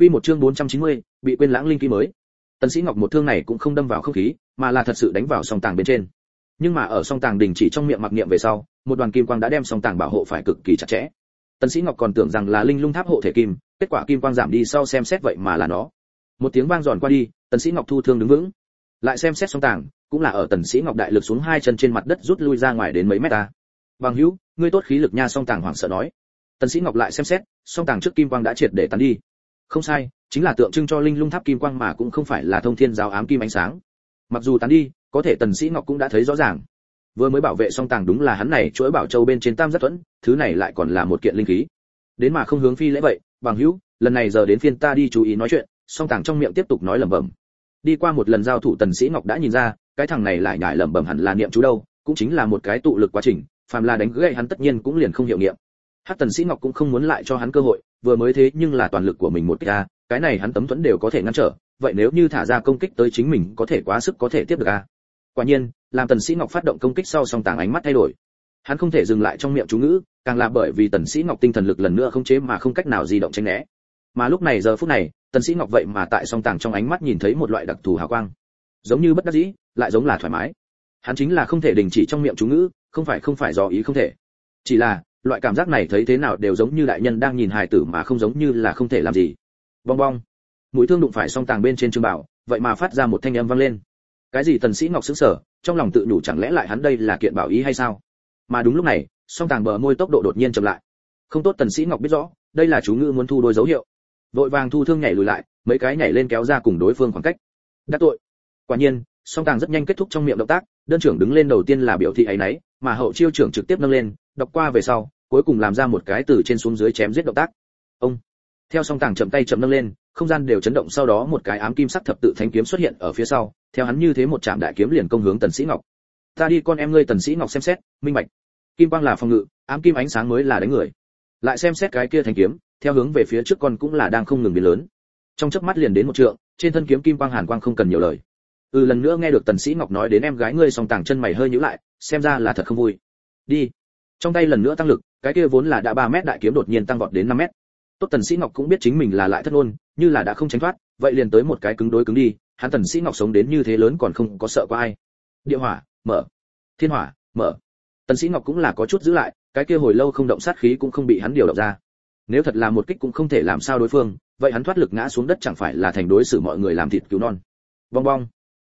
Quy một chương 490, bị quên lãng linh khí mới. Tần Sĩ Ngọc một thương này cũng không đâm vào không khí, mà là thật sự đánh vào song tàng bên trên. Nhưng mà ở song tàng đình chỉ trong miệng mặc niệm về sau, một đoàn kim quang đã đem song tàng bảo hộ phải cực kỳ chặt chẽ. Tần Sĩ Ngọc còn tưởng rằng là linh lung tháp hộ thể kim, kết quả kim quang giảm đi sau xem xét vậy mà là nó. Một tiếng vang giòn qua đi, Tần Sĩ Ngọc thu thương đứng vững. Lại xem xét song tàng, cũng là ở Tần Sĩ Ngọc đại lực xuống hai chân trên mặt đất rút lui ra ngoài đến mấy mét ta. Bằng hữu, ngươi tốt khí lực nha song tàng hoảng sợ nói. Tần Sĩ Ngọc lại xem xét, song tàng trước kim quang đã triệt để tan đi. Không sai, chính là tượng trưng cho linh lung tháp kim quang mà cũng không phải là thông thiên giáo ám kim ánh sáng. Mặc dù tán đi, có thể Tần Sĩ Ngọc cũng đã thấy rõ ràng. Vừa mới bảo vệ song tàng đúng là hắn này chuỗi bảo châu bên trên tam giác thuẫn thứ này lại còn là một kiện linh khí. Đến mà không hướng phi lễ vậy, bằng hữu, lần này giờ đến phiên ta đi chú ý nói chuyện, song tàng trong miệng tiếp tục nói lẩm bẩm. Đi qua một lần giao thủ Tần Sĩ Ngọc đã nhìn ra, cái thằng này lại nhải lẩm bẩm hẳn là niệm chú đâu, cũng chính là một cái tụ lực quá trình, phàm là đánh gãy hắn tất nhiên cũng liền không hiệu nghiệm hắc tần sĩ ngọc cũng không muốn lại cho hắn cơ hội, vừa mới thế nhưng là toàn lực của mình một cái cái này hắn tấm thuẫn đều có thể ngăn trở, vậy nếu như thả ra công kích tới chính mình có thể quá sức có thể tiếp được a? Quả nhiên, làm tần sĩ ngọc phát động công kích sau song tàng ánh mắt thay đổi. Hắn không thể dừng lại trong miệng chú ngữ, càng là bởi vì tần sĩ ngọc tinh thần lực lần nữa không chế mà không cách nào di động tránh né. Mà lúc này giờ phút này, tần sĩ ngọc vậy mà tại song tàng trong ánh mắt nhìn thấy một loại đặc thù hào quang. Giống như bất đắc dĩ, lại giống là thoải mái. Hắn chính là không thể đình chỉ trong miệng chú ngữ, không phải không phải do ý không thể. Chỉ là loại cảm giác này thấy thế nào đều giống như đại nhân đang nhìn hài tử mà không giống như là không thể làm gì. Bong bong. Mũi thương đụng phải song tàng bên trên trương bảo, vậy mà phát ra một thanh âm vang lên. Cái gì tần sĩ ngọc sững sờ, trong lòng tự nhủ chẳng lẽ lại hắn đây là kiện bảo ý hay sao? Mà đúng lúc này, song tàng bờ môi tốc độ đột nhiên chậm lại. Không tốt tần sĩ ngọc biết rõ, đây là chú ngữ muốn thu đôi dấu hiệu. Vội vàng thu thương nhảy lùi lại, mấy cái nhảy lên kéo ra cùng đối phương khoảng cách. Đã tội. Quả nhiên, song tàng rất nhanh kết thúc trong miệng động tác, đơn trưởng đứng lên đầu tiên là biểu thị ấy nấy, mà hậu chiêu trưởng trực tiếp nâng lên đọc qua về sau, cuối cùng làm ra một cái từ trên xuống dưới chém giết động tác. Ông. Theo song tàng chậm tay chậm nâng lên, không gian đều chấn động sau đó một cái ám kim sắc thập tự thánh kiếm xuất hiện ở phía sau, theo hắn như thế một chạm đại kiếm liền công hướng tần sĩ ngọc. Ta đi con em ngươi tần sĩ ngọc xem xét, minh bạch. Kim quang là phòng ngự, ám kim ánh sáng mới là đánh người. Lại xem xét cái kia thanh kiếm, theo hướng về phía trước con cũng là đang không ngừng biến lớn. Trong chớp mắt liền đến một trượng, trên thân kiếm kim quang hàn quang không cần nhiều lời. Ừ lần nữa nghe được tần sĩ ngọc nói đến em gái ngươi song tàng chân mày hơi nhíu lại, xem ra là thật không vui. Đi trong tay lần nữa tăng lực, cái kia vốn là đã ba mét đại kiếm đột nhiên tăng vọt đến năm mét. Tốt tần sĩ ngọc cũng biết chính mình là lại thất ôn như là đã không tránh thoát, vậy liền tới một cái cứng đối cứng đi, hắn tần sĩ ngọc sống đến như thế lớn còn không có sợ qua ai. Địa hỏa, mở. Thiên hỏa, mở. Tần sĩ ngọc cũng là có chút giữ lại, cái kia hồi lâu không động sát khí cũng không bị hắn điều động ra. Nếu thật là một kích cũng không thể làm sao đối phương, vậy hắn thoát lực ngã xuống đất chẳng phải là thành đối xử mọi người làm thịt cứu non. Bong bong.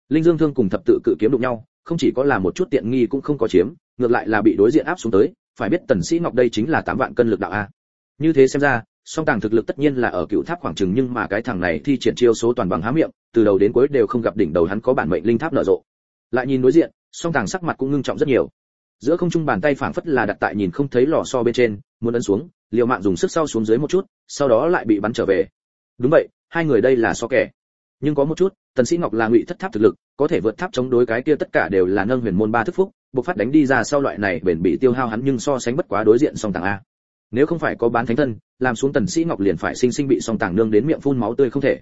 Linh dương thương cùng thập tự cự kiếm đụng nhau, không chỉ có là một chút tiện nghi cũng không có chiếm ngược lại là bị đối diện áp xuống tới, phải biết tần sĩ ngọc đây chính là tám vạn cân lực đạo a. Như thế xem ra, song tàng thực lực tất nhiên là ở cựu tháp khoảng chừng nhưng mà cái thằng này thi triển chiêu số toàn bằng há miệng, từ đầu đến cuối đều không gặp đỉnh đầu hắn có bản mệnh linh tháp nở rộ. Lại nhìn đối diện, song tàng sắc mặt cũng ngưng trọng rất nhiều. Giữa không trung bàn tay phảng phất là đặt tại nhìn không thấy lò xo bên trên, muốn ấn xuống, liều mạng dùng sức sau xuống dưới một chút, sau đó lại bị bắn trở về. Đúng vậy, hai người đây là so kẻ. Nhưng có một chút, tần sĩ ngọc là ngụy thất tháp thực lực, có thể vượt tháp chống đối cái kia tất cả đều là nâng huyền môn ba thức phúc Bộc phát đánh đi ra sau loại này bền bị tiêu hao hắn nhưng so sánh bất quá đối diện song tàng a. Nếu không phải có bán thánh thân, làm xuống tần sĩ ngọc liền phải sinh sinh bị song tàng nương đến miệng phun máu tươi không thể.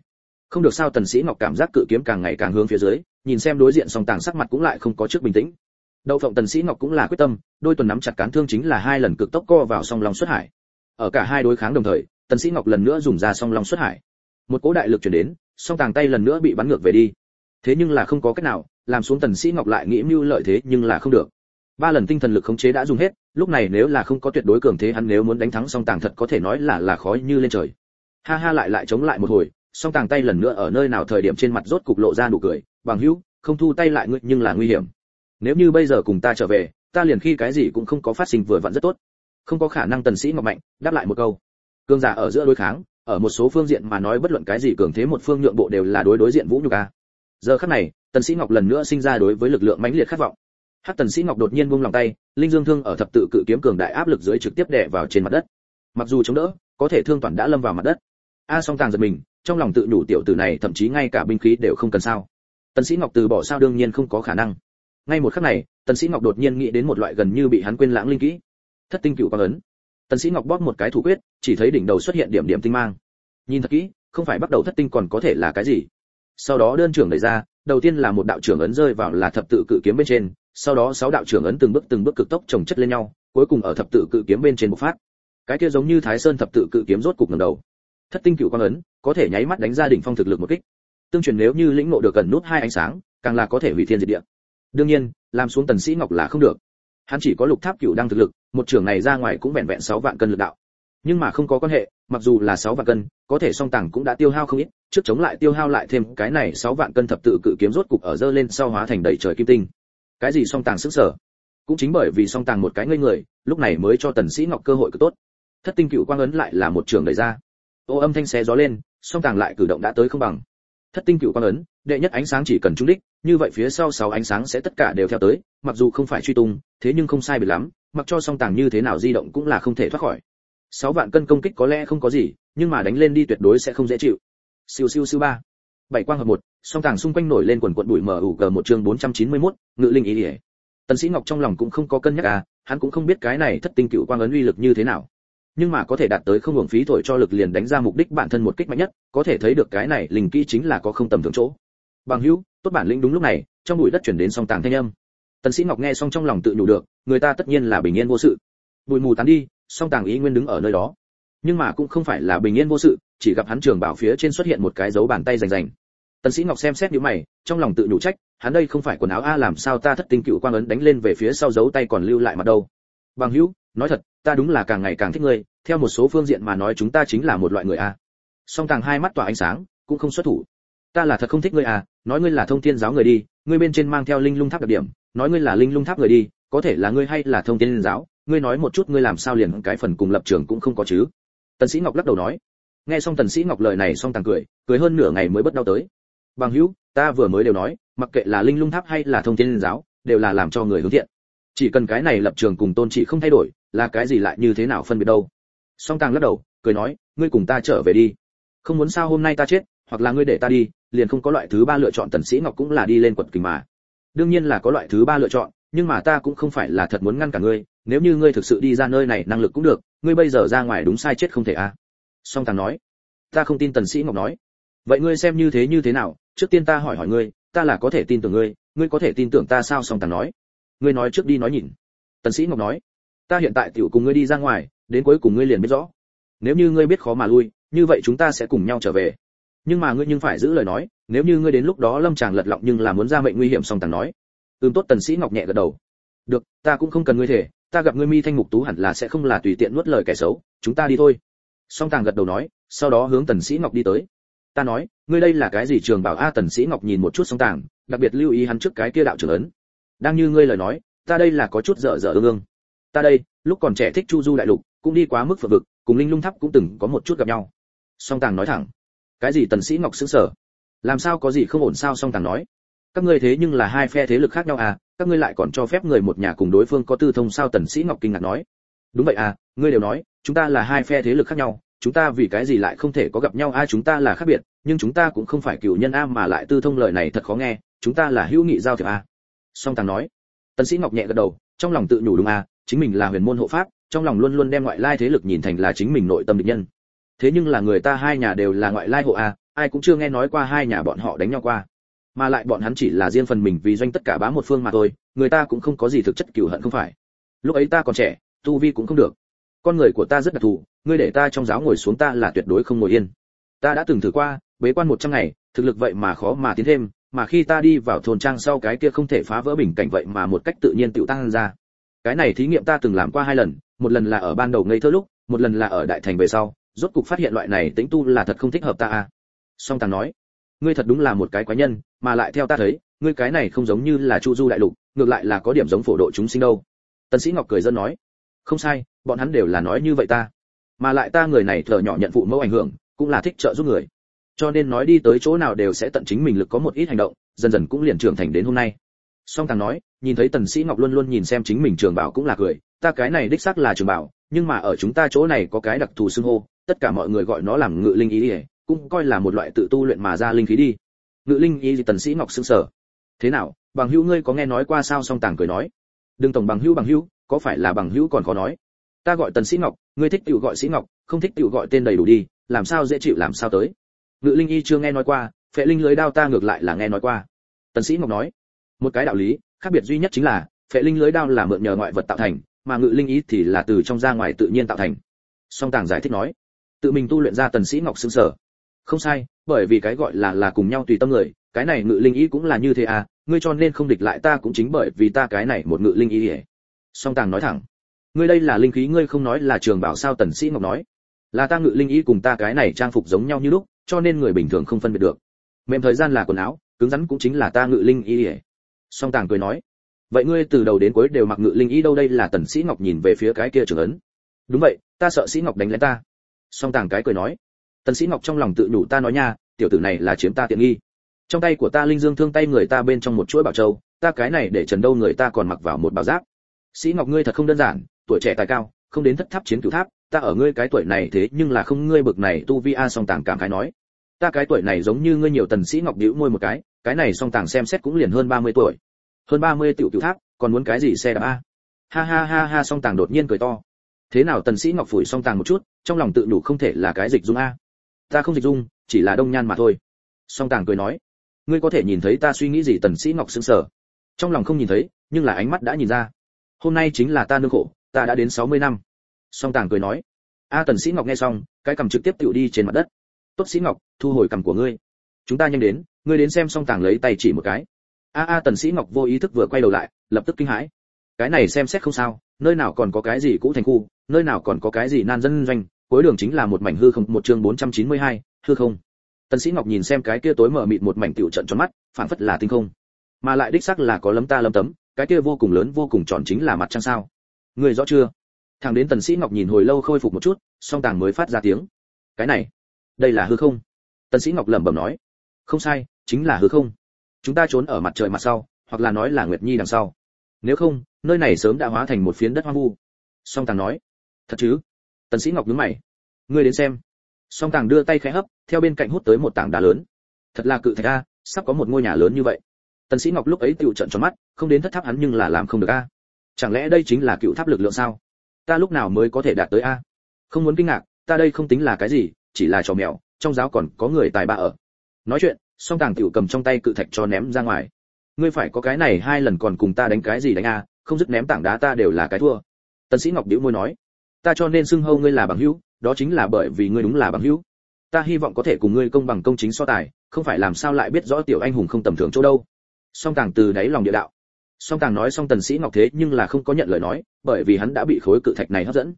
Không được sao tần sĩ ngọc cảm giác cự kiếm càng ngày càng hướng phía dưới, nhìn xem đối diện song tàng sắc mặt cũng lại không có trước bình tĩnh. Đậu phộng tần sĩ ngọc cũng là quyết tâm, đôi tuần nắm chặt cán thương chính là hai lần cực tốc co vào song long xuất hải. Ở cả hai đối kháng đồng thời, tần sĩ ngọc lần nữa dùng ra song long xuất hải. Một cỗ đại lực truyền đến, song tàng tay lần nữa bị bắn ngược về đi thế nhưng là không có cách nào, làm xuống tần sĩ ngọc lại nghĩ mưu lợi thế nhưng là không được. Ba lần tinh thần lực khống chế đã dùng hết, lúc này nếu là không có tuyệt đối cường thế hắn nếu muốn đánh thắng song tàng thật có thể nói là là khó như lên trời. Ha ha lại lại chống lại một hồi, song tàng tay lần nữa ở nơi nào thời điểm trên mặt rốt cục lộ ra nụ cười, bằng hữu, không thu tay lại ngươi nhưng là nguy hiểm. Nếu như bây giờ cùng ta trở về, ta liền khi cái gì cũng không có phát sinh vừa vặn rất tốt. Không có khả năng tần sĩ ngọc mạnh, đáp lại một câu. Cương giả ở giữa đối kháng, ở một số phương diện mà nói bất luận cái gì cường thế một phương nhượng bộ đều là đối đối diện vũ nhục a giờ khắc này, tần sĩ ngọc lần nữa sinh ra đối với lực lượng mãnh liệt khát vọng. Hắc tần sĩ ngọc đột nhiên buông lòng tay, linh dương thương ở thập tự cự kiếm cường đại áp lực dưới trực tiếp đè vào trên mặt đất. Mặc dù chống đỡ, có thể thương toàn đã lâm vào mặt đất. A song tàng giật mình, trong lòng tự nhủ tiểu tử này thậm chí ngay cả binh khí đều không cần sao. Tần sĩ ngọc từ bỏ sao đương nhiên không có khả năng. Ngay một khắc này, tần sĩ ngọc đột nhiên nghĩ đến một loại gần như bị hắn quên lãng linh kỹ. Thất tinh cựu quang ấn. Tần sĩ ngọc bóp một cái thủ quyết, chỉ thấy đỉnh đầu xuất hiện điểm điểm tinh mang. Nhìn thật kỹ, không phải bắt đầu thất tinh còn có thể là cái gì? Sau đó đơn trưởng đẩy ra, đầu tiên là một đạo trưởng ấn rơi vào là thập tự cự kiếm bên trên, sau đó sáu đạo trưởng ấn từng bước từng bước cực tốc chồng chất lên nhau, cuối cùng ở thập tự cự kiếm bên trên bộc phát. Cái kia giống như thái sơn thập tự cự kiếm rốt cục ngầm đầu. Thất tinh cựu quang ấn, có thể nháy mắt đánh ra đỉnh phong thực lực một kích. Tương truyền nếu như lĩnh ngộ được gần nút hai ánh sáng, càng là có thể hủy thiên diệt địa. Đương nhiên, làm xuống tần sĩ ngọc là không được. Hắn chỉ có lục tháp cựu đang thực lực, một trưởng này ra ngoài cũng vẹn vẹn sáu vạn cân lực đạo. Nhưng mà không có quan hệ, mặc dù là sáu vạn cân có thể song tàng cũng đã tiêu hao không ít, trước chống lại tiêu hao lại thêm cái này sáu vạn cân thập tự cự kiếm rốt cục ở dơ lên sau hóa thành đầy trời kim tinh. Cái gì song tàng sức sở? Cũng chính bởi vì song tàng một cái ngây người, lúc này mới cho tần sĩ ngọc cơ hội cực tốt. Thất tinh cựu quang ấn lại là một trường đẩy ra. Ô âm thanh xé gió lên, song tàng lại cử động đã tới không bằng. Thất tinh cựu quang ấn, đệ nhất ánh sáng chỉ cần trúng đích, như vậy phía sau sáu ánh sáng sẽ tất cả đều theo tới, mặc dù không phải truy tung, thế nhưng không sai biệt lắm, mặc cho song tàng như thế nào di động cũng là không thể thoát khỏi sáu vạn cân công kích có lẽ không có gì nhưng mà đánh lên đi tuyệt đối sẽ không dễ chịu. Siêu siêu siêu ba. Bảy quang hợp một song tàng xung quanh nổi lên quần quận bụi mờ ủ gờ một chương 491, ngự linh ý ỉa tần sĩ ngọc trong lòng cũng không có cân nhắc à hắn cũng không biết cái này thất tinh cựu quang ấn uy lực như thế nào. Nhưng mà có thể đạt tới không hưởng phí thổi cho lực liền đánh ra mục đích bản thân một kích mạnh nhất có thể thấy được cái này linh kỹ chính là có không tầm thường chỗ. Bằng hữu tốt bản lĩnh đúng lúc này trong bụi đất chuyển đến song tàng thanh âm. Tần sĩ ngọc nghe xong trong lòng tự nhủ được người ta tất nhiên là bình yên vô sự. Bụi mù tán đi song tàng ý nguyên đứng ở nơi đó. Nhưng mà cũng không phải là bình yên vô sự, chỉ gặp hắn trường bảo phía trên xuất hiện một cái dấu bàn tay rành rành. Tần sĩ ngọc xem xét nhíu mày, trong lòng tự nhủ trách, hắn đây không phải quần áo a, làm sao ta thất tinh cựu quang ấn đánh lên về phía sau dấu tay còn lưu lại mặt đâu? Bằng hữu, nói thật, ta đúng là càng ngày càng thích ngươi, theo một số phương diện mà nói chúng ta chính là một loại người a. Song tàng hai mắt tỏa ánh sáng, cũng không xuất thủ. Ta là thật không thích ngươi à nói ngươi là thông thiên giáo người đi, ngươi bên trên mang theo linh lung tháp đặc điểm, nói ngươi là linh lung tháp người đi, có thể là ngươi hay là thông thiên giáo? Ngươi nói một chút ngươi làm sao liền cái phần cùng lập trường cũng không có chứ? Tần sĩ ngọc lắc đầu nói. Nghe xong tần sĩ ngọc lời này xong tàng cười cười hơn nửa ngày mới bất đau tới. Bằng hữu, ta vừa mới đều nói, mặc kệ là linh lung tháp hay là thông thiên giáo, đều là làm cho người hướng thiện. Chỉ cần cái này lập trường cùng tôn trị không thay đổi, là cái gì lại như thế nào phân biệt đâu? Song tàng lắc đầu, cười nói, ngươi cùng ta trở về đi. Không muốn sao hôm nay ta chết, hoặc là ngươi để ta đi, liền không có loại thứ ba lựa chọn, tần sĩ ngọc cũng là đi lên quật kình mà. Đương nhiên là có loại thứ ba lựa chọn, nhưng mà ta cũng không phải là thật muốn ngăn cả ngươi nếu như ngươi thực sự đi ra nơi này năng lực cũng được, ngươi bây giờ ra ngoài đúng sai chết không thể a à. song tàng nói, ta không tin tần sĩ ngọc nói. Vậy ngươi xem như thế như thế nào, trước tiên ta hỏi hỏi ngươi, ta là có thể tin tưởng ngươi ngươi có thể tin tưởng ta sao? Song tàng nói. Ngươi nói trước đi nói nhìn. Tần sĩ ngọc nói, ta hiện tại tiểu cùng ngươi đi ra ngoài, đến cuối cùng ngươi liền biết rõ. Nếu như ngươi biết khó mà lui, như vậy chúng ta sẽ cùng nhau trở về. Nhưng mà ngươi nhưng phải giữ lời nói, nếu như ngươi đến lúc đó lâm chàng lật lọng nhưng là muốn ra mệnh nguy hiểm, song tàng nói. Ừm, tốt, tần sĩ ngọc nhẹ gật đầu. Được, ta cũng không cần ngươi thể ta gặp ngươi mi thanh mục tú hẳn là sẽ không là tùy tiện nuốt lời kẻ xấu, chúng ta đi thôi. Song tàng gật đầu nói, sau đó hướng tần sĩ ngọc đi tới. Ta nói, ngươi đây là cái gì trường bảo? A, tần sĩ ngọc nhìn một chút song tàng, đặc biệt lưu ý hắn trước cái kia đạo trưởng ấn. Đang như ngươi lời nói, ta đây là có chút dở dở ương ương. Ta đây, lúc còn trẻ thích chu du đại lục, cũng đi quá mức phượng vực, cùng linh lung tháp cũng từng có một chút gặp nhau. Song tàng nói thẳng, cái gì tần sĩ ngọc sững sờ? Làm sao có gì không ổn sao? Song tàng nói, các ngươi thế nhưng là hai phe thế lực khác nhau à? Các ngươi lại còn cho phép người một nhà cùng đối phương có tư thông sao? Tần sĩ ngọc kinh ngạc nói. Đúng vậy à ngươi đều nói, chúng ta là hai phe thế lực khác nhau, chúng ta vì cái gì lại không thể có gặp nhau? A chúng ta là khác biệt, nhưng chúng ta cũng không phải cựu nhân a mà lại tư thông lời này thật khó nghe, chúng ta là hữu nghị giao thiệp a. Song tàng nói. Tần sĩ ngọc nhẹ gật đầu, trong lòng tự nhủ đúng a, chính mình là huyền môn hộ pháp, trong lòng luôn luôn đem ngoại lai thế lực nhìn thành là chính mình nội tâm địch nhân. Thế nhưng là người ta hai nhà đều là ngoại lai hộ a, ai cũng chưa nghe nói qua hai nhà bọn họ đánh nhau qua mà lại bọn hắn chỉ là riêng phần mình vì doanh tất cả bá một phương mà thôi, người ta cũng không có gì thực chất cừu hận không phải. Lúc ấy ta còn trẻ, tu vi cũng không được. Con người của ta rất đặc thù, ngươi để ta trong giáo ngồi xuống ta là tuyệt đối không ngồi yên. Ta đã từng thử qua, bế quan một trăm ngày, thực lực vậy mà khó mà tiến thêm, mà khi ta đi vào thôn trang sau cái kia không thể phá vỡ bình cảnh vậy mà một cách tự nhiên tự tăng ra. Cái này thí nghiệm ta từng làm qua hai lần, một lần là ở ban đầu ngây thơ lúc, một lần là ở đại thành về sau, rốt cục phát hiện loại này tính tu là thật không thích hợp ta a. Song tàng nói ngươi thật đúng là một cái quái nhân, mà lại theo ta thấy, ngươi cái này không giống như là chu du đại lục, ngược lại là có điểm giống phổ độ chúng sinh đâu. Tần sĩ ngọc cười dân nói, không sai, bọn hắn đều là nói như vậy ta. Mà lại ta người này thở nhỏ nhận phụ mẫu ảnh hưởng, cũng là thích trợ giúp người. Cho nên nói đi tới chỗ nào đều sẽ tận chính mình lực có một ít hành động, dần dần cũng liền trưởng thành đến hôm nay. Song thằng nói, nhìn thấy tần sĩ ngọc luôn luôn nhìn xem chính mình trường bảo cũng là cười, ta cái này đích xác là trường bảo, nhưng mà ở chúng ta chỗ này có cái đặc thù xưng hô, tất cả mọi người gọi nó là ngự linh ý ỉa cũng coi là một loại tự tu luyện mà ra linh khí đi. Ngự linh ý gì tần sĩ ngọc sững sờ. Thế nào, bằng hữu ngươi có nghe nói qua sao? Song tàng cười nói. Đừng tổng bằng hữu bằng hữu, có phải là bằng hữu còn khó nói? Ta gọi tần sĩ ngọc, ngươi thích tiểu gọi sĩ ngọc, không thích tiểu gọi tên đầy đủ đi, làm sao dễ chịu làm sao tới? Ngự linh y chưa nghe nói qua, phệ linh lưới đao ta ngược lại là nghe nói qua. Tần sĩ ngọc nói. Một cái đạo lý, khác biệt duy nhất chính là, phệ linh lưới đao là mượn nhờ ngoại vật tạo thành, mà ngự linh ý thì là từ trong ra ngoài tự nhiên tạo thành. Song tàng giải thích nói. Tự mình tu luyện ra tần sĩ ngọc sững sờ không sai, bởi vì cái gọi là là cùng nhau tùy tâm người, cái này ngự linh ý cũng là như thế à ngươi cho nên không địch lại ta cũng chính bởi vì ta cái này một ngự linh ý ỉa song tàng nói thẳng, ngươi đây là linh khí, ngươi không nói là trường bảo sao tần sĩ ngọc nói. Là ta ngự linh ý cùng ta cái này trang phục giống nhau như lúc, cho nên người bình thường không phân biệt được. Mềm thời gian là quần áo, cứng rắn cũng chính là ta ngự linh ý ỉa song tàng cười nói, vậy ngươi từ đầu đến cuối đều mặc ngự linh ý đâu đây là tần sĩ ngọc nhìn về phía cái kia trường ấn. Đúng vậy, ta sợ sĩ ngọc đánh lén ta. Song tàng cái cười nói tần sĩ ngọc trong lòng tự nhủ ta nói nha, tiểu tử này là chiếm ta tiện nghi. Trong tay của ta linh dương thương tay người ta bên trong một chuỗi bảo châu, ta cái này để trần đâu người ta còn mặc vào một bảo giáp. Sĩ ngọc ngươi thật không đơn giản, tuổi trẻ tài cao, không đến thất tháp chiến cửu tháp, ta ở ngươi cái tuổi này thế nhưng là không ngươi bực này, tu vi a song tàng cảm khái nói. Ta cái tuổi này giống như ngươi nhiều tần sĩ ngọc bĩu môi một cái cái này song tàng xem xét cũng liền hơn 30 tuổi. Hơn 30 tiểu cửu tháp, còn muốn cái gì xe đạp a? Ha ha ha ha, song tàng đột nhiên cười to. Thế nào tần sĩ ngọc phủi song tàng một chút, trong lòng tự đủ không thể là cái dịch dung a ta không dịch dung, chỉ là đông nhan mà thôi. Song tàng cười nói, ngươi có thể nhìn thấy ta suy nghĩ gì tần sĩ ngọc sững sờ. Trong lòng không nhìn thấy, nhưng là ánh mắt đã nhìn ra. Hôm nay chính là ta nương khổ, ta đã đến 60 năm. Song tàng cười nói, a tần sĩ ngọc nghe xong, cái cầm trực tiếp tiểu đi trên mặt đất. Tốt sĩ ngọc, thu hồi cầm của ngươi. Chúng ta nhanh đến, ngươi đến xem song tàng lấy tay chỉ một cái. A a tần sĩ ngọc vô ý thức vừa quay đầu lại, lập tức kinh hãi. Cái này xem xét không sao, nơi nào còn có cái gì cũ thành khu, nơi nào còn có cái gì nan dân doanh cuối đường chính là một mảnh hư không một chương 492, hư không. Tần sĩ ngọc nhìn xem cái kia tối mở mịt một mảnh tiểu trận tròn mắt phảng phất là tinh không. Mà lại đích xác là có lấm ta lấm tấm cái kia vô cùng lớn vô cùng tròn chính là mặt trăng sao. Người rõ chưa? Thằng đến tần sĩ ngọc nhìn hồi lâu khôi phục một chút song tàng mới phát ra tiếng. Cái này đây là hư không? Tần sĩ ngọc lẩm bẩm nói. Không sai chính là hư không. Chúng ta trốn ở mặt trời mặt sau hoặc là nói là nguyệt nhi đằng sau. Nếu không nơi này sớm đã hóa thành một phiến đất hoang vu. Song tàng nói. Thật chứ? Tần sĩ ngọc nhướng mày. Ngươi đến xem. Song tàng đưa tay khẽ hấp, theo bên cạnh hút tới một tảng đá lớn. Thật là cự thạch a, sắp có một ngôi nhà lớn như vậy. Tần sĩ ngọc lúc ấy tiểu trận tròn mắt, không đến thất tháp hắn nhưng là làm không được a. Chẳng lẽ đây chính là cựu tháp lực lượng sao? Ta lúc nào mới có thể đạt tới a? Không muốn kinh ngạc, ta đây không tính là cái gì, chỉ là trò mèo, trong giáo còn có người tài ba ở. Nói chuyện, song tàng tiểu cầm trong tay cự thạch cho ném ra ngoài. Ngươi phải có cái này hai lần còn cùng ta đánh cái gì đánh a, không dứt ném tảng đá ta đều là cái thua. Tần sĩ ngọc bĩu môi nói ta cho nên xưng hâu ngươi là bằng hữu, đó chính là bởi vì ngươi đúng là bằng hữu. Ta hy vọng có thể cùng ngươi công bằng công chính so tài, không phải làm sao lại biết rõ tiểu anh hùng không tầm thường chỗ đâu. Song tàng từ đáy lòng địa đạo. Song tàng nói xong tần sĩ ngọc thế nhưng là không có nhận lời nói, bởi vì hắn đã bị khối cự thạch này hấp dẫn.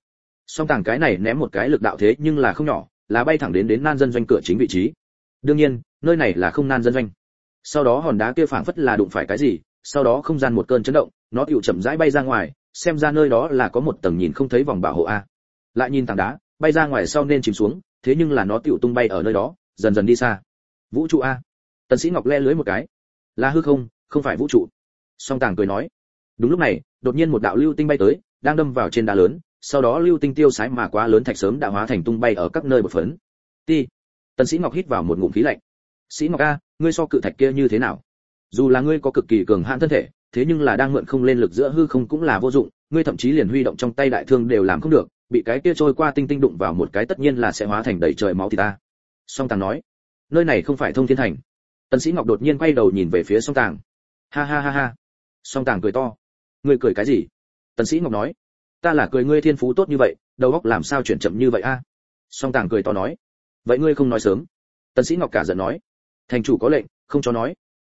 Song tàng cái này ném một cái lực đạo thế nhưng là không nhỏ, là bay thẳng đến đến nan dân doanh cửa chính vị trí. Đương nhiên, nơi này là không nan dân doanh. Sau đó hòn đá kia phảng phất là đụng phải cái gì, sau đó không gian một cơn chấn động, nó tựu chậm rãi bay ra ngoài xem ra nơi đó là có một tầng nhìn không thấy vòng bảo hộ a. Lại nhìn tảng đá, bay ra ngoài sau nên chìm xuống, thế nhưng là nó tựu tung bay ở nơi đó, dần dần đi xa. Vũ trụ a. Tần sĩ ngọc le lưới một cái. Là hư không không phải vũ trụ. Song tàng cười nói. Đúng lúc này, đột nhiên một đạo lưu tinh bay tới, đang đâm vào trên đá lớn, sau đó lưu tinh tiêu sái mà quá lớn thạch sớm đã hóa thành tung bay ở các nơi bột phấn. Ti. Tần sĩ ngọc hít vào một ngụm khí lạnh. Sĩ ngọc a, ngươi so cự thạch kia như thế nào? Dù là ngươi có cực kỳ cường hãn thân thể thế nhưng là đang mượn không lên lực giữa hư không cũng là vô dụng, ngươi thậm chí liền huy động trong tay đại thương đều làm không được, bị cái kia trôi qua tinh tinh đụng vào một cái tất nhiên là sẽ hóa thành đầy trời máu thì ta. Song tàng nói, nơi này không phải thông thiên thành. Tần sĩ ngọc đột nhiên quay đầu nhìn về phía song tàng. Ha ha ha ha. Song tàng cười to. Ngươi cười cái gì? Tần sĩ ngọc nói, ta là cười ngươi thiên phú tốt như vậy, đầu óc làm sao chuyển chậm như vậy a? Song tàng cười to nói, vậy ngươi không nói sớm. Tần sĩ ngọc cả giận nói, thành chủ có lệnh, không cho nói.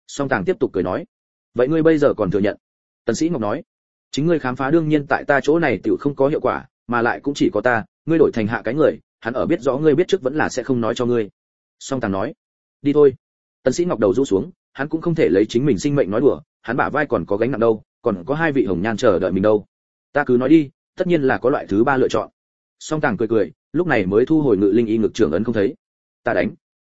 Song tàng tiếp tục cười nói vậy ngươi bây giờ còn thừa nhận? Tần sĩ ngọc nói, chính ngươi khám phá đương nhiên tại ta chỗ này tiểu không có hiệu quả, mà lại cũng chỉ có ta, ngươi đổi thành hạ cái người, hắn ở biết rõ ngươi biết trước vẫn là sẽ không nói cho ngươi. Song tàng nói, đi thôi. Tần sĩ ngọc đầu rũ xuống, hắn cũng không thể lấy chính mình sinh mệnh nói đùa, hắn bả vai còn có gánh nặng đâu, còn có hai vị hồng nhan chờ đợi mình đâu. Ta cứ nói đi, tất nhiên là có loại thứ ba lựa chọn. Song tàng cười cười, lúc này mới thu hồi ngự linh y ngực trưởng ấn không thấy. Ta đánh.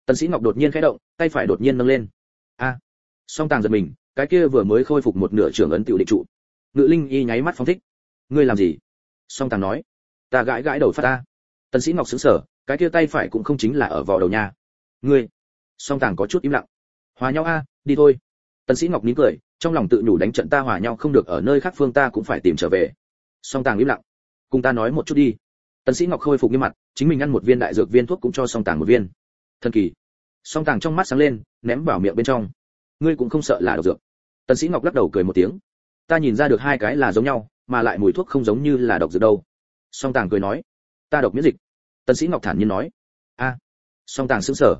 Tần sĩ ngọc đột nhiên khẽ động, tay phải đột nhiên nâng lên. A. Song tàng giật mình cái kia vừa mới khôi phục một nửa trưởng ấn tiểu định trụ. Ngự linh y nháy mắt phóng thích. Ngươi làm gì? Song tàng nói. Ta gãi gãi đầu phát ta tần sĩ ngọc sững sờ, cái kia tay phải cũng không chính là ở vò đầu nha. Ngươi. Song tàng có chút im lặng. Hòa nhau a, đi thôi. Tần sĩ ngọc nín cười, trong lòng tự nhủ đánh trận ta hòa nhau không được, ở nơi khác phương ta cũng phải tìm trở về. Song tàng im lặng. Cùng ta nói một chút đi. Tần sĩ ngọc khôi phục nghiêm mặt, chính mình ăn một viên đại dược viên thuốc cũng cho song tàng một viên. Thần kỳ. Song tàng trong mắt sáng lên, ném vào miệng bên trong ngươi cũng không sợ là độc dược. Tần sĩ ngọc lắc đầu cười một tiếng. Ta nhìn ra được hai cái là giống nhau, mà lại mùi thuốc không giống như là độc dược đâu. Song tàng cười nói. Ta độc miễn dịch. Tần sĩ ngọc thản nhiên nói. A. Song tàng sững sờ.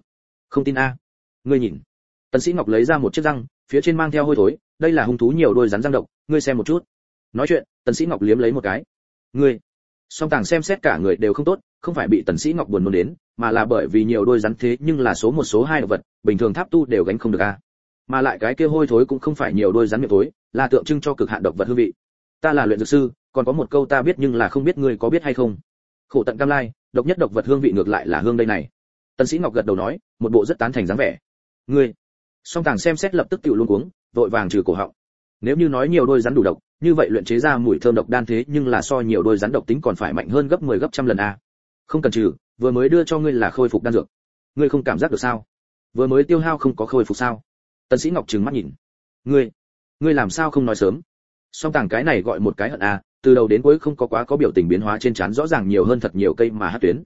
Không tin a. Ngươi nhìn. Tần sĩ ngọc lấy ra một chiếc răng, phía trên mang theo hôi thối, đây là hung thú nhiều đôi rắn răng độc, ngươi xem một chút. Nói chuyện, tần sĩ ngọc liếm lấy một cái. Ngươi. Song tàng xem xét cả người đều không tốt, không phải bị tần sĩ ngọc buồn nôn đến, mà là bởi vì nhiều đôi rắn thế nhưng là số một số hai động vật, bình thường tháp tu đều gánh không được a mà lại cái kia hôi thối cũng không phải nhiều đôi rắn miệng thối, là tượng trưng cho cực hạn độc vật hương vị. Ta là luyện dược sư, còn có một câu ta biết nhưng là không biết ngươi có biết hay không. Khổ tận cam lai, độc nhất độc vật hương vị ngược lại là hương đây này. Tần sĩ ngọc gật đầu nói, một bộ rất tán thành dáng vẻ. Ngươi. Song tàng xem xét lập tức tiểu luôn cuống, vội vàng trừ cổ họng. Nếu như nói nhiều đôi rắn đủ độc, như vậy luyện chế ra mùi thơm độc đan thế nhưng là so nhiều đôi rắn độc tính còn phải mạnh hơn gấp 10 gấp trăm lần a. Không cần trừ, vừa mới đưa cho ngươi là khôi phục đan dược. Ngươi không cảm giác được sao? Vừa mới tiêu hao không có khôi phục sao? Tần sĩ ngọc trừng mắt nhìn. Ngươi ngươi làm sao không nói sớm? Song tàng cái này gọi một cái hận a từ đầu đến cuối không có quá có biểu tình biến hóa trên trán rõ ràng nhiều hơn thật nhiều cây mà hát tuyến.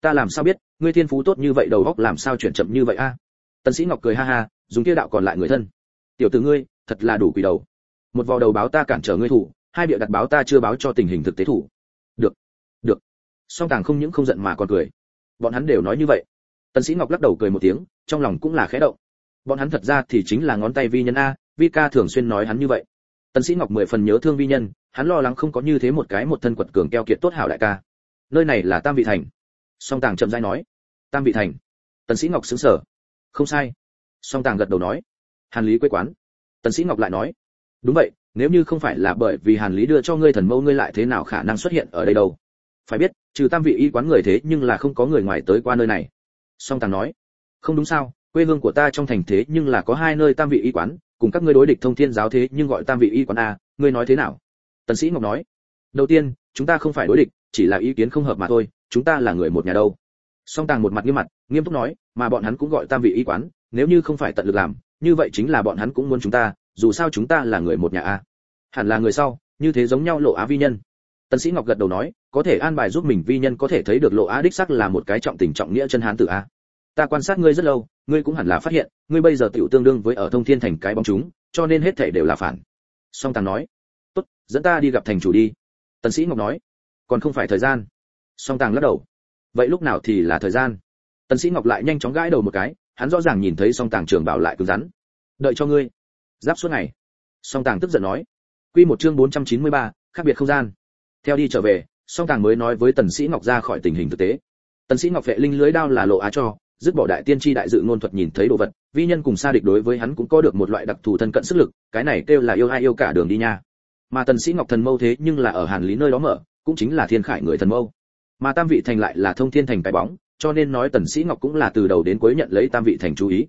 Ta làm sao biết, ngươi thiên phú tốt như vậy đầu óc làm sao chuyển chậm như vậy a tần sĩ ngọc cười ha ha, dùng kia đạo còn lại người thân. Tiểu tử ngươi, thật là đủ quỷ đầu. Một vò đầu báo ta cản trở ngươi thủ, hai bịa đặt báo ta chưa báo cho tình hình thực tế thủ. Được được. Song tàng không những không giận mà còn cười. Bọn hắn đều nói như vậy. Tần sĩ ngọc lắc đầu cười một tiếng, trong lòng cũng là khẽ động bọn hắn thật ra thì chính là ngón tay vi nhân a, vi ca thường xuyên nói hắn như vậy. Tần sĩ ngọc mười phần nhớ thương vi nhân, hắn lo lắng không có như thế một cái một thân quật cường keo kiệt tốt hảo đại ca. Nơi này là tam vị thành. Song tàng chậm rãi nói. Tam vị thành. Tần sĩ ngọc sững sờ. Không sai. Song tàng gật đầu nói. Hàn lý quê quán. Tần sĩ ngọc lại nói. Đúng vậy, nếu như không phải là bởi vì hàn lý đưa cho ngươi thần mâu ngươi lại thế nào khả năng xuất hiện ở đây đâu? Phải biết, trừ tam vị y quán người thế nhưng là không có người ngoài tới qua nơi này. Song tàng nói. Không đúng sao? Quê hương của ta trong thành thế nhưng là có hai nơi tam vị y quán, cùng các ngươi đối địch thông thiên giáo thế nhưng gọi tam vị y quán a, ngươi nói thế nào? Tần sĩ ngọc nói. Đầu tiên, chúng ta không phải đối địch, chỉ là ý kiến không hợp mà thôi, chúng ta là người một nhà đâu. Song tàng một mặt nghiêm mặt, nghiêm túc nói, mà bọn hắn cũng gọi tam vị y quán, nếu như không phải tận lực làm, như vậy chính là bọn hắn cũng muốn chúng ta, dù sao chúng ta là người một nhà a. Hẳn là người sau, như thế giống nhau lộ á vi nhân. Tần sĩ ngọc gật đầu nói, có thể an bài giúp mình vi nhân có thể thấy được lộ á đích xác là một cái trọng tình trọng nghĩa chân hán tử a ta quan sát ngươi rất lâu ngươi cũng hẳn là phát hiện ngươi bây giờ tiểu tương đương với ở thông thiên thành cái bóng chúng cho nên hết thảy đều là phản. Song tàng nói tốt dẫn ta đi gặp thành chủ đi. Tần sĩ ngọc nói còn không phải thời gian. Song tàng lắc đầu vậy lúc nào thì là thời gian? Tần sĩ ngọc lại nhanh chóng gãi đầu một cái hắn rõ ràng nhìn thấy song tàng trưởng bảo lại cứng rắn. Đợi cho ngươi. Giáp suốt ngày. Song tàng tức giận nói quy một chương 493, khác biệt không gian. Theo đi trở về song tàng mới nói với tần sĩ ngọc ra khỏi tình hình thực tế. Tần sĩ ngọc vệ linh lưới đao là lộ á cho dứt bỏ đại tiên tri đại dự ngôn thuật nhìn thấy đồ vật, vi nhân cùng xa địch đối với hắn cũng có được một loại đặc thù thân cận sức lực, cái này kêu là yêu ai yêu cả đường đi nha. Mà tần sĩ ngọc thần mâu thế nhưng là ở hàn lý nơi đó mở, cũng chính là thiên khải người thần mâu. Mà tam vị thành lại là thông thiên thành cái bóng, cho nên nói tần sĩ ngọc cũng là từ đầu đến cuối nhận lấy tam vị thành chú ý.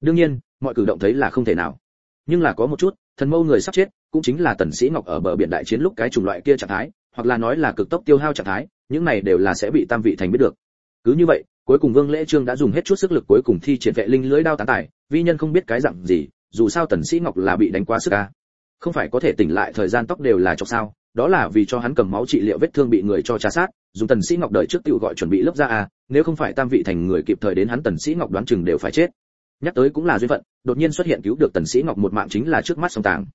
Đương nhiên, mọi cử động thấy là không thể nào. Nhưng là có một chút, thần mâu người sắp chết, cũng chính là tần sĩ ngọc ở bờ biển đại chiến lúc cái chủng loại kia trạng thái, hoặc là nói là cực tốc tiêu hao trạng thái, những này đều là sẽ bị tam vị thành biết được. Cứ như vậy cuối cùng vương lễ trương đã dùng hết chút sức lực cuối cùng thi triển vệ linh lưới đao tán tài, vi nhân không biết cái dạng gì, dù sao tần sĩ ngọc là bị đánh quá sức a không phải có thể tỉnh lại thời gian tóc đều là cho sao, đó là vì cho hắn cầm máu trị liệu vết thương bị người cho trà sát, dùng tần sĩ ngọc đợi trước tiểu gọi chuẩn bị lớp ra a à, nếu không phải tam vị thành người kịp thời đến hắn tần sĩ ngọc đoán chừng đều phải chết. Nhắc tới cũng là duyên phận, đột nhiên xuất hiện cứu được tần sĩ ngọc một mạng chính là trước mắt song tàng.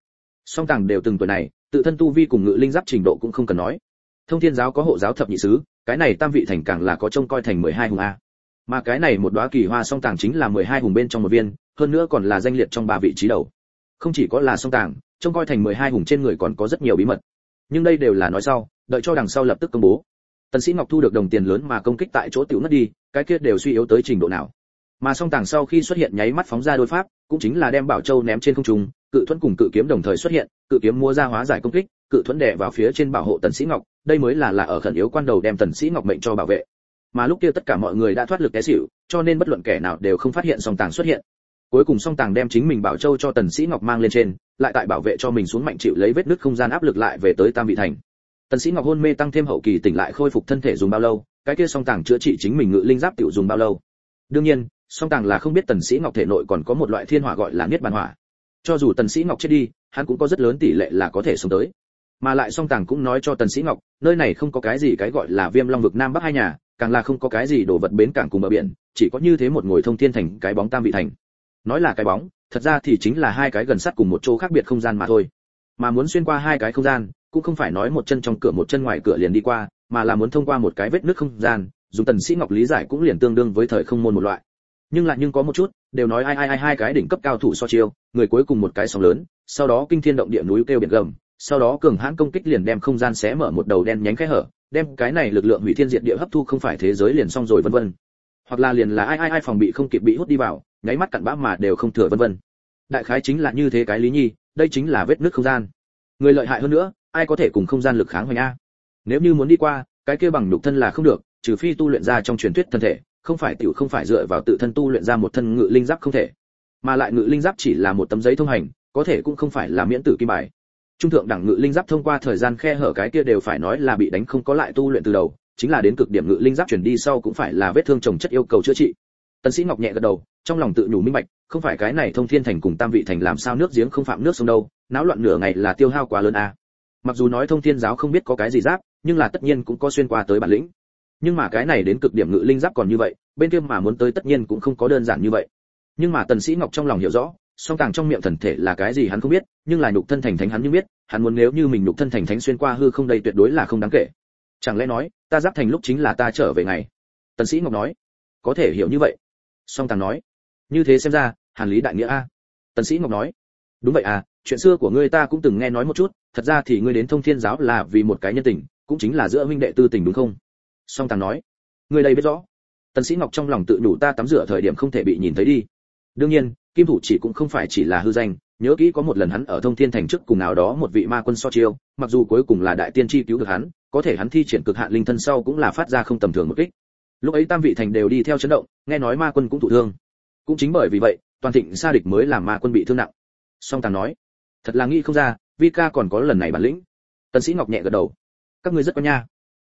Song tàng đều từng tuổi này, tự thân tu vi cùng ngự linh giáp trình độ cũng không cần nói. Thông thiên giáo có hộ giáo thập nhị sứ cái này tam vị thành càng là có trông coi thành 12 hùng a. Mà cái này một đóa kỳ hoa song tàng chính là 12 hùng bên trong một viên, hơn nữa còn là danh liệt trong ba vị trí đầu. Không chỉ có là song tàng, trông coi thành 12 hùng trên người còn có rất nhiều bí mật. Nhưng đây đều là nói sau, đợi cho đằng sau lập tức công bố. Tần sĩ ngọc thu được đồng tiền lớn mà công kích tại chỗ tiểu ngất đi, cái kia đều suy yếu tới trình độ nào. Mà song tàng sau khi xuất hiện nháy mắt phóng ra đôi pháp, cũng chính là đem bảo châu ném trên không trung, cự thuẫn cùng cự kiếm đồng thời xuất hiện, cự kiếm mua ra hóa giải công kích, cự thuẫn đè vào phía trên bảo hộ tần sĩ ngọc đây mới là là ở khẩn yếu quan đầu đem tần sĩ ngọc mệnh cho bảo vệ. Mà lúc kia tất cả mọi người đã thoát lực té xỉu, cho nên bất luận kẻ nào đều không phát hiện song tàng xuất hiện. Cuối cùng song tàng đem chính mình bảo châu cho tần sĩ ngọc mang lên trên, lại tại bảo vệ cho mình xuống mạnh chịu lấy vết nứt không gian áp lực lại về tới tam vị thành. Tần sĩ ngọc hôn mê tăng thêm hậu kỳ tỉnh lại khôi phục thân thể dùng bao lâu, cái kia song tàng chữa trị chính mình ngự linh giáp tiểu dùng bao lâu. Đương nhiên, song tàng là không biết tần sĩ ngọc thể nội còn có một loại thiên hỏa gọi là niết bàn hỏa. Cho dù tần sĩ ngọc chết đi, hắn cũng có rất lớn tỷ lệ là có thể sống tới mà lại song tàng cũng nói cho tần sĩ ngọc, nơi này không có cái gì cái gọi là viêm long vực nam bắc hai nhà, càng là không có cái gì đồ vật bến cảng cùng bờ biển, chỉ có như thế một ngồi thông thiên thành cái bóng tam vị thành. Nói là cái bóng, thật ra thì chính là hai cái gần sát cùng một chỗ khác biệt không gian mà thôi. Mà muốn xuyên qua hai cái không gian, cũng không phải nói một chân trong cửa một chân ngoài cửa liền đi qua, mà là muốn thông qua một cái vết nước không gian dùng tần sĩ ngọc lý giải cũng liền tương đương với thời không môn một loại. Nhưng lại nhưng có một chút, đều nói ai ai ai hai cái đỉnh cấp cao thủ so chiêu, người cuối cùng một cái sóng lớn, sau đó kinh thiên động địa núi kêu biển gầm sau đó cường hãn công kích liền đem không gian xé mở một đầu đen nhánh khe hở, đem cái này lực lượng hủy thiên diệt địa hấp thu không phải thế giới liền xong rồi vân vân. Hoặc là liền là ai ai ai phòng bị không kịp bị hút đi vào, nháy mắt cặn bã mà đều không thừa vân vân. Đại khái chính là như thế cái lý nhi, đây chính là vết nứt không gian. Người lợi hại hơn nữa, ai có thể cùng không gian lực kháng hoành a? Nếu như muốn đi qua, cái kia bằng nhục thân là không được, trừ phi tu luyện ra trong truyền thuyết thân thể, không phải tiểu không phải dựa vào tự thân tu luyện ra một thân ngự linh giáp không thể. Mà lại ngự linh giáp chỉ là một tấm giấy thông hành, có thể cũng không phải là miễn tử kim bài trung thượng đẳng ngự linh giáp thông qua thời gian khe hở cái kia đều phải nói là bị đánh không có lại tu luyện từ đầu, chính là đến cực điểm ngự linh giáp chuyển đi sau cũng phải là vết thương trồng chất yêu cầu chữa trị. Tần sĩ ngọc nhẹ gật đầu, trong lòng tự nhủ minh bạch, không phải cái này thông thiên thành cùng tam vị thành làm sao nước giếng không phạm nước sông đâu, náo loạn nửa ngày là tiêu hao quá lớn a mặc dù nói thông thiên giáo không biết có cái gì giáp, nhưng là tất nhiên cũng có xuyên qua tới bản lĩnh. Nhưng mà cái này đến cực điểm ngự linh giáp còn như vậy, bên kia mà muốn tới tất nhiên cũng không có đơn giản như vậy. Nhưng mà tần sĩ ngọc trong lòng hiểu rõ song tàng trong miệng thần thể là cái gì hắn không biết, nhưng là nhục thân thành thánh hắn như biết, hắn muốn nếu như mình nhục thân thành thánh xuyên qua hư không đây tuyệt đối là không đáng kể. Chẳng lẽ nói, ta giáp thành lúc chính là ta trở về ngày? Tần sĩ ngọc nói. Có thể hiểu như vậy. Song tàng nói. Như thế xem ra, hàn lý đại nghĩa a. Tần sĩ ngọc nói. Đúng vậy à chuyện xưa của ngươi ta cũng từng nghe nói một chút, thật ra thì ngươi đến thông thiên giáo là vì một cái nhân tình, cũng chính là giữa huynh đệ tư tình đúng không? Song tàng nói. Ngươi đây biết rõ. Tần sĩ ngọc trong lòng tự đủ ta tắm rửa thời điểm không thể bị nhìn thấy đi. Đương nhiên kim thủ chỉ cũng không phải chỉ là hư danh, nhớ kỹ có một lần hắn ở thông thiên thành trước cùng nào đó một vị ma quân so chiêu, mặc dù cuối cùng là đại tiên tri cứu được hắn, có thể hắn thi triển cực hạn linh thân sau cũng là phát ra không tầm thường một kích. Lúc ấy tam vị thành đều đi theo chấn động, nghe nói ma quân cũng thụ thương. Cũng chính bởi vì vậy, toàn thịnh sa địch mới làm ma quân bị thương nặng. Song tàng nói, thật là nghĩ không ra, vi ca còn có lần này bản lĩnh. Tân sĩ ngọc nhẹ gật đầu, các ngươi rất có nha.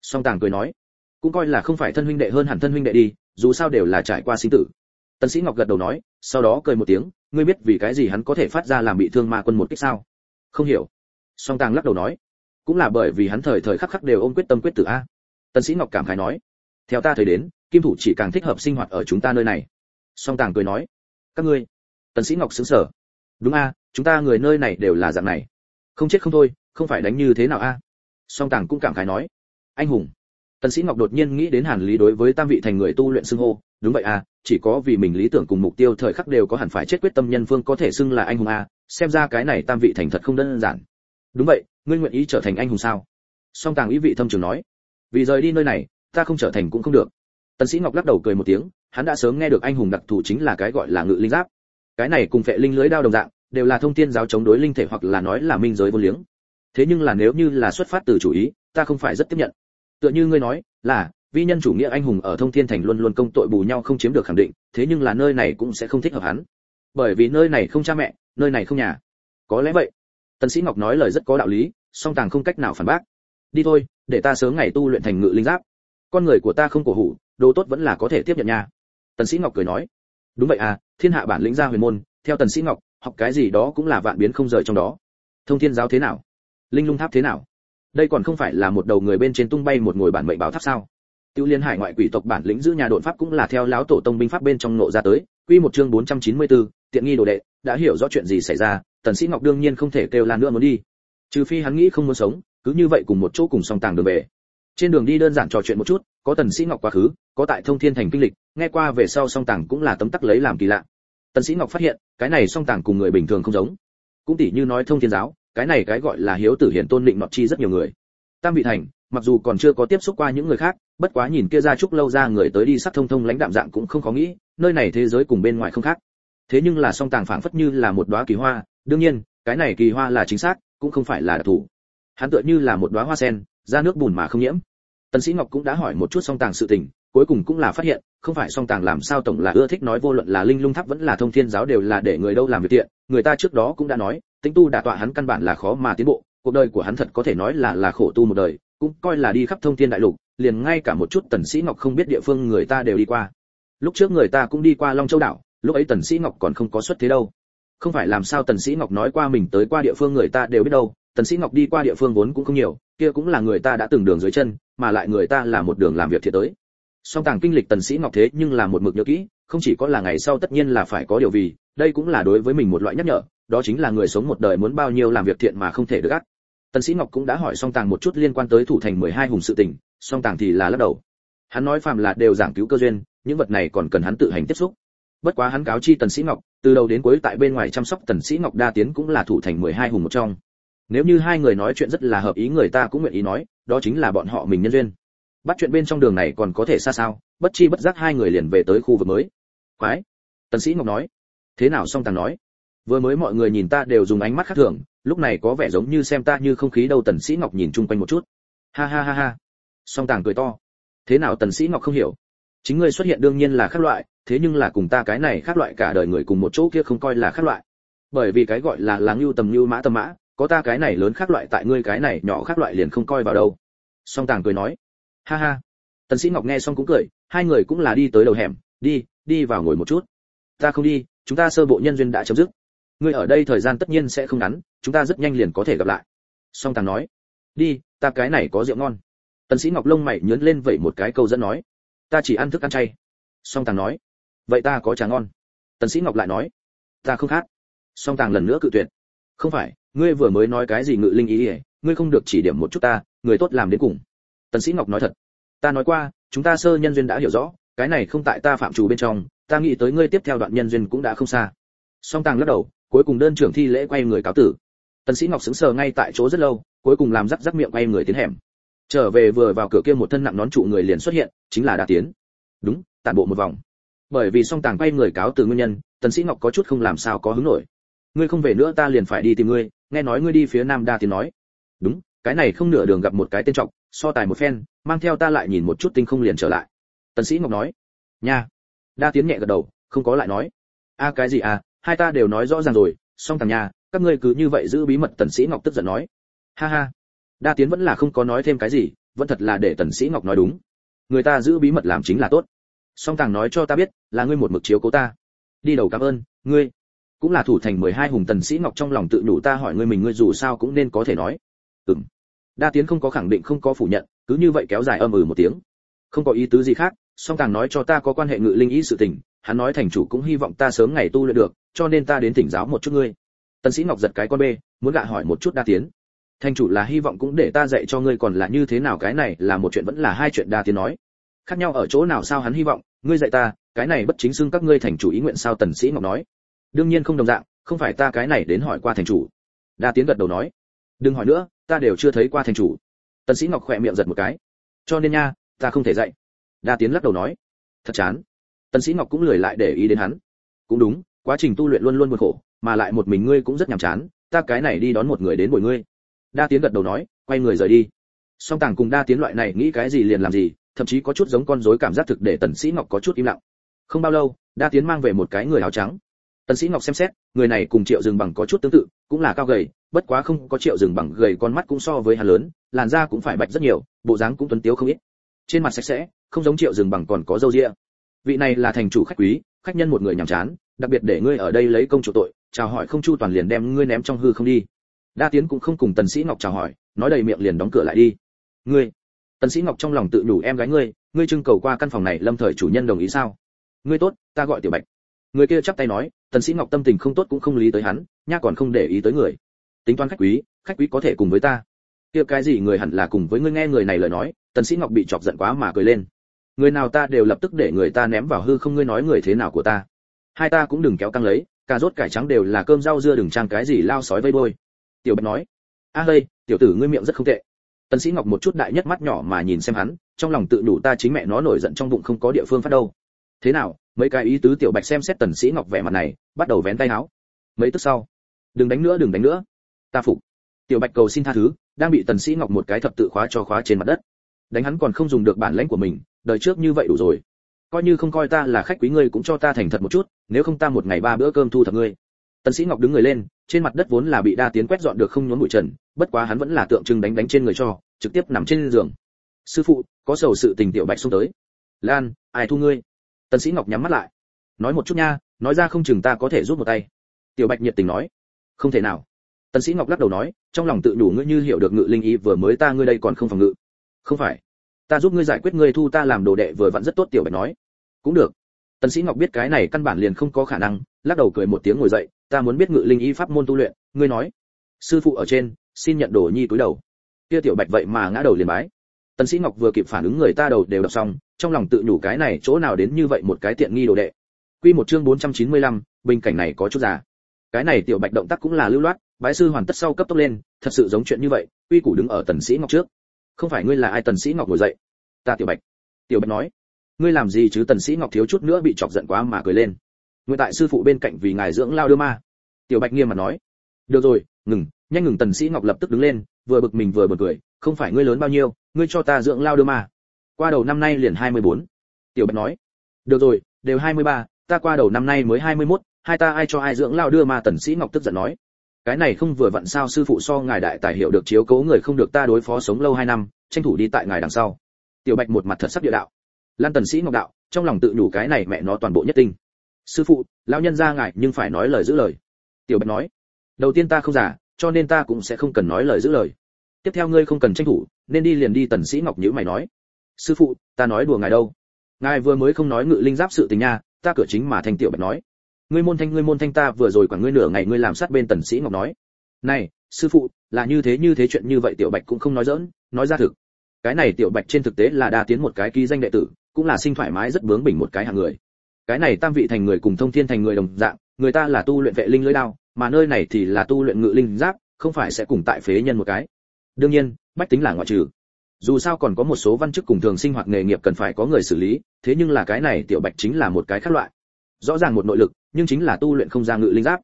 Song tàng cười nói, cũng coi là không phải thân huynh đệ hơn hẳn thân huynh đệ đi, dù sao đều là trải qua sinh tử tần sĩ ngọc gật đầu nói, sau đó cười một tiếng, ngươi biết vì cái gì hắn có thể phát ra làm bị thương ma quân một kích sao? Không hiểu. Song tàng lắc đầu nói, cũng là bởi vì hắn thời thời khắc khắc đều ôm quyết tâm quyết tử a. Tần sĩ ngọc cảm khái nói, theo ta thấy đến, kim thủ chỉ càng thích hợp sinh hoạt ở chúng ta nơi này. Song tàng cười nói, các ngươi. Tần sĩ ngọc sững sờ, đúng a, chúng ta người nơi này đều là dạng này. Không chết không thôi, không phải đánh như thế nào a? Song tàng cũng cảm khái nói, anh hùng. Tần sĩ ngọc đột nhiên nghĩ đến hàn lý đối với tam vị thành người tu luyện xưng hô đúng vậy à chỉ có vì mình lý tưởng cùng mục tiêu thời khắc đều có hẳn phải chết quyết tâm nhân phương có thể xưng là anh hùng à xem ra cái này tam vị thành thật không đơn giản. Đúng vậy, ngươi nguyện ý trở thành anh hùng sao? Song tàng ý vị thâm trường nói. Vì rời đi nơi này, ta không trở thành cũng không được. Tần sĩ ngọc lắc đầu cười một tiếng, hắn đã sớm nghe được anh hùng đặc thù chính là cái gọi là ngự linh giáp. Cái này cùng phệ linh lưới đao đồng dạng, đều là thông thiên giáo chống đối linh thể hoặc là nói là minh giới vô liếng. Thế nhưng là nếu như là xuất phát từ chủ ý, ta không phải rất tiếp nhận. Tựa như ngươi nói, là vi nhân chủ nghĩa anh hùng ở thông thiên thành luôn luôn công tội bù nhau không chiếm được khẳng định, thế nhưng là nơi này cũng sẽ không thích hợp hắn. Bởi vì nơi này không cha mẹ, nơi này không nhà. Có lẽ vậy. Tần sĩ ngọc nói lời rất có đạo lý, song tàng không cách nào phản bác. Đi thôi, để ta sớm ngày tu luyện thành ngự linh giáp. Con người của ta không cổ hủ, đồ tốt vẫn là có thể tiếp nhận nha. Tần sĩ ngọc cười nói. Đúng vậy à thiên hạ bản lĩnh gia huyền môn, theo tần sĩ ngọc, học cái gì đó cũng là vạn biến không rời trong đó. Thông thiên giáo thế nào? Linh lung tháp thế nào? Đây còn không phải là một đầu người bên trên tung bay một ngồi bản mệnh báo tháp sao? Tiêu liên hải ngoại quỷ tộc bản lĩnh giữ nhà đột pháp cũng là theo lão tổ tông binh pháp bên trong nộ ra tới. Quy một chương 494, tiện nghi đồ đệ đã hiểu rõ chuyện gì xảy ra tần sĩ ngọc đương nhiên không thể kêu lan nữa muốn đi. Trừ phi hắn nghĩ không muốn sống cứ như vậy cùng một chỗ cùng song tàng đường về. Trên đường đi đơn giản trò chuyện một chút có tần sĩ ngọc quá khứ có tại thông thiên thành kinh lịch nghe qua về sau song tàng cũng là tấm tắc lấy làm kỳ lạ. Tần sĩ ngọc phát hiện cái này song tàng cùng người bình thường không giống. Cũng tỷ như nói thông thiên giáo cái này cái gọi là hiếu tử hiển tôn định nọt chi rất nhiều người. Tam vị thành mặc dù còn chưa có tiếp xúc qua những người khác bất quá nhìn kia ra chúc lâu ra người tới đi sắc thông thông lãnh đạm dạng cũng không khó nghĩ, nơi này thế giới cùng bên ngoài không khác. Thế nhưng là song tàng phảng phất như là một đóa kỳ hoa, đương nhiên, cái này kỳ hoa là chính xác, cũng không phải là đặc thù. Hắn tựa như là một đóa hoa sen ra nước bùn mà không nhiễm. Tần sĩ ngọc cũng đã hỏi một chút song tàng sự tình, cuối cùng cũng là phát hiện, không phải song tàng làm sao tổng là ưa thích nói vô luận là linh lung tháp vẫn là thông thiên giáo đều là để người đâu làm việc tiện. Người ta trước đó cũng đã nói tính tu đả tọa hắn căn bản là khó mà tiến bộ, cuộc đời của hắn thật có thể nói là là khổ tu một đời cũng coi là đi khắp thông thiên đại lục, liền ngay cả một chút tần sĩ ngọc không biết địa phương người ta đều đi qua. Lúc trước người ta cũng đi qua long châu đảo, lúc ấy tần sĩ ngọc còn không có xuất thế đâu. Không phải làm sao tần sĩ ngọc nói qua mình tới qua địa phương người ta đều biết đâu, tần sĩ ngọc đi qua địa phương vốn cũng không nhiều, kia cũng là người ta đã từng đường dưới chân, mà lại người ta là một đường làm việc thiệt tới. Song tàng kinh lịch tần sĩ ngọc thế nhưng là một mực nhớ kỹ, không chỉ có là ngày sau tất nhiên là phải có điều vì, đây cũng là đối với mình một loại nhắc nhở, đó chính là người sống một đời muốn bao nhiêu làm việc thiện mà không thể được ắt tần sĩ ngọc cũng đã hỏi song tàng một chút liên quan tới thủ thành 12 hùng sự tình, song tàng thì là lắc đầu. Hắn nói phàm là đều giảng cứu cơ duyên, những vật này còn cần hắn tự hành tiếp xúc. Bất quá hắn cáo chi tần sĩ ngọc, từ đầu đến cuối tại bên ngoài chăm sóc tần sĩ ngọc đa tiến cũng là thủ thành 12 hùng một trong. Nếu như hai người nói chuyện rất là hợp ý, người ta cũng nguyện ý nói, đó chính là bọn họ mình nhân duyên. Bắt chuyện bên trong đường này còn có thể xa sao, bất chi bất giác hai người liền về tới khu vực mới. Quái! Tần sĩ ngọc nói. Thế nào song tàng nói? Vừa mới mọi người nhìn ta đều dùng ánh mắt khác thường lúc này có vẻ giống như xem ta như không khí đâu, tần sĩ ngọc nhìn chung quanh một chút. Ha ha ha ha. Song tàng cười to. Thế nào tần sĩ ngọc không hiểu? Chính ngươi xuất hiện đương nhiên là khác loại, thế nhưng là cùng ta cái này khác loại cả đời người cùng một chỗ kia không coi là khác loại. Bởi vì cái gọi là láng lưu tầm lưu mã tầm mã, có ta cái này lớn khác loại tại ngươi cái này nhỏ khác loại liền không coi vào đâu. Song tàng cười nói. Ha ha. Tần sĩ ngọc nghe xong cũng cười, hai người cũng là đi tới đầu hẻm, đi đi vào ngồi một chút. Ta không đi, chúng ta sơ bộ nhân duyên đã chấm dứt ngươi ở đây thời gian tất nhiên sẽ không ngắn, chúng ta rất nhanh liền có thể gặp lại. Song tàng nói, đi, ta cái này có rượu ngon. Tần sĩ ngọc lông mày nhướng lên vậy một cái câu dẫn nói, ta chỉ ăn thức ăn chay. Song tàng nói, vậy ta có trà ngon. Tần sĩ ngọc lại nói, ta không khát song tàng lần nữa cự tuyệt, không phải, ngươi vừa mới nói cái gì ngự linh ý ỉa ngươi không được chỉ điểm một chút ta, người tốt làm đến cùng. Tần sĩ ngọc nói thật, ta nói qua, chúng ta sơ nhân duyên đã hiểu rõ, cái này không tại ta phạm chủ bên trong, ta nghĩ tới ngươi tiếp theo đoạn nhân duyên cũng đã không xa. Song tàng lắc đầu cuối cùng đơn trưởng thi lễ quay người cáo tử. Tần sĩ ngọc sững sờ ngay tại chỗ rất lâu, cuối cùng làm rắc rắc miệng quay người tiến hẻm. Trở về vừa vào cửa kia một thân nặng nón trụ người liền xuất hiện, chính là đa tiến. Đúng, tản bộ một vòng. Bởi vì song tàng quay người cáo từ nguyên nhân, tần sĩ ngọc có chút không làm sao có hứng nổi. Ngươi không về nữa ta liền phải đi tìm ngươi, nghe nói ngươi đi phía nam đa tiến nói. Đúng, cái này không nửa đường gặp một cái tên trọng so tài một phen, mang theo ta lại nhìn một chút tinh không liền trở lại. Tần sĩ ngọc nói. Nha. Đa tiến nhẹ gật đầu, không có lại nói. A cái gì à hai ta đều nói rõ ràng rồi, song thằng nhà, các ngươi cứ như vậy giữ bí mật tần sĩ ngọc tức giận nói. Ha ha, đa tiến vẫn là không có nói thêm cái gì, vẫn thật là để tần sĩ ngọc nói đúng. Người ta giữ bí mật làm chính là tốt. Song tàng nói cho ta biết, là ngươi một mực chiếu cố ta. Đi đầu cảm ơn, ngươi. Cũng là thủ thành 12 hùng tần sĩ ngọc trong lòng tự đủ ta hỏi ngươi mình ngươi dù sao cũng nên có thể nói. Ừm. Đa tiến không có khẳng định, không có phủ nhận, cứ như vậy kéo dài âm ừ một tiếng. Không có ý tứ gì khác song tàng nói cho ta có quan hệ ngự linh ý sự tình, hắn nói thành chủ cũng hy vọng ta sớm ngày tu luyện được, cho nên ta đến thỉnh giáo một chút ngươi. Tần sĩ ngọc giật cái con bê, muốn gạ hỏi một chút đa tiến. Thành chủ là hy vọng cũng để ta dạy cho ngươi còn là như thế nào cái này là một chuyện vẫn là hai chuyện đa tiến nói. Khác nhau ở chỗ nào sao hắn hy vọng, ngươi dạy ta, cái này bất chính xưng các ngươi thành chủ ý nguyện sao tần sĩ ngọc nói. Đương nhiên không đồng dạng, không phải ta cái này đến hỏi qua thành chủ. Đa tiến gật đầu nói. Đừng hỏi nữa, ta đều chưa thấy qua thành chủ. Tần sĩ ngọc khỏe miệng giật một cái. Cho nên nha, ta không thể dạy đa tiến lắc đầu nói, thật chán. Tần sĩ ngọc cũng lười lại để ý đến hắn. Cũng đúng, quá trình tu luyện luôn luôn buồn khổ, mà lại một mình ngươi cũng rất nhàm chán, ta cái này đi đón một người đến buổi ngươi. Đa tiến gật đầu nói, quay người rời đi. Song tàng cùng đa tiến loại này nghĩ cái gì liền làm gì, thậm chí có chút giống con rối cảm giác thực để tần sĩ ngọc có chút im lặng. Không bao lâu, đa tiến mang về một cái người áo trắng. Tần sĩ ngọc xem xét, người này cùng triệu dừng bằng có chút tương tự, cũng là cao gầy, bất quá không có triệu dừng bằng gầy con mắt cũng so với hắn lớn, làn da cũng phải bạch rất nhiều, bộ dáng cũng tuấn tiếu không ít. Trên mặt sạch sẽ không giống triệu rừng bằng còn có dâu ria. Vị này là thành chủ khách quý, khách nhân một người nhàm chán, đặc biệt để ngươi ở đây lấy công chủ tội, chào hỏi không chu toàn liền đem ngươi ném trong hư không đi. Đa tiến cũng không cùng tần sĩ ngọc chào hỏi, nói đầy miệng liền đóng cửa lại đi. Ngươi, tần sĩ ngọc trong lòng tự nhủ em gái ngươi ngươi trưng cầu qua căn phòng này lâm thời chủ nhân đồng ý sao? Ngươi tốt, ta gọi tiểu bạch. Người kia chắp tay nói, tần sĩ ngọc tâm tình không tốt cũng không lý tới hắn, nha còn không để ý tới người. Tính toán khách quý khách quý có thể cùng với ta. Kia cái gì người hẳn là cùng với ngươi nghe người này lời nói, tần sĩ ngọc bị chọc giận quá mà cười lên người nào ta đều lập tức để người ta ném vào hư không, ngươi nói người thế nào của ta? Hai ta cũng đừng kéo căng lấy, cà rốt cải trắng đều là cơm rau dưa đừng trang cái gì lao sói vây bôi. Tiểu bạch nói, a à đây tiểu tử ngươi miệng rất không tệ. Tần sĩ ngọc một chút đại nhất mắt nhỏ mà nhìn xem hắn, trong lòng tự đủ ta chính mẹ nó nổi giận trong bụng không có địa phương phát đâu. Thế nào, mấy cái ý tứ tiểu bạch xem xét tần sĩ ngọc vẻ mặt này, bắt đầu vén tay áo mấy tức sau, đừng đánh nữa, đừng đánh nữa. Ta phục. Tiểu bạch cầu xin tha thứ, đang bị tần sĩ ngọc một cái thập tự khóa cho khóa trên mặt đất. Đánh hắn còn không dùng được bản lãnh của mình đời trước như vậy đủ rồi. Coi như không coi ta là khách quý ngươi cũng cho ta thành thật một chút, nếu không ta một ngày ba bữa cơm thu thập ngươi. Tần sĩ ngọc đứng người lên, trên mặt đất vốn là bị đa tiến quét dọn được không nhốn bụi trần, bất quá hắn vẫn là tượng trưng đánh đánh trên người cho, trực tiếp nằm trên giường. Sư phụ, có sầu sự tình tiểu bạch xông tới. Lan, ai thu ngươi? Tần sĩ ngọc nhắm mắt lại. Nói một chút nha, nói ra không chừng ta có thể giúp một tay. Tiểu bạch nhiệt tình nói. Không thể nào. Tần sĩ ngọc lắc đầu nói, trong lòng tự đủ ngươi như hiểu được ngự linh ý, vừa mới ta ngươi đây còn không phòng ngự. Không phải ta giúp ngươi giải quyết ngươi thu ta làm đồ đệ vừa vặn rất tốt tiểu bạch nói. Cũng được. Tần sĩ ngọc biết cái này căn bản liền không có khả năng lắc đầu cười một tiếng ngồi dậy ta muốn biết ngự linh y pháp môn tu luyện ngươi nói. Sư phụ ở trên xin nhận đồ nhi túi đầu. Kia tiểu bạch vậy mà ngã đầu liền bái. Tần sĩ ngọc vừa kịp phản ứng người ta đầu đều đọc xong trong lòng tự nhủ cái này chỗ nào đến như vậy một cái tiện nghi đồ đệ. Quy một chương 495, bình cảnh này có chút già. Cái này tiểu bạch động tác cũng là lưu loát bái sư hoàn tất sau cấp tốc lên thật sự giống chuyện như vậy quy củ đứng ở tần sĩ ngọc trước không phải ngươi là ai tần sĩ ngọc ngồi dậy? Ta tiểu bạch. Tiểu bạch nói. Ngươi làm gì chứ tần sĩ ngọc thiếu chút nữa bị chọc giận quá mà cười lên. Nguyên tại sư phụ bên cạnh vì ngài dưỡng lao đưa ma. Tiểu bạch nghiêm mặt nói. Được rồi ngừng nhanh ngừng tần sĩ ngọc lập tức đứng lên vừa bực mình vừa buồn cười không phải ngươi lớn bao nhiêu ngươi cho ta dưỡng lao đưa ma. Qua đầu năm nay liền 24. tiểu bạch nói. Được rồi đều 23, ta qua đầu năm nay mới 21, hai ta ai cho ai dưỡng lao đưa ma tần sĩ ngọc tức giận nói cái này không vừa vặn sao sư phụ so ngài đại tài hiểu được chiếu cố người không được ta đối phó sống lâu hai năm, tranh thủ đi tại ngài đằng sau. Tiểu bạch một mặt thật sắc địa đạo. Lan tần sĩ ngọc đạo, trong lòng tự nhủ cái này mẹ nó toàn bộ nhất tinh. Sư phụ, lão nhân ra ngài nhưng phải nói lời giữ lời. Tiểu bạch nói, đầu tiên ta không giả cho nên ta cũng sẽ không cần nói lời giữ lời. Tiếp theo ngươi không cần tranh thủ, nên đi liền đi tần sĩ ngọc nhữ mày nói. Sư phụ, ta nói đùa ngài đâu. Ngài vừa mới không nói ngự linh giáp sự tình nha, ta cửa chính mà thành tiểu bạch nói ngươi môn thanh, ngươi môn thanh ta, vừa rồi quả ngươi nửa ngày, ngươi làm sát bên tần sĩ ngọc nói. Này, sư phụ, là như thế như thế chuyện như vậy tiểu bạch cũng không nói dỡn nói ra thực. Cái này tiểu bạch trên thực tế là đa tiến một cái ký danh đệ tử, cũng là sinh thoải mái rất bướng bỉnh một cái hạng người. Cái này tam vị thành người cùng thông thiên thành người đồng dạng, người ta là tu luyện vệ linh lưỡi đao, mà nơi này thì là tu luyện ngự linh giáp, không phải sẽ cùng tại phế nhân một cái. Đương nhiên, bách tính là ngoại trừ. Dù sao còn có một số văn chức cùng thường sinh hoạt nghề nghiệp cần phải có người xử lý, thế nhưng là cái này tiểu bạch chính là một cái khác loại rõ ràng một nội lực, nhưng chính là tu luyện không ra ngự linh giáp.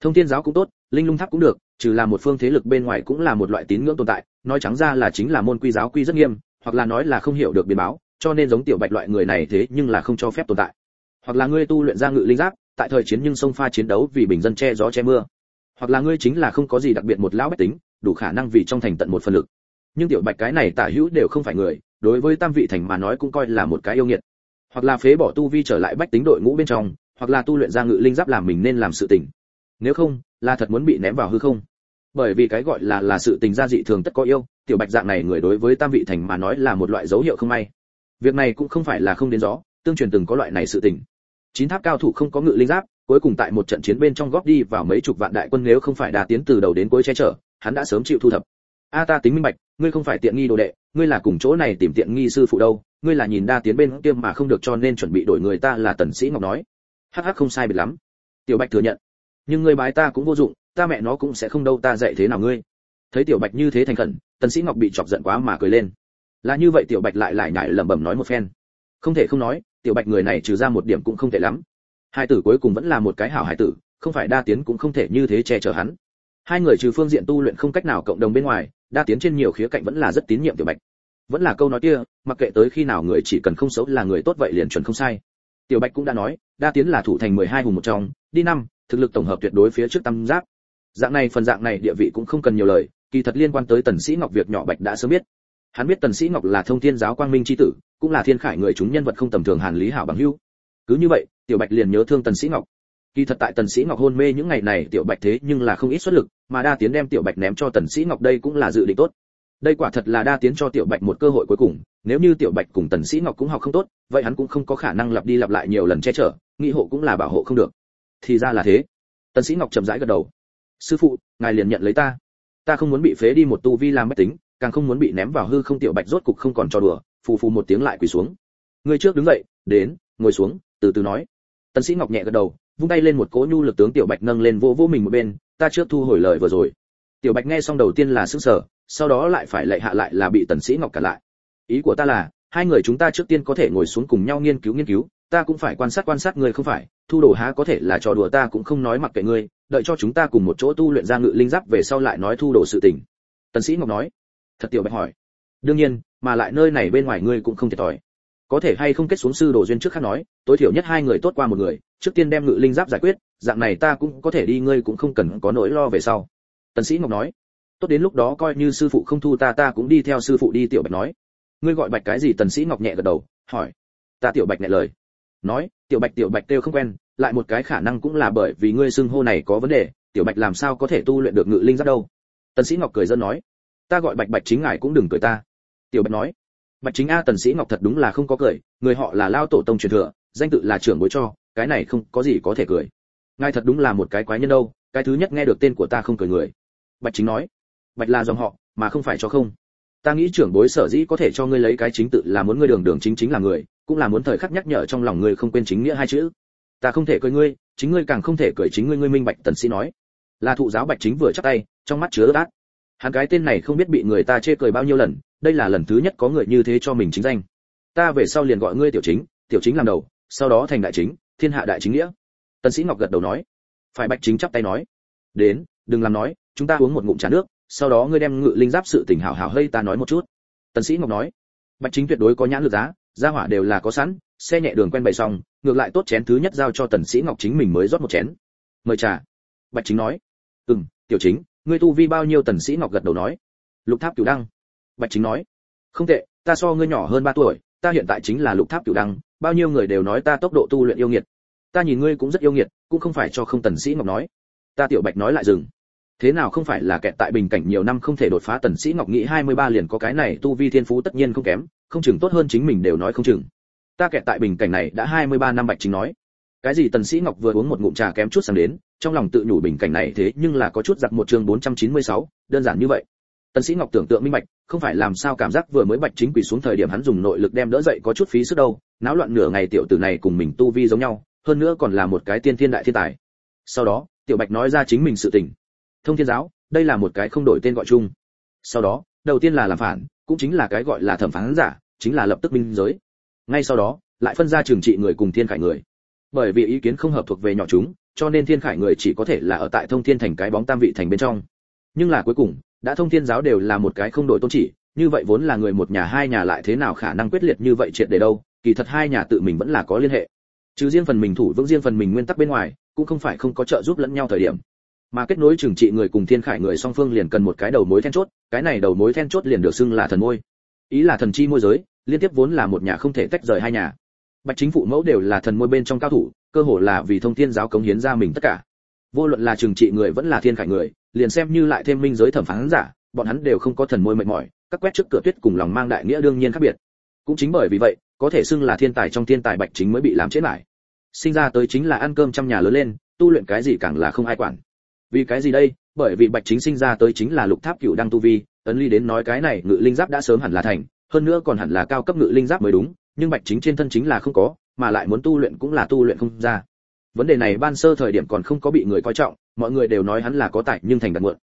Thông thiên giáo cũng tốt, linh lung tháp cũng được, trừ là một phương thế lực bên ngoài cũng là một loại tín ngưỡng tồn tại, nói trắng ra là chính là môn quy giáo quy rất nghiêm, hoặc là nói là không hiểu được biến báo, cho nên giống tiểu bạch loại người này thế nhưng là không cho phép tồn tại. Hoặc là ngươi tu luyện ra ngự linh giáp, tại thời chiến nhưng sông pha chiến đấu vì bình dân che gió che mưa. Hoặc là ngươi chính là không có gì đặc biệt một lão bách tính, đủ khả năng vì trong thành tận một phần lực. Nhưng tiểu bạch cái này tả hữu đều không phải người, đối với tam vị thành mà nói cũng coi là một cái yêu nghiệt hoặc là phế bỏ tu vi trở lại bách tính đội ngũ bên trong hoặc là tu luyện ra ngự linh giáp làm mình nên làm sự tình. Nếu không là thật muốn bị ném vào hư không. Bởi vì cái gọi là là sự tình gia dị thường tất có yêu tiểu bạch dạng này người đối với tam vị thành mà nói là một loại dấu hiệu không may. Việc này cũng không phải là không đến rõ, tương truyền từng có loại này sự tình. Chín tháp cao thủ không có ngự linh giáp cuối cùng tại một trận chiến bên trong góp đi vào mấy chục vạn đại quân nếu không phải đà tiến từ đầu đến cuối che chở hắn đã sớm chịu thu thập. A ta tính minh bạch ngươi không phải tiện nghi đồ đệ ngươi là cùng chỗ này tìm tiện nghi sư phụ đâu ngươi là nhìn đa tiến bên kia mà không được cho nên chuẩn bị đổi người ta là tần sĩ ngọc nói. Hắc hắc không sai biệt lắm. Tiểu bạch thừa nhận. Nhưng ngươi bái ta cũng vô dụng, ta mẹ nó cũng sẽ không đâu, ta dạy thế nào ngươi? Thấy tiểu bạch như thế thành khẩn, tần sĩ ngọc bị chọc giận quá mà cười lên. Là như vậy tiểu bạch lại lại nhảy lẩm bẩm nói một phen. Không thể không nói, tiểu bạch người này trừ ra một điểm cũng không tệ lắm. Hai tử cuối cùng vẫn là một cái hảo hải tử, không phải đa tiến cũng không thể như thế che chở hắn. Hai người trừ phương diện tu luyện không cách nào cộng đồng bên ngoài, đa tiến trên nhiều khía cạnh vẫn là rất tín nhiệm tiểu bạch vẫn là câu nói kia, mặc kệ tới khi nào người chỉ cần không xấu là người tốt vậy liền chuẩn không sai. Tiểu bạch cũng đã nói, đa tiến là thủ thành 12 hùng một trong, đi năm, thực lực tổng hợp tuyệt đối phía trước tam giáp. Dạng này phần dạng này địa vị cũng không cần nhiều lời, kỳ thật liên quan tới tần sĩ ngọc việc nhỏ bạch đã sớm biết. Hắn biết tần sĩ ngọc là thông thiên giáo quang minh chi tử, cũng là thiên khải người chúng nhân vật không tầm thường hàn lý hảo bằng hữu. Cứ như vậy, tiểu bạch liền nhớ thương tần sĩ ngọc. Kỳ thật tại tần sĩ ngọc hôn mê những ngày này, tiểu bạch thế nhưng là không ít xuất lực, mà đa tiến đem tiểu bạch ném cho tần sĩ ngọc đây cũng là dự định tốt đây quả thật là đa tiến cho tiểu bạch một cơ hội cuối cùng, nếu như tiểu bạch cùng tần sĩ ngọc cũng học không tốt, vậy hắn cũng không có khả năng lặp đi lặp lại nhiều lần che chở nghị hộ cũng là bảo hộ không được. Thì ra là thế. Tần sĩ ngọc chậm rãi gật đầu. Sư phụ, ngài liền nhận lấy ta. Ta không muốn bị phế đi một tu vi làm bất tính, càng không muốn bị ném vào hư không tiểu bạch rốt cục không còn trò đùa, phù phù một tiếng lại quỳ xuống. Người trước đứng dậy, đến, ngồi xuống, từ từ nói. Tần sĩ ngọc nhẹ gật đầu, vung tay lên một cỗ nhu lực tướng tiểu bạch nâng lên vô vô mình một bên, ta trước thu hồi lời vừa rồi. Tiểu bạch nghe xong đầu tiên là sững sờ sau đó lại phải lạy hạ lại là bị tần sĩ ngọc cả lại. Ý của ta là, hai người chúng ta trước tiên có thể ngồi xuống cùng nhau nghiên cứu nghiên cứu, ta cũng phải quan sát quan sát người không phải, thu đồ há có thể là trò đùa ta cũng không nói mặc kệ ngươi, đợi cho chúng ta cùng một chỗ tu luyện ra ngự linh giáp về sau lại nói thu đồ sự tình. Tần sĩ ngọc nói. Thật tiểu bạch hỏi. Đương nhiên, mà lại nơi này bên ngoài ngươi cũng không thiệt thòi. Có thể hay không kết xuống sư đồ duyên trước khác nói, tối thiểu nhất hai người tốt qua một người, trước tiên đem ngự linh giáp giải quyết, dạng này ta cũng có thể đi, ngươi cũng không cần có nỗi lo về sau. Tần sĩ ngọc nói tốt đến lúc đó coi như sư phụ không thu ta ta cũng đi theo sư phụ đi, tiểu bạch nói. Ngươi gọi bạch cái gì? Tần sĩ ngọc nhẹ gật đầu, hỏi. Ta tiểu bạch nhẹ lời. Nói, tiểu bạch tiểu bạch kêu không quen, lại một cái khả năng cũng là bởi vì ngươi xưng hô này có vấn đề, tiểu bạch làm sao có thể tu luyện được ngự linh giáp đâu? Tần sĩ ngọc cười dân nói. Ta gọi bạch bạch chính ngài cũng đừng cười ta. Tiểu bạch nói. Bạch chính a, tần sĩ ngọc thật đúng là không có cười, người họ là lao tổ tông truyền thừa, danh tự là trưởng bối cho, cái này không có gì có thể cười. Ngài thật đúng là một cái quái nhân đâu, cái thứ nhất nghe được tên của ta không cười người. Bạch chính nói bạch là dòng họ, mà không phải cho không. Ta nghĩ trưởng bối sở dĩ có thể cho ngươi lấy cái chính tự là muốn ngươi đường đường chính chính là người, cũng là muốn thời khắc nhắc nhở trong lòng ngươi không quên chính nghĩa hai chữ. Ta không thể cười ngươi, chính ngươi càng không thể cười chính ngươi ngươi minh bạch tần sĩ nói. Là thụ giáo bạch chính vừa chắp tay, trong mắt chứa ác hắn cái tên này không biết bị người ta chê cười bao nhiêu lần, đây là lần thứ nhất có người như thế cho mình chính danh. Ta về sau liền gọi ngươi tiểu chính tiểu chính làm đầu, sau đó thành đại chính, thiên hạ đại chính nghĩa. Tần sĩ ngọc gật đầu nói. Phải bạch chính chắp tay nói. Đến, đừng làm nói, chúng ta uống một ngụm trà nước sau đó ngươi đem ngự linh giáp sự tình hảo hảo hơi ta nói một chút. Tần sĩ ngọc nói, bạch chính tuyệt đối có nhãn lực giá, gia hỏa đều là có sẵn, xe nhẹ đường quen bày xong, ngược lại tốt chén thứ nhất giao cho tần sĩ ngọc chính mình mới rót một chén. Mời trà. Bạch chính nói, ừm, tiểu chính, ngươi tu vi bao nhiêu? Tần sĩ ngọc gật đầu nói, lục tháp cửu đăng. Bạch chính nói, không tệ, ta so ngươi nhỏ hơn ba tuổi, ta hiện tại chính là lục tháp cửu đăng, bao nhiêu người đều nói ta tốc độ tu luyện yêu nghiệt. Ta nhìn ngươi cũng rất yêu nghiệt, cũng không phải cho không tần sĩ ngọc nói. Ta tiểu bạch nói lại dừng thế nào không phải là kẹt tại bình cảnh nhiều năm không thể đột phá tần sĩ ngọc nghĩ 23 liền có cái này tu vi thiên phú tất nhiên không kém không chừng tốt hơn chính mình đều nói không chừng. Ta kẹt tại bình cảnh này đã 23 năm bạch chính nói. Cái gì tần sĩ ngọc vừa uống một ngụm trà kém chút sang đến trong lòng tự nhủ bình cảnh này thế nhưng là có chút giặc một chương 496, đơn giản như vậy. Tần sĩ ngọc tưởng tượng minh bạch không phải làm sao cảm giác vừa mới bạch chính quỳ xuống thời điểm hắn dùng nội lực đem đỡ dậy có chút phí sức đâu náo loạn nửa ngày tiểu tử này cùng mình tu vi giống nhau hơn nữa còn là một cái tiên thiên đại thiên tài. Sau đó tiểu bạch nói ra chính mình sự tình thông thiên giáo, đây là một cái không đổi tên gọi chung. Sau đó, đầu tiên là làm phản, cũng chính là cái gọi là thẩm phán giả, chính là lập tức minh giới. Ngay sau đó, lại phân ra trường trị người cùng thiên khải người. Bởi vì ý kiến không hợp thuộc về nhỏ chúng, cho nên thiên khải người chỉ có thể là ở tại thông thiên thành cái bóng tam vị thành bên trong. Nhưng là cuối cùng, đã thông thiên giáo đều là một cái không đổi tôn chỉ, như vậy vốn là người một nhà hai nhà lại thế nào khả năng quyết liệt như vậy triệt để đâu, kỳ thật hai nhà tự mình vẫn là có liên hệ. Chứ riêng phần mình thủ vững riêng phần mình nguyên tắc bên ngoài, cũng không phải không có trợ giúp lẫn nhau thời điểm mà kết nối trừng trị người cùng thiên khải người song phương liền cần một cái đầu mối then chốt, cái này đầu mối then chốt liền được xưng là thần môi. Ý là thần chi môi giới, liên tiếp vốn là một nhà không thể tách rời hai nhà. Bạch chính phụ mẫu đều là thần môi bên trong cao thủ, cơ hồ là vì thông thiên giáo cống hiến ra mình tất cả. Vô luận là trừng trị người vẫn là thiên khải người, liền xem như lại thêm minh giới thẩm phán giả, bọn hắn đều không có thần môi mệt mỏi, các quét trước cửa tuyết cùng lòng mang đại nghĩa đương nhiên khác biệt. Cũng chính bởi vì vậy, có thể xưng là thiên tài trong thiên tài bạch chính mới bị làm chết lại. Sinh ra tới chính là ăn cơm trong nhà lớn lên, tu luyện cái gì càng là không ai quản vì cái gì đây? Bởi vì bạch chính sinh ra tới chính là lục tháp cựu đăng tu vi, ấn ly đến nói cái này ngự linh giáp đã sớm hẳn là thành, hơn nữa còn hẳn là cao cấp ngự linh giáp mới đúng, nhưng bạch chính trên thân chính là không có, mà lại muốn tu luyện cũng là tu luyện không ra. Vấn đề này ban sơ thời điểm còn không có bị người coi trọng, mọi người đều nói hắn là có tài nhưng thành đặt muộn.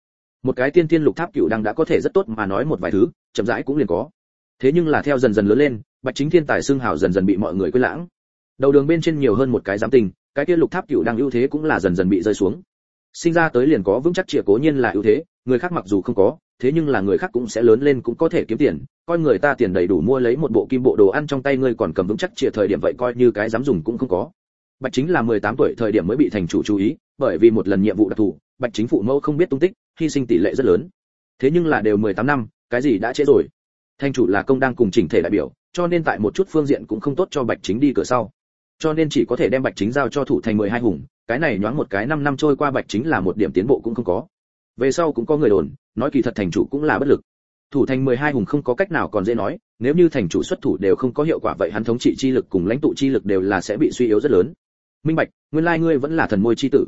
Một cái tiên tiên lục tháp cựu đăng đã có thể rất tốt mà nói một vài thứ, chậm rãi cũng liền có. Thế nhưng là theo dần dần lớn lên, bạch chính thiên tài xưng hào dần dần bị mọi người quên lãng. Đầu đường bên trên nhiều hơn một cái giám tình, cái kia lục tháp cựu đăng ưu thế cũng là dần dần bị rơi xuống sinh ra tới liền có vững chắc chìa cố nhiên là ưu thế, người khác mặc dù không có, thế nhưng là người khác cũng sẽ lớn lên cũng có thể kiếm tiền, coi người ta tiền đầy đủ mua lấy một bộ kim bộ đồ ăn trong tay ngươi còn cầm vững chắc chìa thời điểm vậy coi như cái dám dùng cũng không có. Bạch chính là 18 tuổi thời điểm mới bị thành chủ chú ý, bởi vì một lần nhiệm vụ đặc thù, bạch chính phụ mẫu không biết tung tích, hy sinh tỷ lệ rất lớn. Thế nhưng là đều 18 năm, cái gì đã trễ rồi? Thành chủ là công đang cùng chỉnh thể đại biểu, cho nên tại một chút phương diện cũng không tốt cho bạch chính đi cửa sau. Cho nên chỉ có thể đem bạch chính giao cho thủ thành 12 hùng cái này nhoáng một cái 5 năm trôi qua bạch chính là một điểm tiến bộ cũng không có. Về sau cũng có người đồn, nói kỳ thật thành chủ cũng là bất lực. Thủ thành 12 hùng không có cách nào còn dễ nói, nếu như thành chủ xuất thủ đều không có hiệu quả vậy hắn thống trị chi lực cùng lãnh tụ chi lực đều là sẽ bị suy yếu rất lớn. Minh bạch, nguyên lai ngươi vẫn là thần môi chi tử.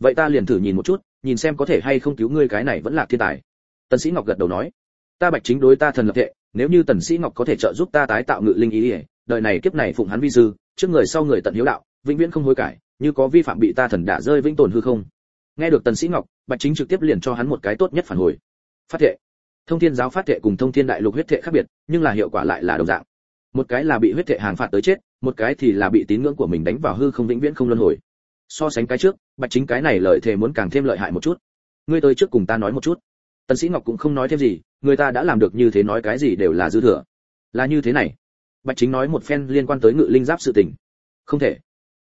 Vậy ta liền thử nhìn một chút, nhìn xem có thể hay không cứu ngươi cái này vẫn là thiên tài. Tần sĩ ngọc gật đầu nói, ta bạch chính đối ta thần lập thệ, nếu như tần sĩ ngọc có thể trợ giúp ta tái tạo ngự linh ý ỉa đời này kiếp này phụng hắn vi sư, trước người sau người tận hiếu đạo, vĩnh viễn không hối cải như có vi phạm bị ta thần đả rơi vĩnh tồn hư không? Nghe được tần sĩ ngọc, bạch chính trực tiếp liền cho hắn một cái tốt nhất phản hồi. Phát thệ. Thông thiên giáo phát thệ cùng thông thiên đại lục huyết thệ khác biệt, nhưng là hiệu quả lại là đồng dạng. Một cái là bị huyết thệ hàng phạt tới chết, một cái thì là bị tín ngưỡng của mình đánh vào hư không vĩnh viễn không luân hồi. So sánh cái trước, bạch chính cái này lợi thề muốn càng thêm lợi hại một chút. Ngươi tới trước cùng ta nói một chút. Tần sĩ ngọc cũng không nói thêm gì, người ta đã làm được như thế nói cái gì đều là dư thừa. Là như thế này. Bạch chính nói một phen liên quan tới ngự linh giáp sự tình. Không thể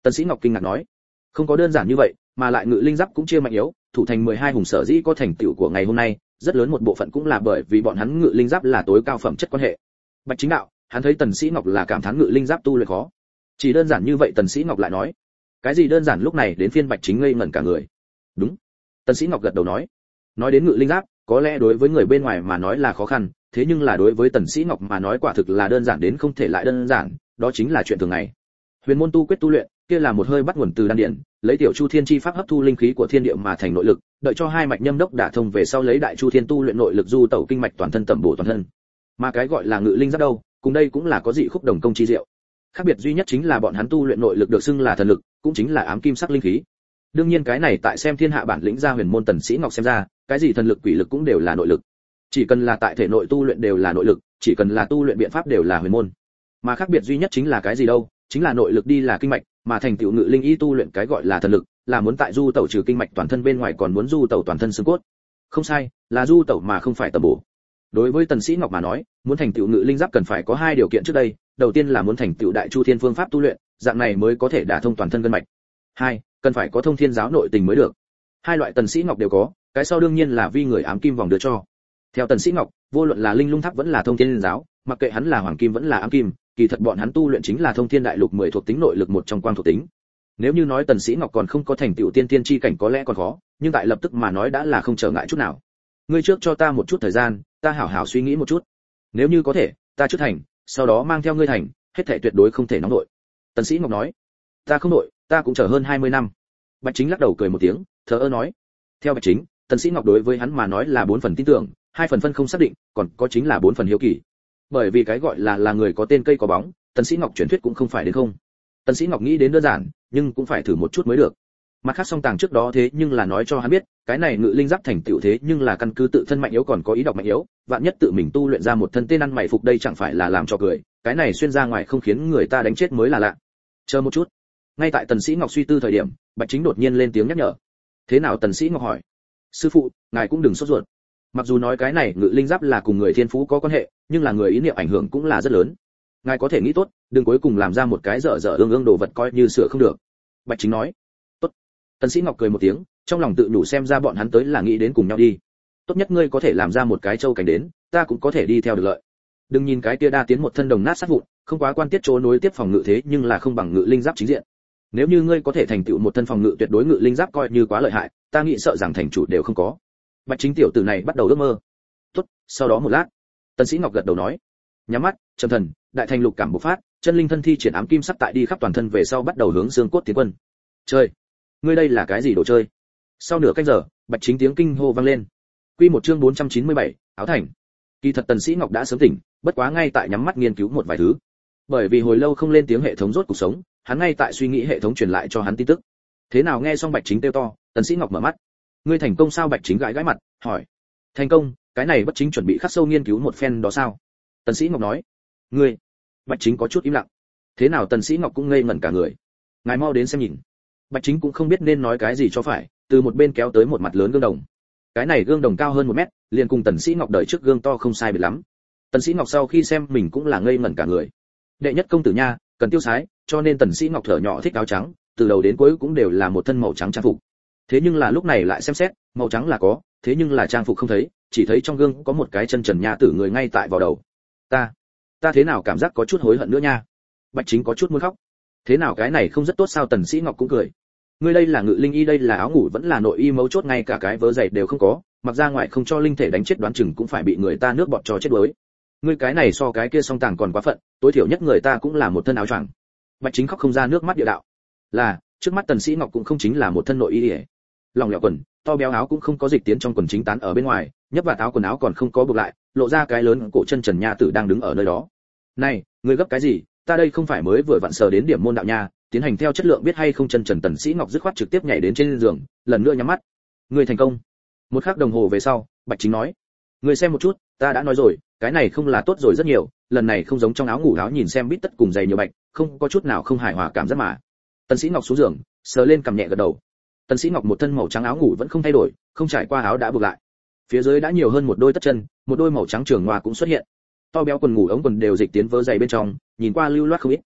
tần sĩ ngọc kinh ngạc nói, không có đơn giản như vậy, mà lại ngự linh giáp cũng chia mạnh yếu, thủ thành 12 hùng sở dĩ có thành tựu của ngày hôm nay, rất lớn một bộ phận cũng là bởi vì bọn hắn ngự linh giáp là tối cao phẩm chất quan hệ. Bạch chính đạo, hắn thấy tần sĩ ngọc là cảm thán ngự linh giáp tu luyện khó. Chỉ đơn giản như vậy tần sĩ ngọc lại nói, cái gì đơn giản lúc này đến phiên bạch chính ngây ngẩn cả người. Đúng. Tần sĩ ngọc gật đầu nói nói đến ngự linh giáp, có lẽ đối với người bên ngoài mà nói là khó khăn, thế nhưng là đối với tần sĩ ngọc mà nói quả thực là đơn giản đến không thể lại đơn giản, đó chính là chuyện thường ngày. Huyền môn tu quyết tu luyện kia là một hơi bắt nguồn từ đan điện lấy tiểu chu thiên chi pháp hấp thu linh khí của thiên địa mà thành nội lực, đợi cho hai mạch nhâm đốc đả thông về sau lấy đại chu thiên tu luyện nội lực du tẩu kinh mạch toàn thân tẩm bổ toàn thân. Mà cái gọi là ngự linh giáp đâu, cùng đây cũng là có dị khúc đồng công chi diệu. Khác biệt duy nhất chính là bọn hắn tu luyện nội lực được xưng là thần lực, cũng chính là ám kim sắc linh khí. Đương nhiên cái này tại xem thiên hạ bản lĩnh gia huyền môn tần sĩ ngọc xem ra, cái gì thần lực quỷ lực cũng đều là nội lực. Chỉ cần là tại thể nội tu luyện đều là nội lực, chỉ cần là tu luyện biện pháp đều là huyền môn. Mà khác biệt duy nhất chính là cái gì đâu, chính là nội lực đi là kinh mạch mà thành tựu ngự linh y tu luyện cái gọi là thần lực, là muốn tại du tẩu trừ kinh mạch toàn thân bên ngoài còn muốn du tẩu toàn thân xương cốt. Không sai, là du tẩu mà không phải tầm bổ. Đối với tần sĩ ngọc mà nói, muốn thành tựu ngự linh giáp cần phải có hai điều kiện trước đây. Đầu tiên là muốn thành tựu đại chu thiên phương pháp tu luyện, dạng này mới có thể đả thông toàn thân gân mạch. Hai, cần phải có thông thiên giáo nội tình mới được. Hai loại tần sĩ ngọc đều có, cái sau đương nhiên là vi người ám kim vòng đưa cho. Theo tần sĩ ngọc, vô luận là linh lung tháp vẫn là thông thiên giáo, mặc kệ hắn là hoàng kim vẫn là ám kim kỳ thật bọn hắn tu luyện chính là thông thiên đại lục mười thuộc tính nội lực một trong quang thuộc tính. Nếu như nói tần sĩ ngọc còn không có thành tựu tiên tiên chi cảnh có lẽ còn khó nhưng tại lập tức mà nói đã là không trở ngại chút nào. Ngươi trước cho ta một chút thời gian ta hảo hảo suy nghĩ một chút. Nếu như có thể ta trước thành sau đó mang theo ngươi thành hết thảy tuyệt đối không thể nóng nổi. Tần sĩ ngọc nói ta không nổi, ta cũng chờ hơn 20 năm. Bạch chính lắc đầu cười một tiếng thở ơ nói theo bạch chính tần sĩ ngọc đối với hắn mà nói là bốn phần tin tưởng hai phần phân không xác định còn có chính là bốn phần hiếu kỳ bởi vì cái gọi là là người có tên cây có bóng, tần sĩ ngọc truyền thuyết cũng không phải đến không. Tần sĩ ngọc nghĩ đến đơn giản, nhưng cũng phải thử một chút mới được. Mặt khác song tàng trước đó thế nhưng là nói cho hắn biết, cái này ngự linh giáp thành tựu thế nhưng là căn cứ tự thân mạnh yếu còn có ý đọc mạnh yếu, vạn nhất tự mình tu luyện ra một thân tên ăn mày phục đây chẳng phải là làm cho cười, cái này xuyên ra ngoài không khiến người ta đánh chết mới là lạ. Chờ một chút. Ngay tại tần sĩ ngọc suy tư thời điểm, bạch chính đột nhiên lên tiếng nhắc nhở. Thế nào tần sĩ ngọc hỏi? Sư phụ, ngài cũng đừng sốt ruột mặc dù nói cái này ngự linh giáp là cùng người thiên phú có quan hệ, nhưng là người ý niệm ảnh hưởng cũng là rất lớn. Ngài có thể nghĩ tốt, đừng cuối cùng làm ra một cái dở dở ương ương đồ vật coi như sửa không được. Bạch chính nói. Tốt. Tần sĩ ngọc cười một tiếng, trong lòng tự nhủ xem ra bọn hắn tới là nghĩ đến cùng nhau đi. Tốt nhất ngươi có thể làm ra một cái châu cảnh đến, ta cũng có thể đi theo được lợi. Đừng nhìn cái kia đa tiến một thân đồng nát sát vụn, không quá quan tiết chỗ nối tiếp phòng ngự thế nhưng là không bằng ngự linh giáp chính diện. Nếu như ngươi có thể thành tựu một thân phòng ngự tuyệt đối ngự linh giáp coi như quá lợi hại, ta nghĩ sợ rằng thành chủ đều không có bạch chính tiểu tử này bắt đầu ước mơ. Tốt sau đó một lát tần sĩ ngọc gật đầu nói nhắm mắt trầm thần đại thành lục cảm bộc phát chân linh thân thi triển ám kim sắc tại đi khắp toàn thân về sau bắt đầu hướng xương cốt tiến quân. Chơi ngươi đây là cái gì đồ chơi? Sau nửa canh giờ bạch chính tiếng kinh hô vang lên. Quy một chương 497, áo thành. Kỳ thật tần sĩ ngọc đã sớm tỉnh bất quá ngay tại nhắm mắt nghiên cứu một vài thứ. Bởi vì hồi lâu không lên tiếng hệ thống rốt cuộc sống hắn ngay tại suy nghĩ hệ thống truyền lại cho hắn tin tức. Thế nào nghe xong bạch chính tiêu to tần sĩ ngọc mở mắt ngươi thành công sao bạch chính gãi gãi mặt, hỏi. Thành công, cái này bất chính chuẩn bị khắc sâu nghiên cứu một phen đó sao? Tần sĩ ngọc nói. Ngươi. Bạch chính có chút im lặng. Thế nào tần sĩ ngọc cũng ngây ngẩn cả người. Ngài mau đến xem nhìn. Bạch chính cũng không biết nên nói cái gì cho phải, từ một bên kéo tới một mặt lớn gương đồng. Cái này gương đồng cao hơn một mét, liền cùng tần sĩ ngọc đợi trước gương to không sai biệt lắm. Tần sĩ ngọc sau khi xem mình cũng là ngây ngẩn cả người. Đệ nhất công tử nha, cần tiêu sái, cho nên tần sĩ ngọc thở nhỏ thích áo trắng, từ đầu đến cuối cũng đều là một thân màu trắng trang phục thế nhưng là lúc này lại xem xét, màu trắng là có, thế nhưng là trang phục không thấy, chỉ thấy trong gương có một cái chân trần nha tử người ngay tại vào đầu. Ta ta thế nào cảm giác có chút hối hận nữa nha? Bạch chính có chút muốn khóc. Thế nào cái này không rất tốt sao tần sĩ ngọc cũng cười. Ngươi đây là ngự linh y, đây là áo ngủ, vẫn là nội y mấu chốt, ngay cả cái vớ giày đều không có, mặc ra ngoài không cho linh thể đánh chết đoán chừng cũng phải bị người ta nước bọt cho chết đuối. Ngươi cái này so cái kia song tàng còn quá phận, tối thiểu nhất người ta cũng là một thân áo choàng. Bạch chính khóc không ra nước mắt địa đạo. Là, trước mắt tần sĩ ngọc cũng không chính là một thân nội y ỉa lòng lẹo quần, to béo áo cũng không có dịch tiến trong quần chính tán ở bên ngoài, nhấp vào áo quần áo còn không có buộc lại, lộ ra cái lớn cổ chân trần nha tử đang đứng ở nơi đó. Này, ngươi gấp cái gì? Ta đây không phải mới vừa vặn sờ đến điểm môn đạo nha, tiến hành theo chất lượng biết hay không chân trần tần sĩ ngọc dứt khoát trực tiếp nhảy đến trên giường, lần nữa nhắm mắt. Ngươi thành công. Một khắc đồng hồ về sau, bạch chính nói, ngươi xem một chút, ta đã nói rồi, cái này không là tốt rồi rất nhiều, lần này không giống trong áo ngủ áo nhìn xem bít tất cùng giày nhiều bạch, không có chút nào không hài hòa cảm giác mà. Tần sĩ ngọc xuống giường, sờ lên cầm nhẹ gật đầu tần sĩ ngọc một thân màu trắng áo ngủ vẫn không thay đổi, không trải qua áo đã buộc lại. Phía dưới đã nhiều hơn một đôi tất chân, một đôi màu trắng trường hoa cũng xuất hiện. To béo quần ngủ ống quần đều dịch tiến vớ dày bên trong, nhìn qua lưu loát không ít.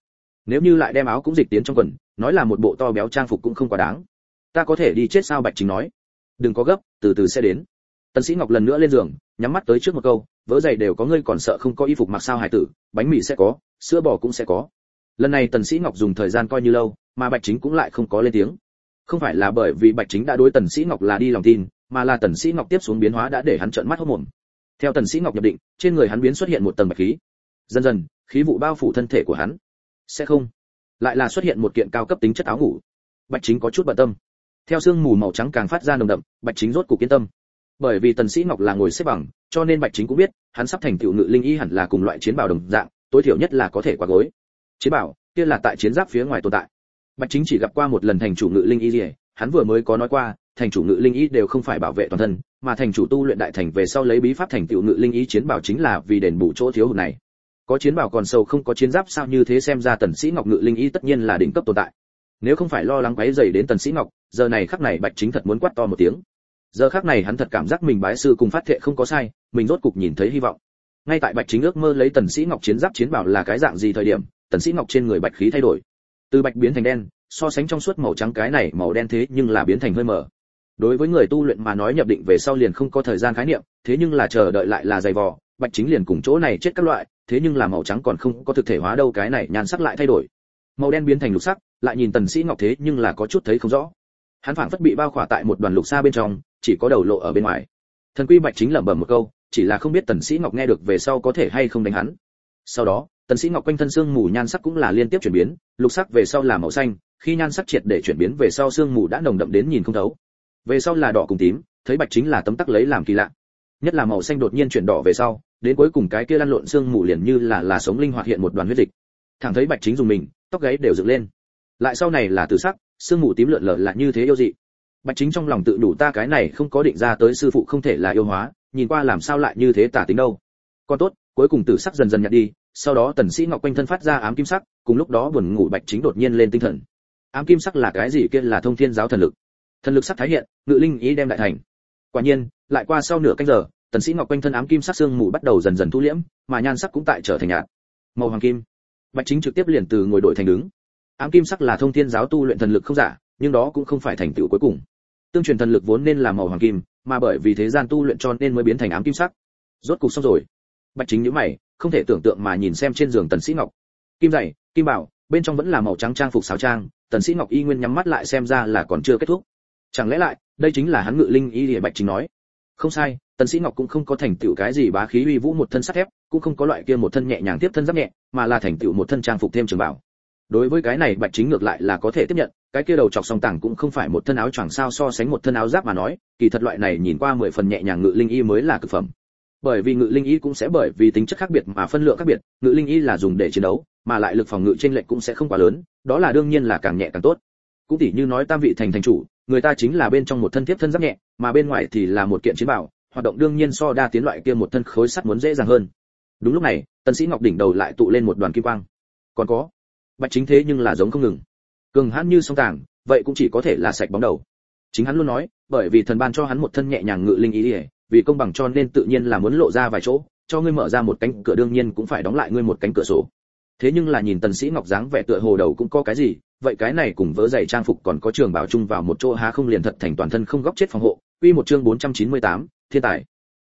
Nếu như lại đem áo cũng dịch tiến trong quần, nói là một bộ to béo trang phục cũng không quá đáng. Ta có thể đi chết sao bạch chính nói. Đừng có gấp, từ từ sẽ đến. Tần sĩ ngọc lần nữa lên giường, nhắm mắt tới trước một câu, vớ dày đều có ngươi còn sợ không có y phục mặc sao hải tử, bánh mì sẽ có, sữa bò cũng sẽ có. Lần này tần sĩ ngọc dùng thời gian coi như lâu, mà bạch chính cũng lại không có lên tiếng không phải là bởi vì bạch chính đã đối tần sĩ ngọc là đi lòng tin, mà là tần sĩ ngọc tiếp xuống biến hóa đã để hắn trợn mắt hốt mồm theo tần sĩ ngọc nhập định, trên người hắn biến xuất hiện một tầng bạch khí. Dần dần, khí vụ bao phủ thân thể của hắn. Sẽ không. Lại là xuất hiện một kiện cao cấp tính chất áo ngủ. Bạch chính có chút bận tâm. Theo xương mù màu trắng càng phát ra nồng đậm, bạch chính rốt cục kiên tâm. Bởi vì tần sĩ ngọc là ngồi xếp bằng, cho nên bạch chính cũng biết, hắn sắp thành tiểu ngự linh y hẳn là cùng loại chiến bảo đồng dạng, tối thiểu nhất là có thể qua gối. Chiến bảo, kia là tại chiến giáp phía ngoài tồn tại bạch chính chỉ gặp qua một lần thành chủ ngự linh y gì hắn vừa mới có nói qua, thành chủ ngự linh y đều không phải bảo vệ toàn thân, mà thành chủ tu luyện đại thành về sau lấy bí pháp thành tựu ngự linh y chiến bảo chính là vì đền bù chỗ thiếu hụt này. Có chiến bảo còn sâu không có chiến giáp sao như thế xem ra tần sĩ ngọc ngự linh y tất nhiên là đỉnh cấp tồn tại. Nếu không phải lo lắng quấy rầy đến tần sĩ ngọc, giờ này khắc này bạch chính thật muốn quát to một tiếng. Giờ khắc này hắn thật cảm giác mình bái sư cùng phát thệ không có sai, mình rốt cục nhìn thấy hy vọng. Ngay tại bạch chính ước mơ lấy tần sĩ ngọc chiến giáp chiến bảo là cái dạng gì thời điểm, tần sĩ ngọc trên người bạch khí thay đổi từ bạch biến thành đen, so sánh trong suốt màu trắng cái này màu đen thế nhưng là biến thành hơi mờ. Đối với người tu luyện mà nói nhập định về sau liền không có thời gian khái niệm, thế nhưng là chờ đợi lại là dày vò, bạch chính liền cùng chỗ này chết các loại, thế nhưng là màu trắng còn không có thực thể hóa đâu, cái này nhan sắc lại thay đổi. Màu đen biến thành lục sắc, lại nhìn tần sĩ ngọc thế nhưng là có chút thấy không rõ. Hắn phảng phất bị bao khỏa tại một đoàn lục sa bên trong, chỉ có đầu lộ ở bên ngoài. Thần quy bạch chính lẩm bẩm một câu, chỉ là không biết tần sĩ ngọc nghe được về sau có thể hay không đánh hắn. Sau đó tần sĩ ngọc quanh thân xương mù nhan sắc cũng là liên tiếp chuyển biến, lục sắc về sau là màu xanh, khi nhan sắc triệt để chuyển biến về sau xương mù đã nồng đậm đến nhìn không thấu. Về sau là đỏ cùng tím, thấy bạch chính là tấm tắc lấy làm kỳ lạ. Nhất là màu xanh đột nhiên chuyển đỏ về sau, đến cuối cùng cái kia lăn lộn xương mù liền như là là sống linh hoạt hiện một đoàn huyết dịch. Thẳng thấy bạch chính dùng mình, tóc gáy đều dựng lên. Lại sau này là tử sắc, xương mù tím lượn lờ là như thế yêu dị. Bạch chính trong lòng tự đủ ta cái này không có định ra tới sư phụ không thể là yêu hóa, nhìn qua làm sao lại như thế tả tính đâu. Còn tốt, cuối cùng tử sắc dần dần nhạt đi sau đó tần sĩ ngọc quanh thân phát ra ám kim sắc, cùng lúc đó buồn ngủ bạch chính đột nhiên lên tinh thần. Ám kim sắc là cái gì kia là thông thiên giáo thần lực? Thần lực sắc thái hiện, ngự linh ý đem đại thành. Quả nhiên, lại qua sau nửa canh giờ, tần sĩ ngọc quanh thân ám kim sắc xương mù bắt đầu dần dần thu liễm, mà nhan sắc cũng tại trở thành nhạt. Màu hoàng kim. Bạch chính trực tiếp liền từ ngồi đổi thành đứng. Ám kim sắc là thông thiên giáo tu luyện thần lực không giả, nhưng đó cũng không phải thành tựu cuối cùng. Tương truyền thần lực vốn nên là màu hoàng kim, mà bởi vì thế gian tu luyện cho nên mới biến thành ám kim sắc. Rốt cục xong rồi. Bạch chính nhíu mày không thể tưởng tượng mà nhìn xem trên giường tần sĩ ngọc. Kim dày, kim bảo, bên trong vẫn là màu trắng trang phục sáo trang, tần sĩ ngọc y nguyên nhắm mắt lại xem ra là còn chưa kết thúc. Chẳng lẽ lại, đây chính là hắn ngự linh y địa bạch chính nói? Không sai, tần sĩ ngọc cũng không có thành tựu cái gì bá khí uy vũ một thân sắt thép, cũng không có loại kia một thân nhẹ nhàng tiếp thân giáp nhẹ, mà là thành tựu một thân trang phục thêm trường bảo. Đối với cái này, bạch chính ngược lại là có thể tiếp nhận, cái kia đầu chọc song tảng cũng không phải một thân áo choàng sao so sánh một thân áo giáp mà nói, kỳ thật loại này nhìn qua mười phần nhẹ nhàng ngự linh y mới là cực phẩm bởi vì ngự linh y cũng sẽ bởi vì tính chất khác biệt mà phân lượng khác biệt, ngự linh y là dùng để chiến đấu, mà lại lực phòng ngự trên lệnh cũng sẽ không quá lớn, đó là đương nhiên là càng nhẹ càng tốt. Cũng tỉ như nói tam vị thành thành chủ, người ta chính là bên trong một thân tiếp thân giáp nhẹ, mà bên ngoài thì là một kiện chiến bảo, hoạt động đương nhiên so đa tiến loại kia một thân khối sắt muốn dễ dàng hơn. Đúng lúc này tân sĩ ngọc đỉnh đầu lại tụ lên một đoàn kim quang. Còn có, bạch chính thế nhưng là giống không ngừng. Cường hãn như song tàng vậy cũng chỉ có thể là sạch bóng đầu. Chính hắn luôn nói, bởi vì thần ban cho hắn một thân nhẹ nhàng ngự linh ý ỉa vì công bằng cho nên tự nhiên là muốn lộ ra vài chỗ cho ngươi mở ra một cánh cửa đương nhiên cũng phải đóng lại ngươi một cánh cửa sổ. Thế nhưng là nhìn tần sĩ ngọc dáng vẻ tựa hồ đầu cũng có cái gì vậy cái này cùng vớ giày trang phục còn có trường bảo chung vào một chỗ há không liền thật thành toàn thân không góc chết phòng hộ. Quy một chương 498, thiên tài.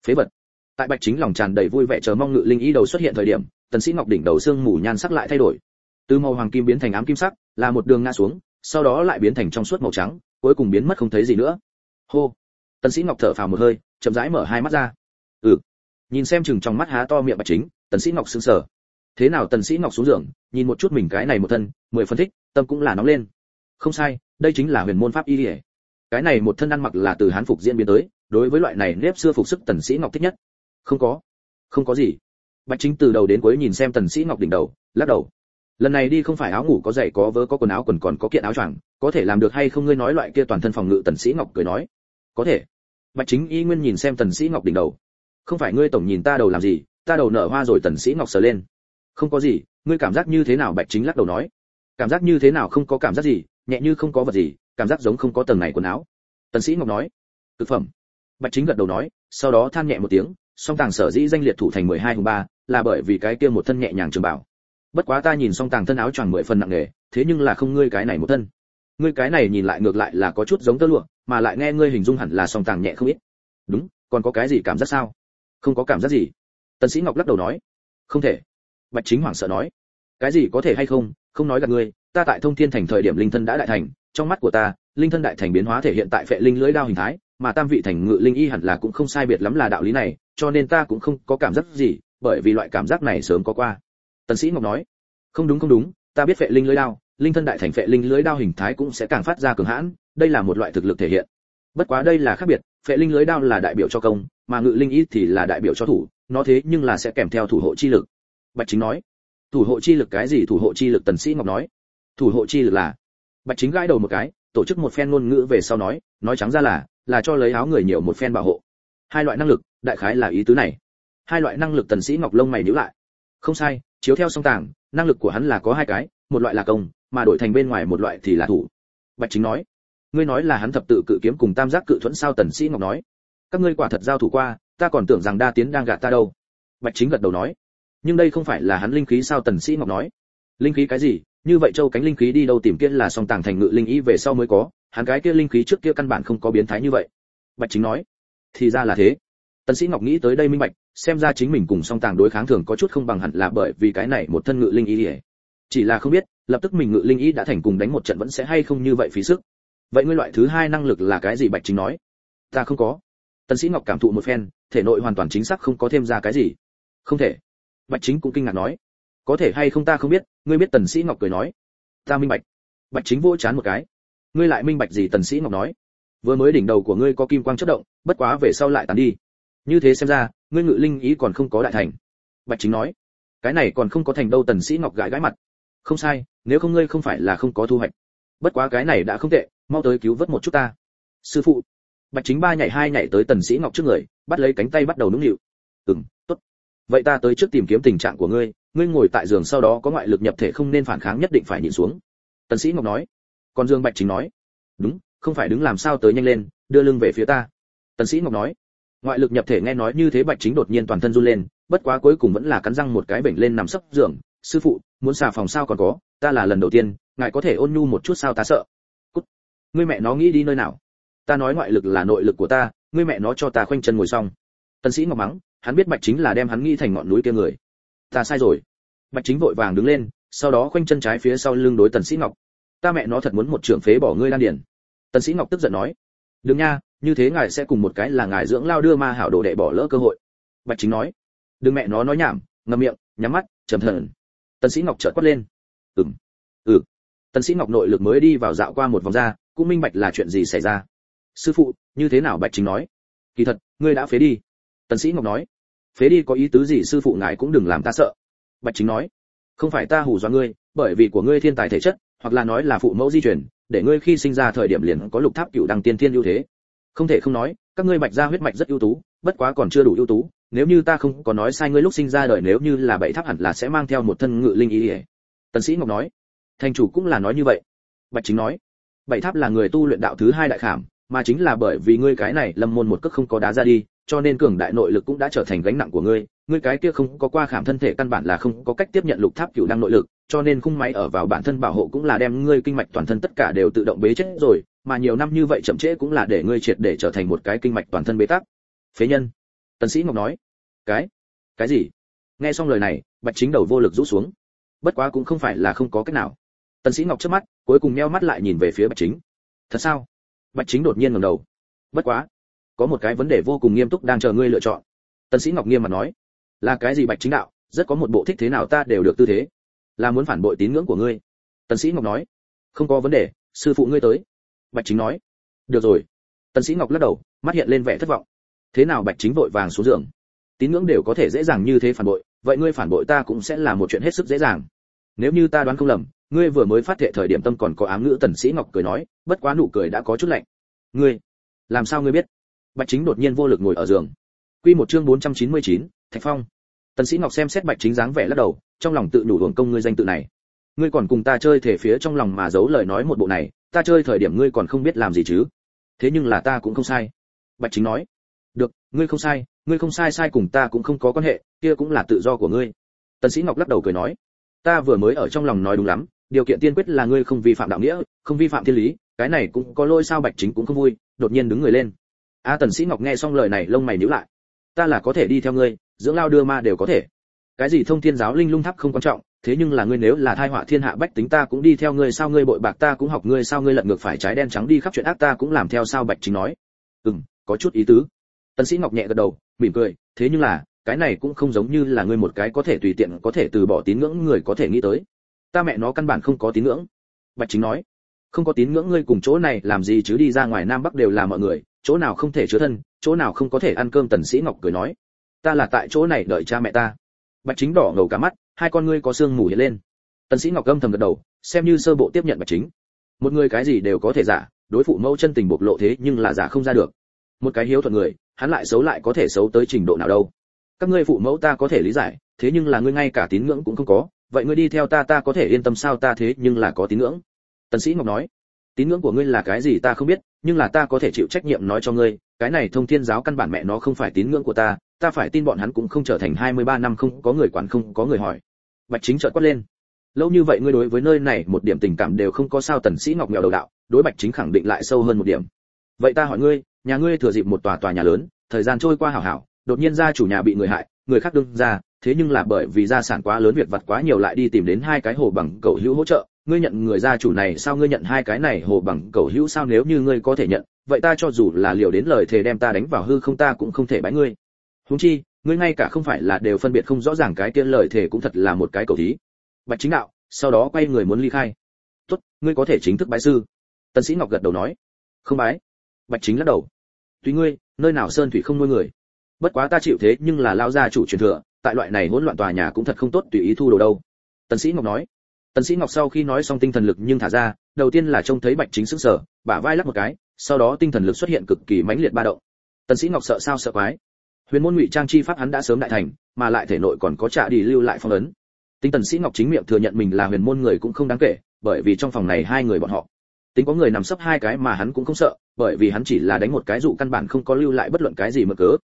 Phế vật. Tại bạch chính lòng tràn đầy vui vẻ chờ mong ngự linh ý đầu xuất hiện thời điểm tần sĩ ngọc đỉnh đầu xương mù nhan sắc lại thay đổi. Từ màu hoàng kim biến thành ám kim sắc là một đường ngã xuống sau đó lại biến thành trong suốt màu trắng cuối cùng biến mất không thấy gì nữa. Hô tần sĩ ngọc thở phào một hơi, chậm rãi mở hai mắt ra. Ừ. Nhìn xem chừng trong mắt há to miệng bạch chính tần sĩ ngọc sững sờ. Thế nào tần sĩ ngọc xuống giường, nhìn một chút mình cái này một thân, mười phân thích, tâm cũng là nóng lên. Không sai, đây chính là huyền môn pháp y lìa. Cái này một thân ăn mặc là từ hán phục diễn biến tới, đối với loại này nếp xưa phục sức tần sĩ ngọc thích nhất. Không có. Không có gì. Bạch chính từ đầu đến cuối nhìn xem tần sĩ ngọc đỉnh đầu, lắc đầu. Lần này đi không phải áo ngủ có giày có vớ có quần áo quần còn có kiện áo choàng, có thể làm được hay không ngươi nói loại kia toàn thân phòng ngự tần sĩ ngọc cười nói có thể. Bạch chính y nguyên nhìn xem tần sĩ ngọc đỉnh đầu. Không phải ngươi tổng nhìn ta đầu làm gì, ta đầu nở hoa rồi tần sĩ ngọc sờ lên. Không có gì, ngươi cảm giác như thế nào? Bạch chính lắc đầu nói. Cảm giác như thế nào không có cảm giác gì, nhẹ như không có vật gì, cảm giác giống không có tầng này quần áo. Tần sĩ ngọc nói. Thực phẩm. Bạch chính gật đầu nói, sau đó than nhẹ một tiếng, song tàng sở dĩ danh liệt thủ thành 12 hùng ba, là bởi vì cái kia một thân nhẹ nhàng trường bảo. Bất quá ta nhìn song tàng thân áo choàng mười phần nặng nề, thế nhưng là không ngươi cái này một thân. Ngươi cái này nhìn lại ngược lại là có chút giống tơ lụa mà lại nghe ngươi hình dung hẳn là song tàng nhẹ không ít. Đúng, còn có cái gì cảm giác sao? Không có cảm giác gì. Tần sĩ ngọc lắc đầu nói. Không thể. Bạch chính hoảng sợ nói. Cái gì có thể hay không? Không nói gặp ngươi, ta tại thông thiên thành thời điểm linh thân đã đại thành, trong mắt của ta, linh thân đại thành biến hóa thể hiện tại phệ linh lưỡi đao hình thái, mà tam vị thành ngự linh y hẳn là cũng không sai biệt lắm là đạo lý này, cho nên ta cũng không có cảm giác gì, bởi vì loại cảm giác này sớm có qua. Tần sĩ ngọc nói. Không đúng không đúng, ta biết phệ linh lưỡi đao linh thân đại thành phệ linh lưới đao hình thái cũng sẽ càng phát ra cường hãn, đây là một loại thực lực thể hiện. Bất quá đây là khác biệt, phệ linh lưới đao là đại biểu cho công, mà ngự linh ý thì là đại biểu cho thủ, nó thế nhưng là sẽ kèm theo thủ hộ chi lực. Bạch chính nói. Thủ hộ chi lực cái gì? Thủ hộ chi lực tần sĩ ngọc nói. Thủ hộ chi lực là? Bạch chính gãi đầu một cái, tổ chức một phen ngôn ngữ về sau nói nói trắng ra là là cho lấy áo người nhiều một phen bảo hộ. Hai loại năng lực, đại khái là ý tứ này. Hai loại năng lực tần sĩ ngọc lông mày nhíu lại. Không sai, chiếu theo song tàng, năng lực của hắn là có hai cái, một loại là công mà đổi thành bên ngoài một loại thì là thủ. Bạch chính nói, ngươi nói là hắn thập tự cự kiếm cùng tam giác cự thuẫn sao tần sĩ ngọc nói? Các ngươi quả thật giao thủ qua, ta còn tưởng rằng đa tiến đang gạt ta đâu. Bạch chính gật đầu nói, nhưng đây không phải là hắn linh khí sao tần sĩ ngọc nói? Linh khí cái gì? Như vậy châu cánh linh khí đi đâu tìm kia là song tàng thành ngự linh ý về sau mới có, hắn cái kia linh khí trước kia căn bản không có biến thái như vậy. Bạch chính nói, thì ra là thế. Tần sĩ ngọc nghĩ tới đây minh bạch, xem ra chính mình cùng song tàng đối kháng thường có chút không bằng hẳn là bởi vì cái này một thân ngự linh ý chỉ là không biết, lập tức mình ngự linh ý đã thành cùng đánh một trận vẫn sẽ hay không như vậy phí sức. Vậy ngươi loại thứ hai năng lực là cái gì bạch chính nói? Ta không có. Tần sĩ ngọc cảm thụ một phen, thể nội hoàn toàn chính xác không có thêm ra cái gì. Không thể. Bạch chính cũng kinh ngạc nói. Có thể hay không ta không biết, ngươi biết tần sĩ ngọc cười nói. Ta minh bạch. Bạch chính vỗ chán một cái. Ngươi lại minh bạch gì tần sĩ ngọc nói? Vừa mới đỉnh đầu của ngươi có kim quang chớp động, bất quá về sau lại tàn đi. Như thế xem ra, ngươi ngự linh ý còn không có đại thành. Bạch chính nói. Cái này còn không có thành đâu tần sĩ ngọc gãi gãi mặt không sai, nếu không ngươi không phải là không có thu hoạch. Bất quá cái này đã không tệ, mau tới cứu vớt một chút ta. Sư phụ. Bạch chính ba nhảy hai nhảy tới tần sĩ ngọc trước người, bắt lấy cánh tay bắt đầu nũng nịu. Ừm, tốt. Vậy ta tới trước tìm kiếm tình trạng của ngươi ngươi ngồi tại giường sau đó có ngoại lực nhập thể không nên phản kháng nhất định phải nhịn xuống. Tần sĩ ngọc nói. Còn dương bạch chính nói. Đúng, không phải đứng làm sao tới nhanh lên, đưa lưng về phía ta. Tần sĩ ngọc nói. Ngoại lực nhập thể nghe nói như thế bạch chính đột nhiên toàn thân run lên, bất quá cuối cùng vẫn là cắn răng một cái bệnh lên nằm sấp giường. Sư phụ muốn xà phòng sao còn có, ta là lần đầu tiên, ngài có thể ôn nhu một chút sao ta sợ. Cút. Ngươi mẹ nó nghĩ đi nơi nào? Ta nói ngoại lực là nội lực của ta, ngươi mẹ nó cho ta khoanh chân ngồi xong. Tần sĩ ngọc mắng, hắn biết bạch chính là đem hắn nghĩ thành ngọn núi kia người. Ta sai rồi. Bạch chính vội vàng đứng lên, sau đó khoanh chân trái phía sau lưng đối tần sĩ ngọc. Ta mẹ nó thật muốn một trưởng phế bỏ ngươi lan điển tần sĩ ngọc tức giận nói. Đừng nha, như thế ngài sẽ cùng một cái là ngài dưỡng lao đưa ma hảo đồ đệ bỏ lỡ cơ hội. Bạch chính nói. Đừng mẹ nó nói nhảm, ngậm miệng, nhắm mắt, trầm thần tần sĩ ngọc chợt quát lên. Ừm. Ừ. Tần sĩ ngọc nội lực mới đi vào dạo qua một vòng ra, cũng minh bạch là chuyện gì xảy ra. Sư phụ, như thế nào bạch chính nói? Kỳ thật, ngươi đã phế đi. Tần sĩ ngọc nói. Phế đi có ý tứ gì sư phụ ngài cũng đừng làm ta sợ. Bạch chính nói. Không phải ta hù dọa ngươi, bởi vì của ngươi thiên tài thể chất, hoặc là nói là phụ mẫu di truyền, để ngươi khi sinh ra thời điểm liền có lục tháp cửu đăng tiên thiên ưu thế. Không thể không nói, các ngươi bạch gia huyết mạch rất ưu tú, bất quá còn chưa đủ ưu tú nếu như ta không có nói sai ngươi lúc sinh ra đời nếu như là bảy tháp hẳn là sẽ mang theo một thân ngự linh ý ỉa. Tần sĩ ngọc nói, thành chủ cũng là nói như vậy. Bạch chính nói, bảy tháp là người tu luyện đạo thứ hai đại khảm, mà chính là bởi vì ngươi cái này lâm môn một cước không có đá ra đi, cho nên cường đại nội lực cũng đã trở thành gánh nặng của ngươi. Ngươi cái kia không có qua khảm thân thể căn bản là không có cách tiếp nhận lục tháp cửu đăng nội lực, cho nên khung máy ở vào bản thân bảo hộ cũng là đem ngươi kinh mạch toàn thân tất cả đều tự động bế chết rồi, mà nhiều năm như vậy chậm trễ cũng là để ngươi triệt để trở thành một cái kinh mạch toàn thân bế tắc. Phế nhân tần sĩ ngọc nói, cái cái gì? Nghe xong lời này, bạch chính đầu vô lực rũ xuống. Bất quá cũng không phải là không có cách nào. Tần sĩ ngọc chớp mắt, cuối cùng neo mắt lại nhìn về phía bạch chính. Thật sao? Bạch chính đột nhiên ngẩng đầu. Bất quá, có một cái vấn đề vô cùng nghiêm túc đang chờ ngươi lựa chọn. Tần sĩ ngọc nghiêm mặt nói, là cái gì bạch chính đạo? Rất có một bộ thích thế nào ta đều được tư thế. Là muốn phản bội tín ngưỡng của ngươi. Tần sĩ ngọc nói, không có vấn đề, sư phụ ngươi tới. Bạch chính nói, được rồi. Tần sĩ ngọc lắc đầu, mắt hiện lên vẻ thất vọng thế nào bạch chính vội vàng xuống giường? Tín ngưỡng đều có thể dễ dàng như thế phản bội vậy ngươi phản bội ta cũng sẽ là một chuyện hết sức dễ dàng. Nếu như ta đoán không lầm ngươi vừa mới phát thệ thời điểm tâm còn có ám ngữ tần sĩ ngọc cười nói bất quá nụ cười đã có chút lạnh. Ngươi làm sao ngươi biết? Bạch chính đột nhiên vô lực ngồi ở giường. Quy một chương 499, thạch phong. Tần sĩ ngọc xem xét bạch chính dáng vẻ lắc đầu trong lòng tự nhủ hưởng công ngươi danh tự này. Ngươi còn cùng ta chơi thể phía trong lòng mà giấu lời nói một bộ này ta chơi thời điểm ngươi còn không biết làm gì chứ? Thế nhưng là ta cũng không sai. Bạch chính nói ngươi không sai, ngươi không sai sai cùng ta cũng không có quan hệ, kia cũng là tự do của ngươi. Tần sĩ ngọc lắc đầu cười nói, ta vừa mới ở trong lòng nói đúng lắm, điều kiện tiên quyết là ngươi không vi phạm đạo nghĩa, không vi phạm thiên lý, cái này cũng có lỗi sao bạch chính cũng không vui, đột nhiên đứng người lên. A tần sĩ ngọc nghe xong lời này lông mày nhíu lại. Ta là có thể đi theo ngươi, dưỡng lao đưa ma đều có thể. Cái gì thông thiên giáo linh lung tháp không quan trọng, thế nhưng là ngươi nếu là thai họa thiên hạ bách tính ta cũng đi theo ngươi, sao ngươi bội bạc ta cũng học ngươi, sao ngươi lật ngược phải trái đen trắng đi khắp chuyện ác ta cũng làm theo sao bạch chính nói. Ừm, có chút ý tứ tần sĩ ngọc nhẹ gật đầu, mỉm cười, thế nhưng là, cái này cũng không giống như là ngươi một cái có thể tùy tiện, có thể từ bỏ tín ngưỡng người có thể nghĩ tới. Ta mẹ nó căn bản không có tín ngưỡng. Bạch chính nói, không có tín ngưỡng ngươi cùng chỗ này làm gì chứ đi ra ngoài nam bắc đều là mọi người, chỗ nào không thể chứa thân, chỗ nào không có thể ăn cơm, tần sĩ ngọc cười nói. Ta là tại chỗ này đợi cha mẹ ta. Bạch chính đỏ ngầu cả mắt, hai con ngươi có sương mù hiện lên. Tần sĩ ngọc gầm thầm gật đầu, xem như sơ bộ tiếp nhận bạch chính. Một người cái gì đều có thể giả, đối phụ mẫu chân tình bộc lộ thế nhưng là giả không ra được. Một cái hiếu thuận người hắn lại xấu lại có thể xấu tới trình độ nào đâu. Các ngươi phụ mẫu ta có thể lý giải, thế nhưng là ngươi ngay cả tín ngưỡng cũng không có, vậy ngươi đi theo ta ta có thể yên tâm sao ta thế nhưng là có tín ngưỡng? Tần sĩ ngọc nói, tín ngưỡng của ngươi là cái gì ta không biết, nhưng là ta có thể chịu trách nhiệm nói cho ngươi, cái này thông thiên giáo căn bản mẹ nó không phải tín ngưỡng của ta ta phải tin bọn hắn cũng không trở thành 23 năm không có người quản, không có người hỏi. Bạch chính chợt quát lên, lâu như vậy ngươi đối với nơi này một điểm tình cảm đều không có sao? Tần sĩ ngọc nghèo đầu đạo, đối bạch chính khẳng định lại sâu hơn một điểm. Vậy ta hỏi ngươi nhà ngươi thừa dịp một tòa tòa nhà lớn, thời gian trôi qua hảo hảo, đột nhiên gia chủ nhà bị người hại, người khác đương ra, thế nhưng là bởi vì gia sản quá lớn việc vặt quá nhiều lại đi tìm đến hai cái hồ bằng cầu hữu hỗ trợ. Ngươi nhận người gia chủ này, sao ngươi nhận hai cái này hồ bằng cầu hữu sao nếu như ngươi có thể nhận? Vậy ta cho dù là liều đến lời thề đem ta đánh vào hư không ta cũng không thể bãi ngươi. Huống chi, ngươi ngay cả không phải là đều phân biệt không rõ ràng cái tiên lời thề cũng thật là một cái cầu thí. Bạch chính đạo, sau đó quay người muốn ly khai. Tốt, ngươi có thể chính thức bái sư. Tần sĩ ngọc gật đầu nói. Không bái bạch chính lắc đầu. Tùy ngươi, nơi nào sơn thủy không nuôi người. Bất quá ta chịu thế nhưng là lao gia chủ truyền thừa, tại loại này hỗn loạn tòa nhà cũng thật không tốt tùy ý thu đồ đâu. Tần sĩ ngọc nói. Tần sĩ ngọc sau khi nói xong tinh thần lực nhưng thả ra, đầu tiên là trông thấy bạch chính sững sờ, bả vai lắc một cái, sau đó tinh thần lực xuất hiện cực kỳ mãnh liệt ba động. Tần sĩ ngọc sợ sao sợ quái. Huyền môn ngụy trang chi pháp hắn đã sớm đại thành, mà lại thể nội còn có trả đi lưu lại phong ấn. Tinh tần sĩ ngọc chính miệng thừa nhận mình là huyền môn người cũng không đáng kể, bởi vì trong phòng này hai người bọn họ tính có người nằm sấp hai cái mà hắn cũng không sợ, bởi vì hắn chỉ là đánh một cái dụ căn bản không có lưu lại bất luận cái gì mà cớ.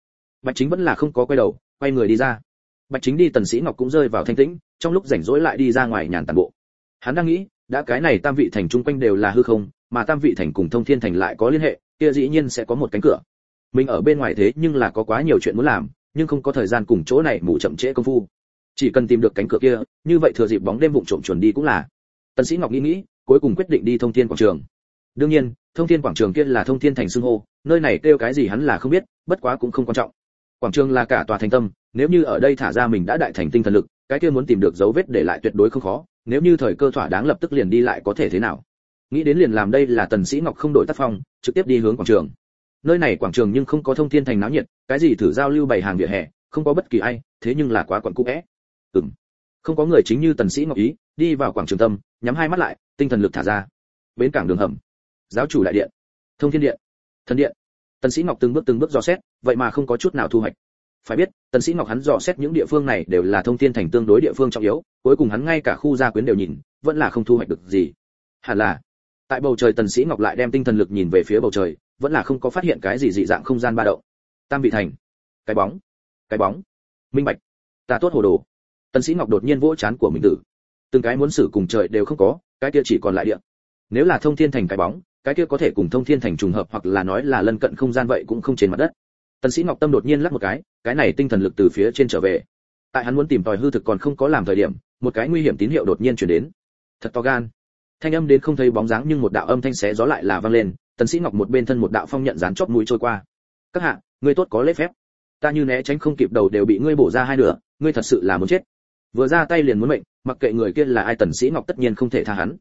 Bạch chính vẫn là không có quay đầu, quay người đi ra. Bạch chính đi tần sĩ ngọc cũng rơi vào thanh tĩnh, trong lúc rảnh rỗi lại đi ra ngoài nhàn tản bộ. Hắn đang nghĩ, đã cái này tam vị thành trung quanh đều là hư không, mà tam vị thành cùng thông thiên thành lại có liên hệ, kia dĩ nhiên sẽ có một cánh cửa. Mình ở bên ngoài thế nhưng là có quá nhiều chuyện muốn làm, nhưng không có thời gian cùng chỗ này mù chậm trễ công phu. Chỉ cần tìm được cánh cửa kia, như vậy thừa dịp bóng đêm vụng trộm chuẩn đi cũng là. Tần sĩ ngọc nghĩ nghĩ cuối cùng quyết định đi thông thiên quảng trường. Đương nhiên, thông thiên quảng trường kia là thông thiên thành xưng hô, nơi này kêu cái gì hắn là không biết, bất quá cũng không quan trọng. Quảng trường là cả tòa thành tâm, nếu như ở đây thả ra mình đã đại thành tinh thần lực, cái kia muốn tìm được dấu vết để lại tuyệt đối không khó, nếu như thời cơ thỏa đáng lập tức liền đi lại có thể thế nào? Nghĩ đến liền làm đây là tần sĩ ngọc không đổi tác phong, trực tiếp đi hướng quảng trường. Nơi này quảng trường nhưng không có thông thiên thành náo nhiệt, cái gì thử giao lưu bày hàng vỉa hè, không có bất kỳ ai, thế nhưng là quá quẩn cũ é ừm. Không có người chính như tần sĩ ngọc ý, đi vào quảng trường tâm nhắm hai mắt lại, tinh thần lực thả ra. Bến cảng đường hầm. Giáo chủ đại điện. Thông thiên điện. Thần điện. Tần sĩ ngọc từng bước từng bước dò xét, vậy mà không có chút nào thu hoạch. Phải biết, tần sĩ ngọc hắn dò xét những địa phương này đều là thông thiên thành tương đối địa phương trọng yếu, cuối cùng hắn ngay cả khu gia quyến đều nhìn, vẫn là không thu hoạch được gì. Hẳn là, tại bầu trời tần sĩ ngọc lại đem tinh thần lực nhìn về phía bầu trời, vẫn là không có phát hiện cái gì dị dạng không gian ba động. Tam vị thành. Cái bóng. Cái bóng. Minh bạch. Ta tốt hồ đồ. Tần sĩ ngọc đột nhiên vỗ chán của mình tử từng cái muốn xử cùng trời đều không có, cái kia chỉ còn lại địa. Nếu là thông thiên thành cái bóng, cái kia có thể cùng thông thiên thành trùng hợp hoặc là nói là lân cận không gian vậy cũng không trên mặt đất. Tần sĩ ngọc tâm đột nhiên lắc một cái cái này tinh thần lực từ phía trên trở về. Tại hắn muốn tìm tòi hư thực còn không có làm thời điểm, một cái nguy hiểm tín hiệu đột nhiên truyền đến. Thật to gan. Thanh âm đến không thấy bóng dáng nhưng một đạo âm thanh xé gió lại là vang lên, tần sĩ ngọc một bên thân một đạo phong nhận dán chóp mũi trôi qua. Các hạ, ngươi tốt có lễ phép. Ta như né tránh không kịp đầu đều bị ngươi bổ ra hai nửa, ngươi thật sự là muốn chết vừa ra tay liền muốn mệnh, mặc kệ người kia là ai tần sĩ ngọc tất nhiên không thể tha hắn.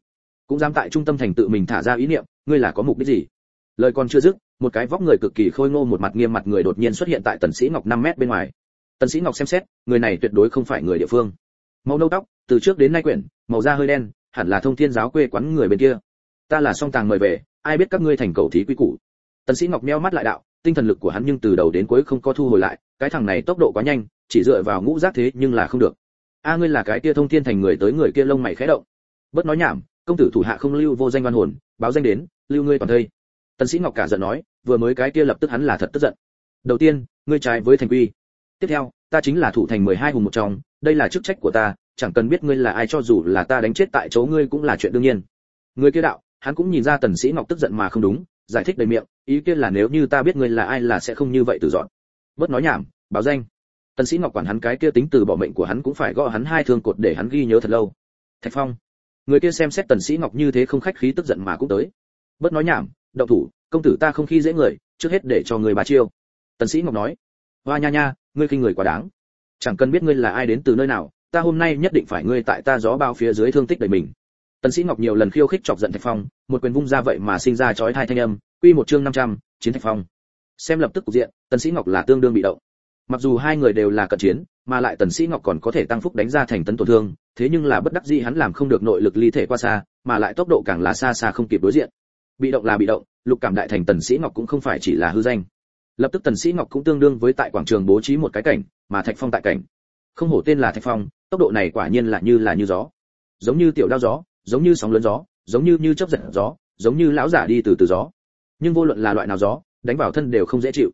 Cũng dám tại trung tâm thành tự mình thả ra ý niệm, ngươi là có mục đích gì? Lời còn chưa dứt, một cái vóc người cực kỳ khôi ngô một mặt nghiêm mặt người đột nhiên xuất hiện tại tần sĩ ngọc 5 mét bên ngoài. Tần sĩ ngọc xem xét, người này tuyệt đối không phải người địa phương. Màu nâu tóc, từ trước đến nay quyển, màu da hơi đen, hẳn là thông thiên giáo quê quán người bên kia. Ta là song tàng mời về, ai biết các ngươi thành cầu thí quý cũ tần sĩ ngọc meo mắt lại đạo, tinh thần lực của hắn nhưng từ đầu đến cuối không có thu hồi lại, cái thằng này tốc độ quá nhanh, chỉ dựa vào ngũ giác thế nhưng là không được a, ngươi là cái kia thông thiên thành người tới người kia lông mày khẽ động. Bất nói nhảm, công tử thủ hạ không lưu vô danh văn hồn, báo danh đến, lưu ngươi toàn thây. Tần sĩ ngọc cả giận nói, vừa mới cái kia lập tức hắn là thật tức giận. Đầu tiên, ngươi trái với thành quy. Tiếp theo, ta chính là thủ thành 12 hùng một trong, đây là chức trách của ta, chẳng cần biết ngươi là ai cho dù là ta đánh chết tại chỗ ngươi cũng là chuyện đương nhiên. Người kia đạo, hắn cũng nhìn ra tần sĩ ngọc tức giận mà không đúng, giải thích đầy miệng, ý kia là nếu như ta biết ngươi là ai là sẽ không như vậy tự dọn. Bớt nói nhảm, báo danh tần sĩ ngọc quản hắn cái kia tính từ bỏ mệnh của hắn cũng phải gõ hắn hai thương cột để hắn ghi nhớ thật lâu. Thạch phong người kia xem xét tần sĩ ngọc như thế không khách khí tức giận mà cũng tới. Bất nói nhảm động thủ công tử ta không khi dễ người trước hết để cho người bà chiêu. Tần sĩ ngọc nói hoa nha nha ngươi khinh người quá đáng. Chẳng cần biết ngươi là ai đến từ nơi nào ta hôm nay nhất định phải ngươi tại ta gió bao phía dưới thương tích đầy mình. Tần sĩ ngọc nhiều lần khiêu khích chọc giận thạch phong một quyền vung ra vậy mà sinh ra chói tai thanh âm. Quy một chương 500, chiến thạch phong. Xem lập tức cục diện tần sĩ ngọc là tương đương bị động mặc dù hai người đều là cận chiến, mà lại tần sĩ ngọc còn có thể tăng phúc đánh ra thành tấn tổn thương, thế nhưng là bất đắc dĩ hắn làm không được nội lực ly thể qua xa, mà lại tốc độ càng là xa xa không kịp đối diện. Bị động là bị động, lục cảm đại thành tần sĩ ngọc cũng không phải chỉ là hư danh. Lập tức tần sĩ ngọc cũng tương đương với tại quảng trường bố trí một cái cảnh, mà thạch phong tại cảnh. Không hổ tên là thạch phong, tốc độ này quả nhiên là như là như gió. Giống như tiểu đao gió, giống như sóng lớn gió, giống như như chớp giật gió, giống như lão giả đi từ từ gió. Nhưng vô luận là loại nào gió, đánh vào thân đều không dễ chịu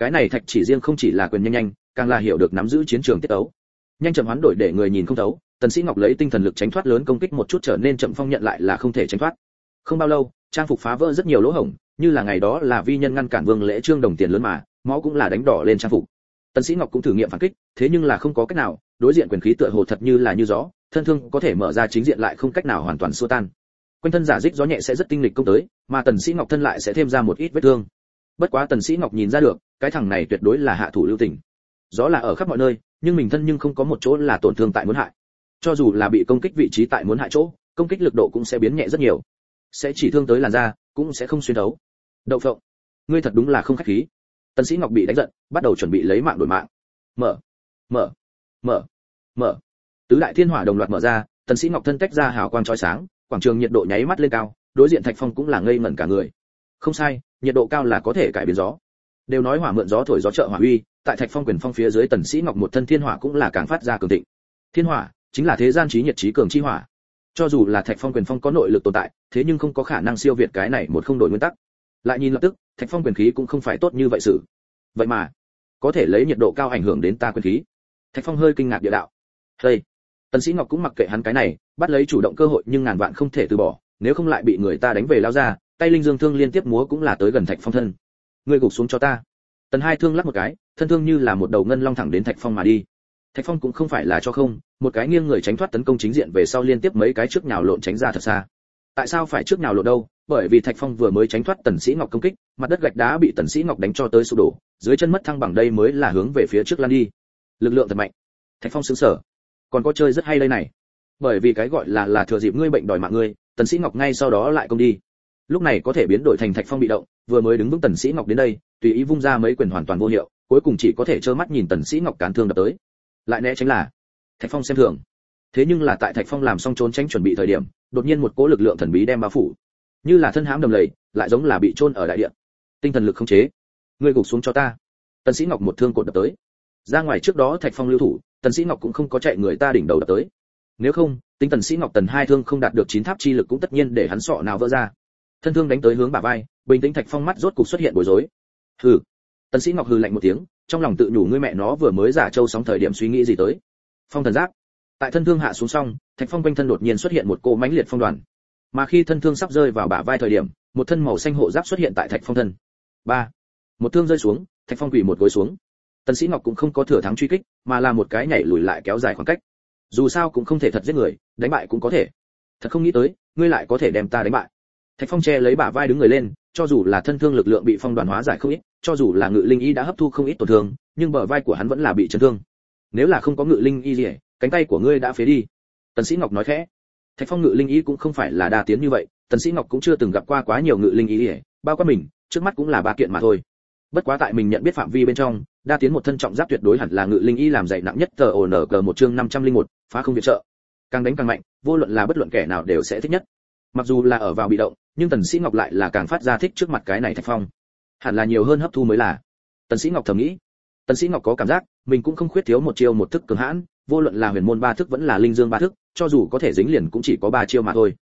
cái này thạch chỉ riêng không chỉ là quyền nhanh nhanh, càng là hiểu được nắm giữ chiến trường tiết ấu. Nhanh chậm hoán đổi để người nhìn không thấu, tần sĩ ngọc lấy tinh thần lực tránh thoát lớn công kích một chút trở nên chậm phong nhận lại là không thể tránh thoát. Không bao lâu, trang phục phá vỡ rất nhiều lỗ hổng, như là ngày đó là vi nhân ngăn cản vương lễ trương đồng tiền lớn mà, máu cũng là đánh đỏ lên trang phục. Tần sĩ ngọc cũng thử nghiệm phản kích, thế nhưng là không có cách nào, đối diện quyền khí tựa hồ thật như là như gió, thân thương có thể mở ra chính diện lại không cách nào hoàn toàn xua tan. Quanh thân giả dích gió nhẹ sẽ rất tinh lịch công tới, mà tần sĩ ngọc thân lại sẽ thêm ra một ít vết thương bất quá tần sĩ ngọc nhìn ra được, cái thằng này tuyệt đối là hạ thủ lưu tình. Gió là ở khắp mọi nơi, nhưng mình thân nhưng không có một chỗ là tổn thương tại muốn hại. Cho dù là bị công kích vị trí tại muốn hại chỗ, công kích lực độ cũng sẽ biến nhẹ rất nhiều. Sẽ chỉ thương tới làn da, cũng sẽ không xuyên đấu. Đậu phộng, ngươi thật đúng là không khách khí. Tần sĩ ngọc bị đánh giận, bắt đầu chuẩn bị lấy mạng đổi mạng. Mở mở mở mở. Tứ đại thiên hỏa đồng loạt mở ra, tần sĩ ngọc thân tách ra hào quang chói sáng, quảng trường nhiệt độ nháy mắt lên cao, đối diện thạch phong cũng là ngây ngẩn cả người. Không sai nhiệt độ cao là có thể cải biến gió. Đều nói hỏa mượn gió thổi gió trợ hỏa uy, tại thạch phong quyền phong phía dưới tần sĩ ngọc một thân thiên hỏa cũng là càng phát ra cường thịnh. Thiên hỏa chính là thế gian trí nhiệt trí cường chi hỏa. Cho dù là thạch phong quyền phong có nội lực tồn tại, thế nhưng không có khả năng siêu việt cái này một không đổi nguyên tắc. Lại nhìn lập tức, thạch phong quyền khí cũng không phải tốt như vậy sự. Vậy mà, có thể lấy nhiệt độ cao ảnh hưởng đến ta quyền khí. Thạch phong hơi kinh ngạc địa đạo. Đây tần sĩ ngọc cũng mặc kệ hắn cái này, bắt lấy chủ động cơ hội nhưng ngàn vạn không thể từ bỏ, nếu không lại bị người ta đánh về lao ra tay linh dương thương liên tiếp múa cũng là tới gần thạch phong thân. Ngươi gục xuống cho ta. Tần hai thương lắc một cái, thân thương như là một đầu ngân long thẳng đến thạch phong mà đi. Thạch phong cũng không phải là cho không, một cái nghiêng người tránh thoát tấn công chính diện về sau liên tiếp mấy cái trước nhào lộn tránh ra thật xa. Tại sao phải trước nhào lộn đâu? Bởi vì thạch phong vừa mới tránh thoát tần sĩ ngọc công kích, mặt đất gạch đá bị tần sĩ ngọc đánh cho tới sụp đổ, dưới chân mất thăng bằng đây mới là hướng về phía trước lan đi. Lực lượng thật mạnh. Thạch phong sững sờ. Còn có chơi rất hay đây này. Bởi vì cái gọi là là thừa dịp ngươi bệnh đòi mạng ngươi, tần sĩ ngọc ngay sau đó lại công đi lúc này có thể biến đổi thành thạch phong bị động, vừa mới đứng vững tần sĩ ngọc đến đây, tùy ý vung ra mấy quyền hoàn toàn vô hiệu, cuối cùng chỉ có thể trơ mắt nhìn tần sĩ ngọc cán thương đập tới. Lại né tránh là, thạch phong xem thường. Thế nhưng là tại thạch phong làm xong trốn tránh chuẩn bị thời điểm, đột nhiên một cỗ lực lượng thần bí đem bao phủ. Như là thân hãm đầm lầy, lại giống là bị trôn ở đại địa. Tinh thần lực không chế. Ngươi gục xuống cho ta. Tần sĩ ngọc một thương cột đập tới. Ra ngoài trước đó thạch phong lưu thủ, tần sĩ ngọc cũng không có chạy người ta đỉnh đầu đập tới. Nếu không tinh tần sĩ ngọc tần hai thương không đạt được chín tháp chi lực cũng tất nhiên để hắn sọ nào vỡ ra thân thương đánh tới hướng bà vai, bình tĩnh thạch phong mắt rốt cục xuất hiện bối rối. Hừ. Tần sĩ ngọc hừ lạnh một tiếng, trong lòng tự nhủ ngươi mẹ nó vừa mới giả châu sóng thời điểm suy nghĩ gì tới. Phong thần giáp tại thân thương hạ xuống xong, thạch phong quanh thân đột nhiên xuất hiện một cỗ mãnh liệt phong đoàn. Mà khi thân thương sắp rơi vào bả vai thời điểm, một thân màu xanh hộ giáp xuất hiện tại thạch phong thân. Ba. Một thương rơi xuống, thạch phong quỳ một gối xuống. Tần sĩ ngọc cũng không có thừa thắng truy kích, mà là một cái nhảy lùi lại kéo dài khoảng cách. Dù sao cũng không thể thật giết người, đánh bại cũng có thể. Thật không nghĩ tới, ngươi lại có thể đem ta đánh bại thạch phong che lấy bả vai đứng người lên cho dù là thân thương lực lượng bị phong đoàn hóa giải không ít cho dù là ngự linh y đã hấp thu không ít tổn thương nhưng bờ vai của hắn vẫn là bị chấn thương. Nếu là không có ngự linh y gì cánh tay của ngươi đã phế đi. Tần sĩ ngọc nói khẽ. Thạch phong ngự linh y cũng không phải là đa tiến như vậy tần sĩ ngọc cũng chưa từng gặp qua quá nhiều ngự linh y bao quát mình trước mắt cũng là ba kiện mà thôi. Bất quá tại mình nhận biết phạm vi bên trong đa tiến một thân trọng giáp tuyệt đối hẳn là ngự linh y làm dày nặng nhất tờ ổn ở cờ một chương 501, phá không viện trợ. Càng đánh càng mạnh vô luận là bất luận kẻ nào đều sẽ thích nhất. Mặc dù là ở vào bị động nhưng tần sĩ ngọc lại là càng phát ra thích trước mặt cái này thạch phong. Hẳn là nhiều hơn hấp thu mới là. Tần sĩ ngọc thầm nghĩ. Tần sĩ ngọc có cảm giác, mình cũng không khuyết thiếu một chiêu một thức cường hãn, vô luận là huyền môn ba thức vẫn là linh dương ba thức, cho dù có thể dính liền cũng chỉ có ba chiêu mà thôi.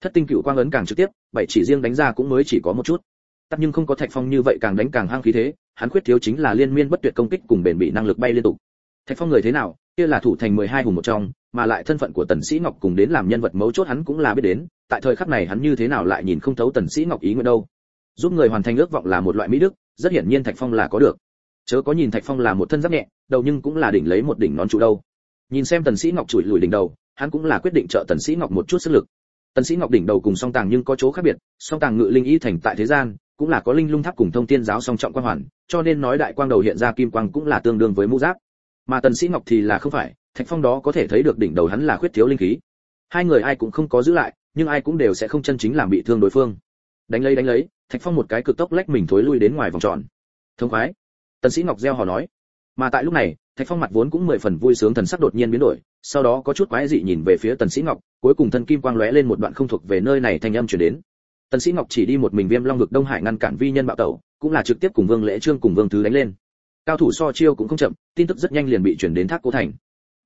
Thất tinh cựu quang ấn càng trực tiếp, bảy chỉ riêng đánh ra cũng mới chỉ có một chút. Tất nhưng không có thạch phong như vậy càng đánh càng hăng khí thế, hắn khuyết thiếu chính là liên miên bất tuyệt công kích cùng bền bỉ năng lực bay liên tục. Thạch phong người thế nào? Kia là thủ thành 12 hùng một trong mà lại thân phận của tần sĩ ngọc cùng đến làm nhân vật mấu chốt hắn cũng là biết đến, tại thời khắc này hắn như thế nào lại nhìn không thấu tần sĩ ngọc ý nguyện đâu. Giúp người hoàn thành ước vọng là một loại mỹ đức, rất hiển nhiên thạch phong là có được. Chớ có nhìn thạch phong là một thân giáp nhẹ, đầu nhưng cũng là đỉnh lấy một đỉnh nón trụ đâu. Nhìn xem tần sĩ ngọc chuỗi lùi đỉnh đầu, hắn cũng là quyết định trợ tần sĩ ngọc một chút sức lực. Tần sĩ ngọc đỉnh đầu cùng song tàng nhưng có chỗ khác biệt, song tàng ngự linh y thành tại thế gian, cũng là có linh lung tháp cùng thông tiên giáo song trọng quan hoàn, cho nên nói đại quang đầu hiện ra kim quang cũng là tương đương với mũ giáp. Mà tần sĩ ngọc thì là không phải thạch phong đó có thể thấy được đỉnh đầu hắn là khuyết thiếu linh khí. Hai người ai cũng không có giữ lại, nhưng ai cũng đều sẽ không chân chính làm bị thương đối phương. Đánh lấy đánh lấy, thạch phong một cái cực tốc lách mình thối lui đến ngoài vòng tròn. Thông khoái. Tần sĩ ngọc gieo hò nói. Mà tại lúc này, thạch phong mặt vốn cũng mười phần vui sướng thần sắc đột nhiên biến đổi, sau đó có chút quái dị nhìn về phía tần sĩ ngọc, cuối cùng thân kim quang lóe lên một đoạn không thuộc về nơi này thanh âm truyền đến. Tần sĩ ngọc chỉ đi một mình viêm long vực đông hải ngăn cản vi nhân bạo tẩu, cũng là trực tiếp cùng vương lễ trương cùng vương thứ đánh lên. Cao thủ so chiêu cũng không chậm, tin tức rất nhanh liền bị chuyển đến thác cố thành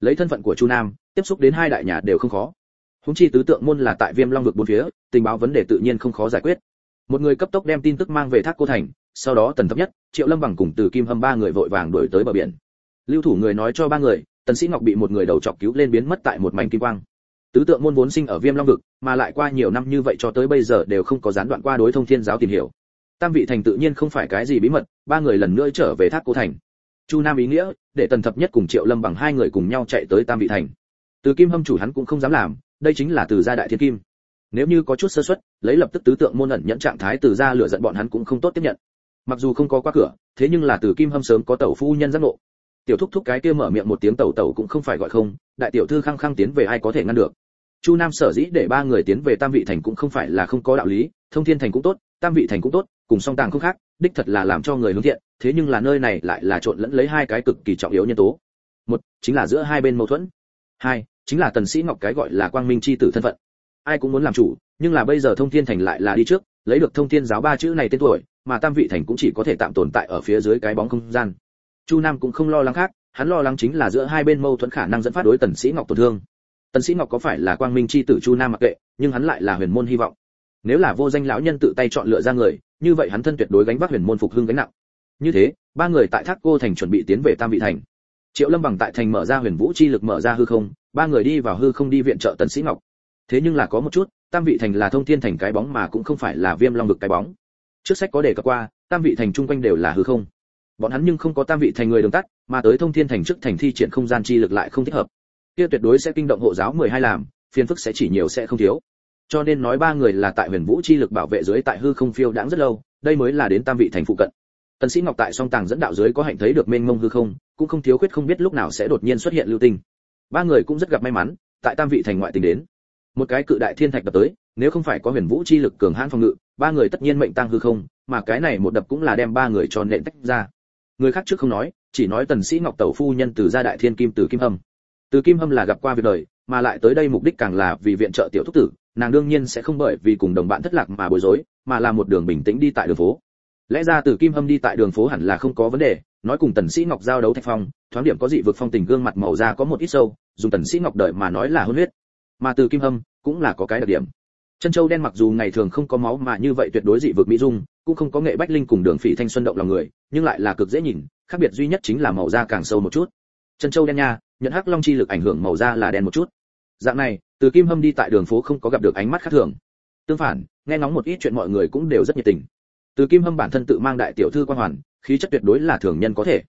lấy thân phận của chu nam, tiếp xúc đến hai đại nhà đều không khó. Húng chi tứ tượng môn là tại viêm long vực bốn phía, tình báo vấn đề tự nhiên không khó giải quyết. Một người cấp tốc đem tin tức mang về thác cô thành, sau đó tần thấp nhất, triệu lâm bằng cùng từ kim hâm ba người vội vàng đuổi tới bờ biển. Lưu thủ người nói cho ba người, tần sĩ ngọc bị một người đầu chọc cứu lên biến mất tại một mảnh kim quang. Tứ tượng môn vốn sinh ở viêm long vực, mà lại qua nhiều năm như vậy cho tới bây giờ đều không có gián đoạn qua đối thông thiên giáo tìm hiểu. Tam vị thành tự nhiên không phải cái gì bí mật, ba người lần nữa trở về thác cô thành chu nam ý nghĩa, để tần thập nhất cùng triệu lâm bằng hai người cùng nhau chạy tới tam vị thành. Từ kim hâm chủ hắn cũng không dám làm, đây chính là từ gia đại thiên kim. Nếu như có chút sơ suất, lấy lập tức tứ tượng môn ẩn nhận trạng thái từ gia lửa giận bọn hắn cũng không tốt tiếp nhận. Mặc dù không có qua cửa, thế nhưng là từ kim hâm sớm có tẩu phu nhân giác ngộ. Tiểu thúc thúc cái kia mở miệng một tiếng tẩu tẩu cũng không phải gọi không, đại tiểu thư khăng khăng tiến về ai có thể ngăn được. Chu nam sở dĩ để ba người tiến về tam vị thành cũng không phải là không có đạo lý, thông thiên thành cũng tốt, tam vị thành cũng tốt, cùng song tàng không khác, đích thật là làm cho người hướng thiện thế nhưng là nơi này lại là trộn lẫn lấy hai cái cực kỳ trọng yếu nhân tố. Một, chính là giữa hai bên mâu thuẫn. Hai, chính là tần sĩ ngọc cái gọi là quang minh chi tử thân phận. Ai cũng muốn làm chủ, nhưng là bây giờ thông thiên thành lại là đi trước, lấy được thông thiên giáo ba chữ này tên tuổi, mà tam vị thành cũng chỉ có thể tạm tồn tại ở phía dưới cái bóng không gian. Chu nam cũng không lo lắng khác, hắn lo lắng chính là giữa hai bên mâu thuẫn khả năng dẫn phát đối tần sĩ ngọc tổn thương. Tần sĩ ngọc có phải là quang minh chi tử chu nam mặc kệ, nhưng hắn lại là huyền môn hy vọng. Nếu là vô danh lão nhân tự tay chọn lựa ra người, như vậy hắn thân tuyệt đối gánh vác huyền môn phục hưng gánh nặng như thế, ba người tại thác cô thành chuẩn bị tiến về tam vị thành. Triệu lâm bằng tại thành mở ra huyền vũ chi lực mở ra hư không, ba người đi vào hư không đi viện trợ tần sĩ ngọc. Thế nhưng là có một chút, tam vị thành là thông thiên thành cái bóng mà cũng không phải là viêm long vực cái bóng. Trước sách có đề cập qua, tam vị thành chung quanh đều là hư không. Bọn hắn nhưng không có tam vị thành người đường tắt, mà tới thông thiên thành trước thành thi triển không gian chi lực lại không thích hợp. Kia tuyệt đối sẽ kinh động hộ giáo 12 làm, phiền phức sẽ chỉ nhiều sẽ không thiếu. Cho nên nói ba người là tại huyền vũ chi lực bảo vệ dưới tại hư không phiêu đãng rất lâu, đây mới là đến tam vị thành phụ cận tần sĩ ngọc tại song tàng dẫn đạo dưới có hạnh thấy được mênh mông hư không, cũng không thiếu khuyết không biết lúc nào sẽ đột nhiên xuất hiện lưu tinh. Ba người cũng rất gặp may mắn, tại tam vị thành ngoại tình đến. Một cái cự đại thiên thạch đập tới, nếu không phải có huyền vũ chi lực cường hãn phòng ngự, ba người tất nhiên mệnh tăng hư không, mà cái này một đập cũng là đem ba người cho nện tách ra. Người khác trước không nói, chỉ nói tần sĩ ngọc tẩu phu nhân từ gia đại thiên kim từ kim hâm. Từ kim hâm là gặp qua việc đời, mà lại tới đây mục đích càng là vì viện trợ tiểu thúc tử, nàng đương nhiên sẽ không bởi vì cùng đồng bạn thất lạc mà bối rối, mà là một đường bình tĩnh đi tại đường phố lẽ ra từ kim hâm đi tại đường phố hẳn là không có vấn đề, nói cùng tần sĩ ngọc giao đấu thạch phong, thoáng điểm có dị vực phong tình gương mặt màu da có một ít sâu, dùng tần sĩ ngọc đợi mà nói là hôn huyết. Mà từ kim hâm cũng là có cái đặc điểm. Chân châu đen mặc dù ngày thường không có máu mà như vậy tuyệt đối dị vực mỹ dung, cũng không có nghệ bách linh cùng đường phỉ thanh xuân động lòng người, nhưng lại là cực dễ nhìn, khác biệt duy nhất chính là màu da càng sâu một chút. Chân châu đen nha, nhận hắc long chi lực ảnh hưởng màu da là đen một chút. Dạng này từ kim hâm đi tại đường phố không có gặp được ánh mắt khác thường. Tương phản, nghe ngóng một ít chuyện mọi người cũng đều rất nhiệt tình từ kim hâm bản thân tự mang đại tiểu thư quan hoàn, khí chất tuyệt đối là thường nhân có thể.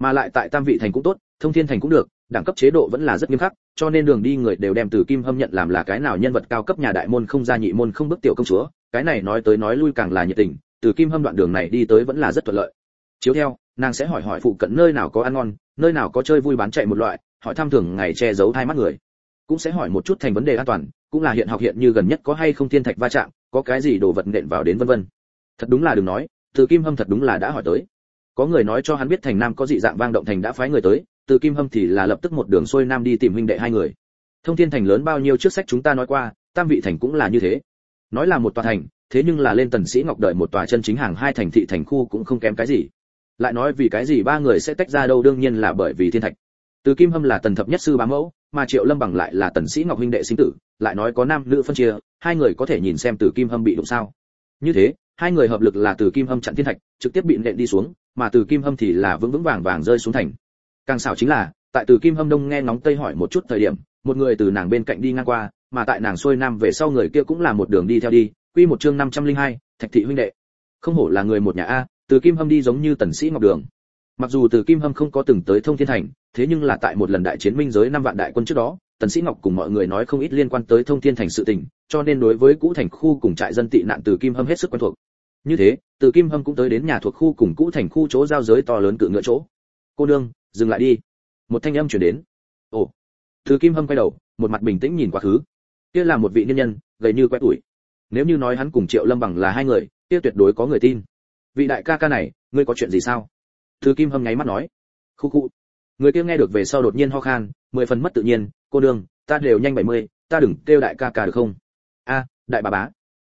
Mà lại tại tam vị thành cũng tốt, thông thiên thành cũng được, đẳng cấp chế độ vẫn là rất nghiêm khắc, cho nên đường đi người đều đem từ kim hâm nhận làm là cái nào nhân vật cao cấp nhà đại môn không gia nhị môn không bước tiểu công chúa, cái này nói tới nói lui càng là nhiệt tình, từ kim hâm đoạn đường này đi tới vẫn là rất thuận lợi. Chiếu theo, nàng sẽ hỏi hỏi phụ cận nơi nào có ăn ngon, nơi nào có chơi vui bán chạy một loại, hỏi thăm thường ngày che giấu hai mắt người. Cũng sẽ hỏi một chút thành vấn đề an toàn, cũng là hiện học hiện như gần nhất có hay không thiên thạch va chạm, có cái gì đồ vật nện vào đến vân vân thật đúng là đừng nói, từ kim hâm thật đúng là đã hỏi tới. Có người nói cho hắn biết thành nam có dị dạng vang động thành đã phái người tới, từ kim hâm thì là lập tức một đường xuôi nam đi tìm huynh đệ hai người. Thông thiên thành lớn bao nhiêu trước sách chúng ta nói qua, tam vị thành cũng là như thế. Nói là một tòa thành, thế nhưng là lên tần sĩ ngọc đợi một tòa chân chính hàng hai thành thị thành khu cũng không kém cái gì. Lại nói vì cái gì ba người sẽ tách ra đâu đương nhiên là bởi vì thiên thạch. Từ kim hâm là tần thập nhất sư bá mẫu, mà triệu lâm bằng lại là tần sĩ ngọc huynh đệ sinh tử, lại nói có nam nữ phân chia, hai người có thể nhìn xem từ kim hâm bị đụng sao. Như thế hai người hợp lực là từ kim hâm chặn thiên thạch trực tiếp bị nện đi xuống mà từ kim hâm thì là vững vững vàng vàng rơi xuống thành. Càng xảo chính là tại từ kim hâm đông nghe nóng tây hỏi một chút thời điểm một người từ nàng bên cạnh đi ngang qua mà tại nàng xuôi nam về sau người kia cũng là một đường đi theo đi quy một chương 502, thạch thị huynh đệ. Không hổ là người một nhà a từ kim hâm đi giống như tần sĩ ngọc đường. Mặc dù từ kim hâm không có từng tới thông thiên thành thế nhưng là tại một lần đại chiến minh giới năm vạn đại quân trước đó tần sĩ ngọc cùng mọi người nói không ít liên quan tới thông thiên thành sự tình cho nên đối với cũ thành khu cùng trại dân tị nạn từ kim hâm hết sức quen thuộc như thế, từ kim hâm cũng tới đến nhà thuộc khu cùng cũ thành khu chỗ giao giới to lớn cự ngựa chỗ. Cô nương, dừng lại đi. Một thanh âm truyền đến. Ồ. Từ kim hâm quay đầu, một mặt bình tĩnh nhìn quá khứ. Kia là một vị nhân nhân, gầy như quét tuổi nếu như nói hắn cùng triệu lâm bằng là hai người, kia tuyệt đối có người tin. Vị đại ca ca này, ngươi có chuyện gì sao? Từ kim hâm nháy mắt nói. Khu khu. Người kia nghe được về sau đột nhiên ho khan, mười phần mất tự nhiên. Cô đương ta đều nhanh bảy mươi, ta đừng kêu đại ca ca được không? A, đại bà bá.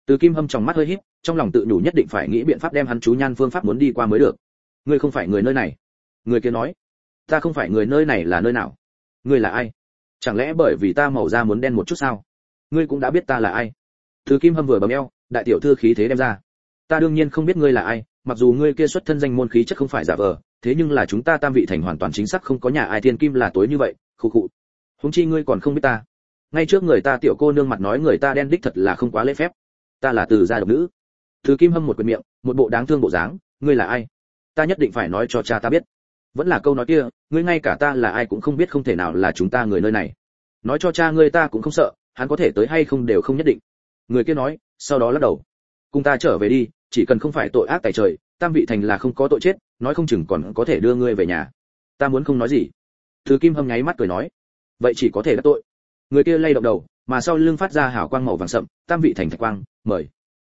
Từ kim hâm trong mắt hơi híp trong lòng tự nhủ nhất định phải nghĩ biện pháp đem hắn chú nhan phương pháp muốn đi qua mới được. Ngươi không phải người nơi này. Người kia nói, ta không phải người nơi này là nơi nào? Ngươi là ai? Chẳng lẽ bởi vì ta màu da muốn đen một chút sao? Ngươi cũng đã biết ta là ai. Thứ kim hâm vừa bấm eo, đại tiểu thư khí thế đem ra. Ta đương nhiên không biết ngươi là ai, mặc dù ngươi kia xuất thân danh môn khí chất không phải giả vờ, thế nhưng là chúng ta tam vị thành hoàn toàn chính xác không có nhà ai thiên kim là tối như vậy, khụ khụ. Huống chi ngươi còn không biết ta. Ngay trước người ta tiểu cô nương mặt nói người ta đen đích thật là không quá lễ phép. Ta là từ gia độc nữ thứ kim hâm một quyền miệng, một bộ đáng thương bộ dáng, ngươi là ai? Ta nhất định phải nói cho cha ta biết. Vẫn là câu nói kia, ngươi ngay cả ta là ai cũng không biết không thể nào là chúng ta người nơi này. Nói cho cha ngươi ta cũng không sợ, hắn có thể tới hay không đều không nhất định. Người kia nói, sau đó lắc đầu. Cùng ta trở về đi, chỉ cần không phải tội ác tại trời, tam vị thành là không có tội chết, nói không chừng còn có thể đưa ngươi về nhà. Ta muốn không nói gì. Thứ kim hâm nháy mắt cười nói. Vậy chỉ có thể đắc tội. Người kia lay động đầu, mà sau lưng phát ra hào quang màu vàng sậm, tam vị thành thạch quang, mời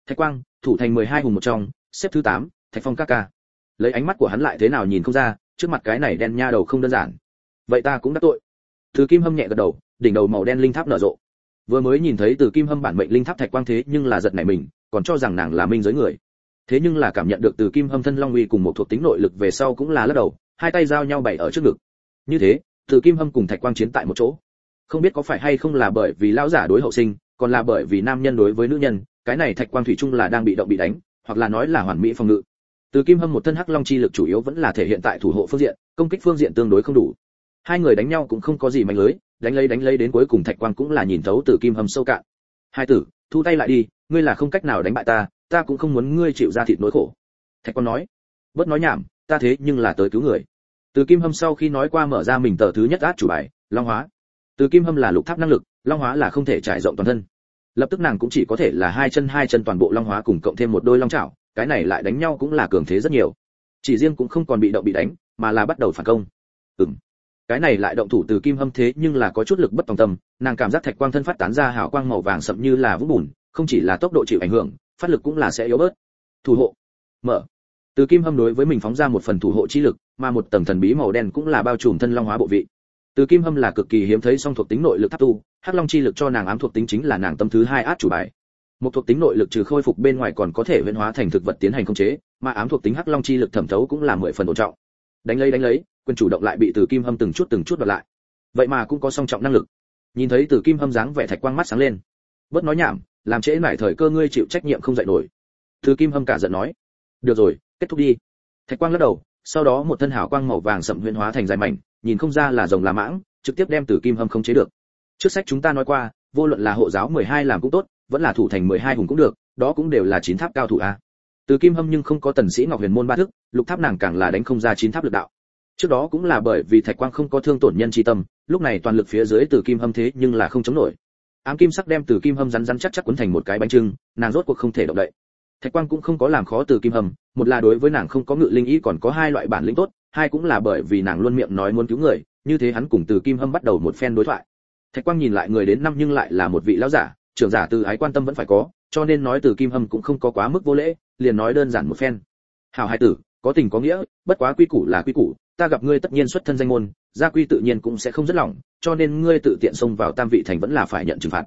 thạch quang, thủ thành mười hai hùng một trong, xếp thứ tám, thạch phong ca ca. Lấy ánh mắt của hắn lại thế nào nhìn không ra, trước mặt cái này đen nha đầu không đơn giản. Vậy ta cũng đắc tội. Từ kim hâm nhẹ gật đầu, đỉnh đầu màu đen linh tháp nở rộ. Vừa mới nhìn thấy từ kim hâm bản mệnh linh tháp thạch quang thế nhưng là giật nảy mình, còn cho rằng nàng là minh giới người. Thế nhưng là cảm nhận được từ kim hâm thân long uy cùng một thuộc tính nội lực về sau cũng là lắc đầu, hai tay giao nhau bày ở trước ngực. Như thế, từ kim hâm cùng thạch quang chiến tại một chỗ. Không biết có phải hay không là bởi vì lão giả đối hậu sinh, còn là bởi vì nam nhân đối với nữ nhân cái này thạch quang thủy chung là đang bị động bị đánh, hoặc là nói là hoàn mỹ phòng ngự. Từ kim hâm một thân hắc long chi lực chủ yếu vẫn là thể hiện tại thủ hộ phương diện, công kích phương diện tương đối không đủ. Hai người đánh nhau cũng không có gì mạnh lưới, đánh lấy đánh lấy đến cuối cùng thạch quang cũng là nhìn thấu từ kim hâm sâu cạn. Hai tử, thu tay lại đi, ngươi là không cách nào đánh bại ta ta cũng không muốn ngươi chịu ra thịt nỗi khổ. Thạch quang nói, bớt nói nhảm, ta thế nhưng là tới cứu người. Từ kim hâm sau khi nói qua mở ra mình tờ thứ nhất át chủ bài, long hóa. Từ kim hâm là lục tháp năng lực, long hóa là không thể trải rộng toàn thân lập tức nàng cũng chỉ có thể là hai chân hai chân toàn bộ long hóa cùng cộng thêm một đôi long chảo, cái này lại đánh nhau cũng là cường thế rất nhiều. Chỉ riêng cũng không còn bị động bị đánh, mà là bắt đầu phản công. Ừm. Cái này lại động thủ từ kim hâm thế nhưng là có chút lực bất tòng tâm, nàng cảm giác thạch quang thân phát tán ra hào quang màu vàng sậm như là vũng bùn, không chỉ là tốc độ chịu ảnh hưởng, phát lực cũng là sẽ yếu bớt. Thủ hộ. Mở. Từ kim hâm đối với mình phóng ra một phần thủ hộ chi lực, mà một tầng thần bí màu đen cũng là bao trùm thân long hóa bộ vị. Từ kim hâm là cực kỳ hiếm thấy song thuộc tính nội lực tháp tu hắc long chi lực cho nàng ám thuộc tính chính là nàng tâm thứ hai át chủ bài. Một thuộc tính nội lực trừ khôi phục bên ngoài còn có thể huyễn hóa thành thực vật tiến hành khống chế, mà ám thuộc tính hắc long chi lực thẩm thấu cũng là mười phần ổn trọng. Đánh lấy đánh lấy, quyền chủ động lại bị từ kim hâm từng chút từng chút đoạt lại. Vậy mà cũng có song trọng năng lực. Nhìn thấy từ kim hâm dáng vẻ thạch quang mắt sáng lên. Bớt nói nhảm, làm trễ mải thời cơ ngươi chịu trách nhiệm không dạy nổi. Từ kim hâm cả giận nói. Được rồi, kết thúc đi. Thạch quang lắc đầu, sau đó một thân hào quang màu vàng sậm huyễn hóa thành dài mảnh, nhìn không ra là rồng là mãng, trực tiếp đem từ kim hâm không chế được trước sách chúng ta nói qua, vô luận là hộ giáo 12 làm cũng tốt, vẫn là thủ thành 12 hùng cũng được, đó cũng đều là chín tháp cao thủ a. Từ kim hâm nhưng không có tần sĩ ngọc huyền môn ba thức, lục tháp nàng càng là đánh không ra chín tháp lực đạo. Trước đó cũng là bởi vì thạch quang không có thương tổn nhân chi tâm, lúc này toàn lực phía dưới từ kim hâm thế nhưng là không chống nổi. Ám kim sắc đem từ kim hâm rắn rắn chắc chắc cuốn thành một cái bánh trưng, nàng rốt cuộc không thể động đậy. Thạch quang cũng không có làm khó từ kim hâm, một là đối với nàng không có ngự linh ý còn có hai loại bản lĩnh tốt, hai cũng là bởi vì nàng luôn miệng nói muốn cứu người, như thế hắn cùng từ kim hâm bắt đầu một phen đối thoại thạch quang nhìn lại người đến năm nhưng lại là một vị lão giả, trưởng giả từ ái quan tâm vẫn phải có, cho nên nói từ kim hâm cũng không có quá mức vô lễ, liền nói đơn giản một phen. Hảo hai tử, có tình có nghĩa, bất quá quy củ là quy củ, ta gặp ngươi tất nhiên xuất thân danh môn, gia quy tự nhiên cũng sẽ không rất lòng, cho nên ngươi tự tiện xông vào tam vị thành vẫn là phải nhận trừng phạt.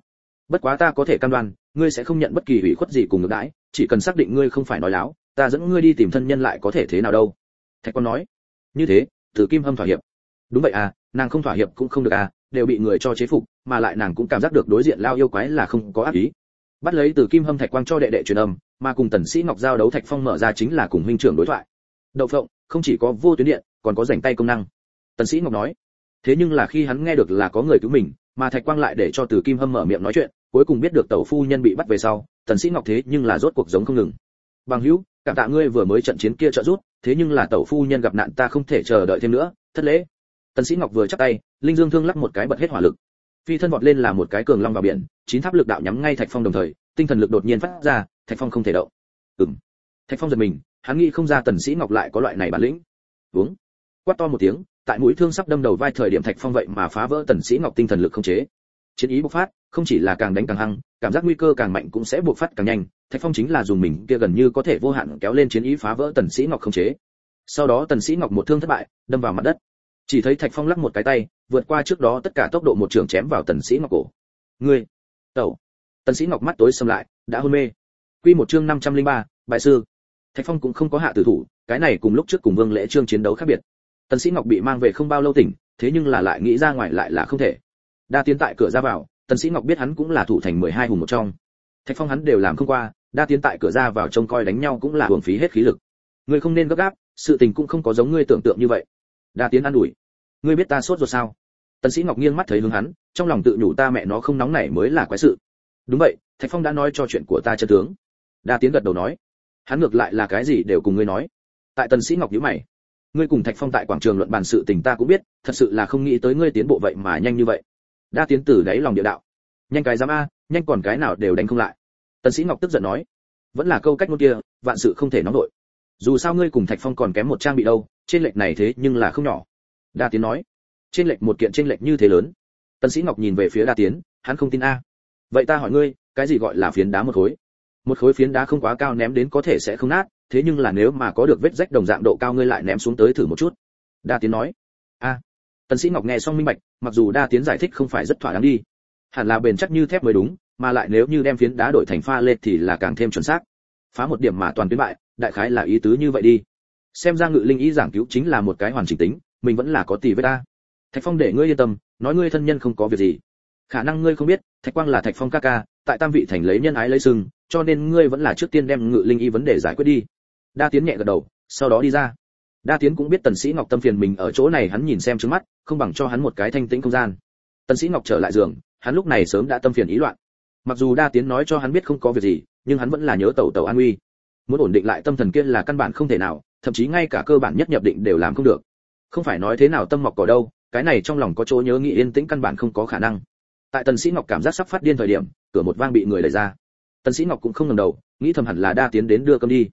Bất quá ta có thể cam đoan, ngươi sẽ không nhận bất kỳ ủy khuất gì cùng ngược đãi, chỉ cần xác định ngươi không phải nói láo, ta dẫn ngươi đi tìm thân nhân lại có thể thế nào đâu. Thạch quan nói. Như thế, từ kim hâm thỏa hiệp. Đúng vậy à nàng không thỏa hiệp cũng không được à đều bị người cho chế phục, mà lại nàng cũng cảm giác được đối diện lao yêu quái là không có ác ý. Bắt lấy từ kim hâm thạch quang cho đệ đệ truyền âm, mà cùng tần sĩ ngọc giao đấu thạch phong mở ra chính là cùng huynh trưởng đối thoại. Đậu phộng, không chỉ có vô tuyến điện, còn có rảnh tay công năng. Tần sĩ ngọc nói, thế nhưng là khi hắn nghe được là có người cứu mình, mà thạch quang lại để cho từ kim hâm mở miệng nói chuyện, cuối cùng biết được tẩu phu nhân bị bắt về sau, tần sĩ ngọc thế nhưng là rốt cuộc giống không ngừng. Bằng hữu, cảm tạ ngươi vừa mới trận chiến kia trợ giúp, thế nhưng là tẩu phu nhân gặp nạn ta không thể chờ đợi thêm nữa, thất lễ tần sĩ ngọc vừa chắp tay, linh dương thương lắc một cái bật hết hỏa lực. Phi thân vọt lên là một cái cường long vào biển, chín tháp lực đạo nhắm ngay thạch phong đồng thời, tinh thần lực đột nhiên phát ra, thạch phong không thể động. Ừm. Thạch phong giật mình, hắn nghĩ không ra tần sĩ ngọc lại có loại này bản lĩnh. Uống. Quát to một tiếng, tại mũi thương sắp đâm đầu vai thời điểm thạch phong vậy mà phá vỡ tần sĩ ngọc tinh thần lực không chế. Chiến ý bộc phát, không chỉ là càng đánh càng hăng, cảm giác nguy cơ càng mạnh cũng sẽ bộc phát càng nhanh. Thạch phong chính là dùng mình kia gần như có thể vô hạn kéo lên chiến ý phá vỡ tần sĩ ngọc không chế. Sau đó tần sĩ ngọc một thương thất bại, đâm vào mặt đất chỉ thấy thạch phong lắc một cái tay vượt qua trước đó tất cả tốc độ một trường chém vào tần sĩ ngọc cổ. Ngươi tẩu. Tần sĩ ngọc mắt tối sầm lại đã hôn mê. Quy một chương 503, bại sư. Thạch phong cũng không có hạ tử thủ cái này cùng lúc trước cùng vương lễ trương chiến đấu khác biệt. Tần sĩ ngọc bị mang về không bao lâu tỉnh thế nhưng là lại nghĩ ra ngoài lại là không thể. Đa tiến tại cửa ra vào tần sĩ ngọc biết hắn cũng là thủ thành 12 hùng một trong. Thạch phong hắn đều làm không qua đa tiến tại cửa ra vào trông coi đánh nhau cũng là hưởng phí hết khí lực. Ngươi không nên gấp gáp sự tình cũng không có giống ngươi tưởng tượng như vậy. Đa tiến ăn đuổi ngươi biết ta sốt ruột sao? Tần sĩ ngọc nghiêng mắt thấy hướng hắn, trong lòng tự nhủ ta mẹ nó không nóng nảy mới là quái sự. Đúng vậy, thạch phong đã nói cho chuyện của ta chân tướng. Đa tiến gật đầu nói. Hắn ngược lại là cái gì đều cùng ngươi nói. Tại tần sĩ ngọc nhíu mày. Ngươi cùng thạch phong tại quảng trường luận bàn sự tình ta cũng biết, thật sự là không nghĩ tới ngươi tiến bộ vậy mà nhanh như vậy. Đa tiến từ đáy lòng địa đạo. Nhanh cái dám a, nhanh còn cái nào đều đánh không lại. Tần sĩ ngọc tức giận nói. Vẫn là câu cách ngôn kia, vạn sự không thể nóng nổi dù sao ngươi cùng thạch phong còn kém một trang bị đâu, trên lệch này thế nhưng là không nhỏ đa tiến nói. Trên lệch một kiện trên lệch như thế lớn. Tân sĩ ngọc nhìn về phía đa tiến, hắn không tin a. Vậy ta hỏi ngươi, cái gì gọi là phiến đá một khối? Một khối phiến đá không quá cao ném đến có thể sẽ không nát, thế nhưng là nếu mà có được vết rách đồng dạng độ cao ngươi lại ném xuống tới thử một chút. Đa tiến nói. A. Tân sĩ ngọc nghe xong minh bạch, mặc dù đa tiến giải thích không phải rất thỏa đáng đi, hẳn là bền chắc như thép mới đúng, mà lại nếu như đem phiến đá đổi thành pha lê thì là càng thêm chuẩn xác. Phá một điểm mà toàn tuyến bại, đại khái là ý tứ như vậy đi. Xem ra ngự linh ý giảng cứu chính là một cái hoàn chỉnh tính mình vẫn là có tỷ với ta. Thạch phong để ngươi yên tâm, nói ngươi thân nhân không có việc gì. Khả năng ngươi không biết, thạch quang là thạch phong ca ca, tại tam vị thành lấy nhân ái lấy sừng, cho nên ngươi vẫn là trước tiên đem ngự linh y vấn đề giải quyết đi. Đa tiến nhẹ gật đầu, sau đó đi ra. Đa tiến cũng biết tần sĩ ngọc tâm phiền mình ở chỗ này hắn nhìn xem trước mắt, không bằng cho hắn một cái thanh tĩnh không gian. Tần sĩ ngọc trở lại giường, hắn lúc này sớm đã tâm phiền ý loạn. Mặc dù đa tiến nói cho hắn biết không có việc gì, nhưng hắn vẫn là nhớ tẩu tẩu an uy. Muốn ổn định lại tâm thần kia là căn bản không thể nào, thậm chí ngay cả cơ bản nhất nhập định đều làm không được không phải nói thế nào tâm mọc cỏ đâu, cái này trong lòng có chỗ nhớ nghĩ yên tĩnh căn bản không có khả năng. Tại tần sĩ ngọc cảm giác sắp phát điên thời điểm, cửa một vang bị người đẩy ra. Tần sĩ ngọc cũng không ngẩng đầu, nghĩ thầm hẳn là đa tiến đến đưa cơm đi.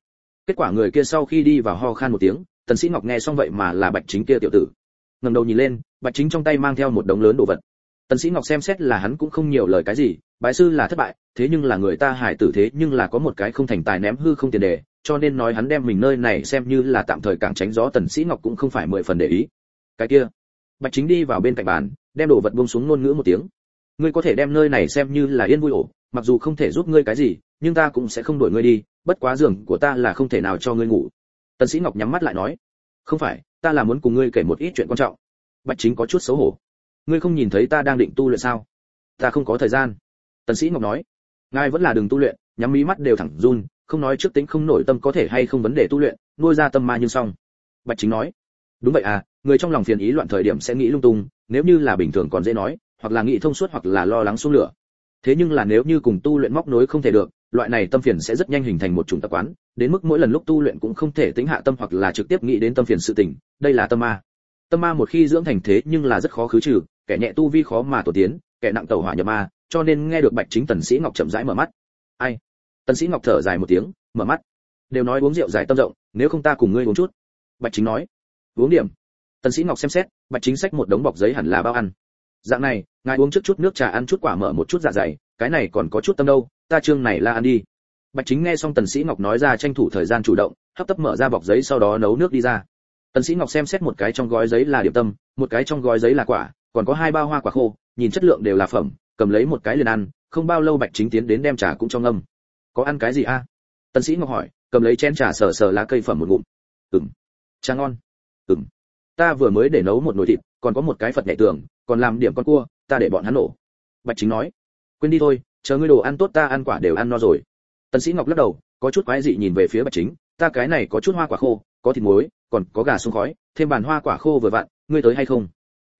Kết quả người kia sau khi đi vào ho khan một tiếng, tần sĩ ngọc nghe xong vậy mà là bạch chính kia tiểu tử. Ngẩng đầu nhìn lên, bạch chính trong tay mang theo một đống lớn đồ vật tần sĩ ngọc xem xét là hắn cũng không nhiều lời cái gì, bái sư là thất bại, thế nhưng là người ta hải tử thế nhưng là có một cái không thành tài ném hư không tiền đề, cho nên nói hắn đem mình nơi này xem như là tạm thời càng tránh gió tần sĩ ngọc cũng không phải mười phần để ý. Cái kia, bạch chính đi vào bên cạnh bàn, đem đồ vật buông xuống ngôn ngữ một tiếng. Ngươi có thể đem nơi này xem như là yên vui ổ, mặc dù không thể giúp ngươi cái gì, nhưng ta cũng sẽ không đuổi ngươi đi, bất quá giường của ta là không thể nào cho ngươi ngủ. Tần sĩ ngọc nhắm mắt lại nói, không phải, ta là muốn cùng ngươi kể một ít chuyện quan trọng. Bạch chính có chút xấu hổ ngươi không nhìn thấy ta đang định tu luyện sao? Ta không có thời gian. Tần sĩ ngọc nói, ngài vẫn là đừng tu luyện, nhắm mí mắt đều thẳng run, không nói trước tính không nổi tâm có thể hay không vấn đề tu luyện, nuôi ra tâm ma nhưng xong. Bạch chính nói, đúng vậy à người trong lòng phiền ý loạn thời điểm sẽ nghĩ lung tung, nếu như là bình thường còn dễ nói, hoặc là nghĩ thông suốt hoặc là lo lắng xuống lửa. Thế nhưng là nếu như cùng tu luyện móc nối không thể được, loại này tâm phiền sẽ rất nhanh hình thành một chủng tập quán, đến mức mỗi lần lúc tu luyện cũng không thể tính hạ tâm hoặc là trực tiếp nghĩ đến tâm phiền sự tình, đây là tâm ma tâm ma một khi dưỡng thành thế nhưng là rất khó khứ trừ, kẻ nhẹ tu vi khó mà tổ tiến, kẻ nặng tẩu hỏa nhập ma, cho nên nghe được bạch chính tần sĩ ngọc chậm rãi mở mắt. Ai? Tần sĩ ngọc thở dài một tiếng, mở mắt. Đều nói uống rượu giải tâm rộng, nếu không ta cùng ngươi uống chút. Bạch chính nói. Uống điểm. Tần sĩ ngọc xem xét, bạch chính xách một đống bọc giấy hẳn là bao ăn. Dạng này, ngài uống trước chút nước trà ăn chút quả mở một chút dạ dày, cái này còn có chút tâm đâu, ta trương này là ăn đi. Bạch chính nghe xong tần sĩ ngọc nói ra tranh thủ thời gian chủ động, hấp tấp mở ra bọc giấy sau đó nấu nước đi ra tần sĩ ngọc xem xét một cái trong gói giấy là điểm tâm, một cái trong gói giấy là quả, còn có hai bao hoa quả khô, nhìn chất lượng đều là phẩm, cầm lấy một cái liền ăn, không bao lâu bạch chính tiến đến đem trà cũng cho ngâm. Có ăn cái gì a? Tần sĩ ngọc hỏi, cầm lấy chén trà sờ sờ lá cây phẩm một ngụm. Ừm, trà ngon. Ừm, ta vừa mới để nấu một nồi thịt, còn có một cái phật nhảy tường, còn làm điểm con cua, ta để bọn hắn nổ. Bạch chính nói. Quên đi thôi, chờ ngươi đồ ăn tốt ta ăn quả đều ăn no rồi. Tần sĩ ngọc lắc đầu, có chút quái dị nhìn về phía bạch chính ta cái này có chút hoa quả khô, có thịt muối, còn có gà xông khói, thêm bàn hoa quả khô vừa vặn, ngươi tới hay không?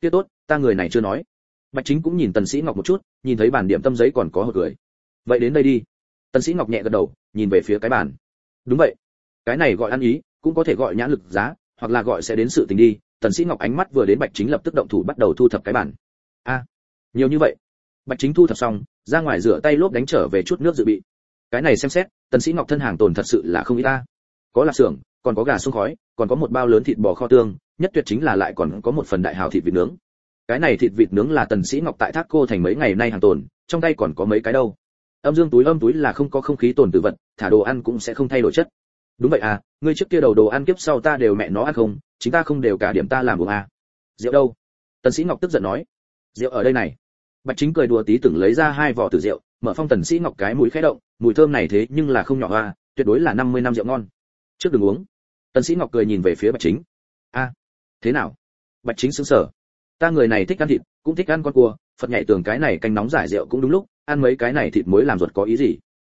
Kia tốt, ta người này chưa nói. Bạch chính cũng nhìn tần sĩ ngọc một chút, nhìn thấy bản điểm tâm giấy còn có hột cười. Vậy đến đây đi. Tần sĩ ngọc nhẹ gật đầu, nhìn về phía cái bàn. Đúng vậy. Cái này gọi ăn ý, cũng có thể gọi nhãn lực giá, hoặc là gọi sẽ đến sự tình đi. Tần sĩ ngọc ánh mắt vừa đến bạch chính lập tức động thủ bắt đầu thu thập cái bàn. A, nhiều như vậy. Bạch chính thu thập xong, ra ngoài rửa tay lốp đánh trở về chút nước dự bị. Cái này xem xét, tần sĩ ngọc thân hàng tồn thật sự là không ít ta có là xưởng, còn có gà xông khói, còn có một bao lớn thịt bò kho tương, nhất tuyệt chính là lại còn có một phần đại hào thịt vịt nướng. Cái này thịt vịt nướng là tần sĩ ngọc tại thác cô thành mấy ngày nay hàng tồn, trong tay còn có mấy cái đâu. Âm dương túi âm túi là không có không khí tồn từ vật, thả đồ ăn cũng sẽ không thay đổi chất. Đúng vậy à ngươi trước kia đầu đồ ăn kiếp sau ta đều mẹ nó ăn không, chính ta không đều cả điểm ta làm buồng à. Rượu đâu? Tần sĩ ngọc tức giận nói. Rượu ở đây này. Bạch chính cười đùa tí tưởng lấy ra hai vỏ tử rượu, mở phong tần sĩ ngọc cái mũi khẽ động, mùi thơm này thế nhưng là không nhỏ à tuyệt đối là 50 năm rượu ngon trước đừng uống. Tần sĩ ngọc cười nhìn về phía bạch chính. A, thế nào? Bạch chính sững sờ. Ta người này thích ăn thịt, cũng thích ăn con cua, phật nhảy tường cái này canh nóng giải rượu cũng đúng lúc, ăn mấy cái này thịt muối làm ruột có ý gì?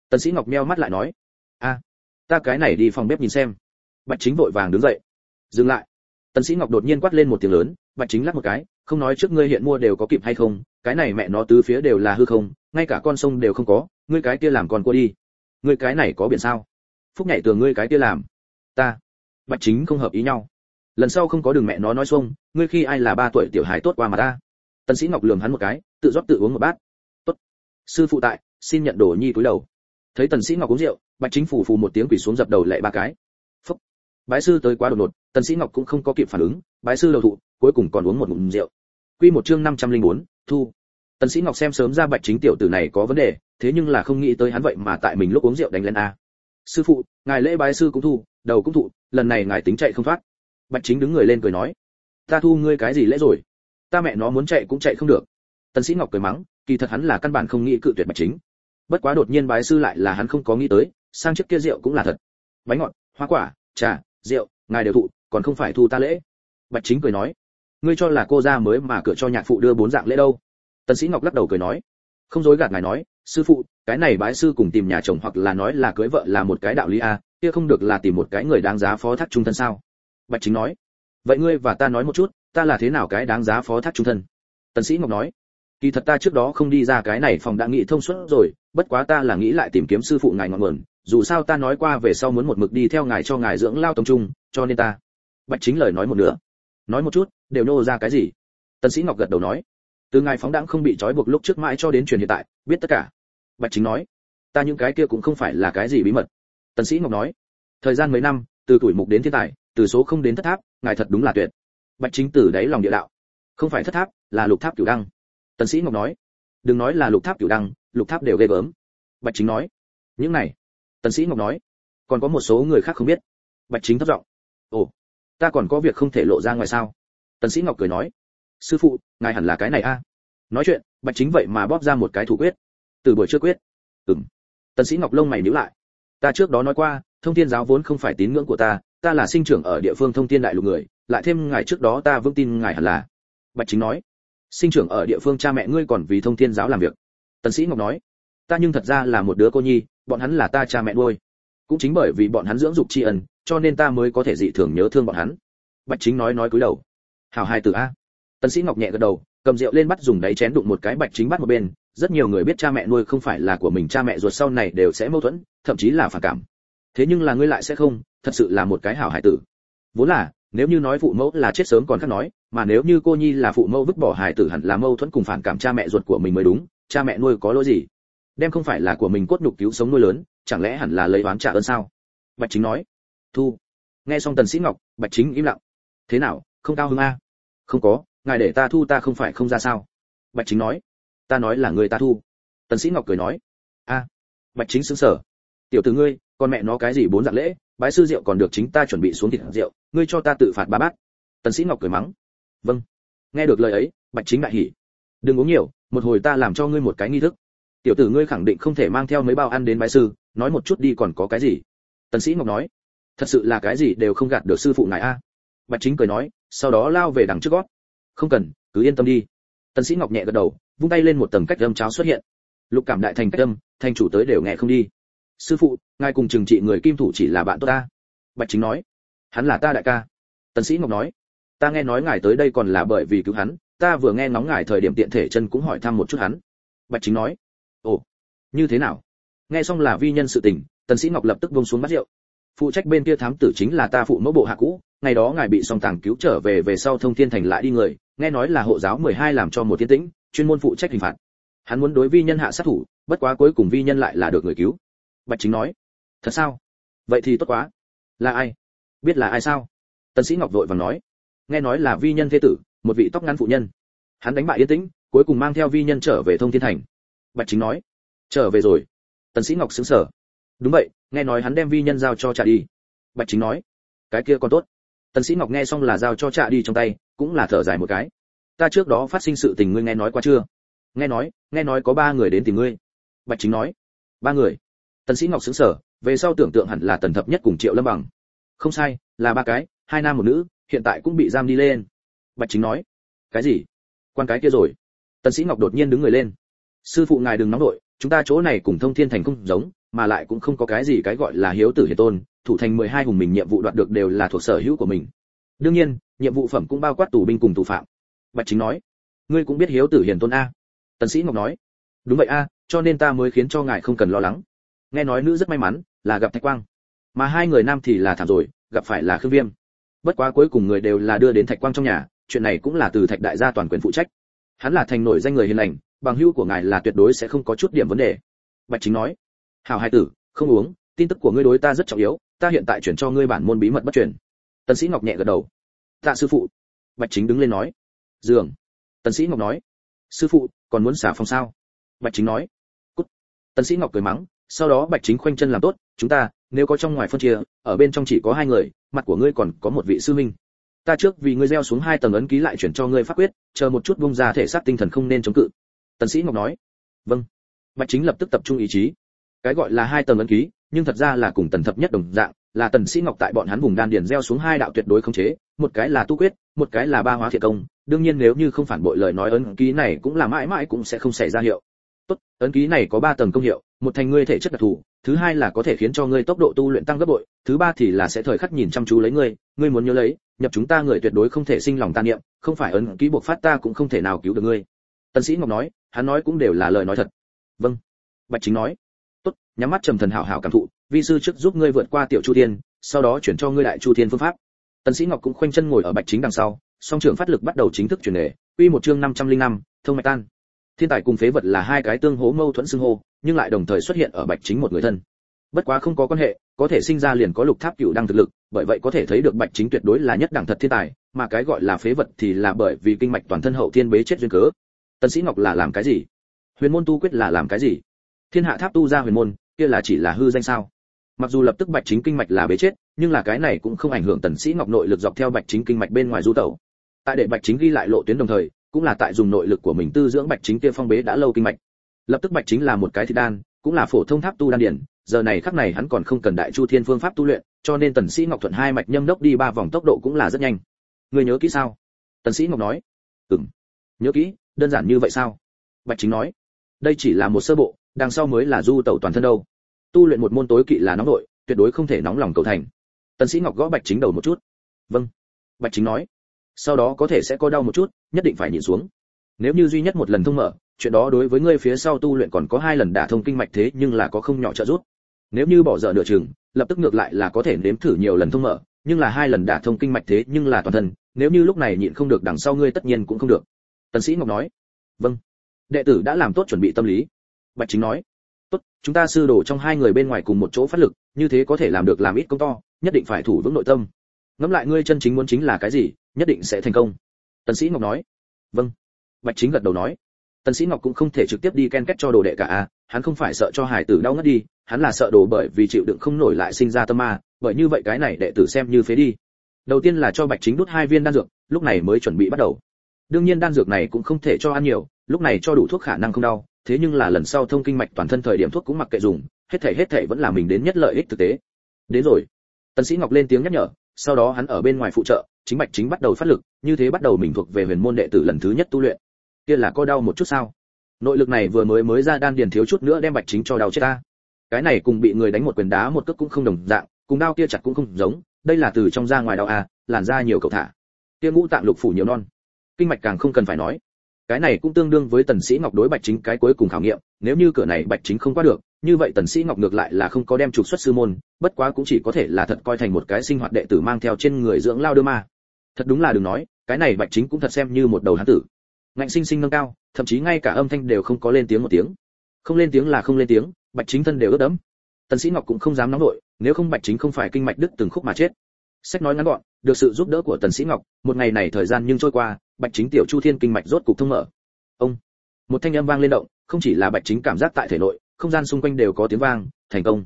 Tần sĩ ngọc meo mắt lại nói, a, ta cái này đi phòng bếp nhìn xem. Bạch chính vội vàng đứng dậy. Dừng lại. Tần sĩ ngọc đột nhiên quát lên một tiếng lớn, bạch chính lắc một cái, không nói trước ngươi hiện mua đều có kịp hay không, cái này mẹ nó tứ phía đều là hư không, ngay cả con sông đều không có, ngươi cái kia làm con cua đi. Ngươi cái này có biển sao? Phúc nhảy tường ngươi cái kia làm. Ta bạch chính không hợp ý nhau. Lần sau không có đường mẹ nó nói xuông ngươi khi ai là ba tuổi tiểu hài tốt qua mà ta. Tần sĩ ngọc lườm hắn một cái tự rót tự uống một bát. Tốt. Sư phụ tại xin nhận đồ nhi túi đầu. Thấy tần sĩ ngọc uống rượu bạch chính phủ phù một tiếng quỳ xuống dập đầu lệ ba cái. Phúc. Bái sư tới quá đột ngột tần sĩ ngọc cũng không có kịp phản ứng bái sư đầu thụ cuối cùng còn uống một ngụm rượu. Quy một chương 504, thu. Tần sĩ ngọc xem sớm ra bạch chính tiểu tử này có vấn đề thế nhưng là không nghĩ tới hắn vậy mà tại mình lúc uống rượu đánh lên a sư phụ, ngài lễ bái sư cũng thu, đầu cũng thụ, lần này ngài tính chạy không thoát. Bạch chính đứng người lên cười nói, ta thu ngươi cái gì lễ rồi? Ta mẹ nó muốn chạy cũng chạy không được. Tần sĩ ngọc cười mắng, kỳ thật hắn là căn bản không nghĩ cự tuyệt bạch chính. Bất quá đột nhiên bái sư lại là hắn không có nghĩ tới, sang trước kia rượu cũng là thật. Bánh ngọt, hoa quả, trà, rượu, ngài đều thụ, còn không phải thu ta lễ. Bạch chính cười nói, ngươi cho là cô gia mới mà cửa cho nhạc phụ đưa bốn dạng lễ đâu? Tần sĩ ngọc lắc đầu cười nói, không dối gạt ngài nói sư phụ, cái này bái sư cùng tìm nhà chồng hoặc là nói là cưới vợ là một cái đạo lý a, kia không được là tìm một cái người đáng giá phó thác trung thân sao? Bạch chính nói. Vậy ngươi và ta nói một chút, ta là thế nào cái đáng giá phó thác trung thân? Tần sĩ ngọc nói. Kỳ thật ta trước đó không đi ra cái này phòng đã nghĩ thông suốt rồi, bất quá ta là nghĩ lại tìm kiếm sư phụ ngài ngọn nguồn, dù sao ta nói qua về sau muốn một mực đi theo ngài cho ngài dưỡng lao tông trung, cho nên ta. Bạch chính lời nói một nửa. Nói một chút, đều nô ra cái gì? Tần sĩ ngọc gật đầu nói. Từ ngài phóng đãng không bị trói buộc lúc trước mãi cho đến truyền hiện tại, biết tất cả bạch chính nói, ta những cái kia cũng không phải là cái gì bí mật. Tần sĩ ngọc nói, thời gian mấy năm, từ tuổi mục đến thiên tài, từ số không đến thất tháp, ngài thật đúng là tuyệt. Bạch chính từ đấy lòng địa đạo, không phải thất tháp, là lục tháp cửu đăng. Tần sĩ ngọc nói, đừng nói là lục tháp cửu đăng, lục tháp đều ghê gớm. Bạch chính nói, những này. Tần sĩ ngọc nói, còn có một số người khác không biết. Bạch chính thấp giọng, ồ, ta còn có việc không thể lộ ra ngoài sao? Tần sĩ ngọc cười nói, sư phụ, ngài hẳn là cái này a. Nói chuyện, bạch chính vậy mà bóp ra một cái thủ quyết từ buổi trước quyết. Ừm. Tần sĩ ngọc lông mày nhíu lại. Ta trước đó nói qua, thông thiên giáo vốn không phải tín ngưỡng của ta ta là sinh trưởng ở địa phương thông thiên đại lục người, lại thêm ngài trước đó ta vững tin ngài hẳn là. Bạch chính nói. Sinh trưởng ở địa phương cha mẹ ngươi còn vì thông thiên giáo làm việc. Tần sĩ ngọc nói. Ta nhưng thật ra là một đứa cô nhi, bọn hắn là ta cha mẹ nuôi. Cũng chính bởi vì bọn hắn dưỡng dục tri ân, cho nên ta mới có thể dị thường nhớ thương bọn hắn. Bạch chính nói nói cúi đầu. Hảo hai từ a. Tần sĩ ngọc nhẹ gật đầu, cầm rượu lên bắt dùng đáy chén đụng một cái bạch chính bắt một bên rất nhiều người biết cha mẹ nuôi không phải là của mình, cha mẹ ruột sau này đều sẽ mâu thuẫn, thậm chí là phản cảm. Thế nhưng là ngươi lại sẽ không, thật sự là một cái hảo hải tử. Vốn là, nếu như nói phụ mẫu là chết sớm còn khác nói, mà nếu như cô nhi là phụ mẫu vứt bỏ hải tử hẳn là mâu thuẫn cùng phản cảm cha mẹ ruột của mình mới đúng, cha mẹ nuôi có lỗi gì? Đem không phải là của mình cốt nhục cứu sống nuôi lớn, chẳng lẽ hẳn là lấy oán trả ơn sao? Bạch chính nói. Thu. Nghe xong tần sĩ ngọc, bạch chính im lặng. Thế nào, không cao hứng a không có, ngài để ta thu ta không phải không ra sao? Bạch chính nói ta nói là người ta thu. Tần sĩ ngọc cười nói, a, bạch chính sững sờ tiểu tử ngươi, con mẹ nó cái gì bốn dạng lễ, bái sư rượu còn được chính ta chuẩn bị xuống thịt rượu, ngươi cho ta tự phạt ba bát. Tần sĩ ngọc cười mắng vâng nghe được lời ấy, bạch chính đại hỉ. Đừng uống nhiều, một hồi ta làm cho ngươi một cái nghi thức. Tiểu tử ngươi khẳng định không thể mang theo mấy bao ăn đến bái sư, nói một chút đi còn có cái gì? Tần sĩ ngọc nói, thật sự là cái gì đều không gạt được sư phụ ngài a. Bạch chính cười nói, sau đó lao về đằng trước gót. Không cần, cứ yên tâm đi. Tần sĩ ngọc nhẹ gật đầu vung tay lên một tầng cách âm cháo xuất hiện. Lục cảm đại thành cách âm, thành chủ tới đều nghe không đi. Sư phụ, ngài cùng trừng trị người kim thủ chỉ là bạn tốt ta. Bạch chính nói. Hắn là ta đại ca. Tần sĩ ngọc nói. Ta nghe nói ngài tới đây còn là bởi vì cứu hắn, ta vừa nghe ngóng ngài thời điểm tiện thể chân cũng hỏi thăm một chút hắn. Bạch chính nói. Ồ, như thế nào? Nghe xong là vi nhân sự tình, tần sĩ ngọc lập tức buông xuống bát rượu. Phụ trách bên kia thám tử chính là ta phụ mẫu bộ hạ cũ, ngày đó ngài bị song tàng cứu trở về về sau thông thiên thành lại đi người, nghe nói là hộ giáo 12 làm cho một thiên tĩnh chuyên môn phụ trách hình phạt. Hắn muốn đối vi nhân hạ sát thủ, bất quá cuối cùng vi nhân lại là được người cứu. Bạch chính nói, thật sao? Vậy thì tốt quá. Là ai? Biết là ai sao? Tần sĩ ngọc vội vàng nói, nghe nói là vi nhân thế tử, một vị tóc ngắn phụ nhân. Hắn đánh bại yên tĩnh, cuối cùng mang theo vi nhân trở về thông thiên thành. Bạch chính nói, trở về rồi. Tần sĩ ngọc sững sờ. Đúng vậy, nghe nói hắn đem vi nhân giao cho trả đi. Bạch chính nói, cái kia còn tốt. Tần sĩ ngọc nghe xong là giao cho trả đi trong tay, cũng là thở dài một cái ta trước đó phát sinh sự tình ngươi nghe nói qua chưa? Nghe nói nghe nói có ba người đến tìm ngươi. Bạch chính nói. Ba người? Tần sĩ ngọc sững sờ về sau tưởng tượng hẳn là tần thập nhất cùng triệu lâm bằng. Không sai là ba cái hai nam một nữ hiện tại cũng bị giam đi lên. Bạch chính nói. Cái gì? Quan cái kia rồi. Tần sĩ ngọc đột nhiên đứng người lên. Sư phụ ngài đừng nóng nổi, chúng ta chỗ này cùng thông thiên thành không giống mà lại cũng không có cái gì cái gọi là hiếu tử hiền tôn thủ thành 12 hùng mình nhiệm vụ đoạt được đều là thuộc sở hữu của mình. Đương nhiên nhiệm vụ phẩm cũng bao quát tù binh cùng tù phạm bạch chính nói, ngươi cũng biết hiếu tử hiền tôn a. Tần sĩ ngọc nói, đúng vậy a, cho nên ta mới khiến cho ngài không cần lo lắng. Nghe nói nữ rất may mắn, là gặp thạch quang. Mà hai người nam thì là thảm rồi, gặp phải là khương viêm. Bất quá cuối cùng người đều là đưa đến thạch quang trong nhà, chuyện này cũng là từ thạch đại gia toàn quyền phụ trách. Hắn là thành nổi danh người hiền lành, bằng hữu của ngài là tuyệt đối sẽ không có chút điểm vấn đề. Bạch chính nói, hảo hai tử, không uống, tin tức của ngươi đối ta rất trọng yếu, ta hiện tại chuyển cho ngươi bản môn bí mật bất truyền. Tần sĩ ngọc nhẹ gật đầu, tạ sư phụ. Bạch chính đứng lên nói giường. Tần sĩ ngọc nói, sư phụ, còn muốn xả phòng sao? Bạch chính nói, cút. Tần sĩ ngọc cười mắng, sau đó bạch chính khoanh chân làm tốt, chúng ta, nếu có trong ngoài phân chia, ở bên trong chỉ có hai người, mặt của ngươi còn có một vị sư minh ta trước vì ngươi gieo xuống hai tầng ấn ký lại chuyển cho ngươi pháp quyết, chờ một chút bung ra thể xác tinh thần không nên chống cự. Tần sĩ ngọc nói vâng. Bạch chính lập tức tập trung ý chí. Cái gọi là hai tầng ấn ký, nhưng thật ra là cùng tần thập nhất đồng dạng, là tần sĩ ngọc tại bọn hắn vùng đan điền gieo xuống hai đạo tuyệt đối không chế, một cái là tu quyết, một cái là ba hóa thiệt công đương nhiên nếu như không phản bội lời nói ấn ký này cũng là mãi mãi cũng sẽ không xảy ra hiệu. Tốt, ấn ký này có ba tầng công hiệu, một thành ngươi thể chất đặc thù, thứ hai là có thể khiến cho ngươi tốc độ tu luyện tăng gấp bội, thứ ba thì là sẽ thời khắc nhìn chăm chú lấy ngươi ngươi muốn nhớ lấy, nhập chúng ta người tuyệt đối không thể sinh lòng tàn niệm, không phải ấn ký buộc phát ta cũng không thể nào cứu được ngươi. Tân sĩ ngọc nói, hắn nói cũng đều là lời nói thật. Vâng. Bạch chính nói. Tốt, nhắm mắt trầm thần hảo hảo cảm thụ, vi sư trước giúp ngươi vượt qua tiểu chu thiên, sau đó chuyển cho ngươi đại chu thiên phương pháp. Tân sĩ ngọc cũng khoanh chân ngồi ở bạch chính đằng sau song trưởng phát lực bắt đầu chính thức chuyển nghề quy một chương 505, thông mạch tan. Thiên tài cùng phế vật là hai cái tương hỗ mâu thuẫn xưng hô nhưng lại đồng thời xuất hiện ở bạch chính một người thân. Bất quá không có quan hệ có thể sinh ra liền có lục tháp cựu đăng thực lực bởi vậy có thể thấy được bạch chính tuyệt đối là nhất đẳng thật thiên tài mà cái gọi là phế vật thì là bởi vì kinh mạch toàn thân hậu thiên bế chết duyên cớ. Tần sĩ ngọc là làm cái gì? Huyền môn tu quyết là làm cái gì? Thiên hạ tháp tu ra huyền môn kia là chỉ là hư danh sao? Mặc dù lập tức bạch chính kinh mạch là bế chết nhưng là cái này cũng không ảnh hưởng tần sĩ ngọc nội lực dọc theo bạch chính kinh mạch bên ngoài du tẩu tại để bạch chính ghi lại lộ tuyến đồng thời, cũng là tại dùng nội lực của mình tư dưỡng bạch chính kia phong bế đã lâu kinh mạch. Lập tức bạch chính là một cái thị đan, cũng là phổ thông tháp tu đan điển, giờ này khắc này hắn còn không cần đại chu thiên phương pháp tu luyện, cho nên tần sĩ ngọc thuận hai mạch nhâm đốc đi ba vòng tốc độ cũng là rất nhanh. Người nhớ kỹ sao? Tần sĩ ngọc nói. Ừm. Nhớ kỹ, đơn giản như vậy sao? Bạch chính nói. Đây chỉ là một sơ bộ, đằng sau mới là du tẩu toàn thân đâu. Tu luyện một môn tối kỵ là nóng nội, tuyệt đối không thể nóng lòng cầu thành. Tần sĩ ngọc gõ bạch chính đầu một chút. Vâng. Bạch chính nói sau đó có thể sẽ có đau một chút, nhất định phải nhịn xuống. Nếu như duy nhất một lần thông mở, chuyện đó đối với ngươi phía sau tu luyện còn có hai lần đả thông kinh mạch thế nhưng là có không nhỏ trợ giúp. Nếu như bỏ dở nửa chừng, lập tức ngược lại là có thể nếm thử nhiều lần thông mở, nhưng là hai lần đả thông kinh mạch thế nhưng là toàn thân, nếu như lúc này nhịn không được đằng sau ngươi tất nhiên cũng không được. Tần sĩ ngọc nói vâng. Đệ tử đã làm tốt chuẩn bị tâm lý. Bạch chính nói, tốt, chúng ta sư đồ trong hai người bên ngoài cùng một chỗ phát lực, như thế có thể làm được làm ít công to, nhất định phải thủ vững nội tâm ngẫm lại ngươi chân chính muốn chính là cái gì, nhất định sẽ thành công. Tần sĩ ngọc nói. Vâng. Bạch chính gật đầu nói. Tần sĩ ngọc cũng không thể trực tiếp đi ken kết cho đồ đệ cả a hắn không phải sợ cho hải tử đau ngất đi, hắn là sợ đồ bởi vì chịu đựng không nổi lại sinh ra tâm ma, bởi như vậy cái này đệ tử xem như phế đi. Đầu tiên là cho bạch chính đút hai viên đan dược, lúc này mới chuẩn bị bắt đầu. Đương nhiên đan dược này cũng không thể cho ăn nhiều, lúc này cho đủ thuốc khả năng không đau, thế nhưng là lần sau thông kinh mạch toàn thân thời điểm thuốc cũng mặc kệ dùng, hết thảy hết thảy vẫn là mình đến nhất lợi ích thực tế. Đến rồi. Tần sĩ ngọc lên tiếng nhắc nhở sau đó hắn ở bên ngoài phụ trợ, chính bạch chính bắt đầu phát lực, như thế bắt đầu mình thuộc về huyền môn đệ tử lần thứ nhất tu luyện. Kia là có đau một chút sao? Nội lực này vừa mới mới ra đan điền thiếu chút nữa đem bạch chính cho đau chết ta. Cái này cùng bị người đánh một quyền đá một cước cũng không đồng dạng, cùng đau kia chặt cũng không giống, đây là từ trong ra ngoài đau à làn ra nhiều cầu thả. Kia ngũ tạng lục phủ nhiều non. Kinh mạch càng không cần phải nói. Cái này cũng tương đương với tần sĩ ngọc đối bạch chính cái cuối cùng khảo nghiệm, nếu như cửa này bạch chính không qua được như vậy tần sĩ ngọc ngược lại là không có đem trục xuất sư môn, bất quá cũng chỉ có thể là thật coi thành một cái sinh hoạt đệ tử mang theo trên người dưỡng lao đưa ma. Thật đúng là đừng nói, cái này bạch chính cũng thật xem như một đầu hán tử. Ngạnh sinh sinh nâng cao, thậm chí ngay cả âm thanh đều không có lên tiếng một tiếng. Không lên tiếng là không lên tiếng, bạch chính thân đều ướt đẫm. Tần sĩ ngọc cũng không dám nóng nổi, nếu không bạch chính không phải kinh mạch đứt từng khúc mà chết. Sách nói ngắn gọn, được sự giúp đỡ của tần sĩ ngọc, một ngày này thời gian nhưng trôi qua, bạch chính tiểu chu thiên kinh mạch rốt cục thông mở. Ông, một thanh âm vang lên động, không chỉ là bạch chính cảm giác tại thể nội không gian xung quanh đều có tiếng vang, thành công.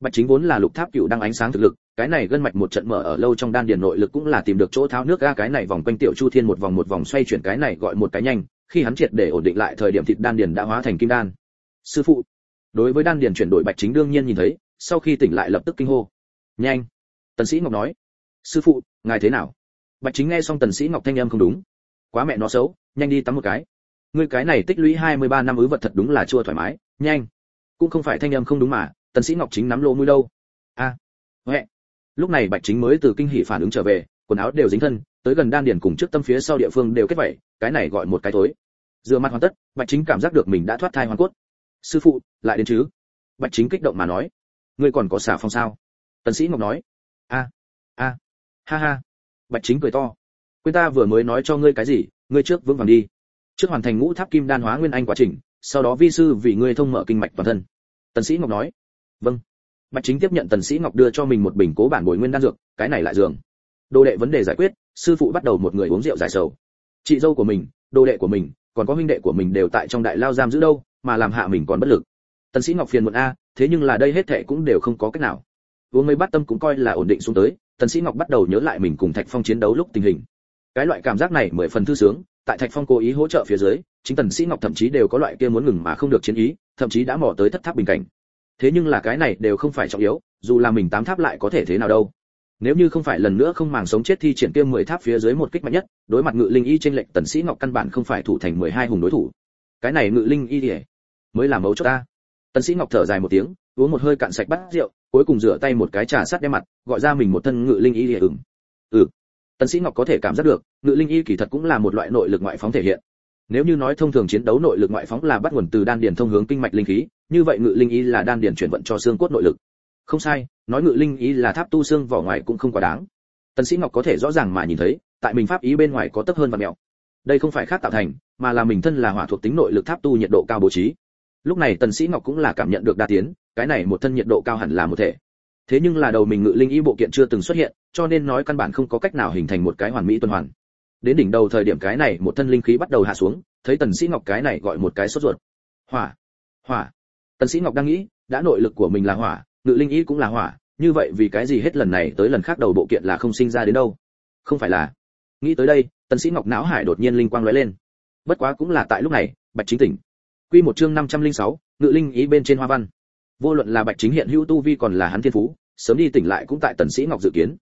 Bạch chính vốn là lục tháp cựu đang ánh sáng thực lực, cái này gân mạch một trận mở ở lâu trong đan điền nội lực cũng là tìm được chỗ tháo nước ra cái này vòng quanh tiểu chu thiên một vòng một vòng xoay chuyển cái này gọi một cái nhanh, khi hắn triệt để ổn định lại thời điểm thịt đan điền đã hóa thành kim đan. Sư phụ, đối với đan điền chuyển đổi bạch chính đương nhiên nhìn thấy, sau khi tỉnh lại lập tức kinh hô. Nhanh! Tần sĩ ngọc nói. Sư phụ, ngài thế nào? Bạch chính nghe xong tần sĩ ngọc thanh âm không đúng. Quá mẹ nó xấu, nhanh đi tắm một cái. Ngươi cái này tích lũy 23 năm ứ vật thật đúng là chua thoải mái. Nhanh! Cũng không phải thanh âm không đúng mà tần sĩ ngọc chính nắm lô mũi đâu. A à, huệ. Lúc này bạch chính mới từ kinh hỉ phản ứng trở về quần áo đều dính thân tới gần đan điền cùng trước tâm phía sau địa phương đều kết vảy cái này gọi một cái thối. Dừa mặt hoàn tất bạch chính cảm giác được mình đã thoát thai hoàn cốt. Sư phụ lại đến chứ? Bạch chính kích động mà nói. Ngươi còn có xả phong sao? Tần sĩ ngọc nói. A a ha ha. Bạch chính cười to. Quên ta vừa mới nói cho ngươi cái gì ngươi trước vững vàng đi. Trước hoàn thành ngũ tháp kim đan hóa nguyên anh quá trình sau đó vi sư vì ngươi thông mở kinh mạch toàn thân tần sĩ ngọc nói vâng. Bạch chính tiếp nhận tần sĩ ngọc đưa cho mình một bình cố bản bồi nguyên đan dược, cái này lại dường. Đồ đệ vấn đề giải quyết, sư phụ bắt đầu một người uống rượu giải sầu. Chị dâu của mình, đồ đệ của mình, còn có huynh đệ của mình đều tại trong đại lao giam giữ đâu, mà làm hạ mình còn bất lực. Tần sĩ ngọc phiền muộn a, thế nhưng là đây hết thề cũng đều không có cách nào. Uống mấy bát tâm cũng coi là ổn định xuống tới, tần sĩ ngọc bắt đầu nhớ lại mình cùng thạch phong chiến đấu lúc tình hình. Cái loại cảm giác này mười phần thư sướng, tại thạch phong cố ý hỗ trợ phía dưới chính tần sĩ ngọc thậm chí đều có loại kia muốn ngừng mà không được chiến ý, thậm chí đã mò tới thất tháp bình cảnh. Thế nhưng là cái này đều không phải trọng yếu, dù là mình tám tháp lại có thể thế nào đâu. Nếu như không phải lần nữa không màng sống chết thi triển kia mười tháp phía dưới một kích mạnh nhất, đối mặt ngự linh y trên lệnh tần sĩ ngọc căn bản không phải thủ thành mười hai hùng đối thủ. Cái này ngự linh y mới là mấu chốt ta. Tần sĩ ngọc thở dài một tiếng, uống một hơi cạn sạch bát rượu, cuối cùng rửa tay một cái trà sát đem mặt, gọi ra mình một thân ngự linh y ửng. Ừ. Tần sĩ ngọc có thể cảm giác được, ngự linh y kỳ thật cũng là một loại nội lực ngoại phóng thể hiện nếu như nói thông thường chiến đấu nội lực ngoại phóng là bắt nguồn từ đan điền thông hướng kinh mạch linh khí, như vậy ngự linh y là đan điền chuyển vận cho xương cốt nội lực. Không sai, nói ngự linh y là tháp tu xương vỏ ngoài cũng không quá đáng. Tần sĩ ngọc có thể rõ ràng mà nhìn thấy, tại mình pháp ý bên ngoài có tấp hơn và mèo đây không phải khác tạo thành, mà là mình thân là hỏa thuộc tính nội lực tháp tu nhiệt độ cao bố trí. Lúc này tần sĩ ngọc cũng là cảm nhận được đa tiến, cái này một thân nhiệt độ cao hẳn là một thể. Thế nhưng là đầu mình ngự linh y bộ kiện chưa từng xuất hiện, cho nên nói căn bản không có cách nào hình thành một cái hoàn mỹ tuần hoàn đến đỉnh đầu thời điểm cái này một thân linh khí bắt đầu hạ xuống thấy tần sĩ ngọc cái này gọi một cái sốt ruột. Hỏa hỏa. Tần sĩ ngọc đang nghĩ đã nội lực của mình là hỏa ngự linh ý cũng là hỏa như vậy vì cái gì hết lần này tới lần khác đầu bộ kiện là không sinh ra đến đâu? Không phải là. Nghĩ tới đây tần sĩ ngọc não hải đột nhiên linh quang lóe lên. Bất quá cũng là tại lúc này bạch chính tỉnh. Quy một chương 506, ngự linh ý bên trên hoa văn. Vô luận là bạch chính hiện hữu tu vi còn là hắn thiên phú sớm đi tỉnh lại cũng tại tần sĩ ngọc dự kiến.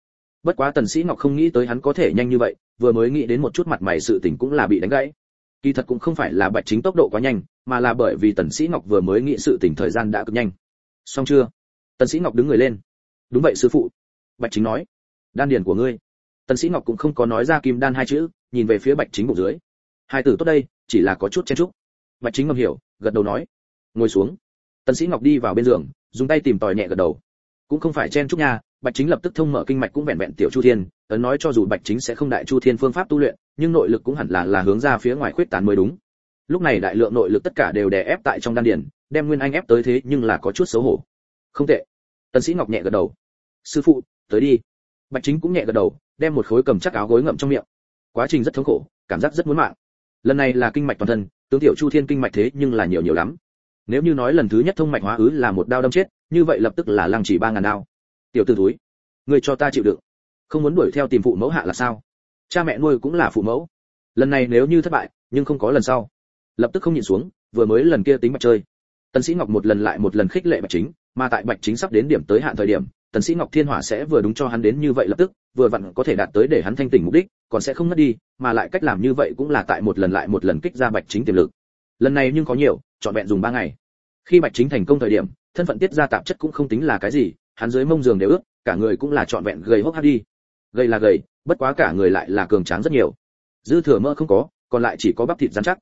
Bất quá tần sĩ ngọc không nghĩ tới hắn có thể nhanh như vậy vừa mới nghĩ đến một chút mặt mày sự tình cũng là bị đánh gãy. Kỳ thật cũng không phải là bạch chính tốc độ quá nhanh, mà là bởi vì tần sĩ ngọc vừa mới nghĩ sự tình thời gian đã cực nhanh. Xong chưa? Tần sĩ ngọc đứng người lên. Đúng vậy, sư phụ. Bạch chính nói. Đan điền của ngươi. Tần sĩ ngọc cũng không có nói ra kim đan hai chữ, nhìn về phía bạch chính bụng dưới. Hai tử tốt đây, chỉ là có chút chen chúc. Bạch chính ngầm hiểu, gật đầu nói. Ngồi xuống. Tần sĩ ngọc đi vào bên giường, dùng tay tìm tòi nhẹ gật đầu cũng không phải chen chúc nha, bạch chính lập tức thông mở kinh mạch cũng vẹn vẹn tiểu chu thiên, ấn nói cho dù bạch chính sẽ không đại chu thiên phương pháp tu luyện, nhưng nội lực cũng hẳn là là hướng ra phía ngoài khuyết tán mới đúng. Lúc này đại lượng nội lực tất cả đều đè ép tại trong đan điền, đem nguyên anh ép tới thế nhưng là có chút xấu hổ. Không tệ. Tần sĩ ngọc nhẹ gật đầu. Sư phụ, tới đi. Bạch chính cũng nhẹ gật đầu, đem một khối cầm chắc áo gối ngậm trong miệng. Quá trình rất thống khổ, cảm giác rất muốn mạng. Lần này là kinh mạch toàn thân, tướng tiểu chu thiên kinh mạch thế nhưng là nhiều nhiều lắm. Nếu như nói lần thứ nhất thông mạch hóa ứ là một đao đâm chết như vậy lập tức là lăng chỉ ba ngàn đao. Tiểu tử túi người cho ta chịu đựng. Không muốn đuổi theo tìm phụ mẫu hạ là sao? Cha mẹ nuôi cũng là phụ mẫu. Lần này nếu như thất bại, nhưng không có lần sau. Lập tức không nhịn xuống, vừa mới lần kia tính bạch chơi. Tần sĩ ngọc một lần lại một lần khích lệ bạch chính, mà tại bạch chính sắp đến điểm tới hạn thời điểm, tần sĩ ngọc thiên hỏa sẽ vừa đúng cho hắn đến như vậy lập tức, vừa vặn có thể đạt tới để hắn thanh tỉnh mục đích, còn sẽ không ngất đi, mà lại cách làm như vậy cũng là tại một lần lại một lần kích ra bạch chính tiềm lực. Lần này nhưng có nhiều chọn vẹn dùng ba ngày. Khi bạch chính thành công thời điểm thân phận tiết ra tạp chất cũng không tính là cái gì, hắn dưới mông giường đều ướt, cả người cũng là chọn vẹn gầy hốc hác đi. Gầy là gầy, bất quá cả người lại là cường tráng rất nhiều. Dư thừa mỡ không có, còn lại chỉ có bắp thịt rắn chắc.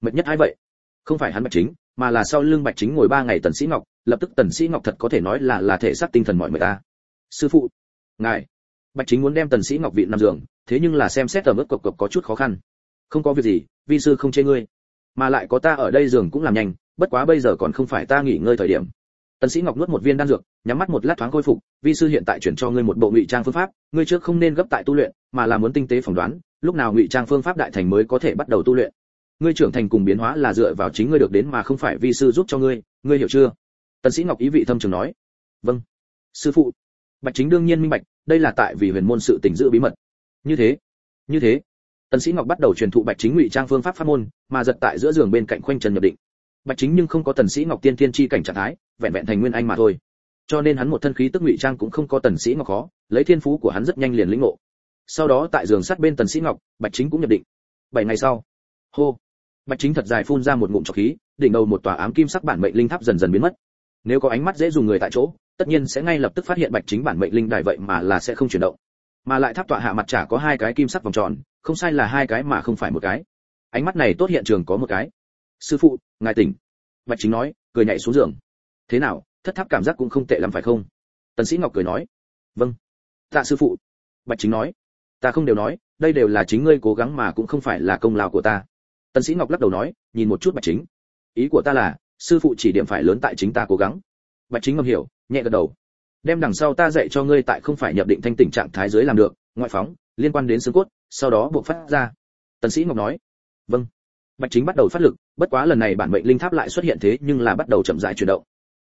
Mệt nhất ai vậy? Không phải hắn bạch chính, mà là sau lưng bạch chính ngồi ba ngày tần sĩ ngọc, lập tức tần sĩ ngọc thật có thể nói là là thể xác tinh thần mọi người ta. Sư phụ, ngài. Bạch chính muốn đem tần sĩ ngọc vị nằm giường, thế nhưng là xem xét ở mức cộc cộc có chút khó khăn. Không có việc gì, vi sư không chê ngươi. Mà lại có ta ở đây giường cũng làm nhanh, bất quá bây giờ còn không phải ta nghỉ ngơi thời điểm tần sĩ ngọc nuốt một viên đan dược, nhắm mắt một lát thoáng khôi phục, vi sư hiện tại chuyển cho ngươi một bộ ngụy trang phương pháp, ngươi trước không nên gấp tại tu luyện, mà là muốn tinh tế phỏng đoán, lúc nào ngụy trang phương pháp đại thành mới có thể bắt đầu tu luyện. Ngươi trưởng thành cùng biến hóa là dựa vào chính ngươi được đến mà không phải vi sư giúp cho ngươi ngươi hiểu chưa? Tần sĩ ngọc ý vị thâm trường nói. Vâng sư phụ. Bạch chính đương nhiên minh bạch, đây là tại vì huyền môn sự tình giữ bí mật. Như thế như thế. Tần sĩ ngọc bắt đầu truyền thụ bạch chính ngụy trang phương pháp pháp môn, mà giật tại giữa giường bên cạnh khoanh chân nhập định bạch chính nhưng không có tần sĩ ngọc tiên tiên chi cảnh trạng thái, vẹn vẹn thành nguyên anh mà thôi. Cho nên hắn một thân khí tức ngụy trang cũng không có tần sĩ ngọc khó, lấy thiên phú của hắn rất nhanh liền lĩnh ngộ. Sau đó tại giường sát bên tần sĩ ngọc, bạch chính cũng nhập định. Bảy ngày sau, hô, bạch chính thật dài phun ra một ngụm trọc khí, đỉnh đầu một tòa ám kim sắc bản mệnh linh tháp dần dần biến mất. Nếu có ánh mắt dễ dùng người tại chỗ, tất nhiên sẽ ngay lập tức phát hiện bạch chính bản mệnh linh đài vậy mà là sẽ không chuyển động. Mà lại tháp tọa hạ mặt chả có hai cái kim sắc vòng tròn, không sai là hai cái mà không phải một cái. Ánh mắt này tốt hiện trường có một cái sư phụ, ngài tỉnh. Bạch chính nói, cười nhảy xuống giường. Thế nào, thất tháp cảm giác cũng không tệ lắm phải không? Tần sĩ ngọc cười nói vâng. Tạ sư phụ. Bạch chính nói, ta không đều nói, đây đều là chính ngươi cố gắng mà cũng không phải là công lao của ta. Tần sĩ ngọc lắc đầu nói, nhìn một chút bạch chính. Ý của ta là, sư phụ chỉ điểm phải lớn tại chính ta cố gắng. Bạch chính ngầm hiểu, nhẹ gật đầu. Đem đằng sau ta dạy cho ngươi tại không phải nhập định thanh tỉnh trạng thái dưới làm được, ngoại phóng, liên quan đến xương cốt, sau đó buộc phát ra. Tần sĩ ngọc nói vâng bạch chính bắt đầu phát lực, bất quá lần này bản mệnh linh tháp lại xuất hiện thế nhưng là bắt đầu chậm rãi chuyển động.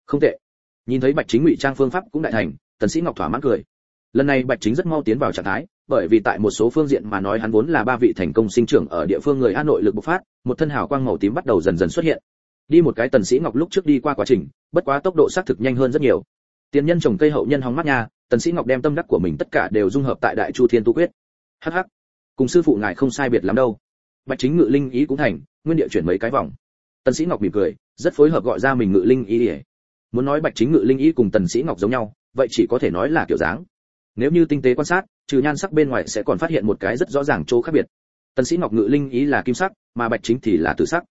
Không tệ. Nhìn thấy bạch chính ngụy trang phương pháp cũng đại thành, tần sĩ ngọc thỏa mãn cười. Lần này bạch chính rất mau tiến vào trạng thái, bởi vì tại một số phương diện mà nói hắn vốn là ba vị thành công sinh trưởng ở địa phương người hà nội lực bộc phát, một thân hào quang màu tím bắt đầu dần dần xuất hiện. Đi một cái tần sĩ ngọc lúc trước đi qua quá trình, bất quá tốc độ xác thực nhanh hơn rất nhiều. Tiền nhân trồng cây hậu nhân hóng mắt nha, tần sĩ ngọc đem tâm đắc của mình tất cả đều dung hợp tại đại chu thiên tu quyết. Hắc hắc. Cùng sư phụ ngài không sai biệt lắm đâu bạch chính ngự linh ý cũng thành, nguyên địa chuyển mấy cái vòng. Tần sĩ ngọc mỉm cười, rất phối hợp gọi ra mình ngự linh ý ỉa muốn nói bạch chính ngự linh ý cùng tần sĩ ngọc giống nhau, vậy chỉ có thể nói là kiểu dáng. Nếu như tinh tế quan sát, trừ nhan sắc bên ngoài sẽ còn phát hiện một cái rất rõ ràng chỗ khác biệt. Tần sĩ ngọc ngự linh ý là kim sắc, mà bạch chính thì là tử sắc.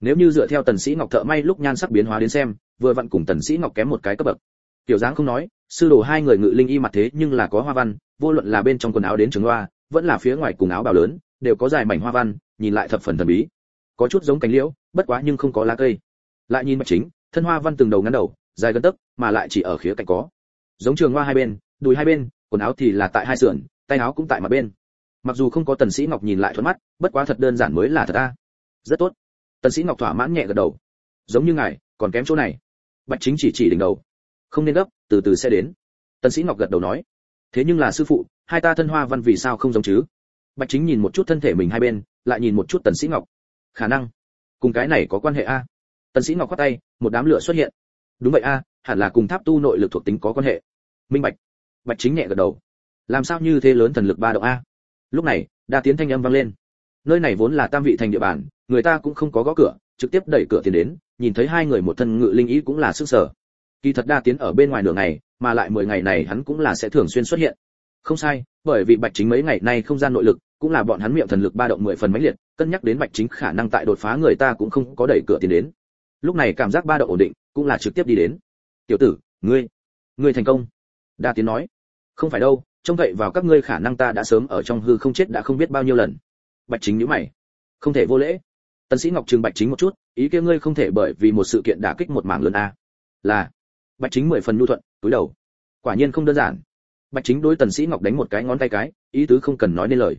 Nếu như dựa theo tần sĩ ngọc thợ may lúc nhan sắc biến hóa đến xem, vừa vặn cùng tần sĩ ngọc kém một cái cấp bậc. Tiểu dáng không nói, sư đồ hai người ngự linh y mặt thế nhưng là có hoa văn, vô luận là bên trong quần áo đến trường hoa, vẫn là phía ngoài cùng áo bào lớn, đều có dài mảnh hoa văn nhìn lại thập phần thần bí. Có chút giống cánh liễu, bất quá nhưng không có lá cây. Lại nhìn bạch chính, thân hoa văn từng đầu ngắn đầu, dài gần tấc, mà lại chỉ ở khía cạnh có. Giống trường hoa hai bên, đùi hai bên, quần áo thì là tại hai sườn, tay áo cũng tại mặt bên. Mặc dù không có tần sĩ ngọc nhìn lại thuận mắt, bất quá thật đơn giản mới là thật a. Rất tốt. Tần sĩ ngọc thỏa mãn nhẹ gật đầu. Giống như ngài, còn kém chỗ này. Bạch chính chỉ chỉ đỉnh đầu. Không nên gấp, từ từ sẽ đến. Tần sĩ ngọc gật đầu nói. Thế nhưng là sư phụ, hai ta thân hoa văn vì sao không giống chứ? Bạch chính nhìn một chút thân thể mình hai bên, lại nhìn một chút tần sĩ ngọc. Khả năng, cùng cái này có quan hệ a? Tần sĩ ngọc quát tay, một đám lửa xuất hiện. Đúng vậy a, hẳn là cùng tháp tu nội lực thuộc tính có quan hệ. Minh bạch. Bạch chính nhẹ gật đầu. Làm sao như thế lớn thần lực ba động a? Lúc này, đa tiến thanh âm vang lên. Nơi này vốn là tam vị thành địa bàn, người ta cũng không có gõ cửa, trực tiếp đẩy cửa tiến đến, nhìn thấy hai người một thân ngự linh ý cũng là sức sở. Kỳ thật đa tiến ở bên ngoài nửa ngày, mà lại mười ngày này hắn cũng là sẽ thường xuyên xuất hiện không sai, bởi vì bạch chính mấy ngày nay không gian nội lực, cũng là bọn hắn miệng thần lực ba động mười phần mãnh liệt, cân nhắc đến bạch chính khả năng tại đột phá người ta cũng không có đẩy cửa tiến đến. Lúc này cảm giác ba động ổn định, cũng là trực tiếp đi đến. Tiểu tử, ngươi ngươi thành công. Đa tiến nói. Không phải đâu, trông cậy vào các ngươi khả năng ta đã sớm ở trong hư không chết đã không biết bao nhiêu lần. Bạch chính nhíu mày. Không thể vô lễ. Tần sĩ ngọc trừng bạch chính một chút, ý kia ngươi không thể bởi vì một sự kiện đả kích một mảng lớn a. Là. Bạch chính mười phần nhu thuận, túi đầu. Quả nhiên không đơn giản bạch chính đối tần sĩ ngọc đánh một cái ngón tay cái ý tứ không cần nói nên lời.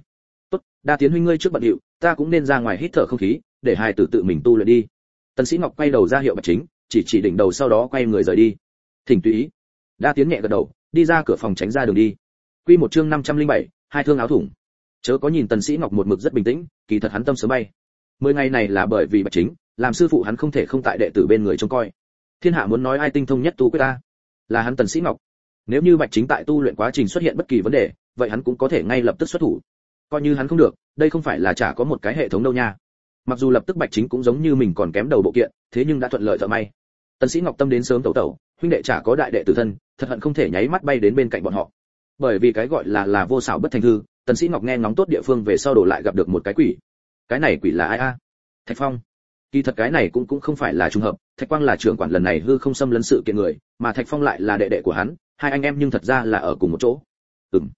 Tốt đa tiến huynh ngươi trước bận điệu ta cũng nên ra ngoài hít thở không khí để hai tử tự mình tu luyện đi. Tần sĩ ngọc quay đầu ra hiệu bạch chính chỉ chỉ đỉnh đầu sau đó quay người rời đi. Thỉnh tùy ý. Đa tiến nhẹ gật đầu đi ra cửa phòng tránh ra đường đi. Quy một chương 507, hai thương áo thủng. Chớ có nhìn tần sĩ ngọc một mực rất bình tĩnh kỳ thật hắn tâm sớm bay. Mười ngày này là bởi vì bạch chính làm sư phụ hắn không thể không tại đệ tử bên người trông coi. Thiên hạ muốn nói ai tinh thông nhất tu quyết ta? Là hắn tần sĩ ngọc nếu như bạch chính tại tu luyện quá trình xuất hiện bất kỳ vấn đề, vậy hắn cũng có thể ngay lập tức xuất thủ. Coi như hắn không được, đây không phải là chả có một cái hệ thống đâu nha. Mặc dù lập tức bạch chính cũng giống như mình còn kém đầu bộ kiện, thế nhưng đã thuận lợi thợ may. Tần sĩ ngọc tâm đến sớm tẩu tẩu, huynh đệ chả có đại đệ tử thân, thật hận không thể nháy mắt bay đến bên cạnh bọn họ. Bởi vì cái gọi là là vô xảo bất thành hư, tần sĩ ngọc nghe ngóng tốt địa phương về sau đổ lại gặp được một cái quỷ. Cái này quỷ là ai a? Thạch phong. Kỳ thật cái này cũng cũng không phải là trùng hợp, thạch quang là trưởng quản lần này hư không xâm lấn sự kiện người, mà thạch phong lại là đệ đệ của hắn hai anh em nhưng thật ra là ở cùng một chỗ. Ừm.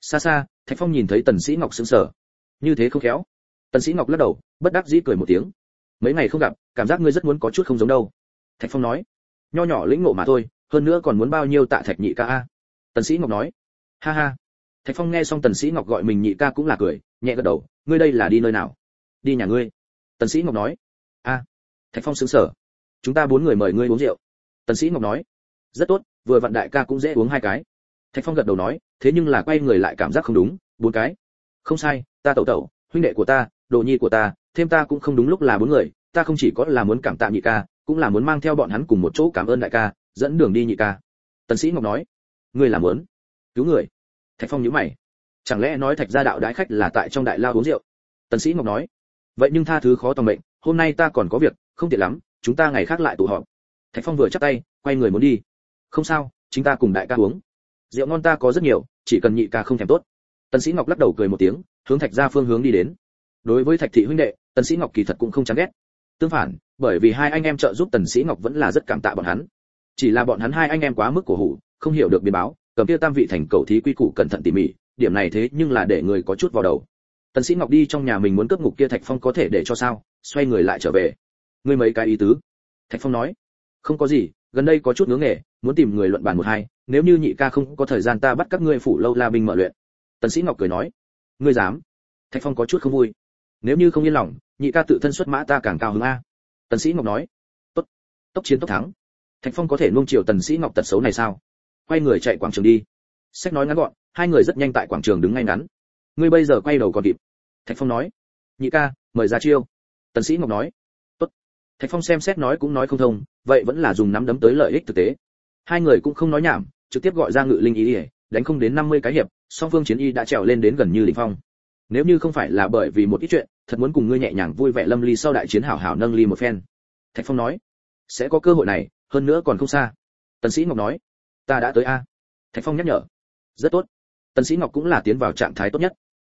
Xa xa, thạch phong nhìn thấy tần sĩ ngọc sững sờ. Như thế không khéo. Tần sĩ ngọc lắc đầu, bất đắc dĩ cười một tiếng. Mấy ngày không gặp, cảm giác ngươi rất muốn có chút không giống đâu. Thạch phong nói. Nho nhỏ lĩnh ngộ mà thôi, hơn nữa còn muốn bao nhiêu tạ thạch nhị ca a? Tần sĩ ngọc nói. Ha ha. Thạch phong nghe xong tần sĩ ngọc gọi mình nhị ca cũng là cười, nhẹ gật đầu. Ngươi đây là đi nơi nào? Đi nhà ngươi. Tần sĩ ngọc nói. A. Thạch phong sững sờ. Chúng ta bốn người mời ngươi uống rượu. Tần sĩ ngọc nói rất tốt, vừa vặn đại ca cũng dễ uống hai cái. Thạch phong gật đầu nói, thế nhưng là quay người lại cảm giác không đúng, bốn cái. Không sai, ta tẩu tẩu, huynh đệ của ta, đồ nhi của ta, thêm ta cũng không đúng lúc là bốn người, ta không chỉ có là muốn cảm tạ nhị ca, cũng là muốn mang theo bọn hắn cùng một chỗ cảm ơn đại ca, dẫn đường đi nhị ca. Tần sĩ ngọc nói, ngươi làm muốn cứu người. Thạch phong nhíu mày. Chẳng lẽ nói thạch gia đạo đái khách là tại trong đại lao uống rượu? Tần sĩ ngọc nói, vậy nhưng tha thứ khó tòng mệnh, hôm nay ta còn có việc, không tiện lắm, chúng ta ngày khác lại tụ họp. Thạch phong vừa chắp tay, quay người muốn đi không sao chúng ta cùng đại ca uống. Rượu ngon ta có rất nhiều, chỉ cần nhị ca không thèm tốt. Tần sĩ ngọc lắc đầu cười một tiếng, hướng thạch gia phương hướng đi đến. Đối với thạch thị huynh đệ, tần sĩ ngọc kỳ thật cũng không chán ghét. Tương phản, bởi vì hai anh em trợ giúp tần sĩ ngọc vẫn là rất cảm tạ bọn hắn. Chỉ là bọn hắn hai anh em quá mức cổ hủ, không hiểu được biến báo, cầm kia tam vị thành cầu thí quy củ cẩn thận tỉ mỉ, điểm này thế nhưng là để người có chút vào đầu. Tần sĩ ngọc đi trong nhà mình muốn cướp ngục kia thạch phong có thể để cho sao, xoay người lại trở về. Ngươi mấy cái ý tứ? Thạch phong nói. Không có gì, gần đây có chút ngưỡng nghề muốn tìm người luận bàn một hai, nếu như nhị ca không có thời gian ta bắt các ngươi phủ lâu la binh mở luyện. Tần sĩ ngọc cười nói, ngươi dám? Thạch phong có chút không vui. Nếu như không yên lòng, nhị ca tự thân xuất mã ta càng cao hứng a. Tần sĩ ngọc nói, tốt, tốc chiến tốc thắng. Thạch phong có thể nuông chiều tần sĩ ngọc tật xấu này sao? Quay người chạy quảng trường đi. Sách nói ngắn gọn, hai người rất nhanh tại quảng trường đứng ngay ngắn. Ngươi bây giờ quay đầu còn kịp. Thạch phong nói, nhị ca, mời ra chiêu. Tần sĩ ngọc nói, tốt. Thạch phong xem xét nói cũng nói không thông, vậy vẫn là dùng nắm đấm tới lợi ích thực tế hai người cũng không nói nhảm, trực tiếp gọi ra ngự linh ý ỉa đánh không đến 50 cái hiệp, song phương chiến y đã trèo lên đến gần như đỉnh phong. Nếu như không phải là bởi vì một ít chuyện, thật muốn cùng ngươi nhẹ nhàng vui vẻ lâm ly sau đại chiến hảo hảo nâng ly một phen. Thạch phong nói, sẽ có cơ hội này, hơn nữa còn không xa. Tần sĩ ngọc nói, ta đã tới a. Thạch phong nhắc nhở, rất tốt. Tần sĩ ngọc cũng là tiến vào trạng thái tốt nhất.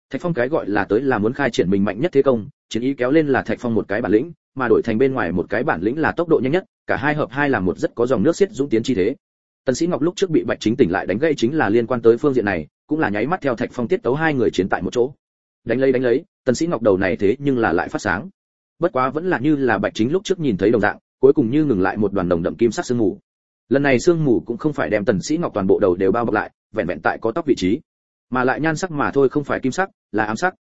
Thạch phong cái gọi là tới là muốn khai triển mình mạnh nhất thế công, chiến ý kéo lên là thạch phong một cái bản lĩnh mà đổi thành bên ngoài một cái bản lĩnh là tốc độ nhanh nhất, cả hai hợp hai là một rất có dòng nước xiết dũng tiến chi thế. Tần sĩ ngọc lúc trước bị bạch chính tỉnh lại đánh gây chính là liên quan tới phương diện này, cũng là nháy mắt theo thạch phong tiết tấu hai người chiến tại một chỗ. Đánh lấy đánh lấy, tần sĩ ngọc đầu này thế nhưng là lại phát sáng. Bất quá vẫn là như là bạch chính lúc trước nhìn thấy đồng dạng, cuối cùng như ngừng lại một đoàn đồng đậm kim sắc sương mù. Lần này sương mù cũng không phải đem tần sĩ ngọc toàn bộ đầu đều bao bọc lại, vẹn vẹn tại có tóc vị trí. Mà lại nhan sắc mà thôi không phải kim sắc, là ám sắc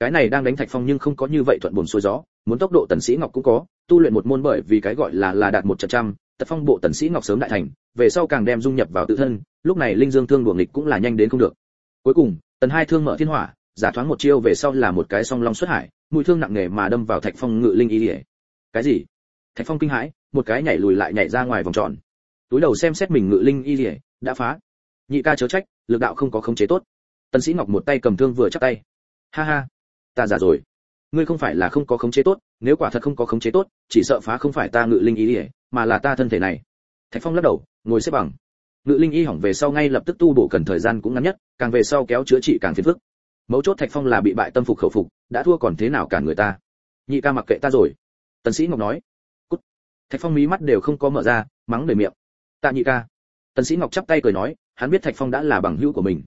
cái này đang đánh thạch phong nhưng không có như vậy thuận buồn xuôi gió, muốn tốc độ tần sĩ ngọc cũng có, tu luyện một môn bởi vì cái gọi là là đạt một trận trăm tật phong bộ tần sĩ ngọc sớm đại thành, về sau càng đem dung nhập vào tự thân, lúc này linh dương thương đuổi nghịch cũng là nhanh đến không được. Cuối cùng, tần hai thương mở thiên hỏa, giả thoáng một chiêu về sau là một cái song long xuất hải mũi thương nặng nề mà đâm vào thạch phong ngự linh y ỉa cái gì? Thạch phong kinh hãi, một cái nhảy lùi lại nhảy ra ngoài vòng tròn. Túi đầu xem xét mình ngự linh y ỉa đã phá. Nhị ca chớ trách, lực đạo không có khống chế tốt. Tần sĩ ngọc một tay cầm thương vừa chắp tay. Ha ha ta giả rồi. Ngươi không phải là không có khống chế tốt, nếu quả thật không có khống chế tốt, chỉ sợ phá không phải ta ngự linh y ỉa mà là ta thân thể này. Thạch phong lắc đầu, ngồi xếp bằng. Ngự linh y hỏng về sau ngay lập tức tu bổ cần thời gian cũng ngắn nhất, càng về sau kéo chữa trị càng phiền phức. Mấu chốt thạch phong là bị bại tâm phục khẩu phục, đã thua còn thế nào cả người ta. Nhị ca mặc kệ ta rồi. Tần sĩ ngọc nói. Cút. Thạch phong mí mắt đều không có mở ra, mắng đầy miệng. Ta nhị ca. Tần sĩ ngọc chắp tay cười nói, hắn biết thạch phong đã là bằng hữu của mình.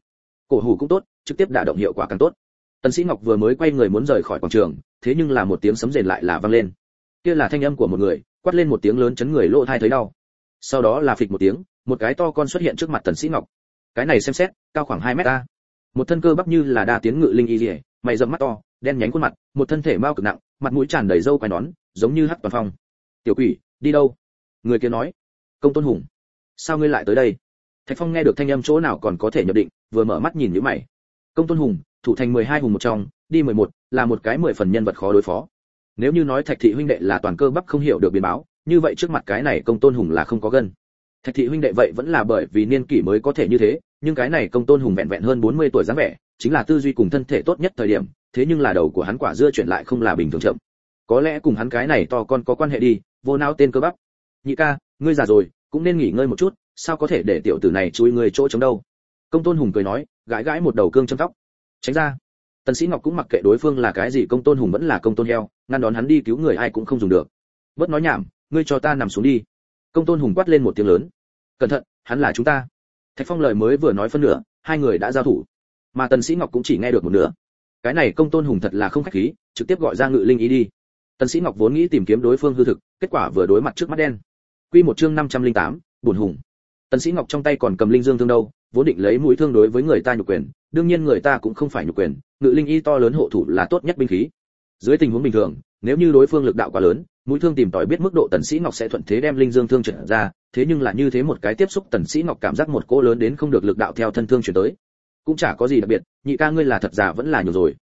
Cổ hủ cũng tốt, trực tiếp đả động hiệu quả càng tốt tần sĩ ngọc vừa mới quay người muốn rời khỏi quảng trường, thế nhưng là một tiếng sấm rền lại là vang lên. Kia là thanh âm của một người, quát lên một tiếng lớn chấn người lỗ thai thấy đau. Sau đó là phịch một tiếng, một cái to con xuất hiện trước mặt tần sĩ ngọc. Cái này xem xét, cao khoảng 2 mét a. Một thân cơ bắp như là đa tiến ngự linh y liễu, mày rậm mắt to, đen nhánh khuôn mặt, một thân thể mao cực nặng, mặt mũi tràn đầy râu quai nón, giống như hắc toàn phong. Tiểu quỷ, đi đâu? Người kia nói. Công tôn hùng, sao ngươi lại tới đây? Thạch phong nghe được thanh âm chỗ nào còn có thể nhập định, vừa mở mắt nhìn nhíu mày. Công tôn hùng thủ thành 12 hùng một trong đi 11, là một cái mười phần nhân vật khó đối phó. Nếu như nói thạch thị huynh đệ là toàn cơ bắp không hiểu được biến báo như vậy trước mặt cái này công tôn hùng là không có gân. Thạch thị huynh đệ vậy vẫn là bởi vì niên kỷ mới có thể như thế nhưng cái này công tôn hùng vẹn vẹn hơn 40 tuổi dáng vẻ chính là tư duy cùng thân thể tốt nhất thời điểm thế nhưng là đầu của hắn quả dưa chuyển lại không là bình thường chậm. Có lẽ cùng hắn cái này to con có quan hệ đi vô não tên cơ bắp. Nhị ca ngươi già rồi cũng nên nghỉ ngơi một chút sao có thể để tiểu tử này chui người chỗ chống đâu? Công tôn hùng cười nói gãi gãi một đầu cương châm tóc tránh ra. Tần sĩ ngọc cũng mặc kệ đối phương là cái gì công tôn hùng vẫn là công tôn heo ngăn đón hắn đi cứu người ai cũng không dùng được. Bớt nói nhảm ngươi cho ta nằm xuống đi. Công tôn hùng quát lên một tiếng lớn. Cẩn thận hắn là chúng ta. Thạch phong lời mới vừa nói phân nửa hai người đã giao thủ. Mà tần sĩ ngọc cũng chỉ nghe được một nửa. Cái này công tôn hùng thật là không khách khí trực tiếp gọi ra ngự linh ý đi. Tần sĩ ngọc vốn nghĩ tìm kiếm đối phương hư thực kết quả vừa đối mặt trước mắt đen. Quy một chương 508, buồn hùng. Tần sĩ ngọc trong tay còn cầm linh dương thương đâu vốn định lấy mũi thương đối với người ta nhục quyền, đương nhiên người ta cũng không phải nhục quyền, ngự linh y to lớn hộ thủ là tốt nhất binh khí. Dưới tình huống bình thường, nếu như đối phương lực đạo quá lớn, mũi thương tìm tòi biết mức độ tần sĩ ngọc sẽ thuận thế đem linh dương thương chuyển ra, thế nhưng là như thế một cái tiếp xúc tần sĩ ngọc cảm giác một cỗ lớn đến không được lực đạo theo thân thương chuyển tới. Cũng chả có gì đặc biệt, nhị ca ngươi là thật giả vẫn là nhiều rồi.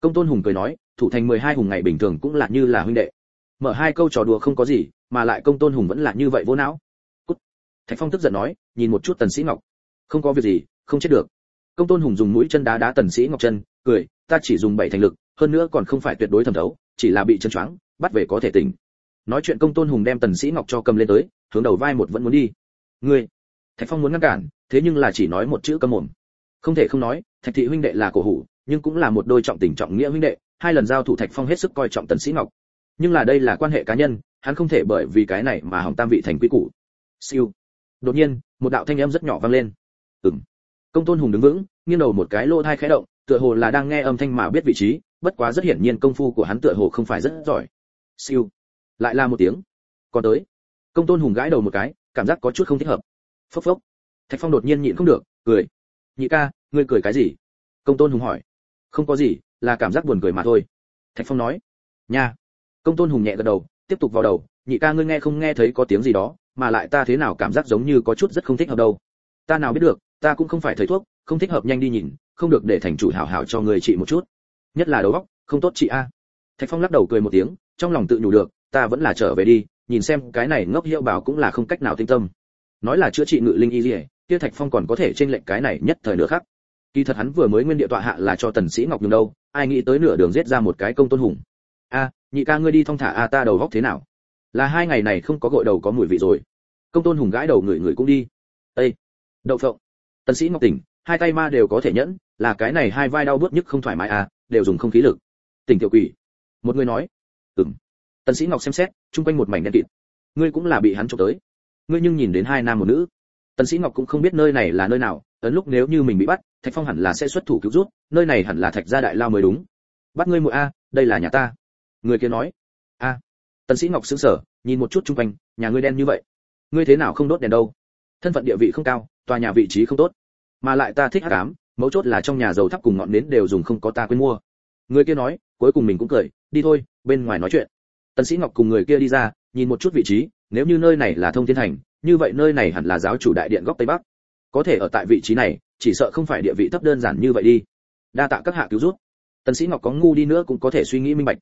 Công tôn hùng cười nói, thủ thành 12 hùng ngày bình thường cũng là như là huynh đệ. Mở hai câu trò đùa không có gì, mà lại công tôn hùng vẫn là như vậy vô não. Cút. thạch phong tức giận nói, nhìn một chút tần sĩ ngọc không có việc gì, không chết được. Công tôn hùng dùng mũi chân đá đá tần sĩ ngọc chân cười, ta chỉ dùng bảy thành lực, hơn nữa còn không phải tuyệt đối thẩm thấu, chỉ là bị chân choáng, bắt về có thể tỉnh. Nói chuyện công tôn hùng đem tần sĩ ngọc cho cầm lên tới, hướng đầu vai một vẫn muốn đi. Ngươi, thạch phong muốn ngăn cản, thế nhưng là chỉ nói một chữ câm mồm. Không thể không nói, thạch thị huynh đệ là cổ hủ, nhưng cũng là một đôi trọng tình trọng nghĩa huynh đệ, hai lần giao thủ thạch phong hết sức coi trọng tần sĩ ngọc. Nhưng là đây là quan hệ cá nhân, hắn không thể bởi vì cái này mà hỏng tam vị thành quý củ. Siêu. Đột nhiên, một đạo thanh âm rất nhỏ vang lên ừm. Công tôn hùng đứng vững, nghiêng đầu một cái lô thai khẽ động, tựa hồ là đang nghe âm thanh mà biết vị trí, bất quá rất hiển nhiên công phu của hắn tựa hồ không phải rất giỏi. Siêu. Lại là một tiếng. Còn tới. Công tôn hùng gãi đầu một cái, cảm giác có chút không thích hợp. Phốc phốc. Thạch phong đột nhiên nhịn không được, cười. Nhị ca, ngươi cười cái gì? Công tôn hùng hỏi. Không có gì, là cảm giác buồn cười mà thôi. Thạch phong nói. Nha. Công tôn hùng nhẹ gật đầu, tiếp tục vào đầu. Nhị ca ngươi nghe không nghe thấy có tiếng gì đó, mà lại ta thế nào cảm giác giống như có chút rất không thích hợp đâu. Ta nào biết được ta cũng không phải thầy thuốc, không thích hợp nhanh đi nhìn, không được để thành chủ hảo hảo cho người trị một chút. Nhất là đầu óc, không tốt chị a. Thạch phong lắc đầu cười một tiếng, trong lòng tự nhủ được, ta vẫn là trở về đi, nhìn xem cái này ngốc hiệu bảo cũng là không cách nào tinh tâm. Nói là chữa trị ngự linh y dỉa kia thạch phong còn có thể trên lệnh cái này nhất thời nữa khác kỳ thật hắn vừa mới nguyên địa tọa hạ là cho tần sĩ ngọc nhường đâu, ai nghĩ tới nửa đường giết ra một cái công tôn hùng. A, nhị ca ngươi đi thong thả a, ta đầu góc thế nào? Là hai ngày này không có gội đầu có mùi vị rồi. Công tôn hùng gãi đầu người người cũng đi. Ê, đậu phộng tần sĩ ngọc tỉnh, hai tay ma đều có thể nhẫn, là cái này hai vai đau bứt nhức không thoải mái à đều dùng không khí lực. Tỉnh tiểu quỷ. Một người nói. Ừm. Tần sĩ ngọc xem xét, chung quanh một mảnh đen kịt. Ngươi cũng là bị hắn chụp tới. Ngươi nhưng nhìn đến hai nam một nữ. Tần sĩ ngọc cũng không biết nơi này là nơi nào, ấn lúc nếu như mình bị bắt, thạch phong hẳn là sẽ xuất thủ cứu rút nơi này hẳn là thạch gia đại lao mới đúng. Bắt ngươi muội a, đây là nhà ta. Người kia nói. A. Tần sĩ ngọc sững sờ, nhìn một chút chung quanh, nhà ngươi đen như vậy. Ngươi thế nào không đốt đèn đâu? Thân phận địa vị không cao tòa nhà vị trí không tốt. Mà lại ta thích hắc ám mấu chốt là trong nhà dầu thắp cùng ngọn nến đều dùng không có ta quên mua. Người kia nói cuối cùng mình cũng cười đi thôi bên ngoài nói chuyện. Tần sĩ ngọc cùng người kia đi ra nhìn một chút vị trí nếu như nơi này là thông thiên thành như vậy nơi này hẳn là giáo chủ đại điện góc tây bắc. Có thể ở tại vị trí này chỉ sợ không phải địa vị thấp đơn giản như vậy đi. Đa tạ các hạ cứu giúp. Tần sĩ ngọc có ngu đi nữa cũng có thể suy nghĩ minh bạch.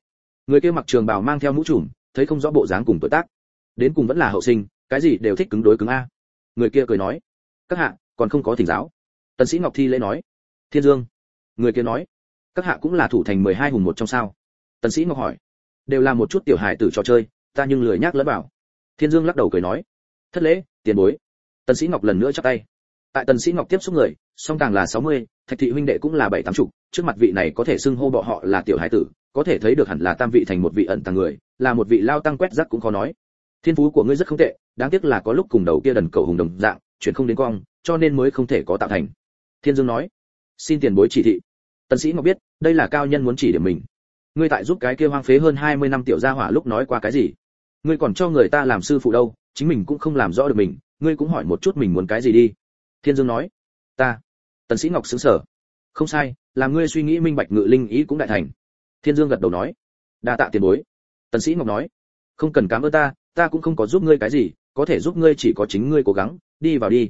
Người kia mặc trường bào mang theo mũ trùm thấy không rõ bộ dáng cùng tuổi tác. Đến cùng vẫn là hậu sinh cái gì đều thích cứng đối cứng a. Người kia cười nói các hạ còn không có thỉnh giáo. Tần sĩ ngọc thi lễ nói thiên dương người kia nói các hạ cũng là thủ thành 12 hùng một trong sao? Tần sĩ ngọc hỏi đều là một chút tiểu hài tử trò chơi ta nhưng lười nhắc lẫn bảo, thiên dương lắc đầu cười nói thất lễ tiền bối. Tần sĩ ngọc lần nữa chắp tay. Tại tần sĩ ngọc tiếp xúc người song càng là 60, thạch thị huynh đệ cũng là bảy tám chục trước mặt vị này có thể xưng hô bọn họ là tiểu hài tử có thể thấy được hẳn là tam vị thành một vị ẩn tàng người là một vị lao tăng quét rác cũng khó nói. Thiên phú của ngươi rất không tệ đáng tiếc là có lúc cùng đầu kia đần cầu hùng đồng dạng chuyển không đến cong cho nên mới không thể có tạo thành. Thiên dương nói, xin tiền bối chỉ thị. Tần sĩ ngọc biết, đây là cao nhân muốn chỉ điểm mình. Ngươi tại giúp cái kia hoang phế hơn 20 năm tiểu gia hỏa lúc nói qua cái gì? Ngươi còn cho người ta làm sư phụ đâu, chính mình cũng không làm rõ được mình, ngươi cũng hỏi một chút mình muốn cái gì đi. Thiên dương nói, ta. Tần sĩ ngọc sững sờ. Không sai, là ngươi suy nghĩ minh bạch ngự linh ý cũng đại thành. Thiên dương gật đầu nói, đa tạ tiền bối. Tần sĩ ngọc nói, không cần cảm ơn ta ta cũng không có giúp ngươi cái gì, có thể giúp ngươi chỉ có chính ngươi cố gắng đi vào đi.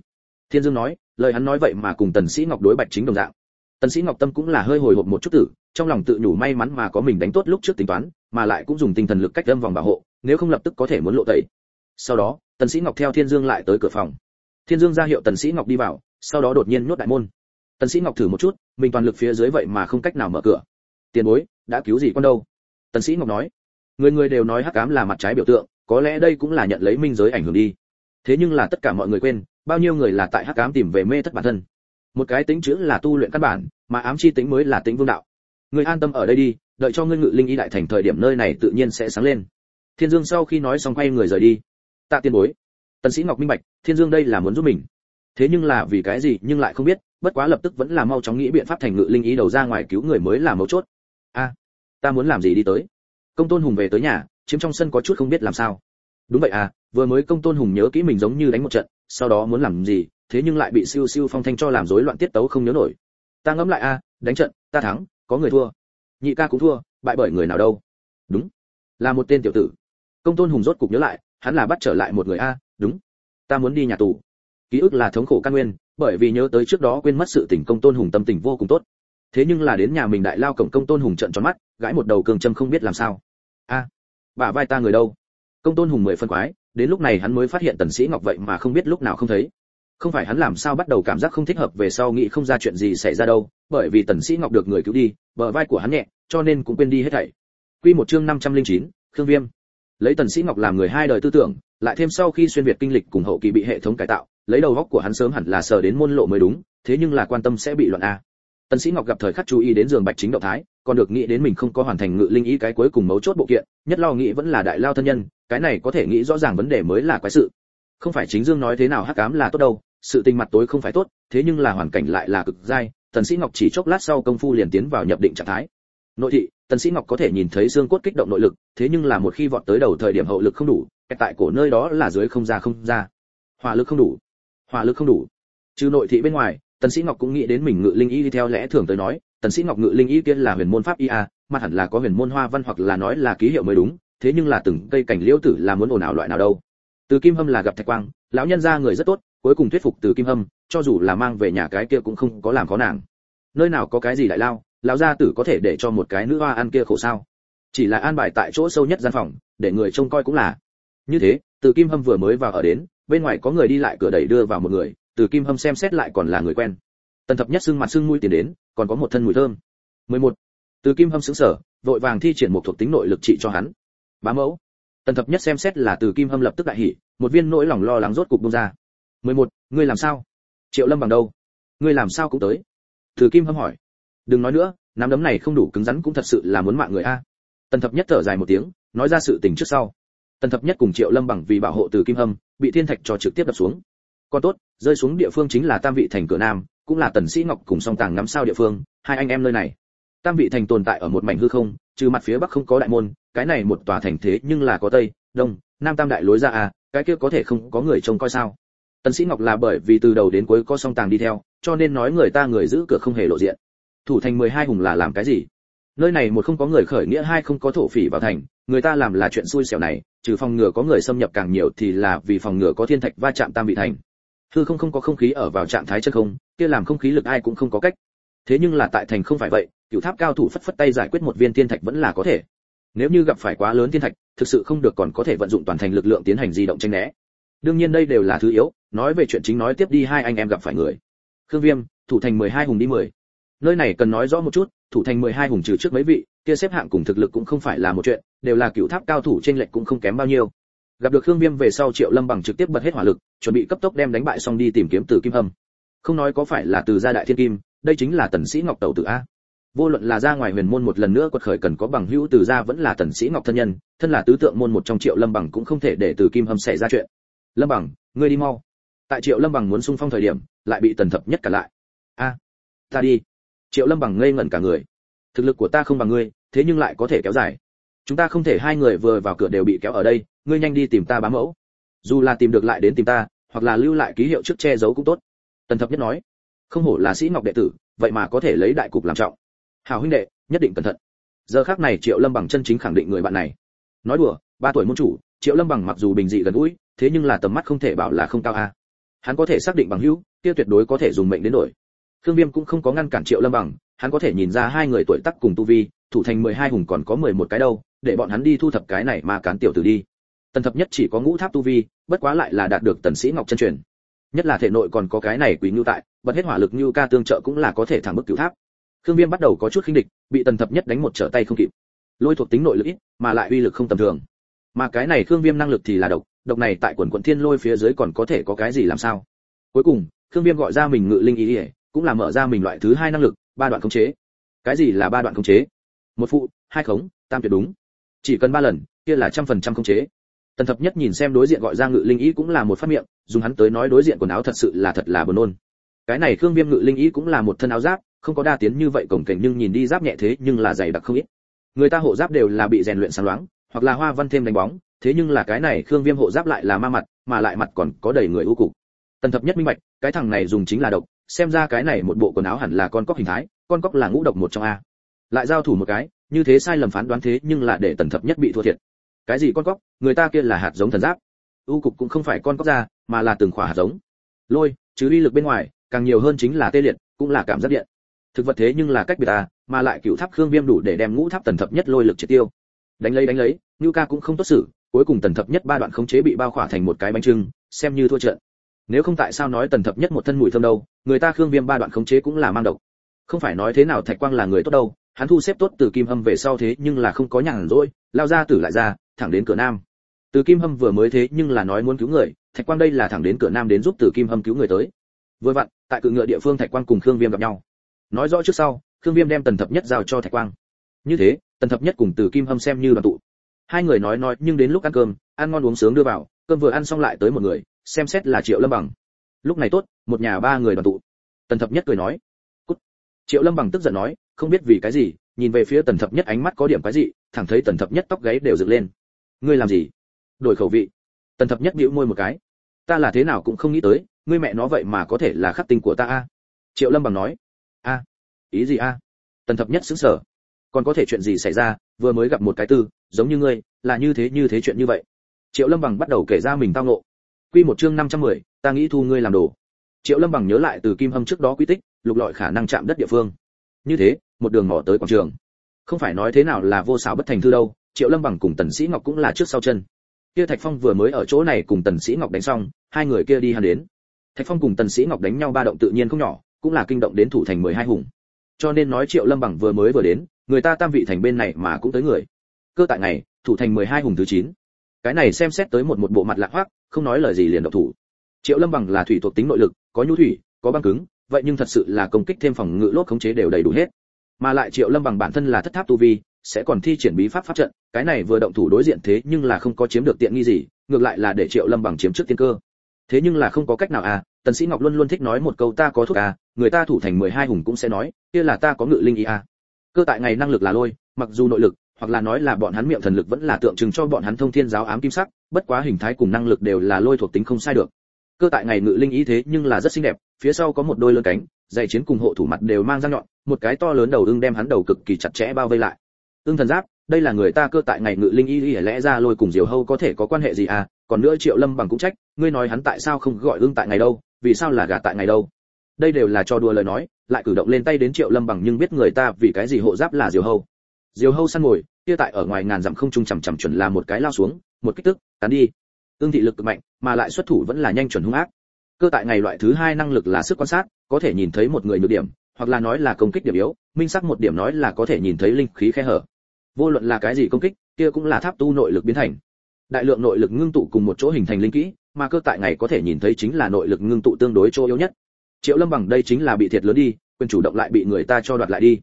Thiên dương nói, lời hắn nói vậy mà cùng tần sĩ ngọc đối bạch chính đồng dạng. Tần sĩ ngọc tâm cũng là hơi hồi hộp một chút tử, trong lòng tự nhủ may mắn mà có mình đánh tốt lúc trước tính toán, mà lại cũng dùng tinh thần lực cách âm vòng bảo hộ, nếu không lập tức có thể muốn lộ tẩy. Sau đó, tần sĩ ngọc theo thiên dương lại tới cửa phòng. Thiên dương ra hiệu tần sĩ ngọc đi vào, sau đó đột nhiên nhốt đại môn. Tần sĩ ngọc thử một chút, mình toàn lực phía dưới vậy mà không cách nào mở cửa. Tiền bối, đã cứu gì con đâu? Tần sĩ ngọc nói. Người người đều nói hắc ám là mặt trái biểu tượng, có lẽ đây cũng là nhận lấy minh giới ảnh hưởng đi thế nhưng là tất cả mọi người quên, bao nhiêu người là tại hắc ám tìm về mê thất bản thân. Một cái tính chữ là tu luyện căn bản, mà ám chi tính mới là tính vương đạo. Người an tâm ở đây đi, đợi cho ngươi ngự linh y đại thành thời điểm nơi này tự nhiên sẽ sáng lên. Thiên dương sau khi nói xong quay người rời đi. Tạ tiên bối. Tần sĩ ngọc minh bạch, thiên dương đây là muốn giúp mình. Thế nhưng là vì cái gì nhưng lại không biết, bất quá lập tức vẫn là mau chóng nghĩ biện pháp thành ngự linh ý đầu ra ngoài cứu người mới là mấu chốt. A, ta muốn làm gì đi tới? Công tôn hùng về tới nhà, chiếm trong sân có chút không biết làm sao đúng vậy à vừa mới công tôn hùng nhớ kỹ mình giống như đánh một trận sau đó muốn làm gì thế nhưng lại bị siêu siêu phong thanh cho làm rối loạn tiết tấu không nhớ nổi. Ta ngẫm lại a đánh trận ta thắng có người thua. Nhị ca cũng thua bại bởi người nào đâu. Đúng là một tên tiểu tử. Công tôn hùng rốt cục nhớ lại hắn là bắt trở lại một người a đúng. Ta muốn đi nhà tù. Ký ức là thống khổ căn nguyên bởi vì nhớ tới trước đó quên mất sự tình công tôn hùng tâm tình vô cùng tốt. Thế nhưng là đến nhà mình đại lao cổng công tôn hùng trận tròn mắt gãi một đầu cường châm không biết làm sao. A à, bà vai ta người đâu? Công tôn hùng mười phân quái đến lúc này hắn mới phát hiện tần sĩ ngọc vậy mà không biết lúc nào không thấy. Không phải hắn làm sao bắt đầu cảm giác không thích hợp về sau nghĩ không ra chuyện gì xảy ra đâu bởi vì tần sĩ ngọc được người cứu đi bờ vai của hắn nhẹ cho nên cũng quên đi hết thảy. Quy một chương 509, khương viêm. Lấy tần sĩ ngọc làm người hai đời tư tưởng lại thêm sau khi xuyên việt kinh lịch cùng hậu kỳ bị hệ thống cải tạo lấy đầu góc của hắn sớm hẳn là sờ đến môn lộ mới đúng thế nhưng là quan tâm sẽ bị loạn a. Tần sĩ ngọc gặp thời khắc chú ý đến giường bạch chính động thái còn được nghĩ đến mình không có hoàn thành ngự linh ý cái cuối cùng mấu chốt bộ kiện nhất lo nghĩ vẫn là đại lao thân nhân cái này có thể nghĩ rõ ràng vấn đề mới là quái sự. Không phải chính dương nói thế nào hắc ám là tốt đâu, sự tình mặt tối không phải tốt, thế nhưng là hoàn cảnh lại là cực dai, tần sĩ ngọc chỉ chốc lát sau công phu liền tiến vào nhập định trạng thái. Nội thị, tần sĩ ngọc có thể nhìn thấy xương cốt kích động nội lực, thế nhưng là một khi vọt tới đầu thời điểm hậu lực không đủ tại cổ nơi đó là dưới không ra không ra. Hỏa lực không đủ. Hỏa lực không đủ. Trừ nội thị bên ngoài, tần sĩ ngọc cũng nghĩ đến mình ngự linh y đi theo lẽ thường tới nói, tần sĩ ngọc ngự linh y kia là huyền môn pháp y a, mà hẳn là có huyền môn hoa văn hoặc là nói là ký hiệu mới đúng thế nhưng là từng cây cảnh liễu tử là muốn ồn ào loại nào đâu. Từ kim hâm là gặp thạch quang, lão nhân gia người rất tốt, cuối cùng thuyết phục từ kim hâm, cho dù là mang về nhà cái kia cũng không có làm khó nàng. Nơi nào có cái gì đại lao, lão gia tử có thể để cho một cái nữ hoa ăn kia khổ sao? Chỉ là an bài tại chỗ sâu nhất gian phòng, để người trông coi cũng là. Như thế, từ kim hâm vừa mới vào ở đến, bên ngoài có người đi lại cửa đẩy đưa vào một người, từ kim hâm xem xét lại còn là người quen. Tần thập nhất xưng mặt xưng mũi tiền đến, còn có một thân mùi thơm. 11. từ kim hâm sững sở vội vàng thi triển một thuộc tính nội lực trị cho hắn bá mẫu. Tần thập nhất xem xét là từ kim hâm lập tức đại hỉ, một viên nỗi lòng lo lắng rốt cục bung ra. 11. ngươi làm sao? Triệu lâm bằng đâu? Ngươi làm sao cũng tới. Từ kim hâm hỏi. Đừng nói nữa, nắm đấm này không đủ cứng rắn cũng thật sự là muốn mạng người a. Tần thập nhất thở dài một tiếng, nói ra sự tình trước sau. Tần thập nhất cùng triệu lâm bằng vì bảo hộ từ kim hâm, bị thiên thạch cho trực tiếp đập xuống. Còn tốt, rơi xuống địa phương chính là tam vị thành cửa nam, cũng là tần sĩ ngọc cùng song tàng ngắm sao địa phương, hai anh em nơi này tam vị thành tồn tại ở một mảnh hư không, trừ mặt phía bắc không có đại môn, cái này một tòa thành thế nhưng là có tây, đông, nam tam đại lối ra à cái kia có thể không có người trông coi sao? Tần sĩ ngọc là bởi vì từ đầu đến cuối có song tàng đi theo, cho nên nói người ta người giữ cửa không hề lộ diện. Thủ thành 12 hùng là làm cái gì? Nơi này một không có người khởi nghĩa, hai không có thổ phỉ vào thành, người ta làm là chuyện xui xẻo này, trừ phòng ngừa có người xâm nhập càng nhiều thì là vì phòng ngừa có thiên thạch va chạm tam vị thành. Hư không không có không khí ở vào trạng thái chân không, kia làm không khí lực ai cũng không có cách. Thế nhưng là tại thành không phải vậy cựu tháp cao thủ phất phất tay giải quyết một viên thiên thạch vẫn là có thể. Nếu như gặp phải quá lớn thiên thạch, thực sự không được còn có thể vận dụng toàn thành lực lượng tiến hành di động tranh né. Đương nhiên đây đều là thứ yếu, nói về chuyện chính nói tiếp đi, hai anh em gặp phải người. Khương viêm, thủ thành 12 hùng đi 10. nơi này cần nói rõ một chút, thủ thành 12 hùng trừ trước mấy vị, kia xếp hạng cùng thực lực cũng không phải là một chuyện, đều là cựu tháp cao thủ trên lệch cũng không kém bao nhiêu. Gặp được khương viêm về sau triệu lâm bằng trực tiếp bật hết hỏa lực, chuẩn bị cấp tốc đem đánh bại xong đi tìm kiếm từ kim hâm. Không nói có phải là từ gia đại thiên kim, đây chính là tần sĩ ngọc tẩu tử a vô luận là ra ngoài huyền môn một lần nữa quật khởi cần có bằng hữu từ gia vẫn là tần sĩ ngọc thân nhân, thân là tứ tượng môn một trong triệu lâm bằng cũng không thể để từ kim hâm xảy ra chuyện. Lâm bằng, ngươi đi mau. Tại triệu lâm bằng muốn xung phong thời điểm, lại bị tần thập nhất cả lại. A, ta đi. Triệu lâm bằng ngây ngẩn cả người. Thực lực của ta không bằng ngươi, thế nhưng lại có thể kéo dài. Chúng ta không thể hai người vừa vào cửa đều bị kéo ở đây, ngươi nhanh đi tìm ta bám mẫu. Dù là tìm được lại đến tìm ta, hoặc là lưu lại ký hiệu trước che giấu cũng tốt. Tần thập nhất nói, không hổ là sĩ ngọc đệ tử, vậy mà có thể lấy đại cục làm trọng hào huynh đệ nhất định cẩn thận giờ khác này triệu lâm bằng chân chính khẳng định người bạn này nói đùa ba tuổi môn chủ triệu lâm bằng mặc dù bình dị gần gũi thế nhưng là tầm mắt không thể bảo là không cao a hắn có thể xác định bằng hữu kia tuyệt đối có thể dùng mệnh đến đổi Khương Viêm cũng không có ngăn cản Triệu Lâm bằng, hắn có thể nhìn ra hai người tuổi tác cùng tu vi, thủ thành 12 hùng còn có 11 cái đâu, để bọn hắn đi thu thập cái này mà cán tiểu tử đi. Tần thập nhất chỉ có ngũ tháp tu vi, bất quá lại là đạt được tần sĩ ngọc chân truyền. Nhất là thể nội còn có cái này quý nhu tại, bật hết hỏa lực nhu ca tương trợ cũng là có thể thẳng bức cửu tháp. Khương Viêm bắt đầu có chút khinh địch, bị tần thập nhất đánh một trở tay không kịp. Lôi thuộc tính nội lực ít, mà lại uy lực không tầm thường. Mà cái này Khương Viêm năng lực thì là độc, độc này tại quần quần thiên lôi phía dưới còn có thể có cái gì làm sao? Cuối cùng, Khương Viêm gọi ra mình ngự linh ý, ý cũng là mở ra mình loại thứ hai năng lực, ba đoạn khống chế. Cái gì là ba đoạn khống chế? Một phụ, hai khống, tam tuyệt đúng. Chỉ cần ba lần, kia là trăm phần trăm khống chế. Tần thập nhất nhìn xem đối diện gọi ra ngự linh ý cũng là một phát miệng, dùng hắn tới nói đối diện quần áo thật sự là thật là buồn nôn. Cái này Khương Viêm ngự linh ý cũng là một thân áo giáp, không có đa tiến như vậy cổng cảnh nhưng nhìn đi giáp nhẹ thế nhưng là dày đặc không ít. Người ta hộ giáp đều là bị rèn luyện sáng loáng, hoặc là hoa văn thêm đánh bóng, thế nhưng là cái này Khương Viêm hộ giáp lại là ma mặt, mà lại mặt còn có đầy người u cục. Tần thập nhất minh bạch, cái thằng này dùng chính là độc, xem ra cái này một bộ quần áo hẳn là con cóc hình thái, con cóc là ngũ độc một trong a. Lại giao thủ một cái, như thế sai lầm phán đoán thế nhưng là để tần thập nhất bị thua thiệt. Cái gì con cóc, người ta kia là hạt giống thần giáp. ưu cục cũng không phải con cóc ra mà là từng khỏa hạt giống lôi chứ uy lực bên ngoài càng nhiều hơn chính là tê liệt cũng là cảm giác điện thực vật thế nhưng là cách biệt ta, mà lại cựu tháp khương viêm đủ để đem ngũ tháp tần thập nhất lôi lực triệt tiêu. Đánh lấy đánh lấy, như ca cũng không tốt xử, cuối cùng tần thập nhất ba đoạn khống chế bị bao khỏa thành một cái bánh trưng, xem như thua trận. Nếu không tại sao nói tần thập nhất một thân mùi thơm đâu, người ta khương viêm ba đoạn khống chế cũng là mang độc. Không phải nói thế nào thạch quang là người tốt đâu, hắn thu xếp tốt từ kim hâm về sau thế nhưng là không có nhàn rỗi, lao ra tử lại ra, thẳng đến cửa nam. Từ kim hâm vừa mới thế nhưng là nói muốn cứu người, thạch quang đây là thẳng đến cửa nam đến giúp từ kim hâm cứu người tới. Vừa vặn, tại cự ngựa địa phương thạch quang cùng khương viêm gặp nhau nói rõ trước sau, khương viêm đem tần thập nhất giao cho thạch quang. Như thế, tần thập nhất cùng từ kim hâm xem như đoàn tụ. Hai người nói nói, nhưng đến lúc ăn cơm, ăn ngon uống sướng đưa vào, cơm vừa ăn xong lại tới một người, xem xét là triệu lâm bằng. Lúc này tốt, một nhà ba người đoàn tụ. Tần thập nhất cười nói. Cút. triệu lâm bằng tức giận nói, không biết vì cái gì, nhìn về phía tần thập nhất ánh mắt có điểm cái gì thẳng thấy tần thập nhất tóc gáy đều dựng lên. Ngươi làm gì? Đổi khẩu vị. Tần thập nhất bĩu môi một cái. Ta là thế nào cũng không nghĩ tới, ngươi mẹ nó vậy mà có thể là khắc tinh của ta a. Triệu lâm bằng nói a. Ý gì a? Tần thập nhất sững sờ. Còn có thể chuyện gì xảy ra vừa mới gặp một cái tư giống như ngươi là như thế như thế chuyện như vậy. Triệu lâm bằng bắt đầu kể ra mình tao ngộ. Quy một chương 510, ta nghĩ thu ngươi làm đồ. Triệu lâm bằng nhớ lại từ kim hâm trước đó quy tích lục lọi khả năng chạm đất địa phương. Như thế một đường mò tới quảng trường. Không phải nói thế nào là vô xảo bất thành thư đâu triệu lâm bằng cùng tần sĩ ngọc cũng là trước sau chân. Kia thạch phong vừa mới ở chỗ này cùng tần sĩ ngọc đánh xong hai người kia đi hàn đến. Thạch phong cùng tần sĩ ngọc đánh nhau ba động tự nhiên không nhỏ cũng là kinh động đến thủ thành 12 hùng. Cho nên nói triệu lâm bằng vừa mới vừa đến người ta tam vị thành bên này mà cũng tới người. Cơ tại ngày thủ thành 12 hùng thứ chín, cái này xem xét tới một một bộ mặt lạc hoắc không nói lời gì liền độc thủ. Triệu lâm bằng là thủy thuộc tính nội lực có nhu thủy có băng cứng vậy nhưng thật sự là công kích thêm phòng ngự lốt khống chế đều đầy đủ hết. Mà lại triệu lâm bằng bản thân là thất tháp tu vi sẽ còn thi triển bí pháp pháp trận cái này vừa động thủ đối diện thế nhưng là không có chiếm được tiện nghi gì ngược lại là để triệu lâm bằng chiếm trước tiên cơ. Thế nhưng là không có cách nào à tần sĩ ngọc luôn luôn thích nói một câu ta có thuốc à người ta thủ thành 12 hùng cũng sẽ nói, kia là ta có ngự linh ý à. Cơ tại ngày năng lực là lôi, mặc dù nội lực, hoặc là nói là bọn hắn miệng thần lực vẫn là tượng trưng cho bọn hắn thông thiên giáo ám kim sắc, bất quá hình thái cùng năng lực đều là lôi thuộc tính không sai được. Cơ tại ngày ngự linh ý thế nhưng là rất xinh đẹp, phía sau có một đôi lớn cánh dày chiến cùng hộ thủ mặt đều mang răng nhọn, một cái to lớn đầu ưng đem hắn đầu cực kỳ chặt chẽ bao vây lại. Ưng thần giáp, đây là người ta cơ tại ngày ngự linh y y lẽ ra lôi cùng diều hâu có thể có quan hệ gì à còn nữa triệu lâm bằng cũng trách, ngươi nói hắn tại sao không gọi ưng tại ngày đâu? Vì sao là gà tại ngày đâu? Đây đều là cho đùa lời nói, lại cử động lên tay đến triệu lâm bằng nhưng biết người ta vì cái gì hộ giáp là diều hâu. Diều hâu săn ngồi kia tại ở ngoài ngàn dặm không trung chằm chằm chuẩn là một cái lao xuống, một kích tức tán đi. Ương thị lực cực mạnh, mà lại xuất thủ vẫn là nhanh chuẩn hung ác. Cơ tại ngày loại thứ hai năng lực là sức quan sát, có thể nhìn thấy một người nhược điểm, hoặc là nói là công kích điểm yếu, minh sắc một điểm nói là có thể nhìn thấy linh khí khe hở. Vô luận là cái gì công kích, kia cũng là tháp tu nội lực biến thành. Đại lượng nội lực ngưng tụ cùng một chỗ hình thành linh kỹ mà cơ tại ngày có thể nhìn thấy chính là nội lực ngưng tụ tương đối chỗ yếu nhất. Triệu lâm bằng đây chính là bị thiệt lớn đi, quyền chủ động lại bị người ta cho đoạt lại đi.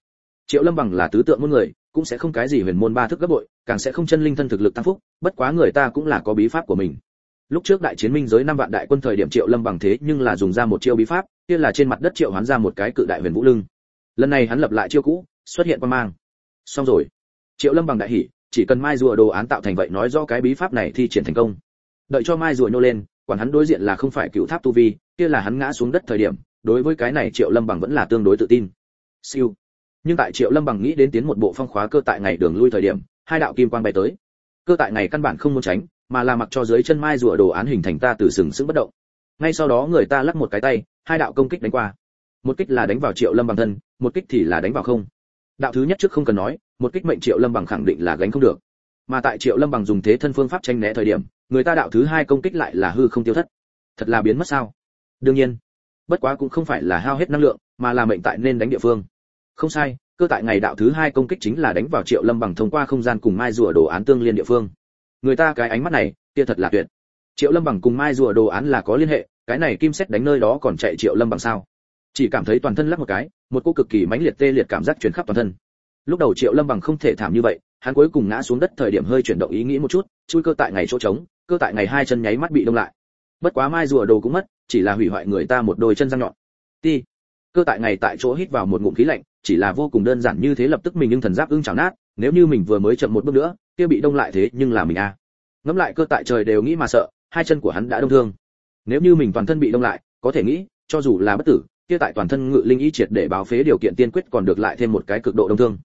Triệu lâm bằng là tứ tượng môn người, cũng sẽ không cái gì huyền môn ba thức gấp bội, càng sẽ không chân linh thân thực lực tăng phúc, bất quá người ta cũng là có bí pháp của mình. Lúc trước đại chiến minh giới năm vạn đại quân thời điểm triệu lâm bằng thế nhưng là dùng ra một chiêu bí pháp, kia là trên mặt đất triệu hoán ra một cái cự đại huyền vũ lưng. Lần này hắn lập lại chiêu cũ, xuất hiện quan mang. Xong rồi. Triệu lâm bằng đại hỉ, chỉ cần mai rùa đồ án tạo thành vậy nói do cái bí pháp này thi triển thành công đợi cho mai rùa nhô lên, quản hắn đối diện là không phải cựu tháp tu vi, kia là hắn ngã xuống đất thời điểm, đối với cái này triệu lâm bằng vẫn là tương đối tự tin. Siêu. Nhưng tại triệu lâm bằng nghĩ đến tiến một bộ phong khóa cơ tại ngày đường lui thời điểm, hai đạo kim quang bay tới. Cơ tại ngày căn bản không muốn tránh, mà là mặc cho dưới chân mai rùa đồ án hình thành ta từ sừng sững bất động. Ngay sau đó người ta lắc một cái tay, hai đạo công kích đánh qua. Một kích là đánh vào triệu lâm bằng thân, một kích thì là đánh vào không. Đạo thứ nhất trước không cần nói, một kích mệnh triệu lâm bằng khẳng định là gánh không được mà tại triệu lâm bằng dùng thế thân phương pháp tranh né thời điểm, người ta đạo thứ hai công kích lại là hư không tiêu thất. Thật là biến mất sao? Đương nhiên, bất quá cũng không phải là hao hết năng lượng, mà là mệnh tại nên đánh địa phương. Không sai, cơ tại ngày đạo thứ hai công kích chính là đánh vào triệu lâm bằng thông qua không gian cùng mai rùa đồ án tương liên địa phương. Người ta cái ánh mắt này, kia thật là tuyệt. Triệu lâm bằng cùng mai rùa đồ án là có liên hệ, cái này kim xét đánh nơi đó còn chạy triệu lâm bằng sao? Chỉ cảm thấy toàn thân lắc một cái, một cô cực kỳ mãnh liệt tê liệt cảm giác truyền khắp toàn thân. Lúc đầu triệu lâm bằng không thể thảm như vậy hắn cuối cùng ngã xuống đất thời điểm hơi chuyển động ý nghĩ một chút, chui cơ tại ngày chỗ trống, cơ tại ngày hai chân nháy mắt bị đông lại. Bất quá mai rùa đồ cũng mất, chỉ là hủy hoại người ta một đôi chân răng nhọn. Ti. Cơ tại ngày tại chỗ hít vào một ngụm khí lạnh, chỉ là vô cùng đơn giản như thế lập tức mình nhưng thần giáp ưng chảo nát, nếu như mình vừa mới chậm một bước nữa, kia bị đông lại thế nhưng là mình a à. ngẫm lại cơ tại trời đều nghĩ mà sợ, hai chân của hắn đã đông thương. Nếu như mình toàn thân bị đông lại, có thể nghĩ, cho dù là bất tử, kia tại toàn thân ngự linh ý triệt để báo phế điều kiện tiên quyết còn được lại thêm một cái cực độ đông thương.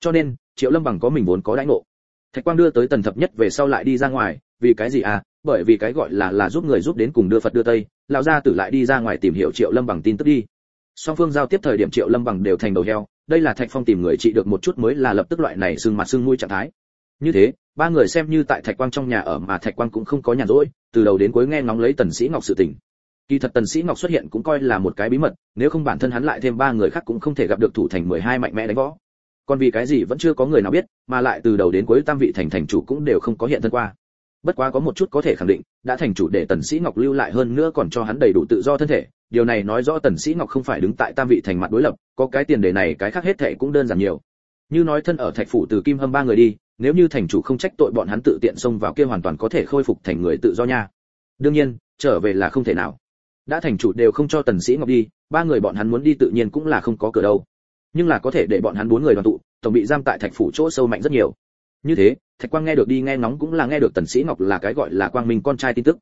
Cho nên triệu lâm bằng có mình vốn có đãi ngộ. Thạch quang đưa tới tần thập nhất về sau lại đi ra ngoài, vì cái gì à? Bởi vì cái gọi là là giúp người giúp đến cùng đưa phật đưa tây, lão gia tử lại đi ra ngoài tìm hiểu triệu lâm bằng tin tức đi. Song phương giao tiếp thời điểm triệu lâm bằng đều thành đầu heo, đây là thạch phong tìm người trị được một chút mới là lập tức loại này sưng mặt sưng mũi trạng thái. Như thế, ba người xem như tại thạch quang trong nhà ở mà thạch quang cũng không có nhàn rỗi, từ đầu đến cuối nghe ngóng lấy tần sĩ ngọc sự tình. Kỳ thật tần sĩ ngọc xuất hiện cũng coi là một cái bí mật, nếu không bản thân hắn lại thêm ba người khác cũng không thể gặp được thủ thành 12 mạnh mẽ đánh võ còn vì cái gì vẫn chưa có người nào biết, mà lại từ đầu đến cuối tam vị thành thành chủ cũng đều không có hiện thân qua. Bất quá có một chút có thể khẳng định, đã thành chủ để tần sĩ ngọc lưu lại hơn nữa còn cho hắn đầy đủ tự do thân thể. Điều này nói rõ tần sĩ ngọc không phải đứng tại tam vị thành mặt đối lập, có cái tiền đề này, cái khác hết thề cũng đơn giản nhiều. Như nói thân ở thạch phủ từ kim hâm ba người đi, nếu như thành chủ không trách tội bọn hắn tự tiện xông vào kia hoàn toàn có thể khôi phục thành người tự do nha. Đương nhiên, trở về là không thể nào. Đã thành chủ đều không cho tần sĩ ngọc đi, ba người bọn hắn muốn đi tự nhiên cũng là không có cửa đâu nhưng là có thể để bọn hắn bốn người đoàn tụ, tổng bị giam tại thạch phủ chỗ sâu mạnh rất nhiều. Như thế, thạch quang nghe được đi nghe ngóng cũng là nghe được tần sĩ ngọc là cái gọi là quang minh con trai tin tức.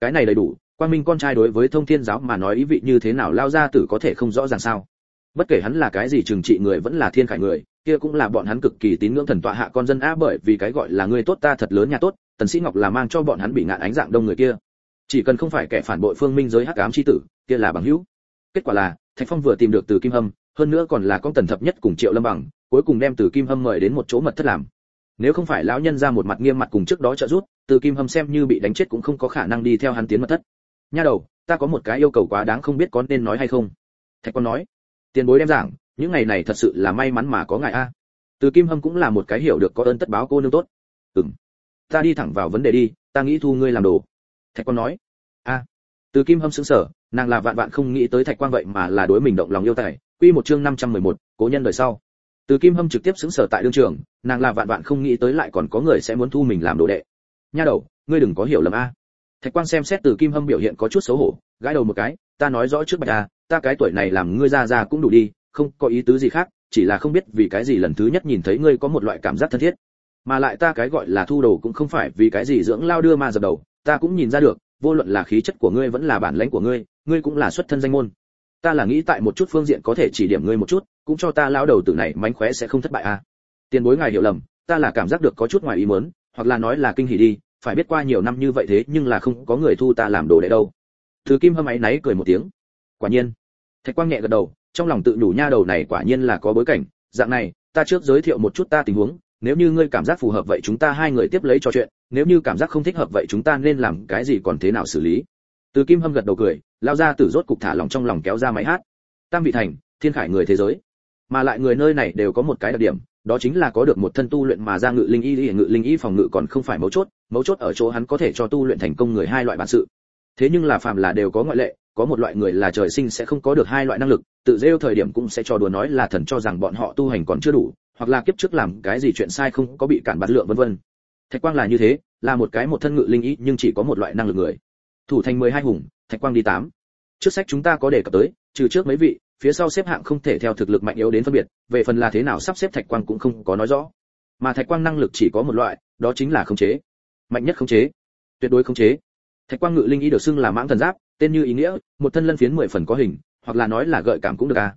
Cái này đầy đủ, quang minh con trai đối với thông thiên giáo mà nói ý vị như thế nào lao ra tử có thể không rõ ràng sao. Bất kể hắn là cái gì trừng trị người vẫn là thiên khải người, kia cũng là bọn hắn cực kỳ tín ngưỡng thần tọa hạ con dân a bởi vì cái gọi là người tốt ta thật lớn nhà tốt, tần sĩ ngọc là mang cho bọn hắn bị ngạn ánh dạng đông người kia. Chỉ cần không phải kẻ phản bội phương minh giới hắc ám chi tử, kia là bằng hữu. Kết quả là, thạch phong vừa tìm được từ kim hâm hơn nữa còn là con tần thập nhất cùng triệu lâm bằng, cuối cùng đem từ kim hâm mời đến một chỗ mật thất làm. Nếu không phải lão nhân ra một mặt nghiêm mặt cùng trước đó trợ rút từ kim hâm xem như bị đánh chết cũng không có khả năng đi theo hắn tiến mật thất. Nha đầu, ta có một cái yêu cầu quá đáng không biết có nên nói hay không. Thạch con nói, tiền bối đem giảng, những ngày này thật sự là may mắn mà có ngài a. Từ kim hâm cũng là một cái hiểu được có ơn tất báo cô nương tốt. Ừm, ta đi thẳng vào vấn đề đi, ta nghĩ thu ngươi làm đồ. Thạch con nói, a. Từ kim hâm sững sờ, nàng là vạn vạn không nghĩ tới thạch quan vậy mà là đối mình động lòng yêu tài quy một chương 511, cố nhân đời sau. Từ kim hâm trực tiếp xứng sở tại đương trường nàng là vạn vạn không nghĩ tới lại còn có người sẽ muốn thu mình làm đồ đệ. Nha đầu ngươi đừng có hiểu lầm a. Thạch quang xem xét từ kim hâm biểu hiện có chút xấu hổ gãi đầu một cái ta nói rõ trước bạch a ta cái tuổi này làm ngươi ra ra cũng đủ đi không có ý tứ gì khác chỉ là không biết vì cái gì lần thứ nhất nhìn thấy ngươi có một loại cảm giác thân thiết. Mà lại ta cái gọi là thu đồ cũng không phải vì cái gì dưỡng lao đưa mà dập đầu ta cũng nhìn ra được vô luận là khí chất của ngươi vẫn là bản lãnh của ngươi ngươi cũng là xuất thân danh môn ta là nghĩ tại một chút phương diện có thể chỉ điểm ngươi một chút, cũng cho ta lao đầu tử này mánh khóe sẽ không thất bại à. Tiền bối ngài hiểu lầm, ta là cảm giác được có chút ngoài ý muốn, hoặc là nói là kinh hỉ đi, phải biết qua nhiều năm như vậy thế nhưng là không có người thu ta làm đồ đệ đâu. Thứ kim hâm ấy náy cười một tiếng. Quả nhiên. Thạch quang nhẹ gật đầu, trong lòng tự nhủ nha đầu này quả nhiên là có bối cảnh. Dạng này, ta trước giới thiệu một chút ta tình huống, nếu như ngươi cảm giác phù hợp vậy chúng ta hai người tiếp lấy trò chuyện, nếu như cảm giác không thích hợp vậy chúng ta nên làm cái gì còn thế nào xử lý? Từ kim hâm gật đầu cười, lao ra tử rốt cục thả lòng trong lòng kéo ra máy hát. Tam vị thành, thiên khải người thế giới. Mà lại người nơi này đều có một cái đặc điểm, đó chính là có được một thân tu luyện mà ra ngự linh y, ngự linh y phòng ngự còn không phải mấu chốt mấu chốt ở chỗ hắn có thể cho tu luyện thành công người hai loại bản sự. Thế nhưng là phàm là đều có ngoại lệ, có một loại người là trời sinh sẽ không có được hai loại năng lực, tự rêu thời điểm cũng sẽ cho đùa nói là thần cho rằng bọn họ tu hành còn chưa đủ, hoặc là kiếp trước làm cái gì chuyện sai không có bị cản bắt lượng vân vân. Thạch quang là như thế, là một cái một thân ngự linh ý nhưng chỉ có một loại năng lực người thủ thành 12 hùng, thạch quang đi 8. trước sách chúng ta có đề cập tới, trừ trước mấy vị, phía sau xếp hạng không thể theo thực lực mạnh yếu đến phân biệt, về phần là thế nào sắp xếp thạch quang cũng không có nói rõ. Mà thạch quang năng lực chỉ có một loại, đó chính là khống chế. Mạnh nhất khống chế. Tuyệt đối khống chế. Thạch quang ngự linh ý được xưng là mãng thần giáp, tên như ý nghĩa, một thân lân phiến mười phần có hình, hoặc là nói là gợi cảm cũng được à.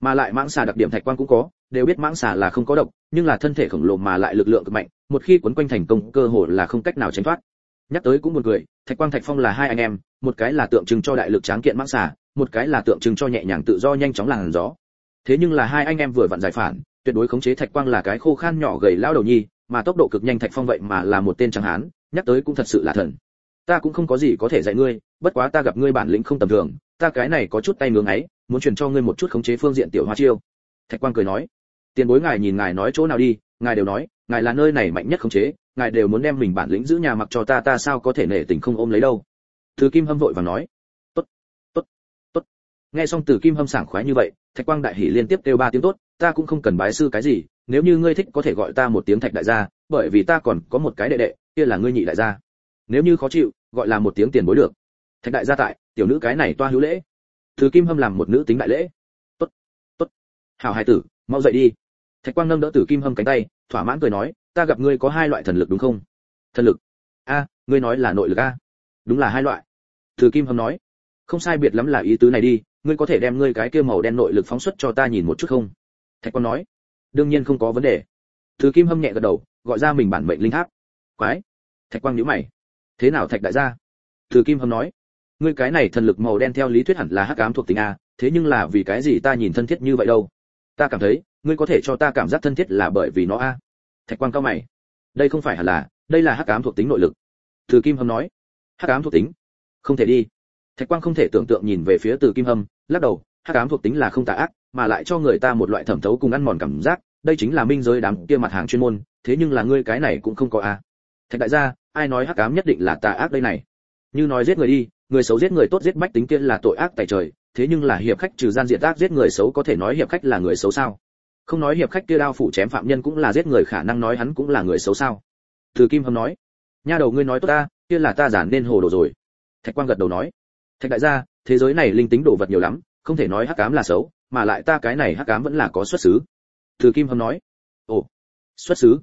Mà lại mãng xà đặc điểm thạch quang cũng có, đều biết mãng xà là không có độc, nhưng là thân thể khổng lồ mà lại lực lượng cực mạnh, một khi quấn quanh thành công cơ hội là không cách nào tránh thoát nhắc tới cũng buồn cười thạch quang thạch phong là hai anh em một cái là tượng trưng cho đại lực tráng kiện mãng xả, một cái là tượng trưng cho nhẹ nhàng tự do nhanh chóng làn gió. Thế nhưng là hai anh em vừa vặn giải phản tuyệt đối khống chế thạch quang là cái khô khan nhỏ gầy lao đầu nhi mà tốc độ cực nhanh thạch phong vậy mà là một tên trắng hán nhắc tới cũng thật sự là thần. Ta cũng không có gì có thể dạy ngươi bất quá ta gặp ngươi bản lĩnh không tầm thường ta cái này có chút tay ngưỡng ấy muốn truyền cho ngươi một chút khống chế phương diện tiểu hoa chiêu. Thạch quang cười nói. Tiền bối ngài nhìn ngài nói chỗ nào đi ngài đều nói, ngài là nơi này mạnh nhất khống chế, ngài đều muốn đem mình bản lĩnh giữ nhà mặc cho ta ta sao có thể nể tình không ôm lấy đâu. Từ kim hâm vội và nói, tốt tốt tốt. Nghe xong từ kim hâm sảng khoái như vậy, thạch quang đại hỉ liên tiếp kêu ba tiếng tốt, ta cũng không cần bái sư cái gì, nếu như ngươi thích có thể gọi ta một tiếng thạch đại gia, bởi vì ta còn có một cái đệ đệ, kia là ngươi nhị đại gia. Nếu như khó chịu, gọi là một tiếng tiền bối được. Thạch đại gia tại, tiểu nữ cái này toa hữu lễ. Từ kim hâm làm một nữ tính đại lễ. Tốt tốt, hảo hài tử, mau dậy đi thạch quang nâng đỡ Tử kim hâm cánh tay, thỏa mãn cười nói, ta gặp ngươi có hai loại thần lực đúng không? Thần lực? A, ngươi nói là nội lực a. Đúng là hai loại. Tử kim hâm nói, không sai biệt lắm là ý tứ này đi, ngươi có thể đem ngươi cái kia màu đen nội lực phóng xuất cho ta nhìn một chút không? Thạch quang nói, đương nhiên không có vấn đề. Tử kim hâm nhẹ gật đầu, gọi ra mình bản mệnh linh tháp. Quái. Thạch quang nhíu mày. Thế nào thạch đại gia? Tử kim hâm nói, ngươi cái này thần lực màu đen theo lý thuyết hẳn là hắc ám thuộc tính a, thế nhưng là vì cái gì ta nhìn thân thiết như vậy đâu? Ta cảm thấy ngươi có thể cho ta cảm giác thân thiết là bởi vì nó a? Thạch quang cao mày. Đây không phải hẳn là, đây là hắc ám thuộc tính nội lực. Từ kim hâm nói. Hắc ám thuộc tính? Không thể đi. Thạch quang không thể tưởng tượng nhìn về phía từ kim hâm, lắc đầu, hắc ám thuộc tính là không tà ác, mà lại cho người ta một loại thẩm thấu cùng ăn mòn cảm giác, đây chính là minh giới đám kia mặt hàng chuyên môn, thế nhưng là ngươi cái này cũng không có a. Thạch đại gia, ai nói hắc ám nhất định là tà ác đây này? Như nói giết người đi, người xấu giết người tốt giết bách tính kia là tội ác tại trời, thế nhưng là hiệp khách trừ gian diện ác giết người xấu có thể nói hiệp khách là người xấu sao? Không nói hiệp khách kia đao phủ chém phạm nhân cũng là giết người, khả năng nói hắn cũng là người xấu sao? Từ kim hâm nói. Nha đầu ngươi nói tốt ta, kia là ta giản nên hồ đồ rồi. Thạch quang gật đầu nói. Thạch đại gia, thế giới này linh tính đồ vật nhiều lắm, không thể nói hắc cám là xấu, mà lại ta cái này hắc cám vẫn là có xuất xứ. Từ kim hâm nói. Ồ, xuất xứ.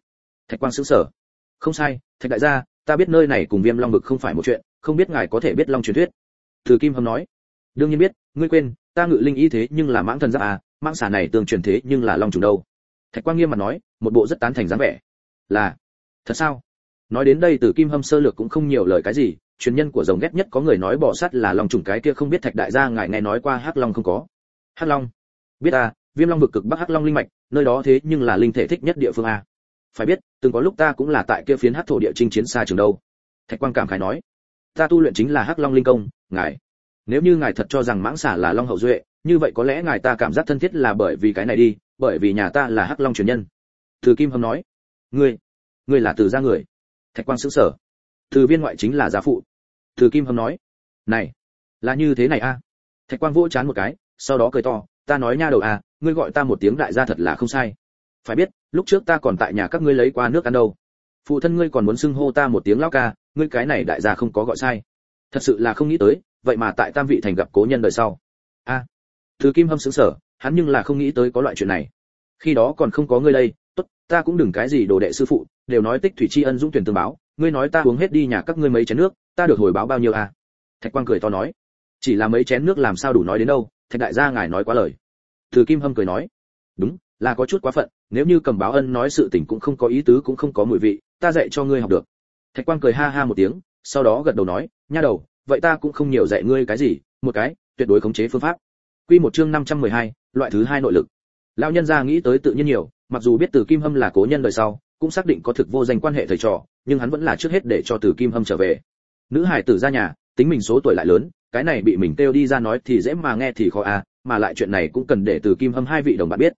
Thạch quang xứng sờ. Không sai, thạch đại gia, ta biết nơi này cùng viêm long vực không phải một chuyện, không biết ngài có thể biết long truyền thuyết. Từ kim hâm nói. Đương nhiên biết, ngươi quên, ta ngự linh y thế nhưng là mãng thần giáp à mãng xà này tương truyền thế nhưng là long trùng đâu. Thạch quang nghiêm mặt nói, một bộ rất tán thành dáng vẻ. Là, thật sao? Nói đến đây từ kim hâm sơ lược cũng không nhiều lời cái gì, truyền nhân của rồng ghét nhất có người nói bỏ sắt là long trùng cái kia không biết thạch đại gia ngài nghe nói qua hắc long không có. Hắc long? Biết à viêm long vực cực bắc hắc long linh mạch, nơi đó thế nhưng là linh thể thích nhất địa phương a. Phải biết, từng có lúc ta cũng là tại kia phiến hắc thổ địa chinh chiến xa trường đâu. Thạch quang cảm khái nói, ta tu luyện chính là hắc long linh công, ngài. Nếu như ngài thật cho rằng mãng xà là long hậu duệ như vậy có lẽ ngài ta cảm giác thân thiết là bởi vì cái này đi, bởi vì nhà ta là hắc long truyền nhân. Từ kim hâm nói. Ngươi ngươi là từ gia người. Thạch quang sững sở từ viên ngoại chính là gia phụ. Từ kim hâm nói. Này, là như thế này a. Thạch quang vỗ chán một cái, sau đó cười to. Ta nói nha đầu a ngươi gọi ta một tiếng đại gia thật là không sai. Phải biết, lúc trước ta còn tại nhà các ngươi lấy qua nước ăn đâu. Phụ thân ngươi còn muốn xưng hô ta một tiếng lão ca, ngươi cái này đại gia không có gọi sai. Thật sự là không nghĩ tới, vậy mà tại tam vị thành gặp cố nhân đời sau. A từ kim hâm sững sờ, hắn nhưng là không nghĩ tới có loại chuyện này. Khi đó còn không có ngươi đây, tốt, ta cũng đừng cái gì đồ đệ sư phụ, đều nói tích thủy tri ân dũng tuyển tương báo, ngươi nói ta uống hết đi nhà các ngươi mấy chén nước, ta được hồi báo bao nhiêu à? Thạch quang cười to nói. Chỉ là mấy chén nước làm sao đủ nói đến đâu, thạch đại gia ngài nói quá lời. Từ kim hâm cười nói. Đúng, là có chút quá phận, nếu như cầm báo ân nói sự tình cũng không có ý tứ cũng không có mùi vị, ta dạy cho ngươi học được. Thạch quang cười ha ha một tiếng, sau đó gật đầu nói, nha đầu, vậy ta cũng không nhiều dạy ngươi cái gì, một cái, tuyệt đối khống chế phương pháp quy một chương 512, loại thứ hai nội lực. Lão nhân gia nghĩ tới tự nhiên nhiều mặc dù biết từ kim hâm là cố nhân đời sau cũng xác định có thực vô danh quan hệ thầy trò nhưng hắn vẫn là trước hết để cho từ kim hâm trở về. Nữ hải tử ra nhà tính mình số tuổi lại lớn cái này bị mình kêu đi ra nói thì dễ mà nghe thì khó à mà lại chuyện này cũng cần để từ kim hâm hai vị đồng bạn biết.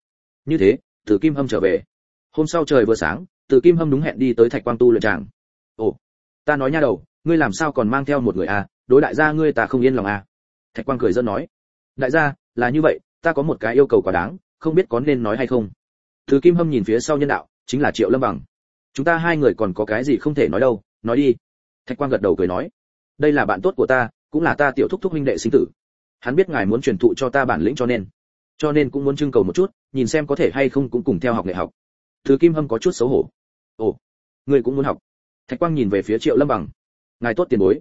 Như thế từ kim hâm trở về. Hôm sau trời vừa sáng từ kim hâm đúng hẹn đi tới thạch quang tu luyện tràng. Ồ ta nói nha đầu ngươi làm sao còn mang theo một người à đối đại gia ngươi ta không yên lòng à. Thạch quang cười giỡn nói đại gia, là như vậy, ta có một cái yêu cầu quá đáng, không biết có nên nói hay không. Thứ kim hâm nhìn phía sau nhân đạo, chính là triệu lâm bằng. Chúng ta hai người còn có cái gì không thể nói đâu, nói đi. Thạch quang gật đầu cười nói. Đây là bạn tốt của ta, cũng là ta tiểu thúc thúc huynh đệ sinh tử. Hắn biết ngài muốn truyền thụ cho ta bản lĩnh cho nên. Cho nên cũng muốn trưng cầu một chút, nhìn xem có thể hay không cũng cùng theo học nghệ học. Thứ kim hâm có chút xấu hổ. Ồ ngươi cũng muốn học. Thạch quang nhìn về phía triệu lâm bằng. Ngài tốt tiền bối.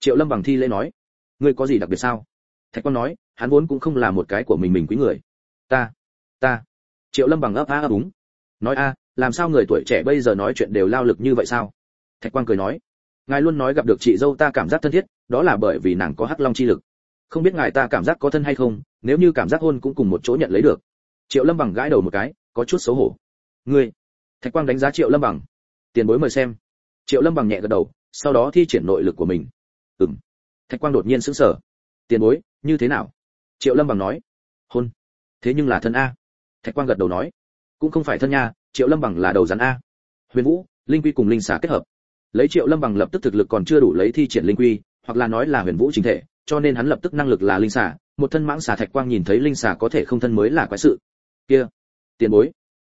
Triệu lâm bằng thi lễ nói. Ngươi có gì đặc biệt sao? Thạch quang nói hắn vốn cũng không là một cái của mình mình quý người. Ta ta. Triệu lâm bằng ấp a ấp úng. Nói a, làm sao người tuổi trẻ bây giờ nói chuyện đều lao lực như vậy sao? Thạch quang cười nói. Ngài luôn nói gặp được chị dâu ta cảm giác thân thiết, đó là bởi vì nàng có hắc long chi lực. Không biết ngài ta cảm giác có thân hay không, nếu như cảm giác hôn cũng cùng một chỗ nhận lấy được. Triệu lâm bằng gãi đầu một cái, có chút xấu hổ. Ngươi. Thạch quang đánh giá triệu lâm bằng. Tiền bối mời xem. Triệu lâm bằng nhẹ gật đầu, sau đó thi triển nội lực của mình. Ừm. Thạch quang đột nhiên sững sờ. Tiền bối, như thế nào? Triệu lâm bằng nói, hôn. Thế nhưng là thân a. Thạch quang gật đầu nói, cũng không phải thân nha, triệu lâm bằng là đầu rắn a. Huyền vũ, linh quy cùng linh xà kết hợp. Lấy triệu lâm bằng lập tức thực lực còn chưa đủ lấy thi triển linh quy, hoặc là nói là huyền vũ chính thể, cho nên hắn lập tức năng lực là linh xà, một thân mãng xà thạch quang nhìn thấy linh xà có thể không thân mới là quái sự. Kia, tiền bối.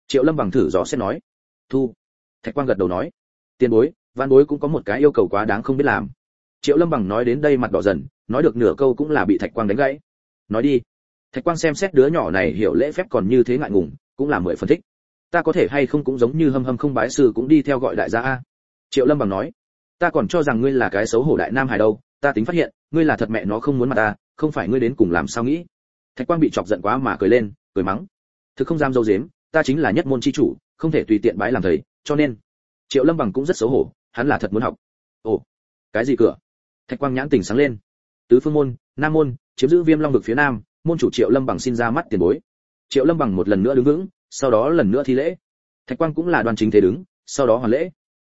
Triệu lâm bằng thử dò xét nói, thu. Thạch quang gật đầu nói, tiền bối, văn bối cũng có một cái yêu cầu quá đáng không biết làm. Triệu lâm bằng nói đến đây mặt đỏ dần, nói được nửa câu cũng là bị thạch quang đánh gãy nói đi. Thạch quang xem xét đứa nhỏ này hiểu lễ phép còn như thế ngại ngùng, cũng là mười phân thích. Ta có thể hay không cũng giống như hâm hâm không bái sư cũng đi theo gọi đại gia a. Triệu lâm bằng nói, ta còn cho rằng ngươi là cái xấu hổ đại nam hải đâu, ta tính phát hiện, ngươi là thật mẹ nó không muốn mặt ta, không phải ngươi đến cùng làm sao nghĩ. Thạch quang bị chọc giận quá mà cười lên, cười mắng, thực không dám dâu dếm, ta chính là nhất môn chi chủ, không thể tùy tiện bái làm thầy, cho nên. Triệu lâm bằng cũng rất xấu hổ, hắn là thật muốn học. Ồ, cái gì cửa? Thạch quang nhãn tỉnh sáng lên. Tứ phương môn, nam môn chiếm giữ viêm long vực phía nam, môn chủ triệu lâm bằng xin ra mắt tiền bối. Triệu lâm bằng một lần nữa đứng vững, sau đó lần nữa thi lễ. Thạch quang cũng là đoàn chính thế đứng, sau đó hoàn lễ.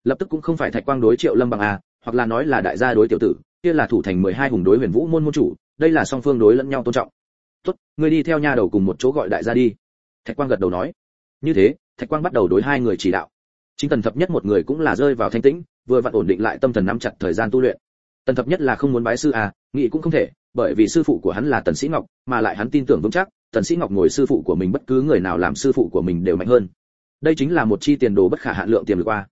Lập tức cũng không phải thạch quang đối triệu lâm bằng à hoặc là nói là đại gia đối tiểu tử, kia là thủ thành 12 hùng đối huyền vũ môn môn chủ, đây là song phương đối lẫn nhau tôn trọng. Tốt người đi theo nha đầu cùng một chỗ gọi đại gia đi. Thạch quang gật đầu nói. Như thế, thạch quang bắt đầu đối hai người chỉ đạo. Chính tần thập nhất một người cũng là rơi vào thanh tĩnh, vừa vặn ổn định lại tâm thần nắm chặt thời gian tu luyện. Tần thập nhất là không muốn bái sư à nghĩ cũng không thể bởi vì sư phụ của hắn là tần sĩ ngọc, mà lại hắn tin tưởng vững chắc, tần sĩ ngọc ngồi sư phụ của mình bất cứ người nào làm sư phụ của mình đều mạnh hơn. Đây chính là một chi tiền đồ bất khả hạn lượng tiềm lực qua.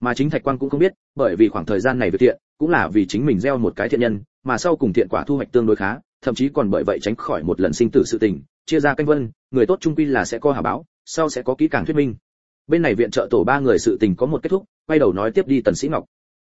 Mà chính thạch quang cũng không biết, bởi vì khoảng thời gian này việc thiện, cũng là vì chính mình gieo một cái thiện nhân, mà sau cùng thiện quả thu hoạch tương đối khá, thậm chí còn bởi vậy tránh khỏi một lần sinh tử sự tình, chia ra canh vân, người tốt trung quy là sẽ có hả báo, sau sẽ có kỹ càng thuyết minh. Bên này viện trợ tổ ba người sự tình có một kết thúc, quay đầu nói tiếp đi tần sĩ ngọc.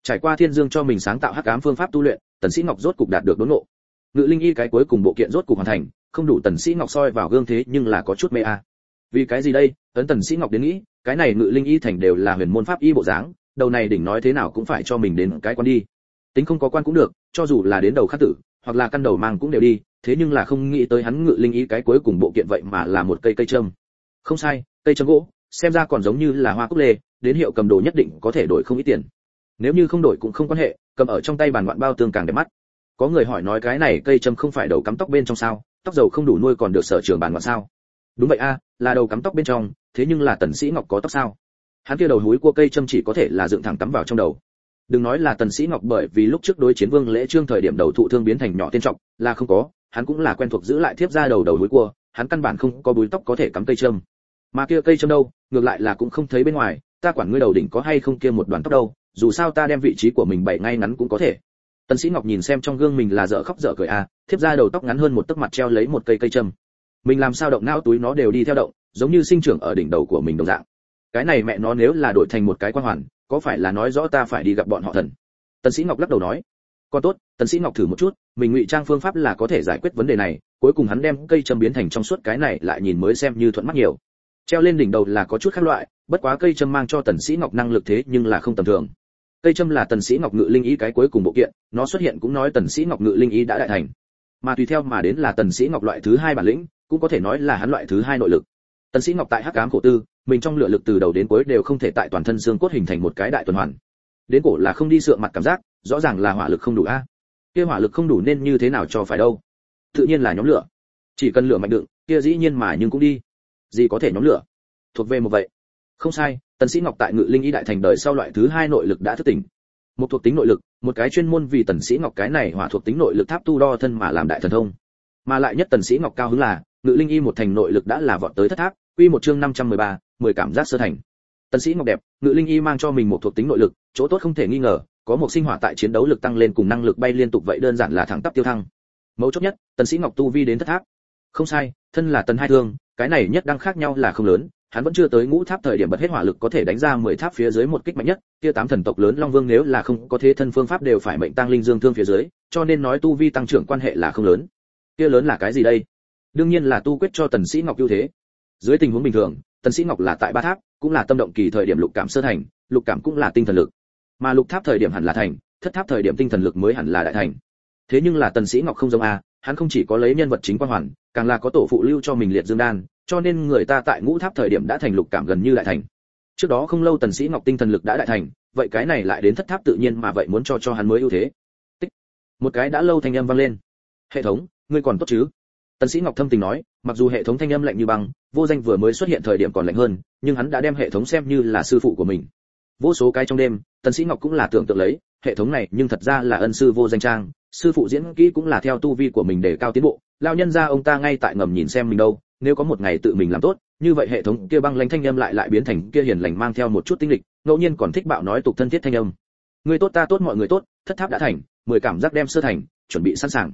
Trải qua thiên dương cho mình sáng tạo hắc ám phương pháp tu luyện, tần sĩ ngọc rốt cục đạt được đốn ngộ ngự linh y cái cuối cùng bộ kiện rốt cục hoàn thành, không đủ tần sĩ ngọc soi vào gương thế nhưng là có chút mê a. Vì cái gì đây? Ấn tần sĩ ngọc đến nghĩ, cái này ngự linh y thành đều là huyền môn pháp y bộ dáng, đầu này đỉnh nói thế nào cũng phải cho mình đến cái quan đi. Tính không có quan cũng được, cho dù là đến đầu khắc tử, hoặc là căn đầu mang cũng đều đi, thế nhưng là không nghĩ tới hắn ngự linh y cái cuối cùng bộ kiện vậy mà là một cây cây trâm. không sai, cây trâm gỗ, xem ra còn giống như là hoa cúc lê, đến hiệu cầm đồ nhất định có thể đổi không ít tiền. Nếu như không đổi cũng không quan hệ, cầm ở trong tay bàn ngoạn bao tương càng đẹp mắt có người hỏi nói cái này cây châm không phải đầu cắm tóc bên trong sao? Tóc dầu không đủ nuôi còn được sở trường bàn ngoạn sao? Đúng vậy a, là đầu cắm tóc bên trong, thế nhưng là tần sĩ ngọc có tóc sao? Hắn kia đầu núi cua cây châm chỉ có thể là dựng thẳng cắm vào trong đầu. Đừng nói là tần sĩ ngọc bởi vì lúc trước đối chiến vương lễ trương thời điểm đầu thụ thương biến thành nhỏ tiên trọng là không có, hắn cũng là quen thuộc giữ lại thiếp ra đầu đầu núi cua hắn căn bản không có búi tóc có thể cắm cây châm. Mà kia cây châm đâu, ngược lại là cũng không thấy bên ngoài, ta quản ngươi đầu đỉnh có hay không kia một đoàn tóc đâu, dù sao ta đem vị trí của mình bày ngay ngắn cũng có thể tần sĩ ngọc nhìn xem trong gương mình là dở khóc dở cười à thiếp ra đầu tóc ngắn hơn một tấc mặt treo lấy một cây cây châm. Mình làm sao động não túi nó đều đi theo động, giống như sinh trưởng ở đỉnh đầu của mình đồng dạng. Cái này mẹ nó nếu là đổi thành một cái quan hoàn, có phải là nói rõ ta phải đi gặp bọn họ thần? Tần sĩ ngọc lắc đầu nói. Còn tốt, tần sĩ ngọc thử một chút, mình ngụy trang phương pháp là có thể giải quyết vấn đề này, cuối cùng hắn đem cây châm biến thành trong suốt cái này lại nhìn mới xem như thuận mắt nhiều. Treo lên đỉnh đầu là có chút khác loại, bất quá cây châm mang cho tần sĩ ngọc năng lực thế nhưng là không tầm thường cây châm là tần sĩ ngọc ngự linh ý cái cuối cùng bộ kiện, nó xuất hiện cũng nói tần sĩ ngọc ngự linh ý đã đại thành. Mà tùy theo mà đến là tần sĩ ngọc loại thứ hai bản lĩnh, cũng có thể nói là hắn loại thứ hai nội lực. Tần sĩ ngọc tại hắc ám Cổ tư, mình trong lửa lực từ đầu đến cuối đều không thể tại toàn thân xương cốt hình thành một cái đại tuần hoàn. Đến cổ là không đi sượng mặt cảm giác, rõ ràng là hỏa lực không đủ a. Kia hỏa lực không đủ nên như thế nào cho phải đâu? Tự nhiên là nhóm lửa. Chỉ cần lửa mạnh đựng, kia dĩ nhiên mà nhưng cũng đi. Gì có thể nhóm lửa? Thuộc về một vậy không sai tần sĩ ngọc tại ngự linh y đại thành đời sau loại thứ hai nội lực đã thức tỉnh. Một thuộc tính nội lực một cái chuyên môn vì tần sĩ ngọc cái này hỏa thuộc tính nội lực tháp tu đo thân mà làm đại thần thông. Mà lại nhất tần sĩ ngọc cao hứng là ngự linh y một thành nội lực đã là vọt tới thất tháp quy một chương 513, mười cảm giác sơ thành. Tần sĩ ngọc đẹp ngự linh y mang cho mình một thuộc tính nội lực chỗ tốt không thể nghi ngờ có một sinh hỏa tại chiến đấu lực tăng lên cùng năng lực bay liên tục vậy đơn giản là thẳng tắp tiêu thăng. Mấu chốt nhất tần sĩ ngọc tu vi đến thất tháp. Không sai thân là tần hai thương cái này nhất đang khác nhau là không lớn hắn vẫn chưa tới ngũ tháp thời điểm bật hết hỏa lực có thể đánh ra 10 tháp phía dưới một kích mạnh nhất, kia tám thần tộc lớn Long Vương nếu là không có thế thân phương pháp đều phải mệnh tăng linh dương thương phía dưới, cho nên nói tu vi tăng trưởng quan hệ là không lớn. Kia lớn là cái gì đây? Đương nhiên là tu quyết cho Tần Sĩ Ngọc ưu thế. Dưới tình huống bình thường, Tần Sĩ Ngọc là tại ba tháp, cũng là tâm động kỳ thời điểm lục cảm sơ thành, lục cảm cũng là tinh thần lực. Mà lục tháp thời điểm hẳn là thành, thất tháp thời điểm tinh thần lực mới hẳn là đại thành. Thế nhưng là Tần Sĩ Ngọc không giống a, hắn không chỉ có lấy nhân vật chính quan hoàn, càng là có tổ phụ lưu cho mình liệt dương đan, cho nên người ta tại ngũ tháp thời điểm đã thành lục cảm gần như đại thành. Trước đó không lâu tần sĩ ngọc tinh thần lực đã đại thành vậy cái này lại đến thất tháp tự nhiên mà vậy muốn cho cho hắn mới ưu thế. Tích. một cái đã lâu thanh âm vang lên. Hệ thống ngươi còn tốt chứ? Tần sĩ ngọc thâm tình nói mặc dù hệ thống thanh âm lạnh như băng vô danh vừa mới xuất hiện thời điểm còn lạnh hơn nhưng hắn đã đem hệ thống xem như là sư phụ của mình. Vô số cái trong đêm tần sĩ ngọc cũng là tưởng tượng lấy hệ thống này nhưng thật ra là ân sư vô danh trang sư phụ diễn kỹ cũng là theo tu vi của mình để cao tiến bộ lao nhân ra ông ta ngay tại ngầm nhìn xem mình đâu nếu có một ngày tự mình làm tốt như vậy hệ thống kia băng lãnh thanh âm lại lại biến thành kia hiền lành mang theo một chút tinh lịch ngẫu nhiên còn thích bạo nói tục thân thiết thanh âm. Người tốt ta tốt mọi người tốt thất tháp đã thành mười cảm giác đem sơ thành chuẩn bị sẵn sàng.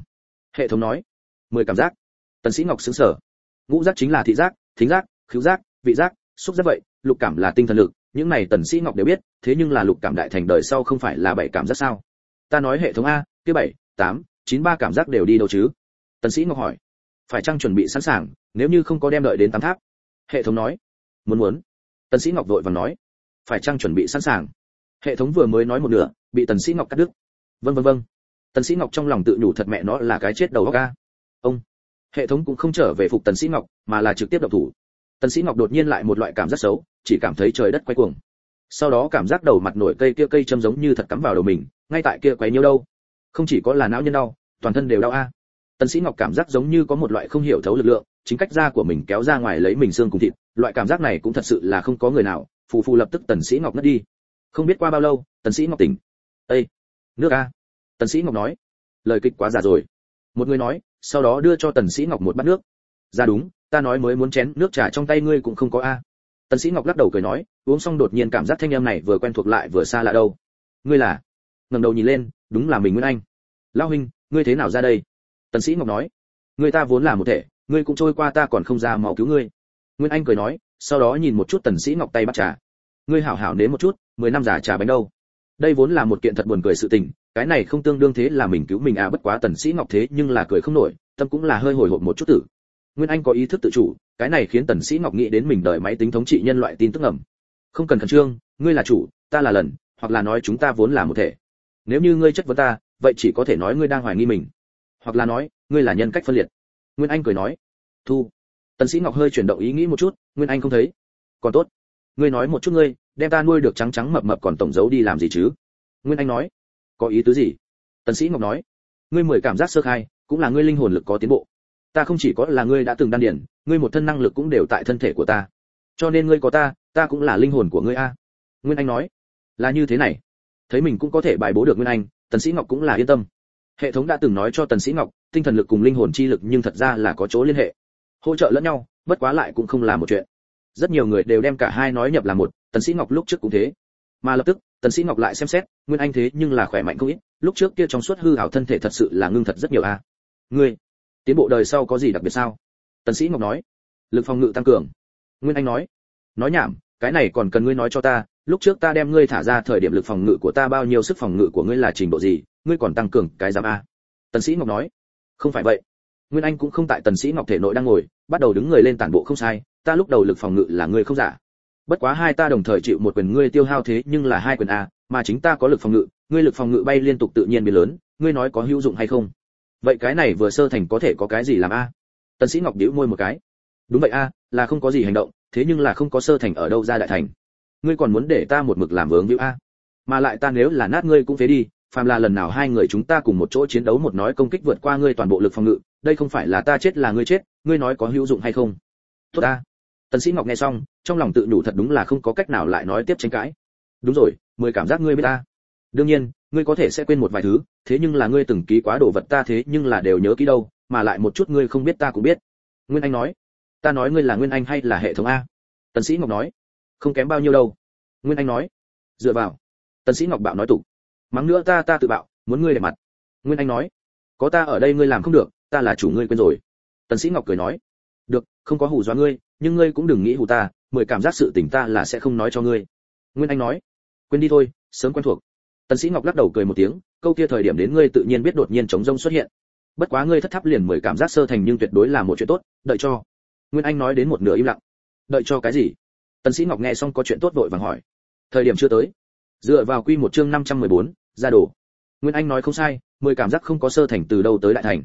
Hệ thống nói mười cảm giác. Tần sĩ ngọc sướng sở, ngũ giác chính là thị giác thính giác khứu giác vị giác xúc giác vậy lục cảm là tinh thần lực những này tần sĩ ngọc đều biết thế nhưng là lục cảm đại thành đời sau không phải là bảy cảm giác sao? Ta nói hệ thống a kia bảy tám, chín ba cảm giác đều đi đâu chứ? Tần sĩ ngọc hỏi. Phải chăng chuẩn bị sẵn sàng, nếu như không có đem đợi đến tám tháp? Hệ thống nói. Muốn muốn. Tần sĩ ngọc vội vàng nói. Phải chăng chuẩn bị sẵn sàng? Hệ thống vừa mới nói một nửa, bị tần sĩ ngọc cắt đứt. Vâng vâng vâng. Tần sĩ ngọc trong lòng tự nhủ thật mẹ nó là cái chết đầu óc a. Ông. Hệ thống cũng không trở về phục tần sĩ ngọc, mà là trực tiếp động thủ. Tần sĩ ngọc đột nhiên lại một loại cảm giác xấu, chỉ cảm thấy trời đất quay cuồng. Sau đó cảm giác đầu mặt nổi cây kia cây châm giống như thật cắm vào đầu mình, ngay tại kia quấy nhiêu đâu không chỉ có là não nhân đau, toàn thân đều đau a. Tần sĩ ngọc cảm giác giống như có một loại không hiểu thấu lực lượng, chính cách da của mình kéo ra ngoài lấy mình xương cùng thịt, loại cảm giác này cũng thật sự là không có người nào, phù phù lập tức tần sĩ ngọc ngất đi. Không biết qua bao lâu, tần sĩ ngọc tỉnh. Ê, nước a. Tần sĩ ngọc nói. Lời kịch quá giả rồi. Một người nói, sau đó đưa cho tần sĩ ngọc một bát nước. Ra đúng, ta nói mới muốn chén nước trà trong tay ngươi cũng không có a. Tần sĩ ngọc lắc đầu cười nói, uống xong đột nhiên cảm giác thanh âm này vừa quen thuộc lại vừa xa lạ đâu. Ngươi là? ngẩng đầu nhìn lên đúng là mình nguyên anh. Lão huynh, ngươi thế nào ra đây? Tần sĩ ngọc nói. Ngươi ta vốn là một thể, ngươi cũng trôi qua ta còn không ra màu cứu ngươi. Nguyên anh cười nói, sau đó nhìn một chút tần sĩ ngọc tay bắt trà. Ngươi hảo hảo nếm một chút, mười năm giả trà bánh đâu. Đây vốn là một kiện thật buồn cười sự tình, cái này không tương đương thế là mình cứu mình à bất quá tần sĩ ngọc thế nhưng là cười không nổi, tâm cũng là hơi hồi hộp một chút tử. Nguyên anh có ý thức tự chủ, cái này khiến tần sĩ ngọc nghĩ đến mình đợi máy tính thống trị nhân loại tin tức ngầm. Không cần khẩn trương, ngươi là chủ, ta là lần, hoặc là nói chúng ta vốn là một thể nếu như ngươi chất vấn ta, vậy chỉ có thể nói ngươi đang hoài nghi mình. Hoặc là nói, ngươi là nhân cách phân liệt. Nguyên anh cười nói. Thu. Tần sĩ ngọc hơi chuyển động ý nghĩ một chút, nguyên anh không thấy. Còn tốt. Ngươi nói một chút ngươi, đem ta nuôi được trắng trắng mập mập còn tổng giấu đi làm gì chứ? Nguyên anh nói. Có ý tứ gì? Tần sĩ ngọc nói. Ngươi mười cảm giác sơ khai, cũng là ngươi linh hồn lực có tiến bộ. Ta không chỉ có là ngươi đã từng đan điển ngươi một thân năng lực cũng đều tại thân thể của ta. Cho nên ngươi có ta ta cũng là linh hồn của ngươi a. Nguyên anh nói. Là như thế này thấy mình cũng có thể bài bố được nguyên anh, tần sĩ ngọc cũng là yên tâm. Hệ thống đã từng nói cho tần sĩ ngọc, tinh thần lực cùng linh hồn chi lực nhưng thật ra là có chỗ liên hệ. Hỗ trợ lẫn nhau, bất quá lại cũng không là một chuyện. Rất nhiều người đều đem cả hai nói nhập là một, tần sĩ ngọc lúc trước cũng thế. Mà lập tức, tần sĩ ngọc lại xem xét, nguyên anh thế nhưng là khỏe mạnh không ít, lúc trước kia trong suốt hư ảo thân thể thật sự là ngưng thật rất nhiều a. Ngươi, tiến bộ đời sau có gì đặc biệt sao? Tần sĩ ngọc nói. Lực phòng ngự tăng cường. Nguyên anh nói. Nói nhảm, cái này còn cần ngươi nói cho ta lúc trước ta đem ngươi thả ra thời điểm lực phòng ngự của ta bao nhiêu sức phòng ngự của ngươi là trình độ gì, ngươi còn tăng cường cái giám a. Tần sĩ ngọc nói, không phải vậy. Nguyên anh cũng không tại tần sĩ ngọc thể nội đang ngồi, bắt đầu đứng người lên tản bộ không sai, ta lúc đầu lực phòng ngự là ngươi không giả. Bất quá hai ta đồng thời chịu một quyền ngươi tiêu hao thế nhưng là hai quyền a, mà chính ta có lực phòng ngự, ngươi lực phòng ngự bay liên tục tự nhiên biến lớn, ngươi nói có hữu dụng hay không? Vậy cái này vừa sơ thành có thể có cái gì làm a? Tần sĩ ngọc nhíu môi một cái. Đúng vậy a, là không có gì hành động, thế nhưng là không có sơ thành ở đâu ra đại thành ngươi còn muốn để ta một mực làm vướng víu a? Mà lại ta nếu là nát ngươi cũng phế đi, phàm là lần nào hai người chúng ta cùng một chỗ chiến đấu một nói công kích vượt qua ngươi toàn bộ lực phòng ngự, đây không phải là ta chết là ngươi chết, ngươi nói có hữu dụng hay không? Tốt ta. Tần sĩ ngọc nghe xong, trong lòng tự đủ thật đúng là không có cách nào lại nói tiếp tranh cãi. Đúng rồi, mười cảm giác ngươi biết ta. Đương nhiên, ngươi có thể sẽ quên một vài thứ, thế nhưng là ngươi từng ký quá đồ vật ta thế nhưng là đều nhớ kỹ đâu, mà lại một chút ngươi không biết ta cũng biết. Nguyên anh nói. Ta nói ngươi là nguyên anh hay là hệ thống a? Tần sĩ ngọc nói không kém bao nhiêu đâu. Nguyên anh nói, dựa vào. Tần sĩ ngọc bạo nói tục mắng nữa ta ta tự bạo, muốn ngươi để mặt. Nguyên anh nói, có ta ở đây ngươi làm không được, ta là chủ ngươi quên rồi. Tần sĩ ngọc cười nói, được, không có hù dọa ngươi, nhưng ngươi cũng đừng nghĩ hù ta, mười cảm giác sự tình ta là sẽ không nói cho ngươi. Nguyên anh nói, quên đi thôi, sớm quen thuộc. Tần sĩ ngọc lắc đầu cười một tiếng, câu kia thời điểm đến ngươi tự nhiên biết đột nhiên chống rông xuất hiện. Bất quá ngươi thất tháp liền mười cảm giác sơ thành nhưng tuyệt đối là một chuyện tốt, đợi cho. Nguyên anh nói đến một nửa im lặng. Đợi cho cái gì? Tần sĩ ngọc nghe xong có chuyện tốt vội vàng hỏi. Thời điểm chưa tới. Dựa vào quy một chương 514, ra đồ. Nguyên anh nói không sai mười cảm giác không có sơ thành từ đâu tới đại thành.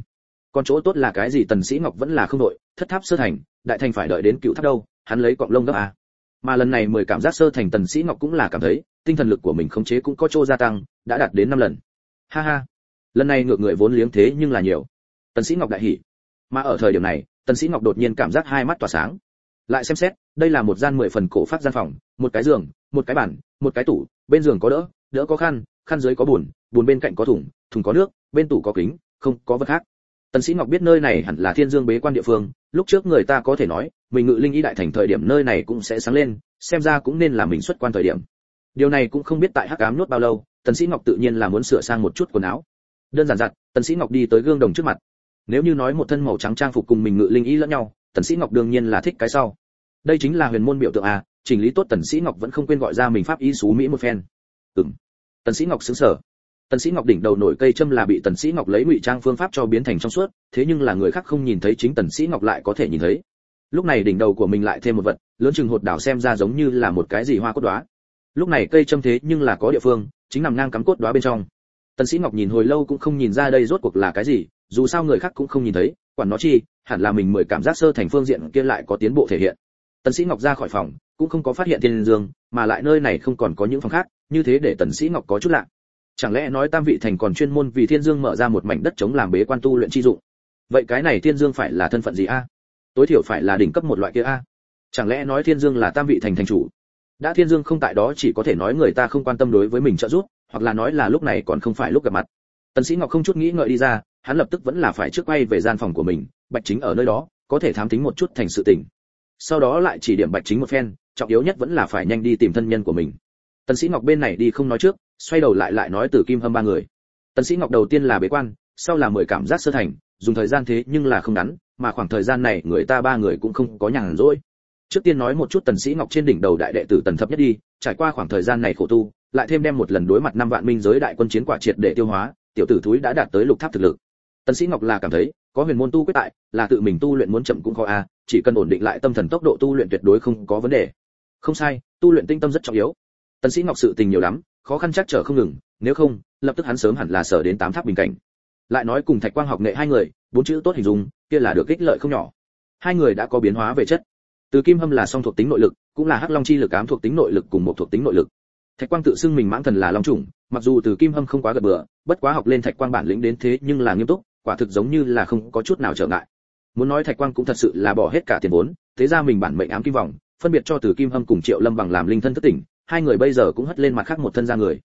Còn chỗ tốt là cái gì tần sĩ ngọc vẫn là không đội thất tháp sơ thành đại thành phải đợi đến cựu tháp đâu hắn lấy cọng lông gấp à? mà lần này mười cảm giác sơ thành tần sĩ ngọc cũng là cảm thấy tinh thần lực của mình khống chế cũng có chỗ gia tăng đã đạt đến năm lần. Ha ha. Lần này ngược người vốn liếng thế nhưng là nhiều. Tần sĩ ngọc đại hỉ. Mà ở thời điểm này tần sĩ ngọc đột nhiên cảm giác hai mắt tỏa sáng lại xem xét, đây là một gian mười phần cổ phát gian phòng, một cái giường, một cái bàn, một cái tủ, bên giường có đỡ đỡ có khăn khăn dưới có bùn bùn bên cạnh có thùng thùng có nước, bên tủ có kính, không, có vật khác. Tần sĩ ngọc biết nơi này hẳn là thiên dương bế quan địa phương, lúc trước người ta có thể nói, mình ngự linh ý đại thành thời điểm nơi này cũng sẽ sáng lên, xem ra cũng nên là mình xuất quan thời điểm. Điều này cũng không biết tại hắc ám nuốt bao lâu, tần sĩ ngọc tự nhiên là muốn sửa sang một chút quần áo. Đơn giản giặt, tần sĩ ngọc đi tới gương đồng trước mặt. Nếu như nói một thân màu trắng trang phục cùng mình ngự linh ý lẫn nhau tần sĩ ngọc đương nhiên là thích cái sau. Đây chính là huyền môn biểu tượng à chỉnh lý tốt tần sĩ ngọc vẫn không quên gọi ra mình pháp y sú mỹ một phen. Ừm. Tần sĩ ngọc sững sờ. Tần sĩ ngọc đỉnh đầu nổi cây châm là bị tần sĩ ngọc lấy ngụy trang phương pháp cho biến thành trong suốt, thế nhưng là người khác không nhìn thấy chính tần sĩ ngọc lại có thể nhìn thấy. Lúc này đỉnh đầu của mình lại thêm một vật, lớn chừng hột đảo xem ra giống như là một cái gì hoa cốt đóa. Lúc này cây châm thế nhưng là có địa phương, chính nằm ngang cắm cốt đóa bên trong tần sĩ ngọc nhìn hồi lâu cũng không nhìn ra đây rốt cuộc là cái gì, dù sao người khác cũng không nhìn thấy, quản nó chi, hẳn là mình mười cảm giác sơ thành phương diện kia lại có tiến bộ thể hiện. Tần sĩ ngọc ra khỏi phòng, cũng không có phát hiện thiên dương, mà lại nơi này không còn có những phòng khác, như thế để tần sĩ ngọc có chút lạ. Chẳng lẽ nói tam vị thành còn chuyên môn vì thiên dương mở ra một mảnh đất chống làm bế quan tu luyện chi dụng? Vậy cái này thiên dương phải là thân phận gì a? Tối thiểu phải là đỉnh cấp một loại kia a? Chẳng lẽ nói thiên dương là tam vị thành thành chủ? Đã thiên dương không tại đó chỉ có thể nói người ta không quan tâm đối với mình trợ giúp hoặc là nói là lúc này còn không phải lúc gặp mặt. Tần sĩ ngọc không chút nghĩ ngợi đi ra, hắn lập tức vẫn là phải trước quay về gian phòng của mình, bạch chính ở nơi đó, có thể thám thính một chút thành sự tình. Sau đó lại chỉ điểm bạch chính một phen, trọng yếu nhất vẫn là phải nhanh đi tìm thân nhân của mình. Tần sĩ ngọc bên này đi không nói trước, xoay đầu lại lại nói từ kim hâm ba người. Tần sĩ ngọc đầu tiên là bế quan, sau là mười cảm giác sơ thành, dùng thời gian thế nhưng là không ngắn, mà khoảng thời gian này người ta ba người cũng không có nhàn rỗi. Trước tiên nói một chút tần sĩ ngọc trên đỉnh đầu đại đệ tử tần thập nhất đi, trải qua khoảng thời gian này khổ tu lại thêm đem một lần đối mặt năm vạn minh giới đại quân chiến quả triệt để tiêu hóa, tiểu tử thúi đã đạt tới lục tháp thực lực. Tần sĩ ngọc là cảm thấy, có huyền môn tu quyết tại, là tự mình tu luyện muốn chậm cũng khó a, chỉ cần ổn định lại tâm thần tốc độ tu luyện tuyệt đối không có vấn đề. Không sai, tu luyện tinh tâm rất trọng yếu. Tần sĩ ngọc sự tình nhiều lắm, khó khăn chắc trở không ngừng, nếu không, lập tức hắn sớm hẳn là sở đến tám tháp bình cảnh. Lại nói cùng thạch quang học nghệ hai người, bốn chữ tốt hình dung, kia là được kích lợi không nhỏ. Hai người đã có biến hóa về chất. Từ kim hâm là song thuộc tính nội lực, cũng là hắc long chi lực, ám thuộc tính nội lực cùng một thuộc tính nội lực thạch quang tự xưng mình mãng thần là long trùng mặc dù từ kim hâm không quá gật bừa, bất quá học lên thạch quang bản lĩnh đến thế nhưng là nghiêm túc, quả thực giống như là không có chút nào trở ngại. Muốn nói thạch quang cũng thật sự là bỏ hết cả tiền vốn, thế ra mình bản mệnh ám kim vòng, phân biệt cho từ kim hâm cùng triệu lâm bằng làm linh thân thất tỉnh, hai người bây giờ cũng hất lên mặt khác một thân ra người.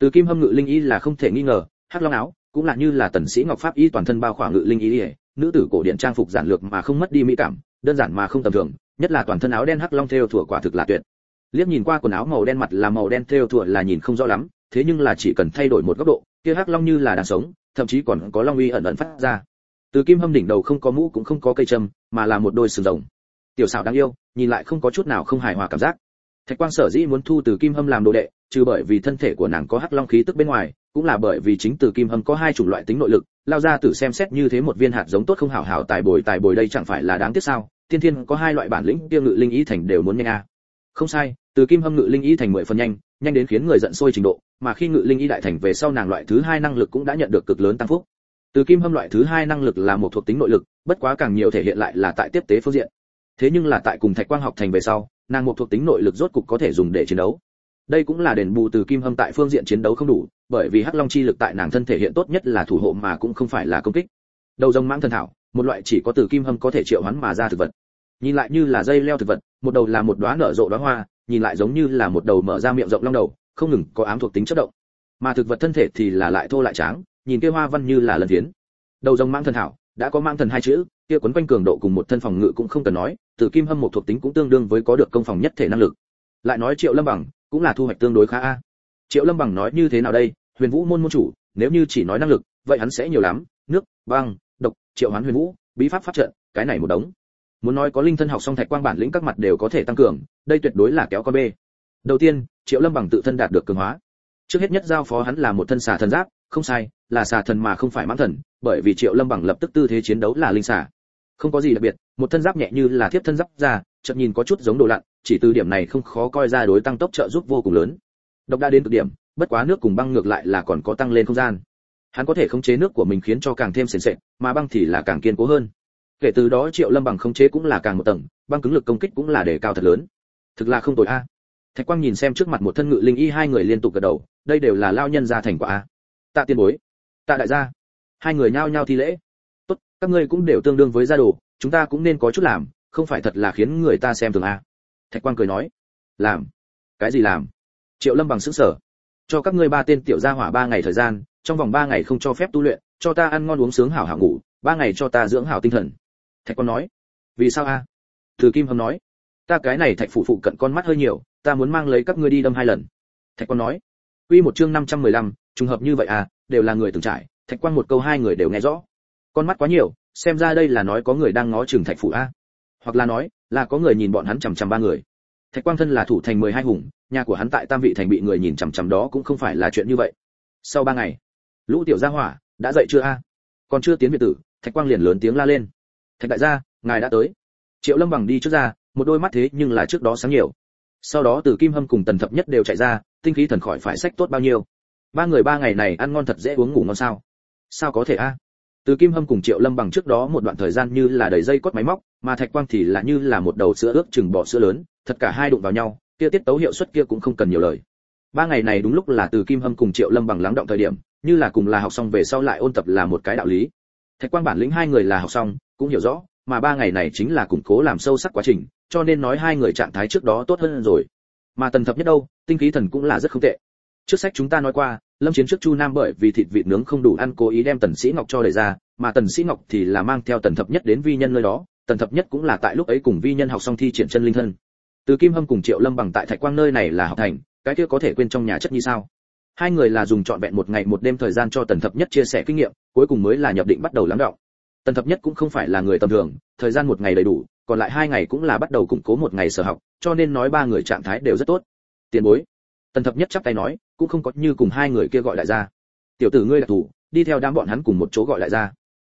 Từ kim hâm ngự linh y là không thể nghi ngờ, hắc long áo cũng là như là tần sĩ ngọc pháp y toàn thân bao khỏa ngự linh y, nữ tử cổ điển trang phục giản lược mà không mất đi mỹ cảm, đơn giản mà không tầm thường, nhất là toàn thân áo đen hắc long theo thủa quả thực là tuyệt liếc nhìn qua quần áo màu đen mặt là màu đen theo thuở là nhìn không rõ lắm, thế nhưng là chỉ cần thay đổi một góc độ, kia hắc long như là đang sống, thậm chí còn có long uy ẩn ẩn phát ra. Từ kim hâm đỉnh đầu không có mũ cũng không có cây châm, mà là một đôi sừng rồng. Tiểu xảo đáng yêu, nhìn lại không có chút nào không hài hòa cảm giác. Thạch quang sở dĩ muốn thu từ kim hâm làm đồ đệ, trừ bởi vì thân thể của nàng có hắc long khí tức bên ngoài, cũng là bởi vì chính từ kim hâm có hai chủng loại tính nội lực, lao ra tử xem xét như thế một viên hạt giống tốt không hảo hảo tài bồi tài bồi đây chẳng phải là đáng tiếc sao? Tiên thiên có hai loại bản lĩnh tiêu ngự linh ý thành đều muốn nhanh a. Không sai từ kim hâm ngự linh y thành mười phần nhanh nhanh đến khiến người giận sôi trình độ, mà khi ngự linh y đại thành về sau nàng loại thứ hai năng lực cũng đã nhận được cực lớn tăng phúc. Từ kim hâm loại thứ hai năng lực là một thuộc tính nội lực, bất quá càng nhiều thể hiện lại là tại tiếp tế phương diện. Thế nhưng là tại cùng thạch quang học thành về sau, nàng một thuộc tính nội lực rốt cục có thể dùng để chiến đấu. Đây cũng là đền bù từ kim hâm tại phương diện chiến đấu không đủ, bởi vì hắc long chi lực tại nàng thân thể hiện tốt nhất là thủ hộ mà cũng không phải là công kích. Đầu rồng mãng thần thảo, một loại chỉ có từ kim hâm có thể triệu hoán mà ra thực vật. Nhìn lại như là dây leo thực vật, một đầu là một đóa nở rộ đóa hoa nhìn lại giống như là một đầu mở ra miệng rộng long đầu, không ngừng có ám thuộc tính chất động. Mà thực vật thân thể thì là lại thô lại tráng, nhìn kia hoa văn như là lần tiến đầu rồng mang thần thảo, đã có mang thần hai chữ, kia quấn quanh cường độ cùng một thân phòng ngự cũng không cần nói, từ kim hâm một thuộc tính cũng tương đương với có được công phòng nhất thể năng lực. Lại nói triệu lâm bằng, cũng là thu hoạch tương đối khá a. Triệu lâm bằng nói như thế nào đây? Huyền vũ môn môn chủ, nếu như chỉ nói năng lực, vậy hắn sẽ nhiều lắm. Nước, băng, độc, triệu hoán huyền vũ, bí pháp pháp trận, cái này một đống muốn nói có linh thân học song thạch quang bản lĩnh các mặt đều có thể tăng cường, đây tuyệt đối là kéo con bê. Đầu tiên, triệu lâm bằng tự thân đạt được cường hóa. Trước hết nhất giao phó hắn là một thân xà thần giáp, không sai, là xà thần mà không phải mãng thần, bởi vì triệu lâm bằng lập tức tư thế chiến đấu là linh xà. Không có gì đặc biệt, một thân giáp nhẹ như là thiếp thân giáp ra, chợt nhìn có chút giống đồ lặn, chỉ từ điểm này không khó coi ra đối tăng tốc trợ giúp vô cùng lớn. Độc đã đến cực điểm, bất quá nước cùng băng ngược lại là còn có tăng lên không gian. Hắn có thể khống chế nước của mình khiến cho càng thêm sền sệt, mà băng thì là càng kiên cố hơn kể từ đó triệu lâm bằng khống chế cũng là càng một tầng, băng cứng lực công kích cũng là đề cao thật lớn. Thực là không tồi a. Thạch quang nhìn xem trước mặt một thân ngự linh y hai người liên tục gật đầu, đây đều là lao nhân gia thành quả a. Tạ tiên bối, tạ đại gia. Hai người nhao nhao thi lễ. Tốt, các ngươi cũng đều tương đương với gia đồ, chúng ta cũng nên có chút làm, không phải thật là khiến người ta xem thường a. Thạch quang cười nói. Làm. Cái gì làm? Triệu lâm bằng sững sở cho các ngươi ba tên tiểu gia hỏa ba ngày thời gian, trong vòng ba ngày không cho phép tu luyện, cho ta ăn ngon uống sướng hảo hảo ngủ, ba ngày cho ta dưỡng hảo tinh thần thạch quang nói vì sao a từ kim hâm nói ta cái này thạch Phủ phụ cận con mắt hơi nhiều ta muốn mang lấy các ngươi đi đâm hai lần thạch quang nói Quy một chương 515, trùng hợp như vậy à, đều là người từng trải, Thạch Quang một câu hai người đều nghe rõ. Con mắt quá nhiều, xem ra đây là nói có người đang ngó chừng Thạch Phủ a. Hoặc là nói, là có người nhìn bọn hắn chằm chằm ba người. Thạch Quang thân là thủ thành 12 hùng, nhà của hắn tại Tam vị thành bị người nhìn chằm chằm đó cũng không phải là chuyện như vậy. Sau ba ngày, Lũ tiểu gia hỏa, đã dậy chưa a? Còn chưa tiến biệt tử, Thạch Quang liền lớn tiếng la lên. Thạch đại gia, ngài đã tới. Triệu Lâm bằng đi trước ra, một đôi mắt thế nhưng là trước đó sáng nhiều. Sau đó từ Kim Hâm cùng Tần Thập Nhất đều chạy ra, tinh khí thần khỏi phải sách tốt bao nhiêu. Ba người ba ngày này ăn ngon thật dễ uống ngủ ngon sao? Sao có thể a? Từ kim hâm cùng triệu lâm bằng trước đó một đoạn thời gian như là đầy dây cốt máy móc mà thạch quang thì là như là một đầu sữa ướt chừng bỏ sữa lớn thật cả hai đụng vào nhau kia tiết tấu hiệu suất kia cũng không cần nhiều lời. Ba ngày này đúng lúc là từ kim hâm cùng triệu lâm bằng lắng động thời điểm như là cùng là học xong về sau lại ôn tập là một cái đạo lý. Thạch quang bản lĩnh hai người là học xong cũng hiểu rõ, mà ba ngày này chính là củng cố làm sâu sắc quá trình, cho nên nói hai người trạng thái trước đó tốt hơn rồi. Mà tần thập nhất đâu, tinh khí thần cũng là rất không tệ. Trước sách chúng ta nói qua, lâm chiến trước chu nam bởi vì thịt vịt nướng không đủ ăn cố ý đem tần sĩ ngọc cho đẩy ra, mà tần sĩ ngọc thì là mang theo tần thập nhất đến vi nhân nơi đó, tần thập nhất cũng là tại lúc ấy cùng vi nhân học xong thi triển chân linh thân. Từ kim hâm cùng triệu lâm bằng tại thạch quang nơi này là học thành, cái kia có thể quên trong nhà chất như sao. Hai người là dùng trọn vẹn một ngày một đêm thời gian cho tần thập nhất chia sẻ kinh nghiệm, cuối cùng mới là nhập định bắt đầu lắng đọng tần thập nhất cũng không phải là người tầm thường, thời gian một ngày đầy đủ, còn lại hai ngày cũng là bắt đầu củng cố một ngày sở học, cho nên nói ba người trạng thái đều rất tốt. Tiền bối. Tần thập nhất chắp tay nói, cũng không có như cùng hai người kia gọi lại ra tiểu tử ngươi là thủ, đi theo đám bọn hắn cùng một chỗ gọi lại ra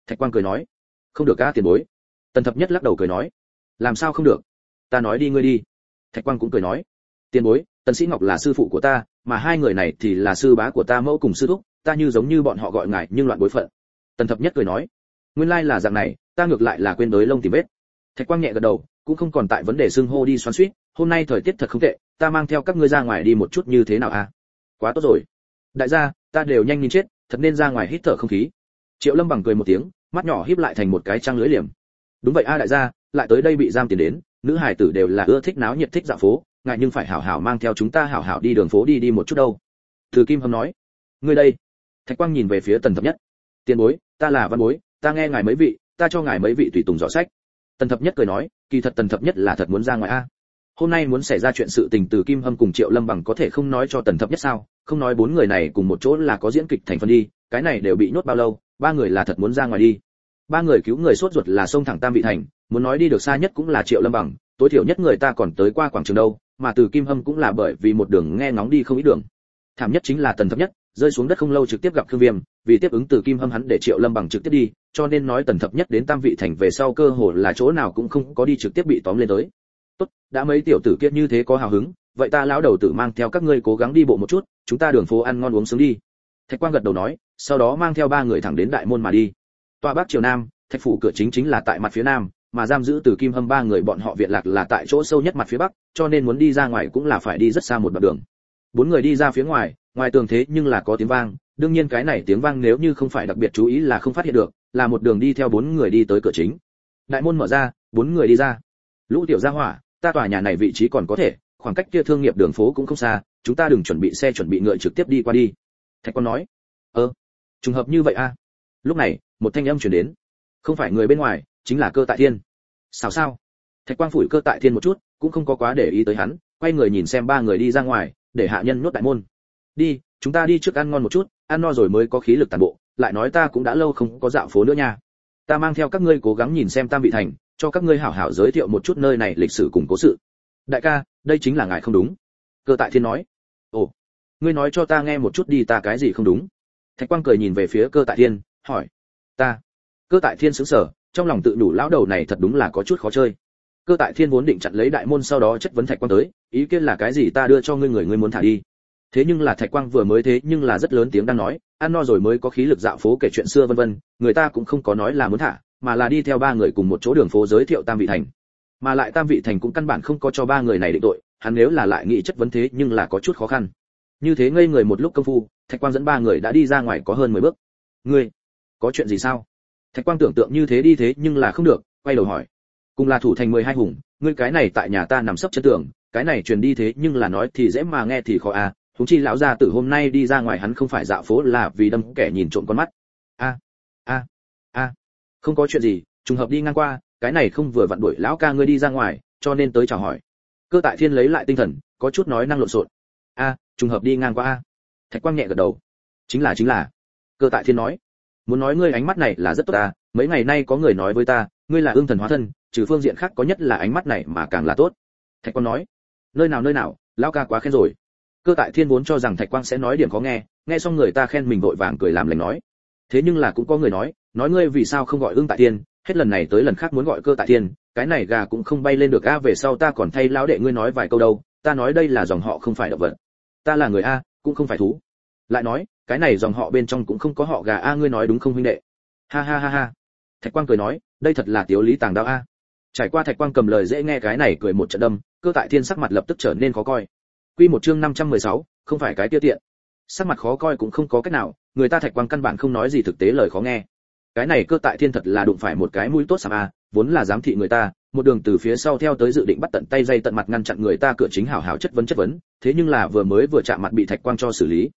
thạch quang cười nói, không được ca tiền bối. Tần thập nhất lắc đầu cười nói, làm sao không được? Ta nói đi ngươi đi. Thạch quang cũng cười nói, tiền bối, tần sĩ ngọc là sư phụ của ta, mà hai người này thì là sư bá của ta mẫu cùng sư thúc, ta như giống như bọn họ gọi ngài, nhưng loạn bối phận. Tần thập nhất cười nói nguyên lai là dạng này, ta ngược lại là quên đối lông tìm vết. Thạch quang nhẹ gật đầu, cũng không còn tại vấn đề xưng hô đi xoắn suýt hôm nay thời tiết thật không tệ, ta mang theo các ngươi ra ngoài đi một chút như thế nào a à? quá tốt rồi. Đại gia, ta đều nhanh nhìn chết, thật nên ra ngoài hít thở không khí. Triệu lâm bằng cười một tiếng, mắt nhỏ híp lại thành một cái trăng lưới liềm. Đúng vậy a đại gia, lại tới đây bị giam tiền đến, nữ hải tử đều là ưa thích náo nhiệt thích dạo phố, ngại nhưng phải hảo hảo mang theo chúng ta hảo hảo đi đường phố đi đi một chút đâu. Từ kim hâm nói, ngươi đây. Thạch quang nhìn về phía tần thập nhất, tiền bối, ta là văn bối ta nghe ngài mấy vị, ta cho ngài mấy vị tùy tùng dò sách. Tần thập nhất cười nói, kỳ thật tần thập nhất là thật muốn ra ngoài a. Hôm nay muốn xảy ra chuyện sự tình từ kim hâm cùng triệu lâm bằng có thể không nói cho tần thập nhất sao? Không nói bốn người này cùng một chỗ là có diễn kịch thành phần đi, cái này đều bị nhốt bao lâu, ba người là thật muốn ra ngoài đi. Ba người cứu người sốt ruột là sông thẳng tam vị thành, muốn nói đi được xa nhất cũng là triệu lâm bằng, tối thiểu nhất người ta còn tới qua quảng trường đâu, mà từ kim hâm cũng là bởi vì một đường nghe ngóng đi không ít đường. Thảm nhất chính là tần thập nhất, rơi xuống đất không lâu trực tiếp gặp khương viêm, vì tiếp ứng từ kim hâm hắn để triệu lâm bằng trực tiếp đi cho nên nói tần thập nhất đến tam vị thành về sau cơ hồ là chỗ nào cũng không có đi trực tiếp bị tóm lên tới. Tốt, đã mấy tiểu tử kia như thế có hào hứng, vậy ta lão đầu tử mang theo các ngươi cố gắng đi bộ một chút, chúng ta đường phố ăn ngon uống sướng đi. Thạch quang gật đầu nói, sau đó mang theo ba người thẳng đến đại môn mà đi. Tòa bắc triều nam, thạch phủ cửa chính chính là tại mặt phía nam, mà giam giữ từ kim hâm ba người bọn họ viện lạc là tại chỗ sâu nhất mặt phía bắc, cho nên muốn đi ra ngoài cũng là phải đi rất xa một đoạn đường. Bốn người đi ra phía ngoài ngoài tường thế nhưng là có tiếng vang, đương nhiên cái này tiếng vang nếu như không phải đặc biệt chú ý là không phát hiện được là một đường đi theo bốn người đi tới cửa chính. Đại môn mở ra, bốn người đi ra. Lũ tiểu gia hỏa, ta tòa nhà này vị trí còn có thể, khoảng cách kia thương nghiệp đường phố cũng không xa, chúng ta đừng chuẩn bị xe chuẩn bị ngựa trực tiếp đi qua đi. Thạch quan nói. Ơ, trùng hợp như vậy a. À? lúc này, một thanh âm truyền đến. Không phải người bên ngoài, chính là cơ tại thiên. Sao sao thạch quang phủi cơ tại thiên một chút, cũng không có quá để ý tới hắn, quay người nhìn xem ba người đi ra ngoài, để hạ nhân nhốt đại môn. Đi, chúng ta đi trước ăn ngon một chút, ăn no rồi mới có khí lực tàn bộ lại nói ta cũng đã lâu không có dạo phố nữa nha. Ta mang theo các ngươi cố gắng nhìn xem tam vị thành, cho các ngươi hảo hảo giới thiệu một chút nơi này lịch sử cùng cố sự. Đại ca, đây chính là ngài không đúng. Cơ tại thiên nói. Ồ, ngươi nói cho ta nghe một chút đi, ta cái gì không đúng? Thạch quang cười nhìn về phía cơ tại thiên, hỏi. Ta. Cơ tại thiên sững sờ, trong lòng tự đủ lão đầu này thật đúng là có chút khó chơi. Cơ tại thiên vốn định chặn lấy đại môn sau đó chất vấn thạch quang tới, ý kiến là cái gì ta đưa cho ngươi người, ngươi muốn thả đi thế nhưng là thạch quang vừa mới thế nhưng là rất lớn tiếng đang nói, ăn no rồi mới có khí lực dạo phố kể chuyện xưa vân vân, người ta cũng không có nói là muốn thả, mà là đi theo ba người cùng một chỗ đường phố giới thiệu tam vị thành. Mà lại tam vị thành cũng căn bản không có cho ba người này định tội, hắn nếu là lại nghĩ chất vấn thế nhưng là có chút khó khăn. Như thế ngây người một lúc công phu, thạch quang dẫn ba người đã đi ra ngoài có hơn mười bước. Ngươi, có chuyện gì sao? Thạch quang tưởng tượng như thế đi thế nhưng là không được, quay đầu hỏi. Cùng là thủ thành mười hai hùng, ngươi cái này tại nhà ta nằm sấp chân tường, cái này truyền đi thế nhưng là nói thì dễ mà nghe thì khó à chúng chi lão gia tử hôm nay đi ra ngoài hắn không phải dạo phố là vì đâm kẻ nhìn trộm con mắt. A a a. Không có chuyện gì, trùng hợp đi ngang qua, cái này không vừa vặn đuổi lão ca ngươi đi ra ngoài, cho nên tới chào hỏi. Cơ tại thiên lấy lại tinh thần, có chút nói năng lộn xộn. A, trùng hợp đi ngang qua a. Thạch quang nhẹ gật đầu. Chính là chính là. Cơ tại thiên nói. Muốn nói ngươi ánh mắt này là rất tốt ta, mấy ngày nay có người nói với ta, ngươi là ương thần hóa thân, trừ phương diện khác có nhất là ánh mắt này mà càng là tốt. Thạch quang nói. Nơi nào nơi nào, lão ca quá khen rồi cơ tại thiên vốn cho rằng thạch quang sẽ nói điểm có nghe nghe xong người ta khen mình vội vàng cười làm lành nói. Thế nhưng là cũng có người nói nói ngươi vì sao không gọi ương tại thiên, hết lần này tới lần khác muốn gọi cơ tại thiên, cái này gà cũng không bay lên được, a, về sau ta còn thay lão đệ ngươi nói vài câu đâu, ta nói đây là dòng họ không phải động vật. Ta là người a, cũng không phải thú. Lại nói, cái này dòng họ bên trong cũng không có họ gà a, ngươi nói đúng không huynh đệ? Ha ha ha ha. Thạch quang cười nói, đây thật là tiểu lý tàng đạo a. Trải qua thạch quang cầm lời dễ nghe cái này cười một trận đâm, cơ tại thiên sắc mặt lập tức trở nên khó coi quy một chương 516, không phải cái tiêu tiện. Sắc mặt khó coi cũng không có cách nào người ta thạch quang căn bản không nói gì thực tế lời khó nghe. Cái này cơ tại thiên thật là đụng phải một cái mũi tốt sạm a vốn là giám thị người ta một đường từ phía sau theo tới dự định bắt tận tay dây tận mặt ngăn chặn người ta cửa chính hảo hảo chất vấn chất vấn thế nhưng là vừa mới vừa chạm mặt bị thạch quang cho xử lý.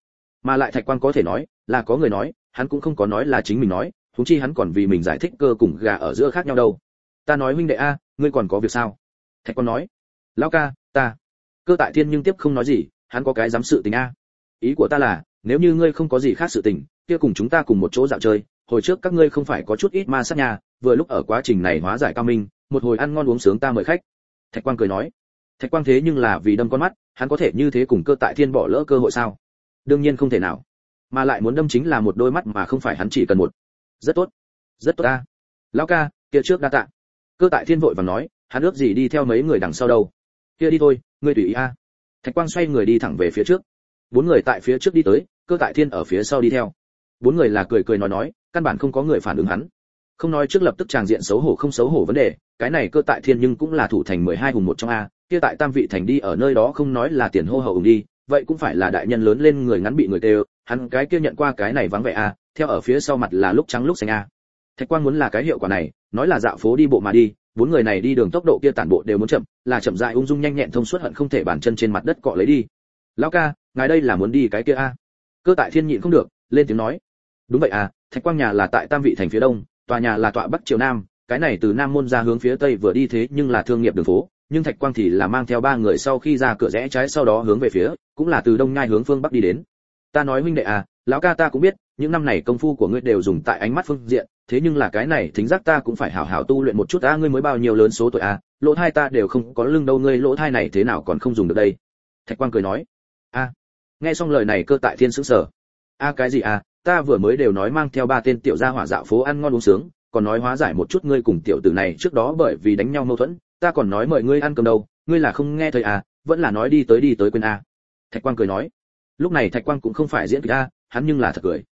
Mà lại thạch quang có thể nói là có người nói hắn cũng không có nói là chính mình nói huống chi hắn còn vì mình giải thích cơ cùng gà ở giữa khác nhau đâu. Ta nói huynh đệ a ngươi còn có việc sao? Thạch quang nói lão ca ta cơ tại thiên nhưng tiếp không nói gì, hắn có cái dám sự tình a. Ý của ta là, nếu như ngươi không có gì khác sự tình, kia cùng chúng ta cùng một chỗ dạo chơi, hồi trước các ngươi không phải có chút ít ma sát nhà, vừa lúc ở quá trình này hóa giải cao minh, một hồi ăn ngon uống sướng ta mời khách. Thạch quang cười nói. Thạch quang thế nhưng là vì đâm con mắt, hắn có thể như thế cùng cơ tại thiên bỏ lỡ cơ hội sao? Đương nhiên không thể nào. Mà lại muốn đâm chính là một đôi mắt mà không phải hắn chỉ cần một. Rất tốt rất tốt ta. Lão ca, kia trước đa tạ. Cơ tại thiên vội và nói, hắn ước gì đi theo mấy người đằng sau đâu? Kia đi thôi, ngươi tùy ý a. Thạch quang xoay người đi thẳng về phía trước. Bốn người tại phía trước đi tới, cơ tại thiên ở phía sau đi theo. Bốn người là cười cười nói nói, căn bản không có người phản ứng hắn. Không nói trước lập tức tràng diện xấu hổ không xấu hổ vấn đề, cái này cơ tại thiên nhưng cũng là thủ thành mười hai hùng một trong a, kia tại tam vị thành đi ở nơi đó không nói là tiền hô hậu đi, vậy cũng phải là đại nhân lớn lên người ngắn bị người tê hắn cái kia nhận qua cái này vắng vẻ a, theo ở phía sau mặt là lúc trắng lúc xanh a. Thạch quang muốn là cái hiệu quả này, nói là dạo phố đi bộ mà đi bốn người này đi đường tốc độ kia tản bộ đều muốn chậm, là chậm dại ung dung nhanh nhẹn thông suốt hận không thể bàn chân trên mặt đất cọ lấy đi. Lão ca, ngài đây là muốn đi cái kia a? Cơ tại thiên nhịn không được, lên tiếng nói. Đúng vậy à thạch quang nhà là tại tam vị thành phía đông, tòa nhà là tọa bắc triều nam, cái này từ nam môn ra hướng phía tây vừa đi thế nhưng là thương nghiệp đường phố, nhưng thạch quang thì là mang theo ba người sau khi ra cửa rẽ trái sau đó hướng về phía, cũng là từ đông nhai hướng phương bắc đi đến. Ta nói huynh đệ à lão ca ta cũng biết, những năm này công phu của ngươi đều dùng tại ánh mắt phương diện thế nhưng là cái này thính giác ta cũng phải hảo hảo tu luyện một chút, a, ngươi mới bao nhiêu lớn số tuổi, a? Lỗ thai ta đều không có lưng đâu, ngươi lỗ thai này thế nào còn không dùng được đây? Thạch quang cười nói. A. Nghe xong lời này cơ tại thiên sững sờ. A, cái gì, a? Ta vừa mới đều nói mang theo ba tên tiểu gia hỏa dạo phố ăn ngon uống sướng, còn nói hóa giải một chút ngươi cùng tiểu tử này trước đó bởi vì đánh nhau mâu thuẫn, ta còn nói mời ngươi ăn cơm đâu, ngươi là không nghe thấy à vẫn là nói đi tới đi tới quên, a. Thạch quang cười nói. Lúc này thạch quang cũng không phải diễn kịch, a, hắn nhưng là thật cười.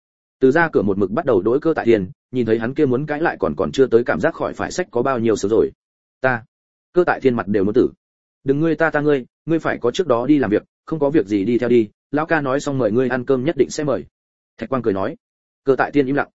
Từ ra cửa một mực bắt đầu đối cơ tại thiên nhìn thấy hắn kia muốn cãi lại còn còn chưa tới cảm giác khỏi phải sách có bao nhiêu sớm rồi. Ta, cơ tại thiên mặt đều muốn tử. Đừng ngươi ta ta ngươi ngươi phải có trước đó đi làm việc, không có việc gì đi theo đi, lão ca nói xong mời ngươi ăn cơm nhất định sẽ mời. Thạch quang cười nói. Cơ tại thiên im lặng.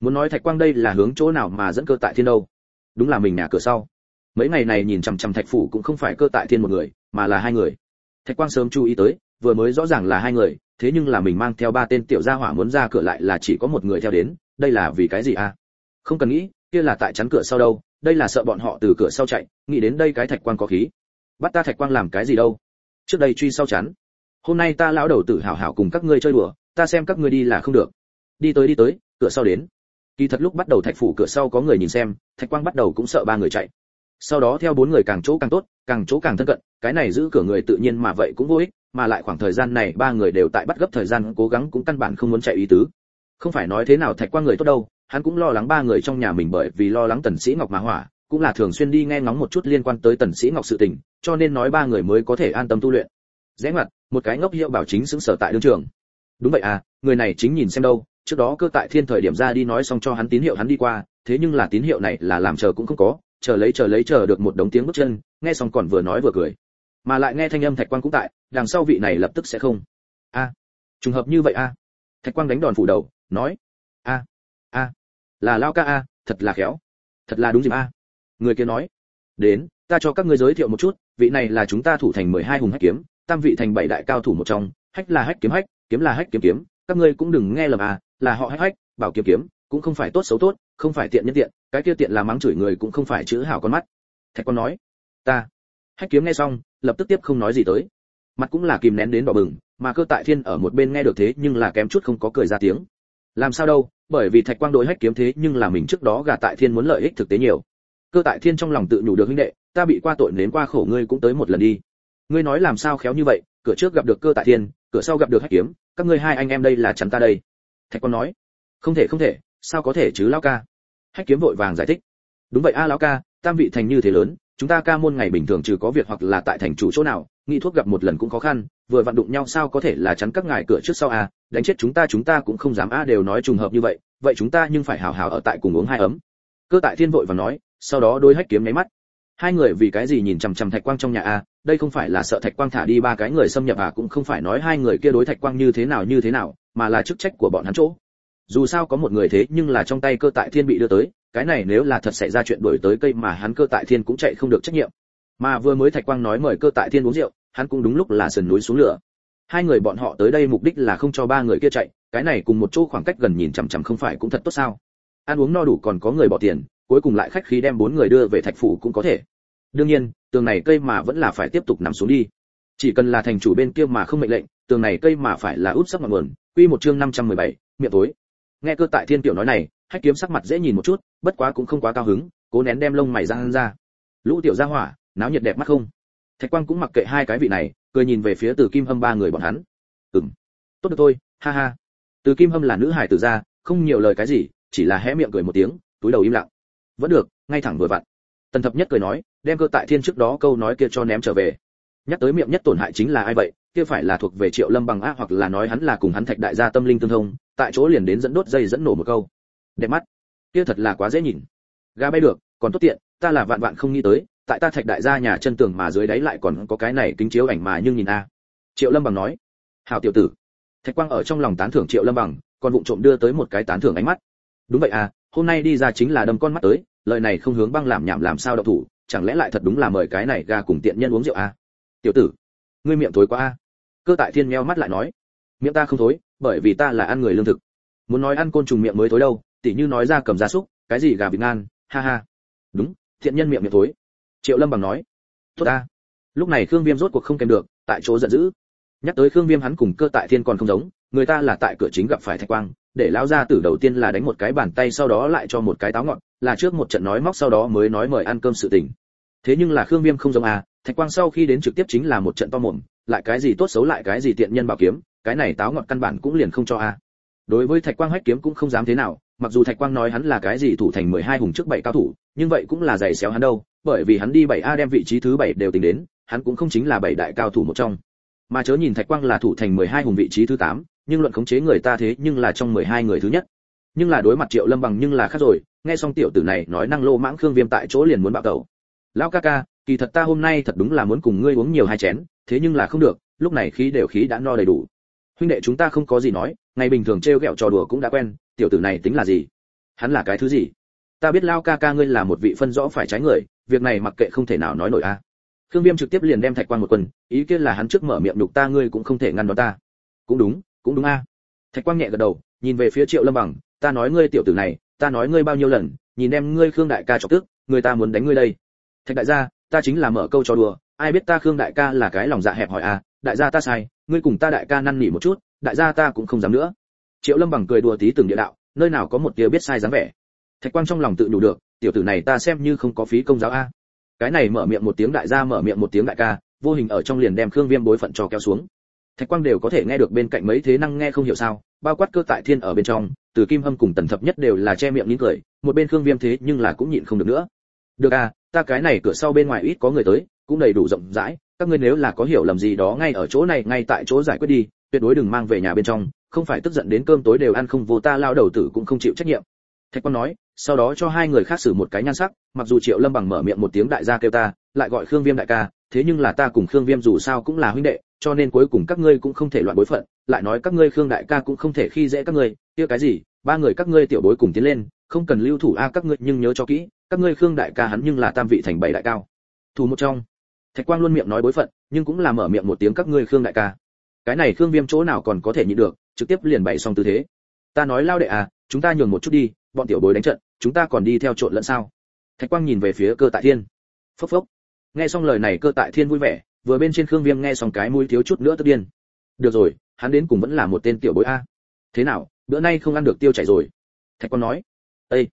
Muốn nói thạch quang đây là hướng chỗ nào mà dẫn cơ tại thiên đâu? Đúng là mình nhà cửa sau. Mấy ngày này nhìn chằm chằm thạch phủ cũng không phải cơ tại thiên một người, mà là hai người. Thạch quang sớm chú ý tới, vừa mới rõ ràng là hai người, thế nhưng là mình mang theo ba tên tiểu gia hỏa muốn ra cửa lại là chỉ có một người theo đến đây là vì cái gì a à? không cần nghĩ, kia là tại chắn cửa sau đâu, đây là sợ bọn họ từ cửa sau chạy, nghĩ đến đây cái thạch quang có khí. Bắt ta thạch quang làm cái gì đâu? Trước đây truy sau chắn. Hôm nay ta lão đầu tử hảo hảo cùng các ngươi chơi đùa, ta xem các ngươi đi là không được. Đi tới đi tới, cửa sau đến. Kỳ thật lúc bắt đầu thạch phủ cửa sau có người nhìn xem, thạch quang bắt đầu cũng sợ ba người chạy. Sau đó theo bốn người càng chỗ càng tốt, càng chỗ càng thân cận, cái này giữ cửa người tự nhiên mà vậy cũng vô ích, mà lại khoảng thời gian này ba người đều tại bắt gấp thời gian cố gắng cũng căn bản không muốn chạy ý tứ không phải nói thế nào thạch quang người tốt đâu, hắn cũng lo lắng ba người trong nhà mình bởi vì lo lắng tần sĩ ngọc mà hỏa, cũng là thường xuyên đi nghe ngóng một chút liên quan tới tần sĩ ngọc sự tình, cho nên nói ba người mới có thể an tâm tu luyện. Rẽ ngoặt, một cái ngốc hiệu bảo chính xứng sở tại đương trường. Đúng vậy à người này chính nhìn xem đâu, trước đó cơ tại thiên thời điểm ra đi nói xong cho hắn tín hiệu hắn đi qua, thế nhưng là tín hiệu này là làm chờ cũng không có, chờ lấy chờ lấy chờ được một đống tiếng bước chân, nghe xong còn vừa nói vừa cười. Mà lại nghe thanh âm thạch quang cũng tại, đằng sau vị này lập tức sẽ không. A, trùng hợp như vậy a. Thạch quang đánh đòn phủ đầu nói, a a, là lao ca a, thật là khéo, thật là đúng dịp a. Người kia nói, đến, ta cho các ngươi giới thiệu một chút, vị này là chúng ta thủ thành mười hai hùng hách kiếm, tam vị thành bảy đại cao thủ một trong, hách là hách kiếm hách, kiếm là hách kiếm kiếm, các ngươi cũng đừng nghe lầm à là họ hách hách, bảo kiếm kiếm, cũng không phải tốt xấu tốt, không phải tiện nhân tiện, cái kia tiện là mắng chửi người cũng không phải chữ hảo con mắt. Thạch con nói, ta. Hách kiếm nghe xong, lập tức tiếp không nói gì tới. Mặt cũng là kìm nén đến đỏ bừng, mà cơ tại thiên ở một bên nghe được thế nhưng là kém chút không có cười ra tiếng làm sao đâu, bởi vì thạch quang đối hách kiếm thế nhưng là mình trước đó gà tại thiên muốn lợi ích thực tế nhiều. Cơ tại thiên trong lòng tự nhủ được huynh đệ, ta bị qua tội nếm qua khổ ngươi cũng tới một lần đi. Ngươi nói làm sao khéo như vậy, cửa trước gặp được cơ tại thiên, cửa sau gặp được hách kiếm, các ngươi hai anh em đây là chắn ta đây. Thạch quang nói, không thể không thể, sao có thể chứ lão ca? Hách kiếm vội vàng giải thích, đúng vậy a lão ca, tam vị thành như thế lớn, chúng ta ca môn ngày bình thường trừ có việc hoặc là tại thành chủ chỗ nào, nghi thuốc gặp một lần cũng khó khăn vừa vặn đụng nhau sao có thể là chắn các ngài cửa trước sau à đánh chết chúng ta chúng ta cũng không dám a, đều nói trùng hợp như vậy vậy chúng ta nhưng phải hào hào ở tại cùng uống hai ấm. Cơ tại thiên vội và nói, sau đó đôi hách kiếm nháy mắt. Hai người vì cái gì nhìn chằm chằm thạch quang trong nhà a, đây không phải là sợ thạch quang thả đi ba cái người xâm nhập à cũng không phải nói hai người kia đối thạch quang như thế nào như thế nào, mà là chức trách của bọn hắn chỗ. Dù sao có một người thế nhưng là trong tay cơ tại thiên bị đưa tới, cái này nếu là thật xảy ra chuyện đổi tới cây mà hắn cơ tại thiên cũng chạy không được trách nhiệm. Mà vừa mới thạch quang nói mời cơ tại thiên uống rượu hắn cũng đúng lúc là sườn núi xuống lửa. Hai người bọn họ tới đây mục đích là không cho ba người kia chạy cái này cùng một chỗ khoảng cách gần nhìn chằm chằm không phải cũng thật tốt sao? Ăn uống no đủ còn có người bỏ tiền cuối cùng lại khách khí đem bốn người đưa về thạch phủ cũng có thể. Đương nhiên tường này cây mà vẫn là phải tiếp tục nằm xuống đi. Chỉ cần là thành chủ bên kia mà không mệnh lệnh tường này cây mà phải là úp sắp ngọn nguồn. Quy một chương 517, miệng tối. Nghe cơ tại thiên tiểu nói này hách kiếm sắc mặt dễ nhìn một chút bất quá cũng không quá cao hứng cố nén đem lông mày ra ra. Lũ tiểu gia hỏa náo nhiệt đẹp mắt không? Thạch quang cũng mặc kệ hai cái vị này, cười nhìn về phía từ kim hâm ba người bọn hắn. Ừm, tốt được thôi, ha ha. Từ kim hâm là nữ hải tử gia, không nhiều lời cái gì, chỉ là hé miệng cười một tiếng, túi đầu im lặng. Vẫn được, ngay thẳng vừa vặn. Tần thập nhất cười nói, đem cơ tại thiên trước đó câu nói kia cho ném trở về. Nhắc tới miệng nhất tổn hại chính là ai vậy? Kia phải là thuộc về triệu lâm bằng a hoặc là nói hắn là cùng hắn thạch đại gia tâm linh tương thông, tại chỗ liền đến dẫn đốt dây dẫn nổ một câu. Đẹp mắt. Kia thật là quá dễ nhìn. Gà bay được, còn tốt tiện, ta là vạn vạn không nghĩ tới tại ta thạch đại gia nhà chân tường mà dưới đáy lại còn có cái này kính chiếu ảnh mà nhưng nhìn a. Triệu lâm bằng nói, hảo tiểu tử. Thạch quang ở trong lòng tán thưởng triệu lâm bằng còn vụng trộm đưa tới một cái tán thưởng ánh mắt. Đúng vậy à hôm nay đi ra chính là đâm con mắt tới, lời này không hướng băng làm nhảm làm sao đậu thủ, chẳng lẽ lại thật đúng là mời cái này ga cùng tiện nhân uống rượu à? Tiểu tử, ngươi miệng thối quá a. Cơ tại thiên meo mắt lại nói, miệng ta không thối, bởi vì ta là ăn người lương thực. Muốn nói ăn côn trùng miệng mới thối đâu, tỉ như nói ra cầm gia súc, cái gì gà vịt ngan, ha ha. Đúng thiện nhân miệng miệng thối triệu lâm bằng nói, tốt ta. Lúc này khương viêm rốt cuộc không kèm được, tại chỗ giận dữ. Nhắc tới khương viêm hắn cùng cơ tại thiên còn không giống, người ta là tại cửa chính gặp phải thạch quang, để lao ra tử đầu tiên là đánh một cái bàn tay sau đó lại cho một cái táo ngọn, là trước một trận nói móc sau đó mới nói mời ăn cơm sự tình. Thế nhưng là khương viêm không giống à thạch quang sau khi đến trực tiếp chính là một trận to mồm, lại cái gì tốt xấu lại cái gì tiện nhân bảo kiếm, cái này táo ngọn căn bản cũng liền không cho à. đối với thạch quang hách kiếm cũng không dám thế nào mặc dù thạch quang nói hắn là cái gì thủ thành 12 hùng trước bảy cao thủ nhưng vậy cũng là giày xéo hắn đâu bởi vì hắn đi bảy a đem vị trí thứ bảy đều tính đến hắn cũng không chính là bảy đại cao thủ một trong. Mà chớ nhìn thạch quang là thủ thành 12 hùng vị trí thứ tám, nhưng luận khống chế người ta thế nhưng là trong 12 người thứ nhất. Nhưng là đối mặt triệu lâm bằng nhưng là khác rồi nghe xong tiểu tử này nói năng lô mãng khương viêm tại chỗ liền muốn bạo tẩu. Lão ca ca kỳ thật ta hôm nay thật đúng là muốn cùng ngươi uống nhiều hai chén thế nhưng là không được lúc này khí đều khí đã no đầy đủ. Huynh đệ chúng ta không có gì nói ngày bình thường trêu ghẹo trò đùa cũng đã quen tiểu tử này tính là gì? Hắn là cái thứ gì? Ta biết lao ca ca ngươi là một vị phân rõ phải trái người, việc này mặc kệ không thể nào nói nổi a. Khương viêm trực tiếp liền đem thạch quan một quân ý kiến là hắn trước mở miệng đục ta ngươi cũng không thể ngăn đón ta. Cũng đúng cũng đúng a. Thạch quang nhẹ gật đầu, nhìn về phía triệu lâm bằng, ta nói ngươi tiểu tử này, ta nói ngươi bao nhiêu lần, nhìn em ngươi khương đại ca chọc tức, người ta muốn đánh ngươi đây. Thạch đại gia, ta chính là mở câu cho đùa, ai biết ta khương đại ca là cái lòng dạ hẹp hỏi à đại gia ta sai, ngươi cùng ta đại ca năn nỉ một chút, đại gia ta cũng không dám nữa triệu lâm bằng cười đùa tí từng địa đạo, nơi nào có một tia biết sai dáng vẻ. Thạch quang trong lòng tự đủ được, tiểu tử này ta xem như không có phí công giáo a. Cái này mở miệng một tiếng đại gia mở miệng một tiếng đại ca, vô hình ở trong liền đem khương viêm bối phận cho kéo xuống. Thạch quang đều có thể nghe được bên cạnh mấy thế năng nghe không hiểu sao, bao quát cơ tại thiên ở bên trong, từ kim hâm cùng tần thập nhất đều là che miệng nín cười, một bên khương viêm thế nhưng là cũng nhịn không được nữa. Được à ta cái này cửa sau bên ngoài ít có người tới, cũng đầy đủ rộng rãi, các ngươi nếu là có hiểu lầm gì đó ngay ở chỗ này, ngay tại chỗ giải quyết đi, tuyệt đối đừng mang về nhà bên trong không phải tức giận đến cơm tối đều ăn không vô ta lao đầu tử cũng không chịu trách nhiệm. Thạch quan nói, sau đó cho hai người khác xử một cái nhan sắc, mặc dù triệu lâm bằng mở miệng một tiếng đại gia kêu ta, lại gọi khương viêm đại ca, thế nhưng là ta cùng khương viêm dù sao cũng là huynh đệ, cho nên cuối cùng các ngươi cũng không thể loạn bối phận, lại nói các ngươi khương đại ca cũng không thể khi dễ các ngươi, kia cái gì, ba người các ngươi tiểu bối cùng tiến lên, không cần lưu thủ a, các ngươi nhưng nhớ cho kỹ, các ngươi khương đại ca hắn nhưng là tam vị thành bảy đại cao. Thủ một trong. Thạch quang luôn miệng nói bối phận, nhưng cũng là mở miệng một tiếng các ngươi khương đại ca. Cái này khương viêm chỗ nào còn có thể nhịn được trực tiếp liền bày xong tư thế. Ta nói lao đệ à chúng ta nhường một chút đi, bọn tiểu bối đánh trận, chúng ta còn đi theo trộn lẫn sao? Thạch quang nhìn về phía cơ tại thiên. Phốc phốc. Nghe xong lời này cơ tại thiên vui vẻ, vừa bên trên khương viêm nghe xong cái mũi thiếu chút nữa tức điên. Được rồi, hắn đến cùng vẫn là một tên tiểu bối a. Thế nào, bữa nay không ăn được tiêu chảy rồi? Thạch quang nói. Ây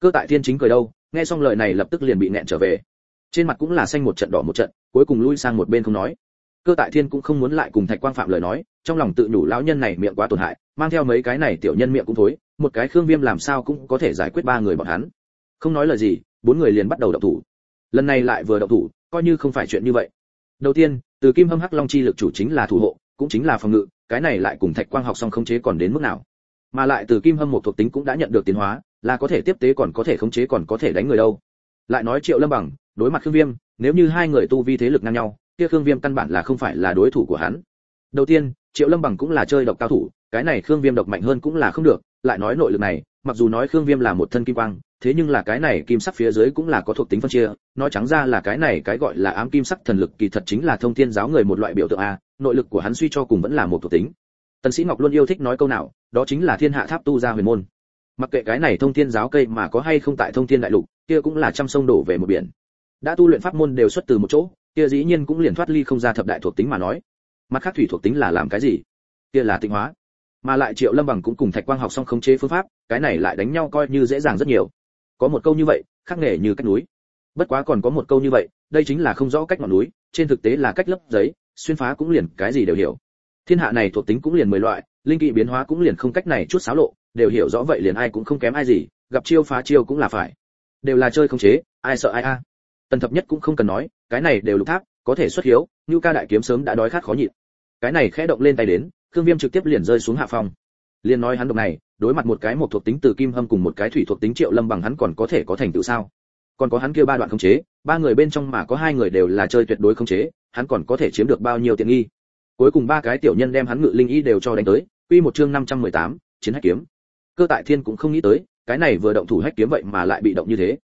cơ tại thiên chính cười đâu, nghe xong lời này lập tức liền bị nẹn trở về. Trên mặt cũng là xanh một trận đỏ một trận, cuối cùng lui sang một bên không nói cơ tại thiên cũng không muốn lại cùng thạch quang phạm lời nói, trong lòng tự nhủ lão nhân này miệng quá tổn hại, mang theo mấy cái này tiểu nhân miệng cũng thối, một cái khương viêm làm sao cũng có thể giải quyết ba người bọn hắn. Không nói lời gì, bốn người liền bắt đầu động thủ. Lần này lại vừa động thủ, coi như không phải chuyện như vậy. Đầu tiên, từ kim hâm hắc long chi lực chủ chính là thủ hộ, cũng chính là phòng ngự, cái này lại cùng thạch quang học xong khống chế còn đến mức nào. Mà lại từ kim hâm một thuộc tính cũng đã nhận được tiến hóa, là có thể tiếp tế còn có thể khống chế còn có thể đánh người đâu. Lại nói triệu lâm bằng, đối mặt khương viêm, nếu như hai người tu vi thế lực ngang nhau kia khương viêm căn bản là không phải là đối thủ của hắn. Đầu tiên, triệu lâm bằng cũng là chơi độc cao thủ, cái này khương viêm độc mạnh hơn cũng là không được, lại nói nội lực này, mặc dù nói khương viêm là một thân kim quang, thế nhưng là cái này kim sắc phía dưới cũng là có thuộc tính phân chia, nói trắng ra là cái này cái gọi là ám kim sắc thần lực kỳ thật chính là thông thiên giáo người một loại biểu tượng a, nội lực của hắn suy cho cùng vẫn là một thuộc tính. Tần sĩ ngọc luôn yêu thích nói câu nào, đó chính là thiên hạ tháp tu ra huyền môn. Mặc kệ cái này thông thiên giáo cây mà có hay không tại thông thiên đại lục, kia cũng là trăm sông đổ về một biển. Đã tu luyện pháp môn đều xuất từ một chỗ kia dĩ nhiên cũng liền thoát ly không ra thập đại thuộc tính mà nói. Mặt khác thủy thuộc tính là làm cái gì? Kia là tinh hóa. Mà lại triệu lâm bằng cũng cùng thạch quang học xong khống chế phương pháp, cái này lại đánh nhau coi như dễ dàng rất nhiều. Có một câu như vậy khắc nghề như cách núi. Bất quá còn có một câu như vậy, đây chính là không rõ cách ngọn núi, trên thực tế là cách lấp giấy, xuyên phá cũng liền cái gì đều hiểu. Thiên hạ này thuộc tính cũng liền mười loại, linh kỵ biến hóa cũng liền không cách này chút xáo lộ, đều hiểu rõ vậy liền ai cũng không kém ai gì, gặp chiêu phá chiêu cũng là phải. Đều là chơi không chế, ai sợ ai a tần thập nhất cũng không cần nói cái này đều lục tháp có thể xuất hiếu như ca đại kiếm sớm đã đói khát khó nhịn. Cái này khẽ động lên tay đến khương viêm trực tiếp liền rơi xuống hạ phong. Liền nói hắn độc này đối mặt một cái một thuộc tính từ kim hâm cùng một cái thủy thuộc tính triệu lâm bằng hắn còn có thể có thành tựu sao? Còn có hắn kia ba đoạn khống chế ba người bên trong mà có hai người đều là chơi tuyệt đối khống chế hắn còn có thể chiếm được bao nhiêu tiện nghi? Cuối cùng ba cái tiểu nhân đem hắn ngự linh y đều cho đánh tới quy một chương 518, chiến hách kiếm. Cơ tại thiên cũng không nghĩ tới cái này vừa động thủ hách kiếm vậy mà lại bị động như thế.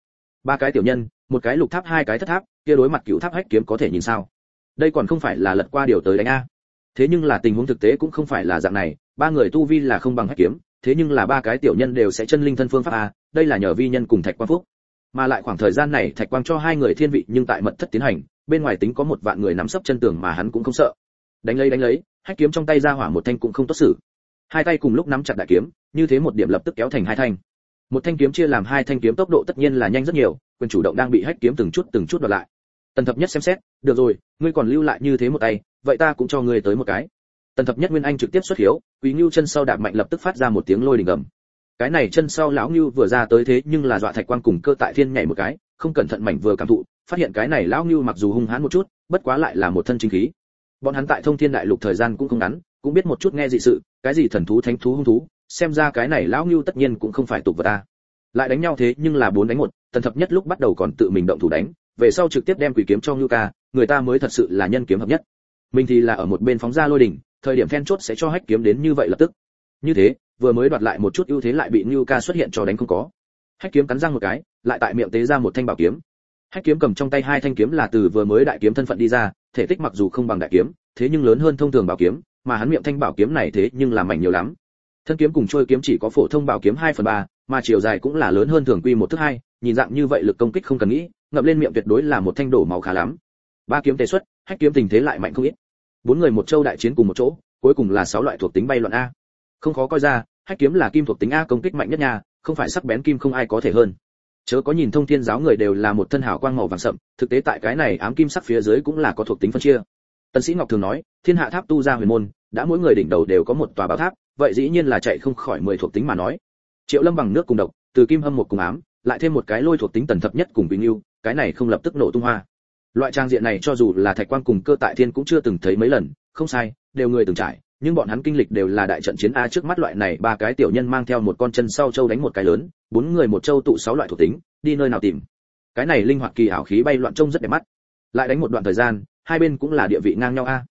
Ba cái tiểu nhân một cái lục tháp, hai cái thất tháp, kia đối mặt cựu tháp hách kiếm có thể nhìn sao? Đây còn không phải là lật qua điều tới đánh a. Thế nhưng là tình huống thực tế cũng không phải là dạng này, ba người tu vi là không bằng hách kiếm, thế nhưng là ba cái tiểu nhân đều sẽ chân linh thân phương pháp a, đây là nhờ vi nhân cùng thạch quang phúc. Mà lại khoảng thời gian này, thạch quang cho hai người thiên vị nhưng tại mật thất tiến hành, bên ngoài tính có một vạn người nắm sấp chân tường mà hắn cũng không sợ. Đánh lấy đánh lấy, hách kiếm trong tay ra hỏa một thanh cũng không tốt xử. Hai tay cùng lúc nắm chặt đại kiếm, như thế một điểm lập tức kéo thành hai thanh một thanh kiếm chia làm hai thanh kiếm tốc độ tất nhiên là nhanh rất nhiều, quyền chủ động đang bị hách kiếm từng chút từng chút đoạt lại. Tần thập nhất xem xét, được rồi, ngươi còn lưu lại như thế một tay, vậy ta cũng cho ngươi tới một cái. Tần thập nhất nguyên anh trực tiếp xuất hiếu, quý ngưu chân sau đạp mạnh lập tức phát ra một tiếng lôi đình gầm. Cái này chân sau lão ngưu vừa ra tới thế nhưng là dọa thạch quang cùng cơ tại thiên nhảy một cái, không cẩn thận mảnh vừa cảm thụ, phát hiện cái này lão ngưu mặc dù hung hãn một chút, bất quá lại là một thân chính khí. Bọn hắn tại thông thiên đại lục thời gian cũng không ngắn, cũng biết một chút nghe dị sự, cái gì thần thú thánh thú hung thú xem ra cái này lão ngưu tất nhiên cũng không phải tục vật ta. Lại đánh nhau thế nhưng là bốn đánh một, tần thập nhất lúc bắt đầu còn tự mình động thủ đánh, về sau trực tiếp đem quỷ kiếm cho ngưu ca, người ta mới thật sự là nhân kiếm hợp nhất. Mình thì là ở một bên phóng ra lôi đỉnh, thời điểm then chốt sẽ cho hách kiếm đến như vậy lập tức. Như thế, vừa mới đoạt lại một chút ưu thế lại bị ngưu ca xuất hiện cho đánh không có. Hách kiếm cắn răng một cái, lại tại miệng tế ra một thanh bảo kiếm. Hách kiếm cầm trong tay hai thanh kiếm là từ vừa mới đại kiếm thân phận đi ra, thể tích mặc dù không bằng đại kiếm, thế nhưng lớn hơn thông thường bảo kiếm, mà hắn miệng thanh bảo kiếm này thế nhưng làm mảnh nhiều lắm thân kiếm cùng trôi kiếm chỉ có phổ thông bảo kiếm 2 phần 3, mà chiều dài cũng là lớn hơn thường quy một thước hai nhìn dạng như vậy lực công kích không cần nghĩ ngậm lên miệng tuyệt đối là một thanh đổ máu khá lắm. Ba kiếm tề xuất hách kiếm tình thế lại mạnh không ít. Bốn người một châu đại chiến cùng một chỗ cuối cùng là sáu loại thuộc tính bay loạn a. Không khó coi ra hách kiếm là kim thuộc tính a công kích mạnh nhất nha không phải sắc bén kim không ai có thể hơn. Chớ có nhìn thông thiên giáo người đều là một thân hảo quang màu vàng sậm thực tế tại cái này ám kim sắc phía dưới cũng là có thuộc tính phân chia. Tần sĩ ngọc thường nói thiên hạ tháp tu ra huyền môn đã mỗi người đỉnh đầu đều có một tòa bảo tháp vậy dĩ nhiên là chạy không khỏi mười thuộc tính mà nói. Triệu lâm bằng nước cùng độc, từ kim hâm một cùng ám, lại thêm một cái lôi thuộc tính tần thập nhất cùng bình yêu cái này không lập tức nổ tung hoa. Loại trang diện này cho dù là thạch quang cùng cơ tại thiên cũng chưa từng thấy mấy lần, không sai, đều người từng trải, nhưng bọn hắn kinh lịch đều là đại trận chiến a trước mắt loại này ba cái tiểu nhân mang theo một con chân sau châu đánh một cái lớn, bốn người một châu tụ sáu loại thuộc tính, đi nơi nào tìm. Cái này linh hoạt kỳ ảo khí bay loạn trông rất đẹp mắt. Lại đánh một đoạn thời gian, hai bên cũng là địa vị ngang nhau a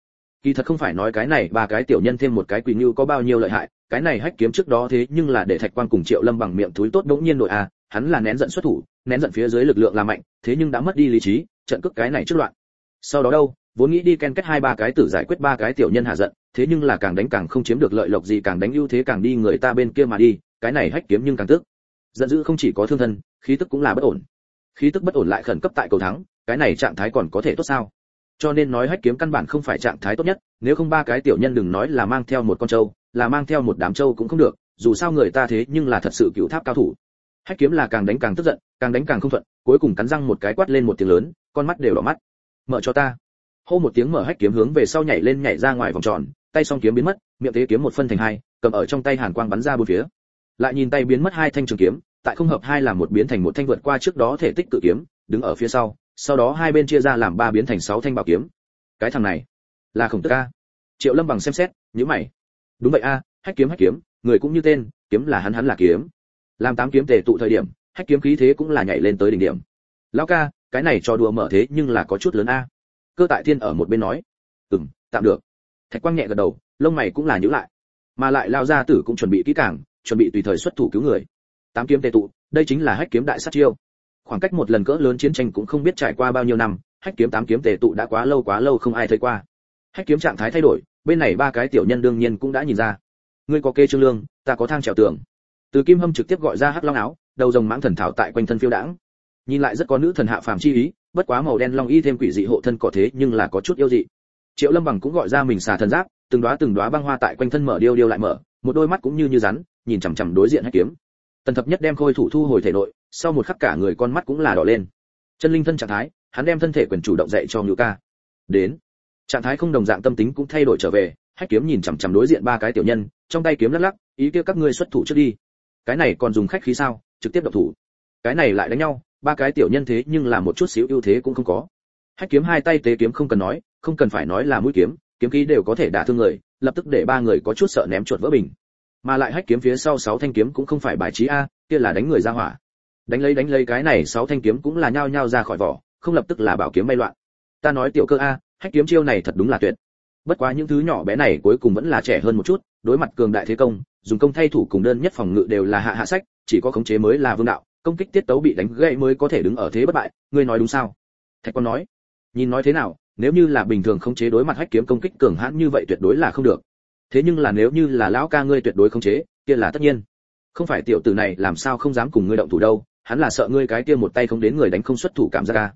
kỳ thật không phải nói cái này, ba cái tiểu nhân thêm một cái quỳ như có bao nhiêu lợi hại, cái này hách kiếm trước đó thế nhưng là để thạch quan cùng triệu lâm bằng miệng túi tốt đống nhiên nội a hắn là nén giận xuất thủ, nén giận phía dưới lực lượng là mạnh, thế nhưng đã mất đi lý trí, trận cước cái này trước loạn. Sau đó đâu, vốn nghĩ đi ken kết hai ba cái tử giải quyết ba cái tiểu nhân hạ giận, thế nhưng là càng đánh càng không chiếm được lợi lộc gì, càng đánh ưu thế càng đi người ta bên kia mà đi, cái này hách kiếm nhưng càng tức. Giận dữ không chỉ có thương thân, khí tức cũng là bất ổn. Khí tức bất ổn lại khẩn cấp tại cầu thắng, cái này trạng thái còn có thể tốt sao? Cho nên nói hách kiếm căn bản không phải trạng thái tốt nhất, nếu không ba cái tiểu nhân đừng nói là mang theo một con trâu, là mang theo một đám trâu cũng không được, dù sao người ta thế nhưng là thật sự cựu tháp cao thủ. Hách kiếm là càng đánh càng tức giận, càng đánh càng không thuận, cuối cùng cắn răng một cái quát lên một tiếng lớn, con mắt đều đỏ mắt. Mở cho ta. Hô một tiếng mở hách kiếm hướng về sau nhảy lên nhảy ra ngoài vòng tròn, tay song kiếm biến mất, miệng tế kiếm một phân thành hai, cầm ở trong tay hàn quang bắn ra bốn phía. Lại nhìn tay biến mất hai thanh trường kiếm, tại không hợp hai là một biến thành một thanh vượt qua trước đó thể tích cự kiếm, đứng ở phía sau sau đó hai bên chia ra làm ba biến thành sáu thanh bảo kiếm. Cái thằng này là khổng tức a triệu lâm bằng xem xét nhữ mày. Đúng vậy a, hách kiếm hách kiếm, người cũng như tên, kiếm là hắn hắn là kiếm. Làm tám kiếm tề tụ thời điểm, hách kiếm khí thế cũng là nhảy lên tới đỉnh điểm. Lão ca, cái này cho đùa mở thế nhưng là có chút lớn a. Cơ tại thiên ở một bên nói. Ừm, tạm được. Thạch quang nhẹ gật đầu, lông mày cũng là nhữ lại. Mà lại lao ra tử cũng chuẩn bị kỹ càng, chuẩn bị tùy thời xuất thủ cứu người. Tám kiếm tề tụ, đây chính là hách kiếm đại sát chiêu khoảng cách một lần cỡ lớn chiến tranh cũng không biết trải qua bao nhiêu năm, hách kiếm tám kiếm tề tụ đã quá lâu quá lâu không ai thấy qua. Hách kiếm trạng thái thay đổi, bên này ba cái tiểu nhân đương nhiên cũng đã nhìn ra. Ngươi có kê trương lương, ta có thang trèo tường. Từ kim hâm trực tiếp gọi ra hắc long áo, đầu rồng mãng thần thảo tại quanh thân phiêu đãng. Nhìn lại rất có nữ thần hạ phàm chi ý, bất quá màu đen long y thêm quỷ dị hộ thân có thế nhưng là có chút yêu dị. Triệu lâm bằng cũng gọi ra mình xà thần giáp, từng đóa từng đóa băng hoa tại quanh thân mở điêu điêu lại mở, một đôi mắt cũng như như rắn, nhìn chằm chằm đối diện hách kiếm. Tần thập nhất đem khôi thủ thu hồi thể nội sau một khắc cả người con mắt cũng là đỏ lên. Chân linh thân trạng thái, hắn đem thân thể quyền chủ động dạy cho ngự ca. Đến. Trạng thái không đồng dạng tâm tính cũng thay đổi trở về, hách kiếm nhìn chằm chằm đối diện ba cái tiểu nhân, trong tay kiếm lắc lắc, ý kia các ngươi xuất thủ trước đi. Cái này còn dùng khách khí sao, trực tiếp động thủ. Cái này lại đánh nhau, ba cái tiểu nhân thế nhưng là một chút xíu ưu thế cũng không có. Hách kiếm hai tay tế kiếm không cần nói, không cần phải nói là mũi kiếm kiếm khí đều có thể đả thương người, lập tức để ba người có chút sợ ném chuột vỡ bình. Mà lại hách kiếm phía sau sáu thanh kiếm cũng không phải bài trí a, kia là đánh người ra hỏa đánh lấy đánh lấy cái này sáu thanh kiếm cũng là nhao nhao ra khỏi vỏ, không lập tức là bảo kiếm bay loạn. Ta nói tiểu cơ a, hách kiếm chiêu này thật đúng là tuyệt. Bất quá những thứ nhỏ bé này cuối cùng vẫn là trẻ hơn một chút, đối mặt cường đại thế công, dùng công thay thủ cùng đơn nhất phòng ngự đều là hạ hạ sách, chỉ có khống chế mới là vương đạo, công kích tiết tấu bị đánh gãy mới có thể đứng ở thế bất bại, ngươi nói đúng sao? Thạch quan nói. Nhìn nói thế nào, nếu như là bình thường khống chế đối mặt hách kiếm công kích cường hãn như vậy tuyệt đối là không được. Thế nhưng là nếu như là lão ca ngươi tuyệt đối khống chế, kia là tất nhiên. Không phải tiểu tử này làm sao không dám cùng ngươi động thủ đâu hắn là sợ ngươi cái kia một tay không đến người đánh không xuất thủ cảm giác ca.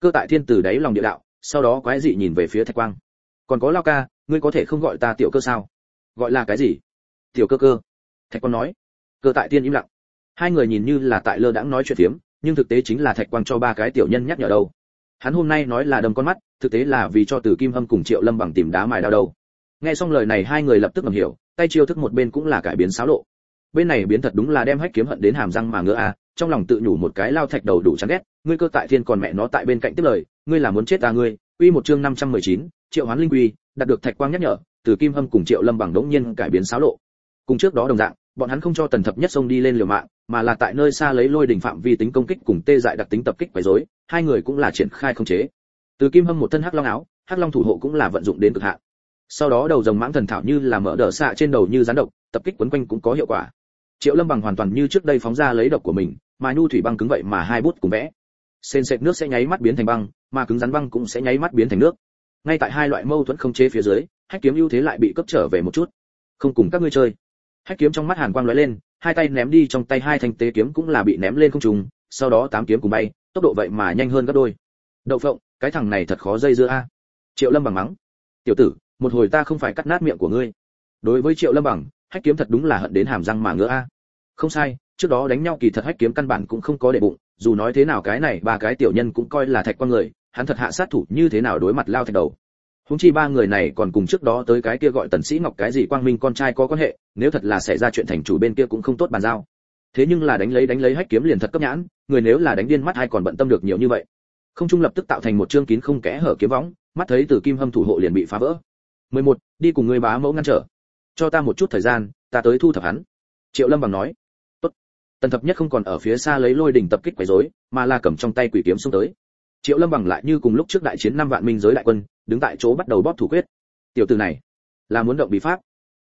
Cơ tại thiên từ đáy lòng địa đạo sau đó quái dị nhìn về phía thạch quang. Còn có lao ca ngươi có thể không gọi ta tiểu cơ sao? Gọi là cái gì? Tiểu cơ cơ. Thạch quang nói. Cơ tại tiên im lặng. Hai người nhìn như là tại lơ đãng nói chuyện tiếm, nhưng thực tế chính là thạch quang cho ba cái tiểu nhân nhắc nhở đâu. Hắn hôm nay nói là đâm con mắt thực tế là vì cho từ kim hâm cùng triệu lâm bằng tìm đá mài đau đâu. Nghe xong lời này hai người lập tức ngầm hiểu tay chiêu thức một bên cũng là cải biến xáo lộ. Bên này biến thật đúng là đem hách kiếm hận đến hàm răng mà ngựa a trong lòng tự nhủ một cái lao thạch đầu đủ chán ghét ngươi cơ tại thiên còn mẹ nó tại bên cạnh tiếp lời ngươi là muốn chết ta ngươi. Uy một chương 519, triệu hoán linh quy đạt được thạch quang nhắc nhở từ kim hâm cùng triệu lâm bằng đống nhiên cải biến xáo lộ. Cùng trước đó đồng dạng bọn hắn không cho tần thập nhất sông đi lên liều mạng mà là tại nơi xa lấy lôi đỉnh phạm vi tính công kích cùng tê dại đặc tính tập kích quấy rối hai người cũng là triển khai không chế. Từ kim hâm một thân hắc long áo hắc long thủ hộ cũng là vận dụng đến cực hạn. Sau đó đầu rồng mãng thần thảo như là mở đỡ xạ trên đầu như rắn độc tập kích quấn quanh cũng có hiệu quả triệu lâm bằng hoàn toàn như trước đây phóng ra lấy độc của mình, mà nhu thủy băng cứng vậy mà hai bút cùng vẽ. Sền sệt nước sẽ nháy mắt biến thành băng, mà cứng rắn băng cũng sẽ nháy mắt biến thành nước. Ngay tại hai loại mâu thuẫn không chế phía dưới, hách kiếm ưu thế lại bị cấp trở về một chút. Không cùng các ngươi chơi. Hách kiếm trong mắt hàn quang lóe lên, hai tay ném đi trong tay hai thanh tế kiếm cũng là bị ném lên không trùng. sau đó tám kiếm cùng bay, tốc độ vậy mà nhanh hơn gấp đôi. Đậu phộng, cái thằng này thật khó dây dưa a. Triệu lâm bằng mắng. Tiểu tử, một hồi ta không phải cắt nát miệng của ngươi. Đối với triệu lâm bằng hách kiếm thật đúng là hận đến hàm răng mà ngứa a. Không sai, trước đó đánh nhau kỳ thật hách kiếm căn bản cũng không có để bụng, dù nói thế nào cái này ba cái tiểu nhân cũng coi là thạch quan người, hắn thật hạ sát thủ như thế nào đối mặt lao thạch đầu. Húng chi ba người này còn cùng trước đó tới cái kia gọi tần sĩ ngọc cái gì quang minh con trai có quan hệ, nếu thật là xảy ra chuyện thành chủ bên kia cũng không tốt bàn giao. Thế nhưng là đánh lấy đánh lấy hách kiếm liền thật cấp nhãn, người nếu là đánh điên mắt hay còn bận tâm được nhiều như vậy. Không trung lập tức tạo thành một chương kín không kẽ hở kiếm võng, mắt thấy từ kim hâm thủ hộ liền bị phá vỡ. 11. đi cùng người bá mẫu ngăn trở cho ta một chút thời gian, ta tới thu thập hắn. Triệu lâm bằng nói. Tốt. Tần thập nhất không còn ở phía xa lấy lôi đỉnh tập kích quấy rối, mà là cầm trong tay quỷ kiếm xuống tới. Triệu lâm bằng lại như cùng lúc trước đại chiến năm vạn minh giới đại quân, đứng tại chỗ bắt đầu bóp thủ quyết. Tiểu tử này, là muốn động bí pháp.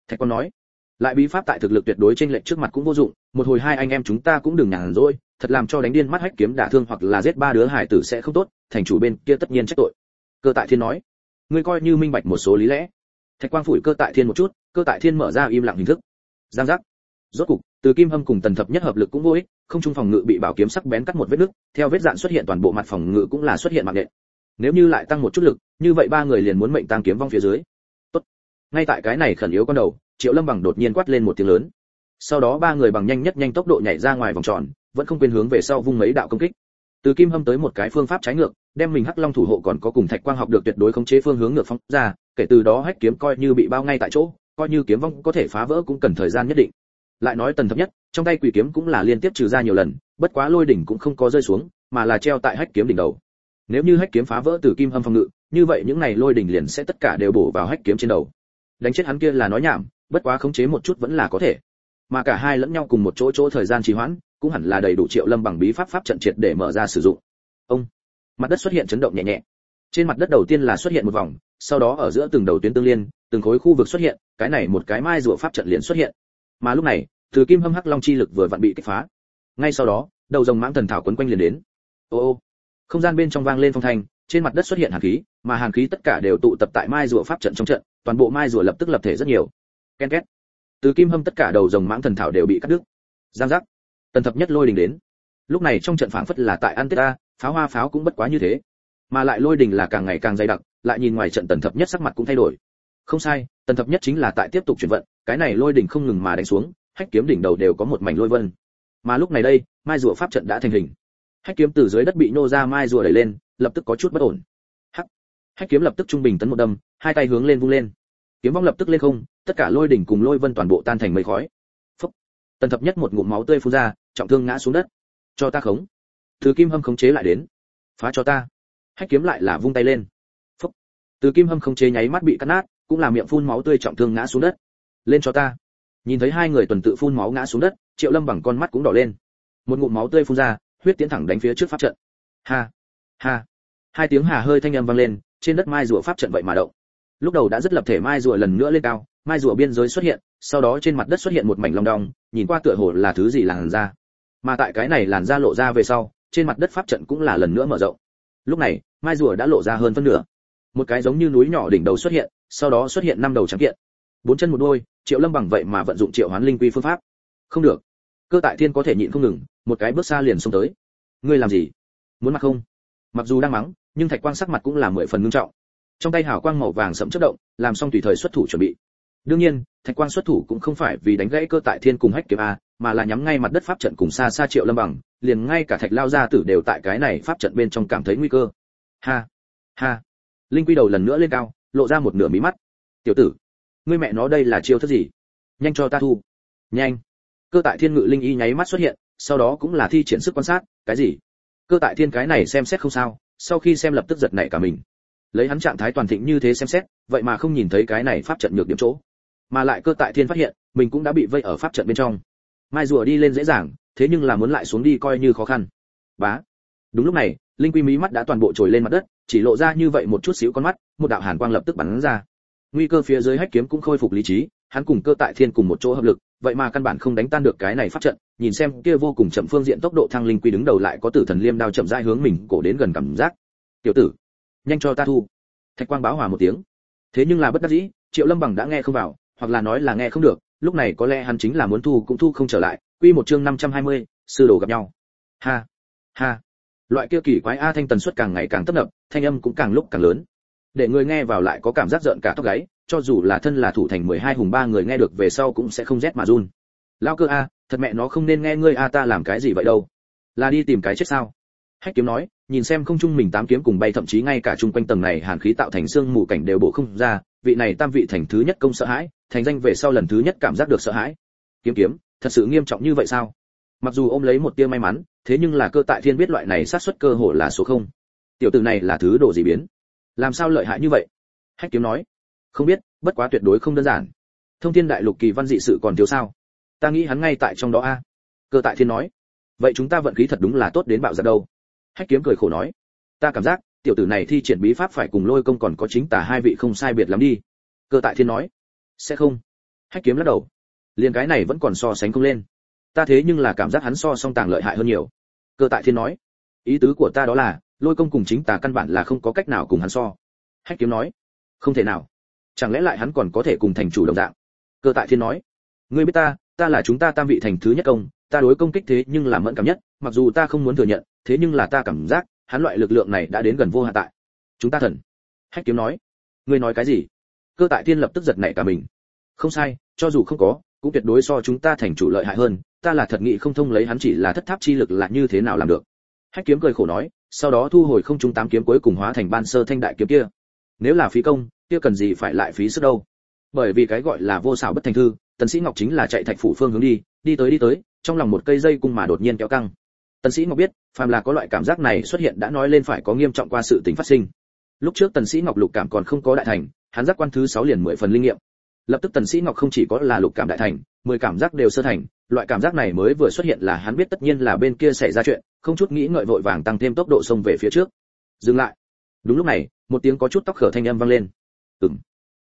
Thạch quan nói. Lại bí pháp tại thực lực tuyệt đối trên lệnh trước mặt cũng vô dụng, một hồi hai anh em chúng ta cũng đừng nhàn rỗi, thật làm cho đánh điên mắt hách kiếm đả thương hoặc là giết ba đứa hải tử sẽ không tốt, thành chủ bên kia tất nhiên trách tội. Cơ tại thiên nói. Ngươi coi như minh bạch một số lý lẽ. Thạch quang phủi cơ tại thiên một chút cơ tại thiên mở ra im lặng hình thức. Giang giác. Rốt cục, từ kim hâm cùng tần thập nhất hợp lực cũng vô ích, không trung phòng ngự bị bảo kiếm sắc bén cắt một vết nứt, theo vết dạn xuất hiện toàn bộ mặt phòng ngự cũng là xuất hiện mạng nện. Nếu như lại tăng một chút lực, như vậy ba người liền muốn mệnh tăng kiếm vong phía dưới. Tốt. Ngay tại cái này khẩn yếu con đầu, triệu lâm bằng đột nhiên quát lên một tiếng lớn. Sau đó ba người bằng nhanh nhất nhanh tốc độ nhảy ra ngoài vòng tròn, vẫn không quên hướng về sau vung mấy đạo công kích. Từ kim hâm tới một cái phương pháp trái ngược, đem mình hắc long thủ hộ còn có cùng thạch quang học được tuyệt đối khống chế phương hướng ngược phóng ra, kể từ đó hách kiếm coi như bị bao ngay tại chỗ coi như kiếm vong có thể phá vỡ cũng cần thời gian nhất định. Lại nói tần thập nhất, trong tay quỷ kiếm cũng là liên tiếp trừ ra nhiều lần, bất quá lôi đỉnh cũng không có rơi xuống, mà là treo tại hách kiếm đỉnh đầu. Nếu như hách kiếm phá vỡ từ kim âm phòng ngự, như vậy những này lôi đỉnh liền sẽ tất cả đều bổ vào hách kiếm trên đầu. Đánh chết hắn kia là nói nhảm, bất quá khống chế một chút vẫn là có thể. Mà cả hai lẫn nhau cùng một chỗ chỗ thời gian trì hoãn, cũng hẳn là đầy đủ triệu lâm bằng bí pháp pháp trận triệt để mở ra sử dụng. Ông, mặt đất xuất hiện chấn động nhẹ nhẹ. Trên mặt đất đầu tiên là xuất hiện một vòng, sau đó ở giữa từng đầu tuyến tương liên, từng khối khu vực xuất hiện cái này một cái mai rùa pháp trận liền xuất hiện. Mà lúc này, từ kim hâm hắc long chi lực vừa vặn bị kích phá. Ngay sau đó, đầu rồng mãng thần thảo quấn quanh liền đến. Ô ô. Không gian bên trong vang lên phong thanh, trên mặt đất xuất hiện hàn khí, mà hàn khí tất cả đều tụ tập tại mai rùa pháp trận trong trận, toàn bộ mai rùa lập tức lập thể rất nhiều. Ken két. Từ kim hâm tất cả đầu rồng mãng thần thảo đều bị cắt đứt. Giang giác. Tần thập nhất lôi đình đến. Lúc này trong trận phảng phất là tại an tết a pháo hoa pháo cũng bất quá như thế. Mà lại lôi đình là càng ngày càng dày đặc, lại nhìn ngoài trận tần thập nhất sắc mặt cũng thay đổi không sai, tần thập nhất chính là tại tiếp tục chuyển vận, cái này lôi đỉnh không ngừng mà đánh xuống, hách kiếm đỉnh đầu đều có một mảnh lôi vân. Mà lúc này đây, mai rùa pháp trận đã thành hình. Hách kiếm từ dưới đất bị nô ra mai rùa đẩy lên, lập tức có chút bất ổn. Hắc. Hách kiếm lập tức trung bình tấn một đâm, hai tay hướng lên vung lên. Kiếm vong lập tức lên không, tất cả lôi đỉnh cùng lôi vân toàn bộ tan thành mây khói. Phúc. Tần thập nhất một ngụm máu tươi phun ra, trọng thương ngã xuống đất. Cho ta khống. Thứ kim hâm khống chế lại đến. Phá cho ta. Hách kiếm lại là vung tay lên. Phúc. Từ kim hâm khống chế nháy mắt bị cắt nát cũng là miệng phun máu tươi trọng thương ngã xuống đất. Lên cho ta. Nhìn thấy hai người tuần tự phun máu ngã xuống đất, triệu lâm bằng con mắt cũng đỏ lên. Một ngụm máu tươi phun ra, huyết tiến thẳng đánh phía trước pháp trận. Ha ha. Hai tiếng hà hơi thanh âm vang lên, trên đất mai rùa pháp trận vậy mà động. Lúc đầu đã rất lập thể mai rùa lần nữa lên cao, mai rùa biên giới xuất hiện, sau đó trên mặt đất xuất hiện một mảnh long đong, nhìn qua tựa hồ là thứ gì làn ra mà tại cái này làn ra lộ ra về sau, trên mặt đất pháp trận cũng là lần nữa mở rộng. Lúc này, mai rùa đã lộ ra hơn phân nửa. Một cái giống như núi nhỏ đỉnh đầu xuất hiện sau đó xuất hiện năm đầu trắng kiện. Bốn chân một đôi, triệu lâm bằng vậy mà vận dụng triệu hoán linh quy phương pháp. Không được. Cơ tại thiên có thể nhịn không ngừng, một cái bước xa liền xông tới. Ngươi làm gì? Muốn mặc không? Mặc dù đang mắng, nhưng thạch quang sắc mặt cũng là mười phần ngưng trọng. Trong tay hào quang màu vàng sẫm chớp động, làm xong tùy thời xuất thủ chuẩn bị. Đương nhiên, thạch quang xuất thủ cũng không phải vì đánh gãy cơ tại thiên cùng hách kiếm a, mà là nhắm ngay mặt đất pháp trận cùng xa xa triệu lâm bằng, liền ngay cả thạch lao gia tử đều tại cái này pháp trận bên trong cảm thấy nguy cơ. Ha! Ha! Linh quy đầu lần nữa lên cao lộ ra một nửa mí mắt. Tiểu tử, ngươi mẹ nó đây là chiêu thức gì? Nhanh cho ta thu. Nhanh. Cơ tại thiên ngự linh y nháy mắt xuất hiện, sau đó cũng là thi triển sức quan sát. Cái gì? Cơ tại thiên cái này xem xét không sao, sau khi xem lập tức giật nảy cả mình. Lấy hắn trạng thái toàn thịnh như thế xem xét, vậy mà không nhìn thấy cái này pháp trận nhược điểm chỗ. Mà lại cơ tại thiên phát hiện, mình cũng đã bị vây ở pháp trận bên trong. Mai rùa đi lên dễ dàng, thế nhưng là muốn lại xuống đi coi như khó khăn. Bá! Đúng lúc này, linh quy mí mắt đã toàn bộ trồi lên mặt đất chỉ lộ ra như vậy một chút xíu con mắt một đạo hàn quang lập tức bắn ra. Nguy cơ phía dưới hách kiếm cũng khôi phục lý trí hắn cùng cơ tại thiên cùng một chỗ hợp lực vậy mà căn bản không đánh tan được cái này pháp trận nhìn xem kia vô cùng chậm phương diện tốc độ thăng linh quy đứng đầu lại có tử thần liêm đao chậm rãi hướng mình cổ đến gần cảm giác. Tiểu tử nhanh cho ta thu. Thạch quang báo hòa một tiếng. Thế nhưng là bất đắc dĩ triệu lâm bằng đã nghe không vào hoặc là nói là nghe không được lúc này có lẽ hắn chính là muốn thu cũng thu không trở lại. Quy một chương 520, sư đồ gặp nhau. Ha ha loại kia kỳ quái a thanh tần suất càng ngày càng tấp nập, thanh âm cũng càng lúc càng lớn. Để người nghe vào lại có cảm giác giận cả tóc gáy, cho dù là thân là thủ thành 12 hùng ba người nghe được về sau cũng sẽ không rét mà run. Lao cơ a, thật mẹ nó không nên nghe ngươi a ta làm cái gì vậy đâu? Là đi tìm cái chết sao? Hách kiếm nói, nhìn xem không trung mình tám kiếm cùng bay thậm chí ngay cả chung quanh tầng này hàn khí tạo thành xương mù cảnh đều bổ không ra, vị này tam vị thành thứ nhất công sợ hãi, thành danh về sau lần thứ nhất cảm giác được sợ hãi. Kiếm kiếm, thật sự nghiêm trọng như vậy sao? Mặc dù ôm lấy một tia may mắn thế nhưng là cơ tại thiên biết loại này sát suất cơ hội là số không. Tiểu tử này là thứ đồ gì biến? Làm sao lợi hại như vậy? Hách kiếm nói. Không biết, bất quá tuyệt đối không đơn giản. Thông thiên đại lục kỳ văn dị sự còn thiếu sao? Ta nghĩ hắn ngay tại trong đó a. Cơ tại thiên nói. Vậy chúng ta vận khí thật đúng là tốt đến bạo giật đâu. Hách kiếm cười khổ nói. Ta cảm giác, tiểu tử này thi triển bí pháp phải cùng lôi công còn có chính tả hai vị không sai biệt lắm đi. Cơ tại thiên nói. Sẽ không. Hách kiếm lắc đầu. Liền cái này vẫn còn so sánh không lên. Ta thế nhưng là cảm giác hắn so song tàng lợi hại hơn nhiều cơ tại thiên nói, ý tứ của ta đó là, lôi công cùng chính tà căn bản là không có cách nào cùng hắn so. Hách kiếm nói, không thể nào. Chẳng lẽ lại hắn còn có thể cùng thành chủ đồng dạng? Cơ tại thiên nói, ngươi biết ta ta là chúng ta tam vị thành thứ nhất công, ta đối công kích thế nhưng là mẫn cảm nhất, mặc dù ta không muốn thừa nhận, thế nhưng là ta cảm giác, hắn loại lực lượng này đã đến gần vô hạn tại. Chúng ta thần. Hách kiếm nói, ngươi nói cái gì? Cơ tại thiên lập tức giật nảy cả mình. Không sai, cho dù không có, cũng tuyệt đối so chúng ta thành chủ lợi hại hơn ta là thật nghị không thông lấy hắn chỉ là thất tháp chi lực là như thế nào làm được. Hách kiếm cười khổ nói, sau đó thu hồi không trung tám kiếm cuối cùng hóa thành ban sơ thanh đại kiếm kia. Nếu là phí công, kia cần gì phải lại phí sức đâu? Bởi vì cái gọi là vô xảo bất thành thư, tần sĩ ngọc chính là chạy thạch phủ phương hướng đi đi tới đi tới, trong lòng một cây dây cung mà đột nhiên kéo căng. Tần sĩ ngọc biết, phàm là có loại cảm giác này xuất hiện đã nói lên phải có nghiêm trọng qua sự tình phát sinh. Lúc trước tần sĩ ngọc lục cảm còn không có đại thành, hắn giác quan thứ 6 liền 10 phần linh nghiệm. Lập tức tần sĩ ngọc không chỉ có là lục cảm đại thành 10 cảm giác đều sơ thành loại cảm giác này mới vừa xuất hiện là hắn biết tất nhiên là bên kia xảy ra chuyện, không chút nghĩ ngợi vội vàng tăng thêm tốc độ xông về phía trước. Dừng lại. Đúng lúc này, một tiếng có chút tóc khở thanh âm vang lên. Ừm.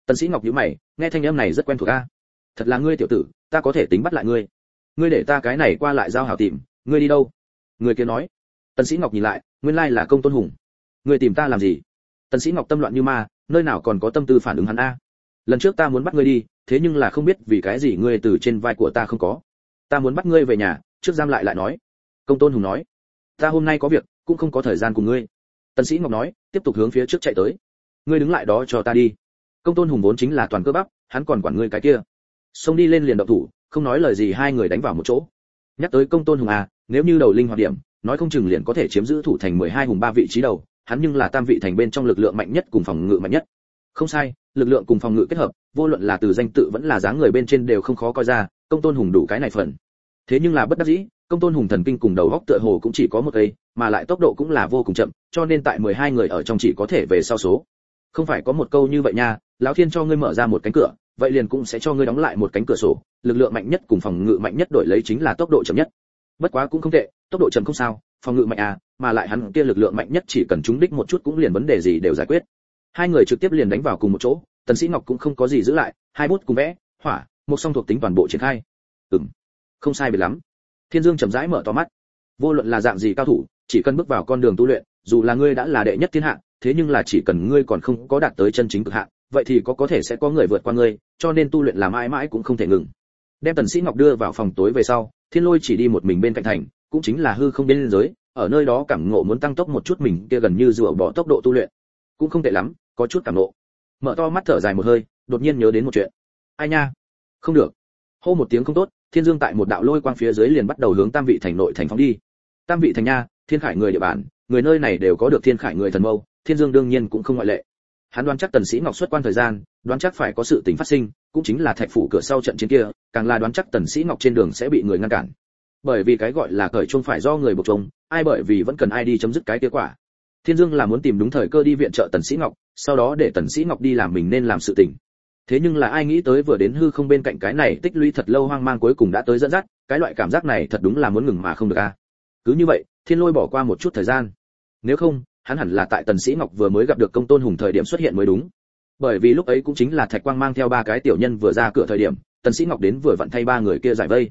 Tần sĩ ngọc nhíu mày, nghe thanh âm này rất quen thuộc a. Thật là ngươi tiểu tử, ta có thể tính bắt lại ngươi. Ngươi để ta cái này qua lại giao hảo tìm, ngươi đi đâu? Người kia nói. Tần sĩ ngọc nhìn lại, nguyên lai là công tôn hùng. Ngươi tìm ta làm gì? Tần sĩ ngọc tâm loạn như ma, nơi nào còn có tâm tư phản ứng hắn a? Lần trước ta muốn bắt ngươi đi, thế nhưng là không biết vì cái gì ngươi từ trên vai của ta không có ta muốn bắt ngươi về nhà, trước giam lại lại nói. Công tôn hùng nói. Ta hôm nay có việc, cũng không có thời gian cùng ngươi. Tần sĩ ngọc nói, tiếp tục hướng phía trước chạy tới. Ngươi đứng lại đó cho ta đi. Công tôn hùng vốn chính là toàn cơ bắp, hắn còn quản ngươi cái kia. Xông đi lên liền động thủ, không nói lời gì hai người đánh vào một chỗ. Nhắc tới công tôn hùng à nếu như đầu linh hoạt điểm, nói không chừng liền có thể chiếm giữ thủ thành 12 hùng ba vị trí đầu, hắn nhưng là tam vị thành bên trong lực lượng mạnh nhất cùng phòng ngự mạnh nhất. Không sai, lực lượng cùng phòng ngự kết hợp, vô luận là từ danh tự vẫn là dáng người bên trên đều không khó coi ra công tôn hùng đủ cái này phần. Thế nhưng là bất đắc dĩ, công tôn hùng thần kinh cùng đầu góc tựa hồ cũng chỉ có một cây, mà lại tốc độ cũng là vô cùng chậm, cho nên tại 12 người ở trong chỉ có thể về sau số. Không phải có một câu như vậy nha, lão thiên cho ngươi mở ra một cánh cửa, vậy liền cũng sẽ cho ngươi đóng lại một cánh cửa sổ, lực lượng mạnh nhất cùng phòng ngự mạnh nhất đổi lấy chính là tốc độ chậm nhất. Bất quá cũng không tệ, tốc độ chậm không sao, phòng ngự mạnh à mà lại hắn kia lực lượng mạnh nhất chỉ cần trúng đích một chút cũng liền vấn đề gì đều giải quyết. Hai người trực tiếp liền đánh vào cùng một chỗ, tần sĩ ngọc cũng không có gì giữ lại, hai bút cùng vẽ, hỏa một song thuộc tính toàn bộ triển khai. Ừm, không sai biệt lắm. Thiên dương chậm rãi mở to mắt. Vô luận là dạng gì cao thủ, chỉ cần bước vào con đường tu luyện, dù là ngươi đã là đệ nhất thiên hạ, thế nhưng là chỉ cần ngươi còn không có đạt tới chân chính cực hạn, vậy thì có có thể sẽ có người vượt qua ngươi, cho nên tu luyện là mãi mãi cũng không thể ngừng. Đem tần sĩ ngọc đưa vào phòng tối về sau, thiên lôi chỉ đi một mình bên cạnh thành, cũng chính là hư không biên giới, ở nơi đó cảm ngộ muốn tăng tốc một chút mình kia gần như dựa bỏ tốc độ tu luyện. Cũng không tệ lắm, có chút cảm ngộ. Mở to mắt thở dài một hơi, đột nhiên nhớ đến một chuyện. Ai nha? Không được. Hô một tiếng không tốt, thiên dương tại một đạo lôi quang phía dưới liền bắt đầu hướng tam vị thành nội thành phóng đi. Tam vị thành nha, thiên khải người địa bàn, người nơi này đều có được thiên khải người thần mâu, thiên dương đương nhiên cũng không ngoại lệ. Hắn đoán chắc tần sĩ ngọc xuất quan thời gian, đoán chắc phải có sự tình phát sinh, cũng chính là thạch phủ cửa sau trận chiến kia, càng là đoán chắc tần sĩ ngọc trên đường sẽ bị người ngăn cản. Bởi vì cái gọi là cởi chung phải do người buộc chung ai bởi vì vẫn cần ai đi chấm dứt cái kết quả. Thiên dương là muốn tìm đúng thời cơ đi viện trợ tần sĩ ngọc, sau đó để tần sĩ ngọc đi làm mình nên làm sự tình thế nhưng là ai nghĩ tới vừa đến hư không bên cạnh cái này tích lũy thật lâu hoang mang cuối cùng đã tới dẫn dắt, cái loại cảm giác này thật đúng là muốn ngừng mà không được a. À? Cứ như vậy, thiên lôi bỏ qua một chút thời gian. Nếu không, hắn hẳn là tại tần sĩ ngọc vừa mới gặp được công tôn hùng thời điểm xuất hiện mới đúng. Bởi vì lúc ấy cũng chính là thạch quang mang theo ba cái tiểu nhân vừa ra cửa thời điểm, tần sĩ ngọc đến vừa vặn thay ba người kia giải vây.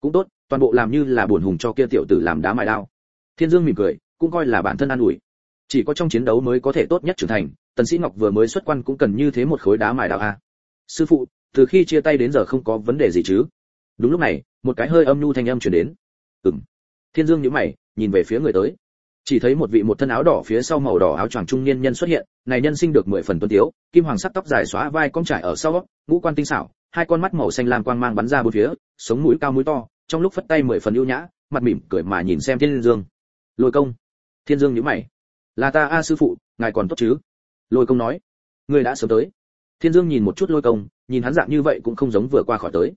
Cũng tốt, toàn bộ làm như là buồn hùng cho kia tiểu tử làm đá mài đao. Thiên dương mỉm cười, cũng coi là bản thân an ủi. Chỉ có trong chiến đấu mới có thể tốt nhất trưởng thành, tần sĩ ngọc vừa mới xuất quan cũng cần như thế một khối đá mài đao a sư phụ, từ khi chia tay đến giờ không có vấn đề gì chứ? Đúng lúc này, một cái hơi âm nhu thanh âm truyền đến. Ừng thiên dương nhíu mày, nhìn về phía người tới. Chỉ thấy một vị một thân áo đỏ phía sau màu đỏ áo choàng trung niên nhân xuất hiện, này nhân sinh được mười phần tuấn tiếu, kim hoàng sắc tóc dài xóa vai cong trải ở sau, ngũ quan tinh xảo, hai con mắt màu xanh lam quang mang bắn ra bốn phía, sống mũi cao mũi to, trong lúc phất tay mười phần ưu nhã, mặt mỉm cười mà nhìn xem thiên dương. Lôi công. Thiên dương nhíu mày. Là ta a sư phụ, ngài còn tốt chứ? Lôi công nói. Người đã sớm tới thiên dương nhìn một chút lôi công, nhìn hắn dạng như vậy cũng không giống vừa qua khỏi tới.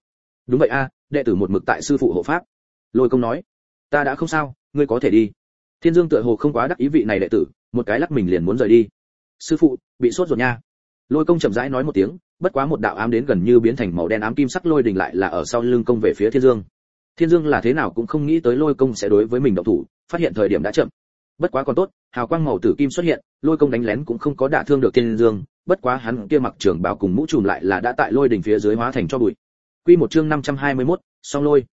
Đúng vậy a, đệ tử một mực tại sư phụ hộ pháp. Lôi công nói, ta đã không sao, ngươi có thể đi. Thiên dương tựa hồ không quá đắc ý vị này đệ tử, một cái lắc mình liền muốn rời đi. Sư phụ, bị sốt rồi nha. Lôi công chậm rãi nói một tiếng, bất quá một đạo ám đến gần như biến thành màu đen ám kim sắc lôi đình lại là ở sau lưng công về phía thiên dương. Thiên dương là thế nào cũng không nghĩ tới lôi công sẽ đối với mình động thủ, phát hiện thời điểm đã chậm. Bất quá còn tốt, hào quang màu tử kim xuất hiện, lôi công đánh lén cũng không có đả thương được thiên dương bất quá hắn kia mặc trưởng bào cùng mũ trùm lại là đã tại lôi đỉnh phía dưới hóa thành cho bụi. Quy một chương 521, song lôi.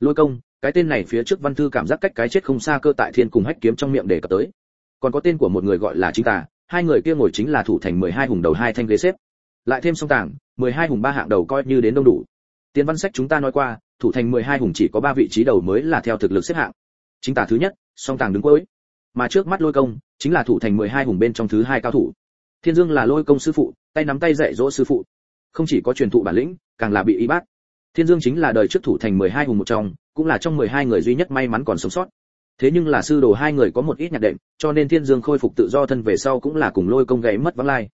Lôi công cái tên này phía trước văn thư cảm giác cách cái chết không xa cơ tại thiên cùng hách kiếm trong miệng để cập tới. Còn có tên của một người gọi là chính tà hai người kia ngồi chính là thủ thành 12 hùng đầu hai thanh ghế xếp. Lại thêm song tảng, 12 hùng ba hạng đầu coi như đến đông đủ. Tiến văn sách chúng ta nói qua thủ thành 12 hùng chỉ có ba vị trí đầu mới là theo thực lực xếp hạng. Chính tà thứ nhất song tàng đứng cuối. Mà trước mắt lôi công chính là thủ thành 12 hùng bên trong thứ hai cao thủ thiên dương là lôi công sư phụ, tay nắm tay dạy dỗ sư phụ. Không chỉ có truyền thụ bản lĩnh, càng là bị y bát. Thiên dương chính là đời trước thủ thành 12 hùng một trong, cũng là trong 12 người duy nhất may mắn còn sống sót. Thế nhưng là sư đồ hai người có một ít nhạc đệm, cho nên thiên dương khôi phục tự do thân về sau cũng là cùng lôi công gãy mất vắng lai.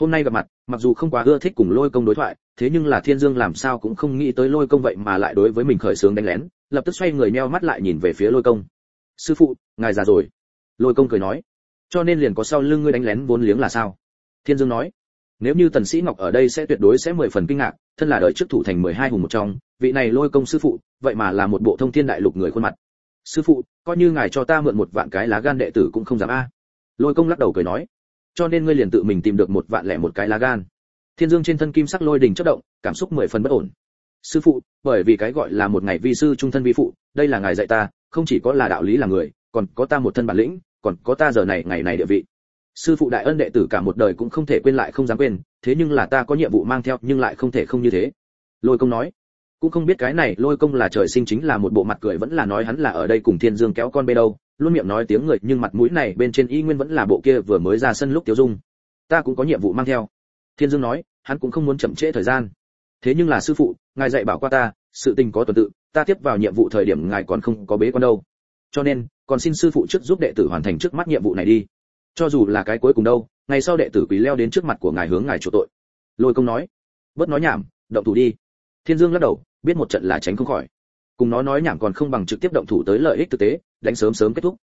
Hôm nay gặp mặt, mặc dù không quá ưa thích cùng lôi công đối thoại, thế nhưng là thiên dương làm sao cũng không nghĩ tới lôi công vậy mà lại đối với mình khởi sướng đánh lén, lập tức xoay người meo mắt lại nhìn về phía lôi công. Sư phụ, ngài già rồi. Lôi công cười nói. Cho nên liền có sau lưng ngươi đánh lén vốn liếng là sao? Thiên dương nói, nếu như tần sĩ ngọc ở đây sẽ tuyệt đối sẽ mười phần kinh ngạc, thân là đời trước thủ thành mười hai hùng một trong, vị này lôi công sư phụ, vậy mà là một bộ thông thiên đại lục người khuôn mặt. Sư phụ, coi như ngài cho ta mượn một vạn cái lá gan đệ tử cũng không dám a. Lôi công lắc đầu cười nói, cho nên ngươi liền tự mình tìm được một vạn lẻ một cái lá gan. Thiên dương trên thân kim sắc lôi đình chớp động, cảm xúc mười phần bất ổn. Sư phụ, bởi vì cái gọi là một ngày vi sư trung thân vi phụ, đây là ngài dạy ta, không chỉ có là đạo lý là người, còn có ta một thân bản lĩnh, còn có ta giờ này ngày này địa vị sư phụ đại ân đệ tử cả một đời cũng không thể quên lại không dám quên, thế nhưng là ta có nhiệm vụ mang theo, nhưng lại không thể không như thế. Lôi công nói. Cũng không biết cái này, lôi công là trời sinh chính là một bộ mặt cười, vẫn là nói hắn là ở đây cùng thiên dương kéo con bê đâu, luôn miệng nói tiếng người, nhưng mặt mũi này bên trên y nguyên vẫn là bộ kia vừa mới ra sân lúc tiêu dung. Ta cũng có nhiệm vụ mang theo. Thiên dương nói, hắn cũng không muốn chậm trễ thời gian. Thế nhưng là sư phụ, ngài dạy bảo qua ta, sự tình có tuần tự, ta tiếp vào nhiệm vụ thời điểm ngài còn không có bế quan đâu. Cho nên, còn xin sư phụ trước giúp đệ tử hoàn thành trước mắt nhiệm vụ này đi cho dù là cái cuối cùng đâu, ngày sau đệ tử quý leo đến trước mặt của ngài hướng ngài chủ tội. Lôi công nói, bớt nói nhảm, động thủ đi. Thiên dương lắc đầu, biết một trận là tránh không khỏi. Cùng nó nói nhảm còn không bằng trực tiếp động thủ tới lợi ích thực tế, đánh sớm sớm kết thúc.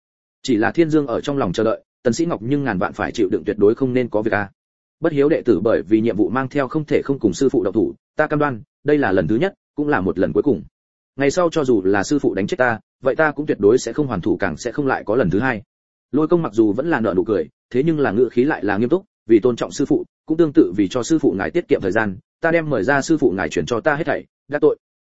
Chỉ là thiên dương ở trong lòng chờ đợi, tần sĩ ngọc nhưng ngàn vạn phải chịu đựng tuyệt đối không nên có việc a. Bất hiếu đệ tử bởi vì nhiệm vụ mang theo không thể không cùng sư phụ động thủ, ta cam đoan, đây là lần thứ nhất, cũng là một lần cuối cùng. Ngày sau cho dù là sư phụ đánh chết ta, vậy ta cũng tuyệt đối sẽ không hoàn thủ càng sẽ không lại có lần thứ hai lôi công mặc dù vẫn là nợ nụ cười, thế nhưng là ngữ khí lại là nghiêm túc, vì tôn trọng sư phụ, cũng tương tự vì cho sư phụ ngài tiết kiệm thời gian, ta đem mời ra sư phụ ngài chuyển cho ta hết thảy, đã tội.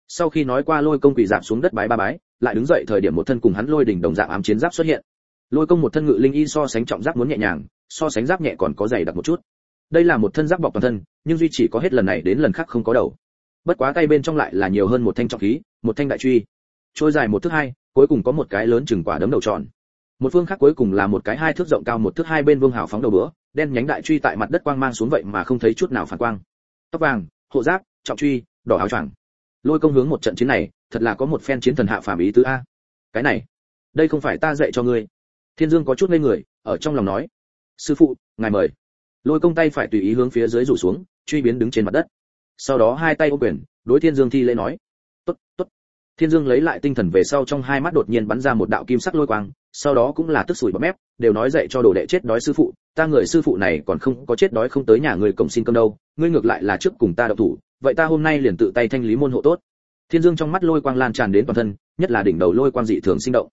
Sau khi nói qua lôi công quỳ giảm xuống đất bái ba bái, lại đứng dậy thời điểm một thân cùng hắn lôi đỉnh đồng dạng ám chiến giáp xuất hiện. Lôi công một thân ngự linh y so sánh trọng giáp muốn nhẹ nhàng, so sánh giáp nhẹ còn có dày đặc một chút. Đây là một thân giáp bọc toàn thân, nhưng duy chỉ có hết lần này đến lần khác không có đầu. Bất quá tay bên trong lại là nhiều hơn một thanh trọng khí, một thanh đại truy. Trôi dài một thước hai, cuối cùng có một cái lớn chừng quả đấm đầu tròn một phương khác cuối cùng là một cái hai thước rộng cao một thước hai bên vương hào phóng đầu bữa, đen nhánh đại truy tại mặt đất quang mang xuống vậy mà không thấy chút nào phản quang. Tóc vàng, hộ giáp, trọng truy, đỏ áo choàng. Lôi công hướng một trận chiến này, thật là có một phen chiến thần hạ phàm ý tứ a. Cái này, đây không phải ta dạy cho ngươi. Thiên dương có chút ngây người, ở trong lòng nói. Sư phụ, ngài mời. Lôi công tay phải tùy ý hướng phía dưới rủ xuống, truy biến đứng trên mặt đất. Sau đó hai tay ô quyền, đối thiên dương thi lễ nói. Tốt tốt thiên dương lấy lại tinh thần về sau trong hai mắt đột nhiên bắn ra một đạo kim sắc lôi quang, sau đó cũng là tức sủi bọt mép, đều nói dạy cho đồ đệ chết đói sư phụ, ta người sư phụ này còn không có chết đói không tới nhà người cổng xin cơm đâu, ngươi ngược lại là trước cùng ta đậu thủ, vậy ta hôm nay liền tự tay thanh lý môn hộ tốt. Thiên dương trong mắt lôi quang lan tràn đến toàn thân, nhất là đỉnh đầu lôi quang dị thường sinh động.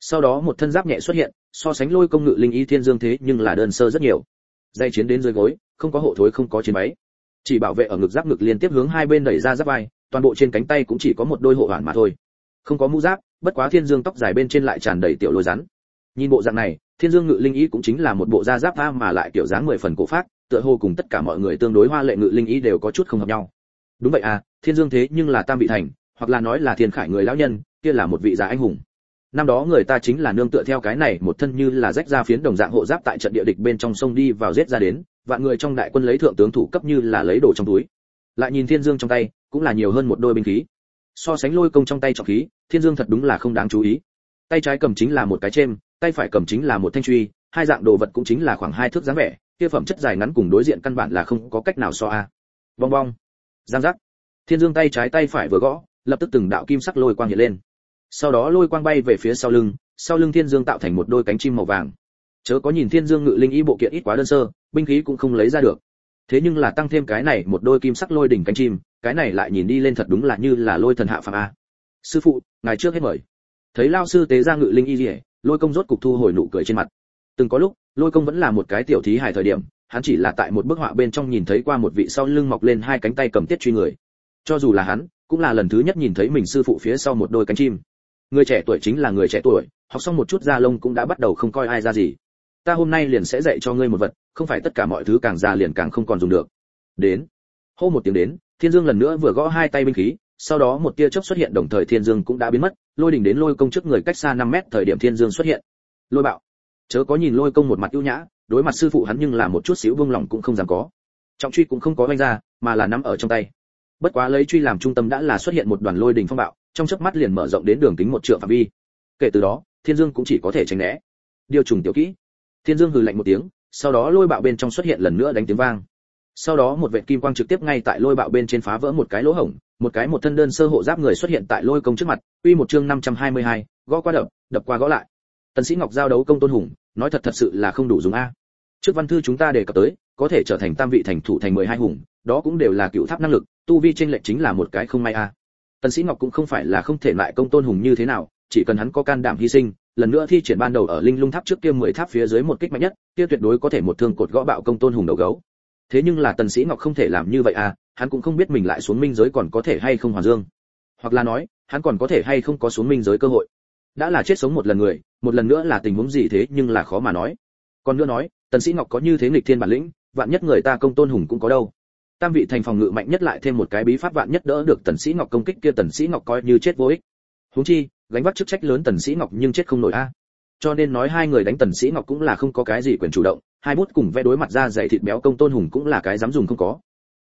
Sau đó một thân giáp nhẹ xuất hiện, so sánh lôi công ngự linh y thiên dương thế nhưng là đơn sơ rất nhiều. Dây chiến đến dưới gối, không có hộ thối, không có chiến máy. Chỉ bảo vệ ở ngực giáp ngực liên tiếp hướng hai bên đẩy ra giáp vai toàn bộ trên cánh tay cũng chỉ có một đôi hộ hoàn mà thôi. Không có mũ giáp, bất quá thiên dương tóc dài bên trên lại tràn đầy tiểu lôi rắn. Nhìn bộ dạng này, thiên dương ngự linh ý cũng chính là một bộ da giáp tha mà lại kiểu dáng mười phần cổ phát tựa hồ cùng tất cả mọi người tương đối hoa lệ ngự linh ý đều có chút không hợp nhau. Đúng vậy à thiên dương thế nhưng là tam vị thành, hoặc là nói là thiên khải người lão nhân, kia là một vị già anh hùng. Năm đó người ta chính là nương tựa theo cái này, một thân như là rách ra phiến đồng dạng hộ giáp tại trận địa địch bên trong sông đi vào giết ra đến, vạn người trong đại quân lấy thượng tướng thủ cấp như là lấy đồ trong túi lại nhìn thiên dương trong tay, cũng là nhiều hơn một đôi binh khí. So sánh lôi công trong tay trọng khí, thiên dương thật đúng là không đáng chú ý. Tay trái cầm chính là một cái chêm, tay phải cầm chính là một thanh truy, hai dạng đồ vật cũng chính là khoảng hai thước dáng vẻ, kia phẩm chất dài ngắn cùng đối diện căn bản là không có cách nào so a. Bong bong. Giang giác. Thiên dương tay trái tay phải vừa gõ, lập tức từng đạo kim sắc lôi quang hiện lên. Sau đó lôi quang bay về phía sau lưng sau lưng thiên dương tạo thành một đôi cánh chim màu vàng. Chớ có nhìn thiên dương ngự linh y bộ kiện ít quá đơn sơ, binh khí cũng không lấy ra được thế nhưng là tăng thêm cái này một đôi kim sắc lôi đỉnh cánh chim, cái này lại nhìn đi lên thật đúng là như là lôi thần hạ phàm a. Sư phụ, ngài trước hết mời. Thấy lao sư tế ra ngự linh y rỉa lôi công rốt cục thu hồi nụ cười trên mặt. Từng có lúc, lôi công vẫn là một cái tiểu thí hài thời điểm, hắn chỉ là tại một bức họa bên trong nhìn thấy qua một vị sau lưng mọc lên hai cánh tay cầm tiết truy người. Cho dù là hắn, cũng là lần thứ nhất nhìn thấy mình sư phụ phía sau một đôi cánh chim. Người trẻ tuổi chính là người trẻ tuổi, học xong một chút da lông cũng đã bắt đầu không coi ai ra gì ta hôm nay liền sẽ dạy cho ngươi một vật, không phải tất cả mọi thứ càng già liền càng không còn dùng được. Đến, hô một tiếng đến, thiên dương lần nữa vừa gõ hai tay binh khí, sau đó một tia chớp xuất hiện đồng thời thiên dương cũng đã biến mất, lôi đỉnh đến lôi công trước người cách xa 5 mét thời điểm thiên dương xuất hiện. Lôi bạo. Chớ có nhìn lôi công một mặt ưu nhã, đối mặt sư phụ hắn nhưng là một chút xíu vương lòng cũng không dám có. Trọng truy cũng không có vanh ra, mà là nắm ở trong tay. Bất quá lấy truy làm trung tâm đã là xuất hiện một đoàn lôi đỉnh phong bạo, trong chớp mắt liền mở rộng đến đường kính một trượng phạm vi. Kể từ đó, thiên dương cũng chỉ có thể tránh né. Điều trùng tiểu kỹ thiên dương hừ lạnh một tiếng sau đó lôi bạo bên trong xuất hiện lần nữa đánh tiếng vang. Sau đó một vệt kim quang trực tiếp ngay tại lôi bạo bên trên phá vỡ một cái lỗ hổng một cái một thân đơn sơ hộ giáp người xuất hiện tại lôi công trước mặt uy một chương 522, gõ qua đập đập qua gõ lại. Tần sĩ ngọc giao đấu công tôn hùng nói thật thật sự là không đủ dùng a. Trước văn thư chúng ta đề cập tới có thể trở thành tam vị thành thủ thành mười hai hùng đó cũng đều là cựu tháp năng lực tu vi trên lệnh chính là một cái không may a. Tần sĩ ngọc cũng không phải là không thể lại công tôn hùng như thế nào chỉ cần hắn có can đảm hy sinh, lần nữa thi triển ban đầu ở linh lung tháp trước kia mười tháp phía dưới một kích mạnh nhất, kia tuyệt đối có thể một thương cột gõ bạo công tôn hùng đầu gấu. Thế nhưng là tần sĩ ngọc không thể làm như vậy à hắn cũng không biết mình lại xuống minh giới còn có thể hay không hoàn dương. Hoặc là nói, hắn còn có thể hay không có xuống minh giới cơ hội. Đã là chết sống một lần người, một lần nữa là tình huống gì thế nhưng là khó mà nói. Còn nữa nói, tần sĩ ngọc có như thế nghịch thiên bản lĩnh, vạn nhất người ta công tôn hùng cũng có đâu. Tam vị thành phòng ngự mạnh nhất lại thêm một cái bí pháp vạn nhất đỡ được tần sĩ ngọc công kích kia tần sĩ ngọc coi như chết vô ích. Huống chi gánh vác chức trách lớn tần sĩ ngọc nhưng chết không nổi a. Cho nên nói hai người đánh tần sĩ ngọc cũng là không có cái gì quyền chủ động, hai bút cùng vẽ đối mặt ra dày thịt béo công tôn hùng cũng là cái dám dùng không có.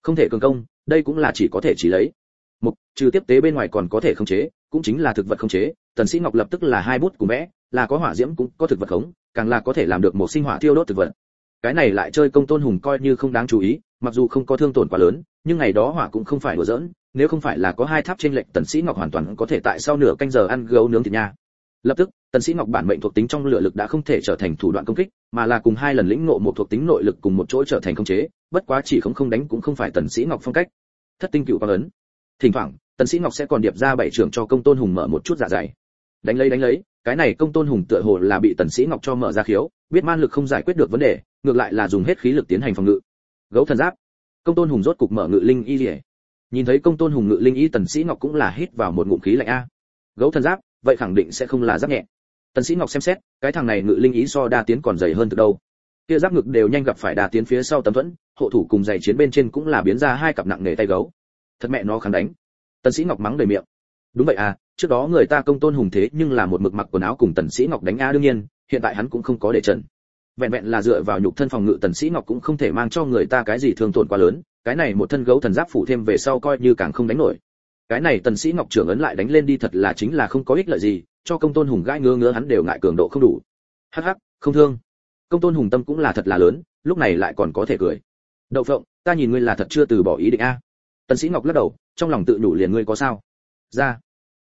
Không thể cường công, đây cũng là chỉ có thể chỉ lấy. Mục, trừ tiếp tế bên ngoài còn có thể khống chế, cũng chính là thực vật khống chế. Tần sĩ ngọc lập tức là hai bút cùng vẽ, là có hỏa diễm cũng có thực vật khống, càng là có thể làm được một sinh hỏa thiêu đốt thực vật. Cái này lại chơi công tôn hùng coi như không đáng chú ý, mặc dù không có thương tổn quá lớn, nhưng ngày đó hỏa cũng không phải đùa giỡn nếu không phải là có hai tháp trên lệnh, tần sĩ ngọc hoàn toàn có thể tại sau nửa canh giờ ăn gấu nướng thịt nha. Lập tức, tần sĩ ngọc bản mệnh thuộc tính trong lửa lực đã không thể trở thành thủ đoạn công kích, mà là cùng hai lần lĩnh ngộ một thuộc tính nội lực cùng một chỗ trở thành công chế, bất quá chỉ không không đánh cũng không phải tần sĩ ngọc phong cách. Thất tinh cựu quang ấn. Thỉnh thoảng, tần sĩ ngọc sẽ còn điệp ra bảy trưởng cho công tôn hùng mở một chút dạ dày. Đánh lấy đánh lấy, cái này công tôn hùng tựa hồ là bị tần sĩ ngọc cho mở ra khiếu, biết man lực không giải quyết được vấn đề, ngược lại là dùng hết khí lực tiến hành phòng ngự. Gấu thần giáp. Công tôn hùng rốt cục mở ngự linh y lìa nhìn thấy công tôn hùng ngự linh y tần sĩ ngọc cũng là hít vào một ngụm khí lạnh a. Gấu thần giáp, vậy khẳng định sẽ không là giáp nhẹ. Tần sĩ ngọc xem xét, cái thằng này ngự linh ý so đa tiến còn dày hơn từ đâu. Kia giáp ngực đều nhanh gặp phải đa tiến phía sau tấm thuẫn, hộ thủ cùng giày chiến bên trên cũng là biến ra hai cặp nặng nề tay gấu. Thật mẹ nó kháng đánh. Tần sĩ ngọc mắng đầy miệng. Đúng vậy à trước đó người ta công tôn hùng thế nhưng là một mực mặc quần áo cùng tần sĩ ngọc đánh a đương nhiên, hiện tại hắn cũng không có để trần. Vẹn vẹn là dựa vào nhục thân phòng ngự tần sĩ ngọc cũng không thể mang cho người ta cái gì thương tổn quá lớn cái này một thân gấu thần giáp phủ thêm về sau coi như càng không đánh nổi. Cái này tần sĩ ngọc trưởng ấn lại đánh lên đi thật là chính là không có ích lợi gì, cho công tôn hùng gãi ngứa ngứa hắn đều ngại cường độ không đủ. Hắc hắc, không thương. Công tôn hùng tâm cũng là thật là lớn, lúc này lại còn có thể cười. Đậu phộng, ta nhìn ngươi là thật chưa từ bỏ ý định a. Tần sĩ ngọc lắc đầu, trong lòng tự đủ liền ngươi có sao? Ra.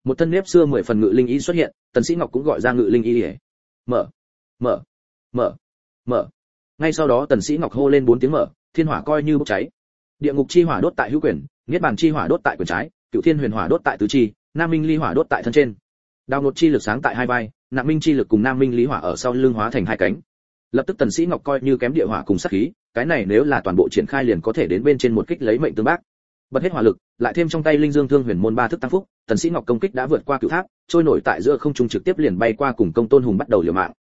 Một thân nếp xưa mười phần ngự linh ý xuất hiện, tần sĩ ngọc cũng gọi ra ngự linh ý để mở. Mở. Mở. Mở. Ngay sau đó tần sĩ ngọc hô lên bốn tiếng mở, thiên hỏa coi như bốc cháy địa ngục chi hỏa đốt tại hữu quyền, niết bàn chi hỏa đốt tại quyền trái cựu thiên huyền hỏa đốt tại tứ chi, nam minh ly hỏa đốt tại thân trên. Đào ngột chi lực sáng tại hai vai nam minh chi lực cùng nam minh lý hỏa ở sau lưng hóa thành hai cánh. Lập tức tần sĩ ngọc coi như kém địa hỏa cùng sát khí, cái này nếu là toàn bộ triển khai liền có thể đến bên trên một kích lấy mệnh tương bác. Bật hết hỏa lực, lại thêm trong tay linh dương thương huyền môn ba thức tăng phúc, tần sĩ ngọc công kích đã vượt qua cựu tháp, trôi nổi tại giữa không trung trực tiếp liền bay qua cùng công tôn hùng bắt đầu liều mạng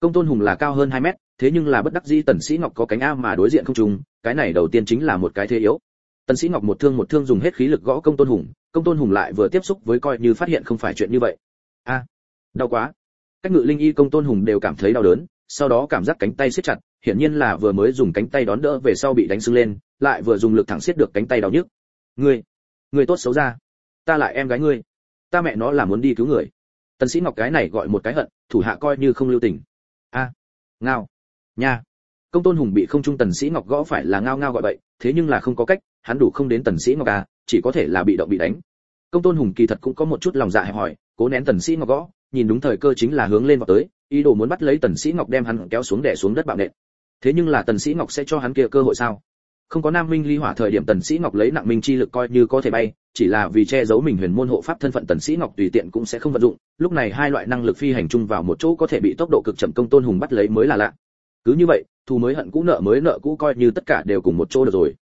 công tôn hùng là cao hơn 2 mét thế nhưng là bất đắc dĩ tần sĩ ngọc có cánh a mà đối diện không trùng, cái này đầu tiên chính là một cái thế yếu. Tần sĩ ngọc một thương một thương dùng hết khí lực gõ công tôn hùng công tôn hùng lại vừa tiếp xúc với coi như phát hiện không phải chuyện như vậy. A đau quá. Cách ngự linh y công tôn hùng đều cảm thấy đau đớn sau đó cảm giác cánh tay siết chặt hiển nhiên là vừa mới dùng cánh tay đón đỡ về sau bị đánh sưng lên lại vừa dùng lực thẳng siết được cánh tay đau nhức. Ngươi ngươi tốt xấu ra. Ta lại em gái ngươi. Ta mẹ nó là muốn đi cứu người. Tần sĩ ngọc cái này gọi một cái hận thủ hạ coi như không lưu tình ngao. Nha. Công tôn hùng bị không trung tần sĩ ngọc gõ phải là ngao ngao gọi vậy thế nhưng là không có cách, hắn đủ không đến tần sĩ ngọc à chỉ có thể là bị động bị đánh. Công tôn hùng kỳ thật cũng có một chút lòng dạ hẹp hỏi cố nén tần sĩ ngọc gõ, nhìn đúng thời cơ chính là hướng lên vào tới, ý đồ muốn bắt lấy tần sĩ ngọc đem hắn kéo xuống đè xuống đất bạo nện. Thế nhưng là tần sĩ ngọc sẽ cho hắn kia cơ hội sao? Không có nam minh ly hỏa thời điểm tần sĩ ngọc lấy nặng minh chi lực coi như có thể bay, chỉ là vì che giấu mình huyền môn hộ pháp thân phận tần sĩ ngọc tùy tiện cũng sẽ không vận dụng, lúc này hai loại năng lực phi hành chung vào một chỗ có thể bị tốc độ cực chậm công tôn hùng bắt lấy mới là lạ. Cứ như vậy, thù mới hận cũ nợ mới nợ cũ coi như tất cả đều cùng một chỗ được rồi.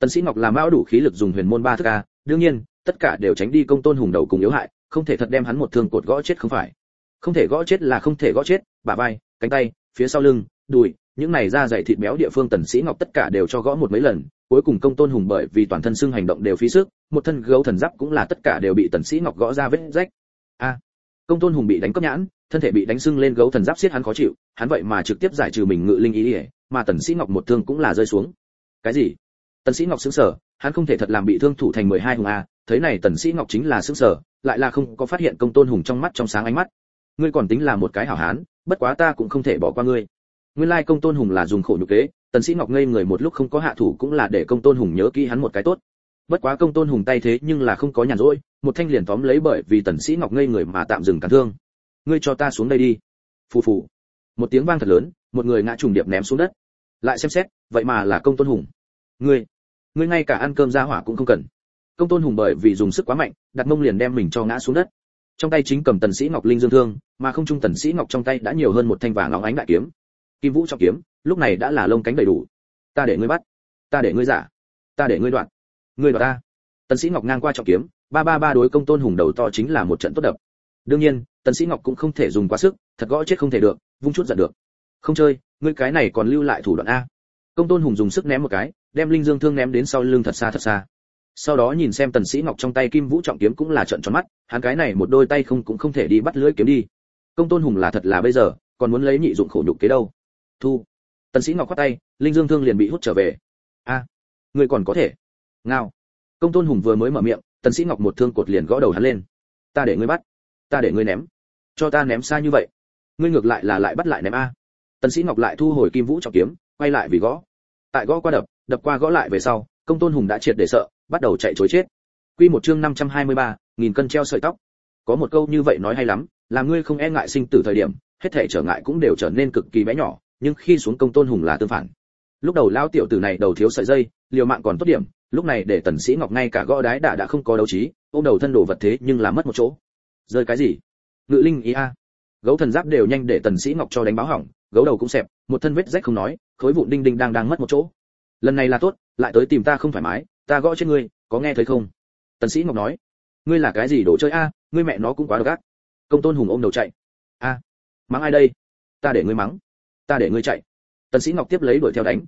Tần sĩ ngọc làm mao đủ khí lực dùng huyền môn ba thức a, đương nhiên, tất cả đều tránh đi công tôn hùng đầu cùng yếu hại, không thể thật đem hắn một thương cột gõ chết không phải. Không thể gõ chết là không thể gõ chết, bả vai, cánh tay, phía sau lưng, đùi những này ra dày thịt béo địa phương tần sĩ ngọc tất cả đều cho gõ một mấy lần, cuối cùng công tôn hùng bởi vì toàn thân xương hành động đều phí sức, một thân gấu thần giáp cũng là tất cả đều bị tần sĩ ngọc gõ ra vết rách. A, công tôn hùng bị đánh cấp nhãn, thân thể bị đánh sưng lên gấu thần giáp siết hắn khó chịu, hắn vậy mà trực tiếp giải trừ mình ngự linh ý ỉa, mà tần sĩ ngọc một thương cũng là rơi xuống. Cái gì? Tần sĩ ngọc sững sờ, hắn không thể thật làm bị thương thủ thành 12 hùng a, thấy này tần sĩ ngọc chính là sững sờ, lại là không có phát hiện công tôn hùng trong mắt trong sáng ánh mắt. Ngươi còn tính là một cái hảo hán, bất quá ta cũng không thể bỏ qua ngươi nguyên lai công tôn hùng là dùng khổ nhục kế, tần sĩ ngọc ngây người một lúc không có hạ thủ cũng là để công tôn hùng nhớ kỹ hắn một cái tốt. Bất quá công tôn hùng tay thế nhưng là không có nhàn rỗi, một thanh liền tóm lấy bởi vì tần sĩ ngọc ngây người mà tạm dừng cản thương. Ngươi cho ta xuống đây đi. Phù phù. Một tiếng vang thật lớn, một người ngã trùng điệp ném xuống đất. Lại xem xét, vậy mà là công tôn hùng. Ngươi ngươi ngay cả ăn cơm ra hỏa cũng không cần. Công tôn hùng bởi vì dùng sức quá mạnh, đặt mông liền đem mình cho ngã xuống đất. Trong tay chính cầm tần sĩ ngọc linh dương thương, mà không trung tần sĩ ngọc trong tay đã nhiều hơn một thanh vàng óng ánh đại kiếm kim vũ trọng kiếm, lúc này đã là lông cánh đầy đủ. Ta để ngươi bắt, ta để ngươi giả, ta để ngươi đoạn ngươi đoạt ta. Tần sĩ ngọc ngang qua trọng kiếm, ba ba ba đối công tôn hùng đầu to chính là một trận tốt đập. Đương nhiên, tần sĩ ngọc cũng không thể dùng quá sức, thật gõ chết không thể được, vung chút giận được. Không chơi, ngươi cái này còn lưu lại thủ đoạn a. Công tôn hùng dùng sức ném một cái, đem linh dương thương ném đến sau lưng thật xa thật xa. Sau đó nhìn xem tần sĩ ngọc trong tay kim vũ trọng kiếm cũng là trận tròn mắt, hắn cái này một đôi tay không cũng không thể đi bắt lưỡi kiếm đi. Công tôn hùng là thật là bây giờ, còn muốn lấy nhị dụng khổ nhục kế đâu? Thu. Tần sĩ ngọc quát tay linh dương thương liền bị hút trở về. A ngươi còn có thể. Ngao. Công tôn hùng vừa mới mở miệng tần sĩ ngọc một thương cột liền gõ đầu hắn lên. Ta để ngươi bắt ta để ngươi ném. Cho ta ném xa như vậy. Ngươi ngược lại là lại bắt lại ném a. Tần sĩ ngọc lại thu hồi kim vũ trọng kiếm quay lại vì gõ. Tại gõ qua đập đập qua gõ lại về sau công tôn hùng đã triệt để sợ bắt đầu chạy trối chết. Quy một chương 523, nghìn cân treo sợi tóc. Có một câu như vậy nói hay lắm là ngươi không e ngại sinh tử thời điểm hết thảy trở ngại cũng đều trở nên cực kỳ bé nhỏ nhưng khi xuống công tôn hùng là tương phản. Lúc đầu lao tiểu tử này đầu thiếu sợi dây, liều mạng còn tốt điểm, lúc này để tần sĩ ngọc ngay cả gõ đái đã đã không có đấu trí, ôm đầu thân đồ vật thế nhưng là mất một chỗ. Rơi cái gì? Ngự linh ý a. Gấu thần giáp đều nhanh để tần sĩ ngọc cho đánh báo hỏng, gấu đầu cũng xẹp, một thân vết rách không nói, khối vụn đinh đinh đang đang mất một chỗ. Lần này là tốt, lại tới tìm ta không thoải mái, ta gõ trên ngươi, có nghe thấy không? Tần sĩ ngọc nói. Ngươi là cái gì đồ chơi a, ngươi mẹ nó cũng quá độc ác. Công tôn hùng ôm đầu chạy. A, mắng ai đây? Ta để ngươi mắng ta để ngươi chạy. Tần sĩ ngọc tiếp lấy đuổi theo đánh.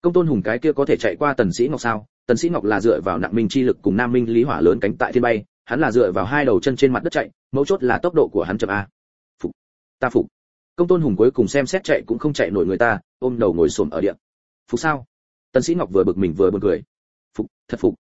Công tôn hùng cái kia có thể chạy qua tần sĩ ngọc sao? Tần sĩ ngọc là dựa vào nặng minh chi lực cùng nam minh lý hỏa lớn cánh tại thiên bay, hắn là dựa vào hai đầu chân trên mặt đất chạy, mấu chốt là tốc độ của hắn chậm a. Phục, ta phục. Công tôn hùng cuối cùng xem xét chạy cũng không chạy nổi người ta, ôm đầu ngồi xổm ở địa. Phục sao? Tần sĩ ngọc vừa bực mình vừa buồn cười. Phục, thật phục.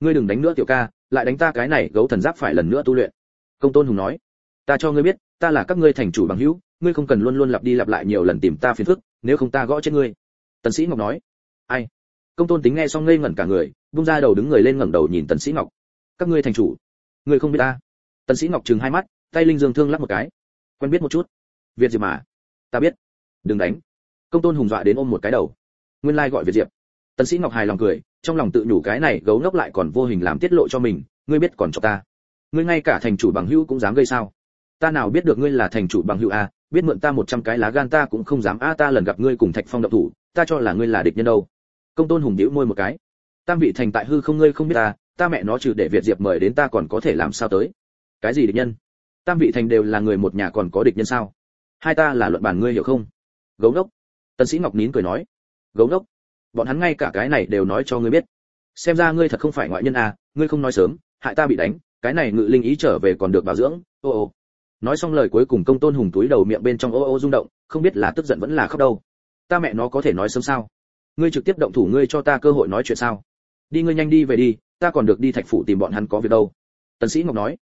Ngươi đừng đánh nữa tiểu ca, lại đánh ta cái này gấu thần giáp phải lần nữa tu luyện. Công tôn hùng nói. Ta cho ngươi biết ta là các ngươi thành chủ bằng hữu, ngươi không cần luôn luôn lặp đi lặp lại nhiều lần tìm ta phiền phức, nếu không ta gõ chết ngươi. Tần sĩ ngọc nói. Ai? Công tôn tính nghe xong ngây ngẩn cả người, bung ra đầu đứng người lên ngẩng đầu nhìn tần sĩ ngọc. Các ngươi thành chủ? Ngươi không biết ta? Tần sĩ ngọc trừng hai mắt, tay linh dương thương lắc một cái. Quen biết một chút. Việt diệp mà. Ta biết. Đừng đánh. Công tôn hùng dọa đến ôm một cái đầu. Nguyên lai gọi việt diệp. Tần sĩ ngọc hài lòng cười, trong lòng tự nhủ cái này gấu ngốc lại còn vô hình làm tiết lộ cho mình, ngươi biết còn cho ta. Ngươi ngay cả thành chủ bằng hữu cũng dám gây sao? Ta nào biết được ngươi là thành chủ bằng hữu a, biết mượn ta một trăm cái lá gan ta cũng không dám a, ta lần gặp ngươi cùng thạch phong động thủ, ta cho là ngươi là địch nhân đâu. Công tôn hùng đĩu môi một cái. Tam vị thành tại hư không ngươi không biết ta ta mẹ nó trừ để việt diệp mời đến ta còn có thể làm sao tới? Cái gì địch nhân? Tam vị thành đều là người một nhà còn có địch nhân sao? Hai ta là luận bàn ngươi hiểu không? Gấu đốc tân sĩ ngọc nín cười nói. Gấu đốc bọn hắn ngay cả cái này đều nói cho ngươi biết. Xem ra ngươi thật không phải ngoại nhân à ngươi không nói sớm, hại ta bị đánh, cái này ngự linh ý trở về còn được bảo dưỡng. Ô ô nói xong lời cuối cùng công tôn hùng túi đầu miệng bên trong ô ô rung động, không biết là tức giận vẫn là khóc đâu. Ta mẹ nó có thể nói sớm sao? Ngươi trực tiếp động thủ ngươi cho ta cơ hội nói chuyện sao? Đi ngươi nhanh đi về đi, ta còn được đi thạch phủ tìm bọn hắn có việc đâu. Tần sĩ ngọc nói.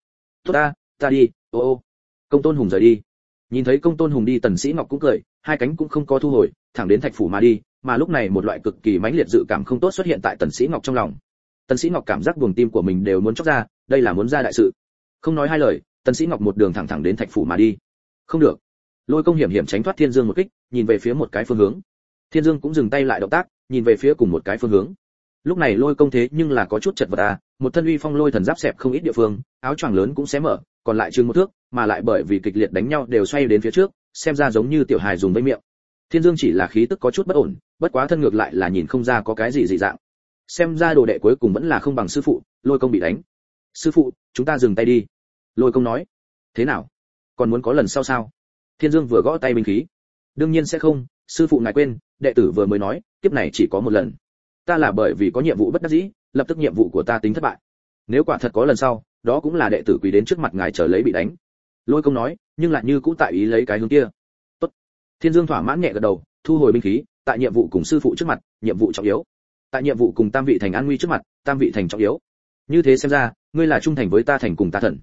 Tốt ta ta đi, ô ô. Công tôn hùng rời đi. Nhìn thấy công tôn hùng đi, tần sĩ ngọc cũng cười, hai cánh cũng không có thu hồi, thẳng đến thạch phủ mà đi, mà lúc này một loại cực kỳ mãnh liệt dự cảm không tốt xuất hiện tại tần sĩ ngọc trong lòng. Tần sĩ ngọc cảm giác buồng tim của mình đều muốn chóc ra, đây là muốn ra đại sự. Không nói hai lời tần sĩ ngọc một đường thẳng thẳng đến thạch phủ mà đi. Không được. Lôi công hiểm hiểm tránh thoát thiên dương một kích, nhìn về phía một cái phương hướng. Thiên dương cũng dừng tay lại động tác, nhìn về phía cùng một cái phương hướng. Lúc này lôi công thế nhưng là có chút chật vật à một thân uy phong lôi thần giáp xẹp không ít địa phương, áo choàng lớn cũng xé mở, còn lại chừng một thước, mà lại bởi vì kịch liệt đánh nhau đều xoay đến phía trước, xem ra giống như tiểu hài dùng với miệng. Thiên dương chỉ là khí tức có chút bất ổn, bất quá thân ngược lại là nhìn không ra có cái gì dị dạng. Xem ra đồ đệ cuối cùng vẫn là không bằng sư phụ, lôi công bị đánh. Sư phụ, chúng ta dừng tay đi lôi công nói, thế nào? Còn muốn có lần sau sao? Thiên dương vừa gõ tay binh khí, đương nhiên sẽ không, sư phụ ngài quên, đệ tử vừa mới nói, kiếp này chỉ có một lần. Ta là bởi vì có nhiệm vụ bất đắc dĩ, lập tức nhiệm vụ của ta tính thất bại. Nếu quả thật có lần sau, đó cũng là đệ tử quỳ đến trước mặt ngài chờ lấy bị đánh. Lôi công nói, nhưng lại như cũ tại ý lấy cái hướng kia. Tốt. Thiên dương thỏa mãn nhẹ gật đầu, thu hồi binh khí, tại nhiệm vụ cùng sư phụ trước mặt, nhiệm vụ trọng yếu. Tại nhiệm vụ cùng tam vị thành an nguy trước mặt, tam vị thành trọng yếu. Như thế xem ra, ngươi là trung thành với ta thành cùng ta thần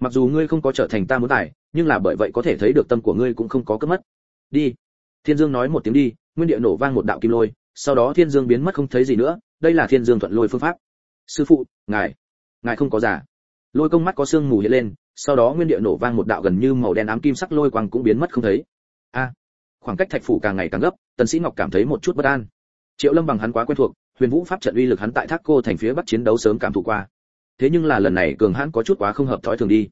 mặc dù ngươi không có trở thành ta muốn tài nhưng là bởi vậy có thể thấy được tâm của ngươi cũng không có cướp mất. Đi. Thiên dương nói một tiếng đi, nguyên địa nổ vang một đạo kim lôi, sau đó thiên dương biến mất không thấy gì nữa, đây là thiên dương thuận lôi phương pháp. Sư phụ, ngài ngài không có giả. Lôi công mắt có sương mù hiện lên, sau đó nguyên địa nổ vang một đạo gần như màu đen ám kim sắc lôi quang cũng biến mất không thấy. A. Khoảng cách thạch phủ càng ngày càng gấp, tần sĩ ngọc cảm thấy một chút bất an. Triệu lâm bằng hắn quá quen thuộc, huyền vũ pháp trận uy lực hắn tại thác cô thành phía bắc chiến đấu sớm cảm thụ qua thế nhưng là lần này cường hãn có chút quá không hợp thói thường đi.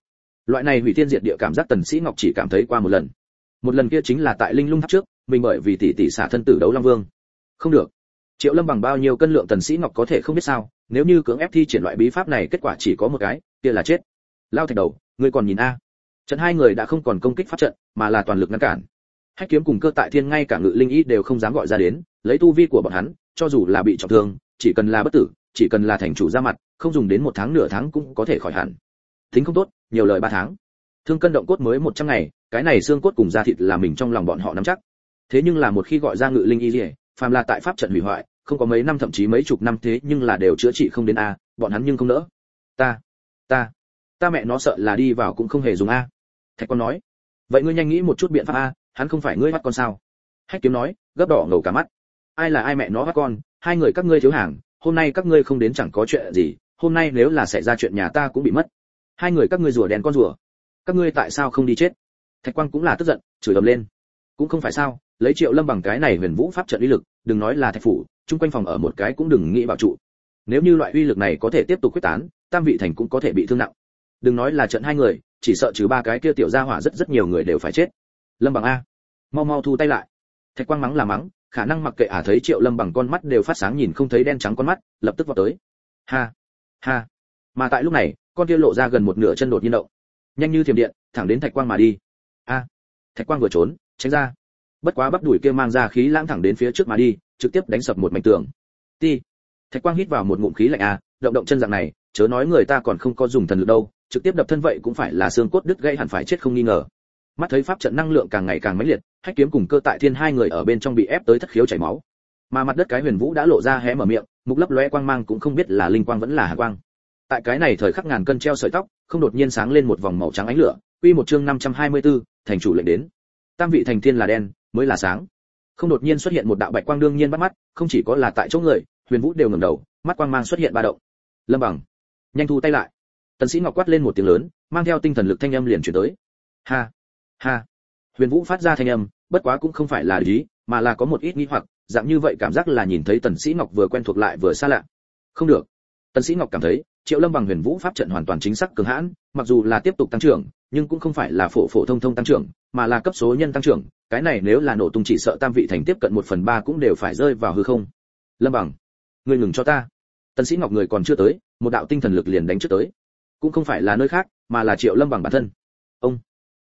Loại này hủy thiên diệt địa cảm giác tần sĩ ngọc chỉ cảm thấy qua một lần. Một lần kia chính là tại linh lung tháp trước, mình bởi vì tỷ tỷ xả thân tử đấu long vương. Không được. Triệu lâm bằng bao nhiêu cân lượng tần sĩ ngọc có thể không biết sao, nếu như cưỡng ép thi triển loại bí pháp này kết quả chỉ có một cái, kia là chết. Lao thạch đầu, ngươi còn nhìn a. Trận hai người đã không còn công kích pháp trận, mà là toàn lực ngăn cản. Hách kiếm cùng cơ tại thiên ngay cả ngự linh ý đều không dám gọi ra đến, lấy tu vi của bọn hắn, cho dù là bị trọng thương, chỉ cần là bất tử chỉ cần là thành chủ ra mặt, không dùng đến một tháng nửa tháng cũng có thể khỏi hẳn. Tính không tốt, nhiều lời ba tháng. Thương cân động cốt mới một trăm ngày, cái này xương cốt cùng da thịt là mình trong lòng bọn họ nắm chắc. Thế nhưng là một khi gọi ra ngự linh y lìa phàm là tại pháp trận hủy hoại, không có mấy năm thậm chí mấy chục năm thế nhưng là đều chữa trị không đến a, bọn hắn nhưng không nỡ. Ta ta ta mẹ nó sợ là đi vào cũng không hề dùng a. Thạch con nói, vậy ngươi nhanh nghĩ một chút biện pháp a, hắn không phải ngươi bắt con sao? Hách kiếm nói, gấp đỏ ngầu cả mắt. Ai là ai mẹ nó bắt con? Hai người các ngươi thiếu hàng hôm nay các ngươi không đến chẳng có chuyện gì, hôm nay nếu là xảy ra chuyện nhà ta cũng bị mất. Hai người các ngươi rùa đèn con rùa. Các ngươi tại sao không đi chết? Thạch quang cũng là tức giận, chửi ầm lên. Cũng không phải sao, lấy triệu lâm bằng cái này huyền vũ pháp trận uy lực, đừng nói là thạch phủ, chung quanh phòng ở một cái cũng đừng nghĩ bảo trụ. Nếu như loại uy lực này có thể tiếp tục quyết tán, tam vị thành cũng có thể bị thương nặng. Đừng nói là trận hai người, chỉ sợ trừ ba cái kia tiểu gia hỏa rất rất nhiều người đều phải chết. Lâm bằng a. Mau mau thu tay lại. Thạch quang mắng là mắng khả năng mặc kệ ả thấy triệu lâm bằng con mắt đều phát sáng nhìn không thấy đen trắng con mắt, lập tức vào tới. Ha ha. Mà tại lúc này, con kia lộ ra gần một nửa chân đột nhiên động. Nhanh như thiểm điện, thẳng đến thạch quang mà đi. A, thạch quang vừa trốn, tránh ra. Bất quá bắp đuổi kia mang ra khí lãng thẳng đến phía trước mà đi, trực tiếp đánh sập một mảnh tường. Ti. Thạch quang hít vào một ngụm khí lạnh a động động chân dạng này, chớ nói người ta còn không có dùng thần lực đâu, trực tiếp đập thân vậy cũng phải là xương cốt đứt gãy hẳn phải chết không nghi ngờ mắt thấy pháp trận năng lượng càng ngày càng mãnh liệt hách kiếm cùng cơ tại thiên hai người ở bên trong bị ép tới thất khiếu chảy máu. Mà mặt đất cái huyền vũ đã lộ ra hé mở miệng mục lấp lóe quang mang cũng không biết là linh quang vẫn là hạ quang. Tại cái này thời khắc ngàn cân treo sợi tóc không đột nhiên sáng lên một vòng màu trắng ánh lửa quy một chương 524, thành chủ lệnh đến. Tam vị thành thiên là đen mới là sáng. Không đột nhiên xuất hiện một đạo bạch quang đương nhiên bắt mắt không chỉ có là tại chỗ người huyền vũ đều ngẩng đầu mắt quang mang xuất hiện ba động. Lâm bằng. Nhanh thu tay lại. Tần sĩ ngọc quát lên một tiếng lớn mang theo tinh thần lực thanh âm liền chuyển tới. Ha! Ha. Huyền vũ phát ra thanh âm bất quá cũng không phải là lý, mà là có một ít nghi hoặc dạng như vậy cảm giác là nhìn thấy tần sĩ ngọc vừa quen thuộc lại vừa xa lạ. Không được. Tần sĩ ngọc cảm thấy triệu lâm bằng huyền vũ pháp trận hoàn toàn chính xác cường hãn mặc dù là tiếp tục tăng trưởng nhưng cũng không phải là phổ phổ thông thông tăng trưởng mà là cấp số nhân tăng trưởng cái này nếu là nổ tung chỉ sợ tam vị thành tiếp cận một phần ba cũng đều phải rơi vào hư không. Lâm bằng ngươi ngừng cho ta. Tần sĩ ngọc người còn chưa tới một đạo tinh thần lực liền đánh trước tới. Cũng không phải là nơi khác mà là triệu lâm bằng bản thân. Ông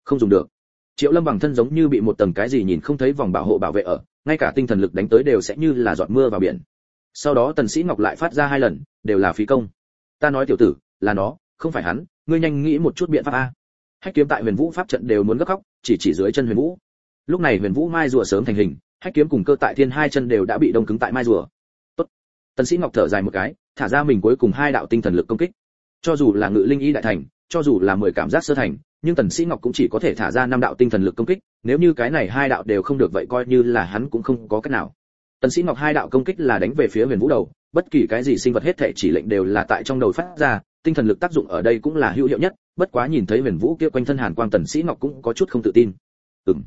không dùng được triệu lâm bằng thân giống như bị một tầng cái gì nhìn không thấy vòng bảo hộ bảo vệ ở, ngay cả tinh thần lực đánh tới đều sẽ như là giọt mưa vào biển. Sau đó tần sĩ ngọc lại phát ra hai lần, đều là phí công. Ta nói tiểu tử, là nó, không phải hắn, ngươi nhanh nghĩ một chút biện pháp a. Hách kiếm tại huyền vũ pháp trận đều muốn gấp khóc, chỉ chỉ dưới chân huyền vũ. Lúc này huyền vũ mai rùa sớm thành hình, hách kiếm cùng cơ tại thiên hai chân đều đã bị đông cứng tại mai rùa. Tốt. Tần sĩ ngọc thở dài một cái, thả ra mình cuối cùng hai đạo tinh thần lực công kích. Cho dù là ngự linh y đại thành, cho dù là mười cảm giác sơ thành nhưng tần sĩ ngọc cũng chỉ có thể thả ra năm đạo tinh thần lực công kích, nếu như cái này hai đạo đều không được vậy coi như là hắn cũng không có cách nào. Tần sĩ ngọc hai đạo công kích là đánh về phía huyền vũ đầu, bất kỳ cái gì sinh vật hết thể chỉ lệnh đều là tại trong đầu phát ra, tinh thần lực tác dụng ở đây cũng là hữu hiệu nhất, bất quá nhìn thấy huyền vũ kia quanh thân hàn quang tần sĩ ngọc cũng có chút không tự tin. Ừm.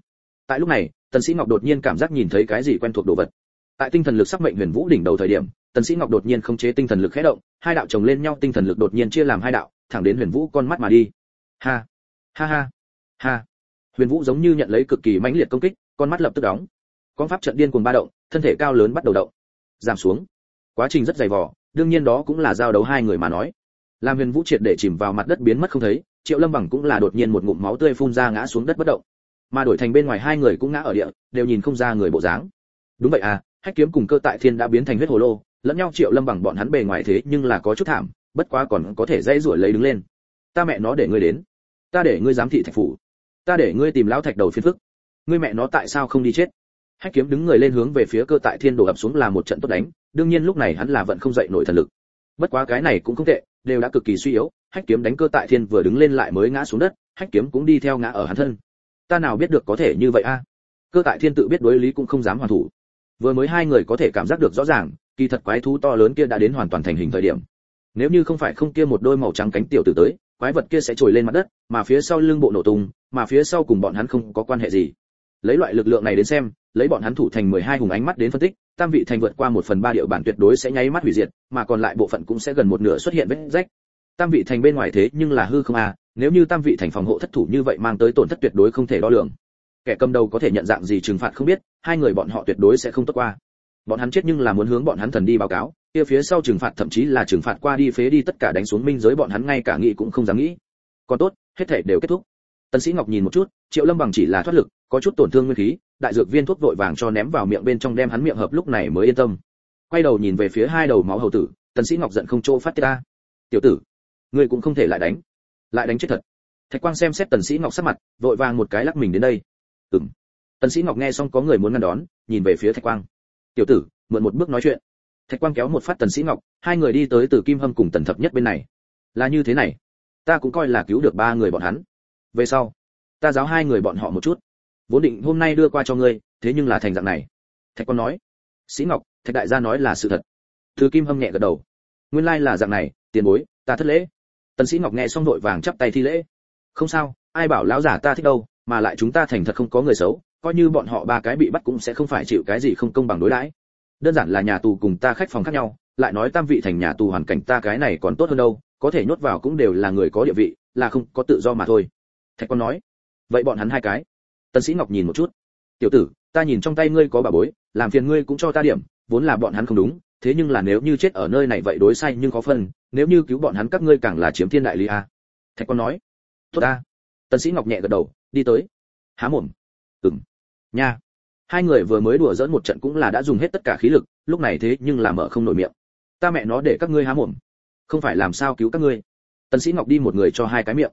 Tại lúc này, tần sĩ ngọc đột nhiên cảm giác nhìn thấy cái gì quen thuộc đồ vật. Tại tinh thần lực sắc mệnh huyền vũ đỉnh đầu thời điểm, tần sĩ ngọc đột nhiên không chế tinh thần lực khẽ động, hai đạo chồng lên nhau tinh thần lực đột nhiên chia làm hai đạo, thẳng đến huyền vũ con mắt mà đi. Ha! Ha ha. Ha. Huyền vũ giống như nhận lấy cực kỳ mãnh liệt công kích, con mắt lập tức đóng. Con pháp trận điên cuồng ba động, thân thể cao lớn bắt đầu động. Giảm xuống. Quá trình rất dày vò, đương nhiên đó cũng là giao đấu hai người mà nói. Làm huyền vũ triệt để chìm vào mặt đất biến mất không thấy, triệu lâm bằng cũng là đột nhiên một ngụm máu tươi phun ra ngã xuống đất bất động. Mà đổi thành bên ngoài hai người cũng ngã ở địa, đều nhìn không ra người bộ dáng. Đúng vậy à hách kiếm cùng cơ tại thiên đã biến thành huyết hồ lô, lẫn nhau triệu lâm bằng bọn hắn bề ngoài thế nhưng là có chút thảm, bất quá còn có thể dây rủi lấy đứng lên. Ta mẹ nó để ngươi đến ta để ngươi giám thị thạch phủ, ta để ngươi tìm lão thạch đầu phiền phức. Ngươi mẹ nó tại sao không đi chết? Hách kiếm đứng người lên hướng về phía cơ tại thiên đổ ập xuống là một trận tốt đánh, đương nhiên lúc này hắn là vẫn không dậy nổi thần lực. Bất quá cái này cũng không tệ, đều đã cực kỳ suy yếu, hách kiếm đánh cơ tại thiên vừa đứng lên lại mới ngã xuống đất, hách kiếm cũng đi theo ngã ở hắn thân. Ta nào biết được có thể như vậy a? Cơ tại thiên tự biết đối lý cũng không dám hoàn thủ. Vừa mới hai người có thể cảm giác được rõ ràng, kỳ thật quái thú to lớn kia đã đến hoàn toàn thành hình thời điểm. Nếu như không phải không kia một đôi màu trắng cánh tiểu tử tới quái vật kia sẽ trồi lên mặt đất, mà phía sau lưng bộ nổ tung, mà phía sau cùng bọn hắn không có quan hệ gì. Lấy loại lực lượng này đến xem, lấy bọn hắn thủ thành 12 hùng ánh mắt đến phân tích, tam vị thành vượt qua một phần ba địa bản tuyệt đối sẽ nháy mắt hủy diệt, mà còn lại bộ phận cũng sẽ gần một nửa xuất hiện vết rách. Tam vị thành bên ngoài thế nhưng là hư không à nếu như tam vị thành phòng hộ thất thủ như vậy mang tới tổn thất tuyệt đối không thể đo lường. Kẻ cầm đầu có thể nhận dạng gì trừng phạt không biết, hai người bọn họ tuyệt đối sẽ không tốt qua bọn hắn chết nhưng là muốn hướng bọn hắn thần đi báo cáo, kia phía sau trừng phạt thậm chí là trừng phạt qua đi phế đi tất cả đánh xuống minh giới bọn hắn ngay cả nghĩ cũng không dám nghĩ. Còn tốt, hết thể đều kết thúc. Tần sĩ ngọc nhìn một chút, triệu lâm bằng chỉ là thoát lực, có chút tổn thương nguyên khí, đại dược viên thuốc vội vàng cho ném vào miệng bên trong đem hắn miệng hợp lúc này mới yên tâm. Quay đầu nhìn về phía hai đầu máu hầu tử, tần sĩ ngọc giận không chỗ phát tiết ra tiểu tử, ngươi cũng không thể lại đánh. Lại đánh chết thật. Thạch quang xem xét tần sĩ ngọc sắc mặt, vội vàng một cái lắc mình đến đây. Ừm. Tần sĩ ngọc nghe xong có người muốn ngăn đón, nhìn về phía thạch quang tiểu tử, mượn một bước nói chuyện. Thạch quang kéo một phát tần sĩ ngọc, hai người đi tới từ kim hâm cùng tần thập nhất bên này. Là như thế này, ta cũng coi là cứu được ba người bọn hắn. Về sau, ta giáo hai người bọn họ một chút. Vốn định hôm nay đưa qua cho ngươi, thế nhưng là thành dạng này. Thạch quang nói, sĩ ngọc, thạch đại gia nói là sự thật. Từ kim hâm nhẹ gật đầu, nguyên lai là dạng này, tiền bối, ta thất lễ. Tần sĩ ngọc nghe xong đội vàng chắp tay thi lễ, không sao, ai bảo lão giả ta thích đâu, mà lại chúng ta thành thật không có người xấu coi như bọn họ ba cái bị bắt cũng sẽ không phải chịu cái gì không công bằng đối đãi. Đơn giản là nhà tù cùng ta khách phòng khác nhau lại nói tam vị thành nhà tù hoàn cảnh ta cái này còn tốt hơn đâu có thể nhốt vào cũng đều là người có địa vị là không có tự do mà thôi. Thạch quan nói. Vậy bọn hắn hai cái. Tần sĩ ngọc nhìn một chút. Tiểu tử ta nhìn trong tay ngươi có bà bối làm phiền ngươi cũng cho ta điểm vốn là bọn hắn không đúng thế nhưng là nếu như chết ở nơi này vậy đối sai nhưng có phần, nếu như cứu bọn hắn các ngươi càng là chiếm thiên đại lý a. Thạch quan nói. Tốt ta. Tần sĩ ngọc nhẹ gật đầu đi tới. Há mồm. Ừm nha. Hai người vừa mới đùa dỡn một trận cũng là đã dùng hết tất cả khí lực, lúc này thế nhưng là mở không nổi miệng. Ta mẹ nó để các ngươi há mồm. Không phải làm sao cứu các ngươi. Tần sĩ ngọc đi một người cho hai cái miệng.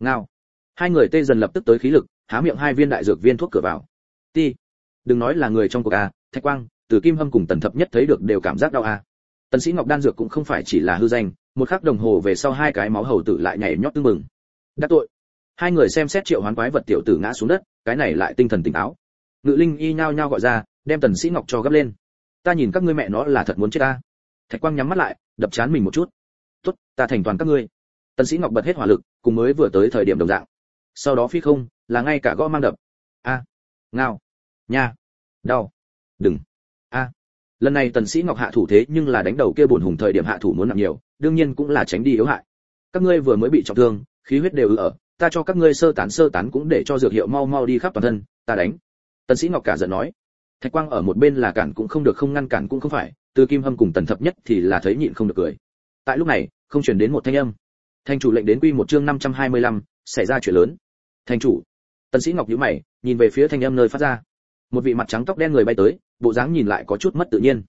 Ngao. Hai người tê dần lập tức tới khí lực, há miệng hai viên đại dược viên thuốc cửa vào. Ti. Đừng nói là người trong cuộc a thạch quang, từ kim hâm cùng tần thập nhất thấy được đều cảm giác đau a tần sĩ ngọc đan dược cũng không phải chỉ là hư danh, một khắc đồng hồ về sau hai cái máu hầu tử lại nhảy nhót tương mừng đắc tội. Hai người xem xét triệu hoán quái vật tiểu tử ngã xuống đất, cái này lại tinh thần tỉnh táo ngự linh y nhao nhao gọi ra, đem tần sĩ ngọc cho gấp lên. Ta nhìn các ngươi mẹ nó là thật muốn chết ta. Thạch quang nhắm mắt lại, đập chán mình một chút. Tốt, ta thành toàn các ngươi. Tần sĩ ngọc bật hết hỏa lực, cùng mới vừa tới thời điểm đồng dạng. Sau đó phi không, là ngay cả gõ mang đập. A. Ngao. Nha. Đau. Đừng. A. Lần này tần sĩ ngọc hạ thủ thế nhưng là đánh đầu kia buồn hùng thời điểm hạ thủ muốn nặng nhiều, đương nhiên cũng là tránh đi yếu hại. Các ngươi vừa mới bị trọng thương, khí huyết đều ở, ta cho các ngươi sơ tán sơ tán cũng để cho dược hiệu mau mau đi khắp toàn thân, ta đánh tần sĩ ngọc cả giận nói thạch quang ở một bên là cản cũng không được không ngăn cản cũng không phải từ kim hâm cùng tần thập nhất thì là thấy nhịn không được cười. Tại lúc này không truyền đến một thanh âm. Thành chủ lệnh đến quy một chương 525, xảy ra chuyện lớn. Thành chủ. Tần sĩ ngọc nhíu mày nhìn về phía thanh âm nơi phát ra. Một vị mặt trắng tóc đen người bay tới bộ dáng nhìn lại có chút mất tự nhiên.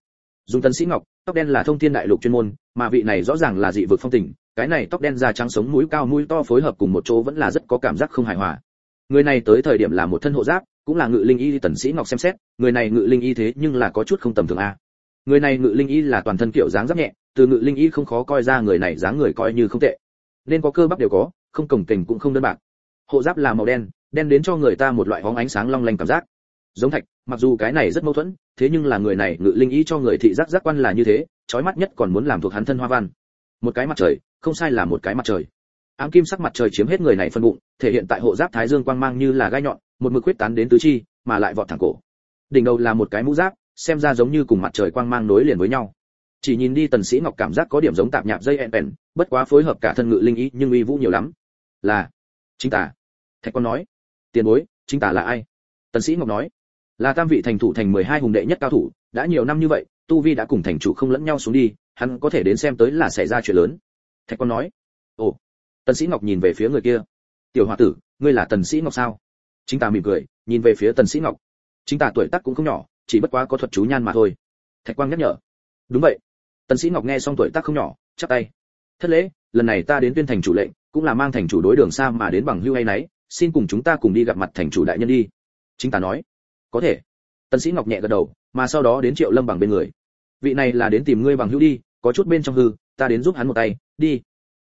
Dùng tần sĩ ngọc tóc đen là thông thiên đại lục chuyên môn mà vị này rõ ràng là dị vực phong tình cái này tóc đen da trắng sống mũi cao mũi to phối hợp cùng một chỗ vẫn là rất có cảm giác không hài hòa. Người này tới thời điểm là một thân hộ giáp cũng là ngự linh y tần sĩ ngọc xem xét, người này ngự linh y thế nhưng là có chút không tầm thường a. Người này ngự linh y là toàn thân kiểu dáng rất nhẹ, từ ngự linh y không khó coi ra người này dáng người coi như không tệ. Nên có cơ bắp đều có, không cổng kềnh cũng không đơn bạc. Hộ giáp là màu đen đen đến cho người ta một loại hóng ánh sáng long lanh cảm giác. Giống thạch, mặc dù cái này rất mâu thuẫn, thế nhưng là người này ngự linh ý cho người thị giác giác quan là như thế, chói mắt nhất còn muốn làm thuộc hắn thân hoa văn. Một cái mặt trời, không sai là một cái mặt trời. Ám kim sắc mặt trời chiếm hết người này phân bụng, thể hiện tại hộ giáp thái dương quang mang như là gai nhọn một mực quyết tán đến tứ chi, mà lại vọt thẳng cổ. Đỉnh đầu là một cái mũ giáp, xem ra giống như cùng mặt trời quang mang nối liền với nhau. Chỉ nhìn đi tần sĩ ngọc cảm giác có điểm giống tạm nhạp dây ẹn bèn bất quá phối hợp cả thân ngự linh ý, nhưng uy vũ nhiều lắm. Là, chính tả. Thạch quan nói, tiền bối, chính tả là ai? Tần sĩ ngọc nói, là tam vị thành thủ thành 12 hùng đệ nhất cao thủ, đã nhiều năm như vậy, tu vi đã cùng thành chủ không lẫn nhau xuống đi, hắn có thể đến xem tới là xảy ra chuyện lớn. Thạch quan nói, ồ. Tần sĩ ngọc nhìn về phía người kia, tiểu hòa tử, ngươi là tần sĩ ngọc sao? Chính tà mỉm cười, nhìn về phía tần sĩ ngọc. Chính tà tuổi tác cũng không nhỏ, chỉ bất quá có thuật chú nhan mà thôi. Thạch quang nhắc nhở. Đúng vậy. Tần sĩ ngọc nghe xong tuổi tác không nhỏ, chắp tay. Thất lễ, lần này ta đến tuyên thành chủ lệnh, cũng là mang thành chủ đối đường xa mà đến bằng hưu hay nấy, xin cùng chúng ta cùng đi gặp mặt thành chủ đại nhân đi. Chính tà nói. Có thể. Tần sĩ ngọc nhẹ gật đầu, mà sau đó đến triệu lâm bằng bên người. Vị này là đến tìm ngươi bằng hữu đi, có chút bên trong hư, ta đến giúp hắn một tay, đi.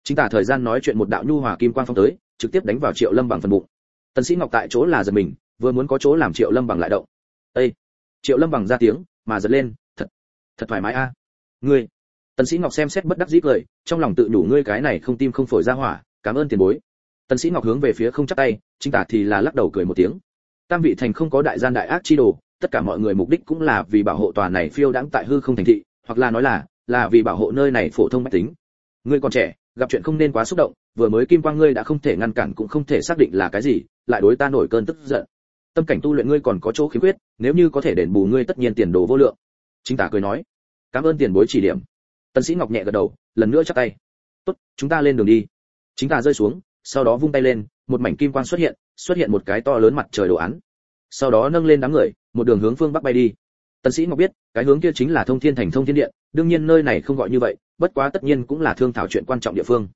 Chính tả thời gian nói chuyện một đạo nhu hòa kim quang phong tới, trực tiếp đánh vào triệu lâm bằng phần bụng tần sĩ ngọc tại chỗ là giật mình, vừa muốn có chỗ làm triệu lâm bằng lại động. Ê! triệu lâm bằng ra tiếng, mà giật lên, thật thật thoải mái a. Ngươi. Tần sĩ ngọc xem xét bất đắc dĩ cười, trong lòng tự đủ ngươi cái này không tim không phổi ra hỏa, cảm ơn tiền bối. Tần sĩ ngọc hướng về phía không chắp tay, chính tả thì là lắc đầu cười một tiếng. Tam vị thành không có đại gian đại ác chi đồ, tất cả mọi người mục đích cũng là vì bảo hộ tòa này phiêu đãng tại hư không thành thị, hoặc là nói là là vì bảo hộ nơi này phổ thông bách tính. Ngươi còn trẻ, gặp chuyện không nên quá xúc động vừa mới kim quang ngươi đã không thể ngăn cản cũng không thể xác định là cái gì, lại đối ta nổi cơn tức giận. Tâm cảnh tu luyện ngươi còn có chỗ khiếm khuyết, nếu như có thể đền bù ngươi tất nhiên tiền đồ vô lượng. Chính tả cười nói. Cảm ơn tiền bối chỉ điểm. Tần sĩ ngọc nhẹ gật đầu, lần nữa chắp tay. Tốt, chúng ta lên đường đi. Chính tả rơi xuống, sau đó vung tay lên, một mảnh kim quang xuất hiện xuất hiện một cái to lớn mặt trời đồ án. Sau đó nâng lên đám người, một đường hướng phương bắc bay đi. Tần sĩ ngọc biết, cái hướng kia chính là thông thiên thành thông thiên điện, đương nhiên nơi này không gọi như vậy, bất quá tất nhiên cũng là thương thảo chuyện quan trọng địa phương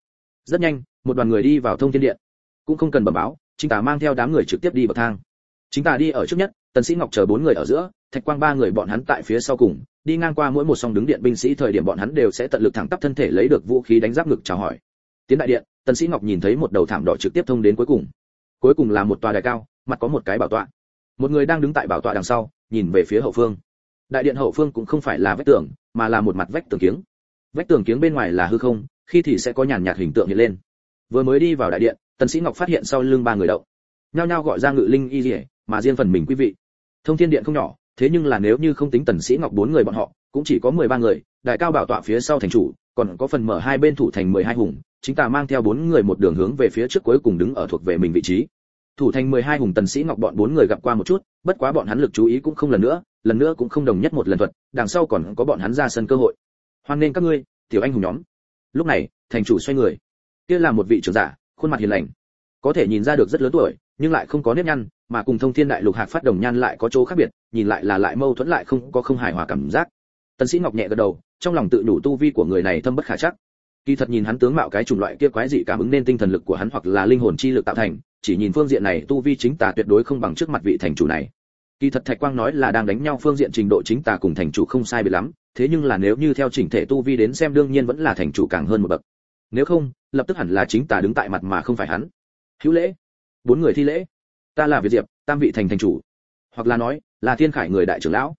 rất nhanh, một đoàn người đi vào thông thiên điện. Cũng không cần bẩm báo, chính tả mang theo đám người trực tiếp đi bậc thang. Chính tả đi ở trước nhất, tần sĩ ngọc chờ bốn người ở giữa, thạch quang ba người bọn hắn tại phía sau cùng, đi ngang qua mỗi một song đứng điện binh sĩ thời điểm bọn hắn đều sẽ tận lực thẳng tắp thân thể lấy được vũ khí đánh giáp ngực chào hỏi. Tiến đại điện, tần sĩ ngọc nhìn thấy một đầu thảm đỏ trực tiếp thông đến cuối cùng. Cuối cùng là một tòa đài cao, mặt có một cái bảo tọa. Một người đang đứng tại bảo tọa đằng sau, nhìn về phía hậu phương. Đại điện hậu phương cũng không phải là vách tường, mà là một mặt vách tường kiếng. Vách tường kiếng bên ngoài là hư không khi thì sẽ có nhàn nhạt hình tượng hiện lên. Vừa mới đi vào đại điện tần sĩ ngọc phát hiện sau lưng ba người động, nhao nhao gọi ra ngự linh y liễu mà riêng phần mình quý vị. Thông thiên điện không nhỏ thế nhưng là nếu như không tính tần sĩ ngọc bốn người bọn họ cũng chỉ có 13 người đại cao bảo tọa phía sau thành chủ còn có phần mở hai bên thủ thành 12 hùng chính ta mang theo bốn người một đường hướng về phía trước cuối cùng đứng ở thuộc về mình vị trí. Thủ thành 12 hùng tần sĩ ngọc bọn bốn người gặp qua một chút bất quá bọn hắn lực chú ý cũng không lần nữa lần nữa cũng không đồng nhất một lần thuật đằng sau còn có bọn hắn ra sân cơ hội. Hoan nên các ngươi tiểu anh hùng nhóm lúc này, thành chủ xoay người. Kia là một vị trưởng giả, khuôn mặt hiền lành. Có thể nhìn ra được rất lớn tuổi, nhưng lại không có nếp nhăn, mà cùng thông thiên đại lục hạc phát đồng nhan lại có chỗ khác biệt, nhìn lại là lại mâu thuẫn lại không có không hài hòa cảm giác. Tần sĩ ngọc nhẹ gật đầu, trong lòng tự đủ tu vi của người này thâm bất khả chắc. Kỳ thật nhìn hắn tướng mạo cái chủng loại kia quái dị cảm ứng nên tinh thần lực của hắn hoặc là linh hồn chi lực tạo thành, chỉ nhìn phương diện này tu vi chính tà tuyệt đối không bằng trước mặt vị thành chủ này. Kỳ thật thạch quang nói là đang đánh nhau phương diện trình độ chính tà cùng thành chủ không sai biệt lắm thế nhưng là nếu như theo chỉnh thể tu vi đến xem đương nhiên vẫn là thành chủ càng hơn một bậc. Nếu không, lập tức hẳn là chính ta đứng tại mặt mà không phải hắn. Hữu lễ. Bốn người thi lễ. Ta là việt diệp, tam vị thành thành chủ. Hoặc là nói, là thiên khải người đại trưởng lão.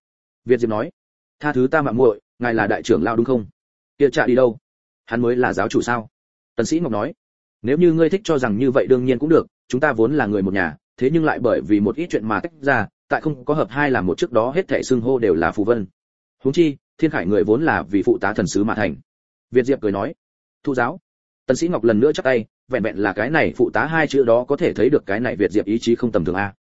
Việt diệp nói, tha thứ ta mạng muội, ngài là đại trưởng lão đúng không? Kia trả đi đâu? Hắn mới là giáo chủ sao? Tần sĩ ngọc nói, nếu như ngươi thích cho rằng như vậy đương nhiên cũng được, chúng ta vốn là người một nhà, thế nhưng lại bởi vì một ít chuyện mà tách ra, tại không có hợp hai làm một trước đó hết thảy xưng hô đều là phù vân. Huống chi thiên khải người vốn là vì phụ tá thần sứ mà thành. Việt diệp cười nói, thu giáo. Tần sĩ ngọc lần nữa chắc tay, vẹn vẹn là cái này phụ tá hai chữ đó có thể thấy được cái này việt diệp ý chí không tầm thường a.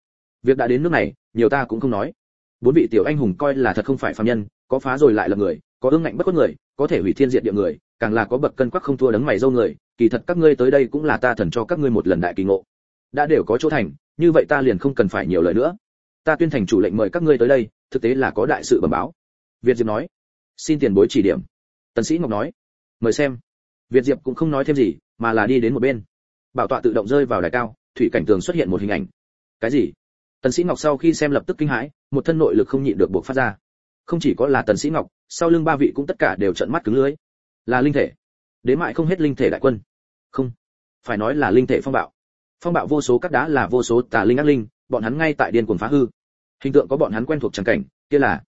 Việc đã đến nước này, nhiều ta cũng không nói. Bốn vị tiểu anh hùng coi là thật không phải phàm nhân, có phá rồi lại là người, có ương ngạnh bất khuất người, có thể hủy thiên diệt địa người, càng là có bậc cân quắc không thua đấng mày dâu người, kỳ thật các ngươi tới đây cũng là ta thần cho các ngươi một lần đại kỳ ngộ. Đã đều có chỗ thành, như vậy ta liền không cần phải nhiều lời nữa. Ta tuyên thành chủ lệnh mời các ngươi tới đây, thực tế là có đại sự bẩm báo. Việt diệp nói xin tiền bối chỉ điểm. Tần sĩ ngọc nói, mời xem. Việt diệp cũng không nói thêm gì, mà là đi đến một bên. Bảo tọa tự động rơi vào đài cao, thủy cảnh tường xuất hiện một hình ảnh. Cái gì? Tần sĩ ngọc sau khi xem lập tức kinh hãi, một thân nội lực không nhịn được buộc phát ra. Không chỉ có là tần sĩ ngọc, sau lưng ba vị cũng tất cả đều trợn mắt cứng lưỡi. Là linh thể. Đến mại không hết linh thể đại quân. Không, phải nói là linh thể phong bạo. Phong bạo vô số các đá là vô số tà linh ác linh, bọn hắn ngay tại điên cuồng phá hư. Hình tượng có bọn hắn quen thuộc chẳng cảnh, kia là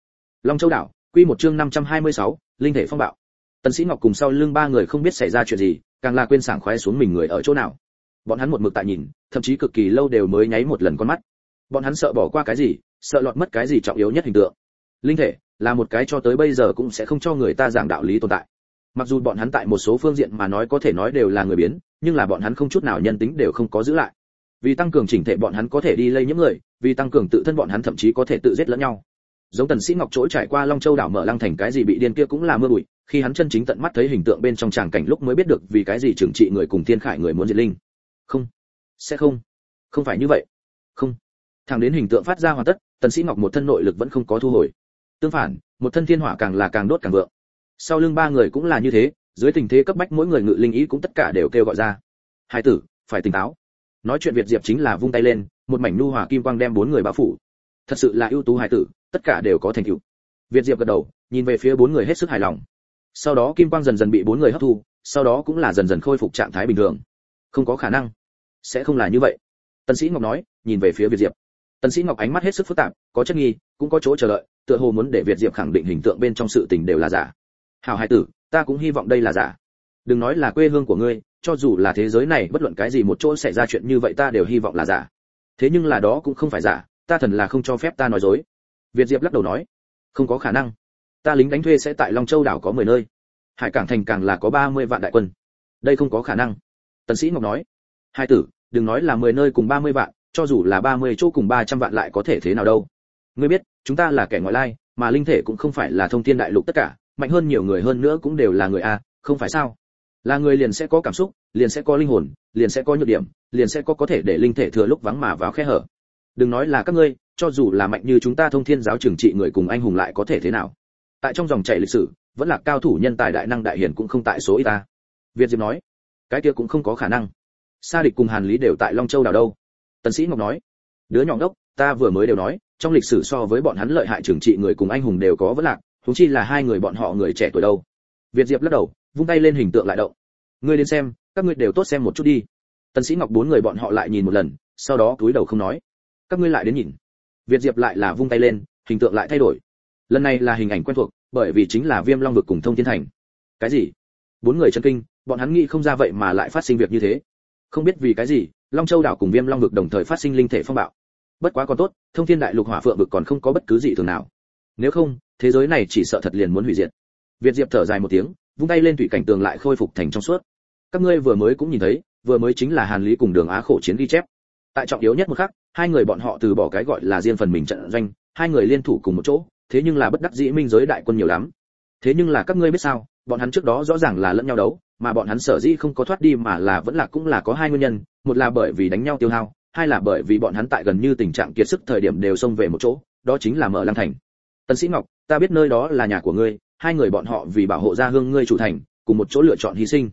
long châu đảo quy một chương 526, linh thể phong bạo. Tần sĩ ngọc cùng sau lưng ba người không biết xảy ra chuyện gì càng là quên sảng khoái xuống mình người ở chỗ nào. Bọn hắn một mực tại nhìn thậm chí cực kỳ lâu đều mới nháy một lần con mắt. Bọn hắn sợ bỏ qua cái gì sợ lọt mất cái gì trọng yếu nhất hình tượng. Linh thể là một cái cho tới bây giờ cũng sẽ không cho người ta giảng đạo lý tồn tại. Mặc dù bọn hắn tại một số phương diện mà nói có thể nói đều là người biến nhưng là bọn hắn không chút nào nhân tính đều không có giữ lại. Vì tăng cường chỉnh thể bọn hắn có thể đi lây nhiễm người vì tăng cường tự thân bọn hắn thậm chí có thể tự giết lẫn nhau giống tần sĩ ngọc trỗi trải qua long châu đảo mở lăng thành cái gì bị điên kia cũng là mưa bụi, khi hắn chân chính tận mắt thấy hình tượng bên trong tràng cảnh lúc mới biết được vì cái gì trừng trị người cùng thiên khải người muốn diệt linh. Không, sẽ không không phải như vậy. Không, thẳng đến hình tượng phát ra hoàn tất, tần sĩ ngọc một thân nội lực vẫn không có thu hồi. Tương phản, một thân thiên hỏa càng là càng đốt càng vượng. Sau lưng ba người cũng là như thế, dưới tình thế cấp bách mỗi người ngự linh ý cũng tất cả đều kêu gọi ra. Hai tử, phải tỉnh táo. Nói chuyện việt diệp chính là vung tay lên, một mảnh nu hòa kim quang đem bốn người bao phủ. Thật sự là ưu tú hài tử tất cả đều có thành tựu. Việt diệp gật đầu, nhìn về phía bốn người hết sức hài lòng. Sau đó kim quang dần dần bị bốn người hấp thu, sau đó cũng là dần dần khôi phục trạng thái bình thường. Không có khả năng. Sẽ không là như vậy. Tần sĩ ngọc nói, nhìn về phía việt diệp. Tần sĩ ngọc ánh mắt hết sức phức tạp, có chất nghi, cũng có chỗ chờ đợi, tựa hồ muốn để việt diệp khẳng định hình tượng bên trong sự tình đều là giả. Hảo hải tử, ta cũng hy vọng đây là giả. Đừng nói là quê hương của ngươi, cho dù là thế giới này, bất luận cái gì một chỗ xảy ra chuyện như vậy ta đều hy vọng là giả. Thế nhưng là đó cũng không phải giả, ta thần là không cho phép ta nói dối việt diệp lắc đầu nói, không có khả năng. Ta lính đánh thuê sẽ tại long châu đảo có 10 nơi. Hải cảng thành càng là có 30 vạn đại quân. Đây không có khả năng. Tần sĩ ngọc nói, hai tử, đừng nói là 10 nơi cùng 30 vạn, cho dù là 30 chỗ cùng 300 vạn lại có thể thế nào đâu. Ngươi biết, chúng ta là kẻ ngoại lai, mà linh thể cũng không phải là thông thiên đại lục tất cả, mạnh hơn nhiều người hơn nữa cũng đều là người a, không phải sao? Là người liền sẽ có cảm xúc, liền sẽ có linh hồn, liền sẽ có nhược điểm, liền sẽ có có thể để linh thể thừa lúc vắng mà vào khe hở. Đừng nói là các ngươi cho dù là mạnh như chúng ta thông thiên giáo trưởng trị người cùng anh hùng lại có thể thế nào? Tại trong dòng chảy lịch sử, vẫn là cao thủ nhân tài đại năng đại hiển cũng không tại số ít ta. Việt diệp nói, cái kia cũng không có khả năng. Sa địch cùng hàn lý đều tại long châu đảo đâu. Tần sĩ ngọc nói, đứa nhỏ đốc ta vừa mới đều nói, trong lịch sử so với bọn hắn lợi hại trưởng trị người cùng anh hùng đều có vẫn lạc chúng chi là hai người bọn họ người trẻ tuổi đâu. Việt diệp lắc đầu, vung tay lên hình tượng lại động. Ngươi đến xem, các ngươi đều tốt xem một chút đi. Tần sĩ ngọc bốn người bọn họ lại nhìn một lần, sau đó cúi đầu không nói. Các ngươi lại đến nhìn việt diệp lại là vung tay lên, hình tượng lại thay đổi. Lần này là hình ảnh quen thuộc, bởi vì chính là viêm long vực cùng thông thiên thành. Cái gì? Bốn người chân kinh, bọn hắn nghĩ không ra vậy mà lại phát sinh việc như thế. Không biết vì cái gì, long châu đảo cùng viêm long vực đồng thời phát sinh linh thể phong bạo. Bất quá còn tốt, thông thiên đại lục hỏa phượng vực còn không có bất cứ gì thường nào. Nếu không, thế giới này chỉ sợ thật liền muốn hủy diệt. Việt diệp thở dài một tiếng, vung tay lên thủy cảnh tường lại khôi phục thành trong suốt. Các ngươi vừa mới cũng nhìn thấy, vừa mới chính là hàn lý cùng đường á khổ chiến ghi chép. Tại trọng yếu nhất một khắc hai người bọn họ từ bỏ cái gọi là riêng phần mình trận doanh, hai người liên thủ cùng một chỗ, thế nhưng là bất đắc dĩ minh giới đại quân nhiều lắm. Thế nhưng là các ngươi biết sao, bọn hắn trước đó rõ ràng là lẫn nhau đấu, mà bọn hắn sở dĩ không có thoát đi mà là vẫn là cũng là có hai nguyên nhân, một là bởi vì đánh nhau tiêu hao, hai là bởi vì bọn hắn tại gần như tình trạng kiệt sức thời điểm đều xông về một chỗ, đó chính là mở lăng thành. Tân sĩ ngọc, ta biết nơi đó là nhà của ngươi, hai người bọn họ vì bảo hộ gia hương ngươi chủ thành, cùng một chỗ lựa chọn hy sinh.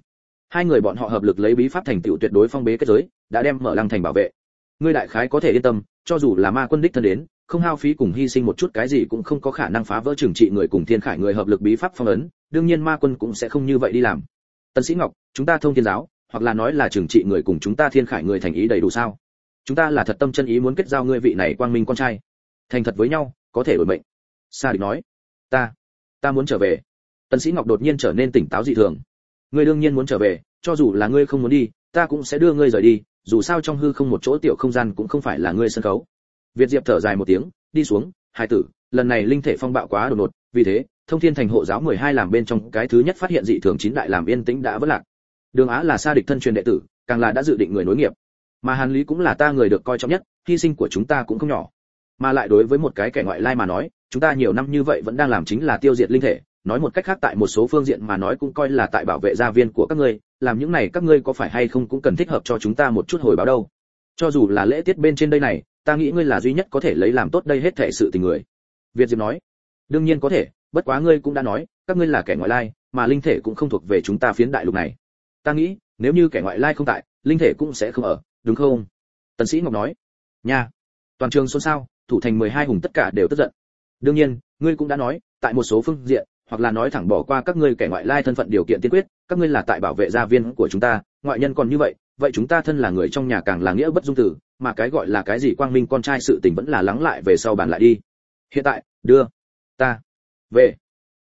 Hai người bọn họ hợp lực lấy bí pháp thành tựu tuyệt đối phong bế kết giới, đã đem mở lăng thành bảo vệ ngươi đại khái có thể yên tâm, cho dù là ma quân đích thân đến, không hao phí cùng hy sinh một chút cái gì cũng không có khả năng phá vỡ trừng trị người cùng thiên khải người hợp lực bí pháp phong ấn, đương nhiên ma quân cũng sẽ không như vậy đi làm. Tân sĩ ngọc, chúng ta thông thiên giáo, hoặc là nói là trừng trị người cùng chúng ta thiên khải người thành ý đầy đủ sao? Chúng ta là thật tâm chân ý muốn kết giao ngươi vị này quang minh con trai. Thành thật với nhau, có thể đổi mệnh. Sa địch nói. Ta ta muốn trở về. Tân sĩ ngọc đột nhiên trở nên tỉnh táo dị thường. Ngươi đương nhiên muốn trở về, cho dù là ngươi không muốn đi, ta cũng sẽ đưa ngươi rời đi dù sao trong hư không một chỗ tiểu không gian cũng không phải là ngươi sân khấu. Việt diệp thở dài một tiếng, đi xuống, hai tử, lần này linh thể phong bạo quá đột ngột, vì thế, thông thiên thành hộ giáo 12 làm bên trong cái thứ nhất phát hiện dị thường chín đại làm yên tĩnh đã vỡ lạc. Đường á là sa địch thân truyền đệ tử, càng là đã dự định người nối nghiệp. Mà hàn lý cũng là ta người được coi trọng nhất, hy sinh của chúng ta cũng không nhỏ. Mà lại đối với một cái kẻ ngoại lai mà nói, chúng ta nhiều năm như vậy vẫn đang làm chính là tiêu diệt linh thể, nói một cách khác tại một số phương diện mà nói cũng coi là tại bảo vệ gia viên của các ngươi làm những này các ngươi có phải hay không cũng cần thích hợp cho chúng ta một chút hồi báo đâu. Cho dù là lễ tiết bên trên đây này, ta nghĩ ngươi là duy nhất có thể lấy làm tốt đây hết thể sự tình người. Việt diệp nói. Đương nhiên có thể, bất quá ngươi cũng đã nói, các ngươi là kẻ ngoại lai, mà linh thể cũng không thuộc về chúng ta phiến đại lục này. Ta nghĩ, nếu như kẻ ngoại lai không tại, linh thể cũng sẽ không ở, đúng không? Tần sĩ ngọc nói. Nha, toàn trường xôn xao, thủ thành 12 hùng tất cả đều tức giận. Đương nhiên, ngươi cũng đã nói, tại một số phương diện hoặc là nói thẳng bỏ qua các ngươi kẻ ngoại lai thân phận điều kiện tiên quyết, các ngươi là tại bảo vệ gia viên của chúng ta, ngoại nhân còn như vậy vậy chúng ta thân là người trong nhà càng là nghĩa bất dung tử, mà cái gọi là cái gì quang minh con trai sự tình vẫn là lắng lại về sau bàn lại đi. Hiện tại, đưa ta về.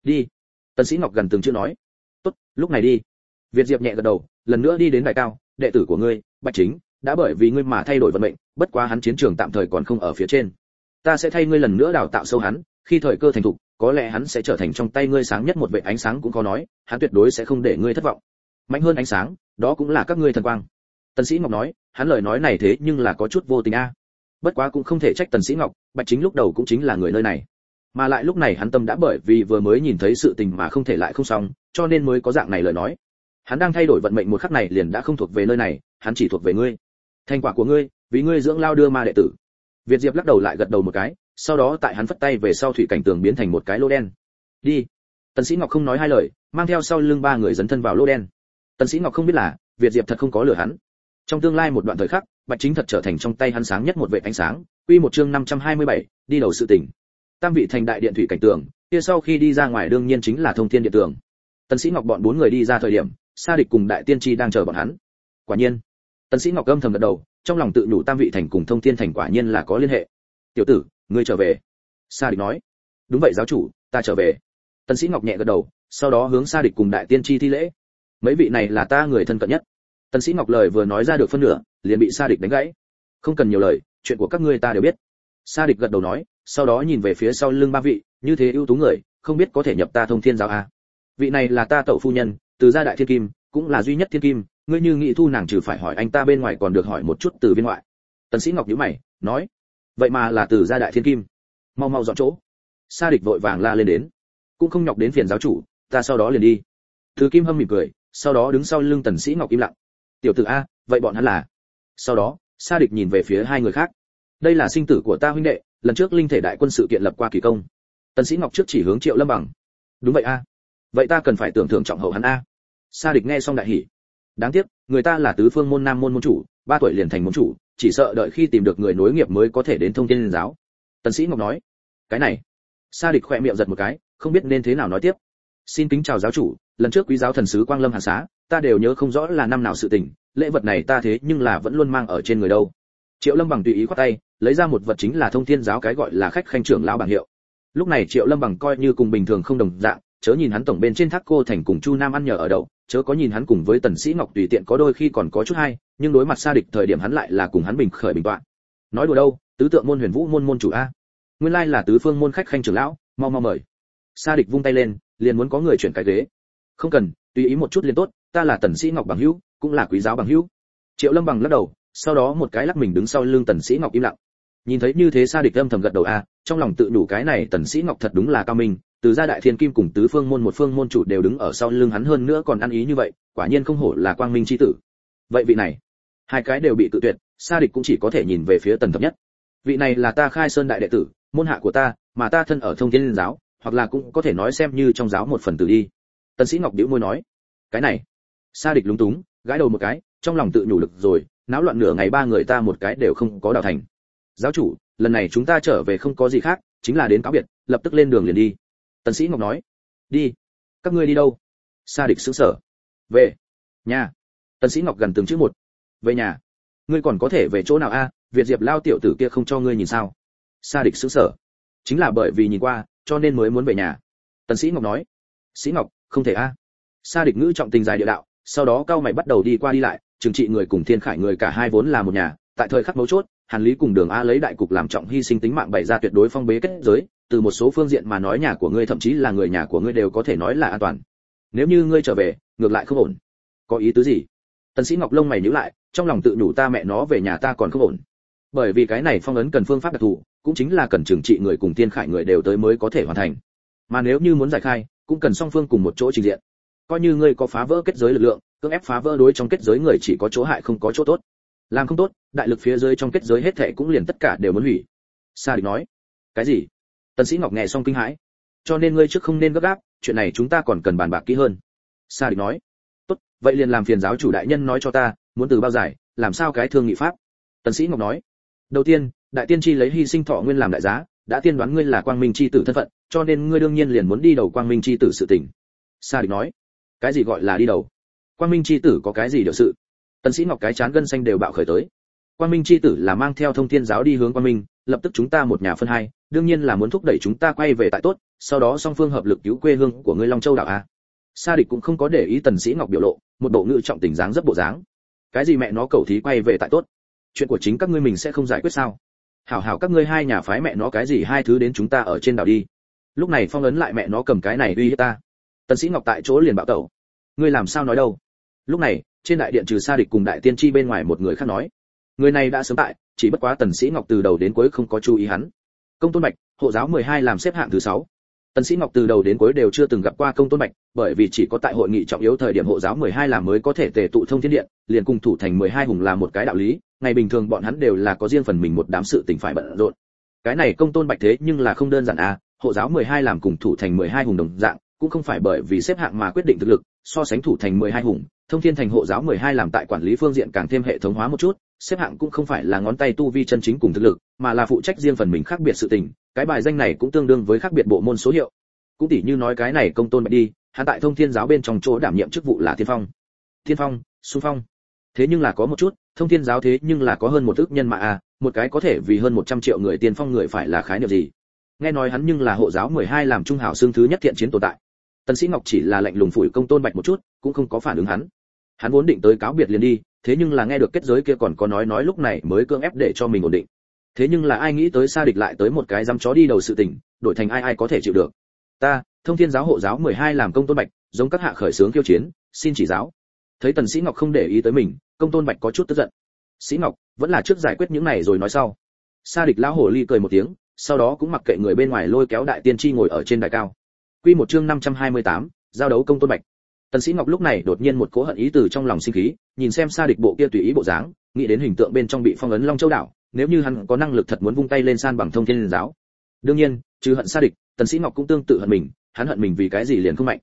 Đi. Tần sĩ ngọc gần từng chưa nói. Tốt, lúc này đi. Việt diệp nhẹ gật đầu, lần nữa đi đến đại cao, đệ tử của ngươi, bạch chính, đã bởi vì ngươi mà thay đổi vận mệnh, bất quá hắn chiến trường tạm thời còn không ở phía trên. Ta sẽ thay ngươi lần nữa đào tạo sâu hắn, khi thời cơ thành thục có lẽ hắn sẽ trở thành trong tay ngươi sáng nhất một vệ ánh sáng cũng có nói, hắn tuyệt đối sẽ không để ngươi thất vọng. Mạnh hơn ánh sáng, đó cũng là các ngươi thần quang. Tần sĩ ngọc nói, hắn lời nói này thế nhưng là có chút vô tình a. Bất quá cũng không thể trách tần sĩ ngọc, bạch chính lúc đầu cũng chính là người nơi này. Mà lại lúc này hắn tâm đã bởi vì vừa mới nhìn thấy sự tình mà không thể lại không xong, cho nên mới có dạng này lời nói. Hắn đang thay đổi vận mệnh một khắc này liền đã không thuộc về nơi này, hắn chỉ thuộc về ngươi. Thành quả của ngươi, vì ngươi dưỡng lao đưa ma đệ tử. Việt diệp lắc đầu lại gật đầu một cái sau đó tại hắn phất tay về sau thủy cảnh tường biến thành một cái lô đen. Đi. Tần sĩ ngọc không nói hai lời mang theo sau lưng ba người dấn thân vào lô đen. Tần sĩ ngọc không biết là việt diệp thật không có lừa hắn. Trong tương lai một đoạn thời khắc bạch chính thật trở thành trong tay hắn sáng nhất một vệ ánh sáng quy một chương 527, đi đầu sự tỉnh tam vị thành đại điện thủy cảnh tường kia sau khi đi ra ngoài đương nhiên chính là thông thiên điện tường. Tần sĩ ngọc bọn bốn người đi ra thời điểm sa địch cùng đại tiên tri đang chờ bọn hắn. Quả nhiên tần sĩ ngọc âm thầm gật đầu trong lòng tự nhủ tam vị thành cùng thông thiên thành quả nhiên là có liên hệ. Tiểu tử ngươi trở về. Sa địch nói. Đúng vậy, giáo chủ, ta trở về. Tần sĩ ngọc nhẹ gật đầu, sau đó hướng sa địch cùng đại tiên tri thi lễ. Mấy vị này là ta người thân cận nhất. Tần sĩ ngọc lời vừa nói ra được phân nửa, liền bị sa địch đánh gãy. Không cần nhiều lời, chuyện của các ngươi ta đều biết. Sa địch gật đầu nói, sau đó nhìn về phía sau lưng ba vị, như thế ưu tú người, không biết có thể nhập ta thông thiên giáo à? vị này là ta tẩu phu nhân, từ gia đại thiên kim, cũng là duy nhất thiên kim, ngươi như nghị thu nàng trừ phải hỏi anh ta bên ngoài còn được hỏi một chút từ bên ngoại. Tần sĩ ngọc nhíu mày, nói vậy mà là từ gia đại thiên kim. Mau mau dọn chỗ. Sa địch vội vàng la lên đến. Cũng không nhọc đến phiền giáo chủ, ta sau đó liền đi. Thứ kim hâm mỉm cười, sau đó đứng sau lưng tần sĩ ngọc im lặng. Tiểu tử a, vậy bọn hắn là? Sau đó, sa địch nhìn về phía hai người khác. Đây là sinh tử của ta huynh đệ, lần trước linh thể đại quân sự kiện lập qua kỳ công. Tần sĩ ngọc trước chỉ hướng triệu lâm bằng. Đúng vậy a. Vậy ta cần phải tưởng thưởng trọng hậu hắn a. Sa địch nghe xong đại hỉ. Đáng tiếc, người ta là tứ phương môn nam môn môn chủ, ba tuổi liền thành môn chủ chỉ sợ đợi khi tìm được người nối nghiệp mới có thể đến thông thiên giáo. Tần sĩ ngọc nói, cái này. Sa địch khoe miệng giật một cái, không biết nên thế nào nói tiếp. Xin kính chào giáo chủ, lần trước quý giáo thần sứ quang lâm hàn xá, ta đều nhớ không rõ là năm nào sự tình, lễ vật này ta thế nhưng là vẫn luôn mang ở trên người đâu. Triệu lâm bằng tùy ý khoát tay, lấy ra một vật chính là thông thiên giáo cái gọi là khách khanh trưởng lão bảng hiệu. Lúc này triệu lâm bằng coi như cùng bình thường không đồng dạng, chớ nhìn hắn tổng bên trên thác cô thành cùng chu nam ăn nhờ ở đậu, chớ có nhìn hắn cùng với tần sĩ ngọc tùy tiện có đôi khi còn có chút hay nhưng đối mặt xa địch thời điểm hắn lại là cùng hắn bình khởi bình toạn. Nói đùa đâu, tứ tượng môn huyền vũ môn môn chủ a. Nguyên lai là tứ phương môn khách khanh trưởng lão, mau mau mời. Sa địch vung tay lên, liền muốn có người chuyển cái ghế. Không cần, tùy ý một chút liền tốt, ta là tần sĩ ngọc bằng hữu, cũng là quý giáo bằng hữu. Triệu lâm bằng lắc đầu, sau đó một cái lắc mình đứng sau lưng tần sĩ ngọc im lặng. Nhìn thấy như thế sa địch âm thầm gật đầu a, trong lòng tự đủ cái này tần sĩ ngọc thật đúng là cao minh, từ gia đại thiên kim cùng tứ phương môn một phương môn chủ đều đứng ở sau lưng hắn hơn nữa còn ăn ý như vậy, quả nhiên không hổ là quang minh chi tử. Vậy vị này hai cái đều bị tự tuyệt, sa địch cũng chỉ có thể nhìn về phía tần thập nhất. Vị này là ta khai sơn đại đệ tử, môn hạ của ta, mà ta thân ở thông thiên giáo, hoặc là cũng có thể nói xem như trong giáo một phần tử đi. Tần sĩ ngọc điếu môi nói, cái này. Sa địch lúng túng, gãi đầu một cái, trong lòng tự nhủ lực rồi, náo loạn nửa ngày ba người ta một cái đều không có đào thành. Giáo chủ, lần này chúng ta trở về không có gì khác, chính là đến cáo biệt, lập tức lên đường liền đi. Tần sĩ ngọc nói, đi. Các ngươi đi đâu? Sa địch sững sờ. Về. Nhà. Tần sĩ ngọc gần từng chữ một về nhà. Ngươi còn có thể về chỗ nào a? Việt diệp lao tiểu tử kia không cho ngươi nhìn sao? Sa địch xứng sở. Chính là bởi vì nhìn qua, cho nên mới muốn về nhà. Tần sĩ ngọc nói. Sĩ ngọc, không thể a. Sa địch ngữ trọng tình dài địa đạo, sau đó cao mày bắt đầu đi qua đi lại, trừng trị người cùng thiên khải người cả hai vốn là một nhà. Tại thời khắc mấu chốt, hàn lý cùng đường a lấy đại cục làm trọng hy sinh tính mạng bày ra tuyệt đối phong bế kết giới. Từ một số phương diện mà nói nhà của ngươi thậm chí là người nhà của ngươi đều có thể nói là an toàn. Nếu như ngươi trở về, ngược lại không ổn. Có ý tứ gì? Tần sĩ ngọc lông mày nhíu lại, trong lòng tự nhủ ta mẹ nó về nhà ta còn không ổn. Bởi vì cái này phong ấn cần phương pháp đặc thù, cũng chính là cần trừng trị người cùng tiên khải người đều tới mới có thể hoàn thành. Mà nếu như muốn giải khai, cũng cần song phương cùng một chỗ trình diện. Coi như ngươi có phá vỡ kết giới lực lượng, cưỡng ép phá vỡ đối trong kết giới người chỉ có chỗ hại không có chỗ tốt. Làm không tốt, đại lực phía dưới trong kết giới hết thảy cũng liền tất cả đều muốn hủy. Sa địch nói. Cái gì? Tần sĩ ngọc nghe xong kinh hãi. Cho nên ngươi trước không nên gấp gáp, chuyện này chúng ta còn cần bàn bạc kỹ hơn. Sa địch nói vậy liền làm phiền giáo chủ đại nhân nói cho ta, muốn từ bao giải, làm sao cái thương nghị pháp? Tần sĩ ngọc nói, đầu tiên, đại tiên tri lấy hy sinh thọ nguyên làm đại giá, đã tiên đoán ngươi là quang minh chi tử thân phận, cho nên ngươi đương nhiên liền muốn đi đầu quang minh chi tử sự tình. Sa địch nói, cái gì gọi là đi đầu? Quang minh chi tử có cái gì điều sự? Tần sĩ ngọc cái chán gân xanh đều bạo khởi tới. Quang minh chi tử là mang theo thông thiên giáo đi hướng quang minh, lập tức chúng ta một nhà phân hai, đương nhiên là muốn thúc đẩy chúng ta quay về tại tốt, sau đó song phương hợp lực cứu quê hương của ngươi long châu đảo a sa địch cũng không có để ý tần sĩ ngọc biểu lộ, một bộ ngữ trọng tình dáng rất bộ dáng. Cái gì mẹ nó cầu thí quay về tại tốt? Chuyện của chính các ngươi mình sẽ không giải quyết sao? Hảo hảo các ngươi hai nhà phái mẹ nó cái gì hai thứ đến chúng ta ở trên đảo đi. Lúc này phong ấn lại mẹ nó cầm cái này uy hiếp ta. Tần sĩ ngọc tại chỗ liền bạo tẩu. Ngươi làm sao nói đâu? Lúc này, trên đại điện trừ sa địch cùng đại tiên tri bên ngoài một người khác nói. Người này đã sớm tại, chỉ bất quá tần sĩ ngọc từ đầu đến cuối không có chú ý hắn. Công tôn bạch, hộ giáo 12 làm xếp hạng thứ 6 tần sĩ ngọc từ đầu đến cuối đều chưa từng gặp qua công tôn bạch, bởi vì chỉ có tại hội nghị trọng yếu thời điểm hộ giáo 12 làm mới có thể tề tụ thông thiên điện, liền cùng thủ thành 12 hùng là một cái đạo lý, ngày bình thường bọn hắn đều là có riêng phần mình một đám sự tình phải bận rộn. Cái này công tôn bạch thế nhưng là không đơn giản à hộ giáo 12 làm cùng thủ thành 12 hùng đồng dạng, cũng không phải bởi vì xếp hạng mà quyết định thực lực, so sánh thủ thành 12 hùng, thông thiên thành hộ giáo 12 làm tại quản lý phương diện càng thêm hệ thống hóa một chút, xếp hạng cũng không phải là ngón tay tu vi chân chính cùng thực lực, mà là phụ trách riêng phần mình khác biệt sự tình cái bài danh này cũng tương đương với khác biệt bộ môn số hiệu. Cũng tỉ như nói cái này công tôn bạch đi, hắn tại thông thiên giáo bên trong chỗ đảm nhiệm chức vụ là thiên phong. Thiên phong, xung phong. Thế nhưng là có một chút, thông thiên giáo thế nhưng là có hơn một ước nhân mà à một cái có thể vì hơn 100 triệu người tiên phong người phải là khái niệm gì? Nghe nói hắn nhưng là hộ giáo 12 làm trung hảo xương thứ nhất thiện chiến tồn tại. Tần sĩ ngọc chỉ là lạnh lùng phủi công tôn bạch một chút, cũng không có phản ứng hắn. Hắn vốn định tới cáo biệt liền đi, thế nhưng là nghe được kết giới kia còn có nói nói lúc này mới cưỡng ép để cho mình ổn định thế nhưng là ai nghĩ tới xa địch lại tới một cái dám chó đi đầu sự tình đổi thành ai ai có thể chịu được. Ta thông thiên giáo hộ giáo 12 làm công tôn bạch giống các hạ khởi sướng kiêu chiến xin chỉ giáo. Thấy tần sĩ ngọc không để ý tới mình công tôn bạch có chút tức giận. Sĩ ngọc vẫn là trước giải quyết những này rồi nói sau. Sa địch lão hồ ly cười một tiếng sau đó cũng mặc kệ người bên ngoài lôi kéo đại tiên tri ngồi ở trên đài cao. Quy một chương 528, giao đấu công tôn bạch. Tần sĩ ngọc lúc này đột nhiên một cố hận ý từ trong lòng sinh khí nhìn xem sa địch bộ kia tùy ý bộ dáng nghĩ đến hình tượng bên trong bị phong ấn long châu đảo nếu như hắn có năng lực thật muốn vung tay lên san bằng thông thiên giáo. Đương nhiên, trừ hận xa địch, tần sĩ ngọc cũng tương tự hận mình, hắn hận mình vì cái gì liền không mạnh.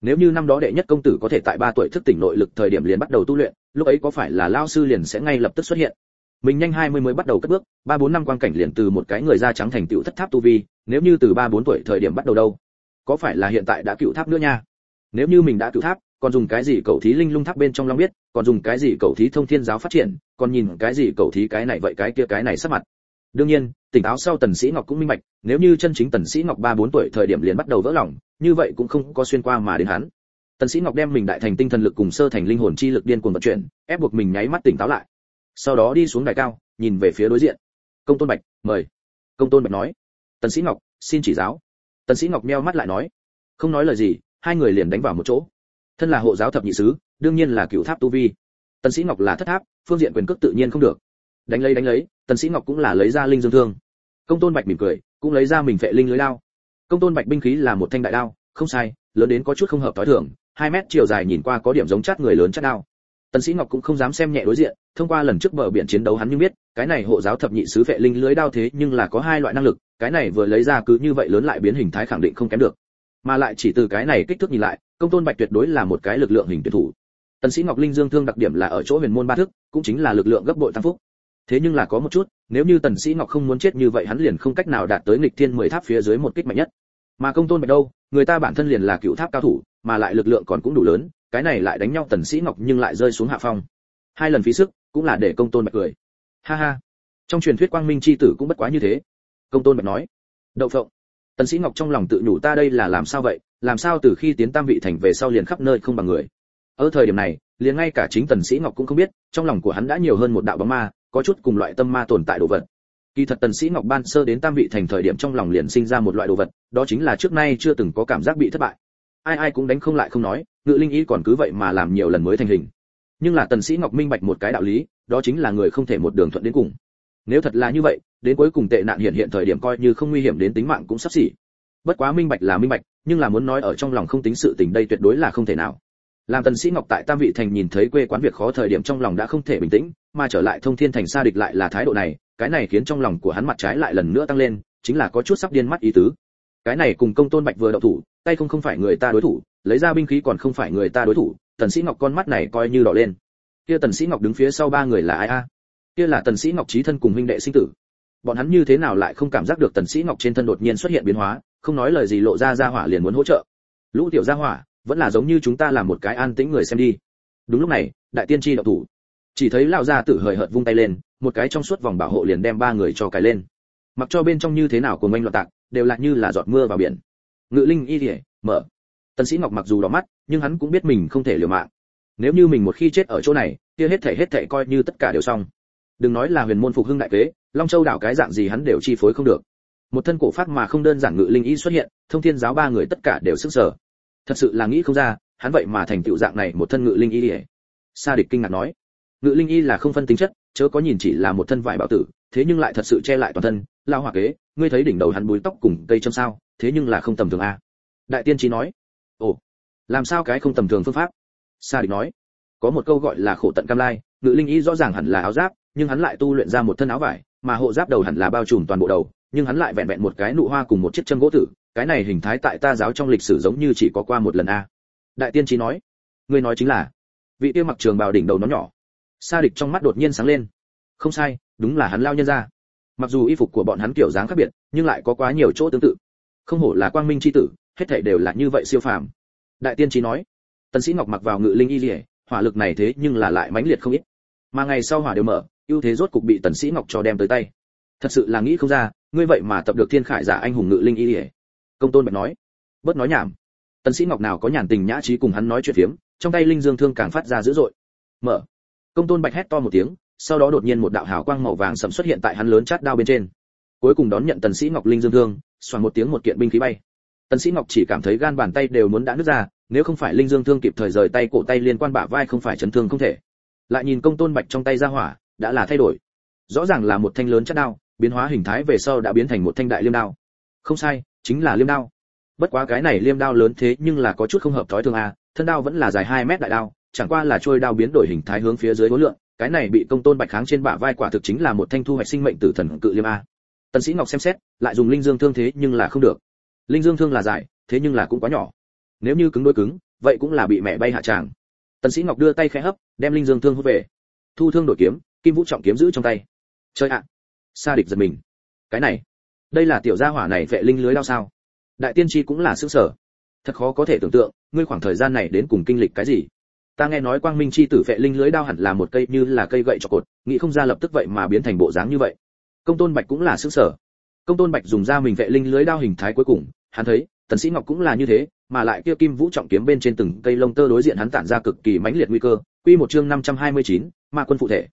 Nếu như năm đó đệ nhất công tử có thể tại 3 tuổi thức tỉnh nội lực thời điểm liền bắt đầu tu luyện, lúc ấy có phải là lao sư liền sẽ ngay lập tức xuất hiện? Mình nhanh 20 mới bắt đầu cất bước, ba bốn năm quan cảnh liền từ một cái người da trắng thành tựu thất tháp tu vi, nếu như từ ba bốn tuổi thời điểm bắt đầu đâu? Có phải là hiện tại đã cựu tháp nữa nha? Nếu như mình đã cựu tháp, còn dùng cái gì cầu thí linh lung tháp bên trong long biết, còn dùng cái gì cầu thí thông thiên giáo phát triển còn nhìn cái gì cầu thí cái này vậy cái kia cái này sắp mặt. Đương nhiên, tỉnh táo sau tần sĩ ngọc cũng minh bạch, nếu như chân chính tần sĩ ngọc ba bốn tuổi thời điểm liền bắt đầu vỡ lòng, như vậy cũng không có xuyên qua mà đến hắn. Tần sĩ ngọc đem mình đại thành tinh thần lực cùng sơ thành linh hồn chi lực điên cuồng vận chuyển, ép buộc mình nháy mắt tỉnh táo lại. Sau đó đi xuống đài cao, nhìn về phía đối diện. Công tôn bạch, mời. Công tôn bạch nói. Tần sĩ ngọc, xin chỉ giáo. Tần sĩ ngọc meo mắt lại nói. Không nói lời gì, hai người liền đánh vào một chỗ. Thân là hộ giáo thập nhị sứ, đương nhiên là cửu tháp tu vi. Tần sĩ ngọc là thất tháp phương diện quyền cước tự nhiên không được. Đánh lấy đánh lấy, tần sĩ ngọc cũng là lấy ra linh dương thương. Công tôn bạch mỉm cười, cũng lấy ra mình phệ linh lưới đao. Công tôn bạch binh khí là một thanh đại đao, không sai, lớn đến có chút không hợp thói thường, hai mét chiều dài nhìn qua có điểm giống chát người lớn chát đao. Tần sĩ ngọc cũng không dám xem nhẹ đối diện, thông qua lần trước bờ biển chiến đấu hắn nhưng biết, cái này hộ giáo thập nhị sứ phệ linh lưới đao thế nhưng là có hai loại năng lực, cái này vừa lấy ra cứ như vậy lớn lại biến hình thái khẳng định không kém được. Mà lại chỉ từ cái này kích thước nhìn lại, công tôn bạch tuyệt đối là một cái lực lượng hình tuyệt thủ tần sĩ ngọc linh dương thương đặc điểm là ở chỗ huyền môn ba thức, cũng chính là lực lượng gấp bội tăng phúc. Thế nhưng là có một chút, nếu như tần sĩ ngọc không muốn chết như vậy hắn liền không cách nào đạt tới nghịch thiên mười tháp phía dưới một kích mạnh nhất. Mà công tôn bạch đâu, người ta bản thân liền là cựu tháp cao thủ, mà lại lực lượng còn cũng đủ lớn, cái này lại đánh nhau tần sĩ ngọc nhưng lại rơi xuống hạ phong. Hai lần phí sức, cũng là để công tôn bạch cười. Ha ha. Trong truyền thuyết quang minh chi tử cũng bất quá như thế. Công tôn bạch nói. Đậu phộng. Tần sĩ ngọc trong lòng tự nhủ ta đây là làm sao vậy, làm sao từ khi tiến tam vị thành về sau liền khắp nơi không bằng người ở thời điểm này, liền ngay cả chính tần sĩ ngọc cũng không biết, trong lòng của hắn đã nhiều hơn một đạo bóng ma, có chút cùng loại tâm ma tồn tại đồ vật. Kỳ thật tần sĩ ngọc ban sơ đến tam vị thành thời điểm trong lòng liền sinh ra một loại đồ vật, đó chính là trước nay chưa từng có cảm giác bị thất bại. Ai ai cũng đánh không lại không nói, ngự linh ý còn cứ vậy mà làm nhiều lần mới thành hình. Nhưng là tần sĩ ngọc minh bạch một cái đạo lý, đó chính là người không thể một đường thuận đến cùng. Nếu thật là như vậy, đến cuối cùng tệ nạn hiện hiện thời điểm coi như không nguy hiểm đến tính mạng cũng sắp xỉ. Bất quá minh bạch là minh bạch, nhưng là muốn nói ở trong lòng không tính sự tình đây tuyệt đối là không thể nào làm tần sĩ ngọc tại tam vị thành nhìn thấy quê quán việc khó thời điểm trong lòng đã không thể bình tĩnh, mà trở lại thông thiên thành xa địch lại là thái độ này, cái này khiến trong lòng của hắn mặt trái lại lần nữa tăng lên, chính là có chút sắp điên mắt ý tứ. Cái này cùng công tôn bạch vừa động thủ, tay không không phải người ta đối thủ, lấy ra binh khí còn không phải người ta đối thủ, tần sĩ ngọc con mắt này coi như đỏ lên. Kia tần sĩ ngọc đứng phía sau ba người là ai a? Kia là tần sĩ ngọc trí thân cùng huynh đệ sinh tử. Bọn hắn như thế nào lại không cảm giác được tần sĩ ngọc trên thân đột nhiên xuất hiện biến hóa, không nói lời gì lộ ra ra hỏa liền muốn hỗ trợ. Lũ tiểu gia hỏa vẫn là giống như chúng ta làm một cái an tĩnh người xem đi. Đúng lúc này, đại tiên tri đạo thủ. Chỉ thấy lão gia tử hời hợt vung tay lên, một cái trong suốt vòng bảo hộ liền đem ba người cho cái lên. Mặc cho bên trong như thế nào của ngoanh loạn tạc, đều là như là giọt mưa vào biển. Ngự linh y thể mở. Tần sĩ ngọc mặc dù đỏ mắt, nhưng hắn cũng biết mình không thể liều mạng. Nếu như mình một khi chết ở chỗ này, kia hết thể hết thể coi như tất cả đều xong. Đừng nói là huyền môn phục hưng đại kế, long châu đảo cái dạng gì hắn đều chi phối không được. Một thân cổ pháp mà không đơn giản ngự linh y xuất hiện, thông thiên giáo ba người tất cả đều sức sở thật sự là nghĩ không ra, hắn vậy mà thành tựu dạng này một thân ngự linh y ỉa sa địch kinh ngạc nói, ngự linh y là không phân tính chất, chớ có nhìn chỉ là một thân vải bảo tử, thế nhưng lại thật sự che lại toàn thân, lao hỏa kế, ngươi thấy đỉnh đầu hắn búi tóc cùng cây châm sao, thế nhưng là không tầm thường a. Đại tiên trí nói, ồ, làm sao cái không tầm thường phương pháp? Sa địch nói, có một câu gọi là khổ tận cam lai, ngự linh y rõ ràng hẳn là áo giáp, nhưng hắn lại tu luyện ra một thân áo vải, mà hộ giáp đầu hẳn là bao trùm toàn bộ đầu nhưng hắn lại vẹn vẹn một cái nụ hoa cùng một chiếc chân gỗ tử cái này hình thái tại ta giáo trong lịch sử giống như chỉ có qua một lần a. Đại tiên trí nói ngươi nói chính là vị tiêu mặc trường bào đỉnh đầu nó nhỏ sa địch trong mắt đột nhiên sáng lên. Không sai đúng là hắn lao nhân ra mặc dù y phục của bọn hắn kiểu dáng khác biệt nhưng lại có quá nhiều chỗ tương tự. Không hổ là quang minh chi tử hết thảy đều là như vậy siêu phàm. Đại tiên trí nói tần sĩ ngọc mặc vào ngự linh y lìa, hỏa lực này thế nhưng là lại mãnh liệt không ít. Mà ngày sau hỏa đều mở ưu thế rốt cục bị tần sĩ ngọc cho đem tới tay. Thật sự là nghĩ không ra ngươi vậy mà tập được thiên khải giả anh hùng ngự linh y ỉa công tôn bạch nói. Bớt nói nhảm. Tần sĩ ngọc nào có nhàn tình nhã trí cùng hắn nói chuyện phiếm, trong tay linh dương thương càng phát ra dữ dội. Mở. Công tôn bạch hét to một tiếng, sau đó đột nhiên một đạo hào quang màu vàng sầm xuất hiện tại hắn lớn chát đao bên trên. Cuối cùng đón nhận tần sĩ ngọc linh dương thương xoàng một tiếng một kiện binh khí bay. Tần sĩ ngọc chỉ cảm thấy gan bàn tay đều muốn đã nứt ra, nếu không phải linh dương thương kịp thời rời tay cổ tay liên quan bả vai không phải chấn thương không thể. Lại nhìn công tôn bạch trong tay ra hỏa, đã là thay đổi. Rõ ràng là một thanh lớn chát đao biến hóa hình thái về sau đã biến thành một thanh đại liêm đao. Không sai, chính là liêm đao. Bất quá cái này liêm đao lớn thế nhưng là có chút không hợp thói thường a thân đao vẫn là dài 2 mét đại đao, chẳng qua là trôi đao biến đổi hình thái hướng phía dưới vô lượng, cái này bị công tôn bạch kháng trên bả vai quả thực chính là một thanh thu hoạch sinh mệnh tử thần cự liêm a. Tần sĩ ngọc xem xét, lại dùng linh dương thương thế nhưng là không được. Linh dương thương là dài, thế nhưng là cũng quá nhỏ. Nếu như cứng đối cứng, vậy cũng là bị mẹ bay hạ tràng. Tần sĩ ngọc đưa tay khẽ hấp, đem linh dương thương hút về. Thu thương đổi kiếm, kim vũ trọng kiếm giữ trong tay. Chơi ạ sa địch giật mình. Cái này đây là tiểu gia hỏa này vệ linh lưới lao sao? Đại tiên tri cũng là sức sở. Thật khó có thể tưởng tượng ngươi khoảng thời gian này đến cùng kinh lịch cái gì? Ta nghe nói quang minh chi tử vệ linh lưới đao hẳn là một cây như là cây gậy cho cột nghĩ không ra lập tức vậy mà biến thành bộ dáng như vậy. Công tôn bạch cũng là sức sở. Công tôn bạch dùng ra mình vệ linh lưới đao hình thái cuối cùng hắn thấy tần sĩ ngọc cũng là như thế mà lại kia kim vũ trọng kiếm bên trên từng cây lông tơ đối diện hắn tản ra cực kỳ mãnh liệt nguy cơ. Quy một chương 529, ma quân phụ thể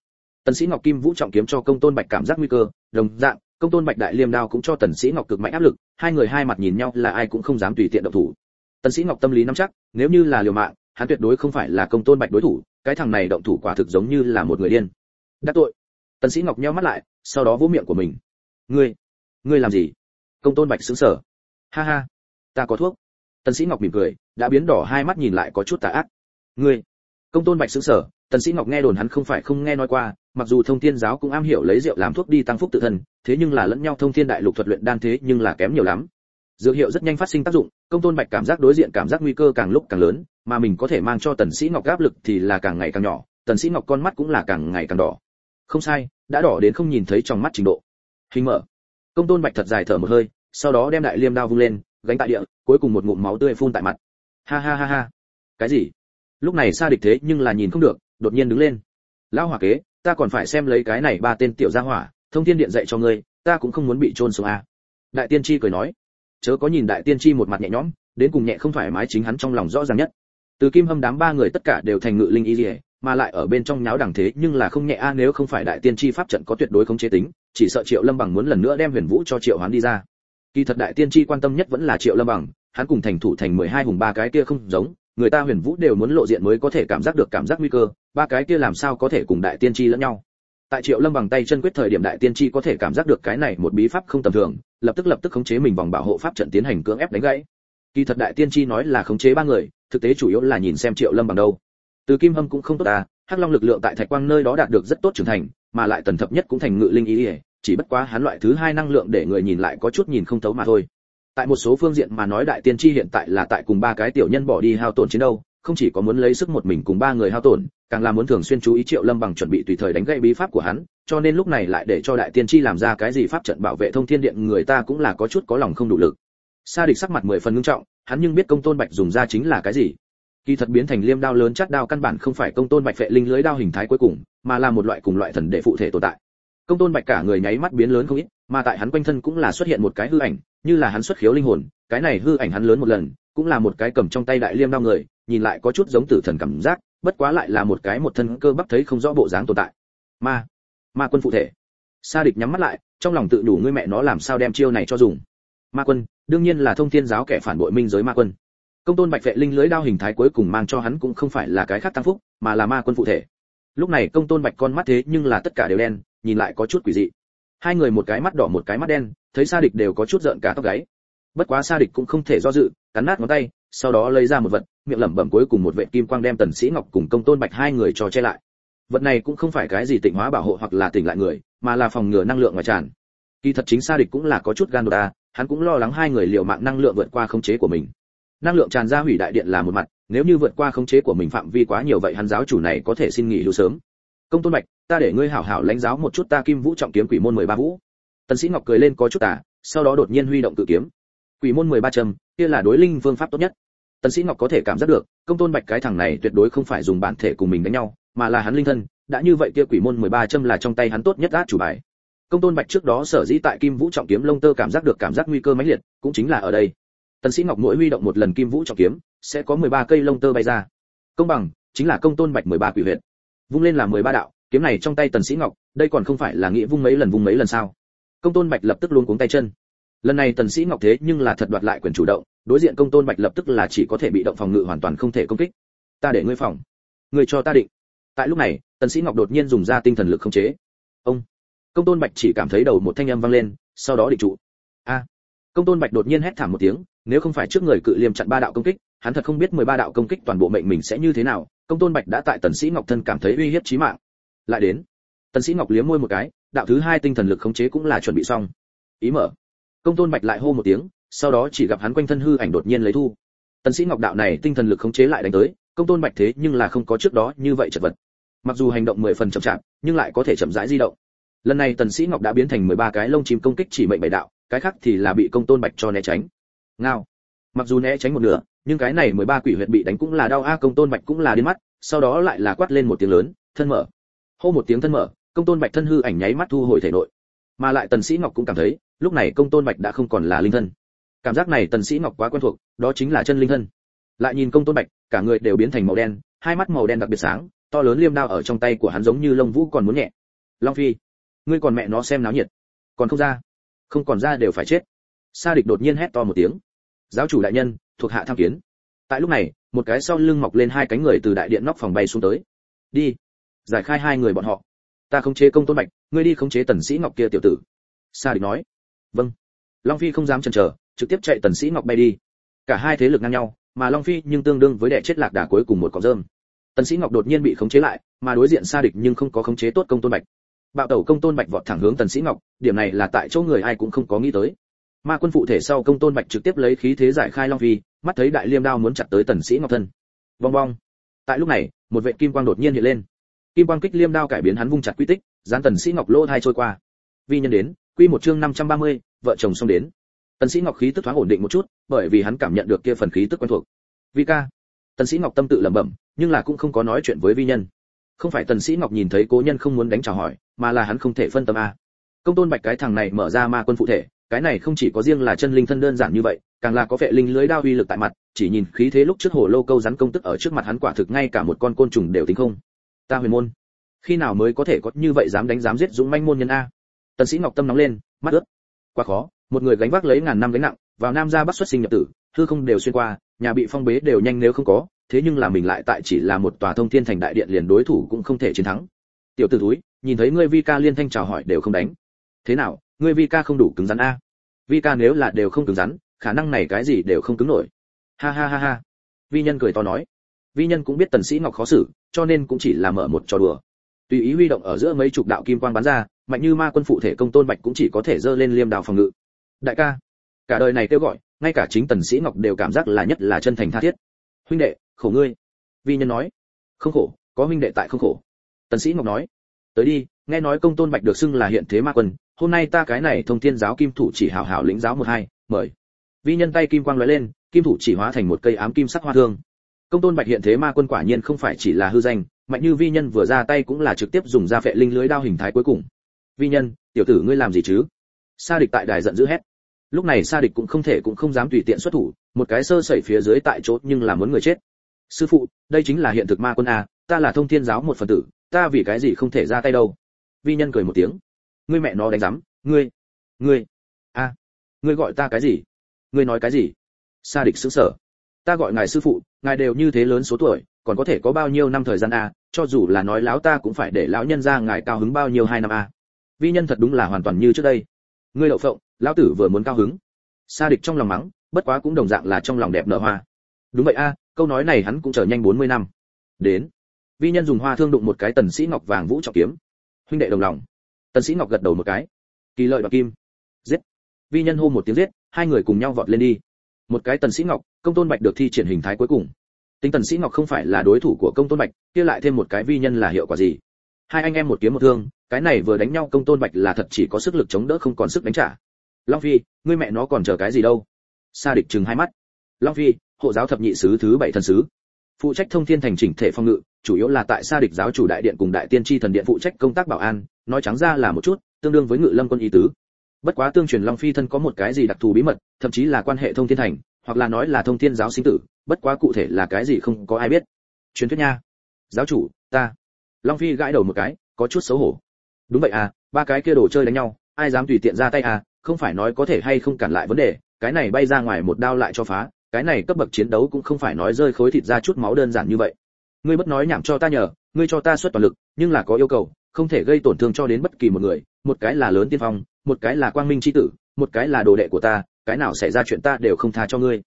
tần sĩ ngọc kim vũ trọng kiếm cho công tôn bạch cảm giác nguy cơ, đồng dạng, công tôn bạch đại liêm đao cũng cho tần sĩ ngọc cực mạnh áp lực, hai người hai mặt nhìn nhau là ai cũng không dám tùy tiện động thủ. Tần sĩ ngọc tâm lý nắm chắc, nếu như là liều mạng, hắn tuyệt đối không phải là công tôn bạch đối thủ, cái thằng này động thủ quả thực giống như là một người điên. Đắc tội. Tần sĩ ngọc nheo mắt lại, sau đó vỗ miệng của mình. Ngươi ngươi làm gì? Công tôn bạch sững sờ. Ha ha, ta có thuốc. Tần sĩ ngọc mỉm cười, đã biến đỏ hai mắt nhìn lại có chút tà ác. Ngươi công tôn bạch xứng sở, tần sĩ ngọc nghe đồn hắn không phải không nghe nói qua, mặc dù thông thiên giáo cũng am hiểu lấy rượu làm thuốc đi tăng phúc tự thân, thế nhưng là lẫn nhau thông thiên đại lục thuật luyện đan thế nhưng là kém nhiều lắm. Dược hiệu rất nhanh phát sinh tác dụng, công tôn bạch cảm giác đối diện cảm giác nguy cơ càng lúc càng lớn, mà mình có thể mang cho tần sĩ ngọc áp lực thì là càng ngày càng nhỏ, tần sĩ ngọc con mắt cũng là càng ngày càng đỏ. Không sai, đã đỏ đến không nhìn thấy trong mắt trình độ. Hình mở. Công tôn bạch thật dài thở một hơi, sau đó đem đại liêm đao vung lên, gánh tại địa, cuối cùng một ngụm máu tươi phun tại mặt. Ha ha ha ha. Cái gì? Lúc này xa địch thế nhưng là nhìn không được, đột nhiên đứng lên. Lão hỏa kế, ta còn phải xem lấy cái này ba tên tiểu gia hỏa, thông thiên điện dạy cho ngươi, ta cũng không muốn bị trôn xuống a à. đại tiên tri cười nói. Chớ có nhìn đại tiên tri một mặt nhẹ nhõm, đến cùng nhẹ không thoải mái chính hắn trong lòng rõ ràng nhất. Từ kim hâm đám ba người tất cả đều thành ngự linh y dỉa mà lại ở bên trong nháo đẳng thế nhưng là không nhẹ a, nếu không phải đại tiên tri pháp trận có tuyệt đối không chế tính, chỉ sợ triệu lâm bằng muốn lần nữa đem huyền vũ cho triệu hoán đi ra. Kỳ thật đại tiên tri quan tâm nhất vẫn là triệu lâm bằng, hắn cùng thành thủ thành mười hai hùng ba cái kia không giống người ta huyền vũ đều muốn lộ diện mới có thể cảm giác được cảm giác nguy cơ, ba cái kia làm sao có thể cùng đại tiên tri lẫn nhau? Tại triệu lâm bằng tay chân quyết thời điểm đại tiên tri có thể cảm giác được cái này một bí pháp không tầm thường, lập tức lập tức khống chế mình vòng bảo hộ pháp trận tiến hành cưỡng ép đánh gãy. Kỳ thật đại tiên tri nói là khống chế ba người, thực tế chủ yếu là nhìn xem triệu lâm bằng đâu. Từ kim hâm cũng không tốt à hắc long lực lượng tại thạch quang nơi đó đạt được rất tốt trưởng thành, mà lại tần thập nhất cũng thành ngự linh ý ỉa chỉ bất quá hắn loại thứ hai năng lượng để người nhìn lại có chút nhìn không thấu mà thôi tại một số phương diện mà nói đại tiên tri hiện tại là tại cùng ba cái tiểu nhân bỏ đi hao tổn chiến đâu không chỉ có muốn lấy sức một mình cùng ba người hao tổn, càng là muốn thường xuyên chú ý triệu lâm bằng chuẩn bị tùy thời đánh gãy bí pháp của hắn, cho nên lúc này lại để cho đại tiên tri làm ra cái gì pháp trận bảo vệ thông thiên điện người ta cũng là có chút có lòng không đủ lực. Sa địch sắc mặt mười phần ngưng trọng, hắn nhưng biết công tôn bạch dùng ra chính là cái gì. Kỳ thật biến thành liêm đao lớn chát đao căn bản không phải công tôn bạch vệ linh lưới đao hình thái cuối cùng, mà là một loại cùng loại thần đệ phụ thể tồn tại. Công tôn bạch cả người nháy mắt biến lớn không ít, mà tại hắn quanh thân cũng là xuất hiện một cái hư ảnh như là hắn xuất khiếu linh hồn, cái này hư ảnh hắn lớn một lần, cũng là một cái cầm trong tay đại liêm đao người, nhìn lại có chút giống tử thần cảm giác, bất quá lại là một cái một thân cơ bắp thấy không rõ bộ dáng tồn tại. Ma ma quân phụ thể. Sa địch nhắm mắt lại, trong lòng tự đủ ngươi mẹ nó làm sao đem chiêu này cho dùng. Ma quân, đương nhiên là thông thiên giáo kẻ phản bội minh giới ma quân. Công tôn bạch vệ linh lưới đao hình thái cuối cùng mang cho hắn cũng không phải là cái khác tăng phúc, mà là ma quân phụ thể. Lúc này công tôn bạch con mắt thế nhưng là tất cả đều đen, nhìn lại có chút quỷ dị. Hai người một cái mắt đỏ một cái mắt đen thấy sa địch đều có chút giận cả tóc gáy. Bất quá sa địch cũng không thể do dự, cắn nát ngón tay, sau đó lấy ra một vật, miệng lẩm bẩm cuối cùng một vệ kim quang đem tần sĩ ngọc cùng công tôn bạch hai người cho che lại. Vật này cũng không phải cái gì tịnh hóa bảo hộ hoặc là tỉnh lại người, mà là phòng ngừa năng lượng ngoài tràn. Kỳ thật chính sa địch cũng là có chút gan đột à hắn cũng lo lắng hai người liều mạng năng lượng vượt qua khống chế của mình. Năng lượng tràn ra hủy đại điện là một mặt, nếu như vượt qua khống chế của mình phạm vi quá nhiều vậy hắn giáo chủ này có thể xin nghỉ hưu sớm. Công tôn bạch, ta để ngươi hảo hảo lãnh giáo một chút ta kim vũ trọng kiếm quỷ môn mười ba vũ tần sĩ ngọc cười lên có chút tà, sau đó đột nhiên huy động cự kiếm. Quỷ môn mười ba trầm kia là đối linh phương pháp tốt nhất. Tần sĩ ngọc có thể cảm giác được, công tôn bạch cái thằng này tuyệt đối không phải dùng bản thể cùng mình đánh nhau, mà là hắn linh thân, đã như vậy kia quỷ môn mười ba châm là trong tay hắn tốt nhất át chủ bài. Công tôn bạch trước đó sở dĩ tại kim vũ trọng kiếm lông tơ cảm giác được cảm giác nguy cơ mãnh liệt, cũng chính là ở đây. Tần sĩ ngọc mỗi huy động một lần kim vũ trọng kiếm, sẽ có 13 cây lông tơ bay ra. Công bằng, chính là công tôn bạch 13 quỷ huyệt. Vung lên là 13 đạo, kiếm này trong tay tần sĩ ngọc, đây còn không phải là nghĩa vung mấy lần vung mấy lần sao? Công tôn bạch lập tức luôn cuống tay chân. Lần này tần sĩ ngọc thế nhưng là thật đoạt lại quyền chủ động, đối diện công tôn bạch lập tức là chỉ có thể bị động phòng ngự hoàn toàn không thể công kích. Ta để ngươi phòng. Ngươi cho ta định. Tại lúc này, tần sĩ ngọc đột nhiên dùng ra tinh thần lực không chế. Ông. Công tôn bạch chỉ cảm thấy đầu một thanh âm vang lên, sau đó định trụ. A. Công tôn bạch đột nhiên hét thảm một tiếng, nếu không phải trước người cự liêm chặn ba đạo công kích, hắn thật không biết 13 đạo công kích toàn bộ mệnh mình sẽ như thế nào. Công tôn bạch đã tại tần sĩ ngọc thân cảm thấy uy hiếp chí mạng. Lại đến tần sĩ ngọc liếm môi một cái, đạo thứ hai tinh thần lực khống chế cũng là chuẩn bị xong. Ý mở. Công tôn bạch lại hô một tiếng, sau đó chỉ gặp hắn quanh thân hư ảnh đột nhiên lấy thu. Tần sĩ ngọc đạo này tinh thần lực khống chế lại đánh tới, công tôn bạch thế nhưng là không có trước đó như vậy chật vật. Mặc dù hành động mười phần chậm chạp, nhưng lại có thể chậm rãi di động. Lần này tần sĩ ngọc đã biến thành 13 cái lông chim công kích chỉ mệnh bảy đạo, cái khác thì là bị công tôn bạch cho né tránh. Ngao. Mặc dù né tránh một nửa, nhưng cái này 13 quỷ huyệt bị đánh cũng là đau a, công tôn bạch cũng là điên mắt, sau đó lại là quát lên một tiếng lớn, thân mở hô một tiếng thân mở, công tôn bạch thân hư ảnh nháy mắt thu hồi thể nội. Mà lại tần sĩ ngọc cũng cảm thấy, lúc này công tôn bạch đã không còn là linh thân. Cảm giác này tần sĩ ngọc quá quen thuộc, đó chính là chân linh thân. Lại nhìn công tôn bạch, cả người đều biến thành màu đen, hai mắt màu đen đặc biệt sáng, to lớn liêm đao ở trong tay của hắn giống như lông vũ còn muốn nhẹ. Long phi, ngươi còn mẹ nó xem náo nhiệt. Còn không ra. Không còn ra đều phải chết. Sa địch đột nhiên hét to một tiếng. Giáo chủ đại nhân, thuộc hạ tham kiến. Tại lúc này, một cái sau lưng mọc lên hai cánh người từ đại điện nóc phòng bay xuống tới. Đi giải khai hai người bọn họ. Ta khống chế công tôn bạch, ngươi đi khống chế tần sĩ ngọc kia tiểu tử. Sa địch nói. Vâng. Long phi không dám chần chờ, trực tiếp chạy tần sĩ ngọc bay đi. Cả hai thế lực ngang nhau, mà long phi nhưng tương đương với đệ chết lạc đà cuối cùng một cọng rơm. Tần sĩ ngọc đột nhiên bị khống chế lại, mà đối diện sa địch nhưng không có khống chế tốt công tôn bạch. Bạo tẩu công tôn bạch vọt thẳng hướng tần sĩ ngọc, điểm này là tại chỗ người ai cũng không có nghĩ tới. Ma quân phụ thể sau công tôn bạch trực tiếp lấy khí thế giải khai long phi, mắt thấy đại liêm đao muốn chặt tới tần sĩ ngọc thân. Vong vong. tại lúc này, một vệ kim quang đột nhiên hiện lên kim quang kích liêm đao cải biến hắn vung chặt quy tích gián tần sĩ ngọc lô thai trôi qua. Vi nhân đến quy một chương 530, vợ chồng xong đến. Tần sĩ ngọc khí tức thoáng ổn định một chút bởi vì hắn cảm nhận được kia phần khí tức quen thuộc. Vi ca. Tần sĩ ngọc tâm tự lẩm bẩm nhưng là cũng không có nói chuyện với vi nhân. Không phải tần sĩ ngọc nhìn thấy cố nhân không muốn đánh chào hỏi mà là hắn không thể phân tâm a. Công tôn bạch cái thằng này mở ra ma quân phụ thể cái này không chỉ có riêng là chân linh thân đơn giản như vậy càng là có vẻ linh lưới đao uy lực tại mặt chỉ nhìn khí thế lúc trước hồ lô câu rắn công tức ở trước mặt hắn quả thực ngay cả một con côn trùng đều tính không ta huyền môn. Khi nào mới có thể có như vậy dám đánh dám giết dũng manh môn nhân a? Tần sĩ ngọc tâm nóng lên, mắt ướt. Quá khó, một người gánh vác lấy ngàn năm gánh nặng, vào nam gia bắc xuất sinh nhập tử, hư không đều xuyên qua, nhà bị phong bế đều nhanh nếu không có, thế nhưng là mình lại tại chỉ là một tòa thông thiên thành đại điện liền đối thủ cũng không thể chiến thắng. Tiểu tử túi nhìn thấy ngươi vi ca liên thanh chào hỏi đều không đánh. Thế nào, ngươi vi ca không đủ cứng rắn a? Vi ca nếu là đều không cứng rắn, khả năng này cái gì đều không cứng nổi. Ha ha ha ha. Vi nhân cười to nói vi nhân cũng biết tần sĩ ngọc khó xử, cho nên cũng chỉ là mở một trò đùa. Tùy ý huy động ở giữa mấy chục đạo kim quang bắn ra, mạnh như ma quân phụ thể công tôn bạch cũng chỉ có thể dơ lên liêm đào phòng ngự. Đại ca, cả đời này kêu gọi, ngay cả chính tần sĩ ngọc đều cảm giác là nhất là chân thành tha thiết. Huynh đệ, khổ ngươi. Vi nhân nói. Không khổ, có huynh đệ tại không khổ. Tần sĩ ngọc nói. Tới đi, nghe nói công tôn bạch được xưng là hiện thế ma quân, hôm nay ta cái này thông thiên giáo kim thủ chỉ hảo hảo lĩnh giáo một hai, mời. Vi nhân tay kim quang lóe lên, kim thủ chỉ hóa thành một cây ám kim sắc hoa thương công tôn bạch hiện thế ma quân quả nhiên không phải chỉ là hư danh, mạnh như vi nhân vừa ra tay cũng là trực tiếp dùng ra phệ linh lưới đao hình thái cuối cùng. Vi nhân, tiểu tử ngươi làm gì chứ? Sa địch tại đài giận dữ hét. Lúc này sa địch cũng không thể cũng không dám tùy tiện xuất thủ, một cái sơ sẩy phía dưới tại chỗ nhưng là muốn người chết. Sư phụ, đây chính là hiện thực ma quân a, ta là thông thiên giáo một phần tử, ta vì cái gì không thể ra tay đâu? Vi nhân cười một tiếng. Ngươi mẹ nó đánh rắm ngươi ngươi, a, ngươi gọi ta cái gì? Ngươi nói cái gì? Sa địch sững sờ ta gọi ngài sư phụ, ngài đều như thế lớn số tuổi, còn có thể có bao nhiêu năm thời gian a cho dù là nói láo ta cũng phải để lão nhân ra ngài cao hứng bao nhiêu hai năm a vi nhân thật đúng là hoàn toàn như trước đây. Ngươi đậu phộng, lão tử vừa muốn cao hứng. Sa địch trong lòng mắng, bất quá cũng đồng dạng là trong lòng đẹp nở hoa. Đúng vậy a câu nói này hắn cũng chờ nhanh 40 năm. Đến. Vi nhân dùng hoa thương đụng một cái tần sĩ ngọc vàng vũ trọng kiếm. Huynh đệ đồng lòng. Tần sĩ ngọc gật đầu một cái. Kỳ lợi đoạt kim. Giết. Vi nhân hô một tiếng giết, hai người cùng nhau vọt lên đi. Một cái tần sĩ ngọc công tôn bạch được thi triển hình thái cuối cùng. Tính tần sĩ ngọc không phải là đối thủ của công tôn bạch, kia lại thêm một cái vi nhân là hiệu quả gì? Hai anh em một kiếm một thương, cái này vừa đánh nhau công tôn bạch là thật chỉ có sức lực chống đỡ không còn sức đánh trả. Long phi, ngươi mẹ nó còn chờ cái gì đâu? Sa địch chừng hai mắt. Long phi, hộ giáo thập nhị sứ thứ bảy thần sứ. Phụ trách thông thiên thành chỉnh thể phong ngự, chủ yếu là tại sa địch giáo chủ đại điện cùng đại tiên tri thần điện phụ trách công tác bảo an, nói trắng ra là một chút, tương đương với ngự lâm quân y tứ. Bất quá tương truyền long phi thân có một cái gì đặc thù bí mật, thậm chí là quan hệ thông thiên thành hoặc là nói là thông thiên giáo sinh tử, bất quá cụ thể là cái gì không có ai biết. Truyền thuyết nha. Giáo chủ, ta. Long phi gãi đầu một cái, có chút xấu hổ. Đúng vậy à ba cái kia đồ chơi đánh nhau, ai dám tùy tiện ra tay à không phải nói có thể hay không cản lại vấn đề, cái này bay ra ngoài một đao lại cho phá, cái này cấp bậc chiến đấu cũng không phải nói rơi khối thịt ra chút máu đơn giản như vậy. Ngươi bất nói nhảm cho ta nhờ, ngươi cho ta xuất toàn lực, nhưng là có yêu cầu, không thể gây tổn thương cho đến bất kỳ một người, một cái là lớn tiên phong, một cái là quang minh chi tử, một cái là đồ đệ của ta cái nào xảy ra chuyện ta đều không tha cho ngươi.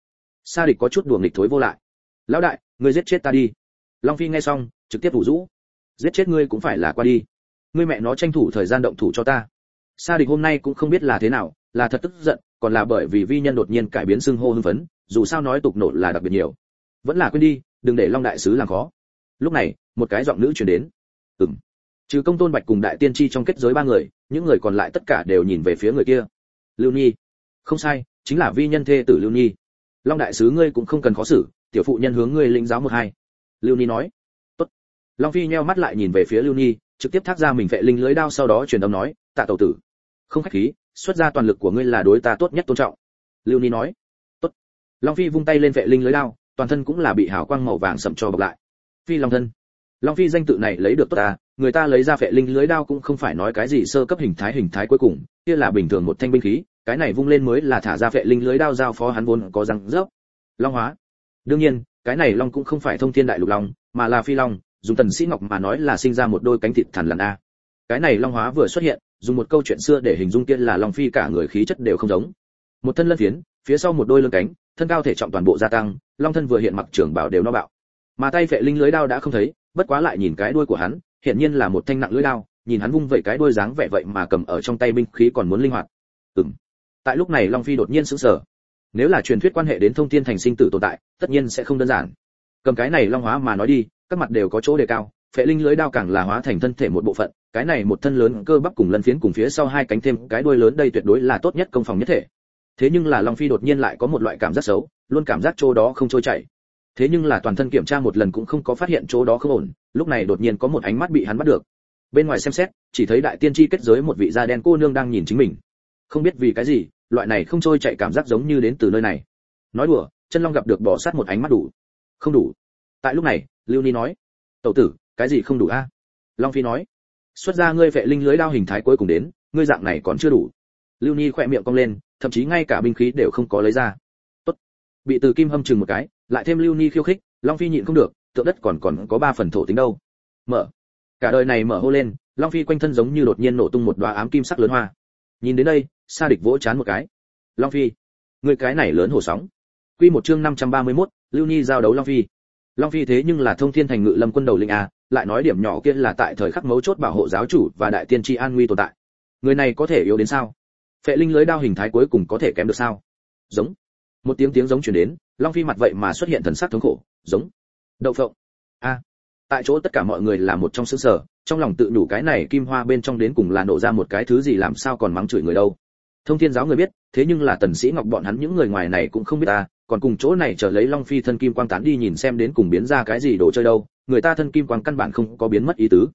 Sa địch có chút đùa nghịch thối vô lại. Lão đại, ngươi giết chết ta đi. Long phi nghe xong, trực tiếp thủ rũ. Giết chết ngươi cũng phải là qua đi. Ngươi mẹ nó tranh thủ thời gian động thủ cho ta. Sa địch hôm nay cũng không biết là thế nào, là thật tức giận, còn là bởi vì vi nhân đột nhiên cải biến xưng hô hưng phấn, dù sao nói tục nổ là đặc biệt nhiều. Vẫn là quên đi, đừng để long đại sứ làm khó. Lúc này, một cái giọng nữ truyền đến. Ừm. Trừ công tôn bạch cùng đại tiên tri trong kết giới ba người, những người còn lại tất cả đều nhìn về phía người kia. Lưu nhi. Không sai chính là vi nhân thê tử lưu nhi. Long đại sứ ngươi cũng không cần khó xử, tiểu phụ nhân hướng ngươi lĩnh giáo một hai. Lưu nhi nói. Tốt. Long phi nheo mắt lại nhìn về phía lưu nhi, trực tiếp thác ra mình vệ linh lưới đao sau đó truyền âm nói, tạ tẩu tử, không khách khí, xuất ra toàn lực của ngươi là đối ta tốt nhất tôn trọng. Lưu nhi nói. Tốt. Long phi vung tay lên vệ linh lưới đao, toàn thân cũng là bị hào quang màu vàng sậm cho bọc lại. Phi long thân. Long phi danh tự này lấy được tốt à người ta lấy ra vệ linh lưới đao cũng không phải nói cái gì sơ cấp hình thái hình thái cuối cùng, kia là bình thường một thanh binh khí cái này vung lên mới là thả ra vệ linh lưới đao giao phó hắn vốn có răng rớp. Long hóa. Đương nhiên, cái này long cũng không phải thông thiên đại lục long, mà là phi long, dùng tần sĩ ngọc mà nói là sinh ra một đôi cánh thịt thằn lằn a. Cái này long hóa vừa xuất hiện, dùng một câu chuyện xưa để hình dung tiên là long phi cả người khí chất đều không giống. Một thân lân phiến, phía sau một đôi lưng cánh, thân cao thể trọng toàn bộ gia tăng, long thân vừa hiện mặc trưởng bảo đều no bạo. Mà tay vệ linh lưới đao đã không thấy, bất quá lại nhìn cái đuôi của hắn hiện nhiên là một thanh nặng lưới đao, nhìn hắn vung vậy cái đuôi dáng vẻ vậy mà cầm ở trong tay binh khí còn muốn linh hoạt. Ừm tại lúc này long phi đột nhiên sững sờ. Nếu là truyền thuyết quan hệ đến thông thiên thành sinh tử tồn tại, tất nhiên sẽ không đơn giản. Cầm cái này long hóa mà nói đi, các mặt đều có chỗ đề cao, phệ linh lưới đao càng là hóa thành thân thể một bộ phận, cái này một thân lớn cơ bắp cùng lân phiến cùng phía sau hai cánh thêm cái đuôi lớn đây tuyệt đối là tốt nhất công phòng nhất thể. Thế nhưng là long phi đột nhiên lại có một loại cảm giác xấu, luôn cảm giác chỗ đó không trôi chảy. Thế nhưng là toàn thân kiểm tra một lần cũng không có phát hiện chỗ đó không ổn, lúc này đột nhiên có một ánh mắt bị hắn bắt được. Bên ngoài xem xét, chỉ thấy đại tiên tri kết giới một vị da đen cô nương đang nhìn chính mình không biết vì cái gì, loại này không trôi chạy cảm giác giống như đến từ nơi này. Nói đùa, chân long gặp được bỏ sát một ánh mắt đủ. Không đủ. Tại lúc này, lưu ni nói, tẩu tử, cái gì không đủ a? Long phi nói, xuất ra ngươi vệ linh lưới đao hình thái cuối cùng đến, ngươi dạng này còn chưa đủ. Lưu ni khỏe miệng cong lên, thậm chí ngay cả binh khí đều không có lấy ra. Tốt. Bị từ kim hâm chừng một cái, lại thêm lưu ni khiêu khích, long phi nhịn không được, tượng đất còn còn có ba phần thổ tính đâu. Mở. Cả đời này mở hô lên, long phi quanh thân giống như đột nhiên nổ tung một đóa ám kim sắc lớn hoa nhìn đến đây sa địch vỗ chán một cái. Long phi người cái này lớn hổ sóng. Quy một chương 531, lưu Nhi giao đấu long phi. Long phi thế nhưng là thông thiên thành ngự lâm quân đầu linh a lại nói điểm nhỏ kia là tại thời khắc mấu chốt bảo hộ giáo chủ và đại tiên tri an nguy tồn tại. Người này có thể yếu đến sao? Phệ linh lưới đao hình thái cuối cùng có thể kém được sao? Giống. Một tiếng tiếng giống truyền đến long phi mặt vậy mà xuất hiện thần sắc thống khổ. Giống. Đậu phộng. A. Tại chỗ tất cả mọi người là một trong xứ sở trong lòng tự đủ cái này kim hoa bên trong đến cùng là nổ ra một cái thứ gì làm sao còn mắng chửi người đâu. Thông thiên giáo người biết, thế nhưng là tần sĩ ngọc bọn hắn những người ngoài này cũng không biết ta, còn cùng chỗ này chờ lấy long phi thân kim quang tán đi nhìn xem đến cùng biến ra cái gì đồ chơi đâu, người ta thân kim quang căn bản không có biến mất ý tứ.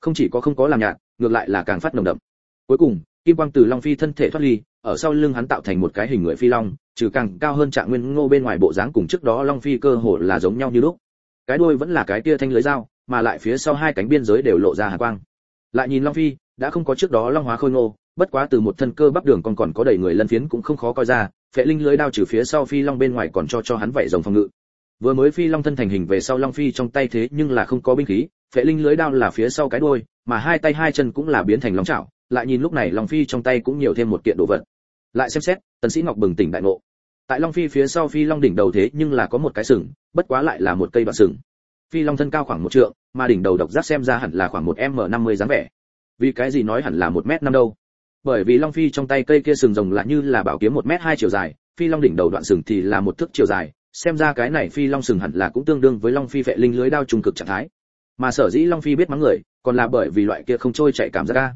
Không chỉ có không có làm nhạt, ngược lại là càng phát nồng đậm. Cuối cùng, kim quang từ long phi thân thể thoát ly, ở sau lưng hắn tạo thành một cái hình người phi long, trừ càng cao hơn trạng nguyên ngô bên ngoài bộ dáng cùng trước đó long phi cơ hồ là giống nhau như lúc. Cái đuôi vẫn là cái kia thanh lưới dao mà lại phía sau hai cánh biên giới đều lộ ra hà quang. Lại nhìn long phi, đã không có trước đó long hóa khôi ngô, bất quá từ một thân cơ bắp đường còn còn có đầy người lân phiến cũng không khó coi ra, phệ linh lưới đao trừ phía sau phi long bên ngoài còn cho cho hắn vảy rồng phòng ngự. Vừa mới phi long thân thành hình về sau long phi trong tay thế nhưng là không có binh khí, phệ linh lưới đao là phía sau cái đuôi, mà hai tay hai chân cũng là biến thành long chảo, lại nhìn lúc này long phi trong tay cũng nhiều thêm một kiện đồ vật. Lại xem xét, tần sĩ ngọc bừng tỉnh đại ngộ. Tại long phi phía sau phi long đỉnh đầu thế nhưng là có một cái sừng, bất quá lại là một cây đoạn sừng phi long thân cao khoảng một trượng, mà đỉnh đầu độc giác xem ra hẳn là khoảng một m năm mươi dáng vẻ. Vì cái gì nói hẳn là một m năm đâu? Bởi vì long phi trong tay cây kia sừng rồng là như là bảo kiếm một m hai chiều dài, phi long đỉnh đầu đoạn sừng thì là một thước chiều dài, xem ra cái này phi long sừng hẳn là cũng tương đương với long phi vệ linh lưới đao trung cực trạng thái. Mà sở dĩ long phi biết mắng người, còn là bởi vì loại kia không trôi chạy cảm giác ca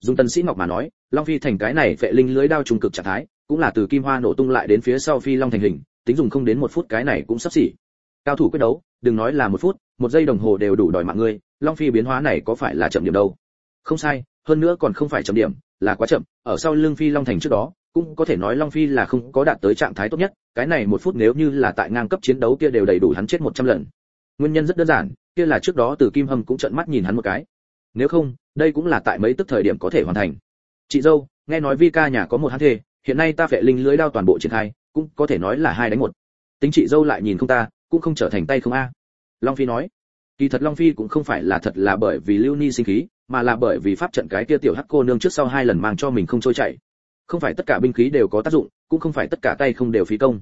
dùng tân sĩ ngọc mà nói, long phi thành cái này vệ linh lưới đao trung cực trạng thái, cũng là từ kim hoa nổ tung lại đến phía sau phi long thành hình, tính dùng không đến một phút cái này cũng sắp xỉ. Cao thủ quyết đấu đừng nói là một phút, một giây đồng hồ đều đủ đòi mạng ngươi, long phi biến hóa này có phải là chậm điểm đâu? Không sai, hơn nữa còn không phải chậm điểm, là quá chậm, ở sau lưng phi long thành trước đó, cũng có thể nói long phi là không có đạt tới trạng thái tốt nhất, cái này một phút nếu như là tại ngang cấp chiến đấu kia đều đầy đủ hắn chết một trăm lần. Nguyên nhân rất đơn giản, kia là trước đó từ kim hâm cũng trợn mắt nhìn hắn một cái. Nếu không, đây cũng là tại mấy tức thời điểm có thể hoàn thành. Chị dâu, nghe nói vi ca nhà có một hắn thê, hiện nay ta phệ linh lưới đao toàn bộ triển khai, cũng có thể nói là hai đánh một. Tính chị dâu lại nhìn không ta cũng không trở thành tay không a. Long phi nói, kỳ thật long phi cũng không phải là thật là bởi vì lưu ni sinh khí, mà là bởi vì pháp trận cái kia tiểu hắc cô nương trước sau hai lần mang cho mình không trôi chảy. Không phải tất cả binh khí đều có tác dụng, cũng không phải tất cả tay không đều phí công.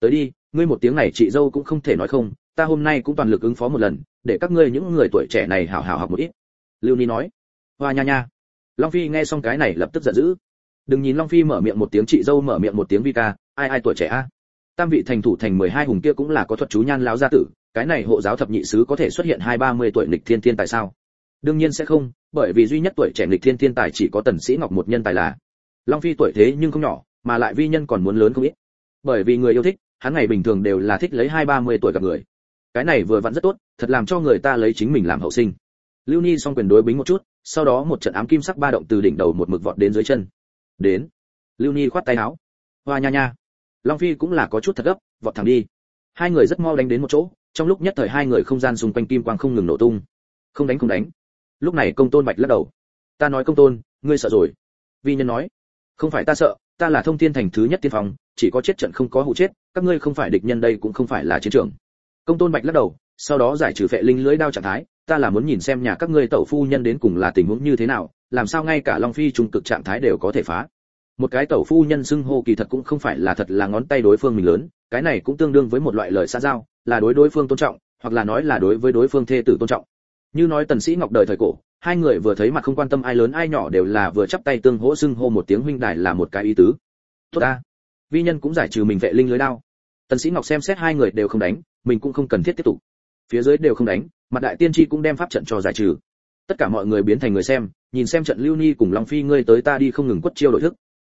Tới đi, ngươi một tiếng này chị dâu cũng không thể nói không, ta hôm nay cũng toàn lực ứng phó một lần, để các ngươi những người tuổi trẻ này hảo hảo học một ít. Lưu ni nói, hoa nha nha. Long phi nghe xong cái này lập tức giận dữ. Đừng nhìn long phi mở miệng một tiếng, chị dâu mở miệng một tiếng vi ca ai ai tuổi trẻ a? Tam vị thành thủ thành mười hai hùng kia cũng là có thuật chú nhan lão gia tử, cái này hộ giáo thập nhị sứ có thể xuất hiện hai ba mươi tuổi lịch thiên thiên tại sao? Đương nhiên sẽ không, bởi vì duy nhất tuổi trẻ lịch thiên thiên tài chỉ có tần sĩ ngọc một nhân tài là. Long phi tuổi thế nhưng không nhỏ, mà lại vi nhân còn muốn lớn không ít. Bởi vì người yêu thích, hắn ngày bình thường đều là thích lấy hai ba mươi tuổi gặp người. Cái này vừa vặn rất tốt, thật làm cho người ta lấy chính mình làm hậu sinh. Lưu ni song quyền đối bính một chút, sau đó một trận ám kim sắc ba động từ đỉnh đầu một mực vọt đến dưới chân. Đến. Lưu ni khoát tay áo. Hoa nha nha long phi cũng là có chút thật gấp, vọt thẳng đi. Hai người rất mau đánh đến một chỗ, trong lúc nhất thời hai người không gian xung quanh kim quang không ngừng nổ tung. Không đánh không đánh. Lúc này công tôn bạch lắc đầu. Ta nói công tôn, ngươi sợ rồi. Vi nhân nói. Không phải ta sợ, ta là thông thiên thành thứ nhất tiên phong, chỉ có chết trận không có hụ chết, các ngươi không phải địch nhân đây cũng không phải là chiến trường. Công tôn bạch lắc đầu, sau đó giải trừ phệ linh lưới đao trạng thái, ta là muốn nhìn xem nhà các ngươi tẩu phu nhân đến cùng là tình huống như thế nào, làm sao ngay cả long phi trung cực trạng thái đều có thể phá một cái tẩu phu nhân xưng hô kỳ thật cũng không phải là thật là ngón tay đối phương mình lớn, cái này cũng tương đương với một loại lời xa giao, là đối đối phương tôn trọng, hoặc là nói là đối với đối phương thê tử tôn trọng. Như nói tần sĩ ngọc đời thời cổ, hai người vừa thấy mặt không quan tâm ai lớn ai nhỏ đều là vừa chắp tay tương hỗ xưng hô một tiếng huynh đài là một cái ý tứ. Tốt ta. Vi nhân cũng giải trừ mình vệ linh lưới đao. Tần sĩ ngọc xem xét hai người đều không đánh, mình cũng không cần thiết tiếp tục. Phía dưới đều không đánh, mặt đại tiên tri cũng đem pháp trận cho giải trừ. Tất cả mọi người biến thành người xem, nhìn xem trận lưu ni cùng long phi ngươi tới ta đi không ngừng quất chiêu đổi thức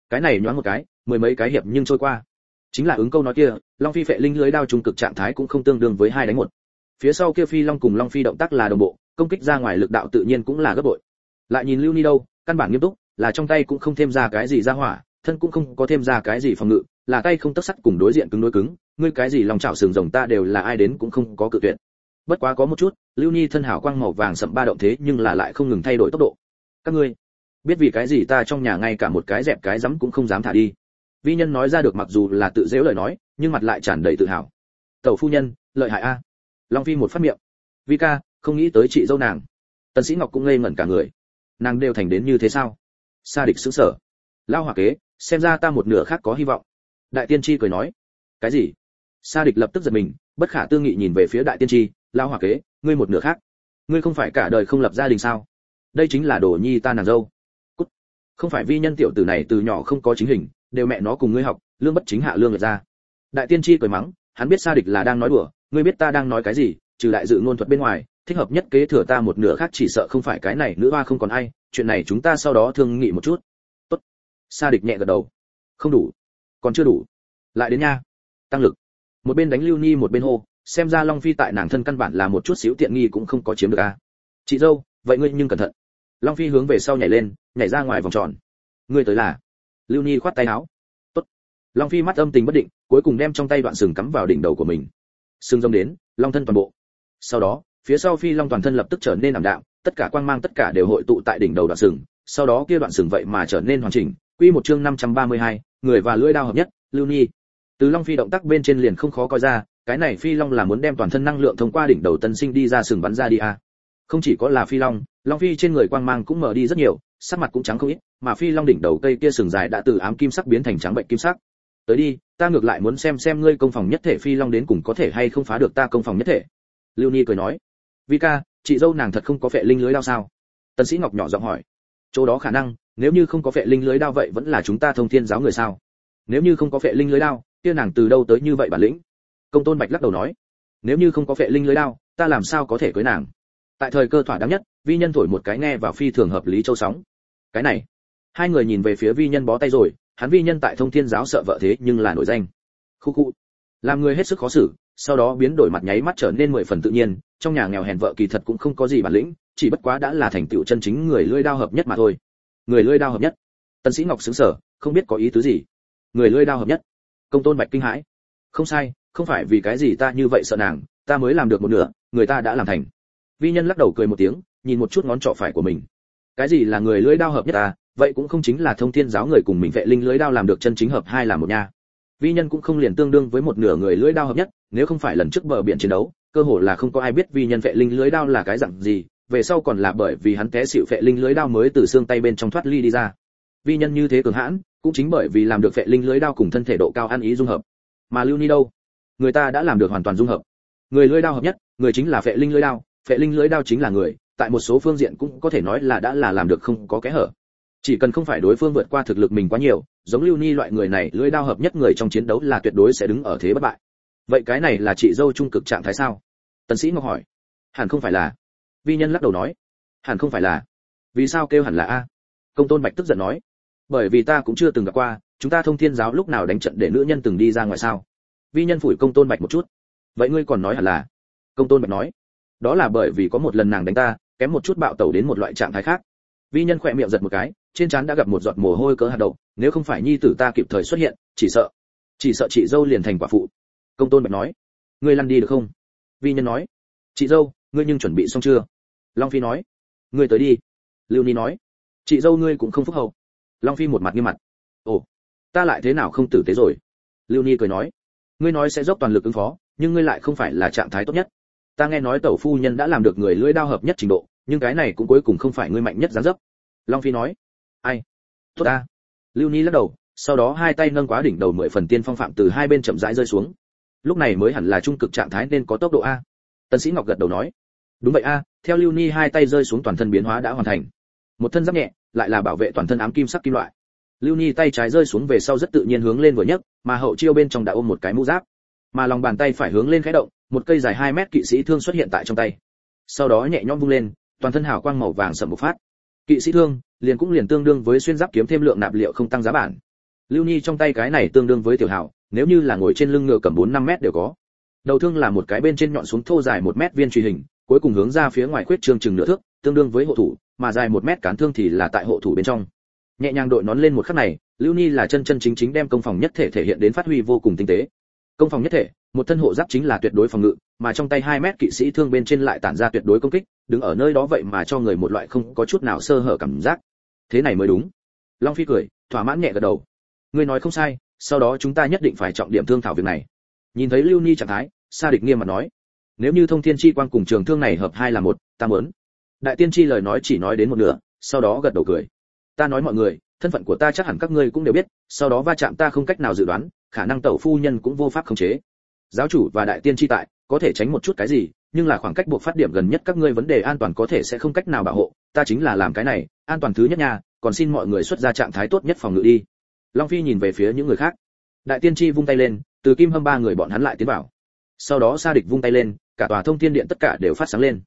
cái này nhoáng một cái, mười mấy cái hiệp nhưng trôi qua. Chính là ứng câu nói kia, long phi phệ linh lưới đao trung cực trạng thái cũng không tương đương với hai đánh một. Phía sau kia phi long cùng long phi động tác là đồng bộ, công kích ra ngoài lực đạo tự nhiên cũng là gấp bội. Lại nhìn lưu ni đâu, căn bản nghiêm túc, là trong tay cũng không thêm ra cái gì ra hỏa, thân cũng không có thêm ra cái gì phòng ngự, là tay không tất sắt cùng đối diện cứng đối cứng, ngươi cái gì lòng chảo sừng rồng ta đều là ai đến cũng không có cự tuyệt. Bất quá có một chút, lưu ni thân hảo quang màu vàng sậm ba động thế nhưng là lại không ngừng thay đổi tốc độ. Các ngươi biết vì cái gì ta trong nhà ngay cả một cái dẹp cái rắm cũng không dám thả đi. Vi nhân nói ra được mặc dù là tự dễu lời nói, nhưng mặt lại tràn đầy tự hào. Tẩu phu nhân, lợi hại a. Long phi một phát miệng. Vi ca, không nghĩ tới chị dâu nàng. Tần sĩ ngọc cũng ngây ngẩn cả người. Nàng đều thành đến như thế sao? Sa địch sững sờ lao hỏa kế, xem ra ta một nửa khác có hy vọng. Đại tiên tri cười nói. Cái gì? Sa địch lập tức giật mình, bất khả tư nghị nhìn về phía đại tiên tri lao hỏa kế, ngươi một nửa khác. Ngươi không phải cả đời không lập gia đình sao? Đây chính là đồ nhi ta nàng dâu không phải vi nhân tiểu tử này từ nhỏ không có chính hình, đều mẹ nó cùng ngươi học, lương bất chính hạ lương lật ra. Đại tiên tri cười mắng, hắn biết sa địch là đang nói đùa, ngươi biết ta đang nói cái gì, trừ đại dự ngôn thuật bên ngoài, thích hợp nhất kế thừa ta một nửa khác chỉ sợ không phải cái này, nữ hoa không còn ai, chuyện này chúng ta sau đó thương nghị một chút. Tốt. Sa địch nhẹ gật đầu. Không đủ. Còn chưa đủ. Lại đến nha. Tăng lực. Một bên đánh lưu ni một bên hô, xem ra long phi tại nàng thân căn bản là một chút xíu tiện nghi cũng không có chiếm được a. Chị dâu, vậy ngươi nhưng cẩn thận long phi hướng về sau nhảy lên nhảy ra ngoài vòng tròn. Ngươi tới là? Lưu ni khoát tay áo. Tốt. Long phi mắt âm tình bất định cuối cùng đem trong tay đoạn sừng cắm vào đỉnh đầu của mình. Sừng rông đến long thân toàn bộ. Sau đó phía sau phi long toàn thân lập tức trở nên ảm đạm tất cả quang mang tất cả đều hội tụ tại đỉnh đầu đoạn sừng. Sau đó kia đoạn sừng vậy mà trở nên hoàn chỉnh. Quy một chương 532, người và lưỡi đao hợp nhất lưu ni từ long phi động tác bên trên liền không khó coi ra cái này phi long là muốn đem toàn thân năng lượng thông qua đỉnh đầu tân sinh đi ra sừng bắn ra đi à. không chỉ có là phi long long phi trên người quang mang cũng mở đi rất nhiều, sắc mặt cũng trắng không ít, mà phi long đỉnh đầu cây kia sừng dài đã từ ám kim sắc biến thành trắng bệnh kim sắc. Tới đi, ta ngược lại muốn xem xem ngươi công phòng nhất thể phi long đến cùng có thể hay không phá được ta công phòng nhất thể. Lưu ni cười nói. Vi ca, chị dâu nàng thật không có phệ linh lưới đao sao? Tần sĩ ngọc nhỏ giọng hỏi. Chỗ đó khả năng, nếu như không có phệ linh lưới đao vậy vẫn là chúng ta thông thiên giáo người sao? Nếu như không có phệ linh lưới đao, kia nàng từ đâu tới như vậy bản lĩnh? Công tôn bạch lắc đầu nói. Nếu như không có phệ linh lưới đao, ta làm sao có thể cưới nàng? Tại thời cơ thỏa đáng nhất, vi nhân thổi một cái nghe vào phi thường hợp lý châu sóng. Cái này, hai người nhìn về phía vi nhân bó tay rồi, hắn vi nhân tại thông thiên giáo sợ vợ thế nhưng là nổi danh. Khu khu. Làm người hết sức khó xử, sau đó biến đổi mặt nháy mắt trở nên mười phần tự nhiên, trong nhà nghèo hèn vợ kỳ thật cũng không có gì bản lĩnh, chỉ bất quá đã là thành tựu chân chính người lưỡi đao hợp nhất mà thôi. Người lưỡi đao hợp nhất. Tân sĩ ngọc xứng sở không biết có ý tứ gì. Người lưỡi đao hợp nhất. Công tôn bạch kinh hãi. Không sai, không phải vì cái gì ta như vậy sợ nàng, ta mới làm được một nửa, người ta đã làm thành vi nhân lắc đầu cười một tiếng, nhìn một chút ngón trỏ phải của mình. Cái gì là người lưỡi đao hợp nhất à vậy cũng không chính là thông thiên giáo người cùng mình vệ linh lưỡi đao làm được chân chính hợp hai là một nha. Vi nhân cũng không liền tương đương với một nửa người lưỡi đao hợp nhất, nếu không phải lần trước bờ biển chiến đấu, cơ hồ là không có ai biết vi nhân vệ linh lưỡi đao là cái dạng gì, về sau còn là bởi vì hắn té xịu vệ linh lưỡi đao mới từ xương tay bên trong thoát ly đi ra. Vi nhân như thế cường hãn, cũng chính bởi vì làm được vệ linh lưỡi đao cùng thân thể độ cao ăn ý dung hợp. Mà lưu ni đâu? Người ta đã làm được hoàn toàn dung hợp. Người lưỡi đao hợp nhất, người chính là vệ linh lưỡi đao phệ linh lưỡi đao chính là người, tại một số phương diện cũng có thể nói là đã là làm được không có kẽ hở. Chỉ cần không phải đối phương vượt qua thực lực mình quá nhiều, giống lưu ni loại người này, lưỡi đao hợp nhất người trong chiến đấu là tuyệt đối sẽ đứng ở thế bất bại. Vậy cái này là chị dâu trung cực trạng thái sao? Tần sĩ ngọc hỏi. Hẳn không phải là. Vi nhân lắc đầu nói. Hẳn không phải là. Vì sao kêu hẳn là a? Công tôn bạch tức giận nói. Bởi vì ta cũng chưa từng gặp qua, chúng ta thông thiên giáo lúc nào đánh trận để nữ nhân từng đi ra ngoài sao? Vi nhân phủi công tôn bạch một chút. Vậy ngươi còn nói hẳn là? Công tôn bạch nói đó là bởi vì có một lần nàng đánh ta, kém một chút bạo tẩu đến một loại trạng thái khác. Vi nhân khỏe miệng giật một cái, trên trán đã gặp một giọt mồ hôi cỡ hạt đậu, nếu không phải nhi tử ta kịp thời xuất hiện, chỉ sợ chỉ sợ chị dâu liền thành quả phụ. Công tôn bạch nói, ngươi lăn đi được không? Vi nhân nói, chị dâu, ngươi nhưng chuẩn bị xong chưa? Long phi nói, ngươi tới đi. Lưu ni nói, chị dâu ngươi cũng không phúc hậu. Long phi một mặt nghiêm mặt, ồ, ta lại thế nào không tử tế rồi? Lưu ni cười nói, ngươi nói sẽ dốc toàn lực ứng phó, nhưng ngươi lại không phải là trạng thái tốt nhất ta nghe nói tẩu phu nhân đã làm được người lưỡi đao hợp nhất trình độ, nhưng cái này cũng cuối cùng không phải ngươi mạnh nhất gián dấp. Long phi nói. Ai? Tốt ta. Lưu ni lắc đầu, sau đó hai tay nâng quá đỉnh đầu mười phần tiên phong phạm từ hai bên chậm rãi rơi xuống. Lúc này mới hẳn là trung cực trạng thái nên có tốc độ a. Tân sĩ ngọc gật đầu nói. Đúng vậy a, theo lưu ni hai tay rơi xuống toàn thân biến hóa đã hoàn thành. Một thân giáp nhẹ, lại là bảo vệ toàn thân ám kim sắc kim loại. Lưu ni tay trái rơi xuống về sau rất tự nhiên hướng lên vừa nhấc, mà hậu chiêu bên trong đã ôm một cái mũ giáp mà lòng bàn tay phải hướng lên khẽ động, một cây dài 2 mét kỵ sĩ thương xuất hiện tại trong tay. Sau đó nhẹ nhõm vung lên, toàn thân hào quang màu vàng sậm bộc phát. Kỵ sĩ thương liền cũng liền tương đương với xuyên giáp kiếm thêm lượng nạp liệu không tăng giá bản. Lưu Nhi trong tay cái này tương đương với tiểu hảo nếu như là ngồi trên lưng ngựa cầm 4 5 mét đều có. Đầu thương là một cái bên trên nhọn xuống thô dài một mét viên truy hình, cuối cùng hướng ra phía ngoài khuyết trương chừng nửa thước, tương đương với hộ thủ, mà dài một mét cán thương thì là tại hộ thủ bên trong. Nhẹ nhàng đội nón lên một khắc này, lưu Nhi là chân chân chính chính đem công phòng nhất thể thể hiện đến phát huy vô cùng tinh tế công phòng nhất thể, một thân hộ giáp chính là tuyệt đối phòng ngự, mà trong tay 2 mét kỵ sĩ thương bên trên lại tản ra tuyệt đối công kích, đứng ở nơi đó vậy mà cho người một loại không có chút nào sơ hở cảm giác. Thế này mới đúng. Long phi cười, thỏa mãn nhẹ gật đầu. Ngươi nói không sai, sau đó chúng ta nhất định phải trọng điểm thương thảo việc này. Nhìn thấy lưu ni trạng thái, sa địch nghiêm mặt nói. Nếu như thông thiên chi quan cùng trường thương này hợp hai là một, ta muốn. Đại tiên tri lời nói chỉ nói đến một nửa, sau đó gật đầu cười. Ta nói mọi người thân phận của ta chắc hẳn các ngươi cũng đều biết, sau đó va chạm ta không cách nào dự đoán, khả năng tẩu phu nhân cũng vô pháp khống chế. Giáo chủ và đại tiên tri tại, có thể tránh một chút cái gì, nhưng là khoảng cách buộc phát điểm gần nhất các ngươi vấn đề an toàn có thể sẽ không cách nào bảo hộ, ta chính là làm cái này, an toàn thứ nhất nha, còn xin mọi người xuất ra trạng thái tốt nhất phòng ngự đi. Long phi nhìn về phía những người khác. Đại tiên tri vung tay lên, từ kim hâm ba người bọn hắn lại tiến vào. Sau đó sa địch vung tay lên, cả tòa thông thiên điện tất cả đều phát sáng lên.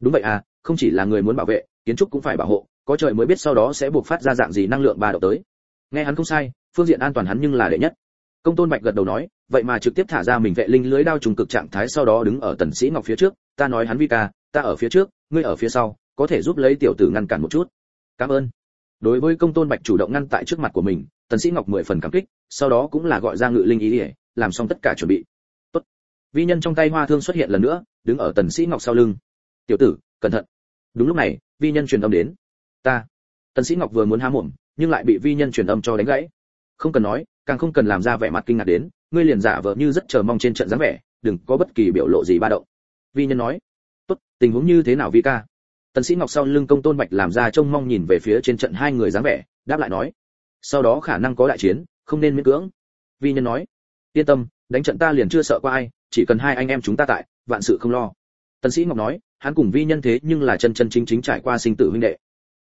Đúng vậy à không chỉ là người muốn bảo vệ, kiến trúc cũng phải bảo hộ có trời mới biết sau đó sẽ buộc phát ra dạng gì năng lượng ba độ tới. Nghe hắn không sai, phương diện an toàn hắn nhưng là đệ nhất. Công tôn bạch gật đầu nói, vậy mà trực tiếp thả ra mình vệ linh lưới đao trùng cực trạng thái sau đó đứng ở tần sĩ ngọc phía trước, ta nói hắn vi ca, ta ở phía trước, ngươi ở phía sau, có thể giúp lấy tiểu tử ngăn cản một chút. Cảm ơn. Đối với công tôn bạch chủ động ngăn tại trước mặt của mình, tần sĩ ngọc mười phần cảm kích, sau đó cũng là gọi ra ngự linh ý ỉa làm xong tất cả chuẩn bị. Tốt. Vi nhân trong tay hoa thương xuất hiện lần nữa, đứng ở tần sĩ ngọc sau lưng. Tiểu tử, cẩn thận. Đúng lúc này, vi nhân truyền âm đến ta. Tần sĩ ngọc vừa muốn há mồm, nhưng lại bị vi nhân truyền âm cho đánh gãy. Không cần nói, càng không cần làm ra vẻ mặt kinh ngạc đến, ngươi liền giả vờ như rất chờ mong trên trận dáng vẻ, đừng có bất kỳ biểu lộ gì ba động. Vi nhân nói, tốt, tình huống như thế nào vi ca? Tần sĩ ngọc sau lưng công tôn bạch làm ra trông mong nhìn về phía trên trận hai người dáng vẻ, đáp lại nói, sau đó khả năng có đại chiến, không nên miễn cưỡng. Vi nhân nói, yên tâm, đánh trận ta liền chưa sợ qua ai, chỉ cần hai anh em chúng ta tại, vạn sự không lo. Tần sĩ ngọc nói, hắn cùng vi nhân thế nhưng là chân chân chính chính trải qua sinh tử huynh đệ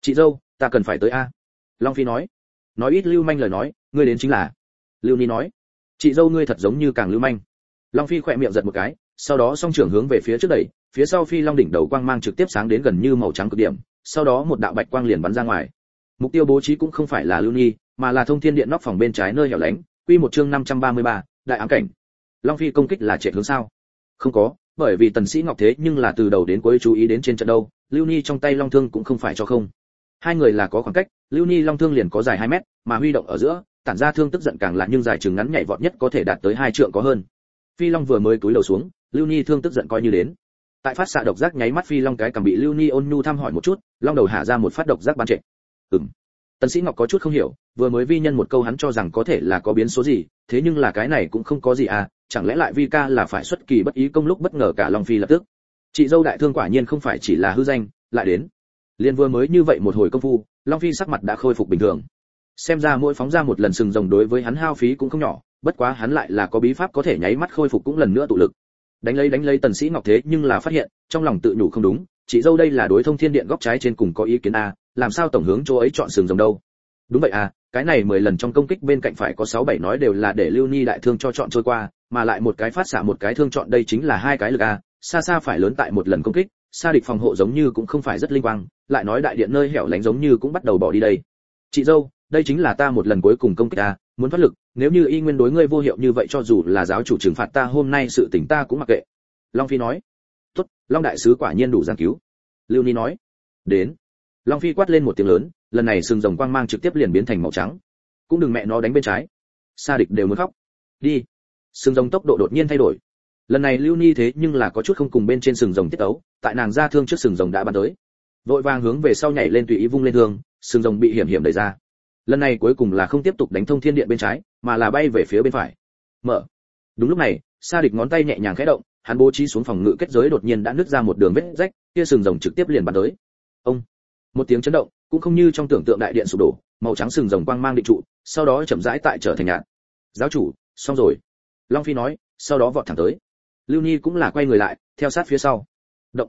chị dâu ta cần phải tới a. Long phi nói. Nói ít lưu manh lời nói ngươi đến chính là. Lưu ni nói. Chị dâu ngươi thật giống như càng lưu manh. Long phi khỏe miệng giật một cái sau đó song trưởng hướng về phía trước đẩy phía sau phi long đỉnh đầu quang mang trực tiếp sáng đến gần như màu trắng cực điểm sau đó một đạo bạch quang liền bắn ra ngoài. Mục tiêu bố trí cũng không phải là lưu ni mà là thông thiên điện nóc phòng bên trái nơi hẻo lánh quy một chương 533, đại ám cảnh. Long phi công kích là trệ hướng sao? Không có bởi vì tần sĩ ngọc thế nhưng là từ đầu đến cuối chú ý đến trên trận đâu lưu ni trong tay long thương cũng không phải cho không hai người là có khoảng cách, lưu ni long thương liền có dài hai mét, mà huy động ở giữa, tản ra thương tức giận càng là nhưng dài chừng ngắn nhảy vọt nhất có thể đạt tới hai trượng có hơn. Phi long vừa mới cúi đầu xuống, lưu ni thương tức giận coi như đến. Tại phát xạ độc giác nháy mắt phi long cái cầm bị lưu ni ôn nhu thăm hỏi một chút, long đầu hạ ra một phát độc giác ban trệ. Ừm. Tần sĩ ngọc có chút không hiểu, vừa mới vi nhân một câu hắn cho rằng có thể là có biến số gì, thế nhưng là cái này cũng không có gì à chẳng lẽ lại vi ca là phải xuất kỳ bất ý công lúc bất ngờ cả long phi lập tức. Chị dâu đại thương quả nhiên không phải chỉ là hư danh, lại đến liên vừa mới như vậy một hồi công phu, long phi sắc mặt đã khôi phục bình thường. Xem ra mỗi phóng ra một lần sừng rồng đối với hắn hao phí cũng không nhỏ, bất quá hắn lại là có bí pháp có thể nháy mắt khôi phục cũng lần nữa tụ lực. Đánh lấy đánh lấy tần sĩ ngọc thế nhưng là phát hiện, trong lòng tự nhủ không đúng, chị dâu đây là đối thông thiên điện góc trái trên cùng có ý kiến a, làm sao tổng hướng chỗ ấy chọn sừng rồng đâu? Đúng vậy à cái này mười lần trong công kích bên cạnh phải có sáu bảy nói đều là để lưu ni đại thương cho chọn trôi qua, mà lại một cái phát xạ một cái thương chọn đây chính là hai cái lực a, xa xa phải lớn tại một lần công kích xa địch phòng hộ giống như cũng không phải rất linh quang, lại nói đại điện nơi hẻo lánh giống như cũng bắt đầu bỏ đi đây. Chị dâu, đây chính là ta một lần cuối cùng công kích ta, muốn thoát lực, nếu như y nguyên đối ngươi vô hiệu như vậy cho dù là giáo chủ trừng phạt ta, hôm nay sự tỉnh ta cũng mặc kệ. Long phi nói. Tốt, long đại sứ quả nhiên đủ giang cứu. Lưu ni nói. Đến. Long phi quát lên một tiếng lớn, lần này sừng rồng quang mang trực tiếp liền biến thành màu trắng. Cũng đừng mẹ nó đánh bên trái. Sa địch đều muốn khóc. Đi. Sừng rồng tốc độ đột nhiên thay đổi lần này lưu ni thế nhưng là có chút không cùng bên trên sừng rồng tiết tấu, tại nàng ra thương trước sừng rồng đã bắn tới. Vội vàng hướng về sau nhảy lên tùy ý vung lên thương, sừng rồng bị hiểm hiểm đẩy ra. Lần này cuối cùng là không tiếp tục đánh thông thiên điện bên trái, mà là bay về phía bên phải. Mở. Đúng lúc này, sa địch ngón tay nhẹ nhàng khẽ động, hắn bố trí xuống phòng ngự kết giới đột nhiên đã nứt ra một đường vết rách, kia sừng rồng trực tiếp liền bắn tới. Ông. Một tiếng chấn động, cũng không như trong tưởng tượng đại điện sụp đổ, màu trắng sừng rồng quang mang định trụ, sau đó chậm rãi tại trở thành nhạn giáo chủ, xong rồi. Long phi nói, sau đó vọt thẳng tới lưu nhi cũng là quay người lại, theo sát phía sau. Động.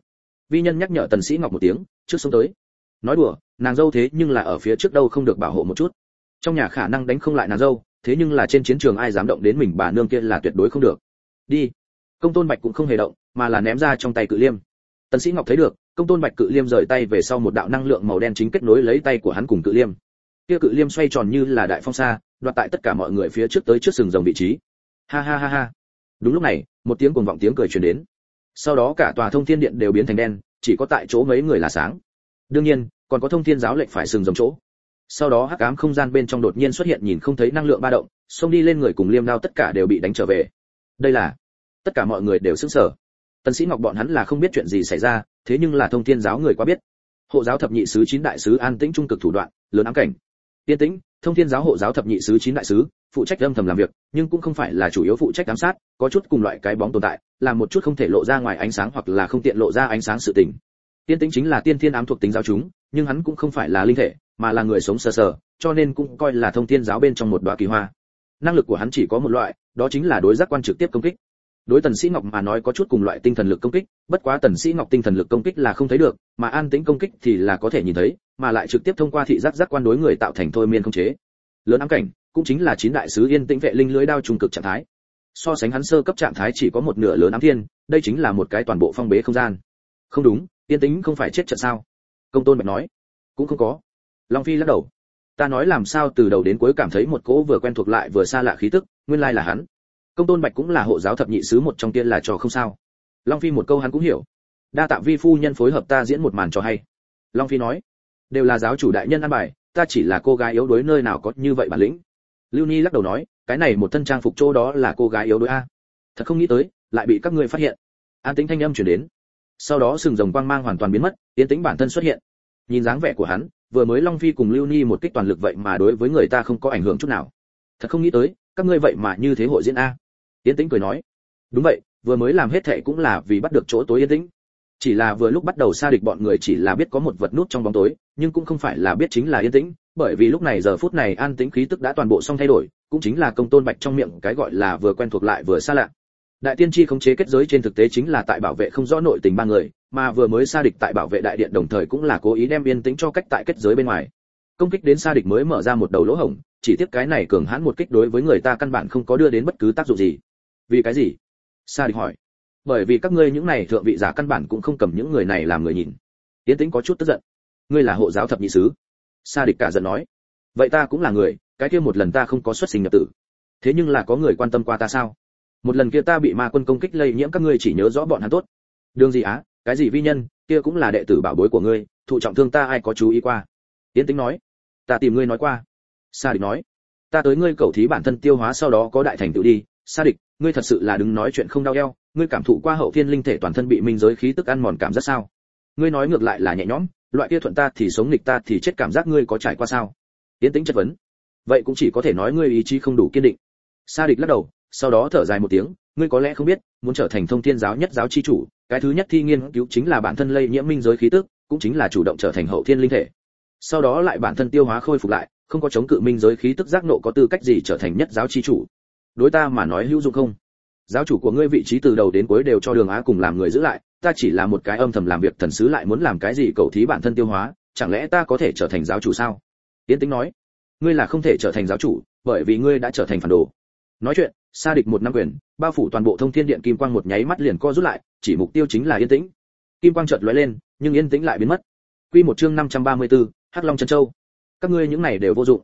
Vi nhân nhắc nhở tần sĩ ngọc một tiếng, trước xuống tới. Nói đùa, nàng dâu thế nhưng là ở phía trước đâu không được bảo hộ một chút. Trong nhà khả năng đánh không lại nàng dâu, thế nhưng là trên chiến trường ai dám động đến mình bà nương kia là tuyệt đối không được. Đi. Công tôn bạch cũng không hề động, mà là ném ra trong tay cự liêm. Tần sĩ ngọc thấy được, công tôn bạch cự liêm rời tay về sau một đạo năng lượng màu đen chính kết nối lấy tay của hắn cùng cự liêm. Kia cự liêm xoay tròn như là đại phong sa, đoạt tại tất cả mọi người phía trước tới trước sừng rồng vị trí. Ha ha ha ha. Đúng lúc này một tiếng cuồng vọng tiếng cười truyền đến. Sau đó cả tòa thông thiên điện đều biến thành đen, chỉ có tại chỗ mấy người là sáng. Đương nhiên, còn có thông thiên giáo lệnh phải sừng rồng chỗ. Sau đó hắc ám không gian bên trong đột nhiên xuất hiện nhìn không thấy năng lượng ba động, xông đi lên người cùng liêm đao tất cả đều bị đánh trở về. Đây là, tất cả mọi người đều sững sờ. Tần sĩ ngọc bọn hắn là không biết chuyện gì xảy ra, thế nhưng là thông thiên giáo người quá biết. Hộ giáo thập nhị sứ chín đại sứ an tĩnh trung cực thủ đoạn, lớn ám cảnh. Tiên tĩnh thông thiên giáo hộ giáo thập nhị sứ chín đại sứ, phụ trách âm thầm làm việc, nhưng cũng không phải là chủ yếu phụ trách giám sát, có chút cùng loại cái bóng tồn tại, là một chút không thể lộ ra ngoài ánh sáng hoặc là không tiện lộ ra ánh sáng sự tình. Tiên tính chính là tiên thiên ám thuộc tính giáo chúng, nhưng hắn cũng không phải là linh thể, mà là người sống sờ sờ, cho nên cũng coi là thông thiên giáo bên trong một đóa kỳ hoa. Năng lực của hắn chỉ có một loại, đó chính là đối giác quan trực tiếp công kích. Đối tần sĩ ngọc mà nói có chút cùng loại tinh thần lực công kích, bất quá tần sĩ ngọc tinh thần lực công kích là không thấy được, mà an tĩnh công kích thì là có thể nhìn thấy mà lại trực tiếp thông qua thị giác giác quan đối người tạo thành thôi miên không chế. Lớn ám cảnh, cũng chính là chín đại sứ yên tĩnh vệ linh lưới đao trung cực trạng thái. So sánh hắn sơ cấp trạng thái chỉ có một nửa lớn ám thiên, đây chính là một cái toàn bộ phong bế không gian. Không đúng, yên tĩnh không phải chết trận sao? Công tôn bạch nói. Cũng không có. Long phi lắc đầu. Ta nói làm sao từ đầu đến cuối cảm thấy một cỗ vừa quen thuộc lại vừa xa lạ khí tức, nguyên lai là hắn. Công tôn bạch cũng là hộ giáo thập nhị sứ một trong tiên là trò không sao. Long phi một câu hắn cũng hiểu. Đa tạ vi phu nhân phối hợp ta diễn một màn cho hay. Long phi nói đều là giáo chủ đại nhân ăn bài, ta chỉ là cô gái yếu đuối nơi nào có như vậy bản lĩnh. Lưu ni lắc đầu nói, cái này một thân trang phục chỗ đó là cô gái yếu đuối a. Thật không nghĩ tới, lại bị các ngươi phát hiện. An tĩnh thanh âm chuyển đến. Sau đó sừng rồng quang mang hoàn toàn biến mất tiến tĩnh bản thân xuất hiện. Nhìn dáng vẻ của hắn, vừa mới long phi cùng lưu ni một kích toàn lực vậy mà đối với người ta không có ảnh hưởng chút nào. Thật không nghĩ tới, các ngươi vậy mà như thế hội diễn a. Tiến tĩnh cười nói, đúng vậy, vừa mới làm hết thệ cũng là vì bắt được chỗ tối yên tĩnh chỉ là vừa lúc bắt đầu xa địch bọn người chỉ là biết có một vật nút trong bóng tối, nhưng cũng không phải là biết chính là yên tĩnh, bởi vì lúc này giờ phút này an tĩnh khí tức đã toàn bộ xong thay đổi, cũng chính là công tôn bạch trong miệng cái gọi là vừa quen thuộc lại vừa xa lạ. Đại tiên tri khống chế kết giới trên thực tế chính là tại bảo vệ không rõ nội tình ba người, mà vừa mới xa địch tại bảo vệ đại điện đồng thời cũng là cố ý đem yên tĩnh cho cách tại kết giới bên ngoài. Công kích đến xa địch mới mở ra một đầu lỗ hổng, chỉ tiếc cái này cường hãn một kích đối với người ta căn bản không có đưa đến bất cứ tác dụng gì. Vì cái gì? Xa địch hỏi bởi vì các ngươi những này thượng vị giả căn bản cũng không cầm những người này làm người nhìn. Tiến tĩnh có chút tức giận. Ngươi là hộ giáo thập nhị sứ. Sa địch cả giận nói. Vậy ta cũng là người, cái kia một lần ta không có xuất sinh nhập tử. Thế nhưng là có người quan tâm qua ta sao? Một lần kia ta bị ma quân công kích lây nhiễm các ngươi chỉ nhớ rõ bọn hắn tốt. Đường gì á? Cái gì vi nhân? Kia cũng là đệ tử bảo bối của ngươi, thụ trọng thương ta ai có chú ý qua? Tiến tính nói. Ta tìm ngươi nói qua. Sa địch nói. Ta tới ngươi cầu thí bản thân tiêu hóa sau đó có đại thành tựu đi. Sa địch, ngươi thật sự là đừng nói chuyện không đau eo ngươi cảm thụ qua hậu thiên linh thể toàn thân bị minh giới khí tức ăn mòn cảm giác sao? Ngươi nói ngược lại là nhẹ nhõm, loại kia thuận ta thì sống nghịch ta thì chết cảm giác ngươi có trải qua sao? Tiến tĩnh chất vấn. Vậy cũng chỉ có thể nói ngươi ý chí không đủ kiên định. Sa địch lắc đầu, sau đó thở dài một tiếng, ngươi có lẽ không biết, muốn trở thành thông thiên giáo nhất giáo chi chủ, cái thứ nhất thi nghiên cứu chính là bản thân lây nhiễm minh giới khí tức, cũng chính là chủ động trở thành hậu thiên linh thể. Sau đó lại bản thân tiêu hóa khôi phục lại, không có chống cự minh giới khí tức giác nộ có tư cách gì trở thành nhất giáo chi chủ. Đối ta mà nói hữu dụng không? Giáo chủ của ngươi vị trí từ đầu đến cuối đều cho đường á cùng làm người giữ lại ta chỉ là một cái âm thầm làm việc thần sứ lại muốn làm cái gì cầu thí bản thân tiêu hóa chẳng lẽ ta có thể trở thành giáo chủ sao? Tiến tính nói. Ngươi là không thể trở thành giáo chủ bởi vì ngươi đã trở thành phản đồ. Nói chuyện sa địch một năm quyền bao phủ toàn bộ thông thiên điện kim quang một nháy mắt liền co rút lại chỉ mục tiêu chính là yên tĩnh. Kim quang chợt lóe lên nhưng yên tĩnh lại biến mất. Quy một chương 534, hắc long chân châu. Các ngươi những này đều vô dụng.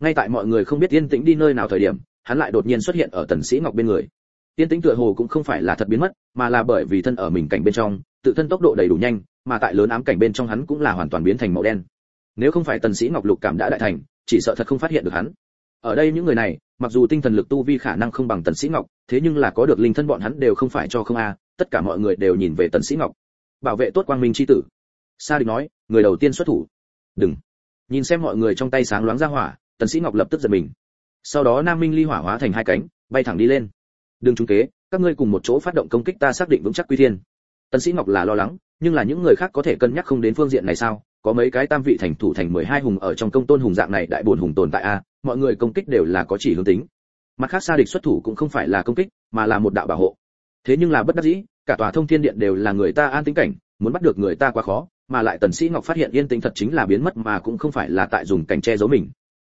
Ngay tại mọi người không biết yên tĩnh đi nơi nào thời điểm hắn lại đột nhiên xuất hiện ở tần sĩ ngọc bên người. Tiên tĩnh tựa hồ cũng không phải là thật biến mất, mà là bởi vì thân ở mình cảnh bên trong, tự thân tốc độ đầy đủ nhanh, mà tại lớn ám cảnh bên trong hắn cũng là hoàn toàn biến thành màu đen. Nếu không phải tần sĩ ngọc lục cảm đã đại thành, chỉ sợ thật không phát hiện được hắn. Ở đây những người này, mặc dù tinh thần lực tu vi khả năng không bằng tần sĩ ngọc, thế nhưng là có được linh thân bọn hắn đều không phải cho không a, tất cả mọi người đều nhìn về tần sĩ ngọc. Bảo vệ tốt quang minh chi tử. Sa địch nói, người đầu tiên xuất thủ. Đừng. Nhìn xem mọi người trong tay sáng loáng ra hỏa, tần sĩ ngọc lập tức giật mình. Sau đó nam minh ly hỏa hóa thành hai cánh, bay thẳng đi lên đừng trúng kế, các ngươi cùng một chỗ phát động công kích ta xác định vững chắc quy thiên. Tần sĩ ngọc là lo lắng, nhưng là những người khác có thể cân nhắc không đến phương diện này sao? Có mấy cái tam vị thành thủ thành 12 hùng ở trong công tôn hùng dạng này đại buồn hùng tồn tại a, mọi người công kích đều là có chỉ hướng tính. Mặt khác xa địch xuất thủ cũng không phải là công kích, mà là một đạo bảo hộ. Thế nhưng là bất đắc dĩ, cả tòa thông thiên điện đều là người ta an tính cảnh, muốn bắt được người ta quá khó, mà lại tần sĩ ngọc phát hiện yên tĩnh thật chính là biến mất mà cũng không phải là tại dùng cảnh che giấu mình.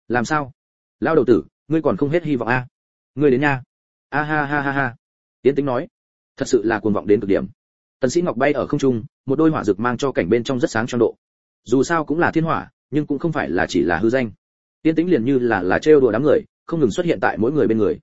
Làm sao? Lao đầu tử, ngươi còn không hết hy vọng a? Ngươi đến nha a ha ha ha ha. Tiến tính nói, thật sự là cuồng vọng đến cực điểm. Tần sĩ ngọc bay ở không trung, một đôi hỏa dược mang cho cảnh bên trong rất sáng trong độ. Dù sao cũng là thiên hỏa, nhưng cũng không phải là chỉ là hư danh. Tiến tính liền như là là trêu đùa đám người, không ngừng xuất hiện tại mỗi người bên người.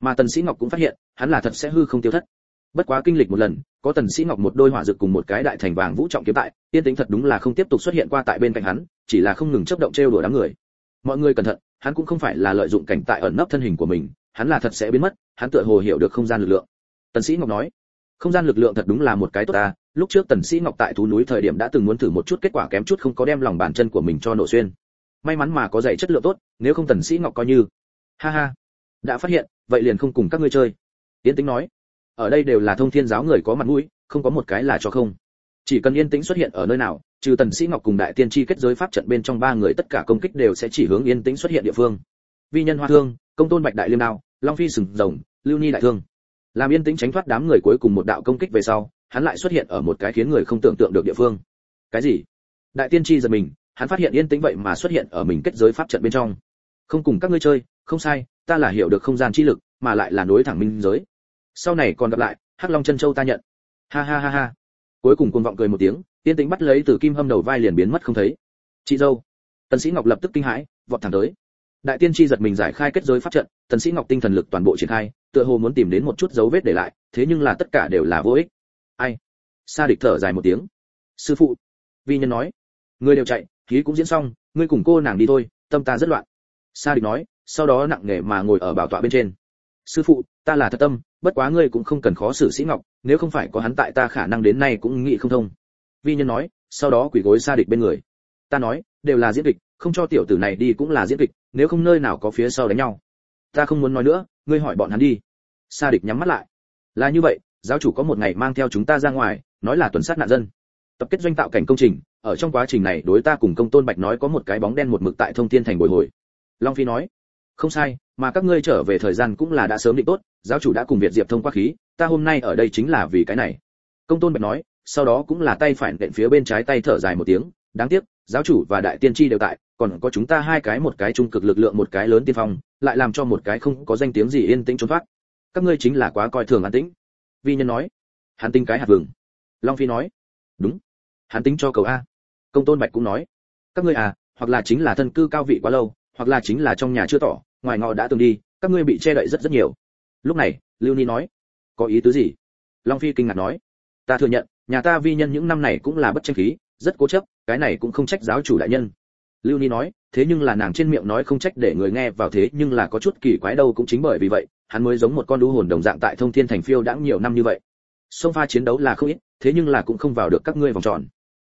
Mà tần sĩ ngọc cũng phát hiện, hắn là thật sẽ hư không tiêu thất. Bất quá kinh lịch một lần, có tần sĩ ngọc một đôi hỏa dược cùng một cái đại thành vàng vũ trọng kiếm tại tiên tính thật đúng là không tiếp tục xuất hiện qua tại bên cạnh hắn, chỉ là không ngừng chớp động trêu đùa đám người. Mọi người cẩn thận, hắn cũng không phải là lợi dụng cảnh tại ẩn nấp thân hình của mình hắn là thật sẽ biến mất, hắn tựa hồ hiểu được không gian lực lượng. Tần sĩ ngọc nói, không gian lực lượng thật đúng là một cái tốt ta, lúc trước tần sĩ ngọc tại thú núi thời điểm đã từng muốn thử một chút kết quả kém chút không có đem lòng bàn chân của mình cho nổ xuyên. May mắn mà có giày chất lượng tốt, nếu không tần sĩ ngọc coi như. Ha ha, đã phát hiện, vậy liền không cùng các ngươi chơi. Tiến tĩnh nói, ở đây đều là thông thiên giáo người có mặt mũi, không có một cái là cho không. Chỉ cần yên tĩnh xuất hiện ở nơi nào, trừ tần sĩ ngọc cùng đại tiên tri kết giới pháp trận bên trong ba người, tất cả công kích đều sẽ chỉ hướng yên tĩnh xuất hiện địa phương. Vi nhân hoa thương công tôn bạch đại liêm đao, long phi sừng rồng, lưu ni đại thương. Làm yên tĩnh tránh thoát đám người cuối cùng một đạo công kích về sau, hắn lại xuất hiện ở một cái khiến người không tưởng tượng được địa phương. Cái gì? Đại tiên tri giật mình, hắn phát hiện yên tĩnh vậy mà xuất hiện ở mình kết giới pháp trận bên trong. Không cùng các ngươi chơi, không sai, ta là hiểu được không gian chi lực, mà lại là nối thẳng minh giới. Sau này còn gặp lại, hắc long chân châu ta nhận. Ha ha ha ha. Cuối cùng cuồng vọng cười một tiếng, yên tĩnh bắt lấy từ kim hâm đầu vai liền biến mất không thấy. Chị dâu. Tần sĩ ngọc lập tức kinh hãi, vọt thẳng tới đại tiên tri giật mình giải khai kết giới pháp trận tần sĩ ngọc tinh thần lực toàn bộ triển khai, tựa hồ muốn tìm đến một chút dấu vết để lại, thế nhưng là tất cả đều là vô ích. Ai? Sa địch thở dài một tiếng. Sư phụ. Vi nhân nói. Người đều chạy, khí cũng diễn xong, ngươi cùng cô nàng đi thôi, tâm ta rất loạn. Sa địch nói, sau đó nặng nề mà ngồi ở bảo tọa bên trên. Sư phụ, ta là thật tâm, bất quá ngươi cũng không cần khó xử sĩ ngọc, nếu không phải có hắn tại ta khả năng đến nay cũng nghĩ không thông. Vi nhân nói, sau đó quỳ gối sa địch bên người. Ta nói, đều là diễn kịch không cho tiểu tử này đi cũng là diễn kịch, nếu không nơi nào có phía sau đánh nhau. Ta không muốn nói nữa, ngươi hỏi bọn hắn đi. Sa địch nhắm mắt lại. Là như vậy, giáo chủ có một ngày mang theo chúng ta ra ngoài, nói là tuần sát nạn dân. Tập kết doanh tạo cảnh công trình, ở trong quá trình này đối ta cùng công tôn bạch nói có một cái bóng đen một mực tại thông thiên thành bồi hồi. Long phi nói, không sai, mà các ngươi trở về thời gian cũng là đã sớm định tốt, giáo chủ đã cùng việt diệp thông qua khí, ta hôm nay ở đây chính là vì cái này. Công tôn bạch nói, sau đó cũng là tay phải đệm phía bên trái tay thở dài một tiếng đáng tiếc, giáo chủ và đại tiên tri đều tại, còn có chúng ta hai cái một cái trung cực lực lượng, một cái lớn tiên phong, lại làm cho một cái không có danh tiếng gì yên tĩnh trốn thoát. Các ngươi chính là quá coi thường an tĩnh. Vi nhân nói. Hắn tinh cái hạt vừng. Long phi nói. Đúng. Hắn tính cho cầu a. Công tôn bạch cũng nói. Các ngươi à hoặc là chính là thân cư cao vị quá lâu, hoặc là chính là trong nhà chưa tỏ, ngoài ngọ đã từng đi, các ngươi bị che đậy rất rất nhiều. Lúc này, lưu ni nói. Có ý tứ gì? Long phi kinh ngạc nói. Ta thừa nhận, nhà ta vi nhân những năm này cũng là bất tranh khí rất cố chấp, cái này cũng không trách giáo chủ đại nhân. Lưu ni nói, thế nhưng là nàng trên miệng nói không trách để người nghe vào thế nhưng là có chút kỳ quái đâu cũng chính bởi vì vậy, hắn mới giống một con đu hồn đồng dạng tại thông thiên thành phiêu đã nhiều năm như vậy. Sông pha chiến đấu là không ít, thế nhưng là cũng không vào được các ngươi vòng tròn.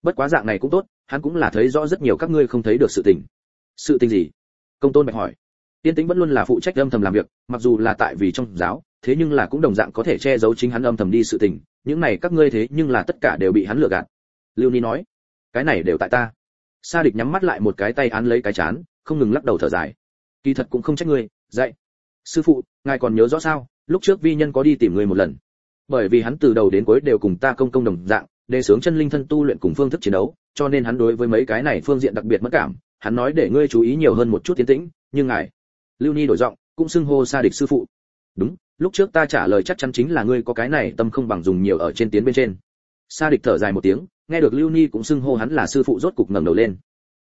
Bất quá dạng này cũng tốt, hắn cũng là thấy rõ rất nhiều các ngươi không thấy được sự tình. Sự tình gì? Công tôn bạch hỏi. Tiên Tính vẫn luôn là phụ trách âm thầm làm việc, mặc dù là tại vì trong giáo, thế nhưng là cũng đồng dạng có thể che giấu chính hắn âm thầm đi sự tình, những này các ngươi thế nhưng là tất cả đều bị hắn lừa gạt. Lưu ni nói cái này đều tại ta. Sa địch nhắm mắt lại một cái tay án lấy cái chán, không ngừng lắc đầu thở dài. Kỳ thật cũng không trách ngươi, dạy. Sư phụ, ngài còn nhớ rõ sao? Lúc trước vi nhân có đi tìm người một lần. Bởi vì hắn từ đầu đến cuối đều cùng ta công công đồng dạng, đề sướng chân linh thân tu luyện cùng phương thức chiến đấu, cho nên hắn đối với mấy cái này phương diện đặc biệt mất cảm. Hắn nói để ngươi chú ý nhiều hơn một chút tiến tĩnh, nhưng ngài, lưu ni đổi giọng, cũng xưng hô sa địch sư phụ. Đúng, lúc trước ta trả lời chắc chắn chính là ngươi có cái này tâm không bằng dùng nhiều ở trên tiến bên trên. Sa địch thở dài một tiếng nghe được lưu ni cũng xưng hô hắn là sư phụ rốt cục ngẩng đầu lên.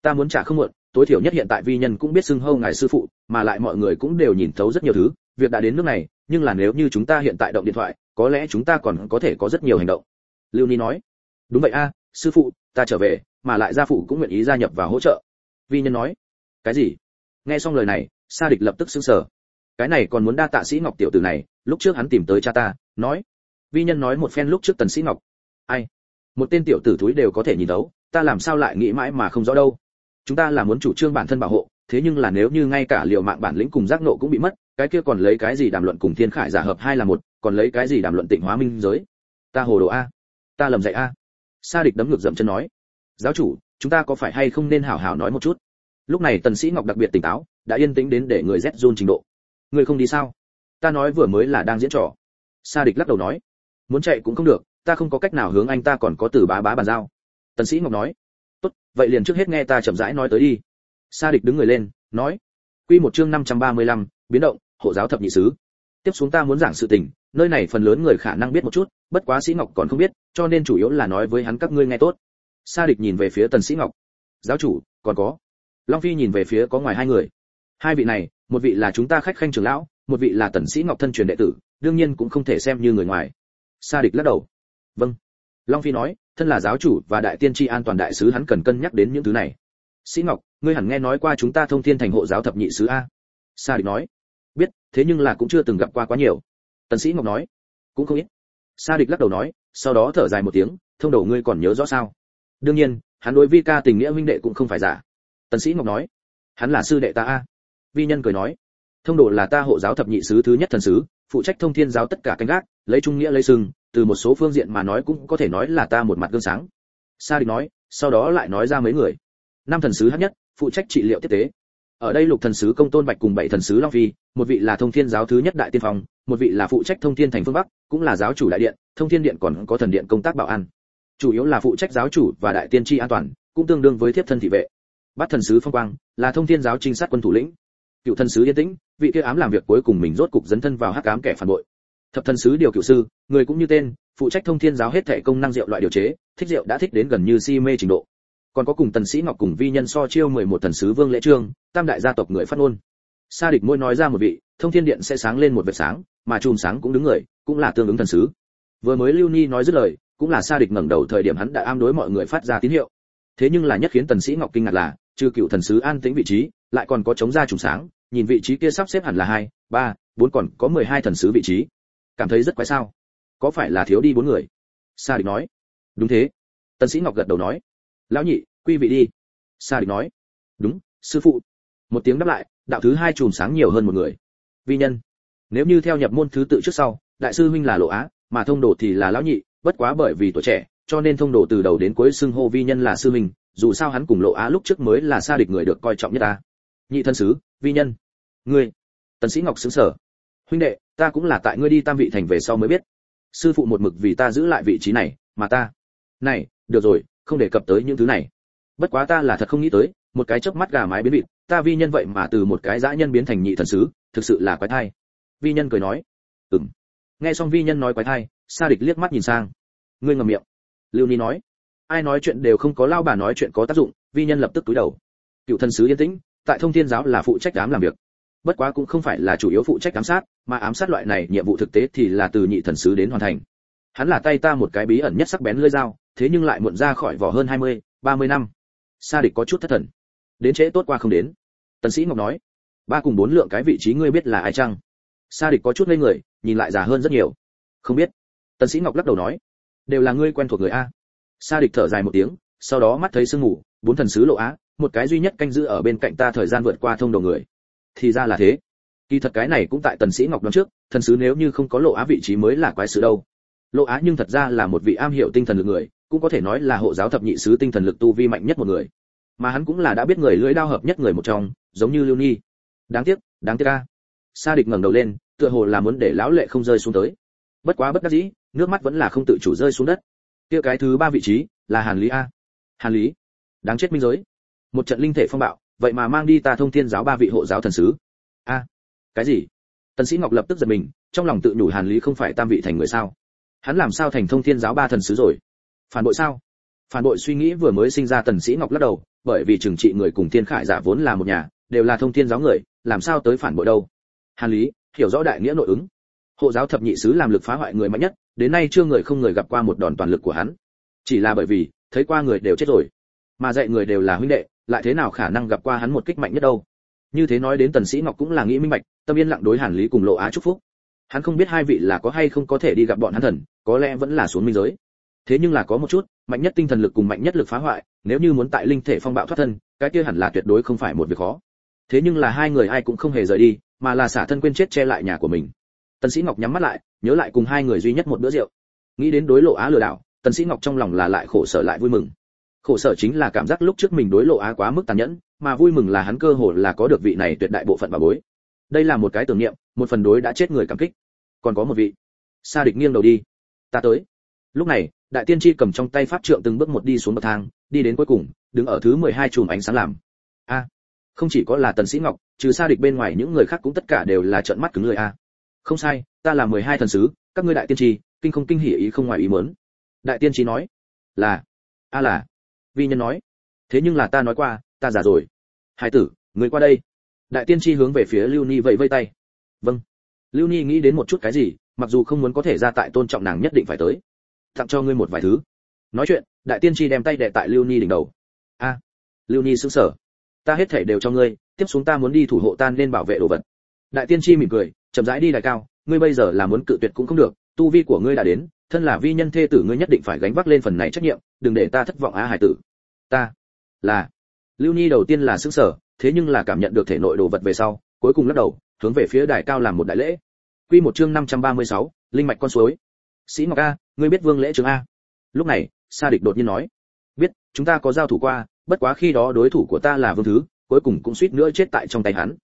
Ta muốn trả không muộn, tối thiểu nhất hiện tại vi nhân cũng biết xưng hô ngài sư phụ, mà lại mọi người cũng đều nhìn thấu rất nhiều thứ, việc đã đến nước này, nhưng là nếu như chúng ta hiện tại động điện thoại, có lẽ chúng ta còn có thể có rất nhiều hành động. Lưu ni nói, đúng vậy a, sư phụ, ta trở về, mà lại gia phụ cũng nguyện ý gia nhập và hỗ trợ. Vi nhân nói, cái gì? Nghe xong lời này, sa địch lập tức sững sờ. Cái này còn muốn đa tạ sĩ ngọc tiểu tử này, lúc trước hắn tìm tới cha ta, nói. Vi nhân nói một phen lúc trước tần sĩ ngọc. Ai một tên tiểu tử thúi đều có thể nhìn đấu ta làm sao lại nghĩ mãi mà không rõ đâu. Chúng ta là muốn chủ trương bản thân bảo hộ, thế nhưng là nếu như ngay cả liệu mạng bản lĩnh cùng giác nộ cũng bị mất, cái kia còn lấy cái gì đàm luận cùng thiên khải giả hợp hai là một, còn lấy cái gì đàm luận tịnh hóa minh giới? Ta hồ đồ a. Ta lầm dạy a. Sa địch đấm ngược dậm chân nói. Giáo chủ, chúng ta có phải hay không nên hảo hảo nói một chút? Lúc này tần sĩ ngọc đặc biệt tỉnh táo, đã yên tĩnh đến để người rét run trình độ. Người không đi sao? Ta nói vừa mới là đang diễn trò. Sa địch lắc đầu nói. Muốn chạy cũng không được ta không có cách nào hướng anh ta còn có từ bá bá bàn giao. Tần sĩ ngọc nói tốt vậy liền trước hết nghe ta chậm rãi nói tới đi. Sa địch đứng người lên nói quy một chương 535, biến động hộ giáo thập nhị sứ. Tiếp xuống ta muốn giảng sự tình nơi này phần lớn người khả năng biết một chút bất quá sĩ ngọc còn không biết cho nên chủ yếu là nói với hắn các ngươi nghe tốt. Sa địch nhìn về phía tần sĩ ngọc giáo chủ còn có. Long phi nhìn về phía có ngoài hai người hai vị này một vị là chúng ta khách khanh trưởng lão một vị là tần sĩ ngọc thân truyền đệ tử đương nhiên cũng không thể xem như người ngoài. Sa địch lắc đầu vâng. Long phi nói, thân là giáo chủ và đại tiên tri an toàn đại sứ hắn cần cân nhắc đến những thứ này. Sĩ ngọc, ngươi hẳn nghe nói qua chúng ta thông thiên thành hộ giáo thập nhị sứ a. Sa địch nói, biết, thế nhưng là cũng chưa từng gặp qua quá nhiều. Tần sĩ ngọc nói, cũng không ít. Sa địch lắc đầu nói, sau đó thở dài một tiếng, thông đầu ngươi còn nhớ rõ sao? Đương nhiên, hắn đối vi ca tình nghĩa huynh đệ cũng không phải giả. Tần sĩ ngọc nói, hắn là sư đệ ta a. Vi nhân cười nói, thông đồ là ta hộ giáo thập nhị sứ thứ nhất thần sứ, phụ trách thông thiên giáo tất cả canh gác, lấy trung nghĩa lấy sừng từ một số phương diện mà nói cũng có thể nói là ta một mặt gương sáng. Sa địch nói, sau đó lại nói ra mấy người. Năm thần sứ hấp nhất, phụ trách trị liệu tiếp tế. Ở đây lục thần sứ công tôn bạch cùng bảy thần sứ long phi, một vị là thông thiên giáo thứ nhất đại tiên phong, một vị là phụ trách thông thiên thành phương bắc, cũng là giáo chủ đại điện, thông thiên điện còn có thần điện công tác bảo an. Chủ yếu là phụ trách giáo chủ và đại tiên tri an toàn, cũng tương đương với thiếp thân thị vệ. Bắt thần sứ phong quang, là thông thiên giáo trinh sát quân thủ lĩnh. Cựu thần sứ yên tĩnh, vị kia ám làm việc cuối cùng mình rốt cục dấn thân vào hắc ám kẻ phản bội thập thần sứ điều cựu sư, người cũng như tên, phụ trách thông thiên giáo hết thể công năng rượu loại điều chế, thích rượu đã thích đến gần như si mê trình độ. Còn có cùng tần sĩ ngọc cùng vi nhân so chiêu 11 thần sứ vương lễ trương, tam đại gia tộc người phát ngôn. Sa địch mỗi nói ra một vị, thông thiên điện sẽ sáng lên một vệt sáng, mà chùm sáng cũng đứng người, cũng là tương ứng thần sứ. Vừa mới lưu ni nói dứt lời, cũng là sa địch ngẩng đầu thời điểm hắn đã am đối mọi người phát ra tín hiệu. Thế nhưng là nhất khiến tần sĩ ngọc kinh ngạc là, trừ cựu thần sứ an tĩnh vị trí, lại còn có chống ra chùm sáng, nhìn vị trí kia sắp xếp hẳn là hai, ba, bốn còn có mười hai thần sứ vị trí cảm thấy rất quái sao? Có phải là thiếu đi bốn người? Sa địch nói. Đúng thế. Tân sĩ ngọc gật đầu nói. Lão nhị, quy vị đi. Sa địch nói. Đúng, sư phụ. Một tiếng đáp lại, đạo thứ hai chùm sáng nhiều hơn một người. Vi nhân. Nếu như theo nhập môn thứ tự trước sau, đại sư huynh là lộ á, mà thông đồ thì là lão nhị, bất quá bởi vì tuổi trẻ, cho nên thông đồ từ đầu đến cuối xưng hô vi nhân là sư huynh, dù sao hắn cùng lộ á lúc trước mới là sa địch người được coi trọng nhất ta. Nhị thân sứ, vi nhân. Ngươi. Tần sĩ ngọc sững sờ huynh đệ, ta cũng là tại ngươi đi tam vị thành về sau mới biết. Sư phụ một mực vì ta giữ lại vị trí này, mà ta. Này, được rồi, không đề cập tới những thứ này. Bất quá ta là thật không nghĩ tới, một cái chớp mắt gà mái biến vịt, ta vi nhân vậy mà từ một cái dã nhân biến thành nhị thần sứ, thực sự là quái thai. Vi nhân cười nói. Ừm. Nghe xong vi nhân nói quái thai, sa địch liếc mắt nhìn sang. Ngươi ngậm miệng. Lưu ni nói. Ai nói chuyện đều không có lao bà nói chuyện có tác dụng, vi nhân lập tức túi đầu. Cựu thần sứ yên tĩnh, tại thông thiên giáo là phụ trách đám làm việc bất quá cũng không phải là chủ yếu phụ trách ám sát mà ám sát loại này nhiệm vụ thực tế thì là từ nhị thần sứ đến hoàn thành. Hắn là tay ta một cái bí ẩn nhất sắc bén lưỡi dao thế nhưng lại muộn ra khỏi vỏ hơn 20, 30 năm. Sa địch có chút thất thần. Đến trễ tốt qua không đến. Tần sĩ ngọc nói ba cùng bốn lượng cái vị trí ngươi biết là ai chăng? Sa địch có chút ngây người nhìn lại già hơn rất nhiều. Không biết. Tần sĩ ngọc lắc đầu nói đều là ngươi quen thuộc người a. Sa địch thở dài một tiếng sau đó mắt thấy sương mù bốn thần sứ lộ á một cái duy nhất canh giữ ở bên cạnh ta thời gian vượt qua thông đầu người thì ra là thế. Kỳ thật cái này cũng tại tần sĩ ngọc đoán trước, thần sứ nếu như không có lộ á vị trí mới là quái sự đâu. Lộ á nhưng thật ra là một vị am hiểu tinh thần lực người, cũng có thể nói là hộ giáo thập nhị sứ tinh thần lực tu vi mạnh nhất một người. Mà hắn cũng là đã biết người lưỡi đao hợp nhất người một trong, giống như lưu nhi đáng tiếc đáng tiếc a. Sa địch ngẩng đầu lên, tựa hồ là muốn để lão lệ không rơi xuống tới. Bất quá bất đắc dĩ, nước mắt vẫn là không tự chủ rơi xuống đất. Kia cái thứ ba vị trí, là hàn lý a. Hàn lý, đáng chết minh giới. Một trận linh thể phong bạo vậy mà mang đi ta thông thiên giáo ba vị hộ giáo thần sứ. A, cái gì? Tần sĩ ngọc lập tức giật mình, trong lòng tự nhủ hàn lý không phải tam vị thành người sao? Hắn làm sao thành thông thiên giáo ba thần sứ rồi? Phản bội sao? Phản bội suy nghĩ vừa mới sinh ra tần sĩ ngọc lắc đầu, bởi vì trưởng trị người cùng thiên khải giả vốn là một nhà, đều là thông thiên giáo người, làm sao tới phản bội đâu? Hàn lý, hiểu rõ đại nghĩa nội ứng. Hộ giáo thập nhị sứ làm lực phá hoại người mạnh nhất, đến nay chưa người không người gặp qua một đòn toàn lực của hắn. Chỉ là bởi vì, thấy qua người đều chết rồi, mà dạy người đều là huynh đệ lại thế nào khả năng gặp qua hắn một kích mạnh nhất đâu? Như thế nói đến tần sĩ ngọc cũng là nghĩ minh bạch, tâm yên lặng đối hàn lý cùng lộ á chúc phúc. Hắn không biết hai vị là có hay không có thể đi gặp bọn hắn thần, có lẽ vẫn là xuống minh giới. Thế nhưng là có một chút, mạnh nhất tinh thần lực cùng mạnh nhất lực phá hoại, nếu như muốn tại linh thể phong bạo thoát thân, cái kia hẳn là tuyệt đối không phải một việc khó. Thế nhưng là hai người ai cũng không hề rời đi, mà là xả thân quên chết che lại nhà của mình. Tần sĩ ngọc nhắm mắt lại, nhớ lại cùng hai người duy nhất một bữa rượu. Nghĩ đến đối lộ á lừa đảo, tần sĩ ngọc trong lòng là lại khổ sở lại vui mừng khổ sở chính là cảm giác lúc trước mình đối lộ á quá mức tàn nhẫn, mà vui mừng là hắn cơ hồ là có được vị này tuyệt đại bộ phận bà bối. Đây là một cái tưởng niệm, một phần đối đã chết người cảm kích. Còn có một vị. Sa địch nghiêng đầu đi. Ta tới. Lúc này, đại tiên tri cầm trong tay pháp trượng từng bước một đi xuống bậc thang, đi đến cuối cùng, đứng ở thứ mười hai chùm ánh sáng làm. A. Không chỉ có là tần sĩ ngọc, trừ sa địch bên ngoài những người khác cũng tất cả đều là trợn mắt cứng người a. Không sai, ta là mười hai thần sứ, các ngươi đại tiên tri, kinh không kinh hỉ ý không ngoài ý muốn. Đại tiên tri nói, là, a là vi nhân nói. Thế nhưng là ta nói qua, ta già rồi. Hải tử, người qua đây. Đại tiên tri hướng về phía lưu ni vẫy vây tay. Vâng. Lưu ni nghĩ đến một chút cái gì, mặc dù không muốn có thể ra tại tôn trọng nàng nhất định phải tới. Tặng cho ngươi một vài thứ. Nói chuyện, đại tiên tri đem tay đệ tại lưu ni đỉnh đầu. A. Lưu ni sững sờ. Ta hết thể đều cho ngươi, tiếp xuống ta muốn đi thủ hộ tan nên bảo vệ đồ vật. Đại tiên tri mỉm cười, chậm rãi đi đại cao, ngươi bây giờ là muốn cự tuyệt cũng không được, tu vi của ngươi đã đến thân là vi nhân thê tử ngươi nhất định phải gánh vác lên phần này trách nhiệm đừng để ta thất vọng á hải tử. Ta là lưu ni đầu tiên là xứng sở thế nhưng là cảm nhận được thể nội đồ vật về sau cuối cùng lắc đầu hướng về phía đài cao làm một đại lễ. Quy một chương 536, linh mạch con suối. Sĩ ngọc a ngươi biết vương lễ trường a? Lúc này sa địch đột nhiên nói biết chúng ta có giao thủ qua bất quá khi đó đối thủ của ta là vương thứ cuối cùng cũng suýt nữa chết tại trong tay hắn.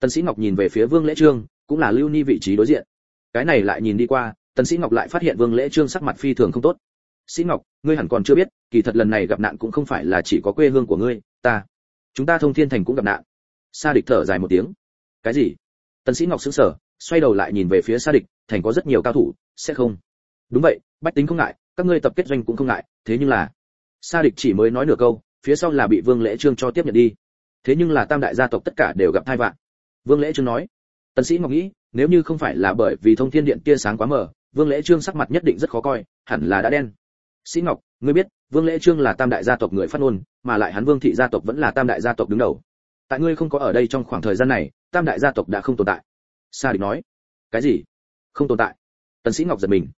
Tần sĩ ngọc nhìn về phía vương lễ trương cũng là lưu ni vị trí đối diện. Cái này lại nhìn đi qua tần sĩ ngọc lại phát hiện vương lễ trương sắc mặt phi thường không tốt. Sĩ ngọc, ngươi hẳn còn chưa biết, kỳ thật lần này gặp nạn cũng không phải là chỉ có quê hương của ngươi, ta. Chúng ta thông thiên thành cũng gặp nạn. Sa địch thở dài một tiếng. Cái gì? Tần sĩ ngọc sững sờ, xoay đầu lại nhìn về phía sa địch, thành có rất nhiều cao thủ, sẽ không. Đúng vậy, bách tính không ngại, các ngươi tập kết doanh cũng không ngại, thế nhưng là, sa địch chỉ mới nói nửa câu, phía sau là bị vương lễ trương cho tiếp nhận đi. Thế nhưng là tam đại gia tộc tất cả đều gặp tai vạn vương lễ trương nói, tần sĩ ngọc nghĩ, nếu như không phải là bởi vì thông thiên điện tia sáng quá mờ vương lễ trương sắc mặt nhất định rất khó coi, hẳn là đã đen. Sĩ ngọc, ngươi biết, vương lễ trương là tam đại gia tộc người phát ngôn, mà lại hắn vương thị gia tộc vẫn là tam đại gia tộc đứng đầu. Tại ngươi không có ở đây trong khoảng thời gian này, tam đại gia tộc đã không tồn tại. Sa địch nói. Cái gì? Không tồn tại. Tần sĩ ngọc giật mình.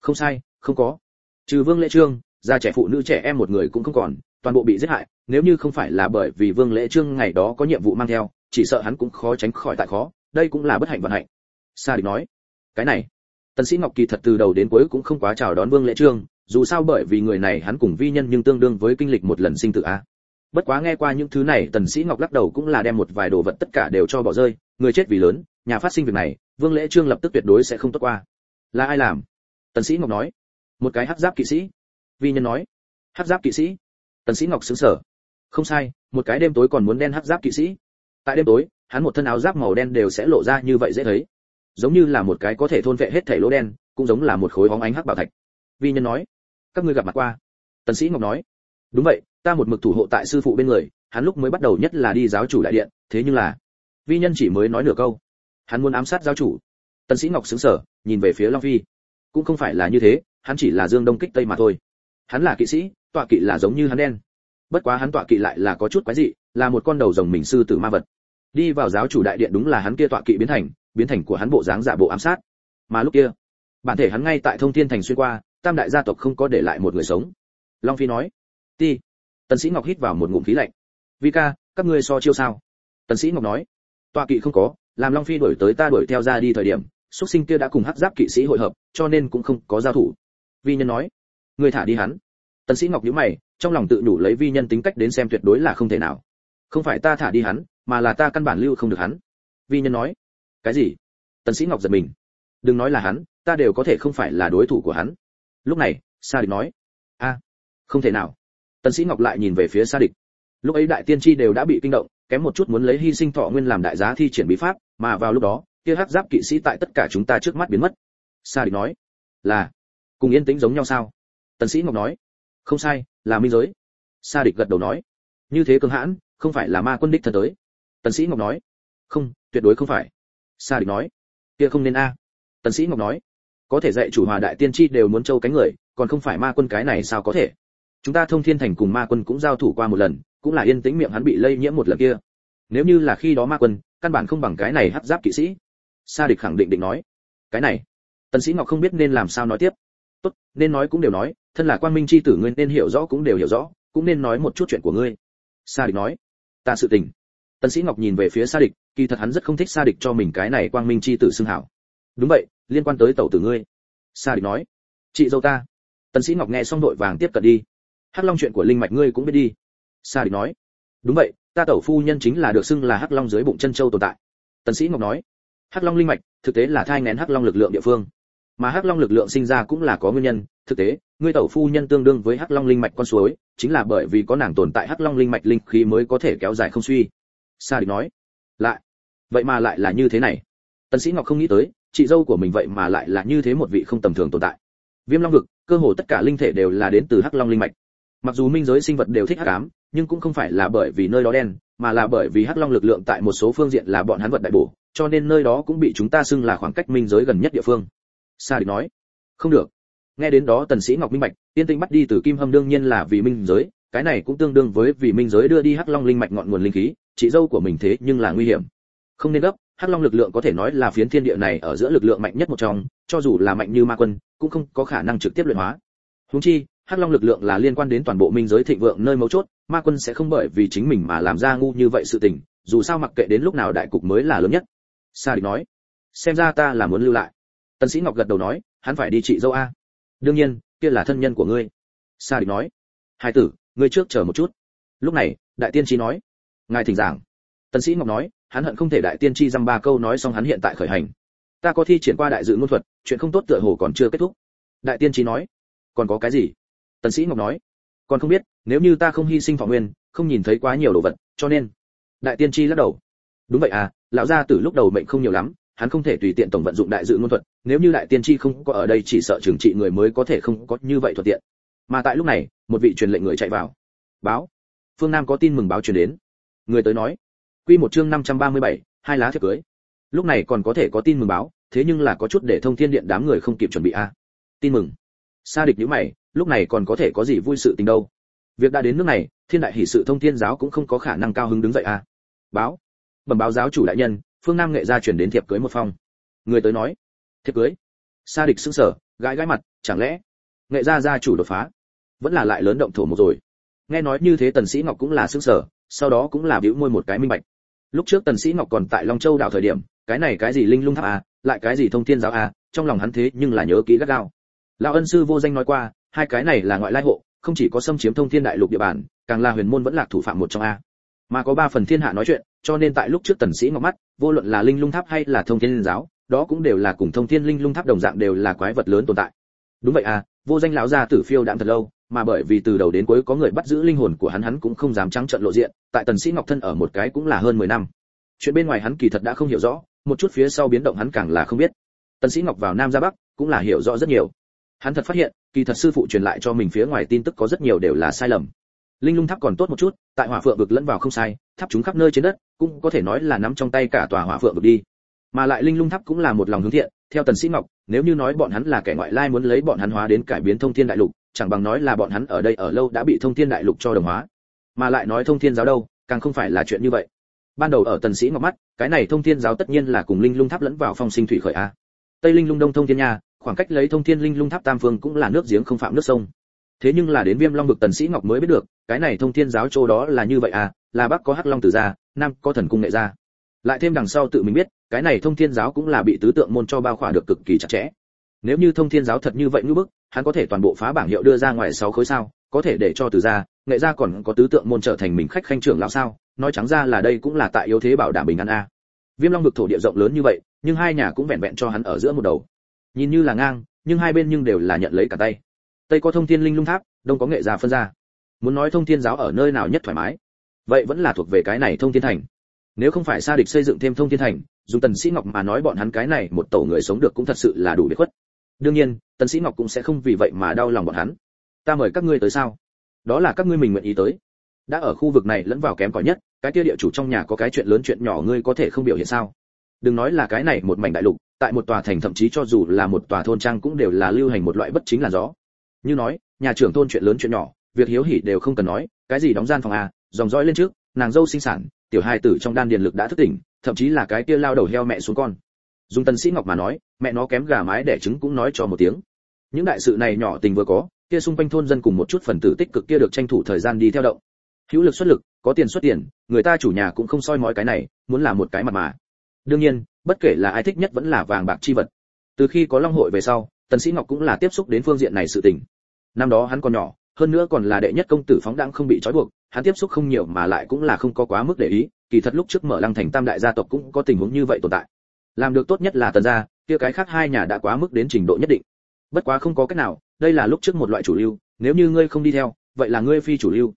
Không sai, không có. Trừ vương lễ trương, gia trẻ phụ nữ trẻ em một người cũng không còn, toàn bộ bị giết hại, nếu như không phải là bởi vì vương lễ trương ngày đó có nhiệm vụ mang theo, chỉ sợ hắn cũng khó tránh khỏi tại khó, đây cũng là bất hạnh vận hạnh. Sa địch nói. Cái này tần sĩ ngọc kỳ thật từ đầu đến cuối cũng không quá chào đón vương lễ trương, dù sao bởi vì người này hắn cùng vi nhân nhưng tương đương với kinh lịch một lần sinh tử a. Bất quá nghe qua những thứ này, tần sĩ ngọc lắc đầu cũng là đem một vài đồ vật tất cả đều cho bỏ rơi, người chết vì lớn, nhà phát sinh việc này, vương lễ trương lập tức tuyệt đối sẽ không tốt qua. Là ai làm? Tần sĩ ngọc nói. Một cái hắc giáp kỵ sĩ. Vi nhân nói. Hắc giáp kỵ sĩ. Tần sĩ ngọc sững sờ. Không sai, một cái đêm tối còn muốn đen hắc giáp kỵ sĩ. Tại đêm tối, hắn một thân áo giáp màu đen đều sẽ lộ ra như vậy dễ thấy giống như là một cái có thể thôn vệ hết thảy lỗ đen, cũng giống là một khối bóng ánh hắc bảo thạch. Vi nhân nói, các ngươi gặp mặt qua. Tần sĩ ngọc nói, đúng vậy, ta một mực thủ hộ tại sư phụ bên người, hắn lúc mới bắt đầu nhất là đi giáo chủ đại điện, thế nhưng là, vi nhân chỉ mới nói nửa câu. Hắn muốn ám sát giáo chủ. Tần sĩ ngọc sững sờ, nhìn về phía long phi. Cũng không phải là như thế, hắn chỉ là dương đông kích tây mà thôi. Hắn là kỵ sĩ, tọa kỵ là giống như hắn đen. Bất quá hắn tọa kỵ lại là có chút quái dị, là một con đầu rồng mình sư tử ma vật. Đi vào giáo chủ đại điện đúng là hắn kia tọa kỵ biến thành biến thành của hắn bộ dáng giả bộ ám sát. Mà lúc kia, bản thể hắn ngay tại thông thiên thành xuyên qua, tam đại gia tộc không có để lại một người sống. Long phi nói, ti. Tần sĩ ngọc hít vào một ngụm khí lạnh. Vi ca, các ngươi so chiêu sao? Tần sĩ ngọc nói, tọa kỵ không có, làm long phi đuổi tới ta đuổi theo ra đi thời điểm xuất sinh kia đã cùng hắc giáp kỵ sĩ hội hợp, cho nên cũng không có giao thủ. Vi nhân nói, ngươi thả đi hắn. Tần sĩ ngọc nhíu mày, trong lòng tự đủ lấy vi nhân tính cách đến xem tuyệt đối là không thể nào. Không phải ta thả đi hắn, mà là ta căn bản lưu không được hắn. Vi nhân nói cái gì? Tần sĩ ngọc giật mình. Đừng nói là hắn, ta đều có thể không phải là đối thủ của hắn. Lúc này, sa địch nói, a, không thể nào. Tần sĩ ngọc lại nhìn về phía sa địch. Lúc ấy đại tiên tri đều đã bị kinh động, kém một chút muốn lấy hy sinh thọ nguyên làm đại giá thi triển bí pháp, mà vào lúc đó, kia hắc giáp kỵ sĩ tại tất cả chúng ta trước mắt biến mất. Sa địch nói, là, cùng yên tĩnh giống nhau sao? Tần sĩ ngọc nói, không sai, là minh giới. Sa địch gật đầu nói, như thế cường hãn, không phải là ma quân đích thân tới. Tần sĩ ngọc nói, không, tuyệt đối không phải sa địch nói. Kia không nên a. Tần sĩ ngọc nói. Có thể dạy chủ hòa đại tiên tri đều muốn trâu cánh người, còn không phải ma quân cái này sao có thể? Chúng ta thông thiên thành cùng ma quân cũng giao thủ qua một lần, cũng là yên tĩnh miệng hắn bị lây nhiễm một lần kia. Nếu như là khi đó ma quân, căn bản không bằng cái này hấp giáp kỵ sĩ. Sa địch khẳng định định nói. Cái này. Tần sĩ ngọc không biết nên làm sao nói tiếp. Tốt, nên nói cũng đều nói, thân là quan minh chi tử ngươi nên hiểu rõ cũng đều hiểu rõ, cũng nên nói một chút chuyện của ngươi. Sa địch nói. Ta sự tình tần sĩ ngọc nhìn về phía sa địch, kỳ thật hắn rất không thích sa địch cho mình cái này quang minh chi tử xưng hảo. Đúng vậy, liên quan tới tẩu tử ngươi. Sa địch nói. Chị dâu ta. Tần sĩ ngọc nghe xong đội vàng tiếp cận đi. Hắc long chuyện của linh mạch ngươi cũng biết đi. Sa địch nói. Đúng vậy, ta tẩu phu nhân chính là được xưng là hắc long dưới bụng chân châu tồn tại. Tần sĩ ngọc nói. Hắc long linh mạch, thực tế là thai nghén hắc long lực lượng địa phương. Mà hắc long lực lượng sinh ra cũng là có nguyên nhân, thực tế, ngươi tẩu phu nhân tương đương với hắc long linh mạch con suối, chính là bởi vì có nàng tồn tại hắc long linh mạch linh khí mới có thể kéo dài không suy sa địch nói, lại, vậy mà lại là như thế này. Tần sĩ ngọc không nghĩ tới, chị dâu của mình vậy mà lại là như thế một vị không tầm thường tồn tại. Viêm long vực, cơ hồ tất cả linh thể đều là đến từ hắc long linh mạch. Mặc dù minh giới sinh vật đều thích hắc ám, nhưng cũng không phải là bởi vì nơi đó đen, mà là bởi vì hắc long lực lượng tại một số phương diện là bọn hắn vật đại bổ, cho nên nơi đó cũng bị chúng ta xưng là khoảng cách minh giới gần nhất địa phương. Sa địch nói, không được. Nghe đến đó tần sĩ ngọc minh bạch tiên tinh bắt đi từ kim hâm đương nhiên là vì minh giới cái này cũng tương đương với vì minh giới đưa đi hắc long linh mạch ngọn nguồn linh khí, chị dâu của mình thế nhưng là nguy hiểm. Không nên gấp, hắc long lực lượng có thể nói là phiến thiên địa này ở giữa lực lượng mạnh nhất một trong, cho dù là mạnh như ma quân, cũng không có khả năng trực tiếp luyện hóa. Húng chi, hắc long lực lượng là liên quan đến toàn bộ minh giới thịnh vượng nơi mấu chốt, ma quân sẽ không bởi vì chính mình mà làm ra ngu như vậy sự tình, dù sao mặc kệ đến lúc nào đại cục mới là lớn nhất. Sa địch nói, xem ra ta là muốn lưu lại. Tần sĩ ngọc gật đầu nói, hắn phải đi trị dâu a. Đương nhiên, kia là thân nhân của ngươi. Sa địch nói, hai tử ngươi trước chờ một chút. Lúc này, đại tiên tri nói, ngài thỉnh giảng. Tần sĩ ngọc nói, hắn hận không thể đại tiên tri dăm ba câu nói xong hắn hiện tại khởi hành. Ta có thi triển qua đại dự ngôn thuật, chuyện không tốt tựa hồ còn chưa kết thúc. Đại tiên tri nói, còn có cái gì? Tần sĩ ngọc nói, còn không biết, nếu như ta không hy sinh thọ nguyên, không nhìn thấy quá nhiều đồ vật, cho nên đại tiên tri lắc đầu, đúng vậy à lão gia tử lúc đầu mệnh không nhiều lắm, hắn không thể tùy tiện tổng vận dụng đại dự ngôn thuật, nếu như đại tiên tri không có ở đây chỉ sợ trường trị người mới có thể không có như vậy thuận tiện mà tại lúc này một vị truyền lệnh người chạy vào. Báo. Phương nam có tin mừng báo truyền đến. Người tới nói. Quy một chương 537, hai lá thiệp cưới. Lúc này còn có thể có tin mừng báo thế nhưng là có chút để thông thiên điện đám người không kịp chuẩn bị a. À. tin mừng. Sa địch nhíu mày lúc này còn có thể có gì vui sự tình đâu. Việc đã đến nước này thiên đại hỷ sự thông thiên giáo cũng không có khả năng cao hứng đứng dậy à. Báo. Bẩm báo giáo chủ đại nhân phương nam nghệ gia chuyển đến thiệp cưới một phong. Người tới nói. Thiệp cưới. Sa địch sững sờ gãi gãi mặt chẳng lẽ nghệ gia gia chủ đột phá? Vẫn là lại lớn động thổ một rồi. Nghe nói như thế tần sĩ ngọc cũng là sững sờ, sau đó cũng là bĩu môi một cái minh bạch. Lúc trước tần sĩ ngọc còn tại long châu đảo thời điểm, cái này cái gì linh lung tháp à lại cái gì thông thiên giáo à trong lòng hắn thế nhưng là nhớ kỹ gắt gao. Lão ân sư vô danh nói qua, hai cái này là ngoại lai hộ, không chỉ có xâm chiếm thông thiên đại lục địa bàn, càng là huyền môn vẫn lạc thủ phạm một trong a. Mà có ba phần thiên hạ nói chuyện, cho nên tại lúc trước tần sĩ ngọc mắt, vô luận là linh lung tháp hay là thông thiên giáo, đó cũng đều là cùng thông thiên linh lung tháp đồng dạng đều là quái vật lớn tồn tại. Đúng vậy à vô danh lão gia tử phiêu đạm thật lâu mà bởi vì từ đầu đến cuối có người bắt giữ linh hồn của hắn hắn cũng không dám trắng trợn lộ diện. Tại tần sĩ ngọc thân ở một cái cũng là hơn 10 năm. Chuyện bên ngoài hắn kỳ thật đã không hiểu rõ, một chút phía sau biến động hắn càng là không biết. Tần sĩ ngọc vào nam ra bắc cũng là hiểu rõ rất nhiều. Hắn thật phát hiện, kỳ thật sư phụ truyền lại cho mình phía ngoài tin tức có rất nhiều đều là sai lầm. Linh lung tháp còn tốt một chút, tại hỏa phượng vực lẫn vào không sai, tháp chúng khắp nơi trên đất, cũng có thể nói là nắm trong tay cả tòa hỏa phượng vực đi. Mà lại linh lung tháp cũng là một lòng hướng thiện, theo tần sĩ ngọc, nếu như nói bọn hắn là kẻ ngoại lai muốn lấy bọn hắn hóa đến cải biến thông thiên đại lục chẳng bằng nói là bọn hắn ở đây ở lâu đã bị thông thiên đại lục cho đồng hóa. Mà lại nói thông thiên giáo đâu, càng không phải là chuyện như vậy. Ban đầu ở tần sĩ ngọc mắt, cái này thông thiên giáo tất nhiên là cùng linh lung tháp lẫn vào phong sinh thủy khởi a. Tây linh lung đông thông thiên nha, khoảng cách lấy thông thiên linh lung tháp tam phương cũng là nước giếng không phạm nước sông. Thế nhưng là đến viêm long bực tần sĩ ngọc mới biết được, cái này thông thiên giáo châu đó là như vậy à là bắc có hắc long tử gia, nam có thần cung nghệ gia. Lại thêm đằng sau tự mình biết, cái này thông thiên giáo cũng là bị tứ tượng môn cho bao khỏa được cực kỳ chặt chẽ. Nếu như thông thiên giáo thật như vậy như bức hắn có thể toàn bộ phá bảng hiệu đưa ra ngoài sáu khối sao, có thể để cho từ gia, nghệ gia còn có tứ tượng môn trở thành mình khách khanh trưởng lão sao, nói trắng ra là đây cũng là tại yếu thế bảo đảm bình an a. Viêm long vực thổ địa rộng lớn như vậy, nhưng hai nhà cũng vẹn vẹn cho hắn ở giữa một đầu. Nhìn như là ngang, nhưng hai bên nhưng đều là nhận lấy cả tay. Tây có thông thiên linh lung tháp, đông có nghệ gia phân ra. Muốn nói thông thiên giáo ở nơi nào nhất thoải mái, vậy vẫn là thuộc về cái này thông thiên thành. Nếu không phải xa địch xây dựng thêm thông thiên thành, dùng tần sĩ ngọc mà nói bọn hắn cái này một tổ người sống được cũng thật sự là đủ biệt khuất. Đương nhiên tần sĩ ngọc cũng sẽ không vì vậy mà đau lòng bọn hắn. Ta mời các ngươi tới sao? Đó là các ngươi mình nguyện ý tới. Đã ở khu vực này lẫn vào kém cỏi nhất, cái kia địa chủ trong nhà có cái chuyện lớn chuyện nhỏ ngươi có thể không biểu hiện sao? Đừng nói là cái này một mảnh đại lục, tại một tòa thành thậm chí cho dù là một tòa thôn trang cũng đều là lưu hành một loại bất chính là gió. Như nói, nhà trưởng thôn chuyện lớn chuyện nhỏ, việc hiếu hỉ đều không cần nói, cái gì đóng gian phòng à dòng dõi lên trước, nàng dâu sinh sản, tiểu hai tử trong đan điền lực đã thức tỉnh, thậm chí là cái kia lao đầu heo mẹ xuống con. Dùng tân sĩ ngọc mà nói, mẹ nó kém gà mái đẻ trứng cũng nói cho một tiếng những đại sự này nhỏ tình vừa có, kia xung quanh thôn dân cùng một chút phần tử tích cực kia được tranh thủ thời gian đi theo động. Hữu lực xuất lực, có tiền xuất tiền, người ta chủ nhà cũng không soi mói cái này, muốn làm một cái mặt mà. Đương nhiên, bất kể là ai thích nhất vẫn là vàng bạc chi vật. Từ khi có long hội về sau, tần sĩ ngọc cũng là tiếp xúc đến phương diện này sự tình. Năm đó hắn còn nhỏ, hơn nữa còn là đệ nhất công tử phóng đãng không bị trói buộc, hắn tiếp xúc không nhiều mà lại cũng là không có quá mức để ý, kỳ thật lúc trước mở lăng thành tam đại gia tộc cũng có tình huống như vậy tồn tại. Làm được tốt nhất là tần gia, kia cái khác hai nhà đã quá mức đến trình độ nhất định bất quá không có cách nào, đây là lúc trước một loại chủ lưu, nếu như ngươi không đi theo, vậy là ngươi phi chủ lưu.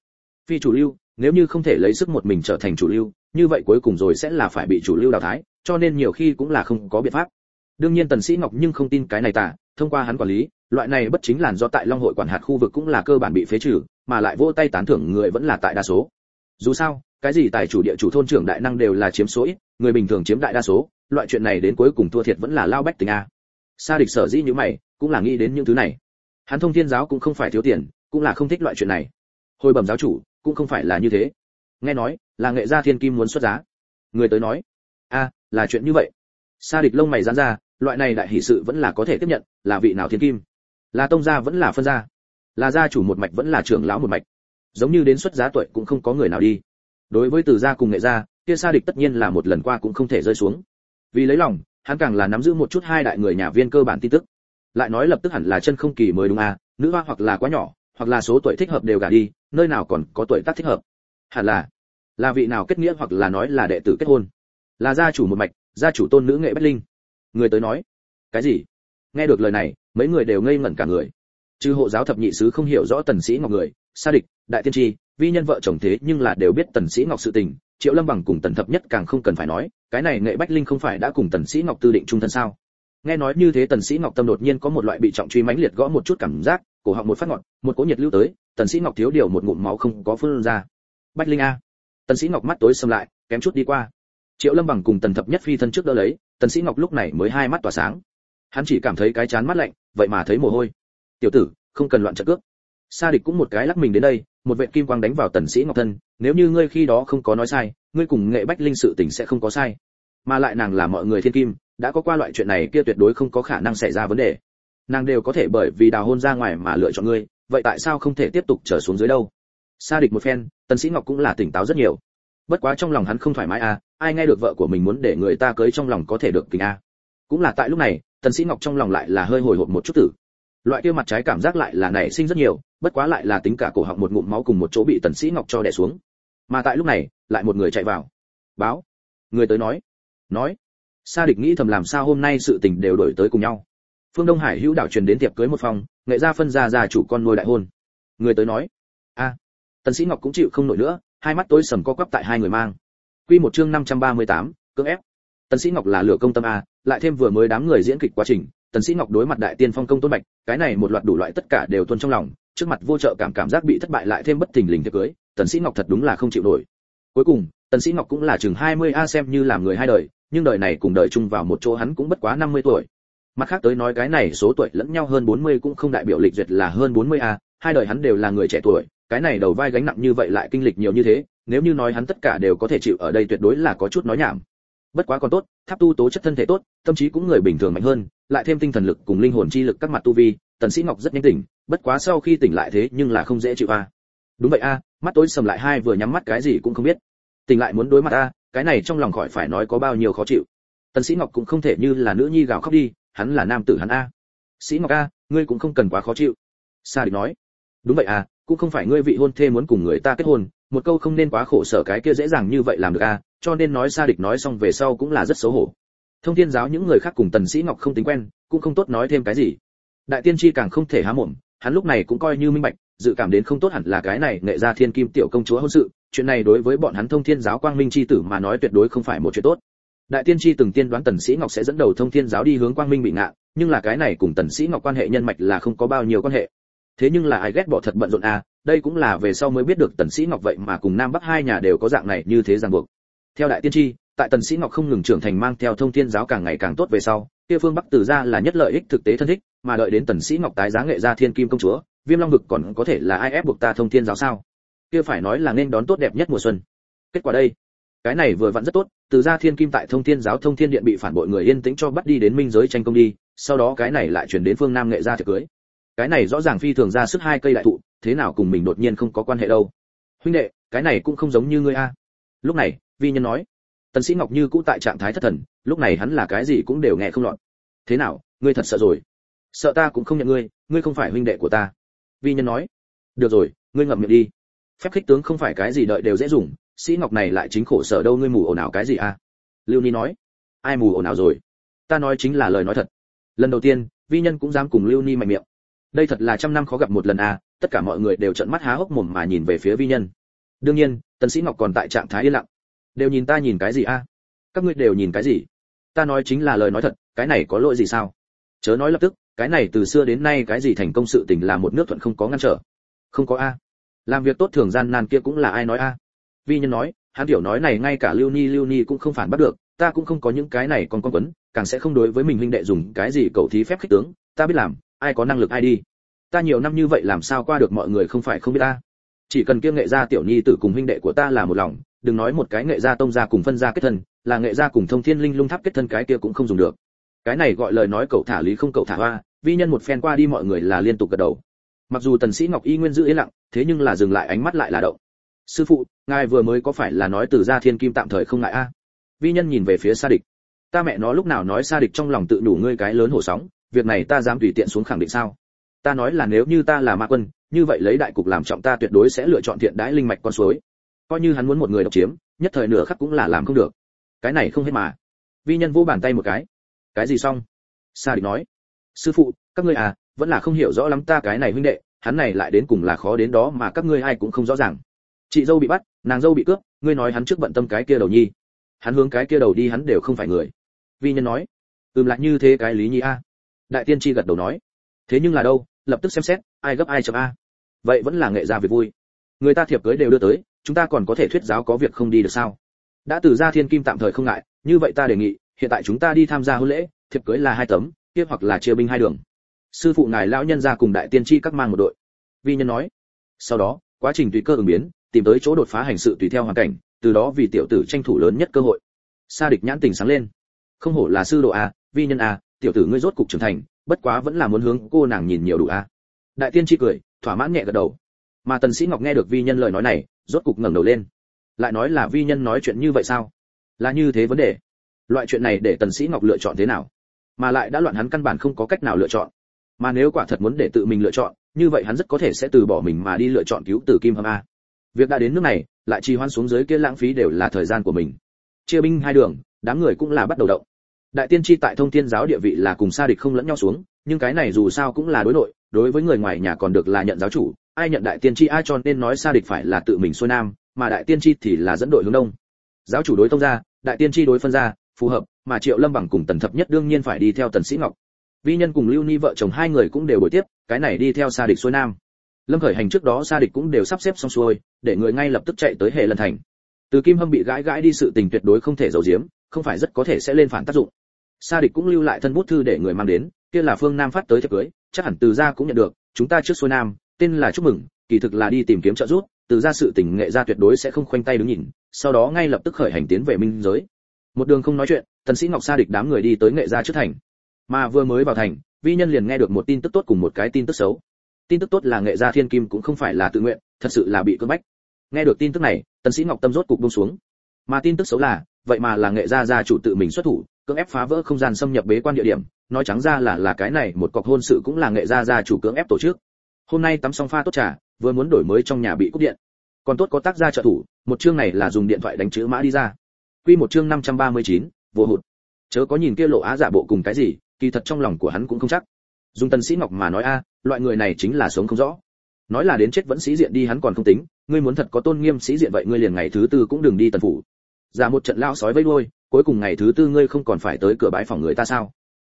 Phi chủ lưu, nếu như không thể lấy sức một mình trở thành chủ lưu, như vậy cuối cùng rồi sẽ là phải bị chủ lưu đào thái cho nên nhiều khi cũng là không có biện pháp. Đương nhiên tần sĩ ngọc nhưng không tin cái này tả, thông qua hắn quản lý, loại này bất chính làn do tại long hội quản hạt khu vực cũng là cơ bản bị phế trừ, mà lại vô tay tán thưởng người vẫn là tại đa số. Dù sao, cái gì tài chủ địa chủ thôn trưởng đại năng đều là chiếm số ít, người bình thường chiếm đại đa số, loại chuyện này đến cuối cùng thua thiệt vẫn là lao bách tình a. Sa địch sở dĩ như mày cũng là nghĩ đến những thứ này. Hắn thông thiên giáo cũng không phải thiếu tiền, cũng là không thích loại chuyện này. Hồi bẩm giáo chủ, cũng không phải là như thế. Nghe nói, là nghệ gia thiên kim muốn xuất giá. Người tới nói, a, là chuyện như vậy. Sa địch lông mày giãn ra, loại này đại hỷ sự vẫn là có thể tiếp nhận, là vị nào thiên kim? Là tông gia vẫn là phân gia? Là gia chủ một mạch vẫn là trưởng lão một mạch? Giống như đến xuất giá tuổi cũng không có người nào đi. Đối với từ gia cùng nghệ gia, kia sa địch tất nhiên là một lần qua cũng không thể rơi xuống. Vì lấy lòng, hắn càng là nắm giữ một chút hai đại người nhà viên cơ bản tin tức lại nói lập tức hẳn là chân không kỳ mới đúng à nữ hoa hoặc là quá nhỏ, hoặc là số tuổi thích hợp đều gả đi, nơi nào còn có tuổi tác thích hợp. Hẳn là là vị nào kết nghĩa hoặc là nói là đệ tử kết hôn. Là gia chủ một mạch, gia chủ tôn nữ nghệ bách linh. Người tới nói, cái gì? Nghe được lời này, mấy người đều ngây ngẩn cả người. Chư hộ giáo thập nhị sứ không hiểu rõ tần sĩ ngọc người, sa địch, đại tiên tri, vi nhân vợ chồng thế nhưng là đều biết tần sĩ ngọc sự tình, triệu lâm bằng cùng tần thập nhất càng không cần phải nói, cái này nghệ bách linh không phải đã cùng tần sĩ ngọc tư định trung thân sao? Nghe nói như thế tần sĩ ngọc tâm đột nhiên có một loại bị trọng truy mãnh liệt gõ một chút cảm giác, cổ họng một phát ngọn một cỗ nhiệt lưu tới, tần sĩ ngọc thiếu điều một ngụm máu không có phun ra. Bách linh a. Tần sĩ ngọc mắt tối sầm lại, kém chút đi qua. Triệu lâm bằng cùng tần thập nhất phi thân trước đỡ lấy, tần sĩ ngọc lúc này mới hai mắt tỏa sáng. Hắn chỉ cảm thấy cái chán mắt lạnh, vậy mà thấy mồ hôi. Tiểu tử, không cần loạn trận cước sa địch cũng một cái lắc mình đến đây, một vệt kim quang đánh vào tần sĩ ngọc thân, nếu như ngươi khi đó không có nói sai, ngươi cùng nghệ bách linh sự tình sẽ không có sai. Mà lại nàng là mọi người thiên kim đã có qua loại chuyện này kia tuyệt đối không có khả năng xảy ra vấn đề. Nàng đều có thể bởi vì đào hôn ra ngoài mà lựa chọn ngươi, vậy tại sao không thể tiếp tục trở xuống dưới đâu? Xa địch một phen, tần sĩ ngọc cũng là tỉnh táo rất nhiều. Bất quá trong lòng hắn không thoải mái à ai nghe được vợ của mình muốn để người ta cưới trong lòng có thể được kính a cũng là tại lúc này, tần sĩ ngọc trong lòng lại là hơi hồi hộp một chút tử. Loại kia mặt trái cảm giác lại là nảy sinh rất nhiều, bất quá lại là tính cả cổ họng một ngụm máu cùng một chỗ bị tần sĩ ngọc cho đè xuống. Mà tại lúc này, lại một người chạy vào. Báo. Người tới nói. Nói sa địch nghĩ thầm làm sao hôm nay sự tình đều đổi tới cùng nhau. Phương đông hải hữu đảo truyền đến tiệc cưới một phòng nghệ gia phân gia gia chủ con nuôi đại hôn. Người tới nói a tần sĩ ngọc cũng chịu không nổi nữa hai mắt tối sầm co quắp tại hai người mang. Quy một chương 538, cưỡng ép. Tần sĩ ngọc là lửa công tâm a lại thêm vừa mới đám người diễn kịch quá trình tần sĩ ngọc đối mặt đại tiên phong công tôn bạch cái này một loạt đủ loại tất cả đều tuôn trong lòng trước mặt vô trợ cảm cảm giác bị thất bại lại thêm bất thình lình tiệc cưới tần sĩ ngọc thật đúng là không chịu nổi. Cuối cùng tần sĩ ngọc cũng là chừng 20 a xem như làm người hai đời nhưng đời này cùng đời chung vào một chỗ hắn cũng bất quá 50 tuổi. Mặt khác tới nói cái này số tuổi lẫn nhau hơn 40 cũng không đại biểu lịch duyệt là hơn 40 a, hai đời hắn đều là người trẻ tuổi, cái này đầu vai gánh nặng như vậy lại kinh lịch nhiều như thế, nếu như nói hắn tất cả đều có thể chịu ở đây tuyệt đối là có chút nói nhảm. Bất quá còn tốt, tháp tu tố chất thân thể tốt, tâm trí cũng người bình thường mạnh hơn, lại thêm tinh thần lực cùng linh hồn chi lực các mặt tu vi, tần sĩ ngọc rất nhanh tỉnh, bất quá sau khi tỉnh lại thế nhưng là không dễ chịu a. Đúng vậy a, mắt tối sầm lại hai vừa nhắm mắt cái gì cũng không biết. Tỉnh lại muốn đối mặt a cái này trong lòng khỏi phải nói có bao nhiêu khó chịu. Tần sĩ ngọc cũng không thể như là nữ nhi gào khóc đi, hắn là nam tử hắn a. Sĩ ngọc a, ngươi cũng không cần quá khó chịu. Sa địch nói. Đúng vậy à cũng không phải ngươi vị hôn thê muốn cùng người ta kết hôn, một câu không nên quá khổ sở cái kia dễ dàng như vậy làm được à cho nên nói sa địch nói xong về sau cũng là rất xấu hổ. Thông thiên giáo những người khác cùng tần sĩ ngọc không tính quen, cũng không tốt nói thêm cái gì. Đại tiên tri càng không thể há mồm, hắn lúc này cũng coi như minh bạch, dự cảm đến không tốt hẳn là cái này nghệ ra thiên kim tiểu công chúa hôn sự chuyện này đối với bọn hắn thông thiên giáo quang minh chi tử mà nói tuyệt đối không phải một chuyện tốt. Đại tiên tri từng tiên đoán tần sĩ ngọc sẽ dẫn đầu thông thiên giáo đi hướng quang minh bị ngạ, nhưng là cái này cùng tần sĩ ngọc quan hệ nhân mạch là không có bao nhiêu quan hệ. Thế nhưng là ai ghét bỏ thật bận rộn à đây cũng là về sau mới biết được tần sĩ ngọc vậy mà cùng nam bắc hai nhà đều có dạng này như thế ràng buộc. Theo đại tiên tri, tại tần sĩ ngọc không ngừng trưởng thành mang theo thông thiên giáo càng ngày càng tốt về sau, kia phương bắc từ ra là nhất lợi ích thực tế thân thích, mà đợi đến tần sĩ ngọc tái giá nghệ gia thiên kim công chúa, viêm long vực còn có thể là ai ép buộc ta thông thiên giáo sao? Kia phải nói là nên đón tốt đẹp nhất mùa xuân. Kết quả đây, cái này vừa vặn rất tốt, từ gia thiên kim tại thông thiên giáo thông thiên điện bị phản bội người yên tĩnh cho bắt đi đến minh giới tranh công đi, sau đó cái này lại chuyển đến phương nam nghệ gia tiệc cưới. Cái này rõ ràng phi thường ra sức hai cây đại thụ, thế nào cùng mình đột nhiên không có quan hệ đâu. Huynh đệ, cái này cũng không giống như ngươi a. Lúc này, vi nhân nói, tần sĩ ngọc như cũ tại trạng thái thất thần, lúc này hắn là cái gì cũng đều nghe không lọt. Thế nào, ngươi thật sợ rồi? Sợ ta cũng không nhận ngươi ngươi không phải huynh đệ của ta. Vi nhân nói, được rồi, ngươi ngậm miệng đi phép khích tướng không phải cái gì đợi đều dễ dùng, sĩ ngọc này lại chính khổ sở đâu ngươi mù ồn ào cái gì a lưu ni nói. Ai mù ồn ào rồi? Ta nói chính là lời nói thật. Lần đầu tiên, vi nhân cũng dám cùng lưu ni mạnh miệng. Đây thật là trăm năm khó gặp một lần à tất cả mọi người đều trợn mắt há hốc mồm mà nhìn về phía vi nhân. Đương nhiên, tần sĩ ngọc còn tại trạng thái yên lặng. Đều nhìn ta nhìn cái gì a các ngươi đều nhìn cái gì? Ta nói chính là lời nói thật, cái này có lỗi gì sao? Chớ nói lập tức, cái này từ xưa đến nay cái gì thành công sự tình là một nước thuận không có ngăn trở. Không có a làm việc tốt thường gian nan kia cũng là ai nói a? Vi nhân nói, hắn tiểu nói này ngay cả lưu ni lưu ni cũng không phản bắt được, ta cũng không có những cái này còn con quấn, càng sẽ không đối với mình huynh đệ dùng cái gì cầu thí phép khích tướng, ta biết làm, ai có năng lực ai đi. Ta nhiều năm như vậy làm sao qua được mọi người không phải không biết ta? Chỉ cần kia nghệ gia tiểu nhi tử cùng huynh đệ của ta là một lòng, đừng nói một cái nghệ gia tông gia cùng phân gia kết thân, là nghệ gia cùng thông thiên linh lung tháp kết thân cái kia cũng không dùng được. Cái này gọi lời nói cậu thả lý không cậu thả hoa, vi nhân một phen qua đi mọi người là liên tục gật đầu. Mặc dù tần sĩ ngọc y nguyên giữ yên lặng thế nhưng là dừng lại ánh mắt lại là động. Sư phụ, ngài vừa mới có phải là nói từ gia thiên kim tạm thời không ngại a? Vi nhân nhìn về phía sa địch. Ta mẹ nó lúc nào nói sa địch trong lòng tự đủ ngươi cái lớn hổ sóng, việc này ta dám tùy tiện xuống khẳng định sao? Ta nói là nếu như ta là ma quân, như vậy lấy đại cục làm trọng ta tuyệt đối sẽ lựa chọn thiện đãi linh mạch con suối. Coi như hắn muốn một người độc chiếm, nhất thời nửa khắc cũng là làm không được. Cái này không hết mà. Vi nhân vô bàn tay một cái. Cái gì xong? Sa địch nói. Sư phụ, các ngươi à vẫn là không hiểu rõ lắm ta cái này huynh đệ hắn này lại đến cùng là khó đến đó mà các ngươi ai cũng không rõ ràng. Chị dâu bị bắt, nàng dâu bị cướp, ngươi nói hắn trước bận tâm cái kia đầu nhi. Hắn hướng cái kia đầu đi hắn đều không phải người. Vi nhân nói, ừm, lại như thế cái lý nhi a. Đại tiên tri gật đầu nói, thế nhưng là đâu, lập tức xem xét, ai gấp ai chậm a. Vậy vẫn là nghệ gia việc vui. Người ta thiệp cưới đều đưa tới, chúng ta còn có thể thuyết giáo có việc không đi được sao? Đã từ ra thiên kim tạm thời không ngại, như vậy ta đề nghị, hiện tại chúng ta đi tham gia hôn lễ, thiệp cưới là hai tấm, kia hoặc là chia binh hai đường sư phụ ngài lão nhân ra cùng đại tiên tri các mang một đội. Vi nhân nói, sau đó, quá trình tùy cơ ứng biến, tìm tới chỗ đột phá hành sự tùy theo hoàn cảnh, từ đó vì tiểu tử tranh thủ lớn nhất cơ hội. Sa địch nhãn tình sáng lên. Không hổ là sư độ a, vi nhân a, tiểu tử ngươi rốt cục trưởng thành, bất quá vẫn là muốn hướng cô nàng nhìn nhiều đủ a. Đại tiên tri cười, thỏa mãn nhẹ gật đầu. Mà tần sĩ ngọc nghe được vi nhân lời nói này, rốt cục ngẩng đầu lên. Lại nói là vi nhân nói chuyện như vậy sao? Là như thế vấn đề. Loại chuyện này để tần sĩ ngọc lựa chọn thế nào? Mà lại đã loạn hắn căn bản không có cách nào lựa chọn mà nếu quả thật muốn để tự mình lựa chọn, như vậy hắn rất có thể sẽ từ bỏ mình mà đi lựa chọn cứu tử kim hâm a. Việc đã đến nước này, lại trì hoãn xuống dưới kia lãng phí đều là thời gian của mình. Chia binh hai đường, đám người cũng là bắt đầu động. Đại tiên tri tại thông thiên giáo địa vị là cùng xa địch không lẫn nhau xuống, nhưng cái này dù sao cũng là đối nội, đối với người ngoài nhà còn được là nhận giáo chủ, ai nhận đại tiên tri ai cho nên nói xa địch phải là tự mình xuôi nam, mà đại tiên tri thì là dẫn đội hướng đông. Giáo chủ đối thông gia, đại tiên tri đối phân gia, phù hợp, mà triệu lâm bằng cùng tần thập nhất đương nhiên phải đi theo tần sĩ ngọc vi nhân cùng lưu ni vợ chồng hai người cũng đều buổi tiếp, cái này đi theo xa địch xuôi nam. Lâm khởi hành trước đó xa địch cũng đều sắp xếp xong xuôi, để người ngay lập tức chạy tới hệ lần thành. Từ kim hâm bị gãi gãi đi sự tình tuyệt đối không thể giấu giếm, không phải rất có thể sẽ lên phản tác dụng. Sa địch cũng lưu lại thân bút thư để người mang đến, kia là phương nam phát tới thiệp cưới, chắc hẳn từ gia cũng nhận được, chúng ta trước xuôi nam, tên là chúc mừng, kỳ thực là đi tìm kiếm trợ giúp, từ gia sự tình nghệ gia tuyệt đối sẽ không khoanh tay đứng nhìn, sau đó ngay lập tức khởi hành tiến về minh giới. Một đường không nói chuyện, tần sĩ ngọc sa địch đám người đi tới nghệ gia trước thành mà vừa mới vào thành vi nhân liền nghe được một tin tức tốt cùng một cái tin tức xấu. Tin tức tốt là nghệ gia thiên kim cũng không phải là tự nguyện thật sự là bị cưỡng bách. Nghe được tin tức này tần sĩ ngọc tâm rốt cục buông xuống. Mà tin tức xấu là vậy mà là nghệ gia gia chủ tự mình xuất thủ cưỡng ép phá vỡ không gian xâm nhập bế quan địa điểm nói trắng ra là là cái này một cọc hôn sự cũng là nghệ gia gia chủ cưỡng ép tổ chức. Hôm nay tắm xong pha tốt trà vừa muốn đổi mới trong nhà bị cúp điện. Còn tốt có tác gia trợ thủ một chương này là dùng điện thoại đánh chữ mã đi ra. Quy một chương 539, vô hụt. Chớ có nhìn kia lộ á giả bộ cùng cái gì kỳ thật trong lòng của hắn cũng không chắc. Dùng tần sĩ ngọc mà nói a, loại người này chính là sống không rõ. Nói là đến chết vẫn sĩ diện đi hắn còn không tính, ngươi muốn thật có tôn nghiêm sĩ diện vậy ngươi liền ngày thứ tư cũng đừng đi tần phủ. Giả một trận lao sói vây đuôi, cuối cùng ngày thứ tư ngươi không còn phải tới cửa bái phòng người ta sao?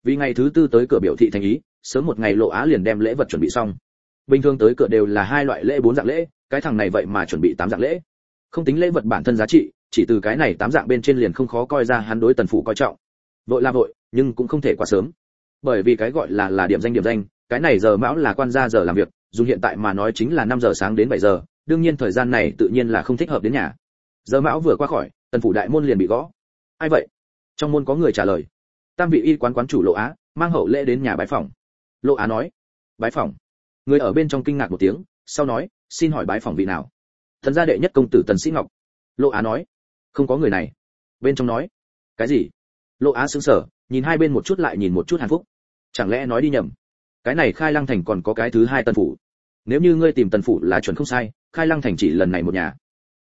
Vì ngày thứ tư tới cửa biểu thị thành ý, sớm một ngày lộ á liền đem lễ vật chuẩn bị xong. Bình thường tới cửa đều là hai loại lễ bốn dạng lễ, cái thằng này vậy mà chuẩn bị tám dạng lễ. Không tính lễ vật bản thân giá trị, chỉ từ cái này tám dạng bên trên liền không khó coi ra hắn đối tần phủ coi trọng. Vội là vội nhưng cũng không thể quá sớm. Bởi vì cái gọi là là điểm danh điểm danh, cái này giờ mão là quan gia giờ làm việc dùng hiện tại mà nói chính là 5 giờ sáng đến 7 giờ, đương nhiên thời gian này tự nhiên là không thích hợp đến nhà. Giờ mão vừa qua khỏi, tần phủ đại môn liền bị gõ. Ai vậy? Trong môn có người trả lời. Tam vị y quán quán chủ lộ á, mang hậu lễ đến nhà bái phòng lộ á nói, bái phòng người ở bên trong kinh ngạc một tiếng, sau nói, xin hỏi bái phòng vị nào? Thần gia đệ nhất công tử tần sĩ ngọc. Lộ á nói, không có người này. Bên trong nói, cái gì? Lộ á sững sờ nhìn hai bên một chút lại nhìn một chút hàn phúc. Chẳng lẽ nói đi nhầm? Cái này khai lăng thành còn có cái thứ hai tần phủ. Nếu như ngươi tìm tần phủ là chuẩn không sai, khai lăng thành chỉ lần này một nhà.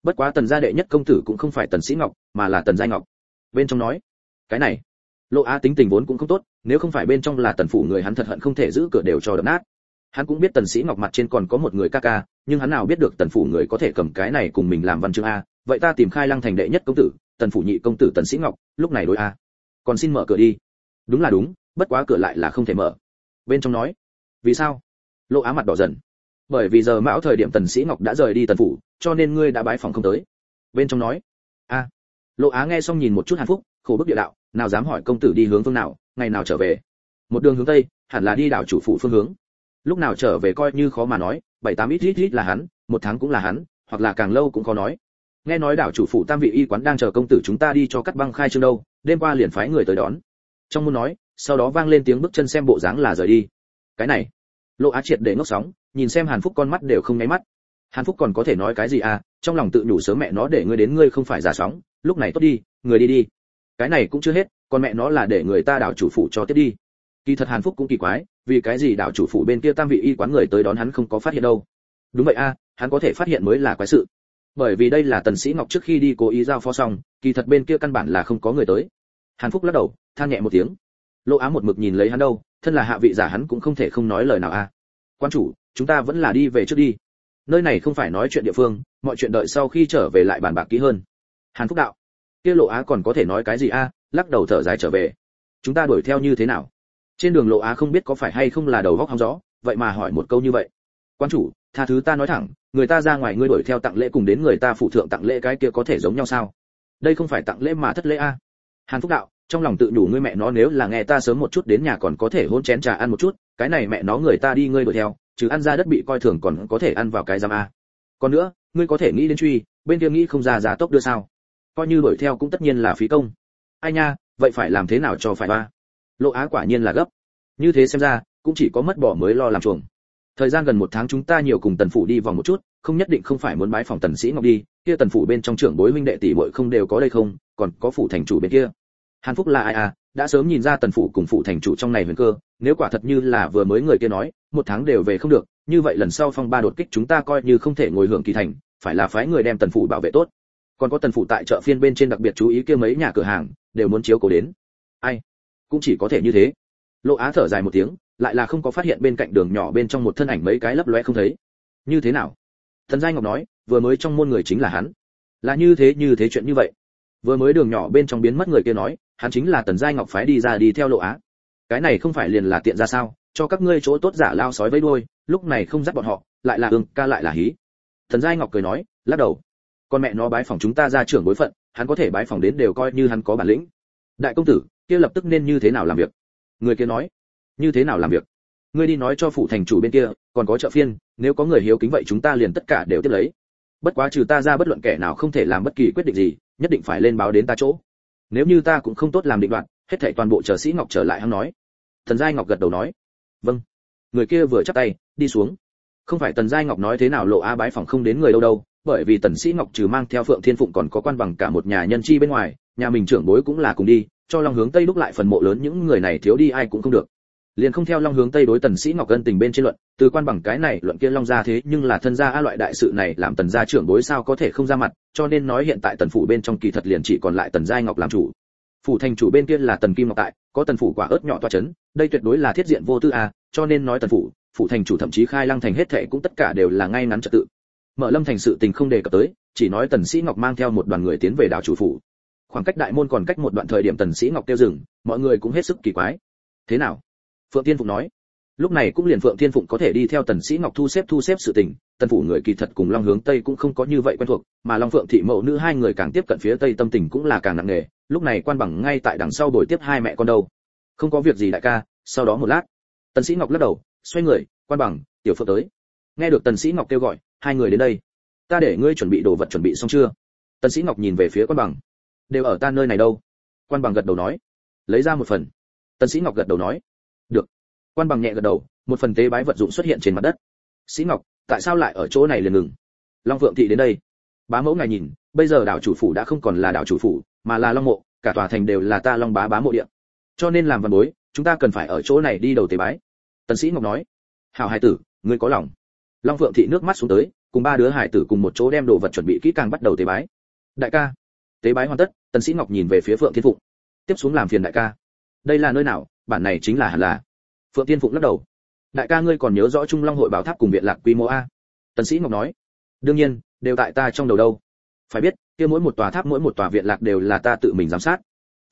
Bất quá tần gia đệ nhất công tử cũng không phải tần sĩ ngọc, mà là tần giai ngọc. Bên trong nói, cái này, lộ á tính tình vốn cũng không tốt, nếu không phải bên trong là tần phủ người hắn thật hận không thể giữ cửa đều cho đập nát. Hắn cũng biết tần sĩ ngọc mặt trên còn có một người ca ca, nhưng hắn nào biết được tần phủ người có thể cầm cái này cùng mình làm văn chương a. Vậy ta tìm khai lăng thành đệ nhất công tử, tần phủ nhị công tử tần sĩ ngọc, lúc này đối a còn xin mở cửa đi. Đúng là đúng, bất quá cửa lại là không thể mở. Bên trong nói, vì sao? Lộ á mặt đỏ dần. Bởi vì giờ mão thời điểm tần sĩ ngọc đã rời đi tần phủ, cho nên ngươi đã bái phòng không tới. Bên trong nói, a. Lộ á nghe xong nhìn một chút hàn phúc, khổ bức địa đạo, nào dám hỏi công tử đi hướng phương nào, ngày nào trở về? Một đường hướng tây, hẳn là đi đảo chủ phủ phương hướng. Lúc nào trở về coi như khó mà nói, bảy tám ít ít ít là hắn, một tháng cũng là hắn, hoặc là càng lâu cũng khó nói. Nghe nói đảo chủ phủ tam vị y quán đang chờ công tử chúng ta đi cho cắt băng khai trương đâu đêm qua liền phái người tới đón. Trong muốn nói, sau đó vang lên tiếng bước chân xem bộ dáng là rời đi. Cái này, lộ á triệt để ngốc sóng, nhìn xem hàn phúc con mắt đều không nháy mắt. Hàn phúc còn có thể nói cái gì à trong lòng tự nhủ sớm mẹ nó để ngươi đến ngươi không phải giả sóng, lúc này tốt đi, người đi đi. Cái này cũng chưa hết, còn mẹ nó là để người ta đảo chủ phủ cho tiếp đi. Kỳ thật hàn phúc cũng kỳ quái, vì cái gì đảo chủ phủ bên kia tam vị y quán người tới đón hắn không có phát hiện đâu. Đúng vậy a hắn có thể phát hiện mới là quái sự. Bởi vì đây là tần sĩ ngọc trước khi đi cố ý giao phó xong, kỳ thật bên kia căn bản là không có người tới hàn phúc lắc đầu, than nhẹ một tiếng. Lộ á một mực nhìn lấy hắn đâu, thân là hạ vị giả hắn cũng không thể không nói lời nào a quan chủ, chúng ta vẫn là đi về trước đi. Nơi này không phải nói chuyện địa phương, mọi chuyện đợi sau khi trở về lại bàn bạc kỹ hơn. Hàn phúc đạo. Kia lộ á còn có thể nói cái gì a lắc đầu thở dài trở về. Chúng ta đuổi theo như thế nào? Trên đường lộ á không biết có phải hay không là đầu góc hóng gió, vậy mà hỏi một câu như vậy. Quan chủ, tha thứ ta nói thẳng, người ta ra ngoài ngươi đuổi theo tặng lễ cùng đến người ta phụ thượng tặng lễ cái kia có thể giống nhau sao? Đây không phải tặng lễ mà thất lễ a hàn phúc đạo, trong lòng tự đủ ngươi mẹ nó nếu là nghe ta sớm một chút đến nhà còn có thể hôn chén trà ăn một chút, cái này mẹ nó người ta đi ngươi đuổi theo chứ ăn ra đất bị coi thường còn có thể ăn vào cái giam a. Còn nữa, ngươi có thể nghĩ đến truy, bên kia nghĩ không ra giá tốc đưa sao. Coi như đuổi theo cũng tất nhiên là phí công. Ai nha, vậy phải làm thế nào cho phải ba? Lộ á quả nhiên là gấp. Như thế xem ra, cũng chỉ có mất bỏ mới lo làm chuồng. Thời gian gần một tháng chúng ta nhiều cùng tần phủ đi vòng một chút, không nhất định không phải muốn bái phòng tần sĩ ngọc đi, kia tần phủ bên trong trưởng bối huynh đệ tỷ muội không đều có đây không còn có phủ thành chủ bên kia. Hàn phúc là ai à? Đã sớm nhìn ra tần phủ cùng phủ thành chủ trong này huyền cơ, nếu quả thật như là vừa mới người kia nói, một tháng đều về không được, như vậy lần sau phong ba đột kích chúng ta coi như không thể ngồi hưởng kỳ thành, phải là phái người đem tần phủ bảo vệ tốt. Còn có tần phủ tại chợ phiên bên trên đặc biệt chú ý kia mấy nhà cửa hàng, đều muốn chiếu cố đến. Ai? Cũng chỉ có thể như thế. Lộ á thở dài một tiếng, lại là không có phát hiện bên cạnh đường nhỏ bên trong một thân ảnh mấy cái lấp lóe không thấy. Như thế nào? Thần giai ngọc nói, vừa mới trong môn người chính là hắn. Là như thế như thế chuyện như vậy vừa mới đường nhỏ bên trong biến mất người kia nói, hắn chính là tần giai ngọc phái đi ra đi theo lộ á. Cái này không phải liền là tiện ra sao, cho các ngươi chỗ tốt giả lao sói với đuôi, lúc này không dắt bọn họ, lại là ương, ca lại là hí. Thần giai ngọc cười nói, lắc đầu. Con mẹ nó bái phòng chúng ta ra trưởng bối phận, hắn có thể bái phòng đến đều coi như hắn có bản lĩnh. Đại công tử, kia lập tức nên như thế nào làm việc? Người kia nói, như thế nào làm việc? Ngươi đi nói cho phụ thành chủ bên kia, còn có trợ phiên, nếu có người hiếu kính vậy chúng ta liền tất cả đều tiếp lấy. Bất quá trừ ta ra bất luận kẻ nào không thể làm bất kỳ quyết định gì nhất định phải lên báo đến ta chỗ. Nếu như ta cũng không tốt làm định đoạn hết thảy toàn bộ chờ sĩ ngọc trở lại hắn nói. Thần giai ngọc gật đầu nói. Vâng. Người kia vừa chắp tay, đi xuống. Không phải tần giai ngọc nói thế nào lộ a bái phòng không đến người đâu đâu, bởi vì tần sĩ ngọc trừ mang theo phượng thiên phụng còn có quan bằng cả một nhà nhân chi bên ngoài, nhà mình trưởng bối cũng là cùng đi, cho long hướng tây đúc lại phần mộ lớn những người này thiếu đi ai cũng không được liền không theo long hướng tây đối tần sĩ ngọc ân tình bên trên luận, từ quan bằng cái này luận kia long gia thế nhưng là thân gia a loại đại sự này làm tần gia trưởng bối sao có thể không ra mặt, cho nên nói hiện tại tần phủ bên trong kỳ thật liền chỉ còn lại tần giai ngọc làm chủ. Phủ thành chủ bên kia là tần kim ngọc tại, có tần phủ quả ớt nhỏ toa chấn, đây tuyệt đối là thiết diện vô tư a, cho nên nói tần phủ phủ thành chủ thậm chí khai lăng thành hết thệ cũng tất cả đều là ngay ngắn trật tự. Mở lâm thành sự tình không đề cập tới, chỉ nói tần sĩ ngọc mang theo một đoàn người tiến về đảo chủ phủ. Khoảng cách đại môn còn cách một đoạn thời điểm tần sĩ ngọc tiêu dừng, mọi người cũng hết sức kỳ quái. Thế nào? Phượng tiên phụng nói. Lúc này cũng liền phượng thiên phụng có thể đi theo tần sĩ ngọc thu xếp thu xếp sự tình, tần phủ người kỳ thật cùng long hướng tây cũng không có như vậy quen thuộc, mà long phượng thị mẫu nữ hai người càng tiếp cận phía tây tâm tình cũng là càng nặng nề, lúc này quan bằng ngay tại đằng sau đổi tiếp hai mẹ con đâu. Không có việc gì đại ca, sau đó một lát, tần sĩ ngọc lắc đầu, xoay người, quan bằng, tiểu phượng tới. Nghe được tần sĩ ngọc kêu gọi, hai người đến đây. Ta để ngươi chuẩn bị đồ vật chuẩn bị xong chưa? Tần sĩ ngọc nhìn về phía quan bằng. Đều ở ta nơi này đâu. Quan bằng gật đầu nói. Lấy ra một phần. Tần sĩ ngọc gật đầu nói được. Quan bằng nhẹ gật đầu, một phần tế bái vật dụng xuất hiện trên mặt đất. Sĩ ngọc, tại sao lại ở chỗ này liền ngừng? Long phượng thị đến đây. Bá mẫu ngài nhìn, bây giờ đảo chủ phủ đã không còn là đảo chủ phủ, mà là long mộ, cả tòa thành đều là ta long bá bá mộ địa. Cho nên làm văn bối, chúng ta cần phải ở chỗ này đi đầu tế bái. Tần sĩ ngọc nói. Hảo hải tử, ngươi có lòng. Long phượng thị nước mắt xuống tới, cùng ba đứa hải tử cùng một chỗ đem đồ vật chuẩn bị kỹ càng bắt đầu tế bái. Đại ca. Tế bái hoàn tất, tần sĩ ngọc nhìn về phía phượng thiên phụng. Tiếp xuống làm phiền đại ca. Đây là nơi nào? Bản này chính là hẳn là. Phượng tiên phụng lắc đầu. Đại ca ngươi còn nhớ rõ trung long hội bảo tháp cùng viện lạc quy mô a? Tần sĩ ngọc nói. Đương nhiên đều tại ta trong đầu đâu. Phải biết kia mỗi một tòa tháp mỗi một tòa viện lạc đều là ta tự mình giám sát.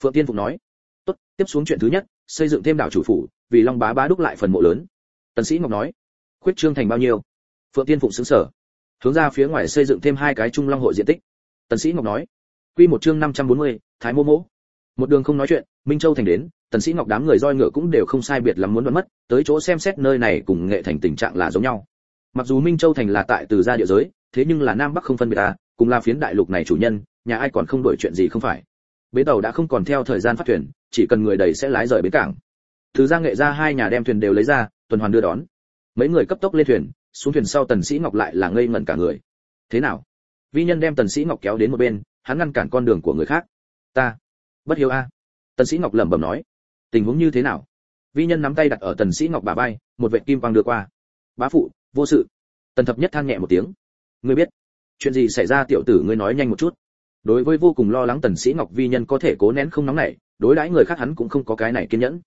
Phượng tiên phụng nói. Tốt tiếp xuống chuyện thứ nhất xây dựng thêm đảo chủ phủ vì long bá bá đúc lại phần mộ lớn. Tần sĩ ngọc nói. Khuyết trương thành bao nhiêu? Phượng tiên phụng sững sờ. Hướng ra phía ngoài xây dựng thêm hai cái trung long hội diện tích. Tần sĩ ngọc nói. Quy một chương 540, thái mô mỗ. Một đường không nói chuyện minh châu thành đến tần sĩ ngọc đám người roi ngựa cũng đều không sai biệt lắm muốn đoán mất, tới chỗ xem xét nơi này cùng nghệ thành tình trạng là giống nhau. Mặc dù minh châu thành là tại từ gia địa giới, thế nhưng là nam bắc không phân biệt à cùng là phiến đại lục này chủ nhân, nhà ai còn không đổi chuyện gì không phải. Bến tàu đã không còn theo thời gian phát thuyền, chỉ cần người đầy sẽ lái rời bến cảng. Từ gia nghệ ra hai nhà đem thuyền đều lấy ra, tuần hoàn đưa đón. Mấy người cấp tốc lên thuyền, xuống thuyền sau tần sĩ ngọc lại là ngây ngẩn cả người. Thế nào? Vi nhân đem tần sĩ ngọc kéo đến một bên, hắn ngăn cản con đường của người khác. Ta, bất hiếu a. Tần sĩ ngọc lẩm bẩm nói tình huống như thế nào? Vi nhân nắm tay đặt ở tần sĩ ngọc bà vai, một vệt kim quang đưa qua. Bá phụ, vô sự. Tần thập nhất than nhẹ một tiếng. Ngươi biết, chuyện gì xảy ra tiểu tử ngươi nói nhanh một chút. Đối với vô cùng lo lắng tần sĩ ngọc vi nhân có thể cố nén không nóng nảy, đối đãi người khác hắn cũng không có cái này kiên nhẫn.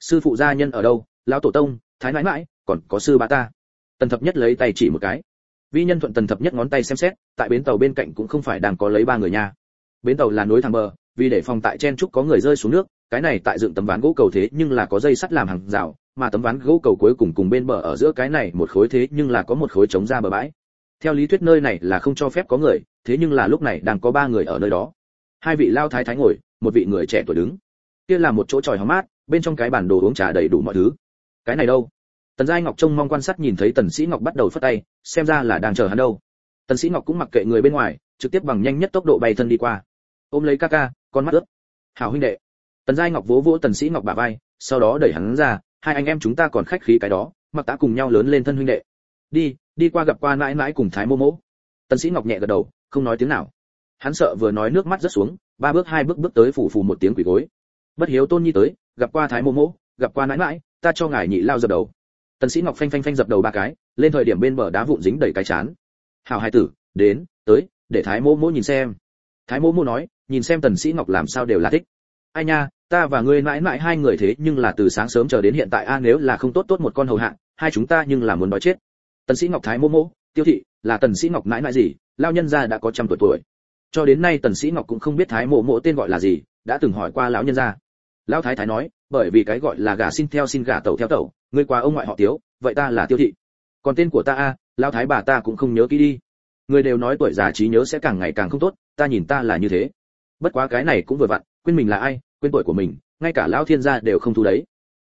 Sư phụ gia nhân ở đâu? Lão tổ tông, thái nãi mãi, còn có sư bá ta. Tần thập nhất lấy tay chỉ một cái. Vi nhân thuận tần thập nhất ngón tay xem xét, tại bến tàu bên cạnh cũng không phải đang có lấy ba người nha. Bến tàu là nối thẳng bờ vì để phòng tại chen trúc có người rơi xuống nước, cái này tại dựng tấm ván gỗ cầu thế nhưng là có dây sắt làm hàng rào, mà tấm ván gỗ cầu cuối cùng cùng bên bờ ở giữa cái này một khối thế nhưng là có một khối chống ra bờ bãi. Theo lý thuyết nơi này là không cho phép có người, thế nhưng là lúc này đang có ba người ở nơi đó. Hai vị lao thái thái ngồi, một vị người trẻ tuổi đứng. Kia là một chỗ tròi hóng mát, bên trong cái bản đồ uống trà đầy đủ mọi thứ. Cái này đâu? Tần giai ngọc trông mong quan sát nhìn thấy tần sĩ ngọc bắt đầu phất tay, xem ra là đang chờ hắn đâu. Tần sĩ ngọc cũng mặc kệ người bên ngoài, trực tiếp bằng nhanh nhất tốc độ bay thân đi qua. Ôm lấy ca ca con mắt ướt. Hảo huynh đệ. Tần giai ngọc vỗ vỗ tần sĩ ngọc bả vai, sau đó đẩy hắn ra, hai anh em chúng ta còn khách khí cái đó, mặc ta cùng nhau lớn lên thân huynh đệ. Đi đi qua gặp qua mãi mãi cùng thái mô mỗ. Tần sĩ ngọc nhẹ gật đầu, không nói tiếng nào. Hắn sợ vừa nói nước mắt rớt xuống, ba bước hai bước bước tới phủ phủ một tiếng quỳ gối. Bất hiếu tôn nhi tới, gặp qua thái mô mỗ, gặp qua mãi mãi, ta cho ngài nhị lao dập đầu. Tần sĩ ngọc phanh phanh phanh dập đầu ba cái, lên thời điểm bên bờ đá vụn dính đầy cái chán. Hảo hai tử, đến, tới, để thái mô mỗ nhìn xem. Thái mô mỗ nói nhìn xem tần sĩ ngọc làm sao đều là thích. Ai nha, ta và ngươi mãi mãi hai người thế nhưng là từ sáng sớm chờ đến hiện tại a, nếu là không tốt tốt một con hầu hạ, hai chúng ta nhưng là muốn nói chết. Tần sĩ ngọc thái mô mô, tiêu thị, là tần sĩ ngọc mãi mãi gì? Lao nhân gia đã có trăm tuổi tuổi. Cho đến nay tần sĩ ngọc cũng không biết thái mộ mộ tên gọi là gì, đã từng hỏi qua lão nhân gia. Lão thái thái nói, bởi vì cái gọi là gà xin theo xin gà tẩu theo tẩu, ngươi qua ông ngoại họ tiếu, vậy ta là tiêu thị. Còn tên của ta a, lão thái bà ta cũng không nhớ kỹ đi. Người đều nói tuổi già trí nhớ sẽ càng ngày càng không tốt, ta nhìn ta là như thế bất quá cái này cũng vừa vặn, quên mình là ai, quên tuổi của mình, ngay cả lão thiên gia đều không thu đấy.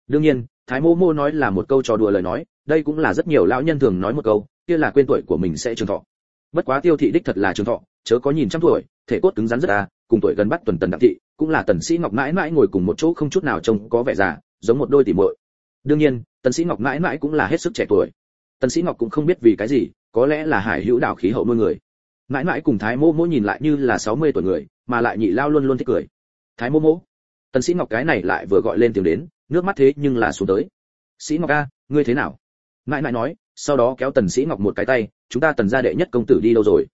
Đương nhiên, thái mô mô nói là một câu trò đùa lời nói, đây cũng là rất nhiều lão nhân thường nói một câu, kia là quên tuổi của mình sẽ trường thọ. Bất quá tiêu thị đích thật là trường thọ, chớ có nhìn trăm tuổi, thể cốt cứng rắn rất à cùng tuổi gần bắt tuần tần đặng thị, cũng là tần sĩ ngọc mãi mãi ngồi cùng một chỗ không chút nào trông có vẻ già, giống một đôi tỷ muội. Đương nhiên, tần sĩ ngọc mãi mãi cũng là hết sức trẻ tuổi. Tần sĩ ngọc cũng không biết vì cái gì, có lẽ là hải hữu đảo khí hậu nuôi người mãi mãi cùng thái mô mô nhìn lại như là 60 tuổi người, mà lại nhị lao luôn luôn thích cười. Thái mô mô tần sĩ ngọc cái này lại vừa gọi lên tiếng đến, nước mắt thế nhưng là xuống tới. Sĩ ngọc a ngươi thế nào? Mãi mãi nói, sau đó kéo tần sĩ ngọc một cái tay, chúng ta tần gia đệ nhất công tử đi đâu rồi?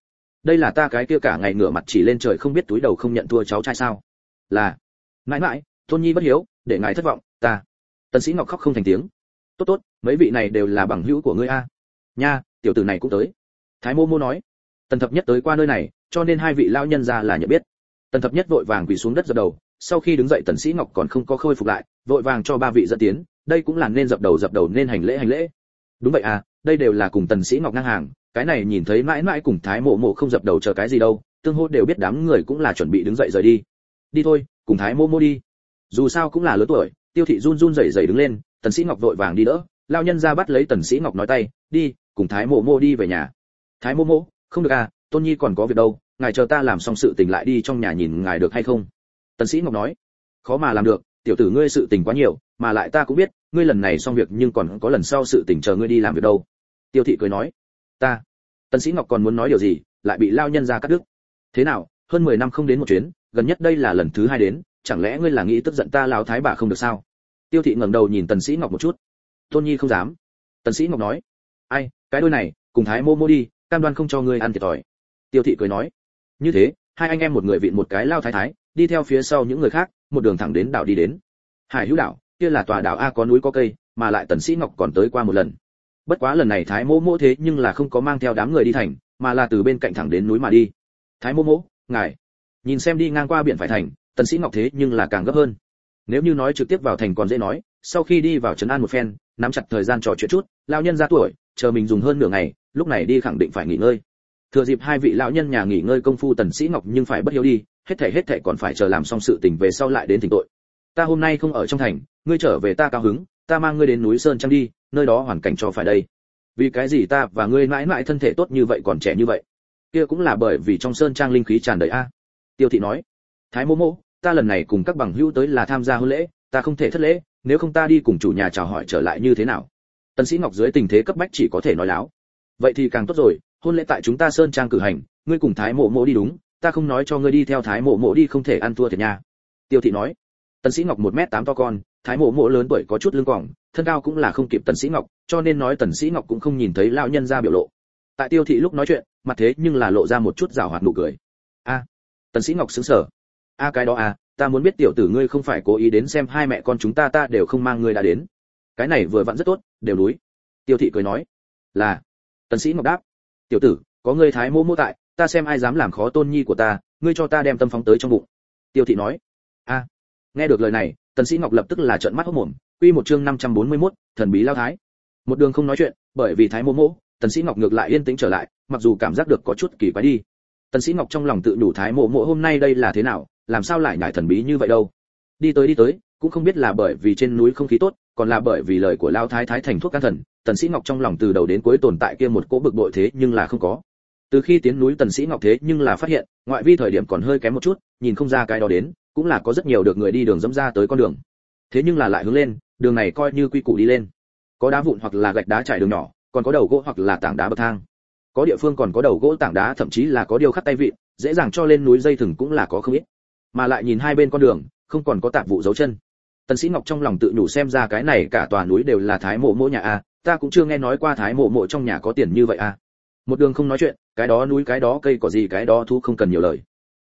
Đây là ta cái kia cả ngày ngửa mặt chỉ lên trời không biết túi đầu không nhận thua cháu trai sao? Là, mãi mãi, tôn nhi bất hiếu, để ngài thất vọng, ta. Tần sĩ ngọc khóc không thành tiếng. Tốt tốt, mấy vị này đều là bằng hữu của ngươi a. Nha, tiểu tử này cũng tới. Thái mô mô nói tần thập nhất tới qua nơi này, cho nên hai vị lão nhân gia là nhận biết. Tần thập nhất vội vàng quỳ xuống đất dập đầu, sau khi đứng dậy tần sĩ ngọc còn không có khôi phục lại, vội vàng cho ba vị dẫn tiến, đây cũng là nên dập đầu dập đầu nên hành lễ hành lễ. Đúng vậy à đây đều là cùng tần sĩ ngọc ngang hàng, cái này nhìn thấy mãi mãi cùng thái mộ mộ không dập đầu chờ cái gì đâu, tương hô đều biết đám người cũng là chuẩn bị đứng dậy rời đi. Đi thôi, cùng thái mộ mộ đi. Dù sao cũng là lớn tuổi, tiêu thị run run rẩy rẩy đứng lên, tần sĩ ngọc vội vàng đi đỡ lao nhân ra bắt lấy tần sĩ ngọc nói tay, đi, cùng thái mộ mộ đi về nhà. Thái mộ mộ không được à tôn nhi còn có việc đâu, ngài chờ ta làm xong sự tình lại đi trong nhà nhìn ngài được hay không? Tần sĩ ngọc nói. Khó mà làm được, tiểu tử ngươi sự tình quá nhiều, mà lại ta cũng biết, ngươi lần này xong việc nhưng còn có lần sau sự tình chờ ngươi đi làm việc đâu. Tiêu thị cười nói. Ta. Tần sĩ ngọc còn muốn nói điều gì, lại bị lao nhân ra cắt đứt. Thế nào, hơn 10 năm không đến một chuyến, gần nhất đây là lần thứ hai đến, chẳng lẽ ngươi là nghĩ tức giận ta lão thái bà không được sao? Tiêu thị ngẩng đầu nhìn tần sĩ ngọc một chút. Tôn nhi không dám. Tần sĩ ngọc nói. Ai, cái đôi này, cùng thái mô mô đi cam đoan không cho ngươi ăn thiệt thòi. Tiêu thị cười nói, như thế, hai anh em một người vịn một cái lao thái thái, đi theo phía sau những người khác, một đường thẳng đến đảo đi đến. Hải hữu đảo, kia là tòa đảo a có núi có cây, mà lại tần sĩ ngọc còn tới qua một lần. Bất quá lần này thái mô mô thế nhưng là không có mang theo đám người đi thành, mà là từ bên cạnh thẳng đến núi mà đi. Thái mô mô ngài, nhìn xem đi ngang qua biển phải thành, tần sĩ ngọc thế nhưng là càng gấp hơn. Nếu như nói trực tiếp vào thành còn dễ nói, sau khi đi vào trấn an một phen, nắm chặt thời gian trò chuyện chút lao nhân ra tuổi, chờ mình dùng hơn nửa ngày lúc này đi khẳng định phải nghỉ ngơi. Thừa dịp hai vị lão nhân nhà nghỉ ngơi công phu tần sĩ ngọc nhưng phải bất hiếu đi, hết thảy hết thảy còn phải chờ làm xong sự tình về sau lại đến thỉnh tội. Ta hôm nay không ở trong thành, ngươi trở về ta cao hứng, ta mang ngươi đến núi sơn trang đi, nơi đó hoàn cảnh cho phải đây. Vì cái gì ta và ngươi mãi mãi thân thể tốt như vậy còn trẻ như vậy? Kia cũng là bởi vì trong sơn trang linh khí tràn đầy a. Tiêu thị nói, thái mô mô ta lần này cùng các bằng hữu tới là tham gia hôn lễ, ta không thể thất lễ, nếu không ta đi cùng chủ nhà chào hỏi trở lại như thế nào? Tần sĩ ngọc dưới tình thế cấp bách chỉ có thể nói láo vậy thì càng tốt rồi, hôn lễ tại chúng ta sơn trang cử hành, ngươi cùng thái mộ mộ đi đúng, ta không nói cho ngươi đi theo thái mộ mộ đi không thể ăn thua thiệt nha. Tiêu thị nói. Tần sĩ ngọc một mét tám to con, thái mộ mộ lớn tuổi có chút lưng quòng thân cao cũng là không kịp tần sĩ ngọc, cho nên nói tần sĩ ngọc cũng không nhìn thấy lão nhân ra biểu lộ. Tại tiêu thị lúc nói chuyện, mặt thế nhưng là lộ ra một chút rào hoạt nụ cười. A. Tần sĩ ngọc sững sờ. A cái đó à ta muốn biết tiểu tử ngươi không phải cố ý đến xem hai mẹ con chúng ta ta đều không mang ngươi đã đến. Cái này vừa vặn rất tốt, đều núi. Tiêu thị cười nói. Là tần sĩ ngọc đáp tiểu tử có ngươi thái mô mô tại ta xem ai dám làm khó tôn nhi của ta ngươi cho ta đem tâm phóng tới trong bụng. Tiêu thị nói a. Nghe được lời này tần sĩ ngọc lập tức là trợn mắt hốt mồm quy một chương 541, thần bí lao thái. Một đường không nói chuyện bởi vì thái mô mô tần sĩ ngọc ngược lại yên tĩnh trở lại mặc dù cảm giác được có chút kỳ quái đi. Tần sĩ ngọc trong lòng tự đủ thái mộ mộ hôm nay đây là thế nào? Làm sao lại nhảy thần bí như vậy đâu? Đi tới đi tới, cũng không biết là bởi vì trên núi không khí tốt, còn là bởi vì lời của lao thái thái thành thuốc can thần, tần sĩ ngọc trong lòng từ đầu đến cuối tồn tại kia một cỗ bực bội thế nhưng là không có. Từ khi tiến núi tần sĩ ngọc thế nhưng là phát hiện, ngoại vi thời điểm còn hơi kém một chút, nhìn không ra cái đó đến, cũng là có rất nhiều được người đi đường dẫm ra tới con đường. Thế nhưng là lại hướng lên, đường này coi như quy củ đi lên. Có đá vụn hoặc là gạch đá trải đường nhỏ, còn có đầu gỗ hoặc là tảng đá bậc thang. Có địa phương còn có đầu gỗ tảng đá, thậm chí là có điều khắc tay vịn, dễ dàng cho lên núi dây thừng cũng là có không ít. Mà lại nhìn hai bên con đường không còn có tạp vụ dấu chân. Tần sĩ ngọc trong lòng tự nhủ xem ra cái này cả tòa núi đều là thái mộ mộ nhà a, ta cũng chưa nghe nói qua thái mộ mộ trong nhà có tiền như vậy a. Một đường không nói chuyện, cái đó núi cái đó cây có gì cái đó thu không cần nhiều lời.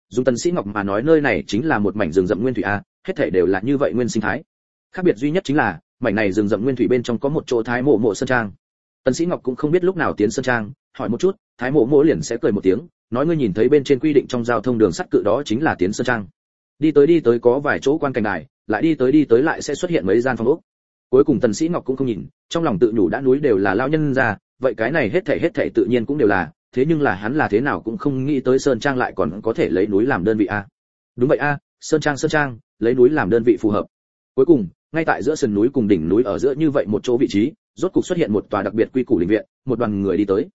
Dùng tần sĩ ngọc mà nói nơi này chính là một mảnh rừng rậm nguyên thủy a, hết thảy đều là như vậy nguyên sinh thái. Khác biệt duy nhất chính là, mảnh này rừng rậm nguyên thủy bên trong có một chỗ thái mộ mộ sơn trang. Tần sĩ ngọc cũng không biết lúc nào tiến sơn trang, hỏi một chút, thái mộ mộ liền sẽ cười một tiếng, nói ngươi nhìn thấy bên trên quy định trong giao thông đường sắt cự đó chính là tiến sơn trang đi tới đi tới có vài chỗ quan cảnh đài lại đi tới đi tới lại sẽ xuất hiện mấy gian phòng ốc. Cuối cùng tần sĩ ngọc cũng không nhìn, trong lòng tự nhủ đã núi đều là lao nhân ra, vậy cái này hết thảy hết thảy tự nhiên cũng đều là, thế nhưng là hắn là thế nào cũng không nghĩ tới sơn trang lại còn có thể lấy núi làm đơn vị a. Đúng vậy a, sơn trang sơn trang, lấy núi làm đơn vị phù hợp. Cuối cùng, ngay tại giữa sườn núi cùng đỉnh núi ở giữa như vậy một chỗ vị trí, rốt cục xuất hiện một tòa đặc biệt quy củ đình viện, một đoàn người đi tới.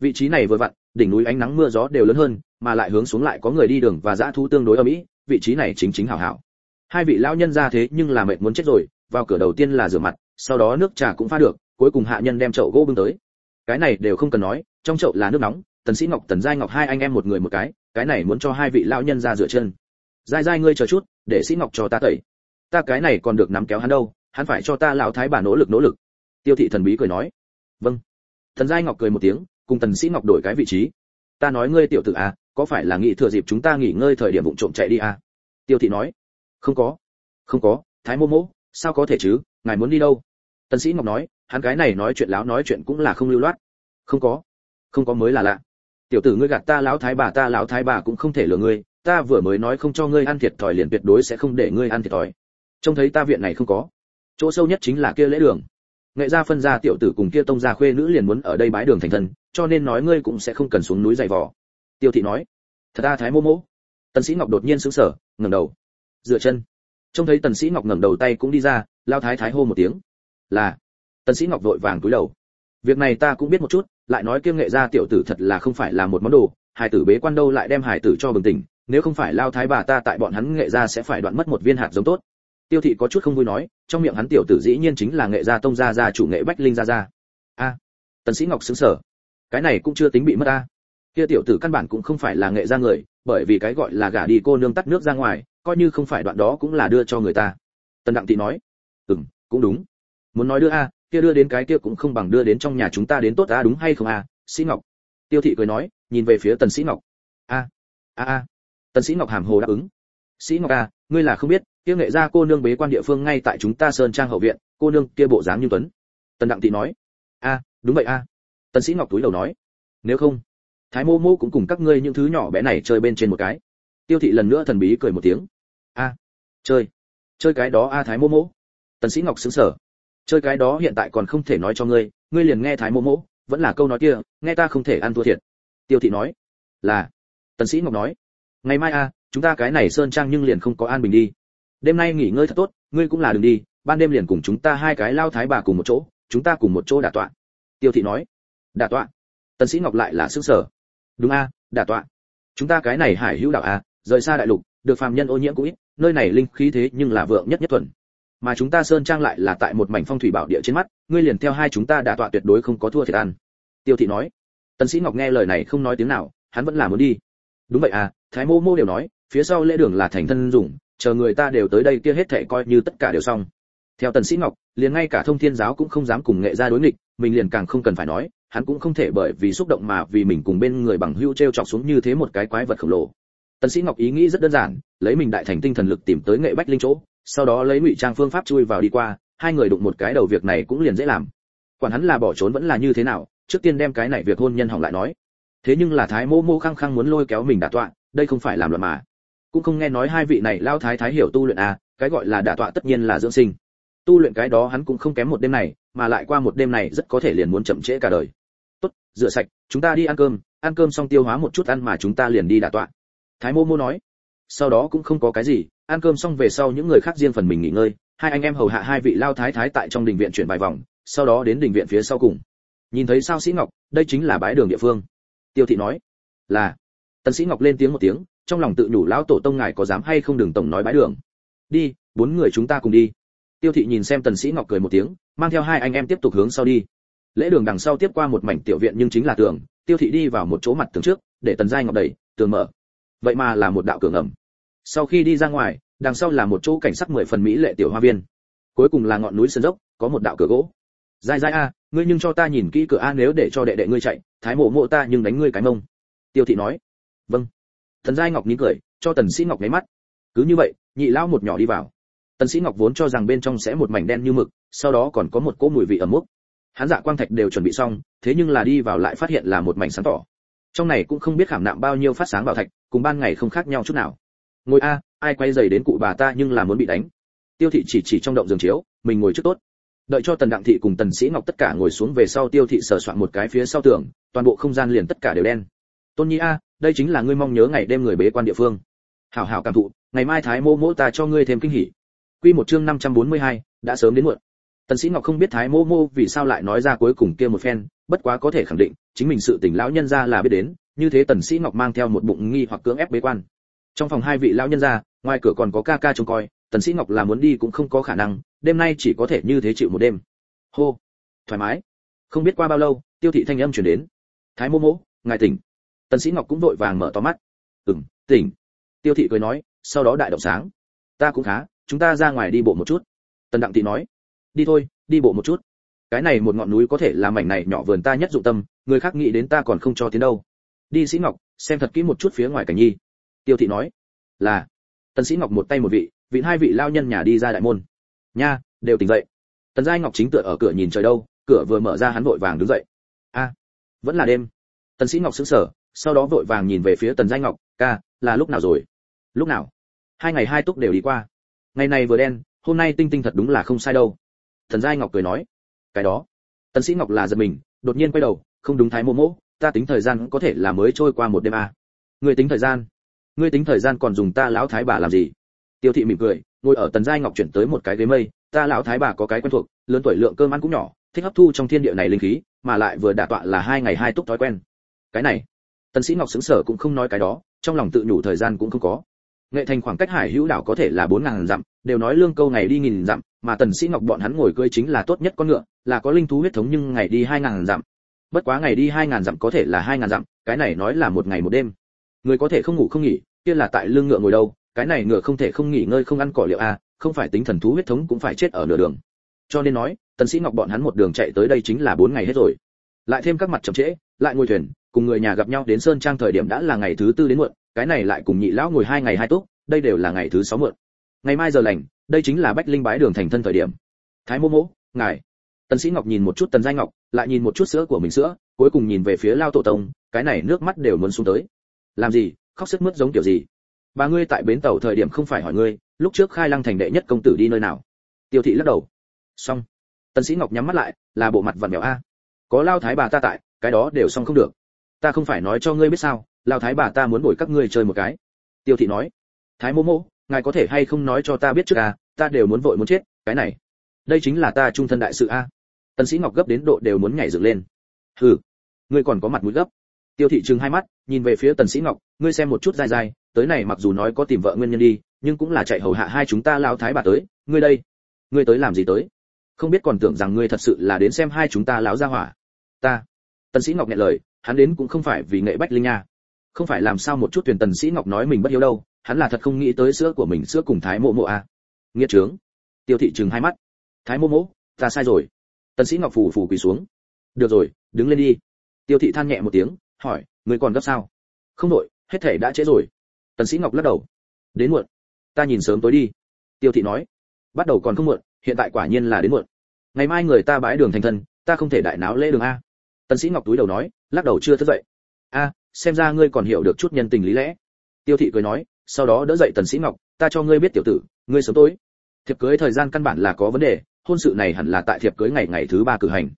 Vị trí này vừa vặn, đỉnh núi ánh nắng mưa gió đều lớn hơn, mà lại hướng xuống lại có người đi đường và dã thú tương đối ở mỹ vị trí này chính chính hảo hảo. Hai vị lão nhân ra thế nhưng là mệt muốn chết rồi, vào cửa đầu tiên là rửa mặt, sau đó nước trà cũng pha được, cuối cùng hạ nhân đem chậu gỗ bưng tới. Cái này đều không cần nói, trong chậu là nước nóng, tần sĩ ngọc, tần giai ngọc hai anh em một người một cái cái này muốn cho hai vị lão nhân ra rửa chân. Giai giai ngươi chờ chút, để sĩ ngọc cho ta tẩy. Ta cái này còn được nắm kéo hắn đâu, hắn phải cho ta lão thái bà nỗ lực nỗ lực. Tiêu thị thần bí cười nói. Vâng. Thần giai ngọc cười một tiếng, cùng tần sĩ ngọc đổi cái vị trí. Ta nói ngươi tiểu tử à có phải là nghĩ thừa dịp chúng ta nghỉ ngơi thời điểm vụng trộm chạy đi à? Tiêu thị nói. Không có. Không có. Thái mô Mô, sao có thể chứ? Ngài muốn đi đâu? Tân sĩ ngọc nói. Hắn cái này nói chuyện láo nói chuyện cũng là không lưu loát. Không có. Không có mới là lạ. Tiểu tử ngươi gạt ta lão thái bà, ta lão thái bà cũng không thể lừa ngươi. Ta vừa mới nói không cho ngươi ăn thiệt thòi liền tuyệt đối sẽ không để ngươi ăn thiệt thòi. Trông thấy ta viện này không có. Chỗ sâu nhất chính là kia lễ đường. Nghệ gia phân gia tiểu tử cùng kia tông gia khuê nữ liền muốn ở đây bái đường thành thân, cho nên nói ngươi cũng sẽ không cần xuống núi dày vò tiêu thị nói thật ta thái mô Mô, tần sĩ ngọc đột nhiên sững sờ ngẩng đầu dựa chân. Trông thấy tần sĩ ngọc ngẩng đầu tay cũng đi ra lao thái thái hô một tiếng là. Tần sĩ ngọc vội vàng cúi đầu việc này ta cũng biết một chút lại nói kiêm nghệ gia tiểu tử thật là không phải là một món đồ hải tử bế quan đâu lại đem hải tử cho bừng tỉnh nếu không phải lao thái bà ta tại bọn hắn nghệ gia sẽ phải đoạn mất một viên hạt giống tốt. Tiêu thị có chút không vui nói trong miệng hắn tiểu tử dĩ nhiên chính là nghệ gia tông gia gia chủ nghệ bách linh gia gia. A tần sĩ ngọc sững sờ cái này cũng chưa tính bị mất a kia tiểu tử căn bản cũng không phải là nghệ gia người, bởi vì cái gọi là gả đi cô nương tắt nước ra ngoài, coi như không phải đoạn đó cũng là đưa cho người ta. Tần đặng thị nói, ừm, cũng đúng. Muốn nói đưa a, kia đưa đến cái kia cũng không bằng đưa đến trong nhà chúng ta đến tốt a, đúng hay không a? Sĩ ngọc. Tiêu thị cười nói, nhìn về phía tần sĩ ngọc. A a a. Tần sĩ ngọc hàm hồ đáp ứng. Sĩ ngọc a ngươi là không biết, kia nghệ gia cô nương bế quan địa phương ngay tại chúng ta sơn trang hậu viện, cô nương kia bộ dáng như tuấn. Tần đặng thị nói, a, đúng vậy a. Tần sĩ ngọc túi đầu nói, nếu không thái mô mô cũng cùng các ngươi những thứ nhỏ bé này chơi bên trên một cái. Tiêu thị lần nữa thần bí cười một tiếng. A, chơi. Chơi cái đó a thái mô mô. Tần sĩ ngọc sững sờ. Chơi cái đó hiện tại còn không thể nói cho ngươi ngươi liền nghe thái mô mô, vẫn là câu nói kia, nghe ta không thể ăn thua thiệt. Tiêu thị nói. Là. Tần sĩ ngọc nói. Ngày mai a, chúng ta cái này sơn trang nhưng liền không có an bình đi. Đêm nay nghỉ ngơi thật tốt, ngươi cũng là đừng đi, ban đêm liền cùng chúng ta hai cái lao thái bà cùng một chỗ, chúng ta cùng một chỗ đả tọa. Tiêu thị nói. Đả tọa. Tần sĩ ngọc lại là sững sở đúng a, đả tọa. Chúng ta cái này hải hữu đạo a, rời xa đại lục, được phàm nhân ô nhiễm cũng ít, nơi này linh khí thế nhưng là vượng nhất nhất thuần. Mà chúng ta sơn trang lại là tại một mảnh phong thủy bảo địa trên mắt, ngươi liền theo hai chúng ta đả tọa tuyệt đối không có thua thiệt ăn. Tiêu thị nói. Tần sĩ ngọc nghe lời này không nói tiếng nào, hắn vẫn là muốn đi. Đúng vậy à thái mô mô đều nói, phía sau lễ đường là thành thân dùng, chờ người ta đều tới đây kia hết thảy coi như tất cả đều xong. Theo tần sĩ ngọc, liền ngay cả thông thiên giáo cũng không dám cùng nghệ gia đối nghịch, mình liền càng không cần phải nói hắn cũng không thể bởi vì xúc động mà vì mình cùng bên người bằng hữu treo chọc xuống như thế một cái quái vật khổng lồ. Tần sĩ ngọc ý nghĩ rất đơn giản, lấy mình đại thành tinh thần lực tìm tới nghệ bách linh chỗ, sau đó lấy ngụy trang phương pháp chui vào đi qua, hai người đụng một cái đầu việc này cũng liền dễ làm. Quản hắn là bỏ trốn vẫn là như thế nào, trước tiên đem cái này việc hôn nhân hỏng lại nói. Thế nhưng là thái mô mô khăng khăng muốn lôi kéo mình đả tọa, đây không phải làm loạn mà. Cũng không nghe nói hai vị này lao thái thái hiểu tu luyện à cái gọi là đả tọa tất nhiên là dưỡng sinh. Tu luyện cái đó hắn cũng không kém một đêm này, mà lại qua một đêm này rất có thể liền muốn chậm trễ cả đời tốt, rửa sạch, chúng ta đi ăn cơm. Ăn cơm xong tiêu hóa một chút ăn mà chúng ta liền đi đả tọa. Thái mô mô nói. Sau đó cũng không có cái gì. Ăn cơm xong về sau những người khác riêng phần mình nghỉ ngơi. Hai anh em hầu hạ hai vị lao thái thái tại trong đình viện chuyển bài vòng, sau đó đến đình viện phía sau cùng. Nhìn thấy sao sĩ ngọc, đây chính là bãi đường địa phương. Tiêu thị nói. Là. Tần sĩ ngọc lên tiếng một tiếng, trong lòng tự nhủ lão tổ tông ngài có dám hay không đừng tổng nói bãi đường. Đi, bốn người chúng ta cùng đi. Tiêu thị nhìn xem tần sĩ ngọc cười một tiếng, mang theo hai anh em tiếp tục hướng sau đi lễ đường đằng sau tiếp qua một mảnh tiểu viện nhưng chính là tường, tiêu thị đi vào một chỗ mặt tường trước, để tần giai ngọc đẩy, tường mở. Vậy mà là một đạo cửa ngầm. Sau khi đi ra ngoài, đằng sau là một chỗ cảnh sắc mười phần mỹ lệ tiểu hoa viên. Cuối cùng là ngọn núi sơn dốc, có một đạo cửa gỗ. Giai giai a, ngươi nhưng cho ta nhìn kỹ cửa a nếu để cho đệ đệ ngươi chạy, thái mộ mộ ta nhưng đánh ngươi cái mông. Tiêu thị nói. Vâng. Thần giai ngọc nín cười, cho tần sĩ ngọc nháy mắt. Cứ như vậy, nhị lão một nhỏ đi vào. Tần sĩ ngọc vốn cho rằng bên trong sẽ một mảnh đen như mực, sau đó còn có một cỗ mùi vị ẩm mốc hắn dạ quang thạch đều chuẩn bị xong thế nhưng là đi vào lại phát hiện là một mảnh sáng tỏ. Trong này cũng không biết khảm nạm bao nhiêu phát sáng bảo thạch cùng ban ngày không khác nhau chút nào. Ngồi a ai quay giày đến cụ bà ta nhưng là muốn bị đánh. Tiêu thị chỉ chỉ trong động giường chiếu mình ngồi trước tốt. Đợi cho tần đặng thị cùng tần sĩ ngọc tất cả ngồi xuống về sau tiêu thị sờ soạn một cái phía sau tường toàn bộ không gian liền tất cả đều đen. Tôn nhi a đây chính là ngươi mong nhớ ngày đêm người bế quan địa phương. Hảo hảo cảm thụ ngày mai thái mô mỗ ta cho ngươi thêm kinh hỉ. Quy một chương 542, đã sớm đến muộn tần sĩ ngọc không biết thái mô mô vì sao lại nói ra cuối cùng kia một phen bất quá có thể khẳng định chính mình sự tình lão nhân gia là biết đến như thế tần sĩ ngọc mang theo một bụng nghi hoặc cưỡng ép bế quan. Trong phòng hai vị lão nhân gia ngoài cửa còn có ca ca trông coi tần sĩ ngọc là muốn đi cũng không có khả năng đêm nay chỉ có thể như thế chịu một đêm. Hô thoải mái. Không biết qua bao lâu tiêu thị thanh âm truyền đến. Thái mô Mô, ngài tỉnh. Tần sĩ ngọc cũng vội vàng mở to mắt. Ừm tỉnh. Tiêu thị cười nói sau đó đại động sáng. Ta cũng khá chúng ta ra ngoài đi bộ một chút. Tần đặng thị nói đi thôi, đi bộ một chút. Cái này một ngọn núi có thể là mảnh này nhỏ vườn ta nhất dụng tâm, người khác nghĩ đến ta còn không cho tiến đâu. Đi sĩ ngọc, xem thật kỹ một chút phía ngoài cảnh nhi. Tiêu thị nói, là. Tần sĩ ngọc một tay một vị vị hai vị lao nhân nhà đi ra đại môn. Nha, đều tỉnh dậy. Tần giai ngọc chính tựa ở cửa nhìn trời đâu, cửa vừa mở ra hắn vội vàng đứng dậy. A, vẫn là đêm. Tần sĩ ngọc sững sờ, sau đó vội vàng nhìn về phía tần giai ngọc, ca, là lúc nào rồi? Lúc nào? Hai ngày hai túc đều đi qua. Ngày này vừa đen, hôm nay tinh tinh thật đúng là không sai đâu thần giai ngọc cười nói, cái đó. Tần sĩ ngọc là giật mình, đột nhiên quay đầu, không đúng thái mô mô ta tính thời gian có thể là mới trôi qua một đêm à. ngươi tính thời gian, ngươi tính thời gian còn dùng ta lão thái bà làm gì? Tiêu thị mỉm cười, ngồi ở tần giai ngọc chuyển tới một cái ghế mây, ta lão thái bà có cái quen thuộc, lớn tuổi lượng cơm ăn cũng nhỏ, thích hấp thu trong thiên địa này linh khí, mà lại vừa đả tọa là hai ngày hai túc thói quen. Cái này, tần sĩ ngọc sững sờ cũng không nói cái đó, trong lòng tự nhủ thời gian cũng không có. Nghệ thành khoảng cách hải hữu đảo có thể là bốn ngàn dặm đều nói lương câu ngày đi nghìn dặm mà tần sĩ ngọc bọn hắn ngồi cưỡi chính là tốt nhất con ngựa là có linh thú huyết thống nhưng ngày đi hai ngàn dặm. Bất quá ngày đi hai ngàn dặm có thể là hai ngàn dặm cái này nói là một ngày một đêm. Người có thể không ngủ không nghỉ kia là tại lương ngựa ngồi đâu cái này ngựa không thể không nghỉ ngơi không ăn cỏ liệu a à, không phải tính thần thú huyết thống cũng phải chết ở nửa đường. Cho nên nói tần sĩ ngọc bọn hắn một đường chạy tới đây chính là bốn ngày hết rồi. Lại thêm các mặt chậm trễ lại ngồi thuyền cùng người nhà gặp nhau đến sơn trang thời điểm đã là ngày thứ tư đến muộn cái này lại cùng nhị lão ngồi hai ngày hai túc đây đều là ngày thứ sáu muộn ngày mai giờ lành, đây chính là bách linh bái đường thành thân thời điểm. Thái mô mỗ, ngài. Tần sĩ ngọc nhìn một chút tần giai ngọc, lại nhìn một chút sữa của mình sữa, cuối cùng nhìn về phía lao tổ tông, cái này nước mắt đều muốn xuống tới. Làm gì, khóc sức mướt giống kiểu gì? Bà ngươi tại bến tàu thời điểm không phải hỏi ngươi, lúc trước khai lăng thành đệ nhất công tử đi nơi nào? Tiêu thị lắc đầu. Xong. Tần sĩ ngọc nhắm mắt lại, là bộ mặt vặn vẹo a. Có lao thái bà ta tại, cái đó đều xong không được. Ta không phải nói cho ngươi biết sao, lao thái bà ta muốn bồi các ngươi chơi một cái. Tiêu thị nói. Thái mô mô ngài có thể hay không nói cho ta biết trước à ta đều muốn vội muốn chết, cái này. Đây chính là ta trung thân đại sự a. Tần sĩ ngọc gấp đến độ đều muốn nhảy dựng lên. Hừ, ngươi còn có mặt mũi gấp. Tiêu thị trừng hai mắt, nhìn về phía tần sĩ ngọc, ngươi xem một chút dài dài, tới này mặc dù nói có tìm vợ nguyên nhân đi, nhưng cũng là chạy hầu hạ hai chúng ta lao thái bà tới, ngươi đây, ngươi tới làm gì tới? Không biết còn tưởng rằng ngươi thật sự là đến xem hai chúng ta lão gia hỏa. Ta. Tần sĩ ngọc nhẹ lời, hắn đến cũng không phải vì nghệ bách linh nha. Không phải làm sao một chút tuyển tần sĩ ngọc nói mình bất hiếu đâu hắn là thật không nghĩ tới sữa của mình, sữa cùng thái mộ mộ à. Nghĩa trướng tiêu thị trừng hai mắt. Thái mộ mộ, ta sai rồi. Tần sĩ ngọc phủ phủ quỳ xuống. Được rồi, đứng lên đi. Tiêu thị than nhẹ một tiếng, hỏi, người còn gấp sao? Không đội hết thể đã trễ rồi. Tần sĩ ngọc lắc đầu. Đến muộn. Ta nhìn sớm tối đi. Tiêu thị nói. Bắt đầu còn không muộn, hiện tại quả nhiên là đến muộn. Ngày mai người ta bãi đường thành thân, ta không thể đại náo lễ đường a. Tần sĩ ngọc túi đầu nói, lắc đầu chưa thức dậy. A, xem ra ngươi còn hiểu được chút nhân tình lý lẽ. Tiêu thị cười nói sau đó đỡ dậy tần sĩ ngọc, ta cho ngươi biết tiểu tử, ngươi sớm tối. Thiệp cưới thời gian căn bản là có vấn đề, hôn sự này hẳn là tại thiệp cưới ngày ngày thứ ba cử hành.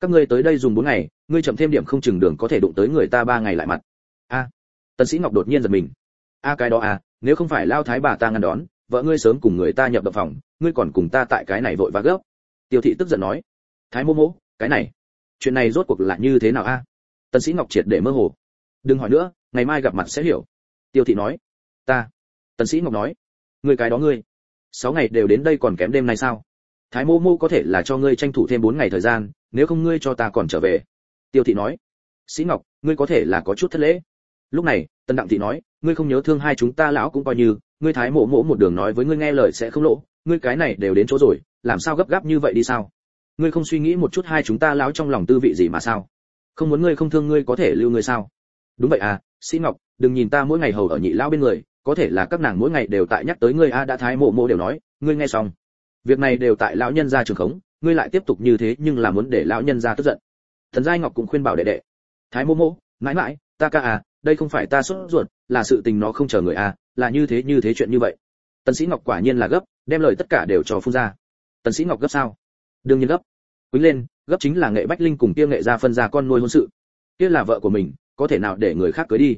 Các ngươi tới đây dùng bốn ngày, ngươi chậm thêm điểm không chừng đường có thể đụng tới người ta ba ngày lại mặt. A. Tần sĩ ngọc đột nhiên giật mình. A cái đó à nếu không phải lao thái bà ta ngăn đón, vợ ngươi sớm cùng người ta nhập động phòng, ngươi còn cùng ta tại cái này vội vã gấp. Tiêu thị tức giận nói. Thái mô mô, cái này, chuyện này rốt cuộc là như thế nào a? Tần sĩ ngọc triệt để mơ hồ. Đừng hỏi nữa, ngày mai gặp mặt sẽ hiểu. Tiêu thị nói ta. Tần sĩ ngọc nói người cái đó ngươi, sáu ngày đều đến đây còn kém đêm nay sao? Thái mô mô có thể là cho ngươi tranh thủ thêm bốn ngày thời gian, nếu không ngươi cho ta còn trở về. Tiêu thị nói, sĩ ngọc, ngươi có thể là có chút thất lễ. Lúc này, tần đặng thị nói, ngươi không nhớ thương hai chúng ta lão cũng coi như, ngươi thái mộ mộ một đường nói với ngươi nghe lời sẽ không lỗ, ngươi cái này đều đến chỗ rồi, làm sao gấp gáp như vậy đi sao? Ngươi không suy nghĩ một chút hai chúng ta lão trong lòng tư vị gì mà sao? Không muốn ngươi không thương ngươi có thể lưu ngươi sao? Đúng vậy à sĩ ngọc, đừng nhìn ta mỗi ngày hầu ở nhị lão bên người có thể là các nàng mỗi ngày đều tại nhắc tới ngươi a, đã thái mộ mộ đều nói, ngươi nghe xong. Việc này đều tại lão nhân gia trường khống, ngươi lại tiếp tục như thế nhưng là muốn để lão nhân gia tức giận. Thần giai ngọc cũng khuyên bảo đệ đệ. Thái mộ mộ, mãi mãi, ta ca à đây không phải ta sốt ruột, là sự tình nó không chờ người à là như thế như thế chuyện như vậy. Tần sĩ ngọc quả nhiên là gấp, đem lời tất cả đều cho phun ra. Tần sĩ ngọc gấp sao? Đương nhiên gấp. Quý lên, gấp chính là nghệ bách linh cùng kia nghệ gia phân ra con nuôi hôn sự. Kia là vợ của mình, có thể nào để người khác cưới đi?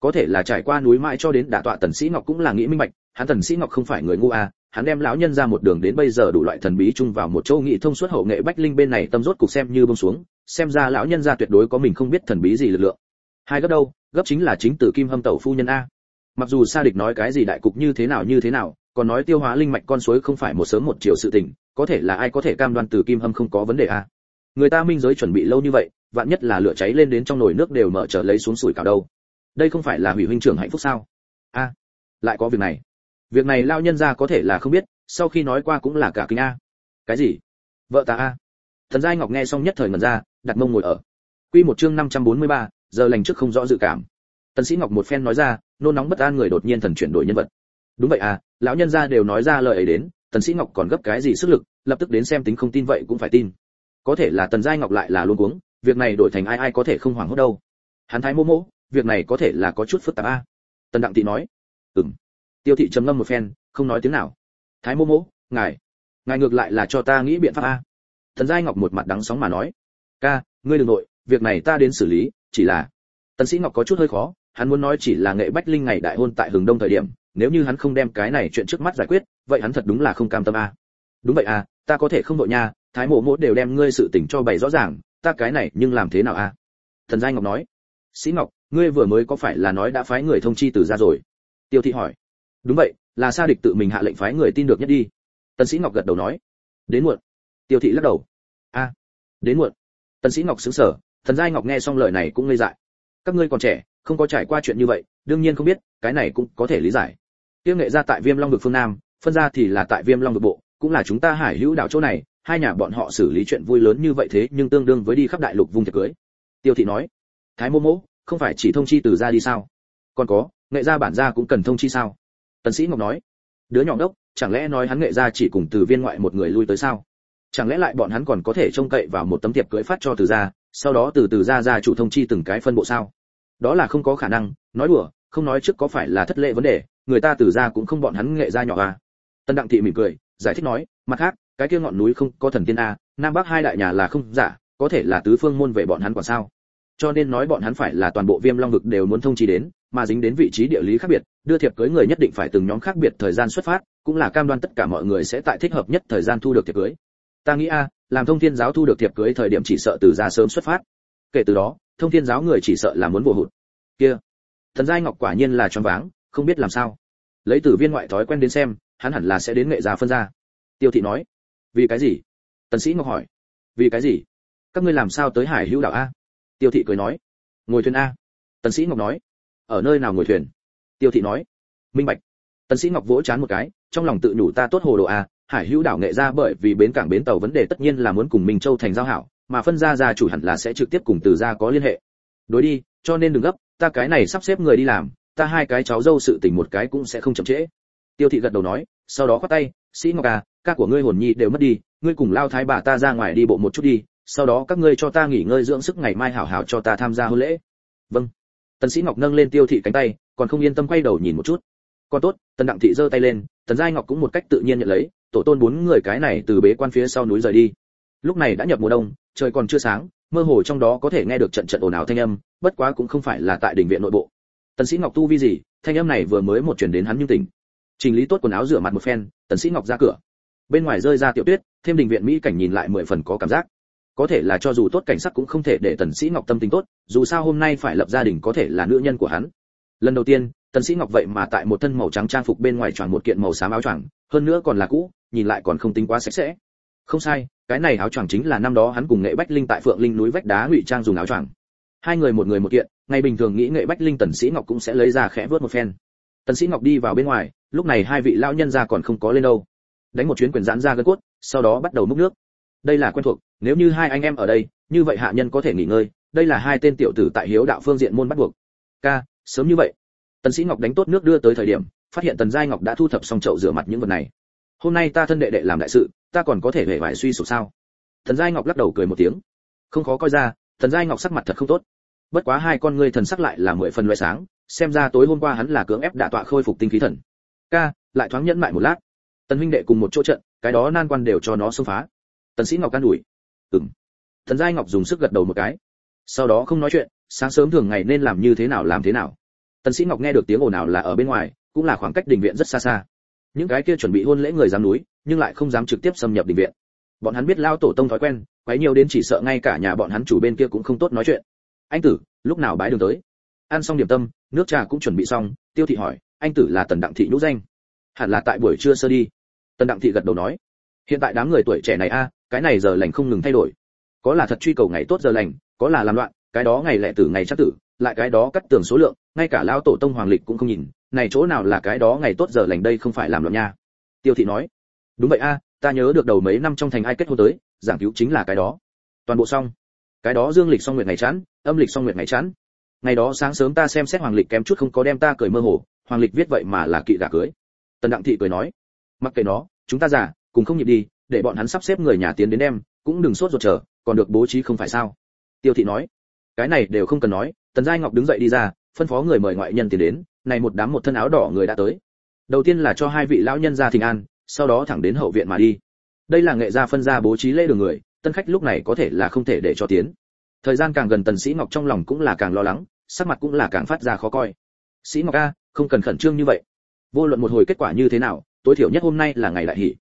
Có thể là trải qua núi mãi cho đến đả tọa tần sĩ ngọc cũng là nghĩ minh bạch, hắn tần sĩ ngọc không phải người ngu à hắn đem lão nhân ra một đường đến bây giờ đủ loại thần bí chung vào một châu nghị thông suốt hậu nghệ bách linh bên này tâm rốt cục xem như bông xuống, xem ra lão nhân ra tuyệt đối có mình không biết thần bí gì lực lượng. Hai gấp đâu, gấp chính là chính tử kim hâm tẩu phu nhân a. Mặc dù sa địch nói cái gì đại cục như thế nào như thế nào, còn nói tiêu hóa linh mạch con suối không phải một sớm một chiều sự tình, có thể là ai có thể cam đoan từ kim hâm không có vấn đề à người ta minh giới chuẩn bị lâu như vậy, vạn nhất là lửa cháy lên đến trong nồi nước đều mở trở lấy xuống sủi cảo đâu đây không phải là hủy huynh trưởng hạnh phúc sao? A lại có việc này. Việc này lao nhân ra có thể là không biết sau khi nói qua cũng là cả kinh a. Cái gì? Vợ ta a. Thần giai ngọc nghe xong nhất thời ngẩn ra đặt mông ngồi ở. Quy một chương 543, giờ lành trước không rõ dự cảm. Tần sĩ ngọc một phen nói ra nôn nóng bất an người đột nhiên thần chuyển đổi nhân vật. Đúng vậy à lão nhân gia đều nói ra lời ấy đến tần sĩ ngọc còn gấp cái gì sức lực lập tức đến xem tính không tin vậy cũng phải tin. Có thể là tần giai ngọc lại là luôn cuống việc này đổi thành ai ai có thể không hoảng hốt đâu. Hắn thái mô mô việc này có thể là có chút phức tạp a. Tần đặng thị nói. Ừm. Tiêu thị trầm ngâm một phen, không nói tiếng nào. Thái mô mỗ ngài ngài ngược lại là cho ta nghĩ biện pháp a. Tần giai ngọc một mặt đắng sóng mà nói. Ca, ngươi đừng nội, việc này ta đến xử lý, chỉ là tần sĩ ngọc có chút hơi khó, hắn muốn nói chỉ là nghệ bách linh ngày đại hôn tại hừng đông thời điểm, nếu như hắn không đem cái này chuyện trước mắt giải quyết, vậy hắn thật đúng là không cam tâm a. Đúng vậy à ta có thể không đội nha, thái mộ mỗ đều đem ngươi sự tình cho bày rõ ràng, ta cái này nhưng làm thế nào a? Thần giai ngọc nói sĩ ngọc, ngươi vừa mới có phải là nói đã phái người thông chi từ ra rồi? Tiêu thị hỏi. Đúng vậy, là sa địch tự mình hạ lệnh phái người tin được nhất đi. Tần sĩ ngọc gật đầu nói. Đến muộn. Tiêu thị lắc đầu. A, đến muộn. Tần sĩ ngọc sững sờ, thần giai ngọc nghe xong lời này cũng ngây dại. Các ngươi còn trẻ, không có trải qua chuyện như vậy, đương nhiên không biết, cái này cũng có thể lý giải. Tiêu nghệ ra tại viêm long vực phương nam, phân ra thì là tại viêm long vực bộ, cũng là chúng ta hải hữu đảo chỗ này, hai nhà bọn họ xử lý chuyện vui lớn như vậy thế nhưng tương đương với đi khắp đại lục vùng tiệc cưới. Tiêu thị nói thái mô mỗ, không phải chỉ thông chi từ ra đi sao? Còn có, nghệ gia bản gia cũng cần thông chi sao? Tần sĩ ngọc nói. Đứa nhỏ đốc, chẳng lẽ nói hắn nghệ gia chỉ cùng từ viên ngoại một người lui tới sao? Chẳng lẽ lại bọn hắn còn có thể trông cậy vào một tấm thiệp cưới phát cho từ gia, sau đó từ từ gia gia chủ thông chi từng cái phân bộ sao? Đó là không có khả năng, nói đùa, không nói trước có phải là thất lệ vấn đề, người ta từ gia cũng không bọn hắn nghệ gia nhỏ à? Tân đặng thị mỉm cười, giải thích nói, mặt khác, cái kia ngọn núi không có thần tiên a, nam bắc hai đại nhà là không giả, có thể là tứ phương môn về bọn hắn còn sao? Cho nên nói bọn hắn phải là toàn bộ viêm long vực đều muốn thông chi đến, mà dính đến vị trí địa lý khác biệt, đưa thiệp cưới người nhất định phải từng nhóm khác biệt thời gian xuất phát, cũng là cam đoan tất cả mọi người sẽ tại thích hợp nhất thời gian thu được thiệp cưới. Ta nghĩ a, làm thông thiên giáo thu được thiệp cưới thời điểm chỉ sợ từ ra sớm xuất phát. Kể từ đó, thông thiên giáo người chỉ sợ là muốn vô hụt. Kia, thần giai ngọc quả nhiên là choáng váng, không biết làm sao. Lấy từ viên ngoại thói quen đến xem, hắn hẳn là sẽ đến nghệ gia phân ra. Tiêu thị nói, vì cái gì? Tần sĩ ngọc hỏi, vì cái gì? Các ngươi làm sao tới hải hữu đảo a? Tiêu thị cười nói, ngồi thuyền a. Tần sĩ ngọc nói, ở nơi nào ngồi thuyền? Tiêu thị nói, minh bạch. Tần sĩ ngọc vỗ chán một cái, trong lòng tự nhủ ta tốt hồ đồ a, hải hữu đảo nghệ ra bởi vì bến cảng bến tàu vấn đề tất nhiên là muốn cùng minh châu thành giao hảo, mà phân gia gia chủ hẳn là sẽ trực tiếp cùng từ gia có liên hệ. Đối đi, cho nên đừng gấp, ta cái này sắp xếp người đi làm, ta hai cái cháu dâu sự tình một cái cũng sẽ không chậm trễ. Tiêu thị gật đầu nói, sau đó khoát tay, sĩ ngọc à ca của ngươi hồn nhi đều mất đi, ngươi cùng lao thái bà ta ra ngoài đi bộ một chút đi sau đó các ngươi cho ta nghỉ ngơi dưỡng sức ngày mai hảo hảo cho ta tham gia hôn lễ. Vâng. Tần sĩ ngọc nâng lên tiêu thị cánh tay, còn không yên tâm quay đầu nhìn một chút. Còn tốt, tần đặng thị giơ tay lên, tần giai ngọc cũng một cách tự nhiên nhận lấy, tổ tôn bốn người cái này từ bế quan phía sau núi rời đi. Lúc này đã nhập mùa đông, trời còn chưa sáng, mơ hồ trong đó có thể nghe được trận trận ồn ào thanh âm, bất quá cũng không phải là tại đình viện nội bộ. Tần sĩ ngọc tu vi gì, thanh âm này vừa mới một truyền đến hắn nhưng tỉnh. Trình lý tốt quần áo rửa mặt một phen, tần sĩ ngọc ra cửa. Bên ngoài rơi ra tiểu tuyết, thêm đình viện mỹ cảnh nhìn lại mười phần có cảm giác có thể là cho dù tốt cảnh sắc cũng không thể để tần sĩ ngọc tâm tình tốt, dù sao hôm nay phải lập gia đình có thể là nữ nhân của hắn. Lần đầu tiên, tần sĩ ngọc vậy mà tại một thân màu trắng trang phục bên ngoài choàng một kiện màu xám áo choàng, hơn nữa còn là cũ, nhìn lại còn không tính quá sạch sẽ. Không sai, cái này áo choàng chính là năm đó hắn cùng nghệ bách linh tại phượng linh núi vách đá ngụy trang dùng áo choàng. Hai người một người một kiện, ngày bình thường nghĩ nghệ bách linh tần sĩ ngọc cũng sẽ lấy ra khẽ vớt một phen. Tần sĩ ngọc đi vào bên ngoài, lúc này hai vị lão nhân gia còn không có lên đâu. Đánh một chuyến quyền giãn ra gân cốt, sau đó bắt đầu múc nước. Đây là quen thuộc nếu như hai anh em ở đây, như vậy hạ nhân có thể nghỉ ngơi, đây là hai tên tiểu tử tại hiếu đạo phương diện môn bắt buộc. Ca, sớm như vậy. Tần sĩ ngọc đánh tốt nước đưa tới thời điểm, phát hiện tần giai ngọc đã thu thập xong chậu rửa mặt những vật này. Hôm nay ta thân đệ đệ làm đại sự, ta còn có thể hề vải suy sụp sao? Tần giai ngọc lắc đầu cười một tiếng. Không khó coi ra, tần giai ngọc sắc mặt thật không tốt. Bất quá hai con ngươi thần sắc lại là mười phần loé sáng, xem ra tối hôm qua hắn là cưỡng ép đả tọa khôi phục tinh khí thần. Ca, lại thoáng nhẫn mại một lát. Tần huynh đệ cùng một chỗ trận, cái đó nan quan đều cho nó xông phá. Tần sĩ ngọc can đuổi ừm. Thần giai ngọc dùng sức gật đầu một cái. Sau đó không nói chuyện, sáng sớm thường ngày nên làm như thế nào làm thế nào. Tần sĩ ngọc nghe được tiếng ồn ào là ở bên ngoài, cũng là khoảng cách đình viện rất xa xa. Những cái kia chuẩn bị hôn lễ người dám núi, nhưng lại không dám trực tiếp xâm nhập đình viện. Bọn hắn biết lao tổ tông thói quen, quấy nhiều đến chỉ sợ ngay cả nhà bọn hắn chủ bên kia cũng không tốt nói chuyện. Anh tử, lúc nào bái đường tới? Ăn xong điểm tâm, nước trà cũng chuẩn bị xong, tiêu thị hỏi, anh tử là tần đặng thị nhũ danh? Hẳn là tại buổi trưa sơ đi. Tần đặng thị gật đầu nói, hiện tại đám người tuổi trẻ này a cái này giờ lành không ngừng thay đổi. Có là thật truy cầu ngày tốt giờ lành, có là làm loạn, cái đó ngày lẻ tử, ngày chắc tử, lại cái đó cắt tường số lượng, ngay cả lao tổ tông hoàng lịch cũng không nhìn, này chỗ nào là cái đó ngày tốt giờ lành đây không phải làm loạn nha. Tiêu thị nói, đúng vậy a, ta nhớ được đầu mấy năm trong thành ai kết hôn tới, giảng cứu chính là cái đó. Toàn bộ xong. Cái đó dương lịch xong nguyệt ngày chán, âm lịch xong nguyệt ngày chán. Ngày đó sáng sớm ta xem xét hoàng lịch kém chút không có đem ta cười mơ hồ, hoàng lịch viết vậy mà là kỵ gà cưới. Tần đặng thị cười nói, mặc kệ nó, chúng ta giả cùng không nhịp đi để bọn hắn sắp xếp người nhà tiến đến đem, cũng đừng sốt ruột chờ, còn được bố trí không phải sao? Tiêu thị nói. Cái này đều không cần nói, tần giai ngọc đứng dậy đi ra, phân phó người mời ngoại nhân tiến đến, này một đám một thân áo đỏ người đã tới. Đầu tiên là cho hai vị lão nhân ra thỉnh an, sau đó thẳng đến hậu viện mà đi. Đây là nghệ gia phân ra bố trí lễ đường người, tân khách lúc này có thể là không thể để cho tiến. Thời gian càng gần tần sĩ ngọc trong lòng cũng là càng lo lắng, sắc mặt cũng là càng phát ra khó coi. Sĩ ngọc a, không cần khẩn trương như vậy. Vô luận một hồi kết quả như thế nào, tối thiểu nhất hôm nay là ngày đại hỷ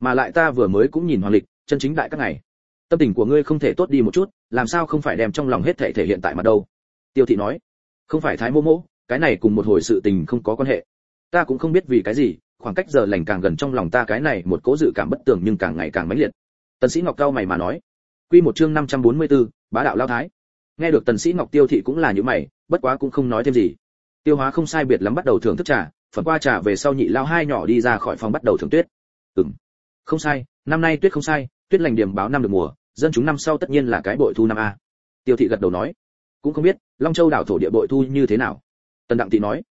mà lại ta vừa mới cũng nhìn hoàng lịch chân chính đại các ngày tâm tình của ngươi không thể tốt đi một chút làm sao không phải đem trong lòng hết thể thể hiện tại mặt đâu? Tiêu thị nói. Không phải thái mô mỗ cái này cùng một hồi sự tình không có quan hệ. Ta cũng không biết vì cái gì khoảng cách giờ lành càng gần trong lòng ta cái này một cố dự cảm bất tường nhưng càng ngày càng mãnh liệt. Tần sĩ ngọc cao mày mà nói. Quy một chương 544, bá đạo lao thái. Nghe được tần sĩ ngọc tiêu thị cũng là như mày bất quá cũng không nói thêm gì. Tiêu hóa không sai biệt lắm bắt đầu thưởng thức trà phần qua trà về sau nhị lao hai nhỏ đi ra khỏi phòng bắt đầu thưởng tuyết. Ừm không sai, năm nay tuyết không sai, tuyết lành điểm báo năm được mùa, dân chúng năm sau tất nhiên là cái bội thu năm a. Tiêu thị gật đầu nói. Cũng không biết, long châu đảo thổ địa bội thu như thế nào? Tần đặng thị nói.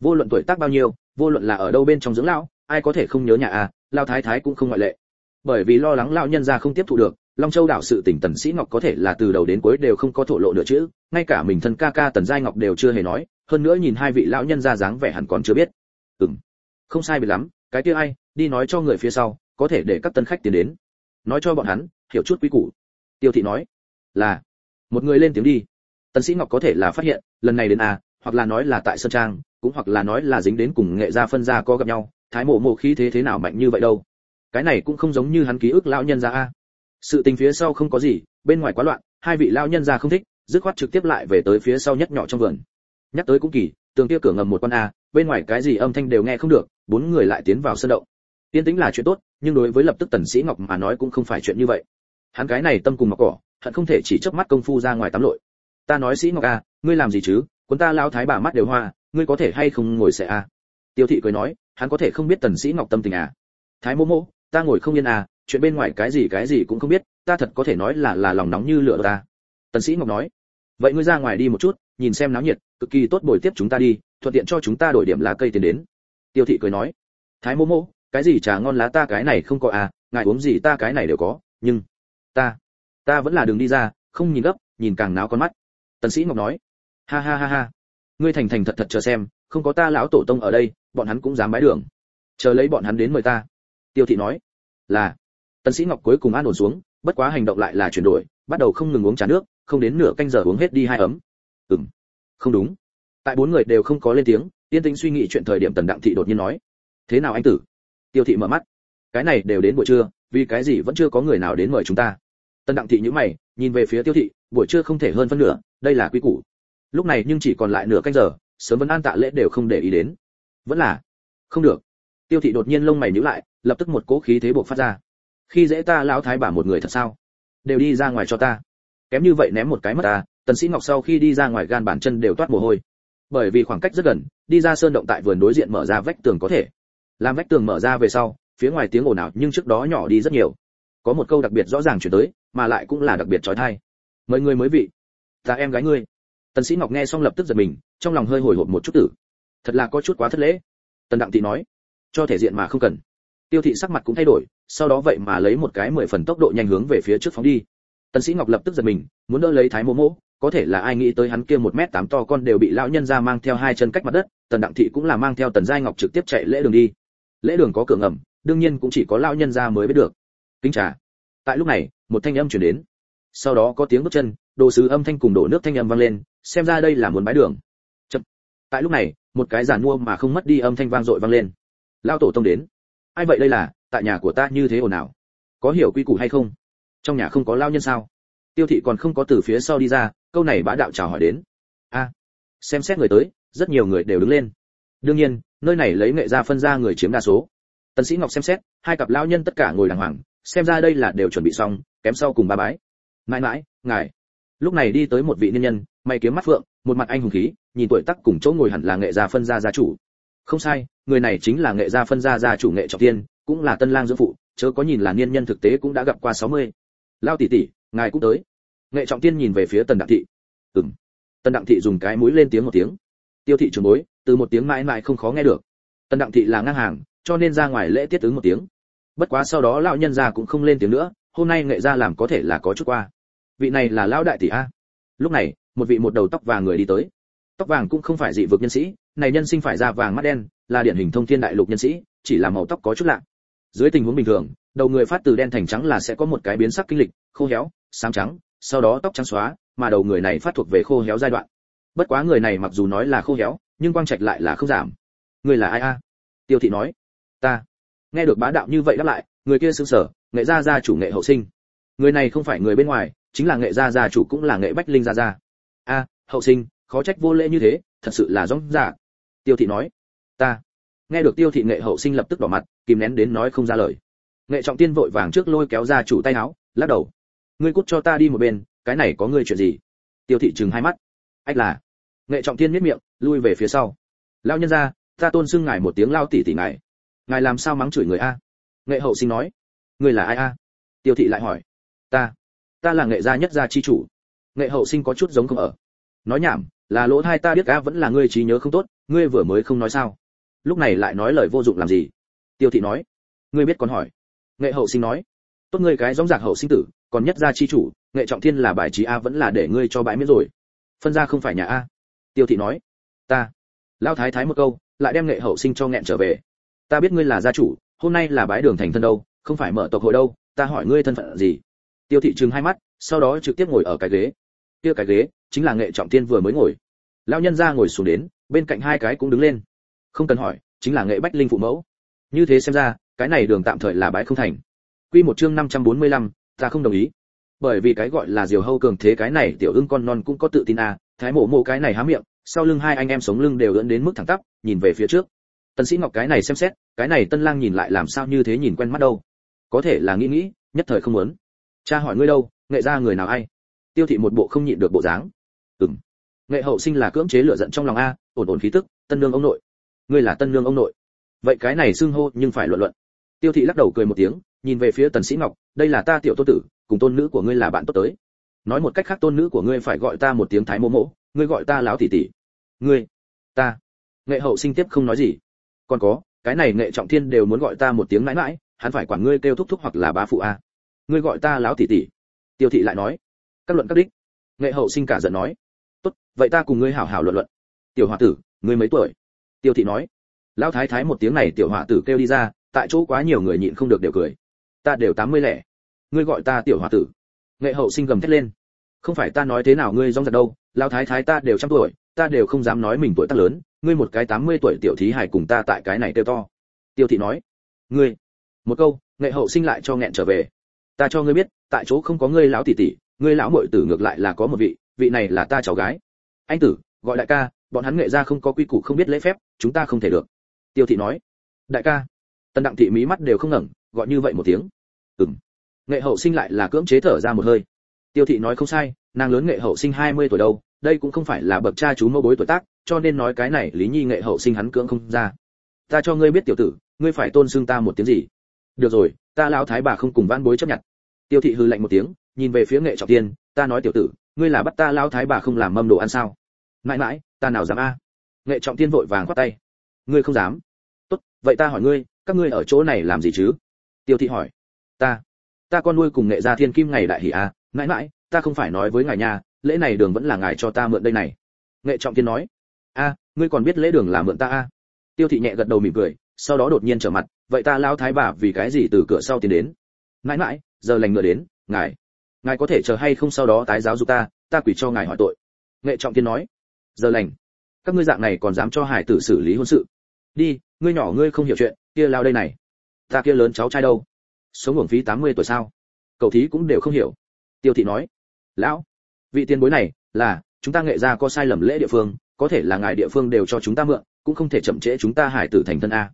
Vô luận tuổi tác bao nhiêu, vô luận là ở đâu bên trong dưỡng lão, ai có thể không nhớ nhà a, lao thái thái cũng không ngoại lệ. Bởi vì lo lắng lão nhân gia không tiếp thu được, long châu đảo sự tỉnh tần sĩ ngọc có thể là từ đầu đến cuối đều không có thổ lộ nửa chữ ngay cả mình thân ca ca tần giai ngọc đều chưa hề nói, hơn nữa nhìn hai vị lão nhân gia dáng vẻ hẳn còn chưa biết. Ừm, không sai biệt lắm, cái kia ai, đi nói cho người phía sau có thể để các tân khách tiến đến. Nói cho bọn hắn, hiểu chút quý củ. Tiêu thị nói, là, một người lên tiếng đi. Tần sĩ ngọc có thể là phát hiện, lần này đến à hoặc là nói là tại sơn trang, cũng hoặc là nói là dính đến cùng nghệ gia phân gia có gặp nhau, thái mộ mộ khí thế thế nào mạnh như vậy đâu. Cái này cũng không giống như hắn ký ức lão nhân gia a. Sự tình phía sau không có gì, bên ngoài quá loạn, hai vị lão nhân gia không thích, dứt khoát trực tiếp lại về tới phía sau nhất nhỏ trong vườn. Nhắc tới cũng kỳ, tường kia cửa ngầm một con a, bên ngoài cái gì âm thanh đều nghe không được, bốn người lại tiến vào sân động tiên tính là chuyện tốt, nhưng đối với lập tức tần sĩ ngọc mà nói cũng không phải chuyện như vậy. Hắn cái này tâm cùng mặc cỏ thật không thể chỉ chớp mắt công phu ra ngoài tắm lội. Ta nói sĩ ngọc a ngươi làm gì chứ? Quân ta lão thái bà mắt đều hoa, ngươi có thể hay không ngồi sẽ a tiêu thị cười nói, hắn có thể không biết tần sĩ ngọc tâm tình à? Thái mô mô, ta ngồi không yên à chuyện bên ngoài cái gì cái gì cũng không biết, ta thật có thể nói là là lòng nóng như lửa ta. Tần sĩ ngọc nói, vậy ngươi ra ngoài đi một chút, nhìn xem náo nhiệt, cực kỳ tốt buổi tiếp chúng ta đi, thuận tiện cho chúng ta đổi điểm lá cây tiền đến. Tiêu thị cười nói, thái mô mô cái gì trà ngon lá ta cái này không có à ngài uống gì ta cái này đều có, nhưng ta ta vẫn là đường đi ra, không nhìn gấp, nhìn càng náo con mắt. Tần sĩ ngọc nói, ha ha ha ha, ngươi thành thành thật thật chờ xem, không có ta lão tổ tông ở đây, bọn hắn cũng dám bái đường. Chờ lấy bọn hắn đến mời ta. Tiêu thị nói, là. Tần sĩ ngọc cuối cùng an ổn xuống, bất quá hành động lại là chuyển đổi, bắt đầu không ngừng uống trà nước, không đến nửa canh giờ uống hết đi hai ấm. Ừm, không đúng. Tại bốn người đều không có lên tiếng tiên tĩnh suy nghĩ chuyện thời điểm tần đặng thị đột nhiên nói, thế nào anh tử? Tiêu thị mở mắt. Cái này đều đến buổi trưa, vì cái gì vẫn chưa có người nào đến mời chúng ta? Tân đặng thị nhíu mày, nhìn về phía tiêu thị, buổi trưa không thể hơn phân nửa, đây là quy củ. Lúc này nhưng chỉ còn lại nửa canh giờ, sớm vẫn an tạ lễ đều không để ý đến. Vẫn là, không được. Tiêu thị đột nhiên lông mày nhíu lại, lập tức một cỗ khí thế buộc phát ra. Khi dễ ta lão thái bà một người thật sao? Đều đi ra ngoài cho ta. Kém như vậy ném một cái mất ta, tần sĩ ngọc sau khi đi ra ngoài gan bản chân đều toát mồ hôi. Bởi vì khoảng cách rất gần, đi ra sơn động tại vườn đối diện mở ra vách tường có thể làm vách tường mở ra về sau, phía ngoài tiếng ồn ào nhưng trước đó nhỏ đi rất nhiều. Có một câu đặc biệt rõ ràng chuyển tới, mà lại cũng là đặc biệt trói thai. Mời người mới vị. Ta em gái ngươi. Tần sĩ ngọc nghe xong lập tức giật mình, trong lòng hơi hồi hộp một chút tử. Thật là có chút quá thất lễ. Tần đặng thị nói, cho thể diện mà không cần. Tiêu thị sắc mặt cũng thay đổi, sau đó vậy mà lấy một cái mười phần tốc độ nhanh hướng về phía trước phóng đi. Tần sĩ ngọc lập tức giật mình, muốn đỡ lấy thái mô mô có thể là ai nghĩ tới hắn kia một mét tám to con đều bị lão nhân ra mang theo hai chân cách mặt đất, tần đặng thị cũng là mang theo tần giai ngọc trực tiếp chạy lễ đường đi lễ đường có cửa ngầm, đương nhiên cũng chỉ có lão nhân ra mới biết được. Kính trà tại lúc này, một thanh âm truyền đến. Sau đó có tiếng bước chân, đồ sứ âm thanh cùng đổ nước thanh âm vang lên, xem ra đây là muốn bái đường. Chậm. tại lúc này, một cái giàn mua mà không mất đi âm thanh vang dội vang lên. Lao tổ tông đến. Ai vậy đây là, tại nhà của ta như thế ồn ào. Có hiểu quy củ hay không? Trong nhà không có lao nhân sao? Tiêu thị còn không có từ phía sau đi ra, câu này bá đạo chào hỏi đến. A. Xem xét người tới, rất nhiều người đều đứng lên đương nhiên, nơi này lấy nghệ gia phân ra người chiếm đa số. Tần sĩ ngọc xem xét, hai cặp lão nhân tất cả ngồi đàng hoàng, xem ra đây là đều chuẩn bị xong, kém sau cùng ba bái. Mãi mãi, ngài. Lúc này đi tới một vị niên nhân mày kiếm mắt phượng, một mặt anh hùng khí, nhìn tuổi tác cùng chỗ ngồi hẳn là nghệ gia phân gia gia chủ. Không sai, người này chính là nghệ gia phân gia gia chủ nghệ trọng tiên, cũng là tân lang dưỡng phụ, chớ có nhìn là niên nhân thực tế cũng đã gặp qua 60. lao tỷ tỷ, ngài cũng tới. Nghệ trọng tiên nhìn về phía tần đặng thị. Ừm. Tần đặng thị dùng cái mũi lên tiếng một tiếng tiêu thị trường bối, từ một tiếng mãi mãi không khó nghe được. Tần đặng thị là ngang hàng, cho nên ra ngoài lễ tiết ứng một tiếng. Bất quá sau đó lão nhân gia cũng không lên tiếng nữa, hôm nay nghệ gia làm có thể là có chút qua. Vị này là lão đại tỷ a. Lúc này, một vị một đầu tóc vàng người đi tới. Tóc vàng cũng không phải dị vực nhân sĩ, này nhân sinh phải da vàng mắt đen, là điển hình thông thiên đại lục nhân sĩ, chỉ là màu tóc có chút lạ. Dưới tình huống bình thường, đầu người phát từ đen thành trắng là sẽ có một cái biến sắc kinh lịch, khô héo sáng trắng, sau đó tóc trắng xóa, mà đầu người này phát thuộc về khô héo giai đoạn bất quá người này mặc dù nói là khô héo, nhưng quang trạch lại là không giảm. Người là ai a? Tiêu thị nói. Ta. Nghe được bá đạo như vậy đáp lại, người kia sững sờ, nghệ gia gia chủ nghệ hậu sinh. Người này không phải người bên ngoài, chính là nghệ gia gia chủ cũng là nghệ bách linh gia gia. A, hậu sinh, khó trách vô lễ như thế, thật sự là rong giả tiêu thị nói. Ta. Nghe được tiêu thị nghệ hậu sinh lập tức đỏ mặt, kìm nén đến nói không ra lời. Nghệ trọng tiên vội vàng trước lôi kéo ra chủ tay áo, lắc đầu. Ngươi cút cho ta đi một bên, cái này có ngươi chuyện gì? Tiêu thị chừng hai mắt. Ách là nghệ trọng Thiên miết miệng, lui về phía sau. Lao nhân ra ta tôn xưng ngài một tiếng lao tỷ tỷ ngài. Ngài làm sao mắng chửi người a? Nghệ hậu sinh nói. Người là ai a? Tiêu thị lại hỏi. Ta ta là nghệ gia nhất gia chi chủ. Nghệ hậu sinh có chút giống không ở. Nói nhảm, là lỗ thai ta biết a, vẫn là ngươi trí nhớ không tốt, ngươi vừa mới không nói sao. Lúc này lại nói lời vô dụng làm gì? Tiêu thị nói. Ngươi biết còn hỏi. Nghệ hậu sinh nói. Tốt ngươi cái giống giặc hậu sinh tử, còn nhất gia chi chủ, nghệ trọng thiên là bài trí a, vẫn là để ngươi cho bãi miễn rồi. Phân ra không phải nhà a tiêu thị nói. Ta. Lao thái thái một câu lại đem nghệ hậu sinh cho nghẹn trở về. Ta biết ngươi là gia chủ hôm nay là bái đường thành thân đâu không phải mở tộc hội đâu ta hỏi ngươi thân phận gì. Tiêu thị trừng hai mắt sau đó trực tiếp ngồi ở cái ghế. Kia cái ghế chính là nghệ trọng thiên vừa mới ngồi. Lao nhân ra ngồi xuống đến bên cạnh hai cái cũng đứng lên. Không cần hỏi chính là nghệ bách linh phụ mẫu. Như thế xem ra cái này đường tạm thời là bãi không thành. Quy một chương 545, ta không đồng ý bởi vì cái gọi là diều hâu cường thế cái này tiểu ưng con non cũng có tự tin à thái mổ mổ cái này há miệng, sau lưng hai anh em sống lưng đều ưỡn đến mức thẳng tắp, nhìn về phía trước. Tần sĩ ngọc cái này xem xét, cái này tân lang nhìn lại làm sao như thế nhìn quen mắt đâu. Có thể là nghĩ nghĩ, nhất thời không muốn. Cha hỏi ngươi đâu, nghệ gia người nào ai? Tiêu thị một bộ không nhịn được bộ dáng. Ừm. Nghệ hậu sinh là cưỡng chế lửa giận trong lòng a, ổn ổn khí tức, tân lương ông nội. Ngươi là tân lương ông nội. Vậy cái này xưng hô nhưng phải luận luận. Tiêu thị lắc đầu cười một tiếng, nhìn về phía tần sĩ ngọc, đây là ta tiểu tô tử cùng tôn nữ của ngươi là bạn tốt tới. Nói một cách khác, tôn nữ của ngươi phải gọi ta một tiếng thái mô mỗ, ngươi gọi ta lão tỷ tỷ. Ngươi, ta. Nghệ hậu sinh tiếp không nói gì. Còn có, cái này nghệ trọng thiên đều muốn gọi ta một tiếng mãi mãi, hắn phải quản ngươi kêu thúc thúc hoặc là bá phụ a. Ngươi gọi ta lão tỷ tỷ. Tiêu thị lại nói. Các luận các đích. Nghệ hậu sinh cả giận nói. Tốt, vậy ta cùng ngươi hảo hảo luận luận. Tiểu hòa tử, ngươi mấy tuổi? Tiêu thị nói. Lão thái thái một tiếng này tiểu hòa tử kêu đi ra, tại chỗ quá nhiều người nhịn không được đều cười. Ta đều tám mươi lẻ ngươi gọi ta tiểu hòa tử. Nghệ hậu sinh gầm thét lên. Không phải ta nói thế nào ngươi rong giật đâu, lão thái thái ta đều trăm tuổi, ta đều không dám nói mình tuổi tác lớn, ngươi một cái tám mươi tuổi tiểu thí hài cùng ta tại cái này kêu to. Tiêu thị nói. Ngươi. Một câu, nghệ hậu sinh lại cho nghẹn trở về. Ta cho ngươi biết, tại chỗ không có ngươi lão tỷ tỷ, ngươi lão muội tử ngược lại là có một vị vị này là ta cháu gái. Anh tử, gọi đại ca, bọn hắn nghệ gia không có quy củ không biết lễ phép, chúng ta không thể được. Tiêu thị nói. Đại ca. Tần đặng thị mí mắt đều không ngẩng, gọi như vậy một tiếng. Ừm nghệ hậu sinh lại là cưỡng chế thở ra một hơi. Tiêu thị nói không sai, nàng lớn nghệ hậu sinh 20 tuổi đâu, đây cũng không phải là bậc cha chú mẫu bối tuổi tác, cho nên nói cái này lý nhi nghệ hậu sinh hắn cưỡng không ra. Ta cho ngươi biết tiểu tử, ngươi phải tôn xưng ta một tiếng gì? Được rồi, ta lão thái bà không cùng van bối chấp nhận. Tiêu thị hư lạnh một tiếng, nhìn về phía nghệ trọng tiên, ta nói tiểu tử, ngươi là bắt ta lão thái bà không làm mâm đồ ăn sao? Mãi mãi, ta nào dám a? Nghệ trọng tiên vội vàng quát tay. Ngươi không dám. Tốt, vậy ta hỏi ngươi, các ngươi ở chỗ này làm gì chứ? Tiêu thị hỏi. Ta ta con nuôi cùng nghệ gia thiên kim ngày đại hỉ a à, mãi mãi, ta không phải nói với ngài nhà lễ này đường vẫn là ngài cho ta mượn đây này. Nghệ trọng tiên nói. A ngươi còn biết lễ đường là mượn ta a tiêu thị nhẹ gật đầu mỉm cười, sau đó đột nhiên trở mặt, vậy ta lao thái bà vì cái gì từ cửa sau tiến đến? Mãi mãi, giờ lành ngựa đến, ngài. Ngài có thể chờ hay không sau đó tái giáo dục ta ta quỷ cho ngài hỏi tội. Nghệ trọng tiên nói. Giờ lành. Các ngươi dạng này còn dám cho hải tử xử lý hôn sự. Đi, ngươi nhỏ ngươi không hiểu chuyện, kia lao đây này. Ta kia lớn cháu trai đâu? Sống uổng phí 80 tuổi sao? Cậu thí cũng đều không hiểu. Tiêu thị nói, lão, vị tiền bối này là, chúng ta nghệ gia có sai lầm lễ địa phương, có thể là ngài địa phương đều cho chúng ta mượn, cũng không thể chậm trễ chúng ta hải tử thành thân a.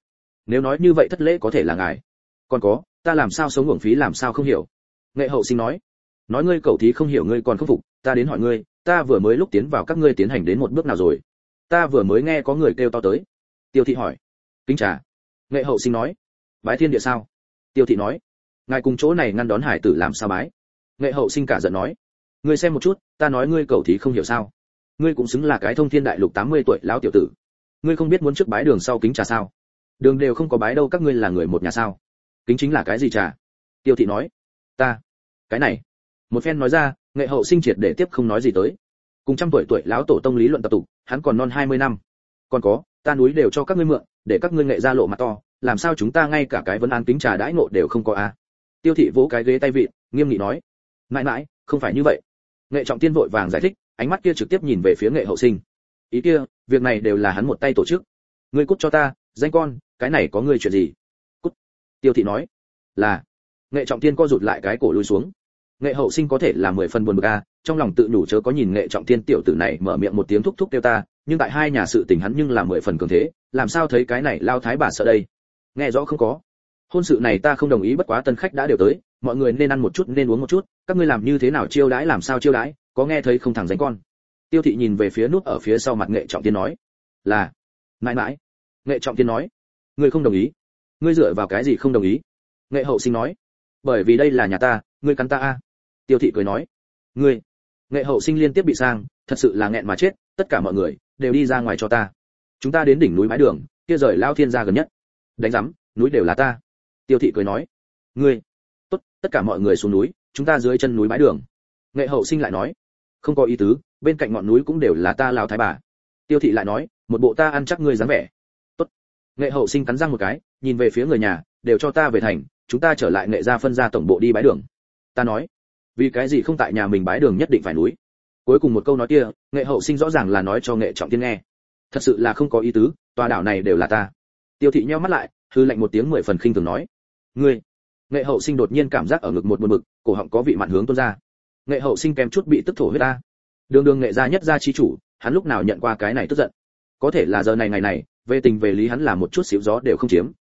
Nếu nói như vậy thất lễ có thể là ngài. Còn có, ta làm sao sống uổng phí làm sao không hiểu. Nghệ hậu sinh nói nói ngươi cầu thí không hiểu ngươi còn không phục, ta đến hỏi ngươi, ta vừa mới lúc tiến vào các ngươi tiến hành đến một bước nào rồi? Ta vừa mới nghe có người kêu to tới. Tiêu thị hỏi, kính trà nghệ hậu sinh nói, bái thiên địa sao? Tiêu thị nói, ngài cùng chỗ này ngăn đón hải tử làm sao bái? Nghệ hậu sinh cả giận nói, ngươi xem một chút, ta nói ngươi cầu thí không hiểu sao? Ngươi cũng xứng là cái thông thiên đại lục 80 tuổi lão tiểu tử. Ngươi không biết muốn trước bái đường sau kính trà sao? Đường đều không có bái đâu, các ngươi là người một nhà sao? Kính chính là cái gì trà? Tiêu thị nói, ta, cái này. Một phen nói ra, nghệ hậu sinh triệt để tiếp không nói gì tới. Cùng trăm tuổi tuổi lão tổ tông lý luận tập tục, hắn còn non 20 năm. Còn có, ta núi đều cho các ngươi mượn, để các ngươi nghệ ra lộ mặt to làm sao chúng ta ngay cả cái vấn an kính trà đãi ngộ đều không có a à? tiêu thị vỗ cái ghế tay vịn, nghiêm nghị nói. Mãi mãi, không phải như vậy. Nghệ trọng tiên vội vàng giải thích, ánh mắt kia trực tiếp nhìn về phía nghệ hậu sinh. Ý kia, việc này đều là hắn một tay tổ chức. Ngươi cút cho ta, danh con, cái này có ngươi chuyện gì? Cút. Tiêu thị nói. Là. Nghệ trọng tiên co rụt lại cái cổ lùi xuống. Nghệ hậu sinh có thể là mười phần buồn bực a trong lòng tự nhủ chớ có nhìn nghệ trọng tiên tiểu tử này mở miệng một tiếng thúc thúc kêu ta, nhưng tại hai nhà sự tình hắn nhưng là mười phần cường thế, làm sao thấy cái này lao thái bà sợ đây? Nghe rõ không có. Hôn sự này ta không đồng ý, bất quá tân khách đã đều tới, mọi người nên ăn một chút, nên uống một chút. Các ngươi làm như thế nào chiêu đãi, làm sao chiêu đãi, có nghe thấy không thằng danh con? Tiêu thị nhìn về phía nút ở phía sau mặt nghệ trọng tiên nói, là, mãi mãi. Nghệ trọng tiên nói, ngươi không đồng ý. Ngươi dựa vào cái gì không đồng ý? Nghệ hậu sinh nói, bởi vì đây là nhà ta, ngươi cắn ta a. Tiêu thị cười nói, ngươi. Nghệ hậu sinh liên tiếp bị sang, thật sự là nghẹn mà chết, tất cả mọi người đều đi ra ngoài cho ta. Chúng ta đến đỉnh núi mái đường, kia rời lao thiên gia gần nhất đánh rắm núi đều là ta. Tiêu thị cười nói, ngươi, tốt, tất cả mọi người xuống núi, chúng ta dưới chân núi bãi đường. Nghệ hậu sinh lại nói, không có ý tứ, bên cạnh ngọn núi cũng đều là ta lão thái bà. Tiêu thị lại nói, một bộ ta ăn chắc ngươi dáng vẻ. Tốt. Nghệ hậu sinh cắn răng một cái, nhìn về phía người nhà, đều cho ta về thành, chúng ta trở lại nghệ gia phân ra tổng bộ đi bãi đường. Ta nói, vì cái gì không tại nhà mình bái đường nhất định phải núi? Cuối cùng một câu nói kia, nghệ hậu sinh rõ ràng là nói cho nghệ trọng tiên nghe. Thật sự là không có ý tứ, tòa đảo này đều là ta tiêu thị nheo mắt lại hư lạnh một tiếng mười phần khinh thường nói. Ngươi nghệ hậu sinh đột nhiên cảm giác ở ngực một buồn bực, cổ họng có vị mặn hướng tuôn ra. Nghệ hậu sinh kém chút bị tức thổ huyết ta đường đường nghệ gia nhất gia chi chủ hắn lúc nào nhận qua cái này tức giận? Có thể là giờ này ngày này về tình về lý hắn là một chút xíu gió đều không chiếm.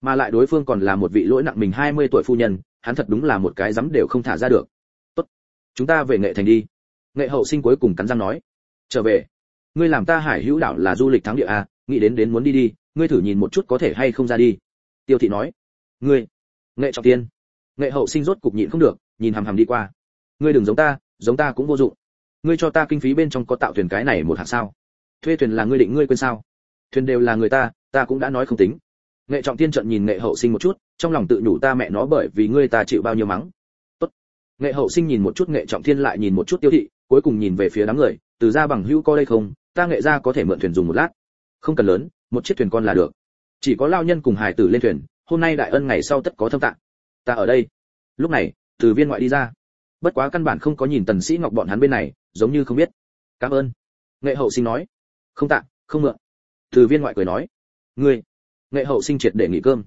Mà lại đối phương còn là một vị lỗi nặng mình 20 tuổi phu nhân hắn thật đúng là một cái dám đều không thả ra được. Tốt chúng ta về nghệ thành đi. Nghệ hậu sinh cuối cùng cắn răng nói. Trở về. Ngươi làm ta hải hữu đảo là du lịch thắng địa a nghĩ đến đến muốn đi đi ngươi thử nhìn một chút có thể hay không ra đi. Tiêu thị nói, ngươi, nghệ trọng tiên. Nghệ hậu sinh rốt cục nhịn không được, nhìn hằm hằm đi qua. Ngươi đừng giống ta giống ta cũng vô dụng. Ngươi cho ta kinh phí bên trong có tạo thuyền cái này một hạng sao? Thuê thuyền là ngươi định ngươi quên sao? Thuyền đều là người ta ta cũng đã nói không tính. Nghệ trọng tiên trận nhìn nghệ hậu sinh một chút, trong lòng tự nhủ ta mẹ nó bởi vì ngươi ta chịu bao nhiêu mắng. Tốt. Nghệ hậu sinh nhìn một chút, nghệ trọng thiên lại nhìn một chút tiêu thị, cuối cùng nhìn về phía đám người, từ ra bằng hữu có đây không? Ta nghệ ra có thể mượn thuyền dùng một lát. Không cần lớn một chiếc thuyền con là được. Chỉ có lao nhân cùng hải tử lên thuyền, hôm nay đại ân ngày sau tất có thâm tạng. Ta ở đây. Lúc này, từ viên ngoại đi ra. Bất quá căn bản không có nhìn tần sĩ ngọc bọn hắn bên này, giống như không biết. Cảm ơn. Nghệ hậu sinh nói. Không tạ, không mượn. Từ viên ngoại cười nói. Ngươi, nghệ hậu sinh triệt để nghỉ cơm.